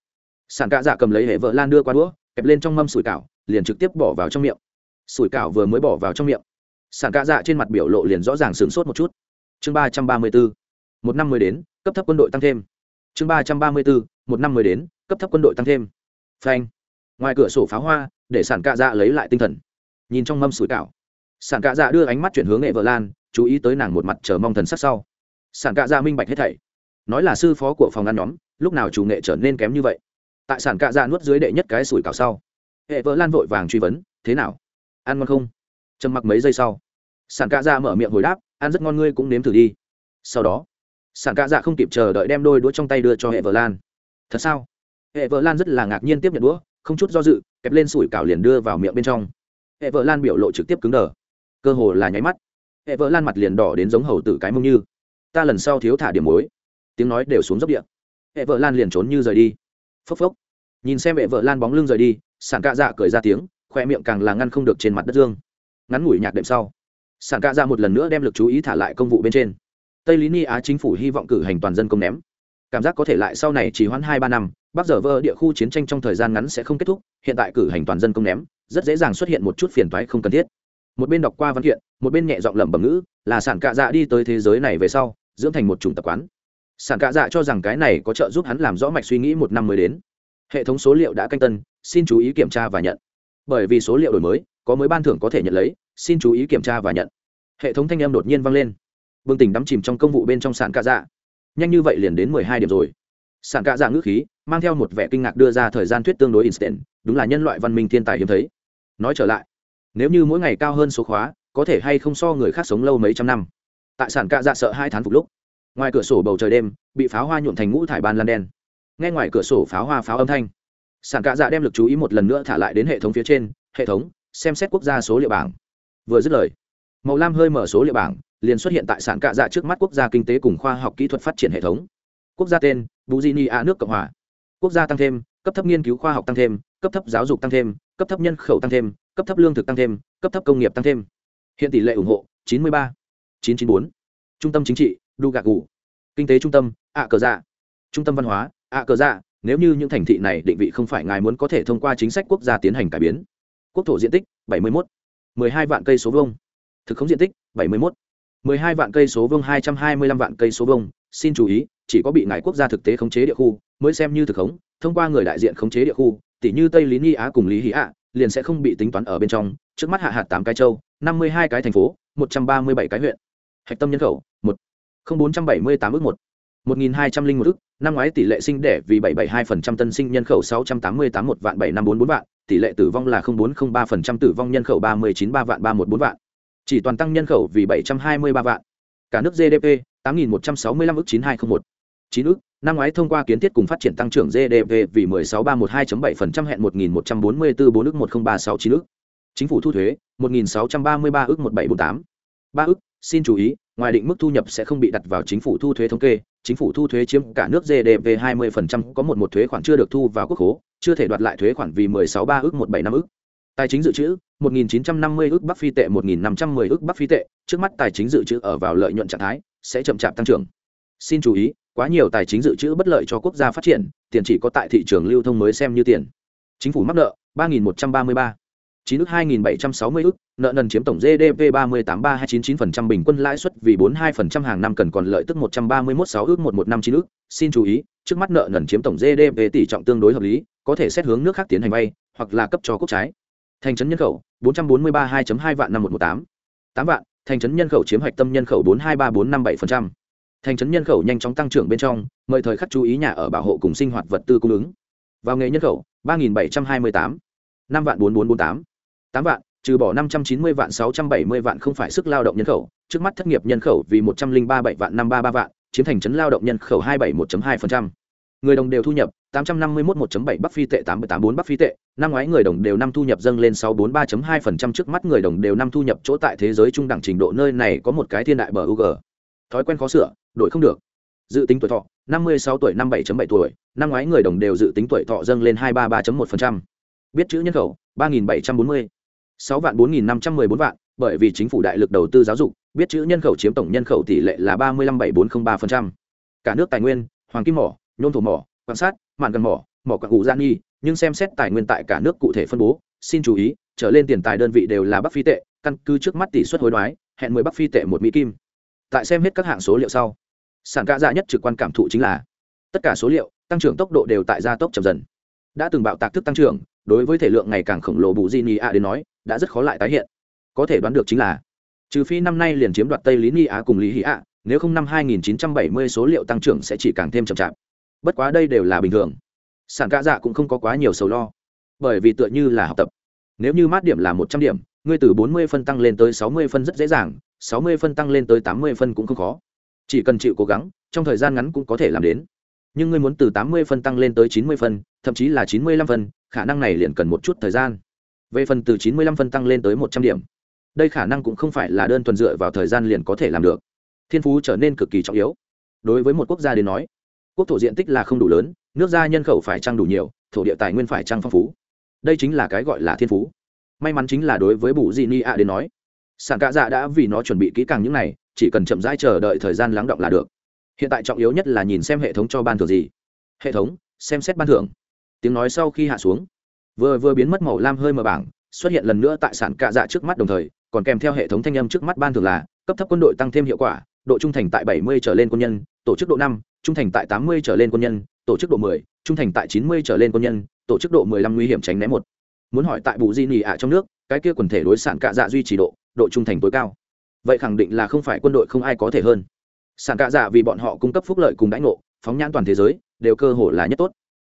Sản cả dạ cầm lấy hệ vợ lan đưa qua đũa kẹp lên trong mâm sủi cảo liền trực tiếp bỏ vào trong miệng. Sủi cảo vừa mới bỏ vào trong miệng sản cả dạ trên mặt biểu lộ liền rõ ràng sửng sốt một chút. Chương ba trăm ba mươi bốn một năm mới đến cấp thấp quân đội tăng thêm. Chương ba trăm ba mươi bốn một năm mới đến cấp thấp quân đội tăng thêm. Phanh ngoài cửa sổ pháo hoa, để sản cạ dạ lấy lại tinh thần. Nhìn trong mâm sủi cảo sản cạ dạ đưa ánh mắt chuyển hướng nghệ vợ lan, chú ý tới nàng một mặt chờ mong thần sắc sau. Sản cạ dạ minh bạch hết thảy. Nói là sư phó của phòng ăn nhóm, lúc nào chủ nghệ trở nên kém như vậy? Tại sản cạ dạ nuốt dưới đệ nhất cái sủi cảo sau, hệ vợ lan vội vàng truy vấn, thế nào? Ăn ngon không? Trầm mặc mấy giây sau sản cạ dạ mở miệng hồi đáp, ăn rất ngon, ngươi cũng nếm thử đi. Sau đó sản cạ dạ không kịp chờ đợi đem đôi đũa trong tay đưa cho hệ vợ lan. Thật sao? Hệ vợ lan rất là ngạc nhiên tiếp nhận đũa không chút do dự, kẹp lên sủi cảo liền đưa vào miệng bên trong. Hệ vợ lan biểu lộ trực tiếp cứng đờ. Cơ hồ là nháy mắt. Hệ vợ lan mặt liền đỏ đến giống hầu tử cái mông như. Ta lần sau thiếu thả điểm muối. Tiếng nói đều xuống dốc địa. Hệ vợ lan liền trốn như rời đi. Phốc phốc. Nhìn xem hệ vợ lan bóng lưng rời đi sản cạ dạ cười ra tiếng, khoe miệng càng là ngăn không được trên mặt đất dương. Ngắn ngủi nhạc đệm sau sản cạ dạ một lần nữa đem lực chú ý thả lại công vụ bên trên. Tây lý ni á chính phủ hy vọng cử hành toàn dân công ném. Cảm giác có thể lại sau này chỉ hoãn hai ba năm bắc giờ vơ địa khu chiến tranh trong thời gian ngắn sẽ không kết thúc, hiện tại cử hành toàn dân công ném, rất dễ dàng xuất hiện một chút phiền toái không cần thiết. Một bên đọc qua văn kiện, một bên nhẹ giọng lẩm bẩm ngữ, là sản cạ dạ đi tới thế giới này về sau, dưỡng thành một chủng tập quán. Sản cạ dạ cho rằng cái này có trợ giúp hắn làm rõ mạch suy nghĩ một năm mới đến. Hệ thống số liệu đã canh tân, xin chú ý kiểm tra và nhận. Bởi vì số liệu đổi mới, có mới ban thưởng có thể nhận lấy, xin chú ý kiểm tra và nhận. Hệ thống thanh âm đột nhiên vang lên. Bừng tỉnh đắm chìm trong công vụ bên trong sản cạ dạ. Nhanh như vậy liền đến mười hai điểm rồi. Sản cạ dạ ngữ khí mang theo một vẻ kinh ngạc đưa ra thời gian thuyết tương đối instant, đúng là nhân loại văn minh thiên tài hiếm thấy. Nói trở lại, nếu như mỗi ngày cao hơn số khóa, có thể hay không so người khác sống lâu mấy trăm năm? Tại sản cạ dạ sợ hai tháng phục lúc, ngoài cửa sổ bầu trời đêm, bị pháo hoa nhuộm thành ngũ thải ban lan đen. Ngay ngoài cửa sổ pháo hoa pháo âm thanh sản cạ dạ đem lực chú ý một lần nữa thả lại đến hệ thống phía trên, hệ thống, xem xét quốc gia số liệu bảng. Vừa dứt lời, màu lam hơi mở số liệu bảng liền xuất hiện tại sản cạ dạ trước mắt quốc gia kinh tế cùng khoa học kỹ thuật phát triển hệ thống. Quốc gia tên Bujinia a nước cộng hòa quốc gia tăng thêm cấp thấp nghiên cứu khoa học tăng thêm cấp thấp giáo dục tăng thêm cấp thấp nhân khẩu tăng thêm cấp thấp lương thực tăng thêm cấp thấp công nghiệp tăng thêm. Hiện tỷ lệ ủng hộ 93, 994. trung tâm chính trị đu gạc gù kinh tế trung tâm ạ cờ dạ trung tâm văn hóa ạ cờ dạ nếu như những thành thị này định vị không phải ngài muốn có thể thông qua chính sách quốc gia tiến hành cải biến. Quốc thổ diện tích 71, 12 vạn cây số vuông. Thực không diện tích 71, 12 vạn cây số vuông 225 vạn cây số vuông. Xin chú ý chỉ có bị ngài quốc gia thực tế khống chế địa khu mới xem như thực khống, thông qua người đại diện khống chế địa khu tỷ như tây lý nghi á cùng lý hí ạ, liền sẽ không bị tính toán ở bên trong. Trước mắt hạ hạt tám cái châu, năm mươi hai cái thành phố, một trăm ba mươi bảy cái huyện. Hạch tâm nhân khẩu, một. không bốn trăm bảy mươi tám ước một. một nghìn hai trăm linh một ước. Năm ngoái tỷ lệ sinh đẻ vì bảy bảy hai phần trăm, tân sinh nhân khẩu sáu trăm tám mươi tám, một vạn bảy năm bốn bốn vạn. Tỷ lệ tử vong là không bốn không ba phần trăm, tử vong nhân khẩu ba mươi chín ba vạn ba một bốn vạn. Chỉ toàn tăng nhân khẩu vì bảy trăm hai mươi ba vạn. Cả nước gdp tám nghìn một trăm sáu mươi lăm ước chín hai không một chín ước năm ngoái thông qua kiến thiết cùng phát triển tăng trưởng gdp vì 1631,2.7% hẹn 1144 ước 10369 ước chính phủ thu thuế 1633 ước 1748 3 ước xin chú ý ngoài định mức thu nhập sẽ không bị đặt vào chính phủ thu thuế thống kê. Chính phủ thu thuế chiếm cả nước gdp 20% có một một thuế khoản chưa được thu vào quốc khố chưa thể đoạt lại thuế khoản vì 163 ước 175 ước tài chính dự trữ 1950 ước bắc phi tệ 1510 ước bắc phi tệ. Trước mắt tài chính dự trữ ở vào lợi nhuận trạng thái sẽ chậm chạp tăng trưởng. Xin chú ý quá nhiều tài chính dự trữ bất lợi cho quốc gia phát triển tiền chỉ có tại thị trường lưu thông mới xem như tiền chính phủ mắc nợ 3.133 chín ước 2.760 ước, nợ nần chiếm tổng GDP 38,329% bình quân lãi suất vì 42% hàng năm cần còn lợi tức 131,6 ước 1159 ước. Xin chú ý, trước mắt nợ nần chiếm tổng GDP tỷ trọng tương đối hợp lý, có thể xét hướng nước khác tiến hành vay, hoặc là cấp cho quốc trái. Thành trấn nhân khẩu 443 2.2 vạn năm 118. 8 vạn, thành trấn nhân khẩu chiếm hoạch tâm nhân khẩu 423457% thành trấn nhân khẩu nhanh chóng tăng trưởng bên trong, mời thời khắc chú ý nhà ở bảo hộ cùng sinh hoạt vật tư cung ứng. Vào nghề nhân khẩu, ba bảy trăm hai mươi tám. Năm vạn bốn bốn bốn tám. Tám vạn, trừ bỏ năm trăm chín mươi vạn, sáu trăm bảy mươi vạn không phải sức lao động nhân khẩu. Trước mắt thất nghiệp nhân khẩu vì một trăm linh ba bảy vạn, năm ba ba vạn, chiếm thành trấn lao động nhân khẩu hai bảy một hai người đồng đều thu nhập, tám trăm năm mươi một một bảy, bắc phi tệ tám tám bốn, bắc phi tệ. Năm ngoái người đồng đều năm thu nhập dâng lên sáu bốn ba hai phần trăm, trước mắt người đồng đều năm thu nhập chỗ tại thế giới trung đẳng trình độ nơi này có một cái thiên đại bờ UG thói quen khó sửa đổi không được. Dự tính tuổi thọ, năm mươi sáu tuổi năm bảy bảy tuổi, năm ngoái người đồng đều dự tính tuổi thọ dâng lên hai ba ba một biết chữ nhân khẩu, ba nghìn bảy trăm bốn mươi. sáu vạn bốn nghìn năm trăm mười bốn vạn, bởi vì chính phủ đại lực đầu tư giáo dục, biết chữ nhân khẩu chiếm tổng nhân khẩu tỷ lệ là ba mươi năm bảy bốn không ba cả nước tài nguyên, hoàng kim mỏ, nhôm thổ mỏ, quan sát, mạn gần mỏ mỏ quặng cụ gian nghi nhưng xem xét tài nguyên tại cả nước cụ thể phân bố, xin chú ý, trở lên tiền tài đơn vị đều là bắc phi tệ, căn cứ trước mắt tỷ suất hối đoái, hẹn mười bắc phi tệ một mỹ kim. Tại xem hết các hạng số liệu sau sản ca dạ nhất trực quan cảm thụ chính là tất cả số liệu tăng trưởng tốc độ đều tại gia tốc chậm dần. Đã từng bạo tạc thức tăng trưởng, đối với thể lượng ngày càng khổng lồ bù di ni a đến nói, đã rất khó lại tái hiện. Có thể đoán được chính là, trừ phi năm nay liền chiếm đoạt tây lý ni á cùng lý hí a, nếu không năm 2970 số liệu tăng trưởng sẽ chỉ càng thêm chậm chạp. Bất quá đây đều là bình thường. Sản ca dạ cũng không có quá nhiều sầu lo, bởi vì tựa như là học tập. Nếu như mát điểm là một trăm điểm, ngươi từ 40 phân tăng lên tới 60 phân rất dễ dàng 60 phân tăng lên tới 80 phân cũng không khó chỉ cần chịu cố gắng, trong thời gian ngắn cũng có thể làm đến. Nhưng ngươi muốn từ 80 phân tăng lên tới 90 phân, thậm chí là 95 phân, khả năng này liền cần một chút thời gian. Về phần từ chín mươi lăm phân tăng lên tới một trăm điểm, đây khả năng cũng không phải là đơn thuần dựa vào thời gian liền có thể làm được. Thiên phú trở nên cực kỳ trọng yếu. Đối với một quốc gia đến nói, quốc thổ diện tích là không đủ lớn, nước ra nhân khẩu phải trăng đủ nhiều, thổ địa tài nguyên phải trăng phong phú. Đây chính là cái gọi là thiên phú. May mắn chính là đối với bù di ni ạ đến nói sản cạ dạ đã vì nó chuẩn bị kỹ càng những này chỉ cần chậm rãi chờ đợi thời gian lắng động là được. Hiện tại trọng yếu nhất là nhìn xem hệ thống cho ban thưởng gì. Hệ thống xem xét ban thưởng. Tiếng nói sau khi hạ xuống vừa vừa biến mất màu lam hơi mờ bảng xuất hiện lần nữa tại sản cạ dạ trước mắt đồng thời còn kèm theo hệ thống thanh âm trước mắt ban thưởng là cấp thấp quân đội tăng thêm hiệu quả độ trung thành tại 70 trở lên quân nhân tổ chức độ năm trung thành tại 80 trở lên quân nhân tổ chức độ 10, trung thành tại 90 trở lên quân nhân tổ chức độ 15 nguy hiểm tránh né một. Muốn hỏi tại bù di nỉ ạ trong nước cái kia quần thể đối sản cạ dạ duy trì độ độ trung thành tối cao. Vậy khẳng định là không phải quân đội không ai có thể hơn. Sản cạ dạ vì bọn họ cung cấp phúc lợi cùng đãi ngộ, phóng nhãn toàn thế giới, đều cơ hội là nhất tốt.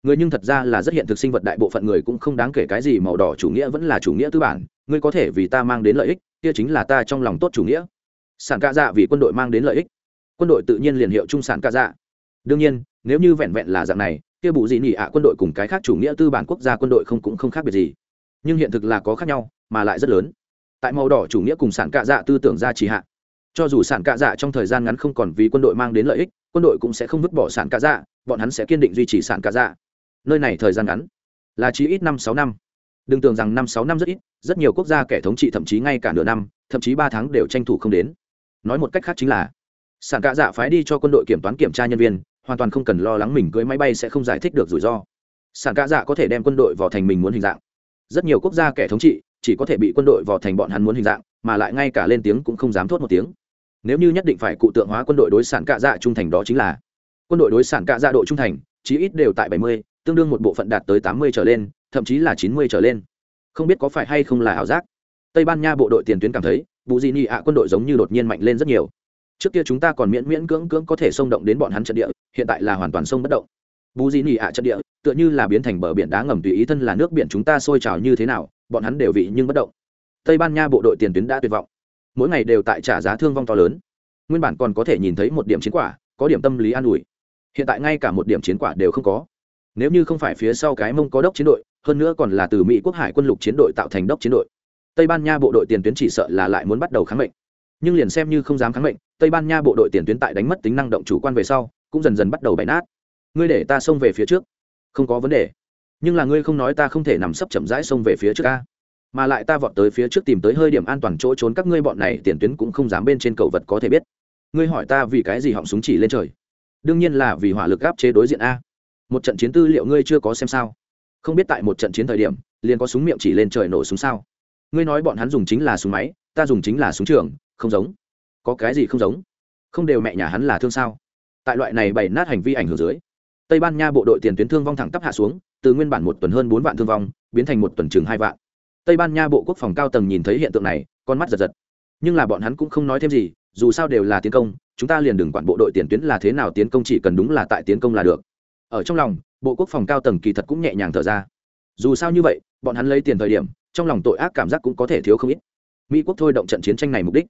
Người nhưng thật ra là rất hiện thực sinh vật đại bộ phận người cũng không đáng kể cái gì màu đỏ chủ nghĩa vẫn là chủ nghĩa tư bản, ngươi có thể vì ta mang đến lợi ích, kia chính là ta trong lòng tốt chủ nghĩa. Sản cạ dạ vì quân đội mang đến lợi ích. Quân đội tự nhiên liền hiệu trung sản cạ dạ. Đương nhiên, nếu như vẹn vẹn là dạng này, kia bù gì nhỉ ạ quân đội cùng cái khác chủ nghĩa tư bản quốc gia quân đội không cũng không khác biệt gì. Nhưng hiện thực là có khác nhau, mà lại rất lớn tại màu đỏ chủ nghĩa cùng sản cạ dạ tư tưởng ra trì hạ. Cho dù sản cạ dạ trong thời gian ngắn không còn vì quân đội mang đến lợi ích, quân đội cũng sẽ không vứt bỏ sản cạ dạ bọn hắn sẽ kiên định duy trì sản cạ dạ. Nơi này thời gian ngắn là chỉ ít năm sáu năm. Đừng tưởng rằng năm sáu năm rất ít, rất nhiều quốc gia kẻ thống trị thậm chí ngay cả nửa năm, thậm chí ba tháng đều tranh thủ không đến. Nói một cách khác chính là, sản cạ dạ phái đi cho quân đội kiểm toán kiểm tra nhân viên, hoàn toàn không cần lo lắng mình cưới máy bay sẽ không giải thích được rủi ro. Sản cạ dạ có thể đem quân đội vào thành mình muốn hình dạng. Rất nhiều quốc gia kẻ thống trị chỉ có thể bị quân đội vào thành bọn hắn muốn hình dạng, mà lại ngay cả lên tiếng cũng không dám thốt một tiếng. Nếu như nhất định phải cụ tượng hóa quân đội đối sản cạ dạ trung thành đó chính là, quân đội đối sản cạ dạ độ trung thành, chí ít đều tại bảy mươi, tương đương một bộ phận đạt tới tám mươi trở lên, thậm chí là chín mươi trở lên. Không biết có phải hay không là ảo giác. Tây ban nha bộ đội tiền tuyến cảm thấy, bù di ni ạ quân đội giống như đột nhiên mạnh lên rất nhiều. Trước kia chúng ta còn miễn miễn cưỡng cưỡng có thể xông động đến bọn hắn trận địa, hiện tại là hoàn toàn sông bất động. Bù di ni ạ trận địa, tựa như là biến thành bờ biển đá ngầm tùy ý thân là nước biển chúng ta sôi trào như thế nào bọn hắn đều vị nhưng bất động. Tây ban nha bộ đội tiền tuyến đã tuyệt vọng. Mỗi ngày đều tại trả giá thương vong to lớn. Nguyên bản còn có thể nhìn thấy một điểm chiến quả, có điểm tâm lý an ủi. Hiện tại ngay cả một điểm chiến quả đều không có. Nếu như không phải phía sau cái mông có đốc chiến đội, hơn nữa còn là từ mỹ quốc hải quân lục chiến đội tạo thành đốc chiến đội. Tây ban nha bộ đội tiền tuyến chỉ sợ là lại muốn bắt đầu kháng mệnh. Nhưng liền xem như không dám kháng mệnh, tây ban nha bộ đội tiền tuyến tại đánh mất tính năng động chủ quan về sau, cũng dần dần bắt đầu bày nát. Ngươi để ta xông về phía trước. Không có vấn đề nhưng là ngươi không nói ta không thể nằm sấp chậm rãi xông về phía trước a. Mà lại ta vọt tới phía trước tìm tới hơi điểm an toàn chỗ trốn các ngươi bọn này, tiền tuyến cũng không dám bên trên cầu vật có thể biết. Ngươi hỏi ta vì cái gì họng súng chỉ lên trời? Đương nhiên là vì hỏa lực áp chế đối diện a. Một trận chiến tư liệu ngươi chưa có xem sao? Không biết tại một trận chiến thời điểm, liền có súng miệng chỉ lên trời nổ súng sao? Ngươi nói bọn hắn dùng chính là súng máy, ta dùng chính là súng trường, không giống. Có cái gì không giống? Không đều mẹ nhà hắn là thương sao? Tại loại này bày nát hành vi ảnh hưởng dưới, tây ban nha bộ đội tiền tuyến thương vong thẳng tắp hạ xuống từ nguyên bản một tuần hơn bốn vạn thương vong, biến thành một tuần chừng hai vạn. Tây ban nha bộ quốc phòng cao tầng nhìn thấy hiện tượng này, con mắt giật giật. Nhưng là bọn hắn cũng không nói thêm gì, dù sao đều là tiến công, chúng ta liền đừng quản bộ đội tiền tuyến là thế nào tiến công chỉ cần đúng là tại tiến công là được. Ở trong lòng, bộ quốc phòng cao tầng kỳ thật cũng nhẹ nhàng thở ra. Dù sao như vậy, bọn hắn lấy tiền thời điểm, trong lòng tội ác cảm giác cũng có thể thiếu không ít. Mỹ quốc thôi động trận chiến tranh này mục đích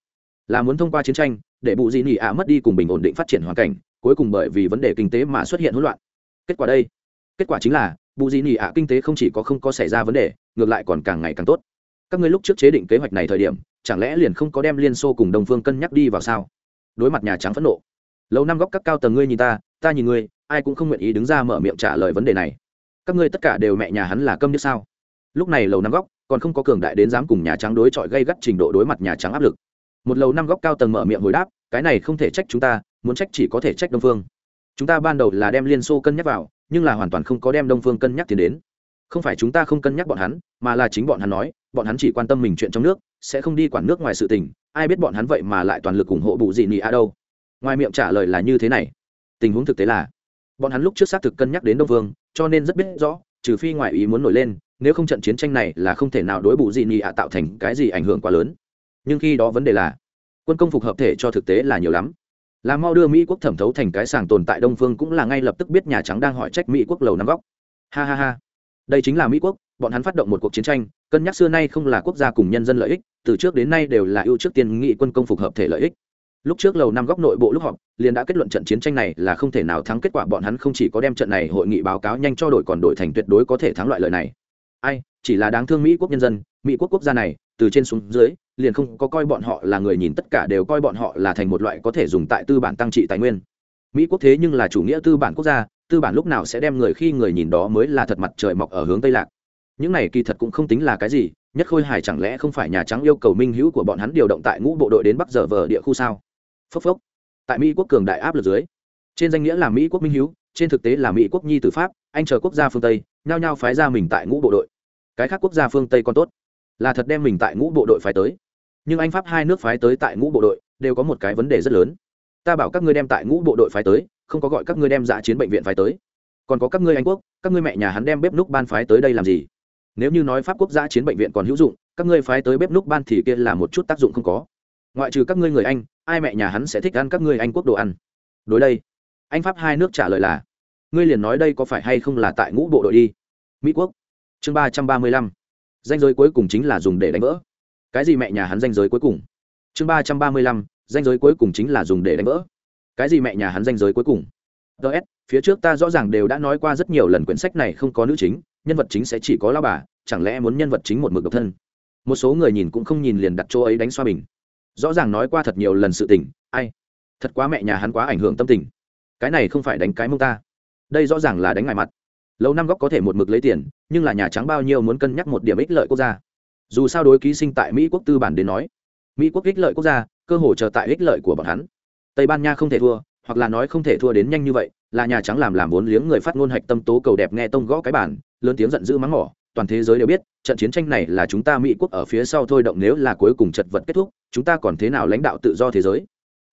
là muốn thông qua chiến tranh để bù dị nị ạ mất đi cùng bình ổn định phát triển hoàn cảnh, cuối cùng bởi vì vấn đề kinh tế mà xuất hiện hỗn loạn. Kết quả đây? Kết quả chính là bù dị nỉ ạ, kinh tế không chỉ có không có xảy ra vấn đề, ngược lại còn càng ngày càng tốt. Các ngươi lúc trước chế định kế hoạch này thời điểm, chẳng lẽ liền không có đem liên xô cùng đồng phương cân nhắc đi vào sao? Đối mặt nhà trắng phẫn nộ. Lâu năm góc các cao tầng ngươi nhìn ta ta nhìn ngươi, ai cũng không nguyện ý đứng ra mở miệng trả lời vấn đề này. Các ngươi tất cả đều mẹ nhà hắn là câm như sao? Lúc này lầu năm góc, còn không có cường đại đến dám cùng nhà trắng đối chọi gây gắt trình độ đối mặt nhà trắng áp lực. Một lầu năm góc cao tầng mở miệng hồi đáp, cái này không thể trách chúng ta, muốn trách chỉ có thể trách đông phương. Chúng ta ban đầu là đem liên xô cân nhắc vào nhưng là hoàn toàn không có đem đông phương cân nhắc tiến đến. Không phải chúng ta không cân nhắc bọn hắn, mà là chính bọn hắn nói, bọn hắn chỉ quan tâm mình chuyện trong nước, sẽ không đi quản nước ngoài sự tình, ai biết bọn hắn vậy mà lại toàn lực ủng hộ bù dị nị a đâu. Ngoài miệng trả lời là như thế này. Tình huống thực tế là, bọn hắn lúc trước xác thực cân nhắc đến đông vương cho nên rất biết rõ, trừ phi ngoại ý muốn nổi lên, nếu không trận chiến tranh này là không thể nào đối bù dị nị a tạo thành cái gì ảnh hưởng quá lớn. Nhưng khi đó vấn đề là, quân công phục hợp thể cho thực tế là nhiều lắm là mau đưa mỹ quốc thẩm thấu thành cái sàng tồn tại đông phương cũng là ngay lập tức biết nhà trắng đang hỏi trách mỹ quốc lầu năm góc. Ha ha ha. Đây chính là mỹ quốc, bọn hắn phát động một cuộc chiến tranh, cân nhắc xưa nay không là quốc gia cùng nhân dân lợi ích, từ trước đến nay đều là ưu trước tiên nghị quân công phục hợp thể lợi ích. Lúc trước lầu năm góc nội bộ lúc họp, liền đã kết luận trận chiến tranh này là không thể nào thắng kết quả, bọn hắn không chỉ có đem trận này hội nghị báo cáo nhanh cho đội còn đội thành tuyệt đối có thể thắng loại lợi này. Ai, chỉ là đáng thương mỹ quốc nhân dân, mỹ quốc quốc gia này từ trên xuống dưới, liền không có coi bọn họ là người nhìn tất cả đều coi bọn họ là thành một loại có thể dùng tại tư bản tăng trị tài nguyên. Mỹ quốc thế nhưng là chủ nghĩa tư bản quốc gia, tư bản lúc nào sẽ đem người khi người nhìn đó mới là thật mặt trời mọc ở hướng tây lạc. Những này kỳ thật cũng không tính là cái gì, nhất khôi hải chẳng lẽ không phải nhà trắng yêu cầu minh hữu của bọn hắn điều động tại ngũ bộ đội đến bắc giờ vờ địa khu sao? Phốc phốc. Tại mỹ quốc cường đại áp lực dưới, trên danh nghĩa là mỹ quốc minh hữu, trên thực tế là mỹ quốc nhi từ pháp, anh chờ quốc gia phương tây, nhao nhao phái ra mình tại ngũ bộ đội. Cái khác quốc gia phương tây còn tốt là thật đem mình tại ngũ bộ đội phái tới. Nhưng anh pháp hai nước phái tới tại ngũ bộ đội đều có một cái vấn đề rất lớn. Ta bảo các ngươi đem tại ngũ bộ đội phái tới, không có gọi các ngươi đem dạ chiến bệnh viện phái tới. Còn có các ngươi anh quốc, các ngươi mẹ nhà hắn đem bếp núc ban phái tới đây làm gì? Nếu như nói pháp quốc gia chiến bệnh viện còn hữu dụng, các ngươi phái tới bếp núc ban thì kia là một chút tác dụng không có. Ngoại trừ các ngươi người anh, ai mẹ nhà hắn sẽ thích ăn các ngươi anh quốc đồ ăn? Đối đây, anh pháp hai nước trả lời là, ngươi liền nói đây có phải hay không là tại ngũ bộ đội đi? Mỹ quốc, chương ba trăm ba mươi lăm danh giới cuối cùng chính là dùng để đánh vỡ. Cái gì mẹ nhà hắn danh giới cuối cùng? Chương ba trăm ba mươi lăm, danh giới cuối cùng chính là dùng để đánh vỡ. Cái gì mẹ nhà hắn danh giới cuối cùng? Ts phía trước ta rõ ràng đều đã nói qua rất nhiều lần quyển sách này không có nữ chính, nhân vật chính sẽ chỉ có lao bà, chẳng lẽ muốn nhân vật chính một mực độc thân? Một số người nhìn cũng không nhìn liền đặt chỗ ấy đánh xoa bình. Rõ ràng nói qua thật nhiều lần sự tình, ai? Thật quá mẹ nhà hắn quá ảnh hưởng tâm tình. Cái này không phải đánh cái mông ta. Đây rõ ràng là đánh ngại mặt lâu năm góc có thể một mực lấy tiền, nhưng là nhà trắng bao nhiêu muốn cân nhắc một điểm ích lợi quốc gia. Dù sao đối ký sinh tại mỹ quốc tư bản đến nói, mỹ quốc ích lợi quốc gia, cơ hồ chờ tại ích lợi của bọn hắn. Tây ban nha không thể thua, hoặc là nói không thể thua đến nhanh như vậy, là nhà trắng làm làm vốn liếng người phát ngôn hạch tâm tố cầu đẹp nghe tông gõ cái bản, lớn tiếng giận dữ mắng mỏ, toàn thế giới đều biết, trận chiến tranh này là chúng ta mỹ quốc ở phía sau thôi động nếu là cuối cùng chật vật kết thúc, chúng ta còn thế nào lãnh đạo tự do thế giới?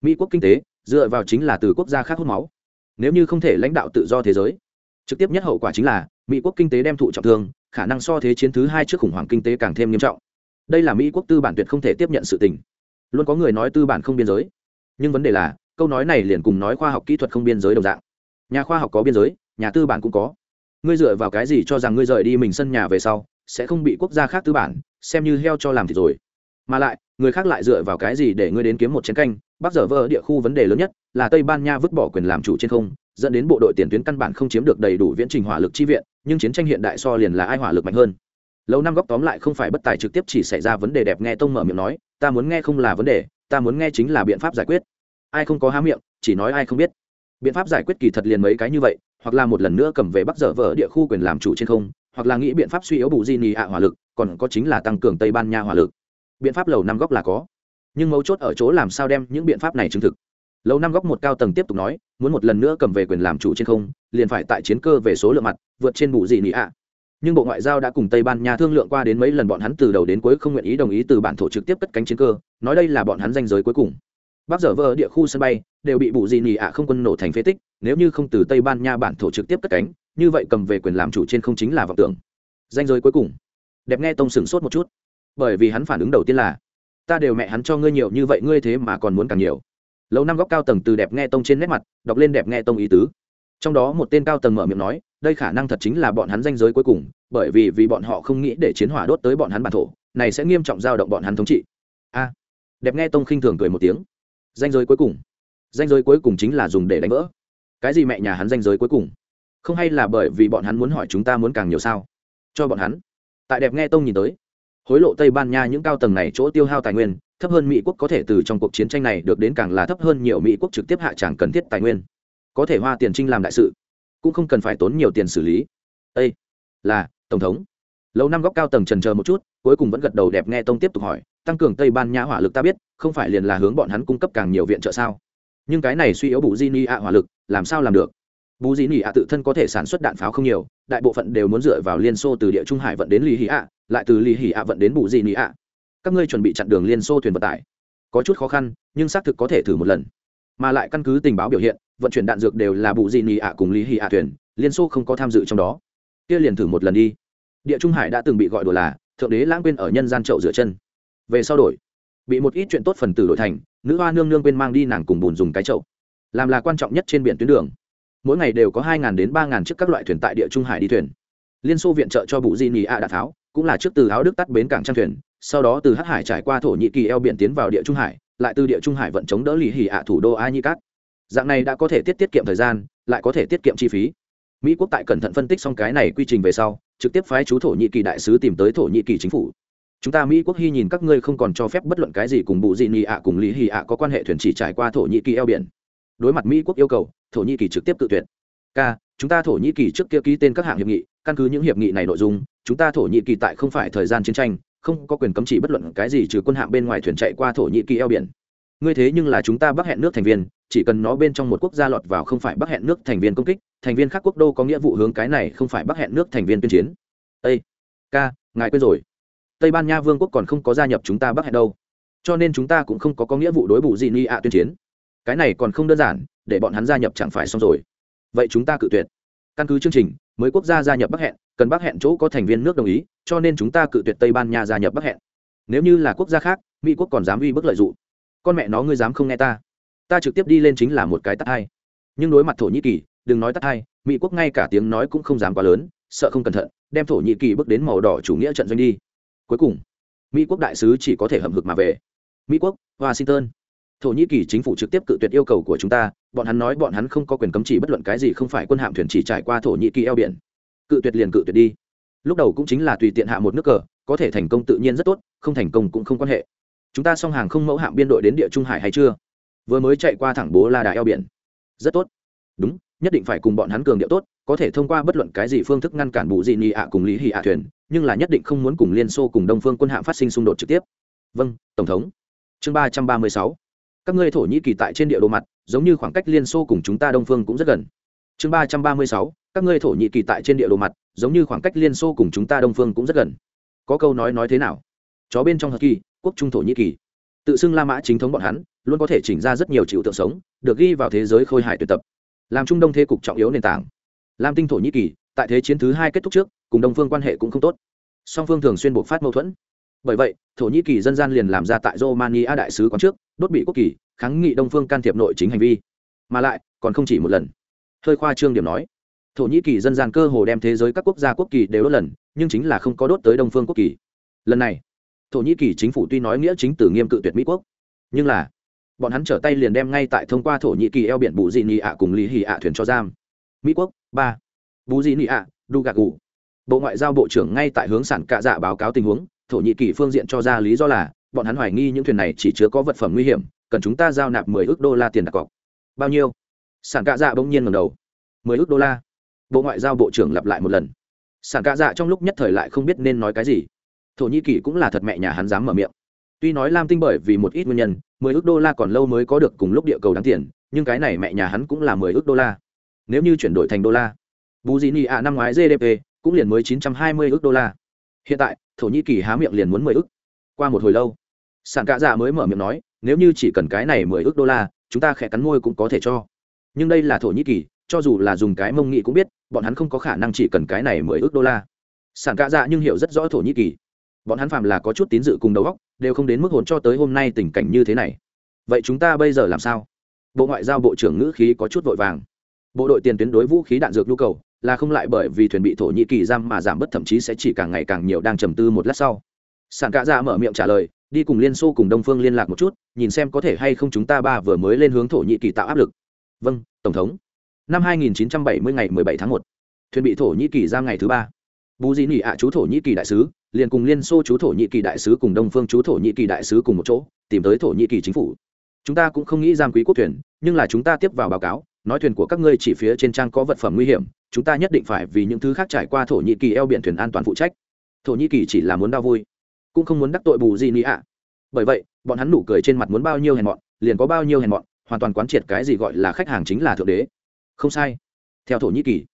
Mỹ quốc kinh tế, dựa vào chính là từ quốc gia khác hút máu. Nếu như không thể lãnh đạo tự do thế giới trực tiếp nhất hậu quả chính là, mỹ quốc kinh tế đem thụ trọng thương, khả năng so thế chiến thứ hai trước khủng hoảng kinh tế càng thêm nghiêm trọng. Đây là mỹ quốc tư bản tuyệt không thể tiếp nhận sự tình. Luôn có người nói tư bản không biên giới. Nhưng vấn đề là, câu nói này liền cùng nói khoa học kỹ thuật không biên giới đồng dạng. Nhà khoa học có biên giới, nhà tư bản cũng có. Ngươi dựa vào cái gì cho rằng ngươi rời đi mình sân nhà về sau, sẽ không bị quốc gia khác tư bản, xem như heo cho làm thì rồi. Mà lại, người khác lại dựa vào cái gì để ngươi đến kiếm một chiến canh, bắc giờ vỡ địa khu vấn đề lớn nhất, là tây ban nha vứt bỏ quyền làm chủ trên không dẫn đến bộ đội tiền tuyến căn bản không chiếm được đầy đủ viễn trình hỏa lực chi viện, nhưng chiến tranh hiện đại so liền là ai hỏa lực mạnh hơn. Lâu năm góc tóm lại không phải bất tài trực tiếp chỉ xảy ra vấn đề đẹp nghe tông mở miệng nói, ta muốn nghe không là vấn đề, ta muốn nghe chính là biện pháp giải quyết. Ai không có há miệng, chỉ nói ai không biết. Biện pháp giải quyết kỳ thật liền mấy cái như vậy, hoặc là một lần nữa cầm về bắc dở vỡ địa khu quyền làm chủ trên không, hoặc là nghĩ biện pháp suy yếu bù di nì ạ hỏa lực, còn có chính là tăng cường tây ban nha hỏa lực. Biện pháp lầu năm góc là có, nhưng mấu chốt ở chỗ làm sao đem những biện pháp này chứng thực lâu năm góc một cao tầng tiếp tục nói, muốn một lần nữa cầm về quyền làm chủ trên không, liền phải tại chiến cơ về số lượng mặt, vượt trên bù di nị ạ. Nhưng bộ ngoại giao đã cùng tây ban nha thương lượng qua đến mấy lần bọn hắn từ đầu đến cuối không nguyện ý đồng ý từ bản thổ trực tiếp cất cánh chiến cơ, nói đây là bọn hắn danh giới cuối cùng. Bắc dở vơ địa khu sân bay đều bị bù di nị ạ không quân nổ thành phế tích, nếu như không từ tây ban nha bản thổ trực tiếp cất cánh, như vậy cầm về quyền làm chủ trên không chính là vọng tưởng. Danh giới cuối cùng. Đẹp nghe tông sửng sốt một chút. Bởi vì hắn phản ứng đầu tiên là, ta đều mẹ hắn cho ngươi nhiều như vậy, ngươi thế mà còn muốn càng nhiều lâu năm góc cao tầng từ đẹp nghe tông trên nét mặt, đọc lên đẹp nghe tông ý tứ. Trong đó một tên cao tầng mở miệng nói, đây khả năng thật chính là bọn hắn danh giới cuối cùng, bởi vì vì bọn họ không nghĩ để chiến hỏa đốt tới bọn hắn bản thổ, này sẽ nghiêm trọng giao động bọn hắn thống trị. A. À, đẹp nghe tông khinh thường cười một tiếng. Danh giới cuối cùng. Danh giới cuối cùng chính là dùng để đánh vỡ. Cái gì mẹ nhà hắn danh giới cuối cùng? Không hay là bởi vì bọn hắn muốn hỏi chúng ta muốn càng nhiều sao? Cho bọn hắn. Tại đẹp nghe tông nhìn tới, hối lộ tây ban nha những cao tầng này chỗ tiêu hao tài nguyên thấp hơn mỹ quốc có thể từ trong cuộc chiến tranh này được đến càng là thấp hơn nhiều mỹ quốc trực tiếp hạ tràng cần thiết tài nguyên. Có thể hoa tiền trinh làm đại sự, cũng không cần phải tốn nhiều tiền xử lý. Ây là, tổng thống. Lâu năm góc cao tầng trần chờ một chút, cuối cùng vẫn gật đầu đẹp nghe tông tiếp tục hỏi, tăng cường tây ban nha hỏa lực ta biết, không phải liền là hướng bọn hắn cung cấp càng nhiều viện trợ sao? Nhưng cái này suy yếu bù di ni ạ hỏa lực, làm sao làm được? Bù di ni ạ tự thân có thể sản xuất đạn pháo không nhiều, đại bộ phận đều muốn dựa vào liên xô từ địa trung hải vận đến lì hì ạ lại từ lì hì ạ vận đến bù di ni ạ các ngươi chuẩn bị chặn đường liên xô thuyền vận tải. Có chút khó khăn, nhưng xác thực có thể thử một lần. Mà lại căn cứ tình báo biểu hiện, vận chuyển đạn dược đều là bù di ni ạ cùng lý hì ạ thuyền, liên xô không có tham dự trong đó. Kia liền thử một lần đi. Địa trung hải đã từng bị gọi đùa là, thượng đế lãng quên ở nhân gian trậu rửa chân. Về sau đổi, bị một ít chuyện tốt phần tử đổi thành, nữ hoa nương nương quên mang đi nàng cùng bùn dùng cái chậu. Làm là quan trọng nhất trên biển tuyến đường. Mỗi ngày đều có hai đến ba chiếc các loại thuyền tại địa trung hải đi thuyền. Liên xô viện trợ cho bụ di nhì a đạn tháo, cũng là trước từ áo đức tắt bến cảng trang thuyền sau đó từ hắc hải trải qua thổ nhĩ kỳ eo biển tiến vào địa trung hải, lại từ địa trung hải vận chống đỡ lì hì ạ thủ đô a nhĩ cát. Dạng này đã có thể tiết tiết kiệm thời gian, lại có thể tiết kiệm chi phí. Mỹ quốc tại cẩn thận phân tích xong cái này quy trình về sau, trực tiếp phái chú thổ nhĩ kỳ đại sứ tìm tới thổ nhĩ kỳ chính phủ. Chúng ta mỹ quốc hy nhìn các ngươi không còn cho phép bất luận cái gì cùng bụ dị nhị ạ cùng lý hì ạ có quan hệ thuyền chỉ trải qua thổ nhĩ kỳ eo biển. Đối mặt mỹ quốc yêu cầu, thổ nhĩ kỳ trực tiếp tự tuyệt. K, chúng ta thổ nhĩ kỳ trước kia ký tên các hạng hiệp nghị, căn cứ những hiệp nghị này nội dung, chúng ta thổ nhĩ kỳ tại không phải thời gian chiến tranh không có quyền cấm chỉ bất luận cái gì trừ quân hạng bên ngoài thuyền chạy qua thổ nhĩ kỳ eo biển. Ngươi thế nhưng là chúng ta bắc hẹn nước thành viên, chỉ cần nó bên trong một quốc gia lọt vào không phải bắc hẹn nước thành viên công kích, thành viên khác quốc đô có nghĩa vụ hướng cái này không phải bắc hẹn nước thành viên tuyên chiến. Ây ca, ngài quên rồi. Tây ban nha vương quốc còn không có gia nhập chúng ta bắc hẹn đâu. Cho nên chúng ta cũng không có có nghĩa vụ đối bù gì ni ạ tuyên chiến. Cái này còn không đơn giản, để bọn hắn gia nhập chẳng phải xong rồi. Vậy chúng ta cự tuyệt căn cứ chương trình, mới quốc gia gia nhập bắc hẹn, cần bắc hẹn chỗ có thành viên nước đồng ý, cho nên chúng ta cự tuyệt tây ban nha gia nhập bắc hẹn. Nếu như là quốc gia khác, mỹ quốc còn dám uy bức lợi dụng. Con mẹ nó ngươi dám không nghe ta. Ta trực tiếp đi lên chính là một cái tắt hai. Nhưng đối mặt thổ nhĩ kỳ, đừng nói tắt hai, mỹ quốc ngay cả tiếng nói cũng không dám quá lớn, sợ không cẩn thận, đem thổ nhĩ kỳ bước đến màu đỏ chủ nghĩa trận doanh đi. Cuối cùng, mỹ quốc đại sứ chỉ có thể hậm hực mà về. Mỹ quốc, washington thổ nhĩ kỳ chính phủ trực tiếp cự tuyệt yêu cầu của chúng ta, bọn hắn nói bọn hắn không có quyền cấm chỉ bất luận cái gì không phải quân hạm thuyền chỉ trải qua thổ nhĩ kỳ eo biển. Cự tuyệt liền cự tuyệt đi. Lúc đầu cũng chính là tùy tiện hạ một nước cờ, có thể thành công tự nhiên rất tốt, không thành công cũng không quan hệ. Chúng ta song hàng không mẫu hạm biên đội đến địa trung hải hay chưa? Vừa mới chạy qua thẳng bố la đà eo biển. Rất tốt. Đúng, nhất định phải cùng bọn hắn cường điệu tốt, có thể thông qua bất luận cái gì phương thức ngăn cản bù dị nị ạ cùng lý hị ạ thuyền, nhưng là nhất định không muốn cùng liên xô cùng đông phương quân hạm phát sinh xung đột trực tiếp. Vâng tổng thống. Chương ba trăm ba mươi sáu các ngươi thổ nhĩ kỳ tại trên địa đồ mặt, giống như khoảng cách liên xô cùng chúng ta đông phương cũng rất gần. Chương ba trăm ba mươi sáu, các ngươi thổ nhĩ kỳ tại trên địa đồ mặt, giống như khoảng cách liên xô cùng chúng ta đông phương cũng rất gần. Có câu nói nói thế nào? Chó bên trong hờ kỳ, quốc trung thổ nhĩ kỳ. Tự xưng la mã chính thống bọn hắn, luôn có thể chỉnh ra rất nhiều chịu tượng sống, được ghi vào thế giới khôi hải tuyệt tập. Làm trung đông thế cục trọng yếu nền tảng. Làm tinh thổ nhĩ kỳ, tại thế chiến thứ hai kết thúc trước, cùng đông phương quan hệ cũng không tốt. Song phương thường xuyên buộc phát mâu thuẫn bởi vậy, thổ nhĩ kỳ dân gian liền làm ra tại romania đại sứ quán trước, đốt bị quốc kỳ, kháng nghị đông phương can thiệp nội chính hành vi. Mà lại, còn không chỉ một lần. Hơi khoa trương điểm nói. Thổ nhĩ kỳ dân gian cơ hồ đem thế giới các quốc gia quốc kỳ đều đốt lần, nhưng chính là không có đốt tới đông phương quốc kỳ. Lần này, thổ nhĩ kỳ chính phủ tuy nói nghĩa chính tử nghiêm cự tuyệt mỹ quốc, nhưng là, bọn hắn trở tay liền đem ngay tại thông qua thổ nhĩ kỳ eo biển bù dị nị ạ cùng lý hì ạ thuyền cho giam. Mỹ quốc, ba. Bù dị nị ạ đu gạc gù bộ ngoại giao bộ trưởng ngay tại hướng sản cạ dạ báo cáo tình huống thổ nhĩ kỳ phương diện cho ra lý do là, bọn hắn hoài nghi những thuyền này chỉ chứa có vật phẩm nguy hiểm, cần chúng ta giao nạp mười ước đô la tiền đặt cọc. Bao nhiêu? Sản cạ dạ bỗng nhiên ngầm đầu. Mười ước đô la? Bộ ngoại giao bộ trưởng lặp lại một lần. Sản cạ dạ trong lúc nhất thời lại không biết nên nói cái gì. Thổ nhĩ kỳ cũng là thật mẹ nhà hắn dám mở miệng. Tuy nói lam tinh bởi vì một ít nguyên nhân, mười ước đô la còn lâu mới có được cùng lúc địa cầu đáng tiền, nhưng cái này mẹ nhà hắn cũng là mười ước đô la. Nếu như chuyển đổi thành đô la bù dị nị ạ năm ngoái gdp cũng liền mới chín trăm hai mươi ước đô la hiện tại, thổ nhĩ kỳ há miệng liền muốn mười ước qua một hồi lâu, sản cạ dạ mới mở miệng nói, nếu như chỉ cần cái này mười ước đô la, chúng ta khẽ cắn môi cũng có thể cho. Nhưng đây là thổ nhĩ kỳ, cho dù là dùng cái mông nghị cũng biết, bọn hắn không có khả năng chỉ cần cái này mười ước đô la. Sản cạ dạ nhưng hiểu rất rõ thổ nhĩ kỳ. Bọn hắn phàm là có chút tín dự cùng đầu góc đều không đến mức hồn cho tới hôm nay tình cảnh như thế này. Vậy chúng ta bây giờ làm sao? Bộ ngoại giao bộ trưởng ngữ khí có chút vội vàng. Bộ đội tiền tuyến đối vũ khí đạn dược nhu cầu là không lại bởi vì thuyền bị thổ nhĩ kỳ giam mà giảm bớt thậm chí sẽ chỉ càng ngày càng nhiều đang trầm tư một lát sau. Sản cạ dạ mở miệng trả lời đi cùng liên xô cùng đông phương liên lạc một chút nhìn xem có thể hay không chúng ta ba vừa mới lên hướng thổ nhĩ kỳ tạo áp lực. Vâng tổng thống. Năm 2970 ngày 17 tháng 1, thuyền bị thổ nhĩ kỳ giam ngày thứ ba. Bù Dĩ nỉ ạ chú thổ nhĩ kỳ đại sứ liền cùng liên xô chú thổ nhĩ kỳ đại sứ cùng đông phương chú thổ nhĩ kỳ đại sứ cùng một chỗ tìm tới thổ nhĩ kỳ chính phủ. Chúng ta cũng không nghĩ giam quý quốc thuyền nhưng là chúng ta tiếp vào báo cáo nói thuyền của các ngươi chỉ phía trên trang có vật phẩm nguy hiểm, chúng ta nhất định phải vì những thứ khác trải qua thổ nhĩ kỳ eo biển thuyền an toàn phụ trách. Thổ nhĩ kỳ chỉ là muốn đau vui, cũng không muốn đắc tội bù gì nị ạ. Bởi vậy, bọn hắn nụ cười trên mặt muốn bao nhiêu hèn mọn, liền có bao nhiêu hèn mọn, hoàn toàn quán triệt cái gì gọi là khách hàng chính là thượng đế. Không sai. Theo thổ nhĩ kỳ,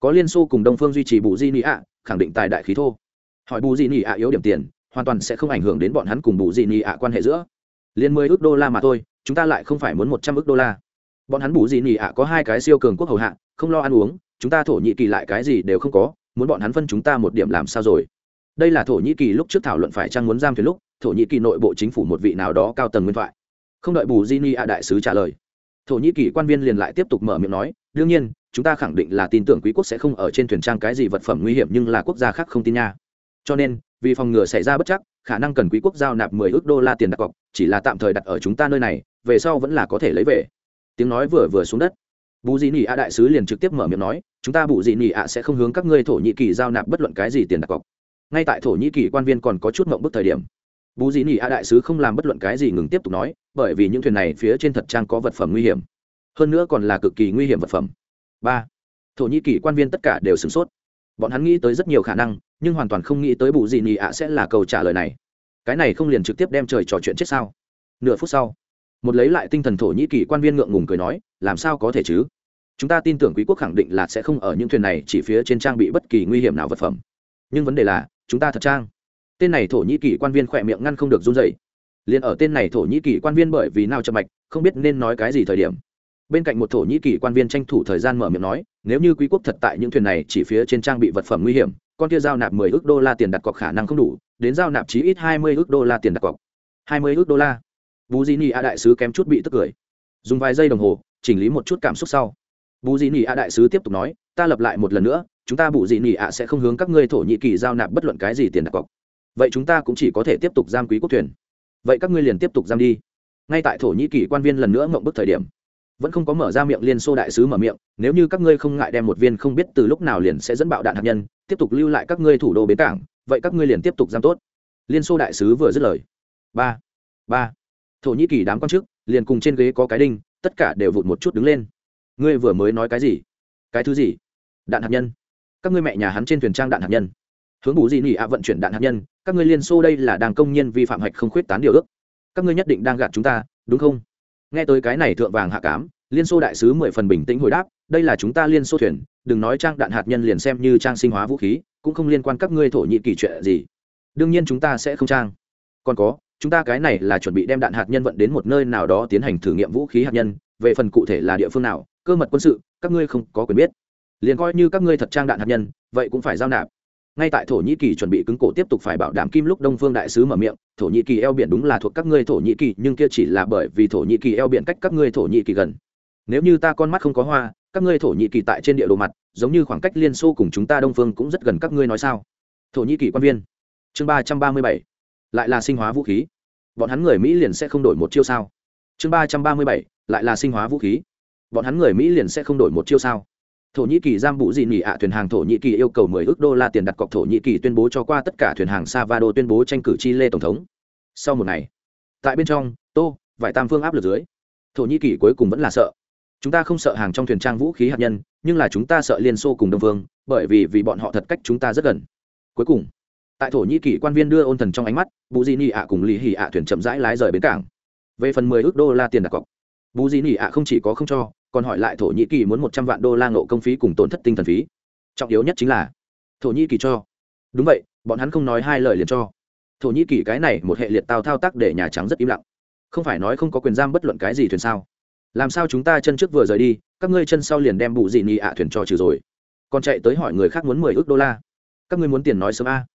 có liên xô cùng đông phương duy trì bù di nị ạ, khẳng định tài đại khí thô. Hỏi bù di nị ạ yếu điểm tiền, hoàn toàn sẽ không ảnh hưởng đến bọn hắn cùng bù di nị ạ quan hệ giữa. Liên mười ước đô la mà thôi, chúng ta lại không phải muốn một trăm ước đô la bọn hắn bù gì nị ạ, có hai cái siêu cường quốc hầu hạ, không lo ăn uống, chúng ta thổ nhĩ kỳ lại cái gì đều không có, muốn bọn hắn phân chúng ta một điểm làm sao rồi? Đây là thổ nhĩ kỳ lúc trước thảo luận phải chăng muốn giam thuyền lúc, thổ nhĩ kỳ nội bộ chính phủ một vị nào đó cao tầng nguyên thoại. Không đợi bù di ni a đại sứ trả lời, thổ nhĩ kỳ quan viên liền lại tiếp tục mở miệng nói, đương nhiên, chúng ta khẳng định là tin tưởng quý quốc sẽ không ở trên thuyền trang cái gì vật phẩm nguy hiểm nhưng là quốc gia khác không tin nha. Cho nên, vì phòng ngừa xảy ra bất chắc, khả năng cần quý quốc giao nạp mười ước đô la tiền đặt cọc, chỉ là tạm thời đặt ở chúng ta nơi này, về sau vẫn là có thể lấy về tiếng nói vừa vừa xuống đất. Bù dị nỉ ạ đại sứ liền trực tiếp mở miệng nói, chúng ta bù dị nỉ ạ sẽ không hướng các ngươi thổ nhĩ kỳ giao nạp bất luận cái gì tiền đặt cọc. Ngay tại thổ nhĩ kỳ quan viên còn có chút mộng bức thời điểm, bù dị nỉ ạ đại sứ không làm bất luận cái gì ngừng tiếp tục nói, bởi vì những thuyền này phía trên thật trang có vật phẩm nguy hiểm. Hơn nữa còn là cực kỳ nguy hiểm vật phẩm. Ba, thổ nhĩ kỳ quan viên tất cả đều sửng sốt. Bọn hắn nghĩ tới rất nhiều khả năng, nhưng hoàn toàn không nghĩ tới bù dị nỉ ạ sẽ là câu trả lời này. Cái này không liền trực tiếp đem trời trò chuyện chết sao? Nửa phút sau một lấy lại tinh thần thổ nhĩ kỳ quan viên ngượng ngùng cười nói, làm sao có thể chứ? Chúng ta tin tưởng quý quốc khẳng định là sẽ không ở những thuyền này chỉ phía trên trang bị bất kỳ nguy hiểm nào vật phẩm. Nhưng vấn đề là, chúng ta thật trang. Tên này thổ nhĩ kỳ quan viên khỏe miệng ngăn không được run dậy liền ở tên này thổ nhĩ kỳ quan viên bởi vì nào chậm mạch, không biết nên nói cái gì thời điểm. Bên cạnh một thổ nhĩ kỳ quan viên tranh thủ thời gian mở miệng nói, nếu như quý quốc thật tại những thuyền này chỉ phía trên trang bị vật phẩm nguy hiểm, con kia giao nạp mười ước đô la tiền đặt cọc khả năng không đủ, đến giao nạp chí ít hai mươi ước đô la tiền đặt cọc. Hai mươi ước đô la bù Dĩ nị a đại sứ kém chút bị tức cười. Dùng vài giây đồng hồ, chỉnh lý một chút cảm xúc sau. Bù Dĩ nị a đại sứ tiếp tục nói, ta lập lại một lần nữa, chúng ta bù Dĩ nị a sẽ không hướng các ngươi thổ nhĩ kỳ giao nạp bất luận cái gì tiền đặt cọc. Vậy chúng ta cũng chỉ có thể tiếp tục giam quý quốc thuyền. Vậy các ngươi liền tiếp tục giam đi. Ngay tại thổ nhĩ kỳ quan viên lần nữa mộng bức thời điểm, vẫn không có mở ra miệng liên xô đại sứ mở miệng, nếu như các ngươi không ngại đem một viên không biết từ lúc nào liền sẽ dẫn bạo đạn hạt nhân, tiếp tục lưu lại các ngươi thủ đô bến cảng, vậy các ngươi liền tiếp tục giam tốt. Liên xô đại sứ vừa dứt lời. Ba ba thổ nhĩ kỳ đám quan chức liền cùng trên ghế có cái đinh, tất cả đều vụt một chút đứng lên. Ngươi vừa mới nói cái gì? Cái thứ gì? Đạn hạt nhân. Các ngươi mẹ nhà hắn trên thuyền trang đạn hạt nhân. Hướng bù gì nỉ ạ vận chuyển đạn hạt nhân, các ngươi liên xô đây là đang công nhân vi phạm hạch không khuyết tán điều ước. Các ngươi nhất định đang gạt chúng ta, đúng không? Nghe tới cái này thượng vàng hạ cám, liên xô đại sứ mười phần bình tĩnh hồi đáp, đây là chúng ta liên xô thuyền, đừng nói trang đạn hạt nhân liền xem như trang sinh hóa vũ khí, cũng không liên quan các ngươi thổ nhĩ kỳ chuyện gì. Đương nhiên chúng ta sẽ không trang. Còn có chúng ta cái này là chuẩn bị đem đạn hạt nhân vận đến một nơi nào đó tiến hành thử nghiệm vũ khí hạt nhân, về phần cụ thể là địa phương nào, cơ mật quân sự, các ngươi không có quyền biết. Liền coi như các ngươi thật trang đạn hạt nhân, vậy cũng phải giao nạp. Ngay tại thổ nhĩ kỳ chuẩn bị cứng cổ tiếp tục phải bảo đảm kim lúc đông phương đại sứ mở miệng, thổ nhĩ kỳ eo biển đúng là thuộc các ngươi thổ nhĩ kỳ, nhưng kia chỉ là bởi vì thổ nhĩ kỳ eo biển cách các ngươi thổ nhĩ kỳ gần. Nếu như ta con mắt không có hoa, các ngươi thổ nhĩ kỳ tại trên địa đồ mặt, giống như khoảng cách liên xô cùng chúng ta đông phương cũng rất gần các ngươi nói sao? Thổ nhĩ kỳ quan viên. Chương ba trăm ba mươi bảy lại là sinh hóa vũ khí. Bọn hắn người mỹ liền sẽ không đổi một chiêu sao? Chương ba trăm ba mươi bảy, lại là sinh hóa vũ khí. Bọn hắn người mỹ liền sẽ không đổi một chiêu sao? Thổ nhĩ kỳ giam bụ dị nỉ ạ thuyền hàng thổ nhĩ kỳ yêu cầu mười ước đô la tiền đặt cọc thổ nhĩ kỳ tuyên bố cho qua tất cả thuyền hàng savado tuyên bố tranh cử chi lê tổng thống. Sau một ngày, tại bên trong, tô vải tam phương áp lực dưới, thổ nhĩ kỳ cuối cùng vẫn là sợ. Chúng ta không sợ hàng trong thuyền trang vũ khí hạt nhân, nhưng là chúng ta sợ liên xô cùng đông phương bởi vì vì bọn họ thật cách chúng ta rất gần. Cuối cùng tại thổ nhĩ kỳ quan viên đưa ôn thần trong ánh mắt, bù di nị ạ cùng lý hì ạ thuyền chậm rãi lái rời bến cảng. Về phần mười ước đô la tiền đặt cọc, bù di nị ạ không chỉ có không cho, còn hỏi lại thổ nhĩ kỳ muốn một trăm vạn đô la nộ công phí cùng tổn thất tinh thần phí. Trọng yếu nhất chính là, thổ nhĩ kỳ cho. Đúng vậy, bọn hắn không nói hai lời liền cho. Thổ nhĩ kỳ cái này một hệ liệt tao thao tác để nhà trắng rất im lặng. Không phải nói không có quyền giam bất luận cái gì thuyền sao? Làm sao chúng ta chân trước vừa rời đi, các ngươi chân sau liền đem bù dị nị ạ thuyền cho trừ rồi? Còn chạy tới hỏi người khác muốn mười ước đô la. Các ngươi muốn tiền nói sớm a?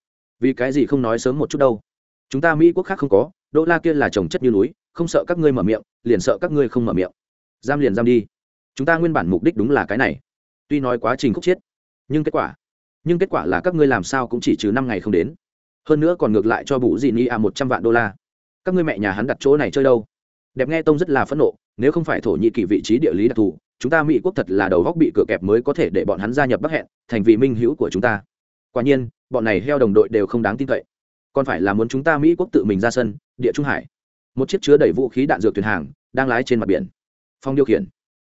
Vì cái gì không nói sớm một chút đâu? Chúng ta mỹ quốc khác không có, đô la kia là trồng chất như núi, không sợ các ngươi mở miệng, liền sợ các ngươi không mở miệng. Giam liền giam đi. Chúng ta nguyên bản mục đích đúng là cái này. Tuy nói quá trình khúc chiết, nhưng kết quả, nhưng kết quả là các ngươi làm sao cũng chỉ trừ năm ngày không đến. Hơn nữa còn ngược lại cho bù dị ni a một trăm vạn đô la. Các ngươi mẹ nhà hắn đặt chỗ này chơi đâu? Đẹp nghe tông rất là phẫn nộ, nếu không phải thổ nhĩ kỳ vị trí địa lý đặc thù, chúng ta mỹ quốc thật là đầu góc bị cửa kẹp mới có thể để bọn hắn gia nhập bắc hẹn, thành vị minh hữu của chúng ta. Quả nhiên bọn này heo đồng đội đều không đáng tin cậy. Còn phải là muốn chúng ta mỹ quốc tự mình ra sân, địa trung hải. Một chiếc chứa đầy vũ khí đạn dược thuyền hàng, đang lái trên mặt biển. Phong điều khiển.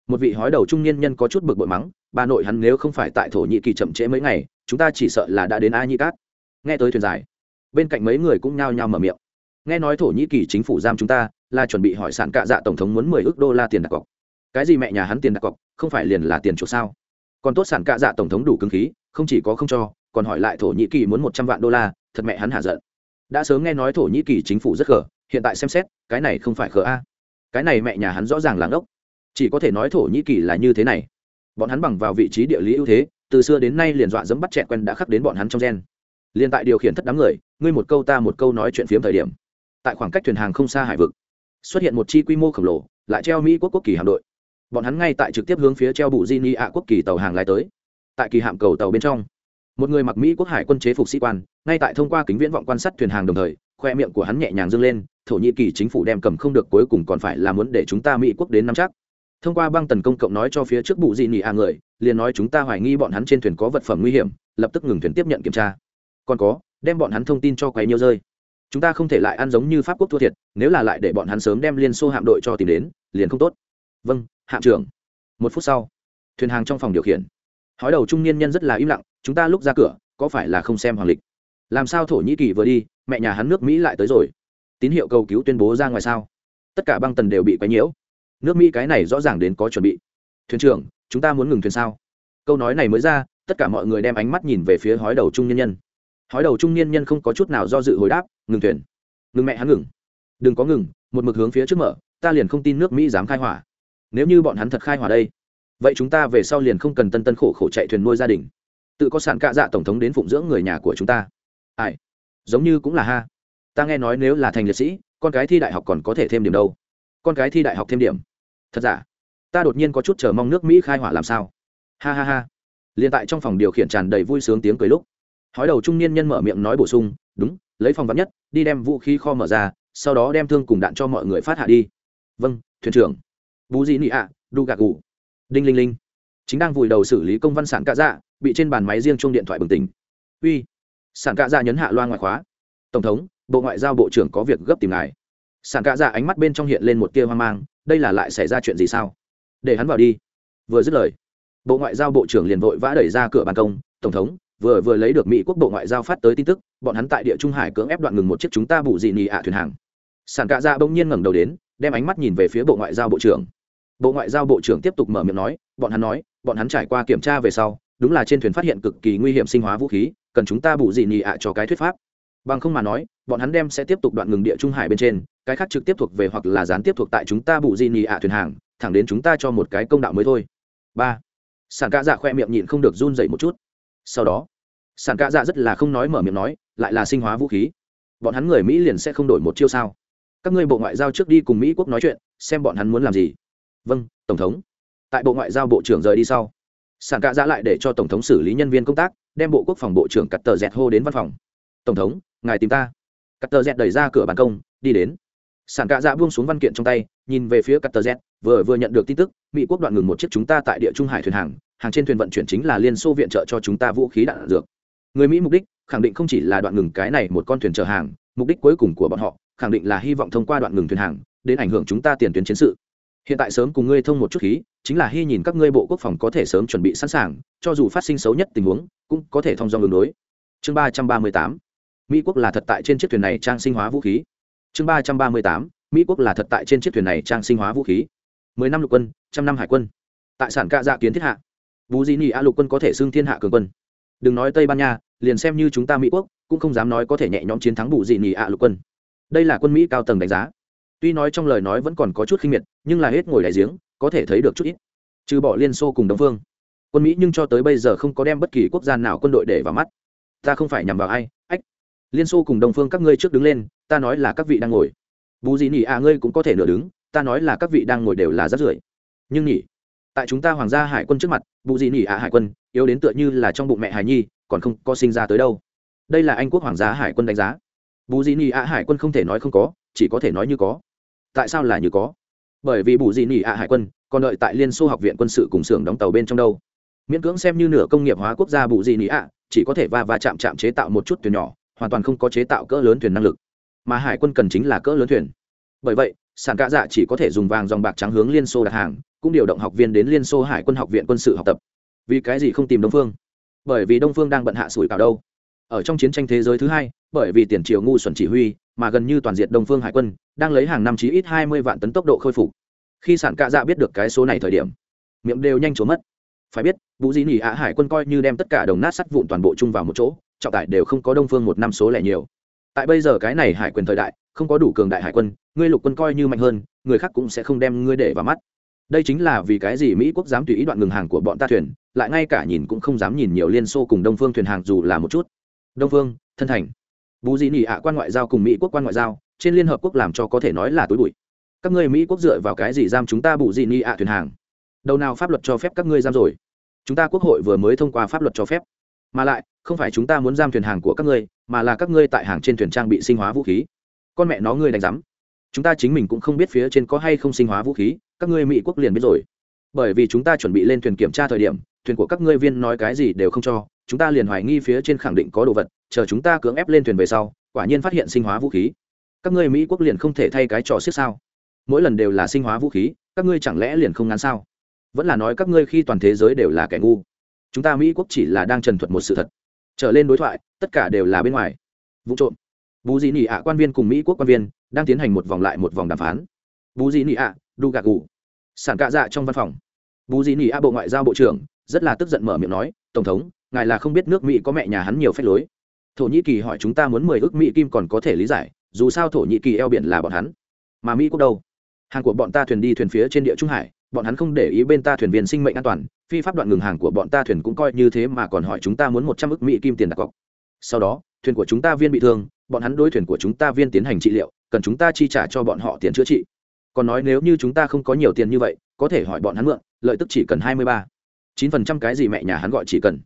Một vị hói đầu trung niên nhân có chút bực bội mắng, bà nội hắn nếu không phải tại thổ nhĩ kỳ chậm trễ mấy ngày, chúng ta chỉ sợ là đã đến a nhĩ cát. Nghe tới thuyền dài, bên cạnh mấy người cũng nhao nhao mở miệng. Nghe nói thổ nhĩ kỳ chính phủ giam chúng ta, là chuẩn bị hỏi sản cạ dạ tổng thống muốn mười ước đô la tiền đặt cọc. Cái gì mẹ nhà hắn tiền đặt cọc, không phải liền là tiền chuộc sao? Còn tốt sản cạ dạ tổng thống đủ cứng khí, không chỉ có không cho còn hỏi lại thổ nhĩ kỳ muốn một trăm vạn đô la, thật mẹ hắn hạ giận. Đã sớm nghe nói thổ nhĩ kỳ chính phủ rất khờ hiện tại xem xét, cái này không phải khờ a. Cái này mẹ nhà hắn rõ ràng là ngốc. Chỉ có thể nói thổ nhĩ kỳ là như thế này. Bọn hắn bằng vào vị trí địa lý ưu thế, từ xưa đến nay liền dọa dẫm bắt chẹn quen đã khắc đến bọn hắn trong gen. Liền tại điều khiển thất đám người, ngươi một câu ta một câu nói chuyện phiếm thời điểm. Tại khoảng cách thuyền hàng không xa hải vực, xuất hiện một chi quy mô khổng lồ, lại treo mỹ quốc quốc kỳ hạm đội. Bọn hắn ngay tại trực tiếp hướng phía treo bụ di ni ạ quốc kỳ tàu hàng lai tới. Tại kỳ hạm cầu tàu bên trong một người mặc mỹ quốc hải quân chế phục sĩ quan, ngay tại thông qua kính viễn vọng quan sát thuyền hàng đồng thời, khoe miệng của hắn nhẹ nhàng dâng lên, thổ nhĩ kỳ chính phủ đem cầm không được cuối cùng còn phải là muốn để chúng ta mỹ quốc đến nắm chắc. Thông qua băng tần công cộng nói cho phía trước bụ dị nị ạ người, liền nói chúng ta hoài nghi bọn hắn trên thuyền có vật phẩm nguy hiểm, lập tức ngừng thuyền tiếp nhận kiểm tra. Còn có, đem bọn hắn thông tin cho quấy nhiều rơi. Chúng ta không thể lại ăn giống như pháp quốc thua thiệt, nếu là lại để bọn hắn sớm đem liên xô hạm đội cho tìm đến, liền không tốt. Vâng hạm trưởng. Một phút sau, thuyền hàng trong phòng điều khiển. Hói đầu trung niên nhân rất là im lặng chúng ta lúc ra cửa, có phải là không xem hoàng lịch? Làm sao thổ nhĩ kỳ vừa đi, mẹ nhà hắn nước mỹ lại tới rồi? Tín hiệu cầu cứu tuyên bố ra ngoài sao? Tất cả băng tần đều bị quấy nhiễu. Nước mỹ cái này rõ ràng đến có chuẩn bị. Thuyền trưởng, chúng ta muốn ngừng thuyền sao? Câu nói này mới ra, tất cả mọi người đem ánh mắt nhìn về phía hói đầu trung niên nhân. Hói đầu trung niên nhân không có chút nào do dự hồi đáp, ngừng thuyền. Ngừng mẹ hắn ngừng. Đừng có ngừng, một mực hướng phía trước mở, ta liền không tin nước mỹ dám khai hỏa. Nếu như bọn hắn thật khai hỏa đây, vậy chúng ta về sau liền không cần tân tân khổ khổ chạy thuyền nuôi gia đình tự có sản cạ dạ tổng thống đến phụng dưỡng người nhà của chúng ta. Ai? Giống như cũng là ha. Ta nghe nói nếu là thành liệt sĩ, con cái thi đại học còn có thể thêm điểm đâu. Con cái thi đại học thêm điểm. Thật giả? Ta đột nhiên có chút chờ mong nước mỹ khai hỏa làm sao. Ha ha ha. Liền tại trong phòng điều khiển tràn đầy vui sướng tiếng cười lúc, hói đầu trung niên nhân mở miệng nói bổ sung, đúng, lấy phòng vắn nhất, đi đem vũ khí kho mở ra, sau đó đem thương cùng đạn cho mọi người phát hạ đi. Vâng thuyền trưởng. Bú dị nị ạ, đu gạc gù. Đinh linh linh. Chính đang vùi đầu xử lý công văn sản cạ dạ bị trên bàn máy riêng chung điện thoại bừng tỉnh. Uy, sản cạ dạ nhấn hạ loa ngoại khóa. Tổng thống, bộ ngoại giao bộ trưởng có việc gấp tìm ngài. Sản cạ dạ ánh mắt bên trong hiện lên một tia hoang mang, đây là lại xảy ra chuyện gì sao? Để hắn vào đi. Vừa dứt lời, bộ ngoại giao bộ trưởng liền vội vã đẩy ra cửa ban công. Tổng thống, vừa vừa lấy được mỹ quốc bộ ngoại giao phát tới tin tức, bọn hắn tại địa trung hải cưỡng ép đoạn ngừng một chiếc chúng ta bù dị nị ạ thuyền hàng. Sản cạ dạ bỗng nhiên ngẩng đầu đến, đem ánh mắt nhìn về phía bộ ngoại giao bộ trưởng. Bộ ngoại giao bộ trưởng tiếp tục mở miệng nói, bọn hắn nói, bọn hắn trải qua kiểm tra về sau đúng là trên thuyền phát hiện cực kỳ nguy hiểm sinh hóa vũ khí, cần chúng ta bù dị nị ạ à cho cái thuyết pháp. Bằng không mà nói, bọn hắn đem sẽ tiếp tục đoạn ngừng địa trung hải bên trên, cái khác trực tiếp thuộc về hoặc là gián tiếp thuộc tại chúng ta bù di nị ạ à thuyền hàng, thẳng đến chúng ta cho một cái công đạo mới thôi. Ba. Sản cạ dạ khoe miệng nhịn không được run dậy một chút. Sau đó, sản cạ dạ rất là không nói mở miệng nói, lại là sinh hóa vũ khí. Bọn hắn người mỹ liền sẽ không đổi một chiêu sao? Các ngươi bộ ngoại giao trước đi cùng mỹ quốc nói chuyện, xem bọn hắn muốn làm gì. Vâng tổng thống. Tại bộ ngoại giao bộ trưởng rời đi sau sản cạ dạ lại để cho tổng thống xử lý nhân viên công tác, đem bộ quốc phòng bộ trưởng cắt tờ dẹt hô đến văn phòng. Tổng thống, ngài tìm ta. Cắt tờ dẹt đẩy ra cửa bàn công, đi đến. Sản cạ dạ buông xuống văn kiện trong tay, nhìn về phía cắt tờ dẹt, vừa vừa nhận được tin tức, mỹ quốc đoạn ngừng một chiếc chúng ta tại địa trung hải thuyền hàng hàng trên thuyền vận chuyển chính là liên xô viện trợ cho chúng ta vũ khí đạn dược. Người mỹ mục đích, khẳng định không chỉ là đoạn ngừng cái này một con thuyền chở hàng, mục đích cuối cùng của bọn họ, khẳng định là hy vọng thông qua đoạn ngừng thuyền hàng, đến ảnh hưởng chúng ta tiền tuyến chiến sự. Hiện tại sớm cùng ngươi thông một chút khí chính là hy nhìn các ngươi bộ quốc phòng có thể sớm chuẩn bị sẵn sàng, cho dù phát sinh xấu nhất tình huống, cũng có thể thông do ngược đối. Chương ba trăm ba mươi tám, mỹ quốc là thật tại trên chiếc thuyền này trang sinh hóa vũ khí. Chương ba trăm ba mươi tám, mỹ quốc là thật tại trên chiếc thuyền này trang sinh hóa vũ khí. Mười năm lục quân, trăm năm hải quân. Tại sản cạ dạ kiến thiết hạ. Vũ di nị a lục quân có thể xưng thiên hạ cường quân. Đừng nói tây ban nha, liền xem như chúng ta mỹ quốc, cũng không dám nói có thể nhẹ nhõm chiến thắng bù dị nị a lục quân. Đây là quân mỹ cao tầng đánh giá. Tuy nói trong lời nói vẫn còn có chút khinh miệt, nhưng là hết ngồi đại giếng có thể thấy được chút ít. Trừ bỏ liên xô cùng đông phương, quân mỹ nhưng cho tới bây giờ không có đem bất kỳ quốc gia nào quân đội để vào mắt. Ta không phải nhằm vào ai, ách. Liên xô cùng đông phương các ngươi trước đứng lên, ta nói là các vị đang ngồi. Bù gì nhỉ à ngươi cũng có thể nửa đứng, ta nói là các vị đang ngồi đều là rất rưởi nhưng nhỉ, tại chúng ta hoàng gia hải quân trước mặt bù gì nhỉ à hải quân, yếu đến tựa như là trong bụng mẹ hải nhi, còn không có sinh ra tới đâu. Đây là anh quốc hoàng gia hải quân đánh giá. Bù gì nhỉ à hải quân không thể nói không có, chỉ có thể nói như có. Tại sao là như có? Bởi vì bù gì ạ à hải quân còn đợi tại liên xô học viện quân sự cùng xưởng đóng tàu bên trong đâu. Miễn cưỡng xem như nửa công nghiệp hóa quốc gia bù gì ạ à chỉ có thể va va chạm chạm chế tạo một chút thuyền nhỏ, hoàn toàn không có chế tạo cỡ lớn thuyền năng lực. Mà hải quân cần chính là cỡ lớn thuyền. Bởi vậy, sản cạ dạ chỉ có thể dùng vàng dòng bạc trắng hướng liên xô đặt hàng, cũng điều động học viên đến liên xô hải quân học viện quân sự học tập. Vì cái gì không tìm đông phương? Bởi vì đông phương đang bận hạ sủi cào đâu ở trong chiến tranh thế giới thứ hai, bởi vì tiền triều ngu xuẩn chỉ huy, mà gần như toàn diện đông phương hải quân, đang lấy hàng năm chí ít hai mươi vạn tấn tốc độ khôi phục. Khi sản cạ dạ biết được cái số này thời điểm, miệng đều nhanh trốn mất. Phải biết, vũ dĩ nỉ ạ hải quân coi như đem tất cả đồng nát sắt vụn toàn bộ chung vào một chỗ, trọng tải đều không có đông phương một năm số lẻ nhiều. Tại bây giờ cái này hải quyền thời đại, không có đủ cường đại hải quân, ngươi lục quân coi như mạnh hơn, người khác cũng sẽ không đem ngươi để vào mắt. Đây chính là vì cái gì mỹ quốc dám tùy ý đoạn ngừng hàng của bọn ta thuyền, lại ngay cả nhìn cũng không dám nhìn nhiều liên xô cùng đông phương thuyền hàng dù là một chút đông phương, thân thành. Bù dị nỉ ạ quan ngoại giao cùng mỹ quốc quan ngoại giao, trên liên hợp quốc làm cho có thể nói là túi bụi. Các ngươi mỹ quốc dựa vào cái gì giam chúng ta bù dị nỉ ạ thuyền hàng? Đâu nào pháp luật cho phép các ngươi giam rồi? Chúng ta quốc hội vừa mới thông qua pháp luật cho phép. Mà lại, không phải chúng ta muốn giam thuyền hàng của các ngươi, mà là các ngươi tại hàng trên thuyền trang bị sinh hóa vũ khí. Con mẹ nó ngươi đánh giám. Chúng ta chính mình cũng không biết phía trên có hay không sinh hóa vũ khí, các ngươi mỹ quốc liền biết rồi bởi vì chúng ta chuẩn bị lên thuyền kiểm tra thời điểm, thuyền của các ngươi viên nói cái gì đều không cho, chúng ta liền hoài nghi phía trên khẳng định có đồ vật, chờ chúng ta cưỡng ép lên thuyền về sau, quả nhiên phát hiện sinh hóa vũ khí. Các ngươi mỹ quốc liền không thể thay cái trò xiết sao? Mỗi lần đều là sinh hóa vũ khí, các ngươi chẳng lẽ liền không ngán sao? Vẫn là nói các ngươi khi toàn thế giới đều là kẻ ngu. Chúng ta mỹ quốc chỉ là đang trần thuật một sự thật. Trở lên đối thoại, tất cả đều là bên ngoài. Vụ trộm. Bù dị nị ạ, quan viên cùng mỹ quốc quan viên, đang tiến hành một vòng lại một vòng đàm phán. Bù dị nị ạ, đu gạc gù sản cạ dạ trong văn phòng. Bù dị nỉ a bộ ngoại giao bộ trưởng rất là tức giận mở miệng nói, tổng thống, ngài là không biết nước mỹ có mẹ nhà hắn nhiều phép lối. Thổ nhĩ kỳ hỏi chúng ta muốn mười ước mỹ kim còn có thể lý giải, dù sao thổ nhĩ kỳ eo biển là bọn hắn. Mà mỹ quốc đâu? Hàng của bọn ta thuyền đi thuyền phía trên địa trung hải, bọn hắn không để ý bên ta thuyền viên sinh mệnh an toàn, phi pháp đoạn ngừng hàng của bọn ta thuyền cũng coi như thế mà còn hỏi chúng ta muốn một trăm ước mỹ kim tiền đặt cọc. Sau đó, thuyền của chúng ta viên bị thương, bọn hắn đối thuyền của chúng ta viên tiến hành trị liệu, cần chúng ta chi trả cho bọn họ tiền chữa trị còn nói nếu như chúng ta không có nhiều tiền như vậy, có thể hỏi bọn hắn mượn, lợi tức chỉ cần hai mươi ba. chín phần trăm cái gì mẹ nhà hắn gọi chỉ cần.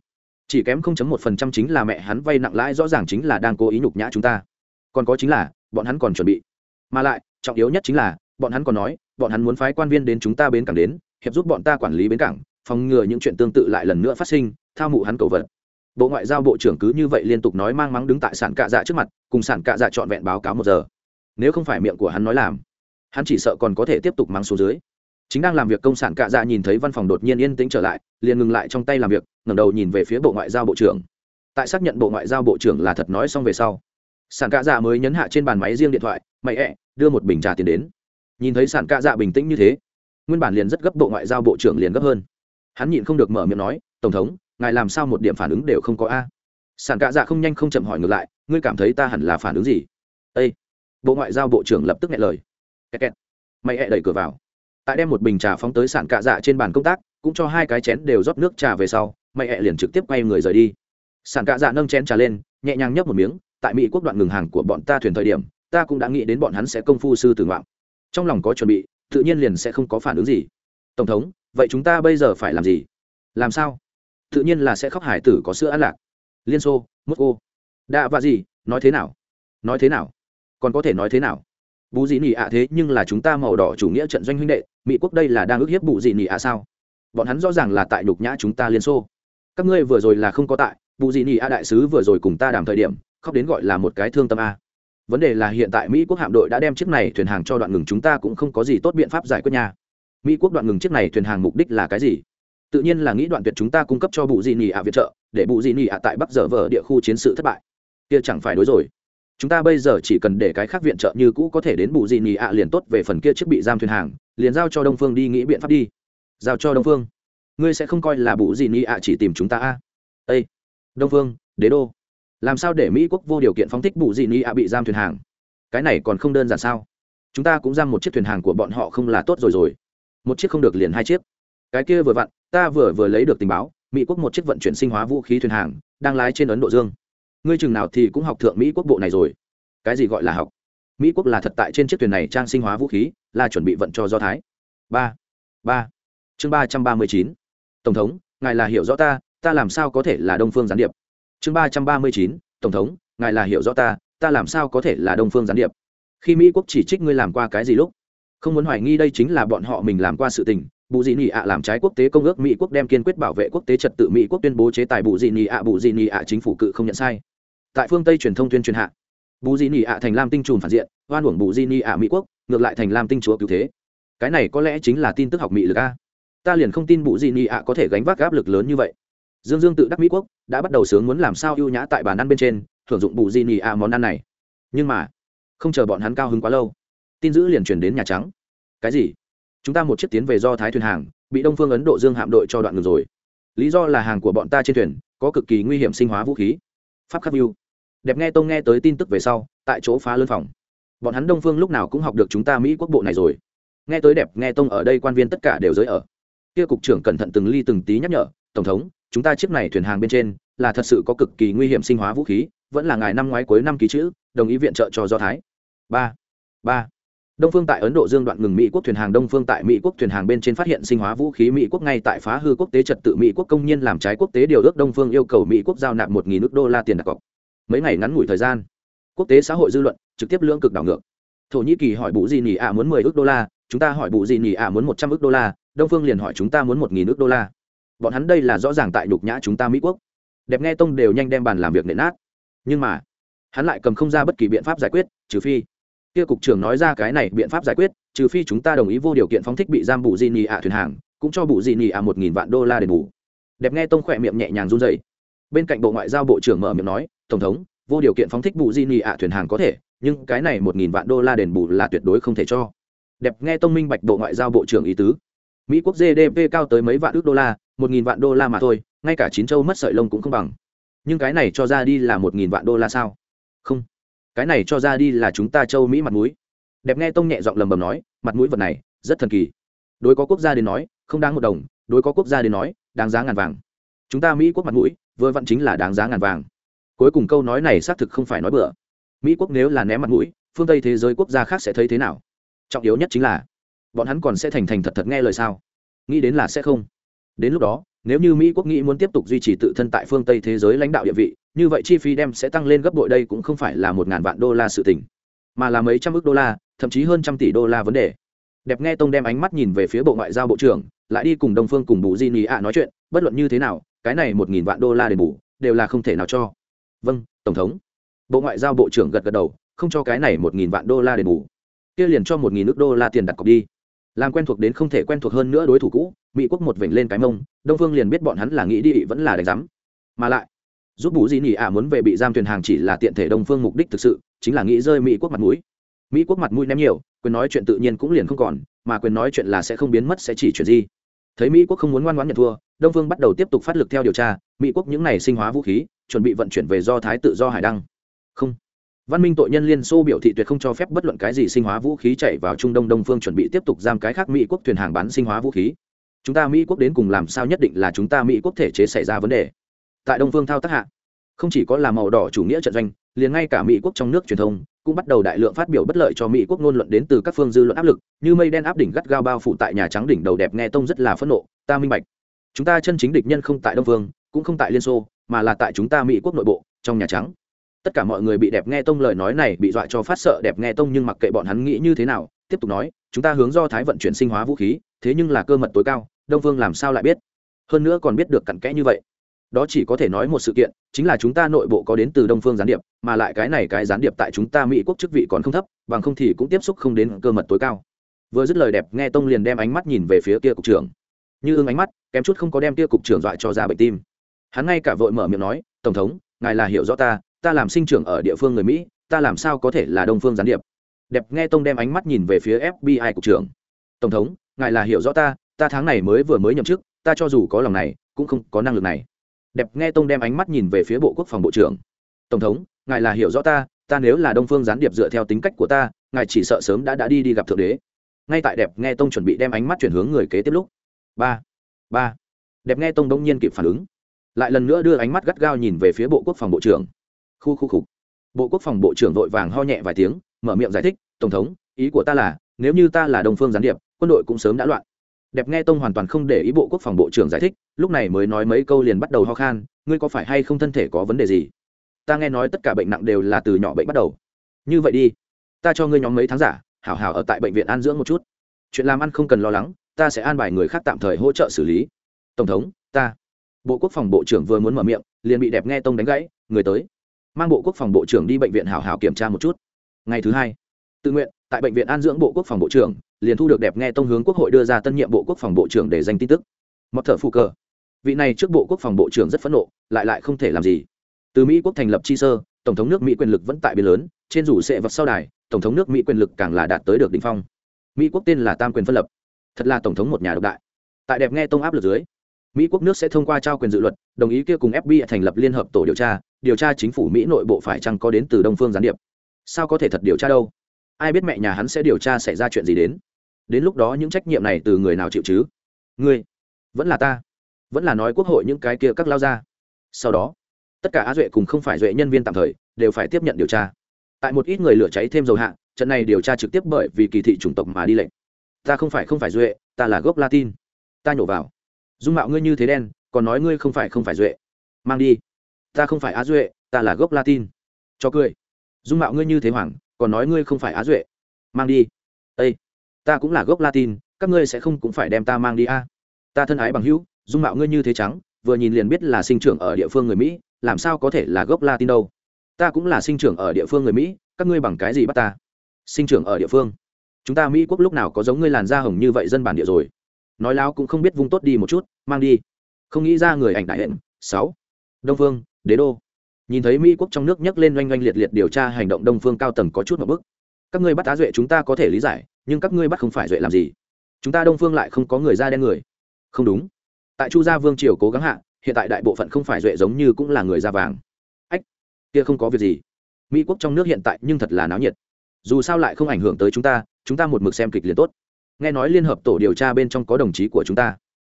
Chỉ kém không chấm một phần trăm chính là mẹ hắn vay nặng lãi, rõ ràng chính là đang cố ý nhục nhã chúng ta. Còn có chính là, bọn hắn còn chuẩn bị. Mà lại, trọng yếu nhất chính là, bọn hắn còn nói, bọn hắn muốn phái quan viên đến chúng ta bến cảng đến, hiệp giúp bọn ta quản lý bến cảng, phòng ngừa những chuyện tương tự lại lần nữa phát sinh thao mụ hắn cầu vật. Bộ ngoại giao bộ trưởng cứ như vậy liên tục nói mang mắng đứng tại sản cạ dạ trước mặt, cùng sản cạ dạ trọn vẹn báo cáo một giờ. Nếu không phải miệng của hắn nói làm hắn chỉ sợ còn có thể tiếp tục mắng xuống dưới. Chính đang làm việc công sản cạ dạ nhìn thấy văn phòng đột nhiên yên tĩnh trở lại, liền ngừng lại trong tay làm việc, ngẩng đầu nhìn về phía bộ ngoại giao bộ trưởng. Tại xác nhận bộ ngoại giao bộ trưởng là thật nói xong về sau, sản cạ dạ mới nhấn hạ trên bàn máy riêng điện thoại, mày ẹ, đưa một bình trà tiền đến. Nhìn thấy sản cạ dạ bình tĩnh như thế, nguyên bản liền rất gấp bộ ngoại giao bộ trưởng liền gấp hơn. Hắn nhịn không được mở miệng nói, tổng thống, ngài làm sao một điểm phản ứng đều không có a? Sản cạ dạ không nhanh không chậm hỏi ngược lại, ngươi cảm thấy ta hẳn là phản ứng gì? Â bộ ngoại giao bộ trưởng lập tức nghe lời kẹt kẹt. mày hẹ đẩy cửa vào. Tại đem một bình trà phóng tới sản cạ dạ trên bàn công tác cũng cho hai cái chén đều rót nước trà về sau mày hẹ liền trực tiếp quay người rời đi. Sản cạ dạ nâng chén trà lên nhẹ nhàng nhấp một miếng tại mỹ quốc đoạn ngừng hàng của bọn ta thuyền thời điểm ta cũng đã nghĩ đến bọn hắn sẽ công phu sư tử ngoạm. Trong lòng có chuẩn bị tự nhiên liền sẽ không có phản ứng gì. Tổng thống vậy chúng ta bây giờ phải làm gì? Làm sao? Tự nhiên là sẽ khóc hải tử có sữa ăn lạc. Liên xô mốt cô, đã và gì nói thế nào? Nói thế nào? Còn có thể nói thế nào? Bù dị nị ạ thế nhưng là chúng ta màu đỏ chủ nghĩa trận doanh huynh đệ, mỹ quốc đây là đang ức hiếp bù dị nị ạ sao? Bọn hắn rõ ràng là tại nhục nhã chúng ta liên xô. Các ngươi vừa rồi là không có tại bù dị nị ạ đại sứ vừa rồi cùng ta đàm thời điểm, khóc đến gọi là một cái thương tâm a. Vấn đề là hiện tại mỹ quốc hạm đội đã đem chiếc này thuyền hàng cho đoạn ngừng chúng ta cũng không có gì tốt biện pháp giải quyết nhà. mỹ quốc đoạn ngừng chiếc này thuyền hàng mục đích là cái gì? Tự nhiên là nghĩ đoạn tuyệt chúng ta cung cấp cho bụ dị nị ạ viện trợ, để bụ dị nị ạ tại bắc dở vở địa khu chiến sự thất bại. Kia chẳng phải đối rồi chúng ta bây giờ chỉ cần để cái khác viện trợ như cũ có thể đến bù dị nị ạ liền tốt về phần kia chiếc bị giam thuyền hàng, liền giao cho đông phương đi nghĩ biện pháp đi. Giao cho đông phương. Ngươi sẽ không coi là bù dị nị ạ chỉ tìm chúng ta a? À? ây đông phương, đế đô. Làm sao để mỹ quốc vô điều kiện phóng thích bù dị nị ạ bị giam thuyền hàng? Cái này còn không đơn giản sao? Chúng ta cũng giam một chiếc thuyền hàng của bọn họ không là tốt rồi rồi. Một chiếc không được liền hai chiếc. Cái kia vừa vặn, ta vừa vừa lấy được tình báo, mỹ quốc một chiếc vận chuyển sinh hóa vũ khí thuyền hàng, đang lái trên ấn độ dương ngươi chừng nào thì cũng học thượng mỹ quốc bộ này rồi. Cái gì gọi là học? Mỹ quốc là thật tại trên chiếc thuyền này trang sinh hóa vũ khí, là chuẩn bị vận cho do thái. Ba. Ba. Chương ba trăm ba mươi chín. Tổng thống, ngài là hiểu rõ ta ta làm sao có thể là đông phương gián điệp? Chương ba trăm ba mươi chín. Tổng thống, ngài là hiểu rõ ta ta làm sao có thể là đông phương gián điệp? Khi mỹ quốc chỉ trích ngươi làm qua cái gì lúc? Không muốn hoài nghi đây chính là bọn họ mình làm qua sự tình, bù dị nị ạ làm trái quốc tế công ước, mỹ quốc đem kiên quyết bảo vệ quốc tế trật tự, mỹ quốc tuyên bố chế tài bù dị nị ạ, bù dị nị ạ chính phủ cự không nhận sai tại phương tây truyền thông tuyên truyền hạ. Bù di nị ạ thành lam tinh trùm phản diện, oan uổng bù di nị ạ mỹ quốc, ngược lại thành lam tinh chúa cứu thế. Cái này có lẽ chính là tin tức học mỹ lực a. Ta liền không tin bù di nị ạ có thể gánh vác áp lực lớn như vậy. Dương dương tự đắc mỹ quốc, đã bắt đầu sướng muốn làm sao ưu nhã tại bàn ăn bên trên, thưởng dụng bù di nị ạ món ăn này. Nhưng mà, không chờ bọn hắn cao hứng quá lâu, tin dữ liền truyền đến nhà trắng. Cái gì? Chúng ta một chiếc tiến về do thái thuyền hàng, bị đông phương ấn độ dương hạm đội cho đoạn ngược rồi. Lý do là hàng của bọn ta trên thuyền, có cực kỳ nguy hiểm sinh hóa vũ khí. Pháp khắc view đẹp nghe tông nghe tới tin tức về sau, tại chỗ phá lân phòng. Bọn hắn đông phương lúc nào cũng học được chúng ta mỹ quốc bộ này rồi. Nghe tới đẹp nghe tông ở đây quan viên tất cả đều giới ở. Kia cục trưởng cẩn thận từng ly từng tí nhắc nhở, tổng thống, chúng ta chiếc này thuyền hàng bên trên là thật sự có cực kỳ nguy hiểm sinh hóa vũ khí, vẫn là ngài năm ngoái cuối năm ký chữ, đồng ý viện trợ cho do thái. Ba ba. Đông phương tại ấn độ dương đoạn ngừng mỹ quốc thuyền hàng, đông phương tại mỹ quốc thuyền hàng bên trên phát hiện sinh hóa vũ khí mỹ quốc ngay tại phá hư quốc tế trật tự mỹ quốc công nhân làm trái quốc tế điều ước đông phương yêu cầu mỹ quốc giao nạp một nghìn nước đô la tiền đặt cọc mấy ngày ngắn ngủi thời gian, quốc tế xã hội dư luận trực tiếp lưỡng cực đảo ngược. Thổ nhĩ kỳ hỏi bụ gì nỉ ạ muốn mười ước đô la, chúng ta hỏi bụ gì nỉ ạ muốn một trăm ước đô la, đông phương liền hỏi chúng ta muốn một nghìn ước đô la. Bọn hắn đây là rõ ràng tại nhục nhã chúng ta mỹ quốc. Đẹp nghe tông đều nhanh đem bàn làm việc nện nát. Nhưng mà, hắn lại cầm không ra bất kỳ biện pháp giải quyết, trừ phi, kia cục trưởng nói ra cái này biện pháp giải quyết, trừ phi chúng ta đồng ý vô điều kiện phóng thích bị giam bù di nhỉ ạ thuyền hàng, cũng cho bù di nhỉ ạ một nghìn vạn đô la đền bù. Đẹp nghe tông khỏe miệng nhẹ nhàng run dày bên cạnh bộ ngoại giao bộ trưởng mở miệng nói tổng thống, vô điều kiện phóng thích bù di nị ạ thuyền hàng có thể, nhưng cái này một nghìn vạn đô la đền bù là tuyệt đối không thể cho. Đẹp, nghe tông minh bạch bộ ngoại giao bộ trưởng ý tứ. Mỹ quốc gdp cao tới mấy vạn ước đô la, một nghìn vạn đô la mà thôi, ngay cả chín châu mất sợi lông cũng không bằng. Nhưng cái này cho ra đi là một nghìn vạn đô la sao? Không. Cái này cho ra đi là chúng ta châu mỹ mặt mũi. Đẹp, nghe tông nhẹ giọng lầm bầm nói, mặt mũi vật này, rất thần kỳ. Đối có quốc gia đến nói, không đáng một đồng. Đối có quốc gia đến nói, đáng giá ngàn vàng. Chúng ta mỹ quốc mặt mũi, vừa vặn chính là đáng giá ngàn vàng cuối cùng câu nói này xác thực không phải nói bừa. Mỹ quốc nếu là ném mặt mũi, phương tây thế giới quốc gia khác sẽ thấy thế nào? Trọng yếu nhất chính là, bọn hắn còn sẽ thành thành thật thật nghe lời sao? Nghĩ đến là sẽ không. Đến lúc đó, nếu như mỹ quốc nghĩ muốn tiếp tục duy trì tự thân tại phương tây thế giới lãnh đạo địa vị, như vậy chi phí đem sẽ tăng lên gấp bội đây cũng không phải là một ngàn vạn đô la sự tỉnh mà là mấy trăm ước đô la, thậm chí hơn trăm tỷ đô la vấn đề. Đẹp nghe tông đem ánh mắt nhìn về phía bộ ngoại giao bộ trưởng, lại đi cùng đông phương cùng bù di nị ạ nói chuyện, bất luận như thế nào, cái này một nghìn vạn đô la đền bù, đều là không thể nào cho vâng tổng thống. Bộ ngoại giao bộ trưởng gật gật đầu, không cho cái này một nghìn vạn đô la đền bù. Kia liền cho một nghìn nước đô la tiền đặt cọc đi. Làm quen thuộc đến không thể quen thuộc hơn nữa đối thủ cũ, mỹ quốc một vểnh lên cái mông, đông phương liền biết bọn hắn là nghĩ đi, vẫn là đánh giám. Mà lại, giúp bù di nỉ ạ muốn về bị giam thuyền hàng chỉ là tiện thể đông phương mục đích thực sự, chính là nghĩ rơi mỹ quốc mặt mũi. Mỹ quốc mặt mũi ném nhiều, quyền nói chuyện tự nhiên cũng liền không còn, mà quyền nói chuyện là sẽ không biến mất, sẽ chỉ chuyện gì thấy mỹ quốc không muốn ngoan ngoãn nhận thua, đông phương bắt đầu tiếp tục phát lực theo điều tra, mỹ quốc những này sinh hóa vũ khí chuẩn bị vận chuyển về do thái tự do hải đăng. Không. Văn minh tội nhân liên xô biểu thị tuyệt không cho phép bất luận cái gì sinh hóa vũ khí chạy vào trung đông đông phương chuẩn bị tiếp tục giam cái khác mỹ quốc thuyền hàng bán sinh hóa vũ khí. Chúng ta mỹ quốc đến cùng làm sao nhất định là chúng ta mỹ quốc thể chế xảy ra vấn đề. Tại đông phương thao tác hạ, không chỉ có là màu đỏ chủ nghĩa trận doanh, liền ngay cả mỹ quốc trong nước truyền thông cũng bắt đầu đại lượng phát biểu bất lợi cho mỹ quốc ngôn luận đến từ các phương dư luận áp lực, như mây đen áp đỉnh gắt gao bao phủ tại nhà trắng đỉnh đầu đẹp nghe tông rất là phẫn nộ. Ta minh bạch, chúng ta chân chính địch nhân không tại đông phương, cũng không tại liên xô mà là tại chúng ta mỹ quốc nội bộ, trong nhà trắng. Tất cả mọi người bị đẹp nghe tông lời nói này bị dọa cho phát sợ đẹp nghe tông nhưng mặc kệ bọn hắn nghĩ như thế nào, tiếp tục nói, chúng ta hướng do thái vận chuyển sinh hóa vũ khí, thế nhưng là cơ mật tối cao, đông phương làm sao lại biết? Hơn nữa còn biết được cặn kẽ như vậy. Đó chỉ có thể nói một sự kiện, chính là chúng ta nội bộ có đến từ đông phương gián điệp, mà lại cái này cái gián điệp tại chúng ta mỹ quốc chức vị còn không thấp, bằng không thì cũng tiếp xúc không đến cơ mật tối cao. Vừa dứt lời đẹp nghe tông liền đem ánh mắt nhìn về phía kia cục trưởng. Như ưng ánh mắt, kém chút không có đem kia cục trưởng dọa cho ra bệnh tim hắn ngay cả vội mở miệng nói, tổng thống, ngài là hiểu rõ ta ta làm sinh trưởng ở địa phương người mỹ, ta làm sao có thể là đông phương gián điệp? Đẹp nghe tông đem ánh mắt nhìn về phía fbi cục trưởng. Tổng thống, ngài là hiểu rõ ta ta tháng này mới vừa mới nhậm chức, ta cho dù có lòng này, cũng không có năng lực này. Đẹp nghe tông đem ánh mắt nhìn về phía bộ quốc phòng bộ trưởng. Tổng thống, ngài là hiểu rõ ta ta nếu là đông phương gián điệp dựa theo tính cách của ta, ngài chỉ sợ sớm đã đã đi đi gặp thượng đế. Ngay tại đẹp nghe tông chuẩn bị đem ánh mắt chuyển hướng người kế tiếp lúc. Ba ba. Đẹp nghe tông đông nhiên kịp phản ứng lại lần nữa đưa ánh mắt gắt gao nhìn về phía bộ quốc phòng bộ trưởng. Khu khu khục bộ quốc phòng bộ trưởng vội vàng ho nhẹ vài tiếng, mở miệng giải thích, tổng thống, ý của ta là, nếu như ta là đồng phương gián điệp, quân đội cũng sớm đã loạn. Đẹp nghe tông hoàn toàn không để ý bộ quốc phòng bộ trưởng giải thích, lúc này mới nói mấy câu liền bắt đầu ho khan, ngươi có phải hay không thân thể có vấn đề gì? Ta nghe nói tất cả bệnh nặng đều là từ nhỏ bệnh bắt đầu. Như vậy đi, ta cho ngươi nhóm mấy tháng giả, hảo hảo ở tại bệnh viện an dưỡng một chút. Chuyện làm ăn không cần lo lắng, ta sẽ an bài người khác tạm thời hỗ trợ xử lý. Tổng thống, ta bộ quốc phòng bộ trưởng vừa muốn mở miệng, liền bị đẹp nghe tông đánh gãy, người tới. Mang bộ quốc phòng bộ trưởng đi bệnh viện hảo hảo kiểm tra một chút. Ngày thứ hai, tự nguyện, tại bệnh viện an dưỡng bộ quốc phòng bộ trưởng, liền thu được đẹp nghe tông hướng quốc hội đưa ra tân nhiệm bộ quốc phòng bộ trưởng để danh tin tức. Mọt thở phụ cờ. Vị này trước bộ quốc phòng bộ trưởng rất phẫn nộ, lại lại không thể làm gì. Từ mỹ quốc thành lập chi sơ, tổng thống nước mỹ quyền lực vẫn tại biên lớn, trên rủ sệ vật sau đài, tổng thống nước mỹ quyền lực càng là đạt tới được đ ỉ n h phong. Mỹ quốc tên là tam quyền phân lập. Thật là tổng thống một nhà độc đại. Tại đẹp nghe tông áp lực dưới mỹ quốc nước sẽ thông qua trao quyền dự luật, đồng ý kia cùng fbi thành lập liên hợp tổ điều tra điều tra chính phủ mỹ nội bộ phải chăng có đến từ đông phương gián điệp. Sao có thể thật điều tra đâu? Ai biết mẹ nhà hắn sẽ điều tra xảy ra chuyện gì đến? Đến lúc đó những trách nhiệm này từ người nào chịu chứ? Ngươi, vẫn là ta, vẫn là nói quốc hội những cái kia các lao ra sau đó, tất cả á duệ cùng không phải duệ nhân viên tạm thời, đều phải tiếp nhận điều tra. Tại một ít người lửa cháy thêm dầu hạ, trận này điều tra trực tiếp bởi vì kỳ thị chủng tộc mà đi lệnh. Ta không phải không phải duệ, ta là gốc latin. Ta nhổ vào dung mạo ngươi như thế đen, còn nói ngươi không phải không phải duệ. Mang đi. Ta không phải á duệ, ta là gốc latin. Cho cười. Dung mạo ngươi như thế hoàng còn nói ngươi không phải á duệ. Mang đi. Ây ta cũng là gốc latin, các ngươi sẽ không cũng phải đem ta mang đi a. Ta thân ái bằng hữu, dung mạo ngươi như thế trắng, vừa nhìn liền biết là sinh trưởng ở địa phương người mỹ, làm sao có thể là gốc latin đâu. Ta cũng là sinh trưởng ở địa phương người mỹ, các ngươi bằng cái gì bắt ta? Sinh trưởng ở địa phương. Chúng ta mỹ quốc lúc nào có giống ngươi làn da hồng như vậy dân bản địa rồi? Nói láo cũng không biết vung tốt đi một chút, mang đi. Không nghĩ ra người ảnh đại hẹn. Sáu. Đông phương, đế đô. Nhìn thấy mỹ quốc trong nước nhấc lên oanh oanh liệt liệt điều tra hành động đông phương cao tầng có chút một bức các ngươi bắt á duệ chúng ta có thể lý giải, nhưng các ngươi bắt không phải duệ làm gì. Chúng ta đông phương lại không có người da đen người. Không đúng. Tại chu gia vương triều cố gắng hạ, hiện tại đại bộ phận không phải duệ giống như cũng là người da vàng. Ách, kia không có việc gì. Mỹ quốc trong nước hiện tại nhưng thật là náo nhiệt. Dù sao lại không ảnh hưởng tới chúng ta chúng ta một mực xem kịch liền tốt nghe nói liên hợp tổ điều tra bên trong có đồng chí của chúng ta.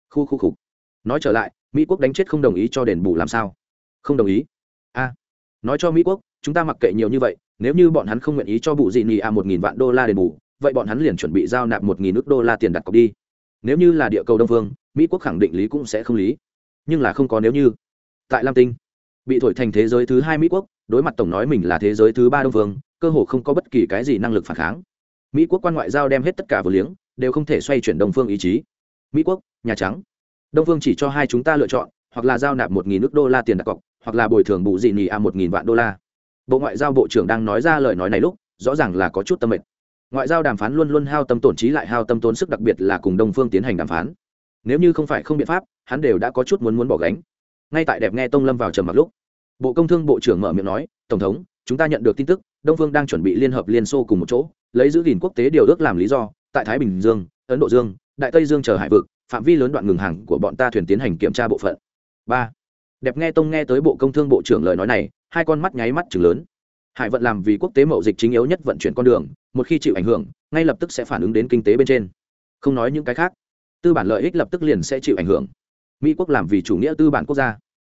Khu khu khục. Nói trở lại, mỹ quốc đánh chết không đồng ý cho đền bù làm sao? Không đồng ý. A. Nói cho mỹ quốc, chúng ta mặc kệ nhiều như vậy, nếu như bọn hắn không nguyện ý cho bụ dị nị a một nghìn vạn đô la đền bù, vậy bọn hắn liền chuẩn bị giao nạp một nghìn nước đô la tiền đặt cọc đi. Nếu như là địa cầu đông phương, mỹ quốc khẳng định lý cũng sẽ không lý. Nhưng là không có nếu như. Tại lam tinh, bị thổi thành thế giới thứ hai mỹ quốc, đối mặt tổng nói mình là thế giới thứ ba đông phương, cơ hồ không có bất kỳ cái gì năng lực phản kháng. Mỹ quốc quan ngoại giao đem hết tất cả vừa liếng đều không thể xoay chuyển đông phương ý chí. Mỹ quốc, nhà trắng. Đông phương chỉ cho hai chúng ta lựa chọn, hoặc là giao nạp một nghìn nước đô la tiền đặt cọc, hoặc là bồi thường bù dị nỉ a một nghìn vạn đô la. Bộ ngoại giao bộ trưởng đang nói ra lời nói này lúc, rõ ràng là có chút tâm mệt. Ngoại giao đàm phán luôn luôn hao tâm tổn trí lại hao tâm tốn sức đặc biệt là cùng đông phương tiến hành đàm phán. Nếu như không phải không biện pháp, hắn đều đã có chút muốn muốn bỏ gánh. Ngay tại đẹp nghe tông lâm vào trầm mặc lúc, bộ công thương bộ trưởng mở miệng nói, tổng thống, chúng ta nhận được tin tức, đông phương đang chuẩn bị liên hợp liên xô cùng một chỗ, lấy giữ gìn quốc tế điều ước làm lý do tại thái bình dương, ấn độ dương, đại tây dương chờ hải vực, phạm vi lớn đoạn ngừng hàng của bọn ta thuyền tiến hành kiểm tra bộ phận. Ba. Đẹp nghe tông nghe tới bộ công thương bộ trưởng lời nói này, hai con mắt nháy mắt chừng lớn. Hải vận làm vì quốc tế mậu dịch chính yếu nhất vận chuyển con đường, một khi chịu ảnh hưởng, ngay lập tức sẽ phản ứng đến kinh tế bên trên. Không nói những cái khác, tư bản lợi ích lập tức liền sẽ chịu ảnh hưởng. Mỹ quốc làm vì chủ nghĩa tư bản quốc gia.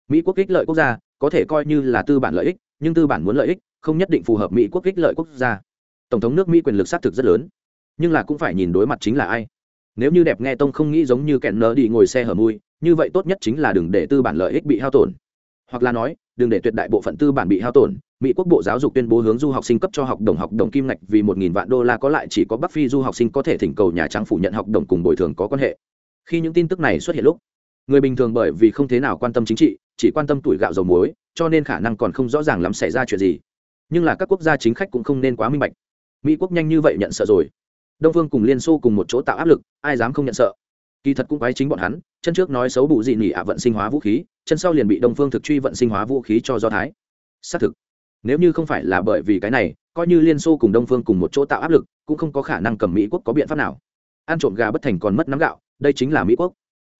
Mỹ quốc ích lợi quốc gia, có thể coi như là tư bản lợi ích, nhưng tư bản muốn lợi ích, không nhất định phù hợp mỹ quốc ích lợi quốc gia. Tổng thống nước mỹ quyền lực xác thực rất lớn nhưng là cũng phải nhìn đối mặt chính là ai. Nếu như đẹp nghe tông không nghĩ giống như kẹn nơ đi ngồi xe hở mui, như vậy tốt nhất chính là đừng để tư bản lợi ích bị hao tổn. Hoặc là nói, đừng để tuyệt đại bộ phận tư bản bị hao tổn. Mỹ quốc bộ giáo dục tuyên bố hướng du học sinh cấp cho học đồng học đồng kim ngạch vì một nghìn vạn đô la có lại chỉ có bắc phi du học sinh có thể thỉnh cầu nhà trắng phủ nhận học đồng cùng bồi thường có quan hệ. Khi những tin tức này xuất hiện lúc, người bình thường bởi vì không thế nào quan tâm chính trị, chỉ quan tâm tuổi gạo dầu muối, cho nên khả năng còn không rõ ràng lắm xảy ra chuyện gì. Nhưng là các quốc gia chính khách cũng không nên quá minh bạch. Mỹ quốc nhanh như vậy nhận sợ rồi đông phương cùng liên xô cùng một chỗ tạo áp lực, ai dám không nhận sợ? Kỳ thật cũng quái chính bọn hắn, chân trước nói xấu bù dị nỉ ạ vận sinh hóa vũ khí, chân sau liền bị đông phương thực truy vận sinh hóa vũ khí cho do thái. Xác thực, nếu như không phải là bởi vì cái này, coi như liên xô cùng đông phương cùng một chỗ tạo áp lực, cũng không có khả năng cầm mỹ quốc có biện pháp nào. Ăn trộm gà bất thành còn mất nắm gạo, đây chính là mỹ quốc.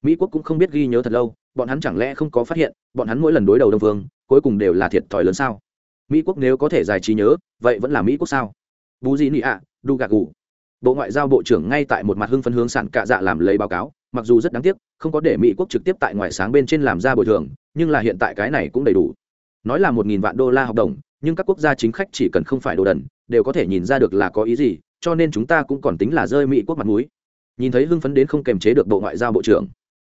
Mỹ quốc cũng không biết ghi nhớ thật lâu, bọn hắn chẳng lẽ không có phát hiện, bọn hắn mỗi lần đối đầu đông phương, cuối cùng đều là thiệt thòi lớn sao? Mỹ quốc nếu có thể giải trí nhớ, vậy vẫn là mỹ quốc sao? Bù gì nị ạ, đu gạc gù bộ ngoại giao bộ trưởng ngay tại một mặt hưng phấn hướng sản cạ dạ làm lấy báo cáo, mặc dù rất đáng tiếc, không có để mỹ quốc trực tiếp tại ngoại sáng bên trên làm ra bồi thường, nhưng là hiện tại cái này cũng đầy đủ. Nói là một nghìn vạn đô la hợp đồng, nhưng các quốc gia chính khách chỉ cần không phải đồ đần, đều có thể nhìn ra được là có ý gì, cho nên chúng ta cũng còn tính là rơi mỹ quốc mặt mũi. Nhìn thấy hưng phấn đến không kềm chế được bộ ngoại giao bộ trưởng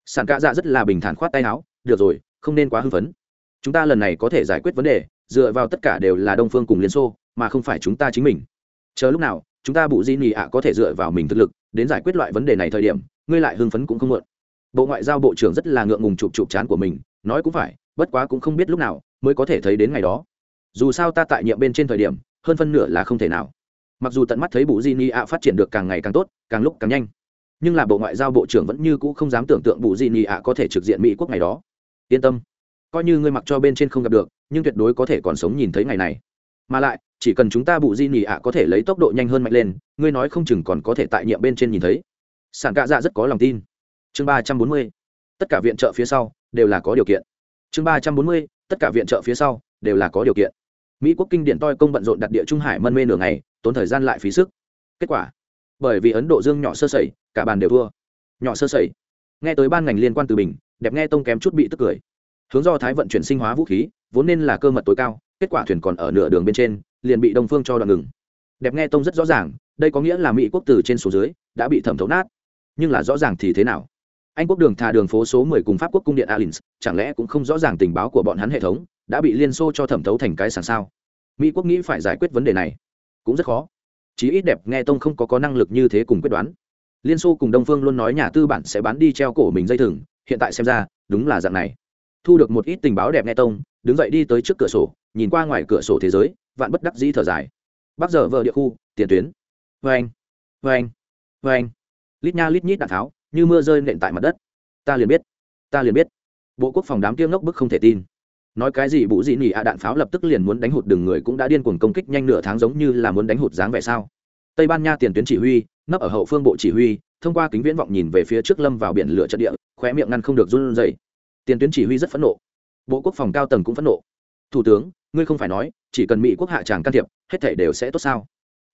sản cạ dạ rất là bình thản khoát tay áo, được rồi, không nên quá hưng phấn. Chúng ta lần này có thể giải quyết vấn đề, dựa vào tất cả đều là đông phương cùng liên xô, mà không phải chúng ta chính mình. Chờ lúc nào chúng ta bụ di nị ạ có thể dựa vào mình thực lực đến giải quyết loại vấn đề này thời điểm, ngươi lại hưng phấn cũng không muộn. Bộ ngoại giao bộ trưởng rất là ngượng ngùng chụp chụp chán của mình, nói cũng phải, bất quá cũng không biết lúc nào mới có thể thấy đến ngày đó. Dù sao ta tại nhiệm bên trên thời điểm, hơn phân nửa là không thể nào. Mặc dù tận mắt thấy bụ di ni ạ phát triển được càng ngày càng tốt, càng lúc càng nhanh, nhưng là bộ ngoại giao bộ trưởng vẫn như cũ không dám tưởng tượng bụ di ni ạ có thể trực diện mỹ quốc ngày đó. Yên tâm, coi như ngươi mặc cho bên trên không gặp được, nhưng tuyệt đối có thể còn sống nhìn thấy ngày này. Mà lại chỉ cần chúng ta bụ di nỉ ạ có thể lấy tốc độ nhanh hơn mạnh lên, ngươi nói không chừng còn có thể tại nhiệm bên trên nhìn thấy. Sản cạ dạ rất có lòng tin. Chương ba trăm bốn mươi, tất cả viện trợ phía sau đều là có điều kiện. Chương ba trăm bốn mươi, tất cả viện trợ phía sau đều là có điều kiện. Mỹ quốc kinh điển toi công bận rộn đặt địa trung hải mân mê nửa ngày, tốn thời gian lại phí sức. Kết quả, bởi vì ấn độ dương nhỏ sơ sẩy, cả bàn đều thua. Nhỏ sơ sẩy. Nghe tới ban ngành liên quan từ bình, đẹp nghe tông kém chút bị tức cười. Hướng do thái vận chuyển sinh hóa vũ khí, vốn nên là cơ mật tối cao, kết quả thuyền còn ở nửa đường bên trên liền bị đông phương cho đoạn ngừng. Đẹp nghe tông rất rõ ràng, đây có nghĩa là mỹ quốc từ trên số dưới đã bị thẩm thấu nát. Nhưng là rõ ràng thì thế nào? Anh quốc đường thà đường phố số 10 cùng pháp quốc cung điện alins, chẳng lẽ cũng không rõ ràng tình báo của bọn hắn hệ thống, đã bị liên xô cho thẩm thấu thành cái sàng sao? Mỹ quốc nghĩ phải giải quyết vấn đề này, cũng rất khó. Chí ít đẹp nghe tông không có có năng lực như thế cùng quyết đoán. Liên xô cùng đông phương luôn nói nhà tư bản sẽ bán đi treo cổ mình dây thừng, hiện tại xem ra, đúng là dạng này. Thu được một ít tình báo đẹp nghe tông, đứng dậy đi tới trước cửa sổ, nhìn qua ngoài cửa sổ thế giới vạn bất đắc dĩ thở dài. Bắc giờ vợ địa khu, tiền tuyến. Vê anh vê anh vê anh lít nha lít nhít đạn tháo, như mưa rơi nện tại mặt đất. Ta liền biết, ta liền biết. Bộ quốc phòng đám tiêm ngốc bức không thể tin. Nói cái gì bụ dị nỉ ạ đạn pháo lập tức liền muốn đánh hụt đường người cũng đã điên cuồng công kích nhanh nửa tháng giống như là muốn đánh hụt dáng vẻ sao. Tây ban nha tiền tuyến chỉ huy, nấp ở hậu phương bộ chỉ huy, thông qua kính viễn vọng nhìn về phía trước lâm vào biển lửa trận địa, khóe miệng ngăn không được run rẩy. Tiền tuyến chỉ huy rất phẫn nộ. Bộ quốc phòng cao tầng cũng phẫn nộ. Thủ tướng ngươi không phải nói, chỉ cần mỹ quốc hạ tràng can thiệp, hết thể đều sẽ tốt sao?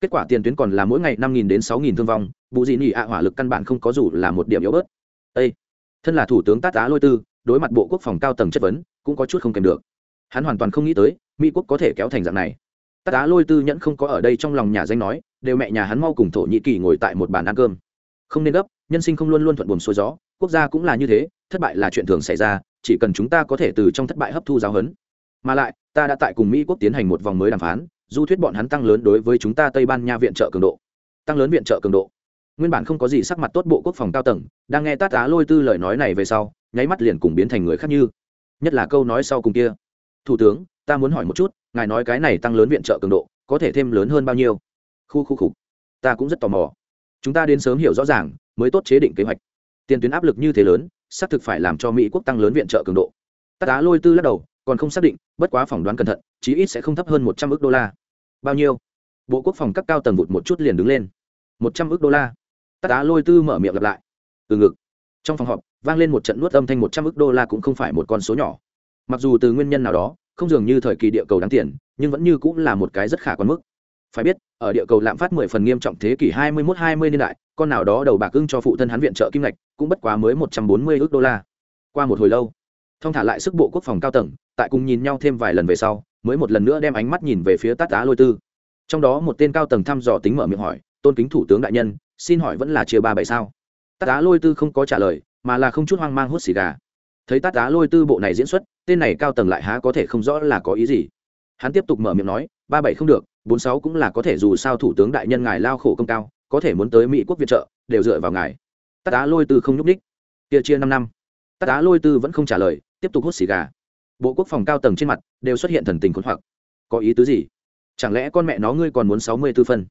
Kết quả tiền tuyến còn là mỗi ngày năm nghìn đến sáu nghìn thương vong vụ dị nỉ ạ hỏa lực căn bản không có dù là một điểm yếu bớt. Â thân là thủ tướng tát tá lôi tư, đối mặt bộ quốc phòng cao tầng chất vấn, cũng có chút không kèm được. Hắn hoàn toàn không nghĩ tới, mỹ quốc có thể kéo thành dạng này. Tát tá lôi tư nhẫn không có ở đây trong lòng nhà danh nói, đều mẹ nhà hắn mau cùng thổ nhĩ kỳ ngồi tại một bàn ăn cơm. Không nên gấp, nhân sinh không luôn luôn thuận buồm xuôi gió, quốc gia cũng là như thế, thất bại là chuyện thường xảy ra, chỉ cần chúng ta có thể từ trong thất bại hấp thu giáo huấn. Mà lại ta đã tại cùng mỹ quốc tiến hành một vòng mới đàm phán, du thuyết bọn hắn tăng lớn đối với chúng ta tây ban nha viện trợ cường độ. Tăng lớn viện trợ cường độ. Nguyên bản không có gì sắc mặt tốt bộ quốc phòng cao tầng, đang nghe tát á lôi tư lời nói này về sau, nháy mắt liền cùng biến thành người khác như. Nhất là câu nói sau cùng kia. Thủ tướng, ta muốn hỏi một chút, ngài nói cái này tăng lớn viện trợ cường độ, có thể thêm lớn hơn bao nhiêu? Khu khu khục. Ta cũng rất tò mò. Chúng ta đến sớm hiểu rõ ràng, mới tốt chế định kế hoạch. Tiền tuyến áp lực như thế lớn, xác thực phải làm cho mỹ quốc tăng lớn viện trợ cường độ. Tát á lôi tư lắc đầu, còn không xác định bất quá phỏng đoán cẩn thận, chí ít sẽ không thấp hơn một trăm ước đô la. Bao nhiêu? Bộ quốc phòng các cao tầng vụt một chút liền đứng lên. Một trăm ước đô la. Tát á lôi tư mở miệng lặp lại. Từ ngực. Trong phòng họp, vang lên một trận nuốt âm thanh một trăm ước đô la cũng không phải một con số nhỏ. Mặc dù từ nguyên nhân nào đó, không dường như thời kỳ địa cầu đáng tiền, nhưng vẫn như cũng là một cái rất khả quan mức. Phải biết, ở địa cầu lạm phát mười phần nghiêm trọng thế kỷ hai mươi mốt hai mươi niên đại, con nào đó đầu bạc ưng cho phụ thân hắn viện trợ kim ngạch, cũng bất quá mới một trăm bốn mươi ước đô la. Qua một hồi lâu, thông thả lại sức bộ quốc phòng cao tầng tại cùng nhìn nhau thêm vài lần về sau, mới một lần nữa đem ánh mắt nhìn về phía tát á lôi tư. Trong đó một tên cao tầng thăm dò tính mở miệng hỏi, tôn kính thủ tướng đại nhân, xin hỏi vẫn là chia ba bảy sao? Tát á lôi tư không có trả lời, mà là không chút hoang mang hút xì gà. Thấy tát á lôi tư bộ này diễn xuất, tên này cao tầng lại há có thể không rõ là có ý gì. Hắn tiếp tục mở miệng nói, ba bảy không được, bốn sáu cũng là có thể dù sao thủ tướng đại nhân ngài lao khổ công cao, có thể muốn tới mỹ quốc viện trợ, đều dựa vào ngài. Tát á lôi tư không nhúc ních kia chia năm năm. Tát á lôi tư vẫn không trả lời, tiếp tục hút xì gà bộ quốc phòng cao tầng trên mặt đều xuất hiện thần tình khốn hoặc. Có ý tứ gì? Chẳng lẽ con mẹ nó ngươi còn muốn sáu mươi tư phân?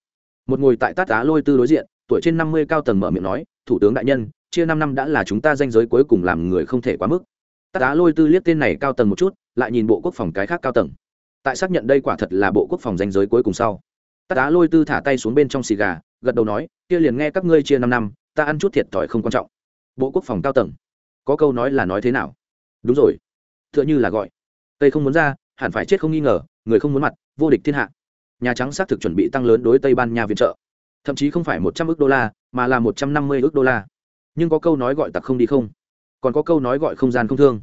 Một ngồi tại tát á lôi tư đối diện, tuổi trên năm mươi cao tầng mở miệng nói, thủ tướng đại nhân, chia năm năm đã là chúng ta danh giới cuối cùng làm người không thể quá mức. Tát á lôi tư liếc tên này cao tầng một chút, lại nhìn bộ quốc phòng cái khác cao tầng. Tại xác nhận đây quả thật là bộ quốc phòng danh giới cuối cùng sau, tát á lôi tư thả tay xuống bên trong xì gà, gật đầu nói, kia liền nghe các ngươi chia năm năm, ta ăn chút thiệt thòi không quan trọng. Bộ quốc phòng cao tầng. Có câu nói là nói thế nào? Đúng rồi tựa như là gọi. Tây không muốn ra, hẳn phải chết không nghi ngờ, người không muốn mặt, vô địch thiên hạ. Nhà trắng xác thực chuẩn bị tăng lớn đối tây ban nha viện trợ. Thậm chí không phải một trăm ước đô la, mà là một trăm năm mươi ước đô la. Nhưng có câu nói gọi tặc không đi không. Còn có câu nói gọi không gian không thương.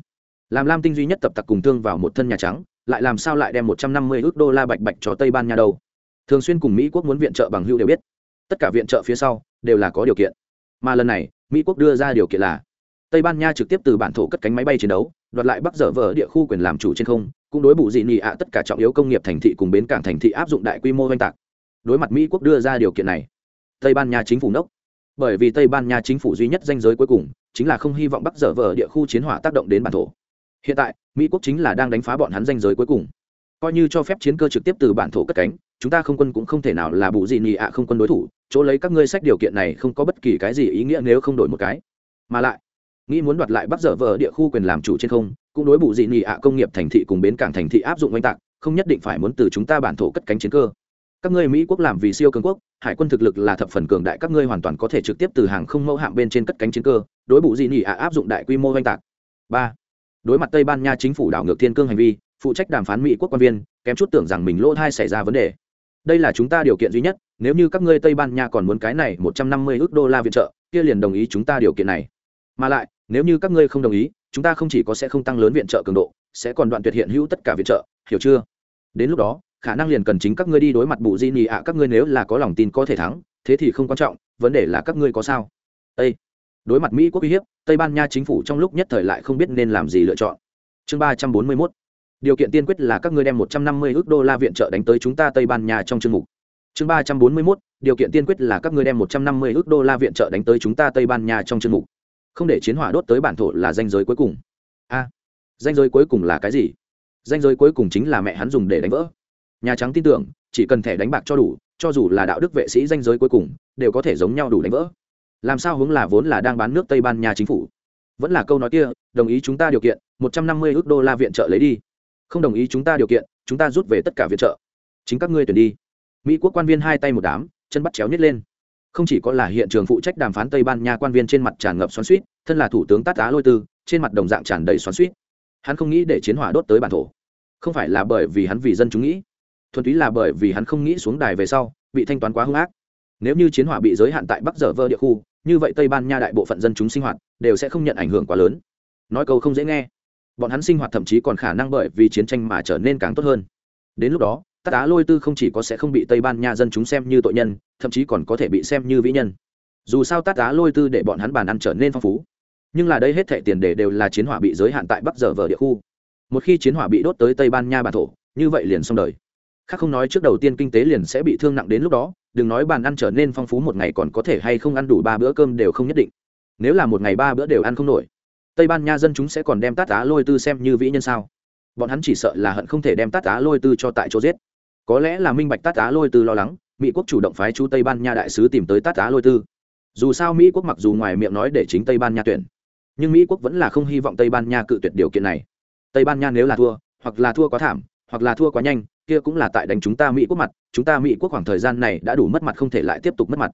Làm lam tinh duy nhất tập tặc cùng thương vào một thân nhà trắng, lại làm sao lại đem một trăm năm mươi ước đô la bạch bạch cho tây ban nha đâu? Thường xuyên cùng mỹ quốc muốn viện trợ bằng hưu đều biết. Tất cả viện trợ phía sau đều là có điều kiện. Mà lần này, mỹ quốc đưa ra điều kiện là tây ban nha trực tiếp từ bản thổ cất cánh máy bay chiến đấu đoạt lại bắc dở vỡ địa khu quyền làm chủ trên không, cũng đối bù dị nị ạ tất cả trọng yếu công nghiệp thành thị cùng bến cảng thành thị áp dụng đại quy mô oanh tạc. Đối mặt mỹ quốc đưa ra điều kiện này, tây ban nha chính phủ nốc. Bởi vì tây ban nha chính phủ duy nhất danh giới cuối cùng chính là không hy vọng bắc dở vỡ địa khu chiến hỏa tác động đến bản thổ. Hiện tại, mỹ quốc chính là đang đánh phá bọn hắn danh giới cuối cùng. Coi như cho phép chiến cơ trực tiếp từ bản thổ cất cánh, chúng ta không quân cũng không thể nào là bù dị nị ạ không quân đối thủ. Chỗ lấy các ngươi sách điều kiện này không có bất kỳ cái gì ý nghĩa nếu không đổi một cái. Mà lại nghĩ muốn đoạt lại bắt dở vờ địa khu quyền làm chủ trên không, cũng đối bù dị nhị ạ công nghiệp thành thị cùng bến cảng thành thị áp dụng oanh tạc, không nhất định phải muốn từ chúng ta bản thổ cất cánh chiến cơ. Các ngươi mỹ quốc làm vì siêu cường quốc, hải quân thực lực là thập phần cường đại, các ngươi hoàn toàn có thể trực tiếp từ hàng không mẫu hạm bên trên cất cánh chiến cơ, đối bù dị nhị ạ áp dụng đại quy mô oanh tạc. Ba, đối mặt tây ban nha chính phủ đảo ngược thiên cương hành vi, phụ trách đàm phán mỹ quốc quan viên, kém chút tưởng rằng mình lỗ thai xảy ra vấn đề. Đây là chúng ta điều kiện duy nhất, nếu như các ngươi tây ban nha còn muốn cái này một trăm năm mươi ước đô la viện trợ, kia liền đồng ý chúng ta điều kiện này. Mà lại nếu như các ngươi không đồng ý, chúng ta không chỉ có sẽ không tăng lớn viện trợ cường độ, sẽ còn đoạn tuyệt hiện hữu tất cả viện trợ, hiểu chưa? Đến lúc đó, khả năng liền cần chính các ngươi đi đối mặt bù di nị ạ, các ngươi nếu là có lòng tin có thể thắng, thế thì không quan trọng, vấn đề là các ngươi có sao? Ê! đối mặt mỹ quốc uy hiếp, tây ban nha chính phủ trong lúc nhất thời lại không biết nên làm gì lựa chọn. Chương ba trăm bốn mươi mốt. Điều kiện tiên quyết là các ngươi đem một trăm năm mươi ước đô la viện trợ đánh tới chúng ta tây ban nha trong chương mục. Chương ba trăm bốn mươi mốt. Điều kiện tiên quyết là các ngươi đem một trăm năm mươi ước đô la viện trợ đánh tới chúng ta tây ban nha trong chương mục không để chiến hỏa đốt tới bản thổ là danh giới cuối cùng. A, danh giới cuối cùng là cái gì? Danh giới cuối cùng chính là mẹ hắn dùng để đánh vỡ. Nhà trắng tin tưởng, chỉ cần thẻ đánh bạc cho đủ, cho dù là đạo đức vệ sĩ danh giới cuối cùng, đều có thể giống nhau đủ đánh vỡ. Làm sao hướng là vốn là đang bán nước tây ban nha chính phủ. Vẫn là câu nói kia, đồng ý chúng ta điều kiện, một trăm năm mươi ước đô la viện trợ lấy đi. Không đồng ý chúng ta điều kiện, chúng ta rút về tất cả viện trợ. Chính các ngươi tuyển đi. Mỹ quốc quan viên hai tay một đám, chân bắt chéo nhét lên không chỉ có là hiện trường phụ trách đàm phán tây ban nha quan viên trên mặt tràn ngập xoắn suýt, thân là thủ tướng tát tá lôi tư, trên mặt đồng dạng tràn đầy xoắn suýt. Hắn không nghĩ để chiến hỏa đốt tới bản thổ. Không phải là bởi vì hắn vì dân chúng nghĩ, thuần túy là bởi vì hắn không nghĩ xuống đài về sau, bị thanh toán quá hung ác. Nếu như chiến hỏa bị giới hạn tại bắc dở vơ địa khu, như vậy tây ban nha đại bộ phận dân chúng sinh hoạt đều sẽ không nhận ảnh hưởng quá lớn. Nói câu không dễ nghe, bọn hắn sinh hoạt thậm chí còn khả năng bởi vì chiến tranh mà trở nên càng tốt hơn. Đến lúc đó tát đá lôi tư không chỉ có sẽ không bị tây ban nha dân chúng xem như tội nhân, thậm chí còn có thể bị xem như vĩ nhân. Dù sao tát đá lôi tư để bọn hắn bàn ăn trở nên phong phú. Nhưng là đây hết thệ tiền đề đều là chiến hỏa bị giới hạn tại bắc giờ vở địa khu. Một khi chiến hỏa bị đốt tới tây ban nha bản thổ, như vậy liền xong đời. Khác không nói trước đầu tiên kinh tế liền sẽ bị thương nặng đến lúc đó, đừng nói bàn ăn trở nên phong phú một ngày còn có thể hay không ăn đủ ba bữa cơm đều không nhất định. Nếu là một ngày ba bữa đều ăn không nổi, tây ban nha dân chúng sẽ còn đem tát đá lôi tư xem như vĩ nhân sao? Bọn hắn chỉ sợ là hận không thể đem tát đá lôi tư cho tại chỗ giết có lẽ là minh bạch tát á lôi tư lo lắng, mỹ quốc chủ động phái chú tây ban nha đại sứ tìm tới tát á lôi tư. Dù sao mỹ quốc mặc dù ngoài miệng nói để chính tây ban nha tuyển, nhưng mỹ quốc vẫn là không hy vọng tây ban nha cự tuyệt điều kiện này. Tây ban nha nếu là thua, hoặc là thua quá thảm, hoặc là thua quá nhanh, kia cũng là tại đánh chúng ta mỹ quốc mặt, chúng ta mỹ quốc khoảng thời gian này đã đủ mất mặt không thể lại tiếp tục mất mặt.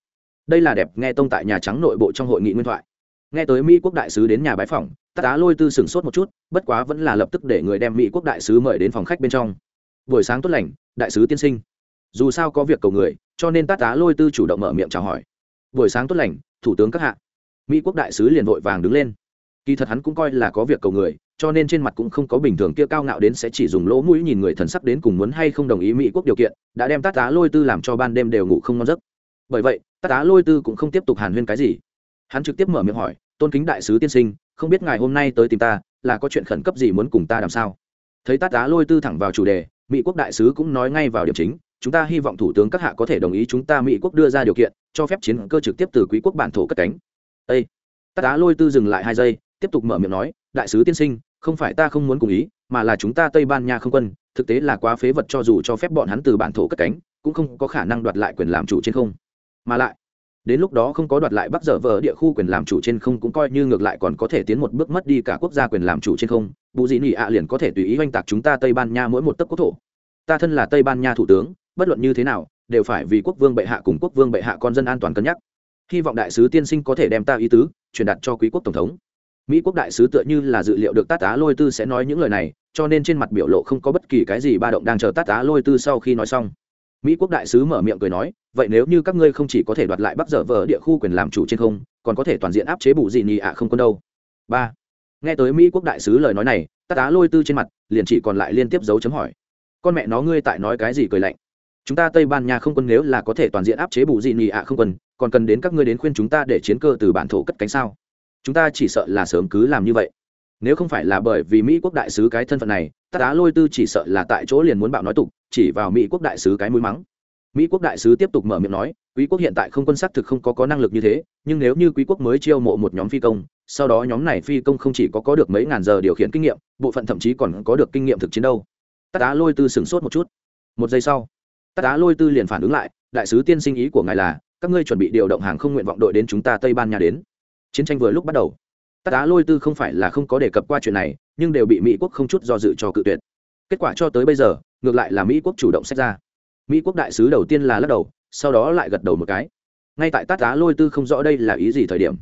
Đây là đẹp, nghe tông tại nhà trắng nội bộ trong hội nghị nguyên thoại. Nghe tới mỹ quốc đại sứ đến nhà bái phòng tát á lôi tư sửng sốt một chút, bất quá vẫn là lập tức để người đem mỹ quốc đại sứ mời đến phòng khách bên trong buổi sáng tốt lành, đại sứ tiên sinh. Dù sao có việc cầu người, cho nên tát tá lôi tư chủ động mở miệng chào hỏi. Buổi sáng tốt lành, thủ tướng các hạ. Mỹ quốc đại sứ liền vội vàng đứng lên. Kỳ thật hắn cũng coi là có việc cầu người, cho nên trên mặt cũng không có bình thường kia cao ngạo đến sẽ chỉ dùng lỗ mũi nhìn người thần sắc đến cùng muốn hay không đồng ý mỹ quốc điều kiện, đã đem tát tá lôi tư làm cho ban đêm đều ngủ không ngon giấc. Bởi vậy, tát tá lôi tư cũng không tiếp tục hàn huyên cái gì. Hắn trực tiếp mở miệng hỏi, tôn kính đại sứ tiên sinh, không biết ngài hôm nay tới tìm ta, là có chuyện khẩn cấp gì muốn cùng ta làm sao? Thấy tát tá lôi tư thẳng vào chủ đề mỹ quốc đại sứ cũng nói ngay vào điểm chính, chúng ta hy vọng thủ tướng các hạ có thể đồng ý chúng ta mỹ quốc đưa ra điều kiện, cho phép chiến cơ trực tiếp từ quý quốc bản thổ cất cánh. Ây tát á lôi tư dừng lại hai giây, tiếp tục mở miệng nói, đại sứ tiên sinh, không phải ta không muốn cùng ý, mà là chúng ta tây ban nha không quân, thực tế là quá phế vật cho dù cho phép bọn hắn từ bản thổ cất cánh, cũng không có khả năng đoạt lại quyền làm chủ trên không. Mà lại đến lúc đó không có đoạt lại bắc dở vờ địa khu quyền làm chủ trên không cũng coi như ngược lại còn có thể tiến một bước mất đi cả quốc gia quyền làm chủ trên không. Bù dị nị ạ liền có thể tùy ý oanh tạc chúng ta tây ban nha mỗi một tấc quốc thổ. Ta thân là tây ban nha thủ tướng, bất luận như thế nào, đều phải vì quốc vương bệ hạ cùng quốc vương bệ hạ con dân an toàn cân nhắc. Hy vọng đại sứ tiên sinh có thể đem ta ý tứ, truyền đạt cho quý quốc tổng thống. Mỹ quốc đại sứ tựa như là dự liệu được tát tá lôi tư sẽ nói những lời này, cho nên trên mặt biểu lộ không có bất kỳ cái gì ba động đang chờ tát tá lôi tư sau khi nói xong. Mỹ quốc đại sứ mở miệng cười nói vậy nếu như các ngươi không chỉ có thể đoạt lại bắc dở vờ địa khu quyền làm chủ trên không, còn có thể toàn diện áp chế bù gì nhì ạ không quân đâu. Ba. Nghe tới mỹ quốc đại sứ lời nói này, tát tá lôi tư trên mặt, liền chỉ còn lại liên tiếp dấu chấm hỏi. Con mẹ nó ngươi tại nói cái gì cười lạnh? Chúng ta tây ban nha không quân nếu là có thể toàn diện áp chế bù gì nhì ạ không quân, còn cần đến các ngươi đến khuyên chúng ta để chiến cơ từ bản thổ cất cánh sao? Chúng ta chỉ sợ là sớm cứ làm như vậy. Nếu không phải là bởi vì mỹ quốc đại sứ cái thân phận này, tát tá lôi tư chỉ sợ là tại chỗ liền muốn bạo nói tục, chỉ vào mỹ quốc đại sứ cái mũi mắng mỹ quốc đại sứ tiếp tục mở miệng nói, quý quốc hiện tại không quân xác thực không có có năng lực như thế, nhưng nếu như quý quốc mới chiêu mộ một nhóm phi công, sau đó nhóm này phi công không chỉ có có được mấy ngàn giờ điều khiển kinh nghiệm, bộ phận thậm chí còn có được kinh nghiệm thực chiến đâu. Tát tá lôi tư sửng sốt một chút. Một giây sau, tát tá lôi tư liền phản ứng lại, đại sứ tiên sinh ý của ngài là, các ngươi chuẩn bị điều động hàng không nguyện vọng đội đến chúng ta tây ban nha đến. Chiến tranh vừa lúc bắt đầu. Tát tá lôi tư không phải là không có đề cập qua chuyện này, nhưng đều bị mỹ quốc không chút do dự cho cự tuyệt. Kết quả cho tới bây giờ, ngược lại là mỹ quốc chủ động xét ra mỹ quốc đại sứ đầu tiên là lắc đầu, sau đó lại gật đầu một cái. Ngay tại tát tá lôi tư không rõ đây là ý gì thời điểm,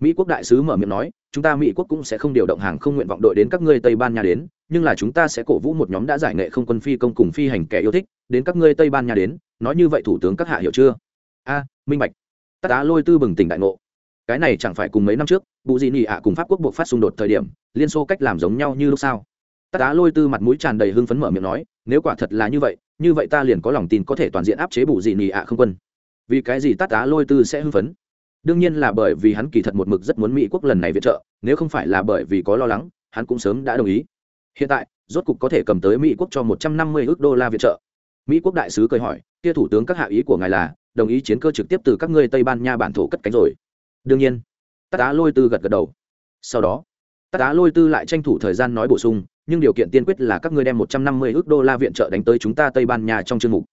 mỹ quốc đại sứ mở miệng nói, chúng ta mỹ quốc cũng sẽ không điều động hàng không nguyện vọng đội đến các ngươi tây ban nha đến, nhưng là chúng ta sẽ cổ vũ một nhóm đã giải nghệ không quân phi công cùng phi hành kẻ yêu thích, đến các ngươi tây ban nha đến, nói như vậy thủ tướng các hạ hiểu chưa? A, minh bạch. Tát tá lôi tư bừng tỉnh đại ngộ. Cái này chẳng phải cùng mấy năm trước bụ Dị nhị ạ cùng pháp quốc buộc phát xung đột thời điểm, liên xô cách làm giống nhau như lúc sao tát tá lôi tư mặt mũi tràn đầy hưng phấn mở miệng nói, nếu quả thật là như vậy như vậy ta liền có lòng tin có thể toàn diện áp chế bù dị nị ạ không quân. Vì cái gì tát tá lôi tư sẽ hưng phấn? Đương nhiên là bởi vì hắn kỳ thật một mực rất muốn mỹ quốc lần này viện trợ, nếu không phải là bởi vì có lo lắng, hắn cũng sớm đã đồng ý. Hiện tại, rốt cục có thể cầm tới mỹ quốc cho một trăm năm mươi ước đô la viện trợ. Mỹ quốc đại sứ cười hỏi, kia thủ tướng các hạ ý của ngài là, đồng ý chiến cơ trực tiếp từ các ngươi tây ban nha bản thổ cất cánh rồi? Đương nhiên. Tát tá lôi tư gật gật đầu. Sau đó, tát tá lôi tư lại tranh thủ thời gian nói bổ sung nhưng điều kiện tiên quyết là các ngươi đem một trăm năm mươi ước đô la viện trợ đánh tới chúng ta tây ban nha trong chương mục.